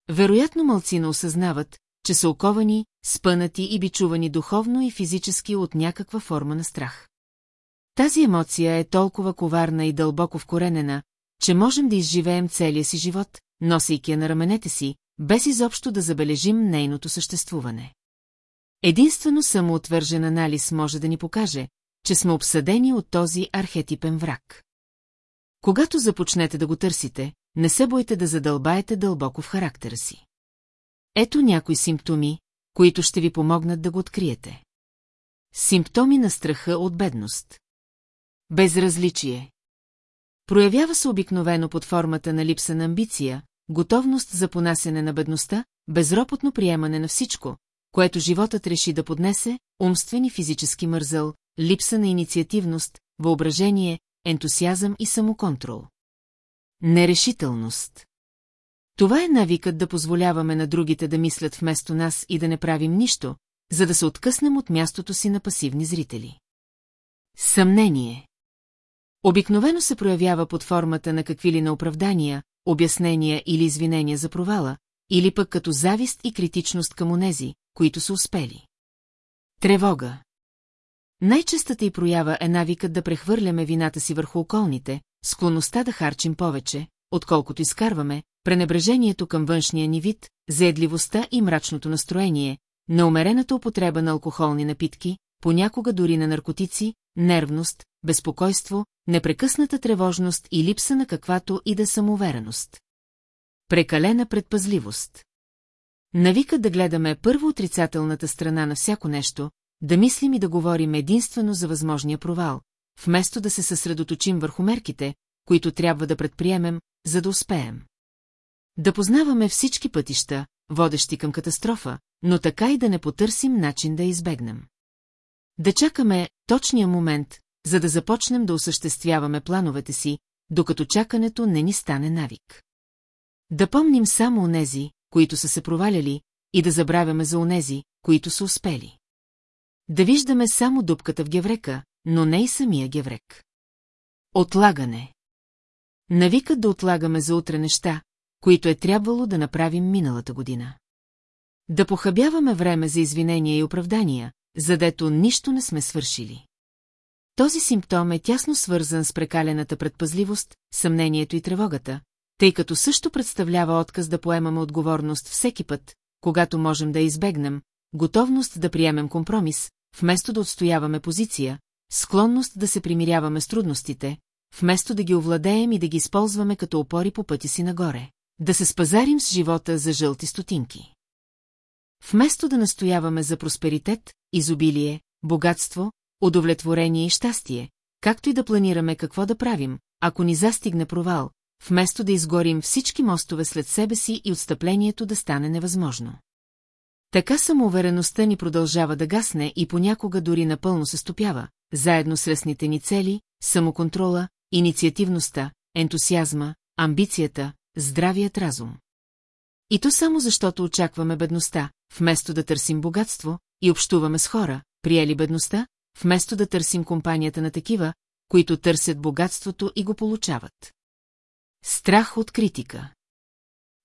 Вероятно мълцина осъзнават, че са оковани, спънати и бичувани духовно и физически от някаква форма на страх. Тази емоция е толкова коварна и дълбоко вкоренена, че можем да изживеем целия си живот, носейки я на раменете си, без изобщо да забележим нейното съществуване. Единствено самоотвържен анализ може да ни покаже, че сме обсъдени от този архетипен враг. Когато започнете да го търсите, не се бойте да задълбаете дълбоко в характера си. Ето някои симптоми, които ще ви помогнат да го откриете. Симптоми на страха от бедност. Безразличие. Проявява се обикновено под формата на липса на амбиция, готовност за понасене на бедността, безропотно приемане на всичко, което животът реши да поднесе, умствен и физически мързъл, липса на инициативност, въображение, ентусиазъм и самоконтрол. Нерешителност. Това е навикът да позволяваме на другите да мислят вместо нас и да не правим нищо, за да се откъснем от мястото си на пасивни зрители. Съмнение Обикновено се проявява под формата на какви ли на оправдания, обяснения или извинения за провала, или пък като завист и критичност към онези, които са успели. Тревога Най-честата и проява е навикът да прехвърляме вината си върху околните, склонността да харчим повече, отколкото изкарваме, пренебрежението към външния ни вид, заедливостта и мрачното настроение, неумерената употреба на алкохолни напитки, понякога дори на наркотици, нервност, безпокойство, непрекъсната тревожност и липса на каквато и да самоувереност. Прекалена предпазливост. Навика да гледаме първо отрицателната страна на всяко нещо, да мислим и да говорим единствено за възможния провал, вместо да се съсредоточим върху мерките, които трябва да предприемем, за да успеем. Да познаваме всички пътища, водещи към катастрофа, но така и да не потърсим начин да избегнем. Да чакаме точния момент, за да започнем да осъществяваме плановете си, докато чакането не ни стане навик. Да помним само онези, които са се проваляли, и да забравяме за онези, които са успели. Да виждаме само дупката в геврека, но не и самия геврек. Отлагане Навикът да отлагаме за утре неща, които е трябвало да направим миналата година. Да похабяваме време за извинения и оправдания, задето нищо не сме свършили. Този симптом е тясно свързан с прекалената предпазливост, съмнението и тревогата, тъй като също представлява отказ да поемаме отговорност всеки път, когато можем да избегнем, готовност да приемем компромис, вместо да отстояваме позиция, склонност да се примиряваме с трудностите, вместо да ги овладеем и да ги използваме като опори по пъти си нагоре, да се спазарим с живота за жълти стотинки. Вместо да настояваме за просперитет, изобилие, богатство, удовлетворение и щастие, както и да планираме какво да правим, ако ни застигне провал, вместо да изгорим всички мостове след себе си и отстъплението да стане невъзможно. Така самоувереността ни продължава да гасне и понякога дори напълно се стопява, заедно с лесните ни цели, самоконтрола, инициативността, ентусиазма, амбицията, здравият разум. И то само защото очакваме бедността, вместо да търсим богатство и общуваме с хора, приели бедността, вместо да търсим компанията на такива, които търсят богатството и го получават. Страх от критика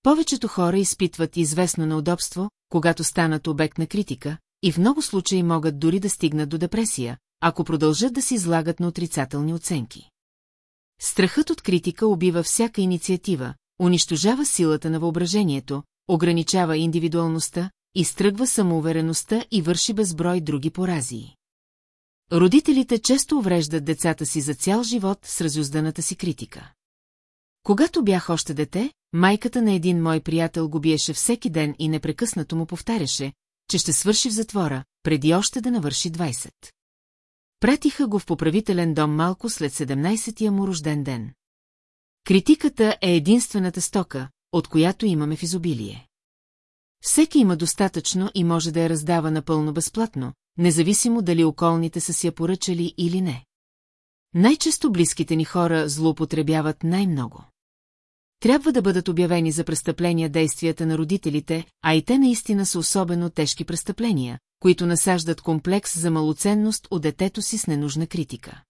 Повечето хора изпитват известно неудобство, когато станат обект на критика, и в много случаи могат дори да стигнат до депресия, ако продължат да се излагат на отрицателни оценки. Страхът от критика убива всяка инициатива, унищожава силата на въображението, ограничава индивидуалността, изтръгва самоувереността и върши безброй други поразии. Родителите често увреждат децата си за цял живот с разюзданата си критика. Когато бях още дете, майката на един мой приятел го биеше всеки ден и непрекъснато му повтаряше, че ще свърши в затвора, преди още да навърши 20. Пратиха го в поправителен дом малко след 17-тия му рожден ден. Критиката е единствената стока, от която имаме в изобилие. Всеки има достатъчно и може да я раздава напълно безплатно, независимо дали околните са си я поръчали или не. Най-често близките ни хора злоупотребяват най-много. Трябва да бъдат обявени за престъпления действията на родителите, а и те наистина са особено тежки престъпления, които насаждат комплекс за малоценност от детето си с ненужна критика.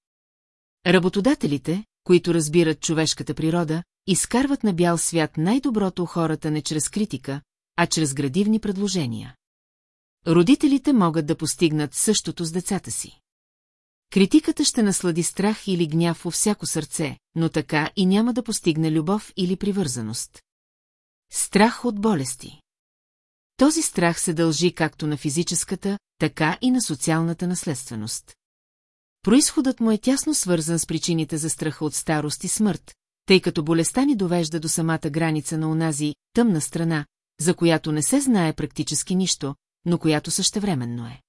Работодателите, които разбират човешката природа, изкарват на бял свят най-доброто хората не чрез критика, а чрез градивни предложения. Родителите могат да постигнат същото с децата си. Критиката ще наслади страх или гняв у всяко сърце, но така и няма да постигне любов или привързаност. Страх от болести Този страх се дължи както на физическата, така и на социалната наследственост. Произходът му е тясно свързан с причините за страха от старост и смърт, тъй като болестта ни довежда до самата граница на онази тъмна страна, за която не се знае практически нищо, но която същевременно е.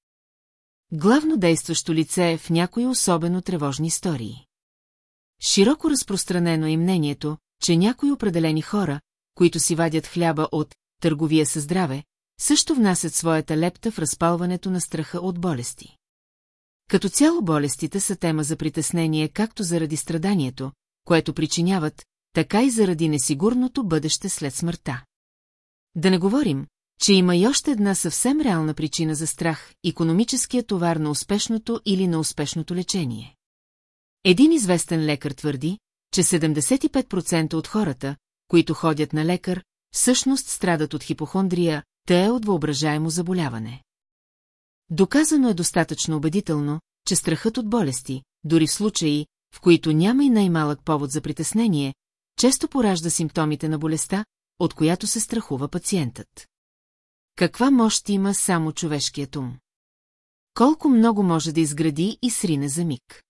Главно действащо лице е в някои особено тревожни истории. Широко разпространено е мнението, че някои определени хора, които си вадят хляба от търговия със здраве, също внасят своята лепта в разпалването на страха от болести. Като цяло болестите са тема за притеснение както заради страданието, което причиняват, така и заради несигурното бъдеще след смъртта. Да не говорим, че има и още една съвсем реална причина за страх – економическия товар на успешното или на успешното лечение. Един известен лекар твърди, че 75% от хората, които ходят на лекар, всъщност страдат от хипохондрия, те е от въображаемо заболяване. Доказано е достатъчно убедително, че страхът от болести, дори в случаи, в които няма и най-малък повод за притеснение, често поражда симптомите на болестта, от която се страхува пациентът. Каква мощ има само човешкият ум? Колко много може да изгради и срине за миг?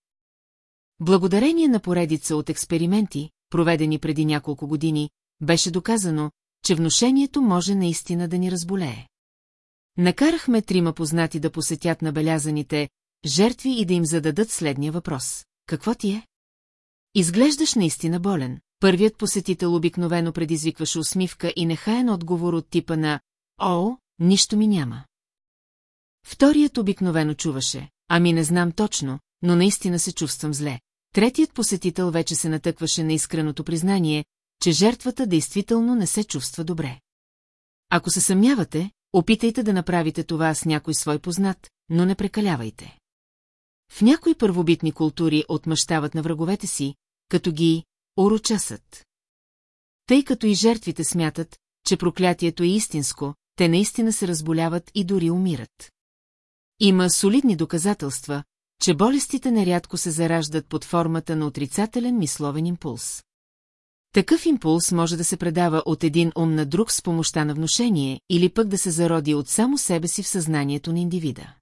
Благодарение на поредица от експерименти, проведени преди няколко години, беше доказано, че внушението може наистина да ни разболее. Накарахме трима познати да посетят набелязаните жертви и да им зададат следния въпрос. Какво ти е? Изглеждаш наистина болен. Първият посетител обикновено предизвикваше усмивка и нехаен отговор от типа на «О, нищо ми няма». Вторият обикновено чуваше «Ами не знам точно, но наистина се чувствам зле». Третият посетител вече се натъкваше на искреното признание, че жертвата действително не се чувства добре. Ако се съмнявате, опитайте да направите това с някой свой познат, но не прекалявайте. В някои първобитни култури отмъщават на враговете си, като ги урочасат. Тъй като и жертвите смятат, че проклятието е истинско, те наистина се разболяват и дори умират. Има солидни доказателства, че болестите нерядко се зараждат под формата на отрицателен мисловен импулс. Такъв импулс може да се предава от един ум на друг с помощта на внушение или пък да се зароди от само себе си в съзнанието на индивида.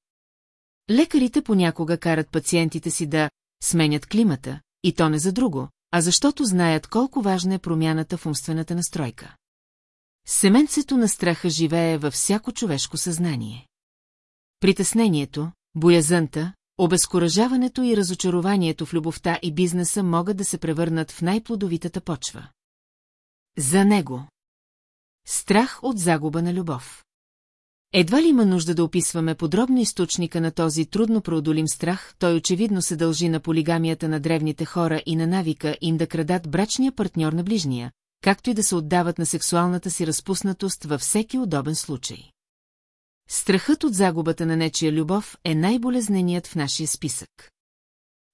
Лекарите понякога карат пациентите си да сменят климата, и то не за друго, а защото знаят колко важна е промяната в умствената настройка. Семенцето на страха живее във всяко човешко съзнание. Притеснението, боязънта, обезкуражаването и разочарованието в любовта и бизнеса могат да се превърнат в най-плодовитата почва. За него. Страх от загуба на любов. Едва ли има нужда да описваме подробно източника на този трудно преодолим страх, той очевидно се дължи на полигамията на древните хора и на навика им да крадат брачния партньор на ближния, както и да се отдават на сексуалната си разпуснатост във всеки удобен случай. Страхът от загубата на нечия любов е най-болезненият в нашия списък.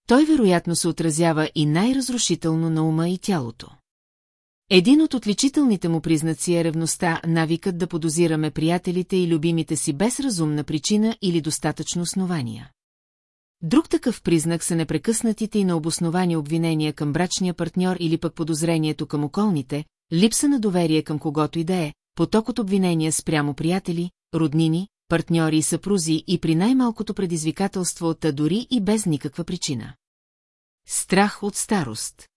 Той вероятно се отразява и най-разрушително на ума и тялото. Един от отличителните му признаци е ревността, навикът да подозираме приятелите и любимите си без разумна причина или достатъчно основания. Друг такъв признак са непрекъснатите и необосновани обвинения към брачния партньор или пък подозрението към околните, липса на доверие към когото и да е, поток от обвинения спрямо приятели, роднини, партньори и съпрузи и при най-малкото предизвикателство от дори и без никаква причина. Страх от старост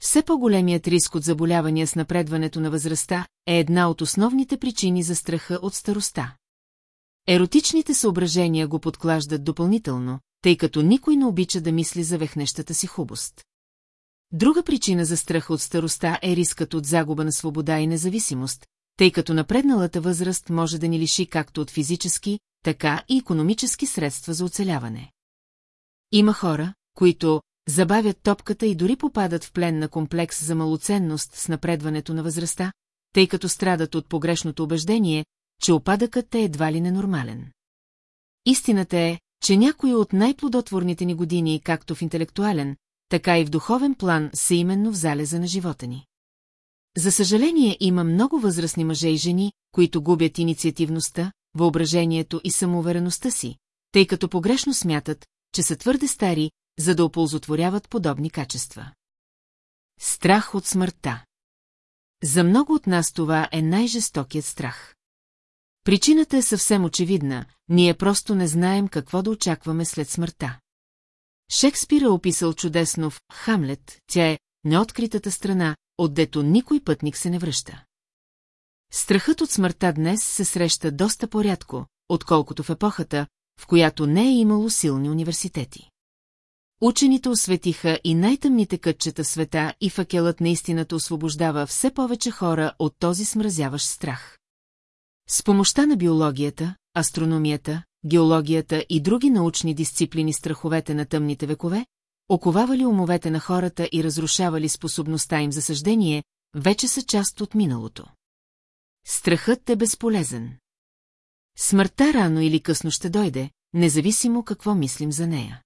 все по-големият риск от заболявания с напредването на възрастта е една от основните причини за страха от староста. Еротичните съображения го подклаждат допълнително, тъй като никой не обича да мисли за вехнещата си хубост. Друга причина за страха от староста е рискът от загуба на свобода и независимост, тъй като напредналата възраст може да ни лиши както от физически, така и економически средства за оцеляване. Има хора, които, забавят топката и дори попадат в плен на комплекс за малоценност с напредването на възрастта, тъй като страдат от погрешното убеждение, че опадъкът е едва ли ненормален. Истината е, че някои от най-плодотворните ни години, както в интелектуален, така и в духовен план, са именно в залеза на живота ни. За съжаление има много възрастни мъже и жени, които губят инициативността, въображението и самоувереността си, тъй като погрешно смятат, че са твърде стари, за да оползотворяват подобни качества. Страх от смъртта За много от нас това е най-жестокият страх. Причината е съвсем очевидна, ние просто не знаем какво да очакваме след смъртта. Шекспир е описал чудесно в «Хамлет», тя е неоткритата страна, отдето никой пътник се не връща. Страхът от смъртта днес се среща доста по-рядко, отколкото в епохата, в която не е имало силни университети. Учените осветиха и най-тъмните кътчета света и факелът наистината освобождава все повече хора от този смразяващ страх. С помощта на биологията, астрономията, геологията и други научни дисциплини страховете на тъмните векове, оковавали умовете на хората и разрушавали способността им за съждение, вече са част от миналото. Страхът е безполезен. Смъртта рано или късно ще дойде, независимо какво мислим за нея.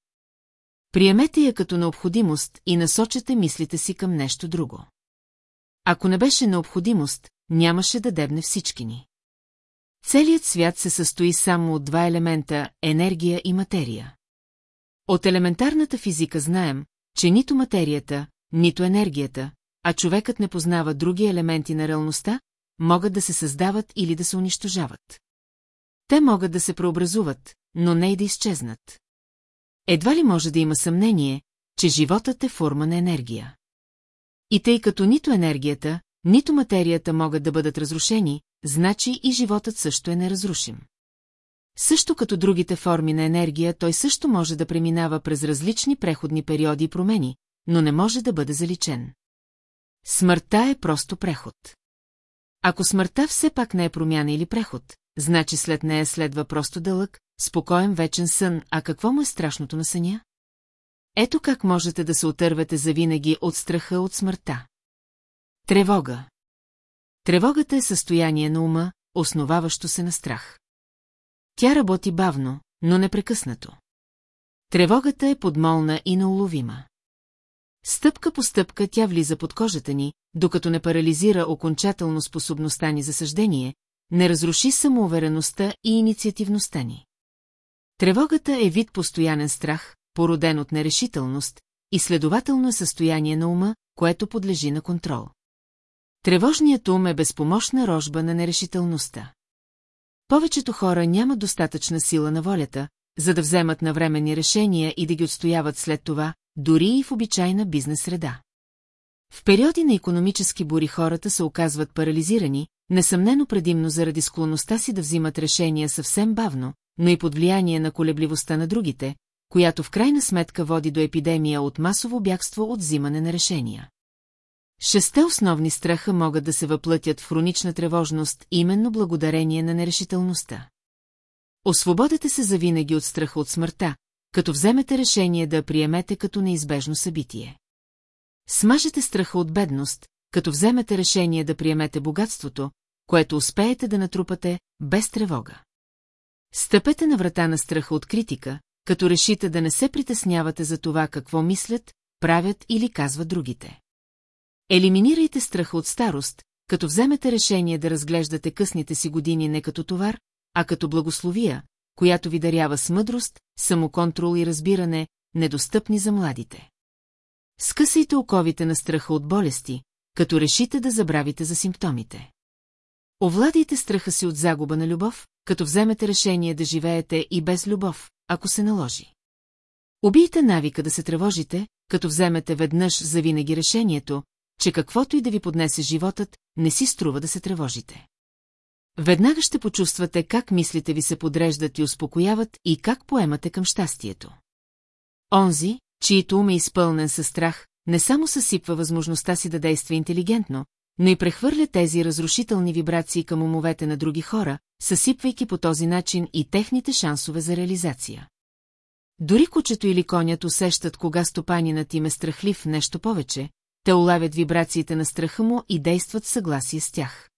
Приемете я като необходимост и насочете мислите си към нещо друго. Ако не беше необходимост, нямаше да дебне всички ни. Целият свят се състои само от два елемента – енергия и материя. От елементарната физика знаем, че нито материята, нито енергията, а човекът не познава други елементи на реалността, могат да се създават или да се унищожават. Те могат да се преобразуват, но не и да изчезнат. Едва ли може да има съмнение, че животът е форма на енергия. И тъй като нито енергията, нито материята могат да бъдат разрушени, значи и животът също е неразрушим. Също като другите форми на енергия, той също може да преминава през различни преходни периоди и промени, но не може да бъде заличен. Смъртта е просто преход. Ако смъртта все пак не е промяна или преход, значи след нея следва просто дълъг, спокоен вечен сън, а какво му е страшното на съня? Ето как можете да се отървете завинаги от страха от смъртта. Тревога. Тревогата е състояние на ума, основаващо се на страх. Тя работи бавно, но непрекъснато. Тревогата е подмолна и неуловима. Стъпка по стъпка тя влиза под кожата ни, докато не парализира окончателно способността ни за съждение, не разруши самоувереността и инициативността ни. Тревогата е вид постоянен страх, породен от нерешителност, и следователно е състояние на ума, което подлежи на контрол. Тревожният ум е безпомощна рожба на нерешителността. Повечето хора нямат достатъчна сила на волята, за да вземат навременни решения и да ги отстояват след това, дори и в обичайна бизнес среда. В периоди на економически бури хората се оказват парализирани, несъмнено предимно заради склонността си да взимат решения съвсем бавно, но и под влияние на колебливостта на другите, която в крайна сметка води до епидемия от масово бягство от взимане на решения. Шесте основни страха могат да се въплътят в хронична тревожност именно благодарение на нерешителността. Освободете се завинаги от страха от смъртта, като вземете решение да приемете като неизбежно събитие. Смажете страха от бедност, като вземете решение да приемете богатството, което успеете да натрупате без тревога. Стъпете на врата на страха от критика, като решите да не се притеснявате за това какво мислят, правят или казват другите. Елиминирайте страха от старост, като вземете решение да разглеждате късните си години не като товар, а като благословия, която ви дарява с мъдрост, самоконтрол и разбиране, недостъпни за младите. Скъсайте оковите на страха от болести, като решите да забравите за симптомите. Овладайте страха си от загуба на любов, като вземете решение да живеете и без любов, ако се наложи. Убийте навика да се тревожите, като вземете веднъж за винаги решението, че каквото и да ви поднесе животът, не си струва да се тревожите. Веднага ще почувствате как мислите ви се подреждат и успокояват и как поемате към щастието. Онзи, чието ум е изпълнен със страх, не само съсипва възможността си да действа интелигентно, но и прехвърля тези разрушителни вибрации към умовете на други хора, съсипвайки по този начин и техните шансове за реализация. Дори кучето или конят усещат кога стопанинът им е страхлив нещо повече, те улавят вибрациите на страха му и действат в съгласие с тях.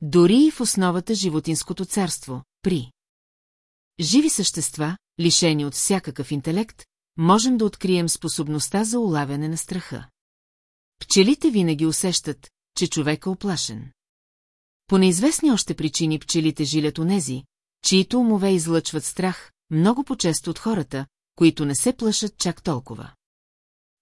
Дори и в основата животинското царство, при живи същества, лишени от всякакъв интелект, можем да открием способността за улавяне на страха. Пчелите винаги усещат, че човек е оплашен. По неизвестни още причини пчелите жилят онези, чието умове излъчват страх, много по-често от хората, които не се плашат чак толкова.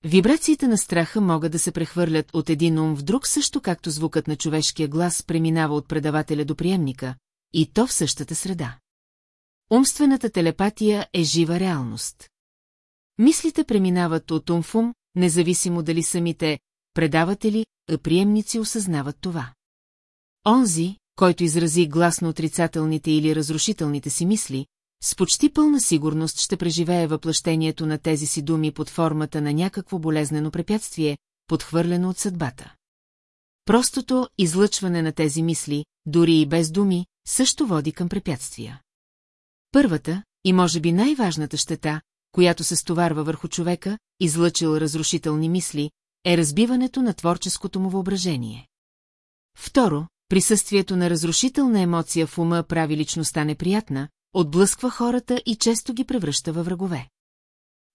Вибрациите на страха могат да се прехвърлят от един ум в друг, също както звукът на човешкия глас преминава от предавателя до приемника, и то в същата среда. Умствената телепатия е жива реалност. Мислите преминават от ум в ум, независимо дали самите предаватели, а приемници осъзнават това. Онзи, който изрази гласно отрицателните или разрушителните си мисли, с почти пълна сигурност ще преживее въплъщението на тези си думи под формата на някакво болезнено препятствие, подхвърлено от съдбата. Простото излъчване на тези мисли, дори и без думи, също води към препятствия. Първата, и може би най-важната щета, която се стоварва върху човека, излъчил разрушителни мисли, е разбиването на творческото му въображение. Второ, присъствието на разрушителна емоция в ума прави личността неприятна, отблъсква хората и често ги превръща във врагове.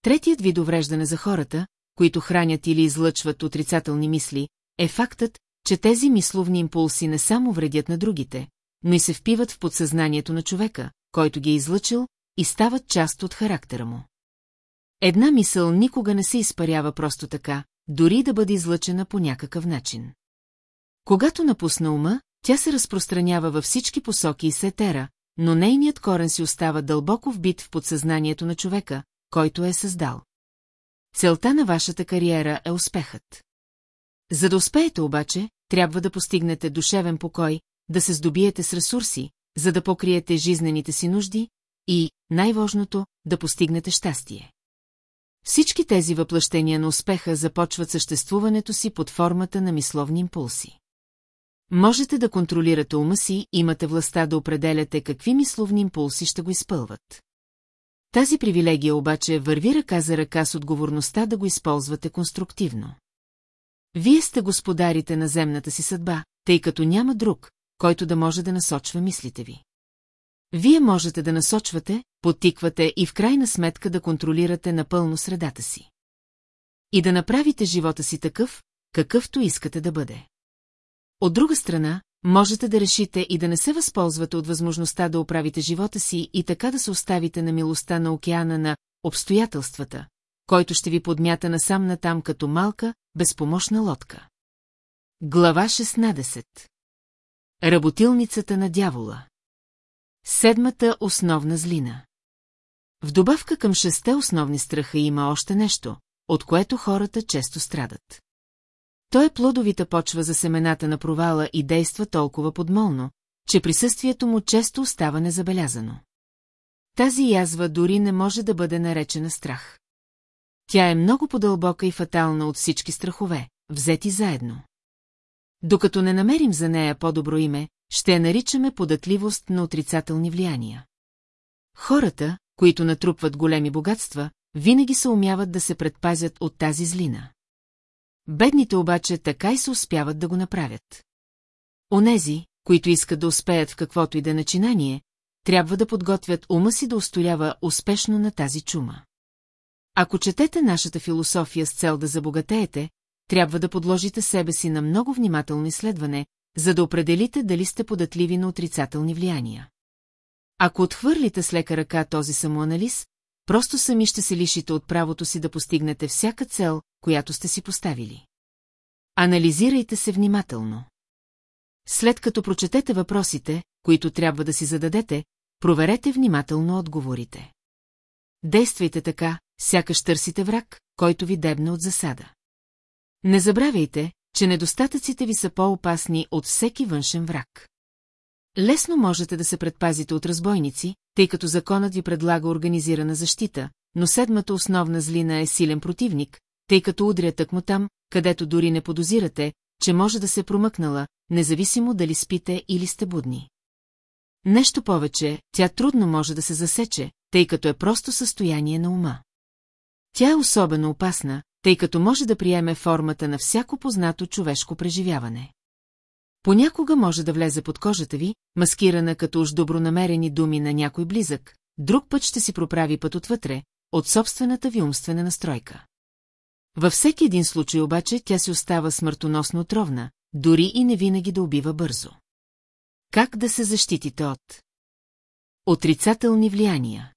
Третият вид увреждане за хората, които хранят или излъчват отрицателни мисли, е фактът, че тези мисловни импулси не само вредят на другите, но и се впиват в подсъзнанието на човека, който ги е излъчил, и стават част от характера му. Една мисъл никога не се изпарява просто така, дори да бъде излъчена по някакъв начин. Когато напусна ума, тя се разпространява във всички посоки и се етера, но нейният корен си остава дълбоко вбит в подсъзнанието на човека, който е създал. Целта на вашата кариера е успехът. За да успеете обаче, трябва да постигнете душевен покой, да се здобиете с ресурси, за да покриете жизнените си нужди и, най-важното, да постигнете щастие. Всички тези въплъщения на успеха започват съществуването си под формата на мисловни импулси. Можете да контролирате ума си, имате властта да определяте какви мисловни импулси ще го изпълват. Тази привилегия обаче върви ръка за ръка с отговорността да го използвате конструктивно. Вие сте господарите на земната си съдба, тъй като няма друг, който да може да насочва мислите ви. Вие можете да насочвате, потиквате и в крайна сметка да контролирате напълно средата си. И да направите живота си такъв, какъвто искате да бъде. От друга страна, можете да решите и да не се възползвате от възможността да оправите живота си и така да се оставите на милостта на океана на обстоятелствата, който ще ви подмята насам натам като малка, безпомощна лодка. Глава 16 Работилницата на дявола Седмата основна злина В добавка към шесте основни страха има още нещо, от което хората често страдат. Той е плодовита почва за семената на провала и действа толкова подмолно, че присъствието му често остава незабелязано. Тази язва дори не може да бъде наречена страх. Тя е много подълбока и фатална от всички страхове, взети заедно. Докато не намерим за нея по-добро име, ще я наричаме податливост на отрицателни влияния. Хората, които натрупват големи богатства, винаги се умяват да се предпазят от тази злина. Бедните обаче така и се успяват да го направят. Онези, които искат да успеят в каквото и да е начинание, трябва да подготвят ума си да устоява успешно на тази чума. Ако четете нашата философия с цел да забогатеете, трябва да подложите себе си на много внимателно изследване, за да определите дали сте податливи на отрицателни влияния. Ако отхвърлите с лека ръка този самоанализ, просто сами ще се лишите от правото си да постигнете всяка цел, която сте си поставили. Анализирайте се внимателно. След като прочетете въпросите, които трябва да си зададете, проверете внимателно отговорите. Действайте така, сякаш търсите враг, който ви дебне от засада. Не забравяйте, че недостатъците ви са по-опасни от всеки външен враг. Лесно можете да се предпазите от разбойници, тъй като законът ви предлага организирана защита, но седмата основна злина е силен противник, тъй като удря тъкмо там, където дори не подозирате, че може да се промъкнала, независимо дали спите или сте будни. Нещо повече, тя трудно може да се засече, тъй като е просто състояние на ума. Тя е особено опасна, тъй като може да приеме формата на всяко познато човешко преживяване. Понякога може да влезе под кожата ви, маскирана като уж добронамерени думи на някой близък, друг път ще си проправи път отвътре, от собствената ви умствена настройка. Във всеки един случай обаче тя си остава смъртоносно отровна, дори и не винаги да убива бързо. Как да се защитите от отрицателни влияния?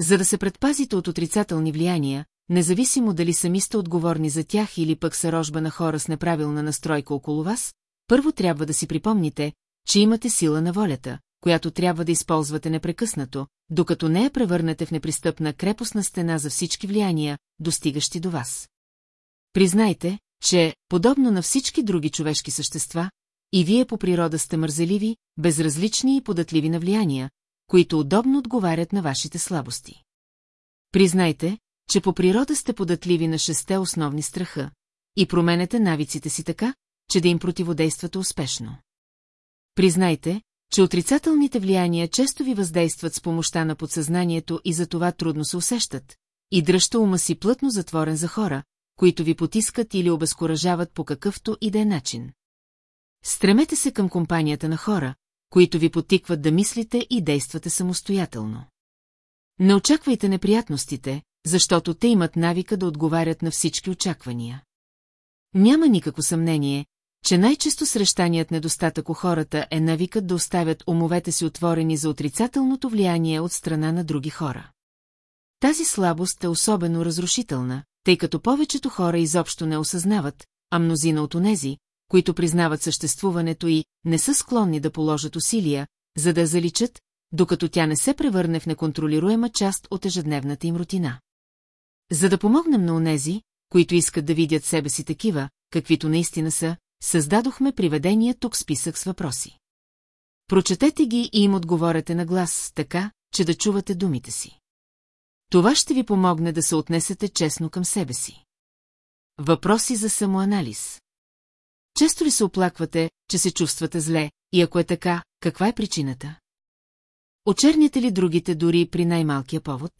За да се предпазите от отрицателни влияния, независимо дали сами сте отговорни за тях или пък са рожба на хора с неправилна настройка около вас, първо трябва да си припомните, че имате сила на волята, която трябва да използвате непрекъснато, докато не я превърнете в непристъпна крепостна стена за всички влияния, достигащи до вас. Признайте, че, подобно на всички други човешки същества, и вие по природа сте мързеливи, безразлични и податливи на влияния, които удобно отговарят на вашите слабости. Признайте, че по природа сте податливи на шесте основни страха и променете навиците си така, че да им противодействате успешно. Признайте, че отрицателните влияния често ви въздействат с помощта на подсъзнанието и за това трудно се усещат, и дръжте ума си плътно затворен за хора, които ви потискат или обезкуражават по какъвто и да е начин. Стремете се към компанията на хора, които ви потикват да мислите и действате самостоятелно. Не очаквайте неприятностите, защото те имат навика да отговарят на всички очаквания. Няма никакво съмнение, че най-често срещаният недостатък у хората е навикът да оставят умовете си отворени за отрицателното влияние от страна на други хора. Тази слабост е особено разрушителна, тъй като повечето хора изобщо не осъзнават, а мнозина от онези, които признават съществуването и не са склонни да положат усилия, за да заличат, докато тя не се превърне в неконтролируема част от ежедневната им рутина. За да помогнем на онези, които искат да видят себе си такива, каквито наистина са, създадохме приведения тук списък с въпроси. Прочетете ги и им отговорете на глас, така, че да чувате думите си. Това ще ви помогне да се отнесете честно към себе си. Въпроси за самоанализ. Често ли се оплаквате, че се чувствате зле, и ако е така, каква е причината? Очерняте ли другите дори при най-малкия повод?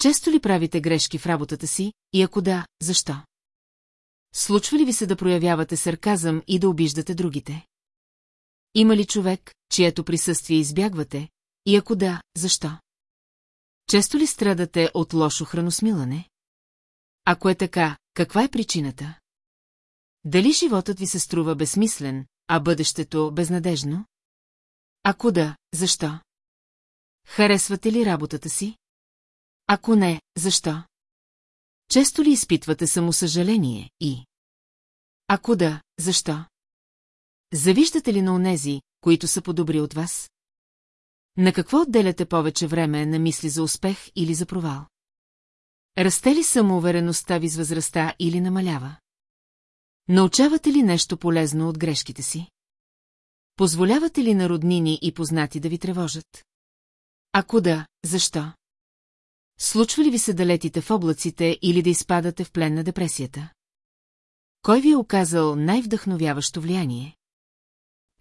Често ли правите грешки в работата си, и ако да, защо? Случва ли ви се да проявявате сарказъм и да обиждате другите? Има ли човек, чието присъствие избягвате, и ако да, защо? Често ли страдате от лошо храносмилане? Ако е така, каква е причината? Дали животът ви се струва безсмислен, а бъдещето безнадежно? Ако да, защо? Харесвате ли работата си? Ако не, защо? Често ли изпитвате самосъжаление и... Ако да, защо? Завиждате ли на онези, които са по-добри от вас? На какво отделяте повече време на мисли за успех или за провал? Расте ли самоувереността ви с възрастта или намалява? Научавате ли нещо полезно от грешките си? Позволявате ли на роднини и познати да ви тревожат? Ако да, защо? Случва ли ви се да летите в облаците или да изпадате в плен на депресията? Кой ви е оказал най-вдъхновяващо влияние?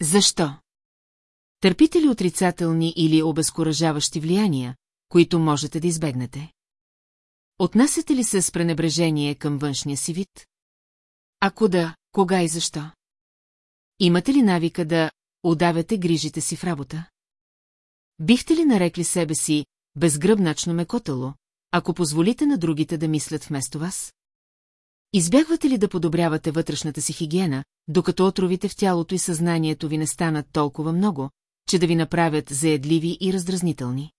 Защо? Търпите ли отрицателни или обезкуражаващи влияния, които можете да избегнете? Отнасяте ли се с пренебрежение към външния си вид? Ако да, кога и защо? Имате ли навика да удавяте грижите си в работа? Бихте ли нарекли себе си безгръбначно мекотало, ако позволите на другите да мислят вместо вас? Избягвате ли да подобрявате вътрешната си хигиена, докато отровите в тялото и съзнанието ви не станат толкова много, че да ви направят заедливи и раздразнителни?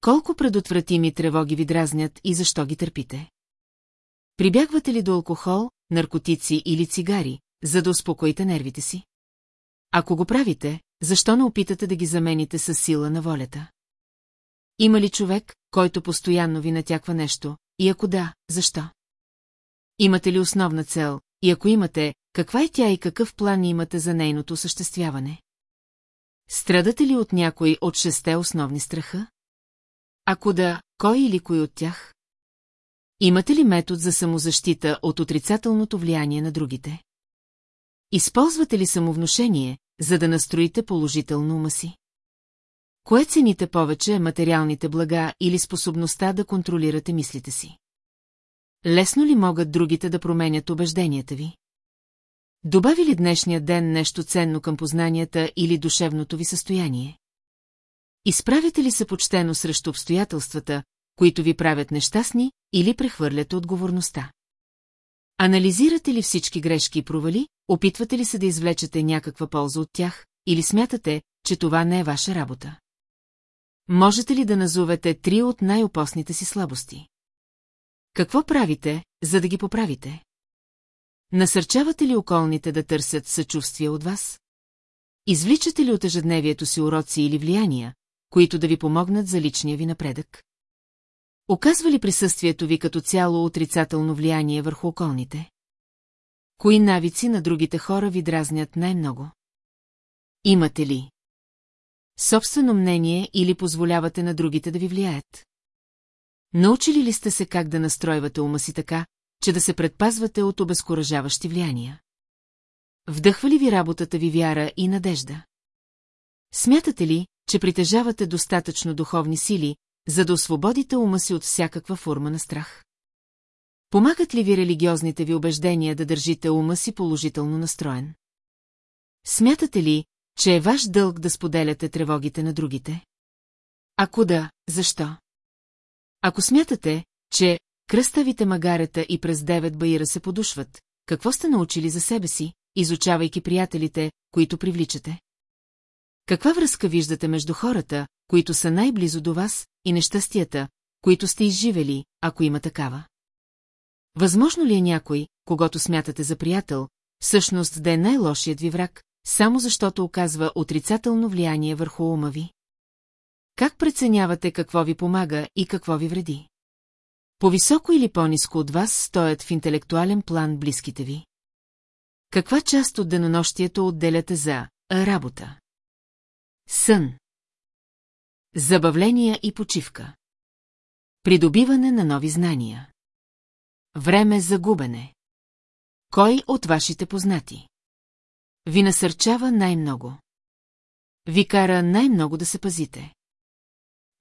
Колко предотвратими тревоги ви дразнят и защо ги търпите? Прибягвате ли до алкохол, наркотици или цигари, за да успокоите нервите си? Ако го правите, защо не опитате да ги замените с сила на волята? Има ли човек, който постоянно ви натяква нещо, и ако да, защо? Имате ли основна цел, и ако имате, каква е тя и какъв план имате за нейното осъществяване? Страдате ли от някой от шесте основни страха? Ако да, кой или кой от тях? Имате ли метод за самозащита от отрицателното влияние на другите? Използвате ли самовнушение, за да настроите положително ума си? Кое цените повече материалните блага или способността да контролирате мислите си? Лесно ли могат другите да променят убежденията ви? Добави ли днешния ден нещо ценно към познанията или душевното ви състояние? Изправяте ли се почтено срещу обстоятелствата, които ви правят нещастни, или прехвърляте отговорността? Анализирате ли всички грешки и провали, опитвате ли се да извлечете някаква полза от тях, или смятате, че това не е ваша работа? Можете ли да назовете три от най-опосните си слабости? Какво правите, за да ги поправите? Насърчавате ли околните да търсят съчувствие от вас? Извличате ли от ежедневието си уроци или влияния, които да ви помогнат за личния ви напредък? Оказва ли присъствието ви като цяло отрицателно влияние върху околните? Кои навици на другите хора ви дразнят най-много? Имате ли? Собствено мнение или позволявате на другите да ви влияят? Научили ли сте се как да настройвате ума си така, че да се предпазвате от обезкуражаващи влияния? Вдъхва ли ви работата ви вяра и надежда? Смятате ли, че притежавате достатъчно духовни сили, за да освободите ума си от всякаква форма на страх? Помагат ли ви религиозните ви убеждения да държите ума си положително настроен? Смятате ли, че е ваш дълг да споделяте тревогите на другите? Ако да, защо? Ако смятате, че кръставите магарета и през девет баира се подушват, какво сте научили за себе си, изучавайки приятелите, които привличате? Каква връзка виждате между хората, които са най-близо до вас, и нещастията, които сте изживели, ако има такава? Възможно ли е някой, когато смятате за приятел, всъщност да е най-лошият ви враг, само защото оказва отрицателно влияние върху ума ви? Как преценявате какво ви помага и какво ви вреди? По-високо или по-низко от вас стоят в интелектуален план близките ви? Каква част от денонощието отделяте за работа? Сън. Забавления и почивка. Придобиване на нови знания. Време за губене. Кой от вашите познати? Ви насърчава най-много. Ви кара най-много да се пазите.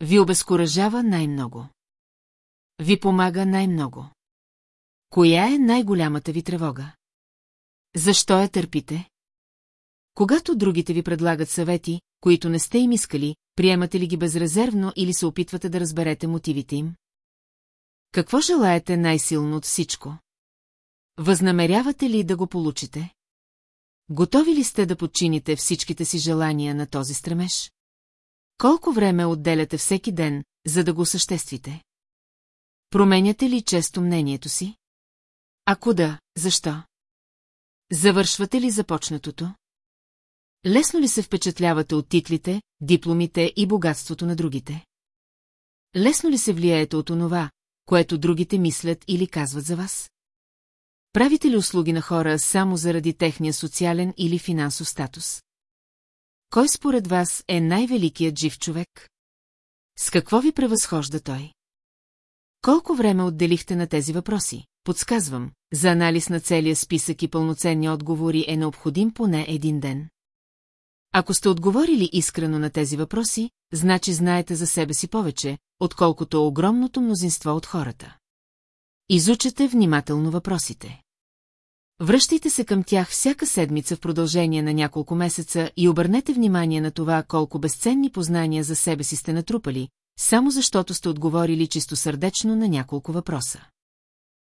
Ви обезкуражава най-много. Ви помага най-много. Коя е най-голямата ви тревога? Защо я търпите? Когато другите ви предлагат съвети, които не сте им искали, приемате ли ги безрезервно или се опитвате да разберете мотивите им? Какво желаете най-силно от всичко? Възнамерявате ли да го получите? Готови ли сте да подчините всичките си желания на този стремеж? Колко време отделяте всеки ден, за да го осъществите? Променяте ли често мнението си? Ако да, защо? Завършвате ли започнатото? Лесно ли се впечатлявате от титлите, дипломите и богатството на другите? Лесно ли се влияете от онова, което другите мислят или казват за вас? Правите ли услуги на хора само заради техния социален или финансов статус? Кой според вас е най-великият жив човек? С какво ви превъзхожда той? Колко време отделихте на тези въпроси? Подсказвам, за анализ на целия списък и пълноценни отговори е необходим поне един ден. Ако сте отговорили искрено на тези въпроси, значи знаете за себе си повече, отколкото огромното мнозинство от хората. Изучете внимателно въпросите. Връщайте се към тях всяка седмица в продължение на няколко месеца и обърнете внимание на това колко безценни познания за себе си сте натрупали, само защото сте отговорили чистосърдечно на няколко въпроса.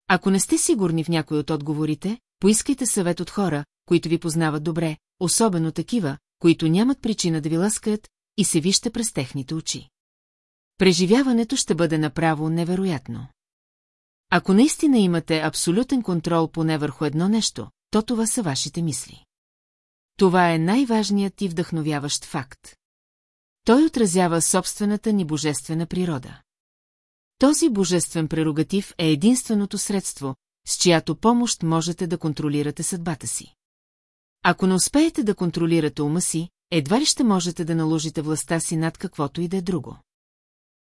Ако не сте сигурни в някой от отговорите, поискайте съвет от хора, които ви познават добре, особено такива, които нямат причина да ви ласкат, и се вижте през техните очи. Преживяването ще бъде направо невероятно. Ако наистина имате абсолютен контрол поне върху едно нещо, то това са вашите мисли. Това е най-важният и вдъхновяващ факт. Той отразява собствената ни божествена природа. Този божествен прерогатив е единственото средство, с чиято помощ можете да контролирате съдбата си. Ако не успеете да контролирате ума си, едва ли ще можете да наложите властта си над каквото и да е друго.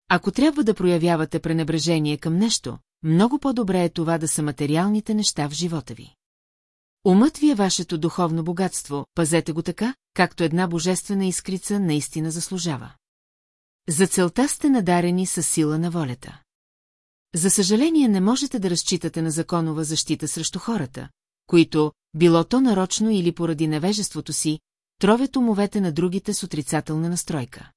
Ако трябва да проявявате пренебрежение към нещо, много по-добре е това да са материалните неща в живота ви. Умът ви е вашето духовно богатство, пазете го така, както една божествена искрица наистина заслужава. За целта сте надарени с сила на волята. За съжаление не можете да разчитате на законова защита срещу хората, които, било то нарочно или поради невежеството си, тровят умовете на другите с отрицателна настройка.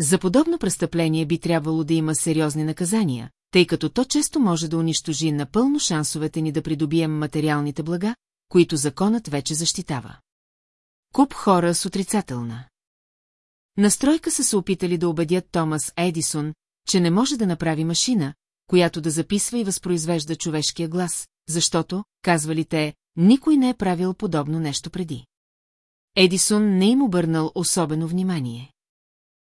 За подобно престъпление би трябвало да има сериозни наказания, тъй като то често може да унищожи напълно шансовете ни да придобием материалните блага, които законът вече защитава. Куп хора с отрицателна. Настройка са се опитали да убедят Томас Едисон, че не може да направи машина, която да записва и възпроизвежда човешкия глас, защото, казвали те, никой не е правил подобно нещо преди. Едисон не им обърнал особено внимание.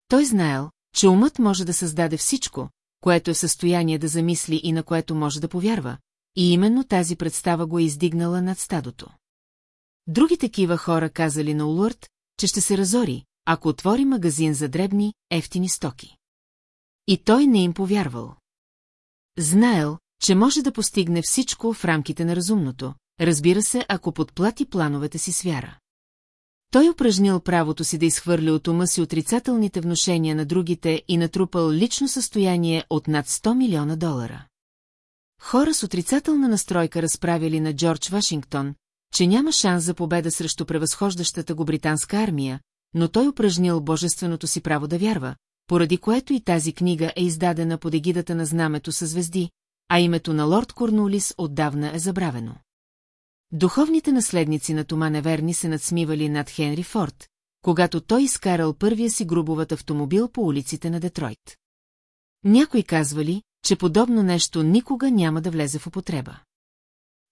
Той знаел, че умът може да създаде всичко, което е в състояние да замисли и на което може да повярва, и именно тази представа го е издигнала над стадото. Други такива хора казали на Улурт, че ще се разори, ако отвори магазин за дребни, ефтини стоки. И той не им повярвал. Знаел, че може да постигне всичко в рамките на разумното, разбира се, ако подплати плановете си с вяра. Той упражнил правото си да изхвърли от ума си отрицателните вношения на другите и натрупал лично състояние от над 100 милиона долара. Хора с отрицателна настройка разправили на Джордж Вашингтон, че няма шанс за победа срещу превъзхождащата го британска армия, но той упражнил божественото си право да вярва, поради което и тази книга е издадена под егидата на знамето със звезди, а името на лорд Корнулис отдавна е забравено. Духовните наследници на Тома Неверни се надсмивали над Хенри Форд, когато той изкарал първия си грубоват автомобил по улиците на Детройт. Някои казвали, че подобно нещо никога няма да влезе в употреба.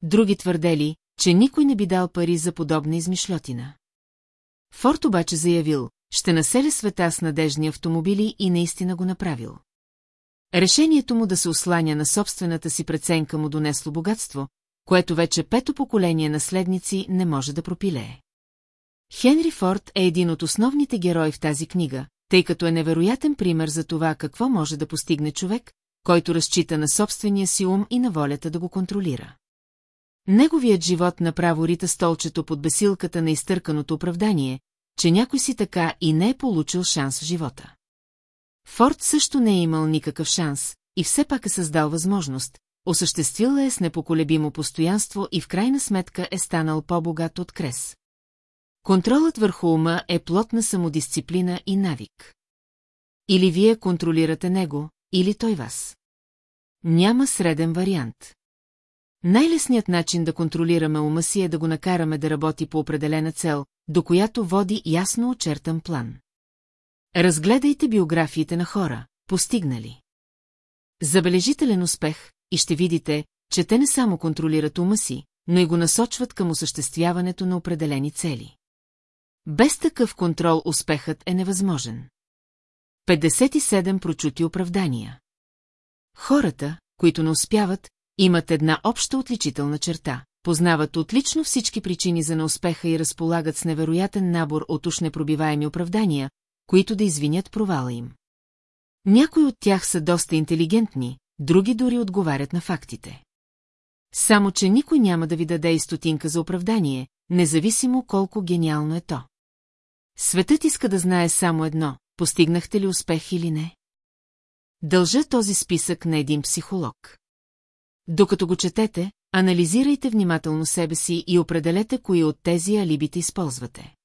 Други твърдели, че никой не би дал пари за подобна измишлетина. Форд обаче заявил, ще населя света с надежни автомобили и наистина го направил. Решението му да се осланя на собствената си преценка му донесло богатство, което вече пето поколение наследници не може да пропилее. Хенри Форд е един от основните герои в тази книга, тъй като е невероятен пример за това какво може да постигне човек, който разчита на собствения си ум и на волята да го контролира. Неговият живот направо рита столчето под бесилката на изтърканото оправдание, че някой си така и не е получил шанс в живота. Форд също не е имал никакъв шанс и все пак е създал възможност, осъществил е с непоколебимо постоянство и в крайна сметка е станал по-богат от Крес. Контролът върху ума е плод на самодисциплина и навик. Или вие контролирате него, или той вас. Няма среден вариант. Най-лесният начин да контролираме ума си е да го накараме да работи по определена цел, до която води ясно очертан план. Разгледайте биографиите на хора, постигнали. Забележителен успех и ще видите, че те не само контролират ума си, но и го насочват към осъществяването на определени цели. Без такъв контрол успехът е невъзможен. 57 прочути оправдания. Хората, които не успяват, имат една обща отличителна черта. Познават отлично всички причини за неуспеха и разполагат с невероятен набор от уж непробиваеми оправдания, които да извинят провала им. Някои от тях са доста интелигентни, други дори отговарят на фактите. Само, че никой няма да ви даде и стотинка за оправдание, независимо колко гениално е то. Светът иска да знае само едно, постигнахте ли успех или не. Дължа този списък на един психолог. Докато го четете, анализирайте внимателно себе си и определете кои от тези алибите използвате.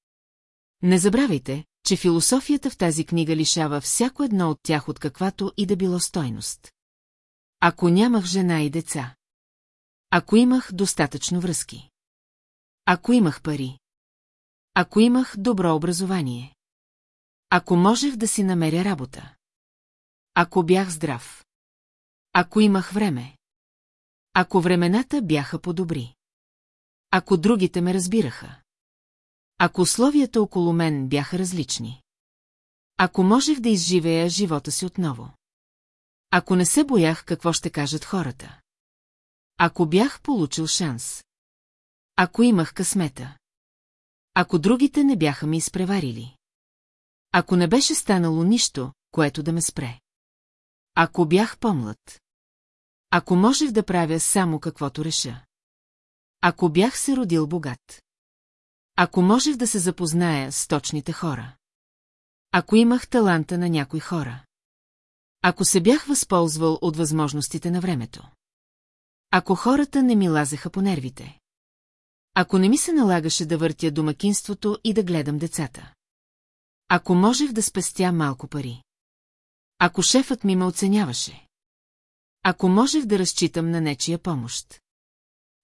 Не забравяйте, че философията в тази книга лишава всяко едно от тях от каквато и да било стойност. Ако нямах жена и деца. Ако имах достатъчно връзки. Ако имах пари. Ако имах добро образование. Ако можех да си намеря работа. Ако бях здрав. Ако имах време. Ако времената бяха по-добри. Ако другите ме разбираха. Ако условията около мен бяха различни. Ако можех да изживея живота си отново. Ако не се боях какво ще кажат хората. Ако бях получил шанс. Ако имах късмета. Ако другите не бяха ми изпреварили. Ако не беше станало нищо, което да ме спре. Ако бях по-млад. Ако можех да правя само каквото реша. Ако бях се родил богат. Ако можех да се запозная с точните хора. Ако имах таланта на някои хора. Ако се бях възползвал от възможностите на времето. Ако хората не ми лазеха по нервите. Ако не ми се налагаше да въртя домакинството и да гледам децата. Ако можех да спестя малко пари. Ако шефът ми ме оценяваше. Ако можех да разчитам на нечия помощ.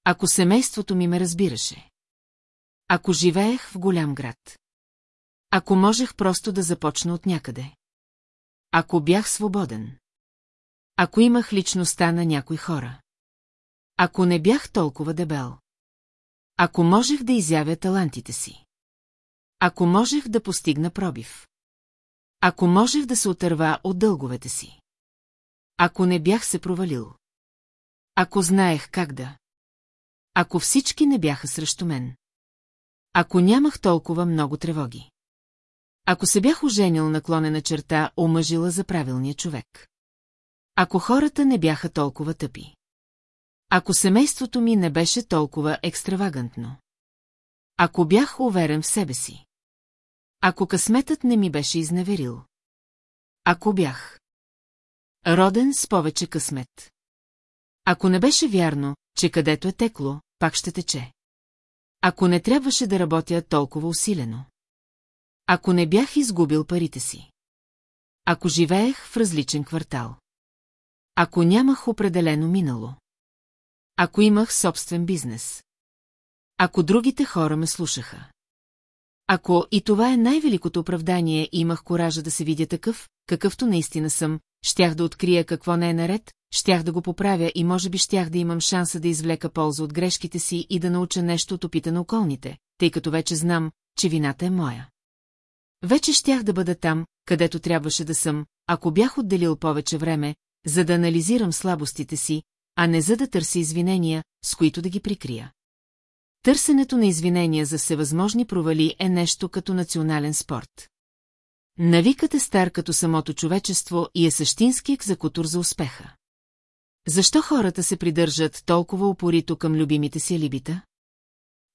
Ако семейството ми ме разбираше. Ако живеех в голям град. Ако можех просто да започна от някъде. Ако бях свободен. Ако имах личността на някои хора. Ако не бях толкова дебел. Ако можех да изявя талантите си. Ако можех да постигна пробив. Ако можех да се отърва от дълговете си. Ако не бях се провалил. Ако знаех как да. Ако всички не бяха срещу мен. Ако нямах толкова много тревоги. Ако се бях оженил наклонена черта, омъжила за правилния човек. Ако хората не бяха толкова тъпи. Ако семейството ми не беше толкова екстравагантно. Ако бях уверен в себе си. Ако късметът не ми беше изневерил. Ако бях. Роден с повече късмет. Ако не беше вярно, че където е текло, пак ще тече. Ако не трябваше да работя толкова усилено. Ако не бях изгубил парите си. Ако живеех в различен квартал. Ако нямах определено минало. Ако имах собствен бизнес. Ако другите хора ме слушаха. Ако и това е най-великото оправдание имах коража да се видя такъв, какъвто наистина съм, щях да открия какво не е наред, щях да го поправя и може би щях да имам шанса да извлека полза от грешките си и да науча нещо от опита на околните, тъй като вече знам, че вината е моя. Вече щях да бъда там, където трябваше да съм, ако бях отделил повече време, за да анализирам слабостите си, а не за да търся извинения, с които да ги прикрия. Търсенето на извинения за всевъзможни провали е нещо като национален спорт. Навикът е стар като самото човечество и е същински екзекутор за успеха. Защо хората се придържат толкова упорито към любимите си либита?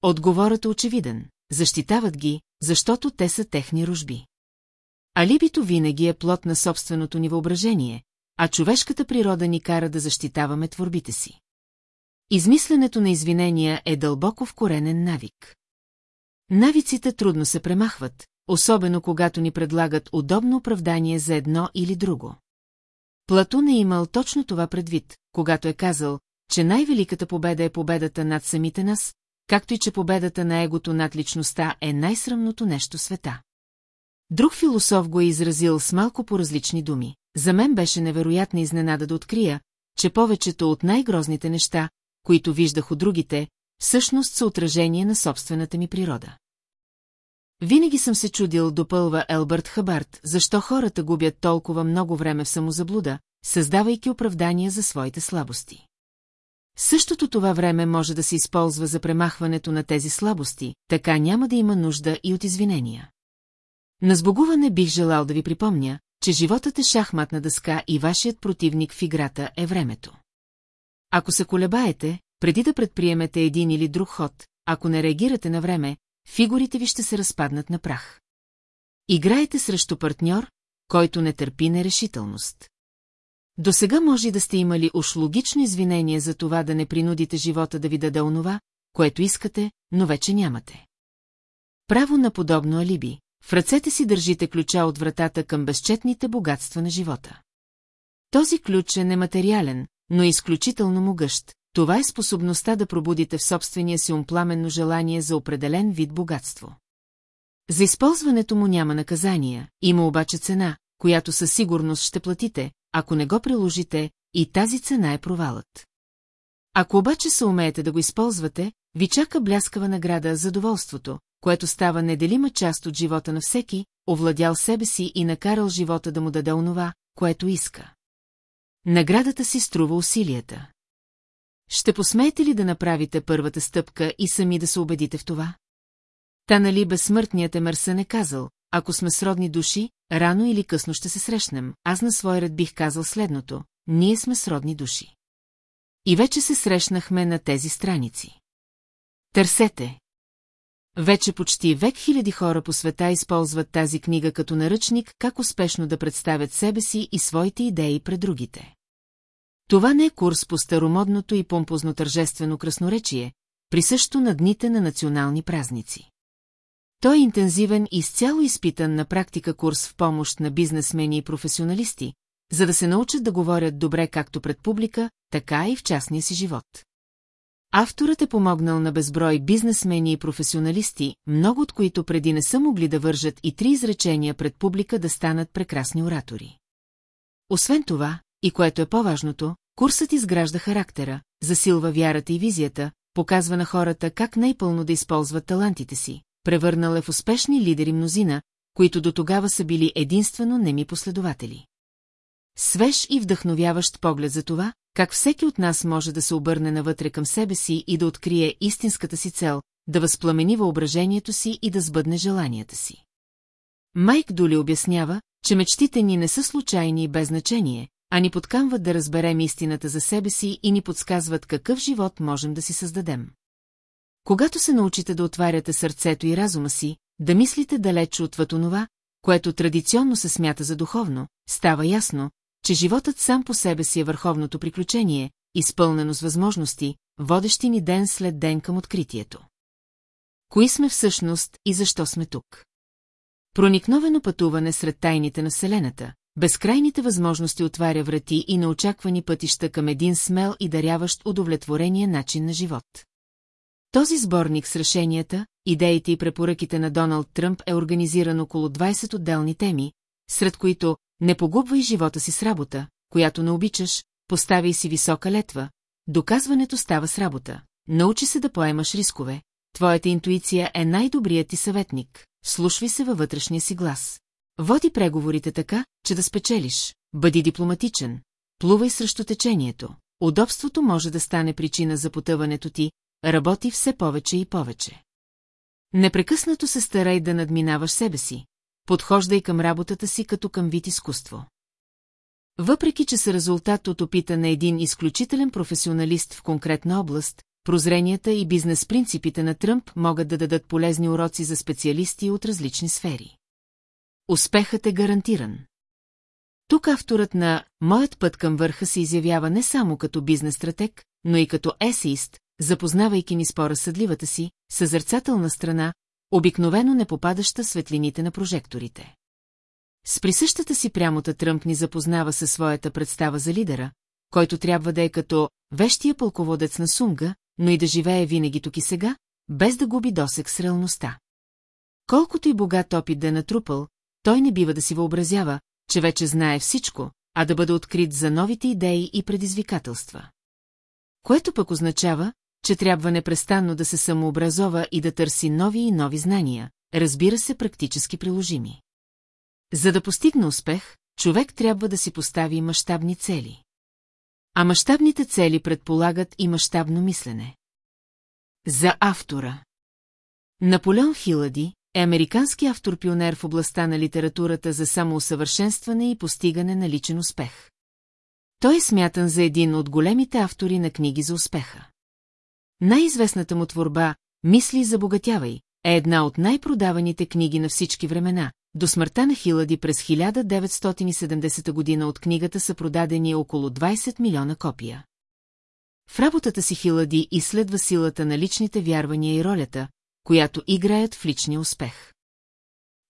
Отговорът е очевиден. Защитават ги, защото те са техни ружби. Алибито винаги е плод на собственото ни въображение, а човешката природа ни кара да защитаваме творбите си. Измисленето на извинения е дълбоко вкоренен навик. Навиците трудно се премахват, особено когато ни предлагат удобно оправдание за едно или друго. Платон е имал точно това предвид, когато е казал, че най-великата победа е победата над самите нас, както и че победата на егото над личността е най-срамното нещо света. Друг философ го е изразил с малко по-различни думи. За мен беше невероятна изненада да открия, че повечето от най-грозните неща, които виждах от другите, всъщност са отражение на собствената ми природа. Винаги съм се чудил, допълва Елбърт Хабарт, защо хората губят толкова много време в самозаблуда, създавайки оправдания за своите слабости. Същото това време може да се използва за премахването на тези слабости, така няма да има нужда и от извинения. На сбогуване бих желал да ви припомня, че животът е шахматна дъска и вашият противник в играта е времето. Ако се колебаете, преди да предприемете един или друг ход, ако не реагирате на време, фигурите ви ще се разпаднат на прах. Играете срещу партньор, който не търпи нерешителност. До сега може да сте имали уж логично извинение за това да не принудите живота да ви даде онова, което искате, но вече нямате. Право на подобно алиби, в ръцете си държите ключа от вратата към безчетните богатства на живота. Този ключ е нематериален, но изключително могъщ. Това е способността да пробудите в собствения си умпламенно желание за определен вид богатство. За използването му няма наказания, има обаче цена, която със сигурност ще платите, ако не го приложите, и тази цена е провалът. Ако обаче се умеете да го използвате, ви чака бляскава награда за доволството, което става неделима част от живота на всеки, овладял себе си и накарал живота да му даде онова, което иска. Наградата си струва усилията. Ще посмеете ли да направите първата стъпка и сами да се убедите в това? Та нали безсмъртният Емерсън е казал, ако сме сродни души, рано или късно ще се срещнем, аз на свой ред бих казал следното, ние сме сродни души. И вече се срещнахме на тези страници. Търсете. Вече почти век хиляди хора по света използват тази книга като наръчник, как успешно да представят себе си и своите идеи пред другите. Това не е курс по старомодното и помпозно тържествено красноречие, присъщо на дните на национални празници. Той е интензивен и изцяло изпитан на практика курс в помощ на бизнесмени и професионалисти, за да се научат да говорят добре както пред публика, така и в частния си живот. Авторът е помогнал на безброй бизнесмени и професионалисти, много от които преди не са могли да вържат и три изречения пред публика да станат прекрасни оратори. Освен това, и което е по-важното, курсът изгражда характера, засилва вярата и визията, показва на хората как най-пълно да използват талантите си, превърнал е в успешни лидери мнозина, които до тогава са били единствено неми последователи. Свеж и вдъхновяващ поглед за това, как всеки от нас може да се обърне навътре към себе си и да открие истинската си цел, да възпламени въображението си и да сбъдне желанията си. Майк Дули обяснява, че мечтите ни не са случайни и без значение, а ни подкамват да разберем истината за себе си и ни подсказват какъв живот можем да си създадем. Когато се научите да отваряте сърцето и разума си, да мислите далеч отвъд онова, което традиционно се смята за духовно, става ясно, че животът сам по себе си е върховното приключение, изпълнено с възможности, водещи ни ден след ден към откритието. Кои сме всъщност и защо сме тук? Проникновено пътуване сред тайните на Вселената, безкрайните възможности отваря врати и неочаквани пътища към един смел и даряващ удовлетворение начин на живот. Този сборник с решенията, идеите и препоръките на Доналд Тръмп е организиран около 20 отделни теми, сред които не погубвай живота си с работа, която не обичаш, поставяй си висока летва, доказването става с работа, научи се да поемаш рискове, твоята интуиция е най-добрият ти съветник, слушвай се във вътрешния си глас. Води преговорите така, че да спечелиш, бъди дипломатичен, плувай срещу течението. Удобството може да стане причина за потъването ти, работи все повече и повече. Непрекъснато се старай да надминаваш себе си, подхождай към работата си като към вид изкуство. Въпреки, че са резултат от опита на един изключителен професионалист в конкретна област, прозренията и бизнес принципите на Тръмп могат да дадат полезни уроци за специалисти от различни сфери. Успехът е гарантиран. Тук авторът на «Моят път към върха» се изявява не само като бизнес-стратег, но и като есеист, запознавайки ни с по-разсъдливата си, съзърцателна страна, обикновено не попадаща светлините на прожекторите. С присъщата си прямота Тръмп ни запознава със своята представа за лидера, който трябва да е като вещия пълководец на Сунга, но и да живее винаги тук и сега, без да губи досек с реалността. Колкото и богат опит да е натрупал, той не бива да си въобразява, че вече знае всичко, а да бъде открит за новите идеи и предизвикателства. Което пък означава, че трябва непрестанно да се самообразова и да търси нови и нови знания, разбира се практически приложими. За да постигне успех, човек трябва да си постави мащабни цели. А мащабните цели предполагат и мащабно мислене. За автора Наполеон Хилади е американски автор-пионер в областта на литературата за самоусъвършенстване и постигане на личен успех. Той е смятан за един от големите автори на книги за успеха. Най-известната му творба «Мисли забогатявай» е една от най-продаваните книги на всички времена. До смъртта на Хилади през 1970 година от книгата са продадени около 20 милиона копия. В работата си Хилади изследва силата на личните вярвания и ролята, която играят в личния успех.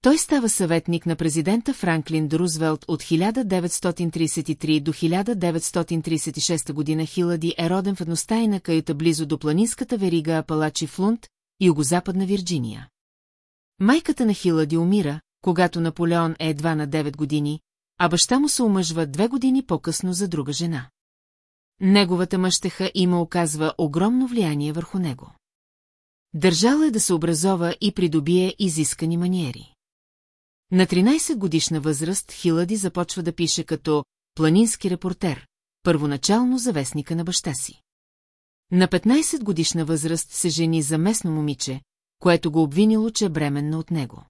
Той става съветник на президента Франклин Друзвелт от 1933 до 1936 година Хилади е роден в едностайна каюта близо до планинската верига Апалачи Флунт, югозападна Вирджиния. Майката на Хилади умира, когато Наполеон е едва на 9 години, а баща му се омъжва две години по-късно за друга жена. Неговата мъщеха има оказва огромно влияние върху него. Държала е да се образова и придобие изискани маниери. На 13 годишна възраст Хилади започва да пише като планински репортер, първоначално завестника на баща си. На 15 годишна възраст се жени за местно момиче, което го обвинило, че е бременна от него.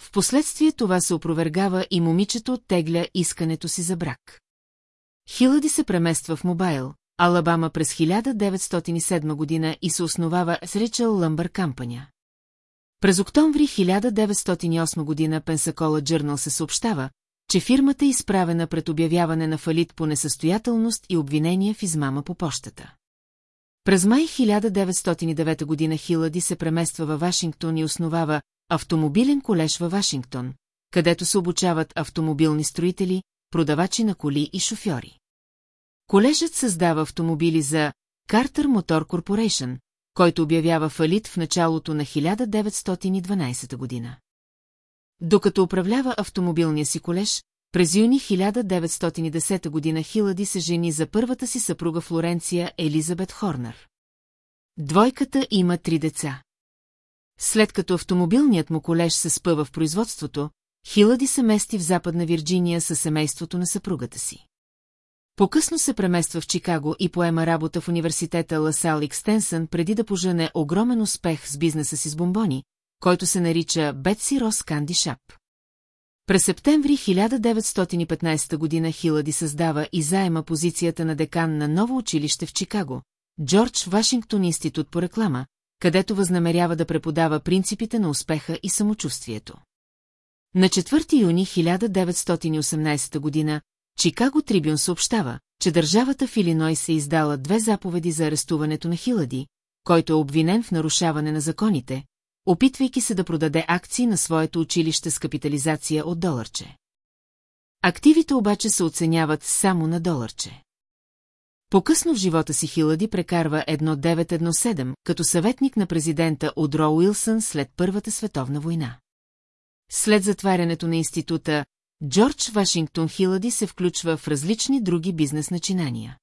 Впоследствие това се опровергава и момичето оттегля искането си за брак. Хилади се премества в Мобайл, Алабама през 1907 година и се основава с Ричел Лъмбър Кампаня. През октомври 1908 година Пенсакола Джърнал се съобщава, че фирмата е изправена пред обявяване на фалит по несъстоятелност и обвинения в измама по почтата. През май 1909 година Хилади се премества във Вашингтон и основава автомобилен колеж във Вашингтон, където се обучават автомобилни строители, продавачи на коли и шофьори. Колежът създава автомобили за Carter Motor Corporation, който обявява фалит в началото на 1912 година. Докато управлява автомобилния си колеж, през юни 1910 година Хилади се жени за първата си съпруга Флоренция Елизабет Хорнер. Двойката има три деца. След като автомобилният му колеж се спъва в производството, Хилади се мести в Западна Вирджиния със семейството на съпругата си. По-късно се премества в Чикаго и поема работа в университета Ласал Екстенсън преди да пожене огромен успех с бизнеса си с бомбони, който се нарича Бетси Рос Канди Шап. През септември 1915 година Хилади създава и заема позицията на декан на ново училище в Чикаго, Джордж Вашингтон Институт по реклама, където възнамерява да преподава принципите на успеха и самочувствието. На 4 юни 1918 година Чикаго Трибюн съобщава, че държавата в Илиной се издала две заповеди за арестуването на Хилади, който е обвинен в нарушаване на законите, опитвайки се да продаде акции на своето училище с капитализация от доларче. Активите обаче се оценяват само на доларче. По-късно в живота си Хилади прекарва 1917, като съветник на президента Удро Уилсън след Първата световна война. След затварянето на института, Джордж Вашингтон Хилади се включва в различни други бизнес начинания.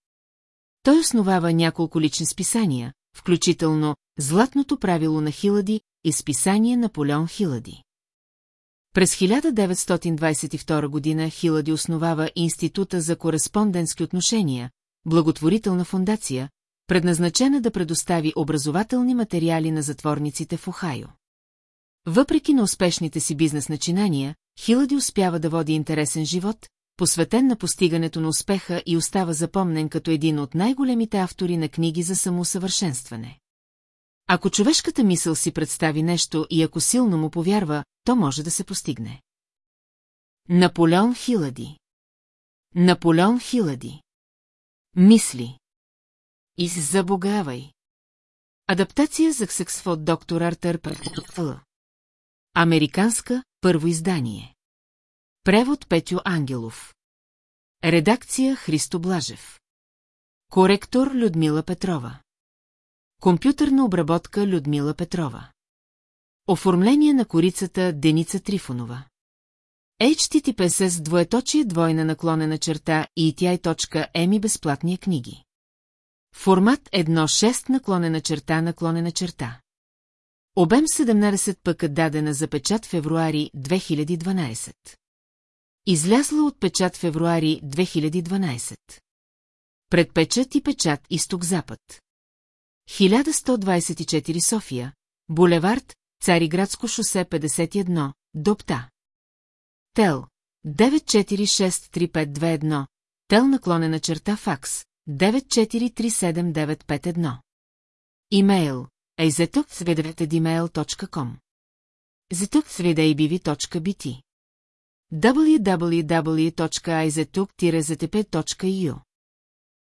Той основава няколко лични списания, включително Златното правило на Хилади и списание Наполеон Хилади. През 1922 година Хилади основава Института за кореспондентски отношения, благотворителна фундация, предназначена да предостави образователни материали на затворниците в Охайо. Въпреки на успешните си бизнес начинания, Хилади успява да води интересен живот, посветен на постигането на успеха и остава запомнен като един от най-големите автори на книги за самоусъвършенстване. Ако човешката мисъл си представи нещо и ако силно му повярва, то може да се постигне. Наполеон Хилади. Наполеон Хилади. Мисли. Иззабогавай. Адаптация за ксексфо доктор Артер Пърфл Американска, първо издание. Превод Петю Ангелов. Редакция Христо Блажев. Коректор Людмила Петрова. Компютърна обработка Людмила Петрова. Оформление на корицата Деница Трифонова. HTTPS двоеточие двойна наклонена черта и ETI.emi безплатния книги. Формат 1.6 наклонена черта наклонена черта. Обем 17 пъка дадена за печат февруари 2012. Излязла от печат февруари 2012. Предпечат и печат изток-запад. 1124 София, булевард, Цариградско шосе 51, Допта. Тел, 9463521, Тел наклонена черта факс, 9437951. Имейл, eizetokcvedevtedemail.com zetukcvedabv.bt www.aizetuk-ztp.eu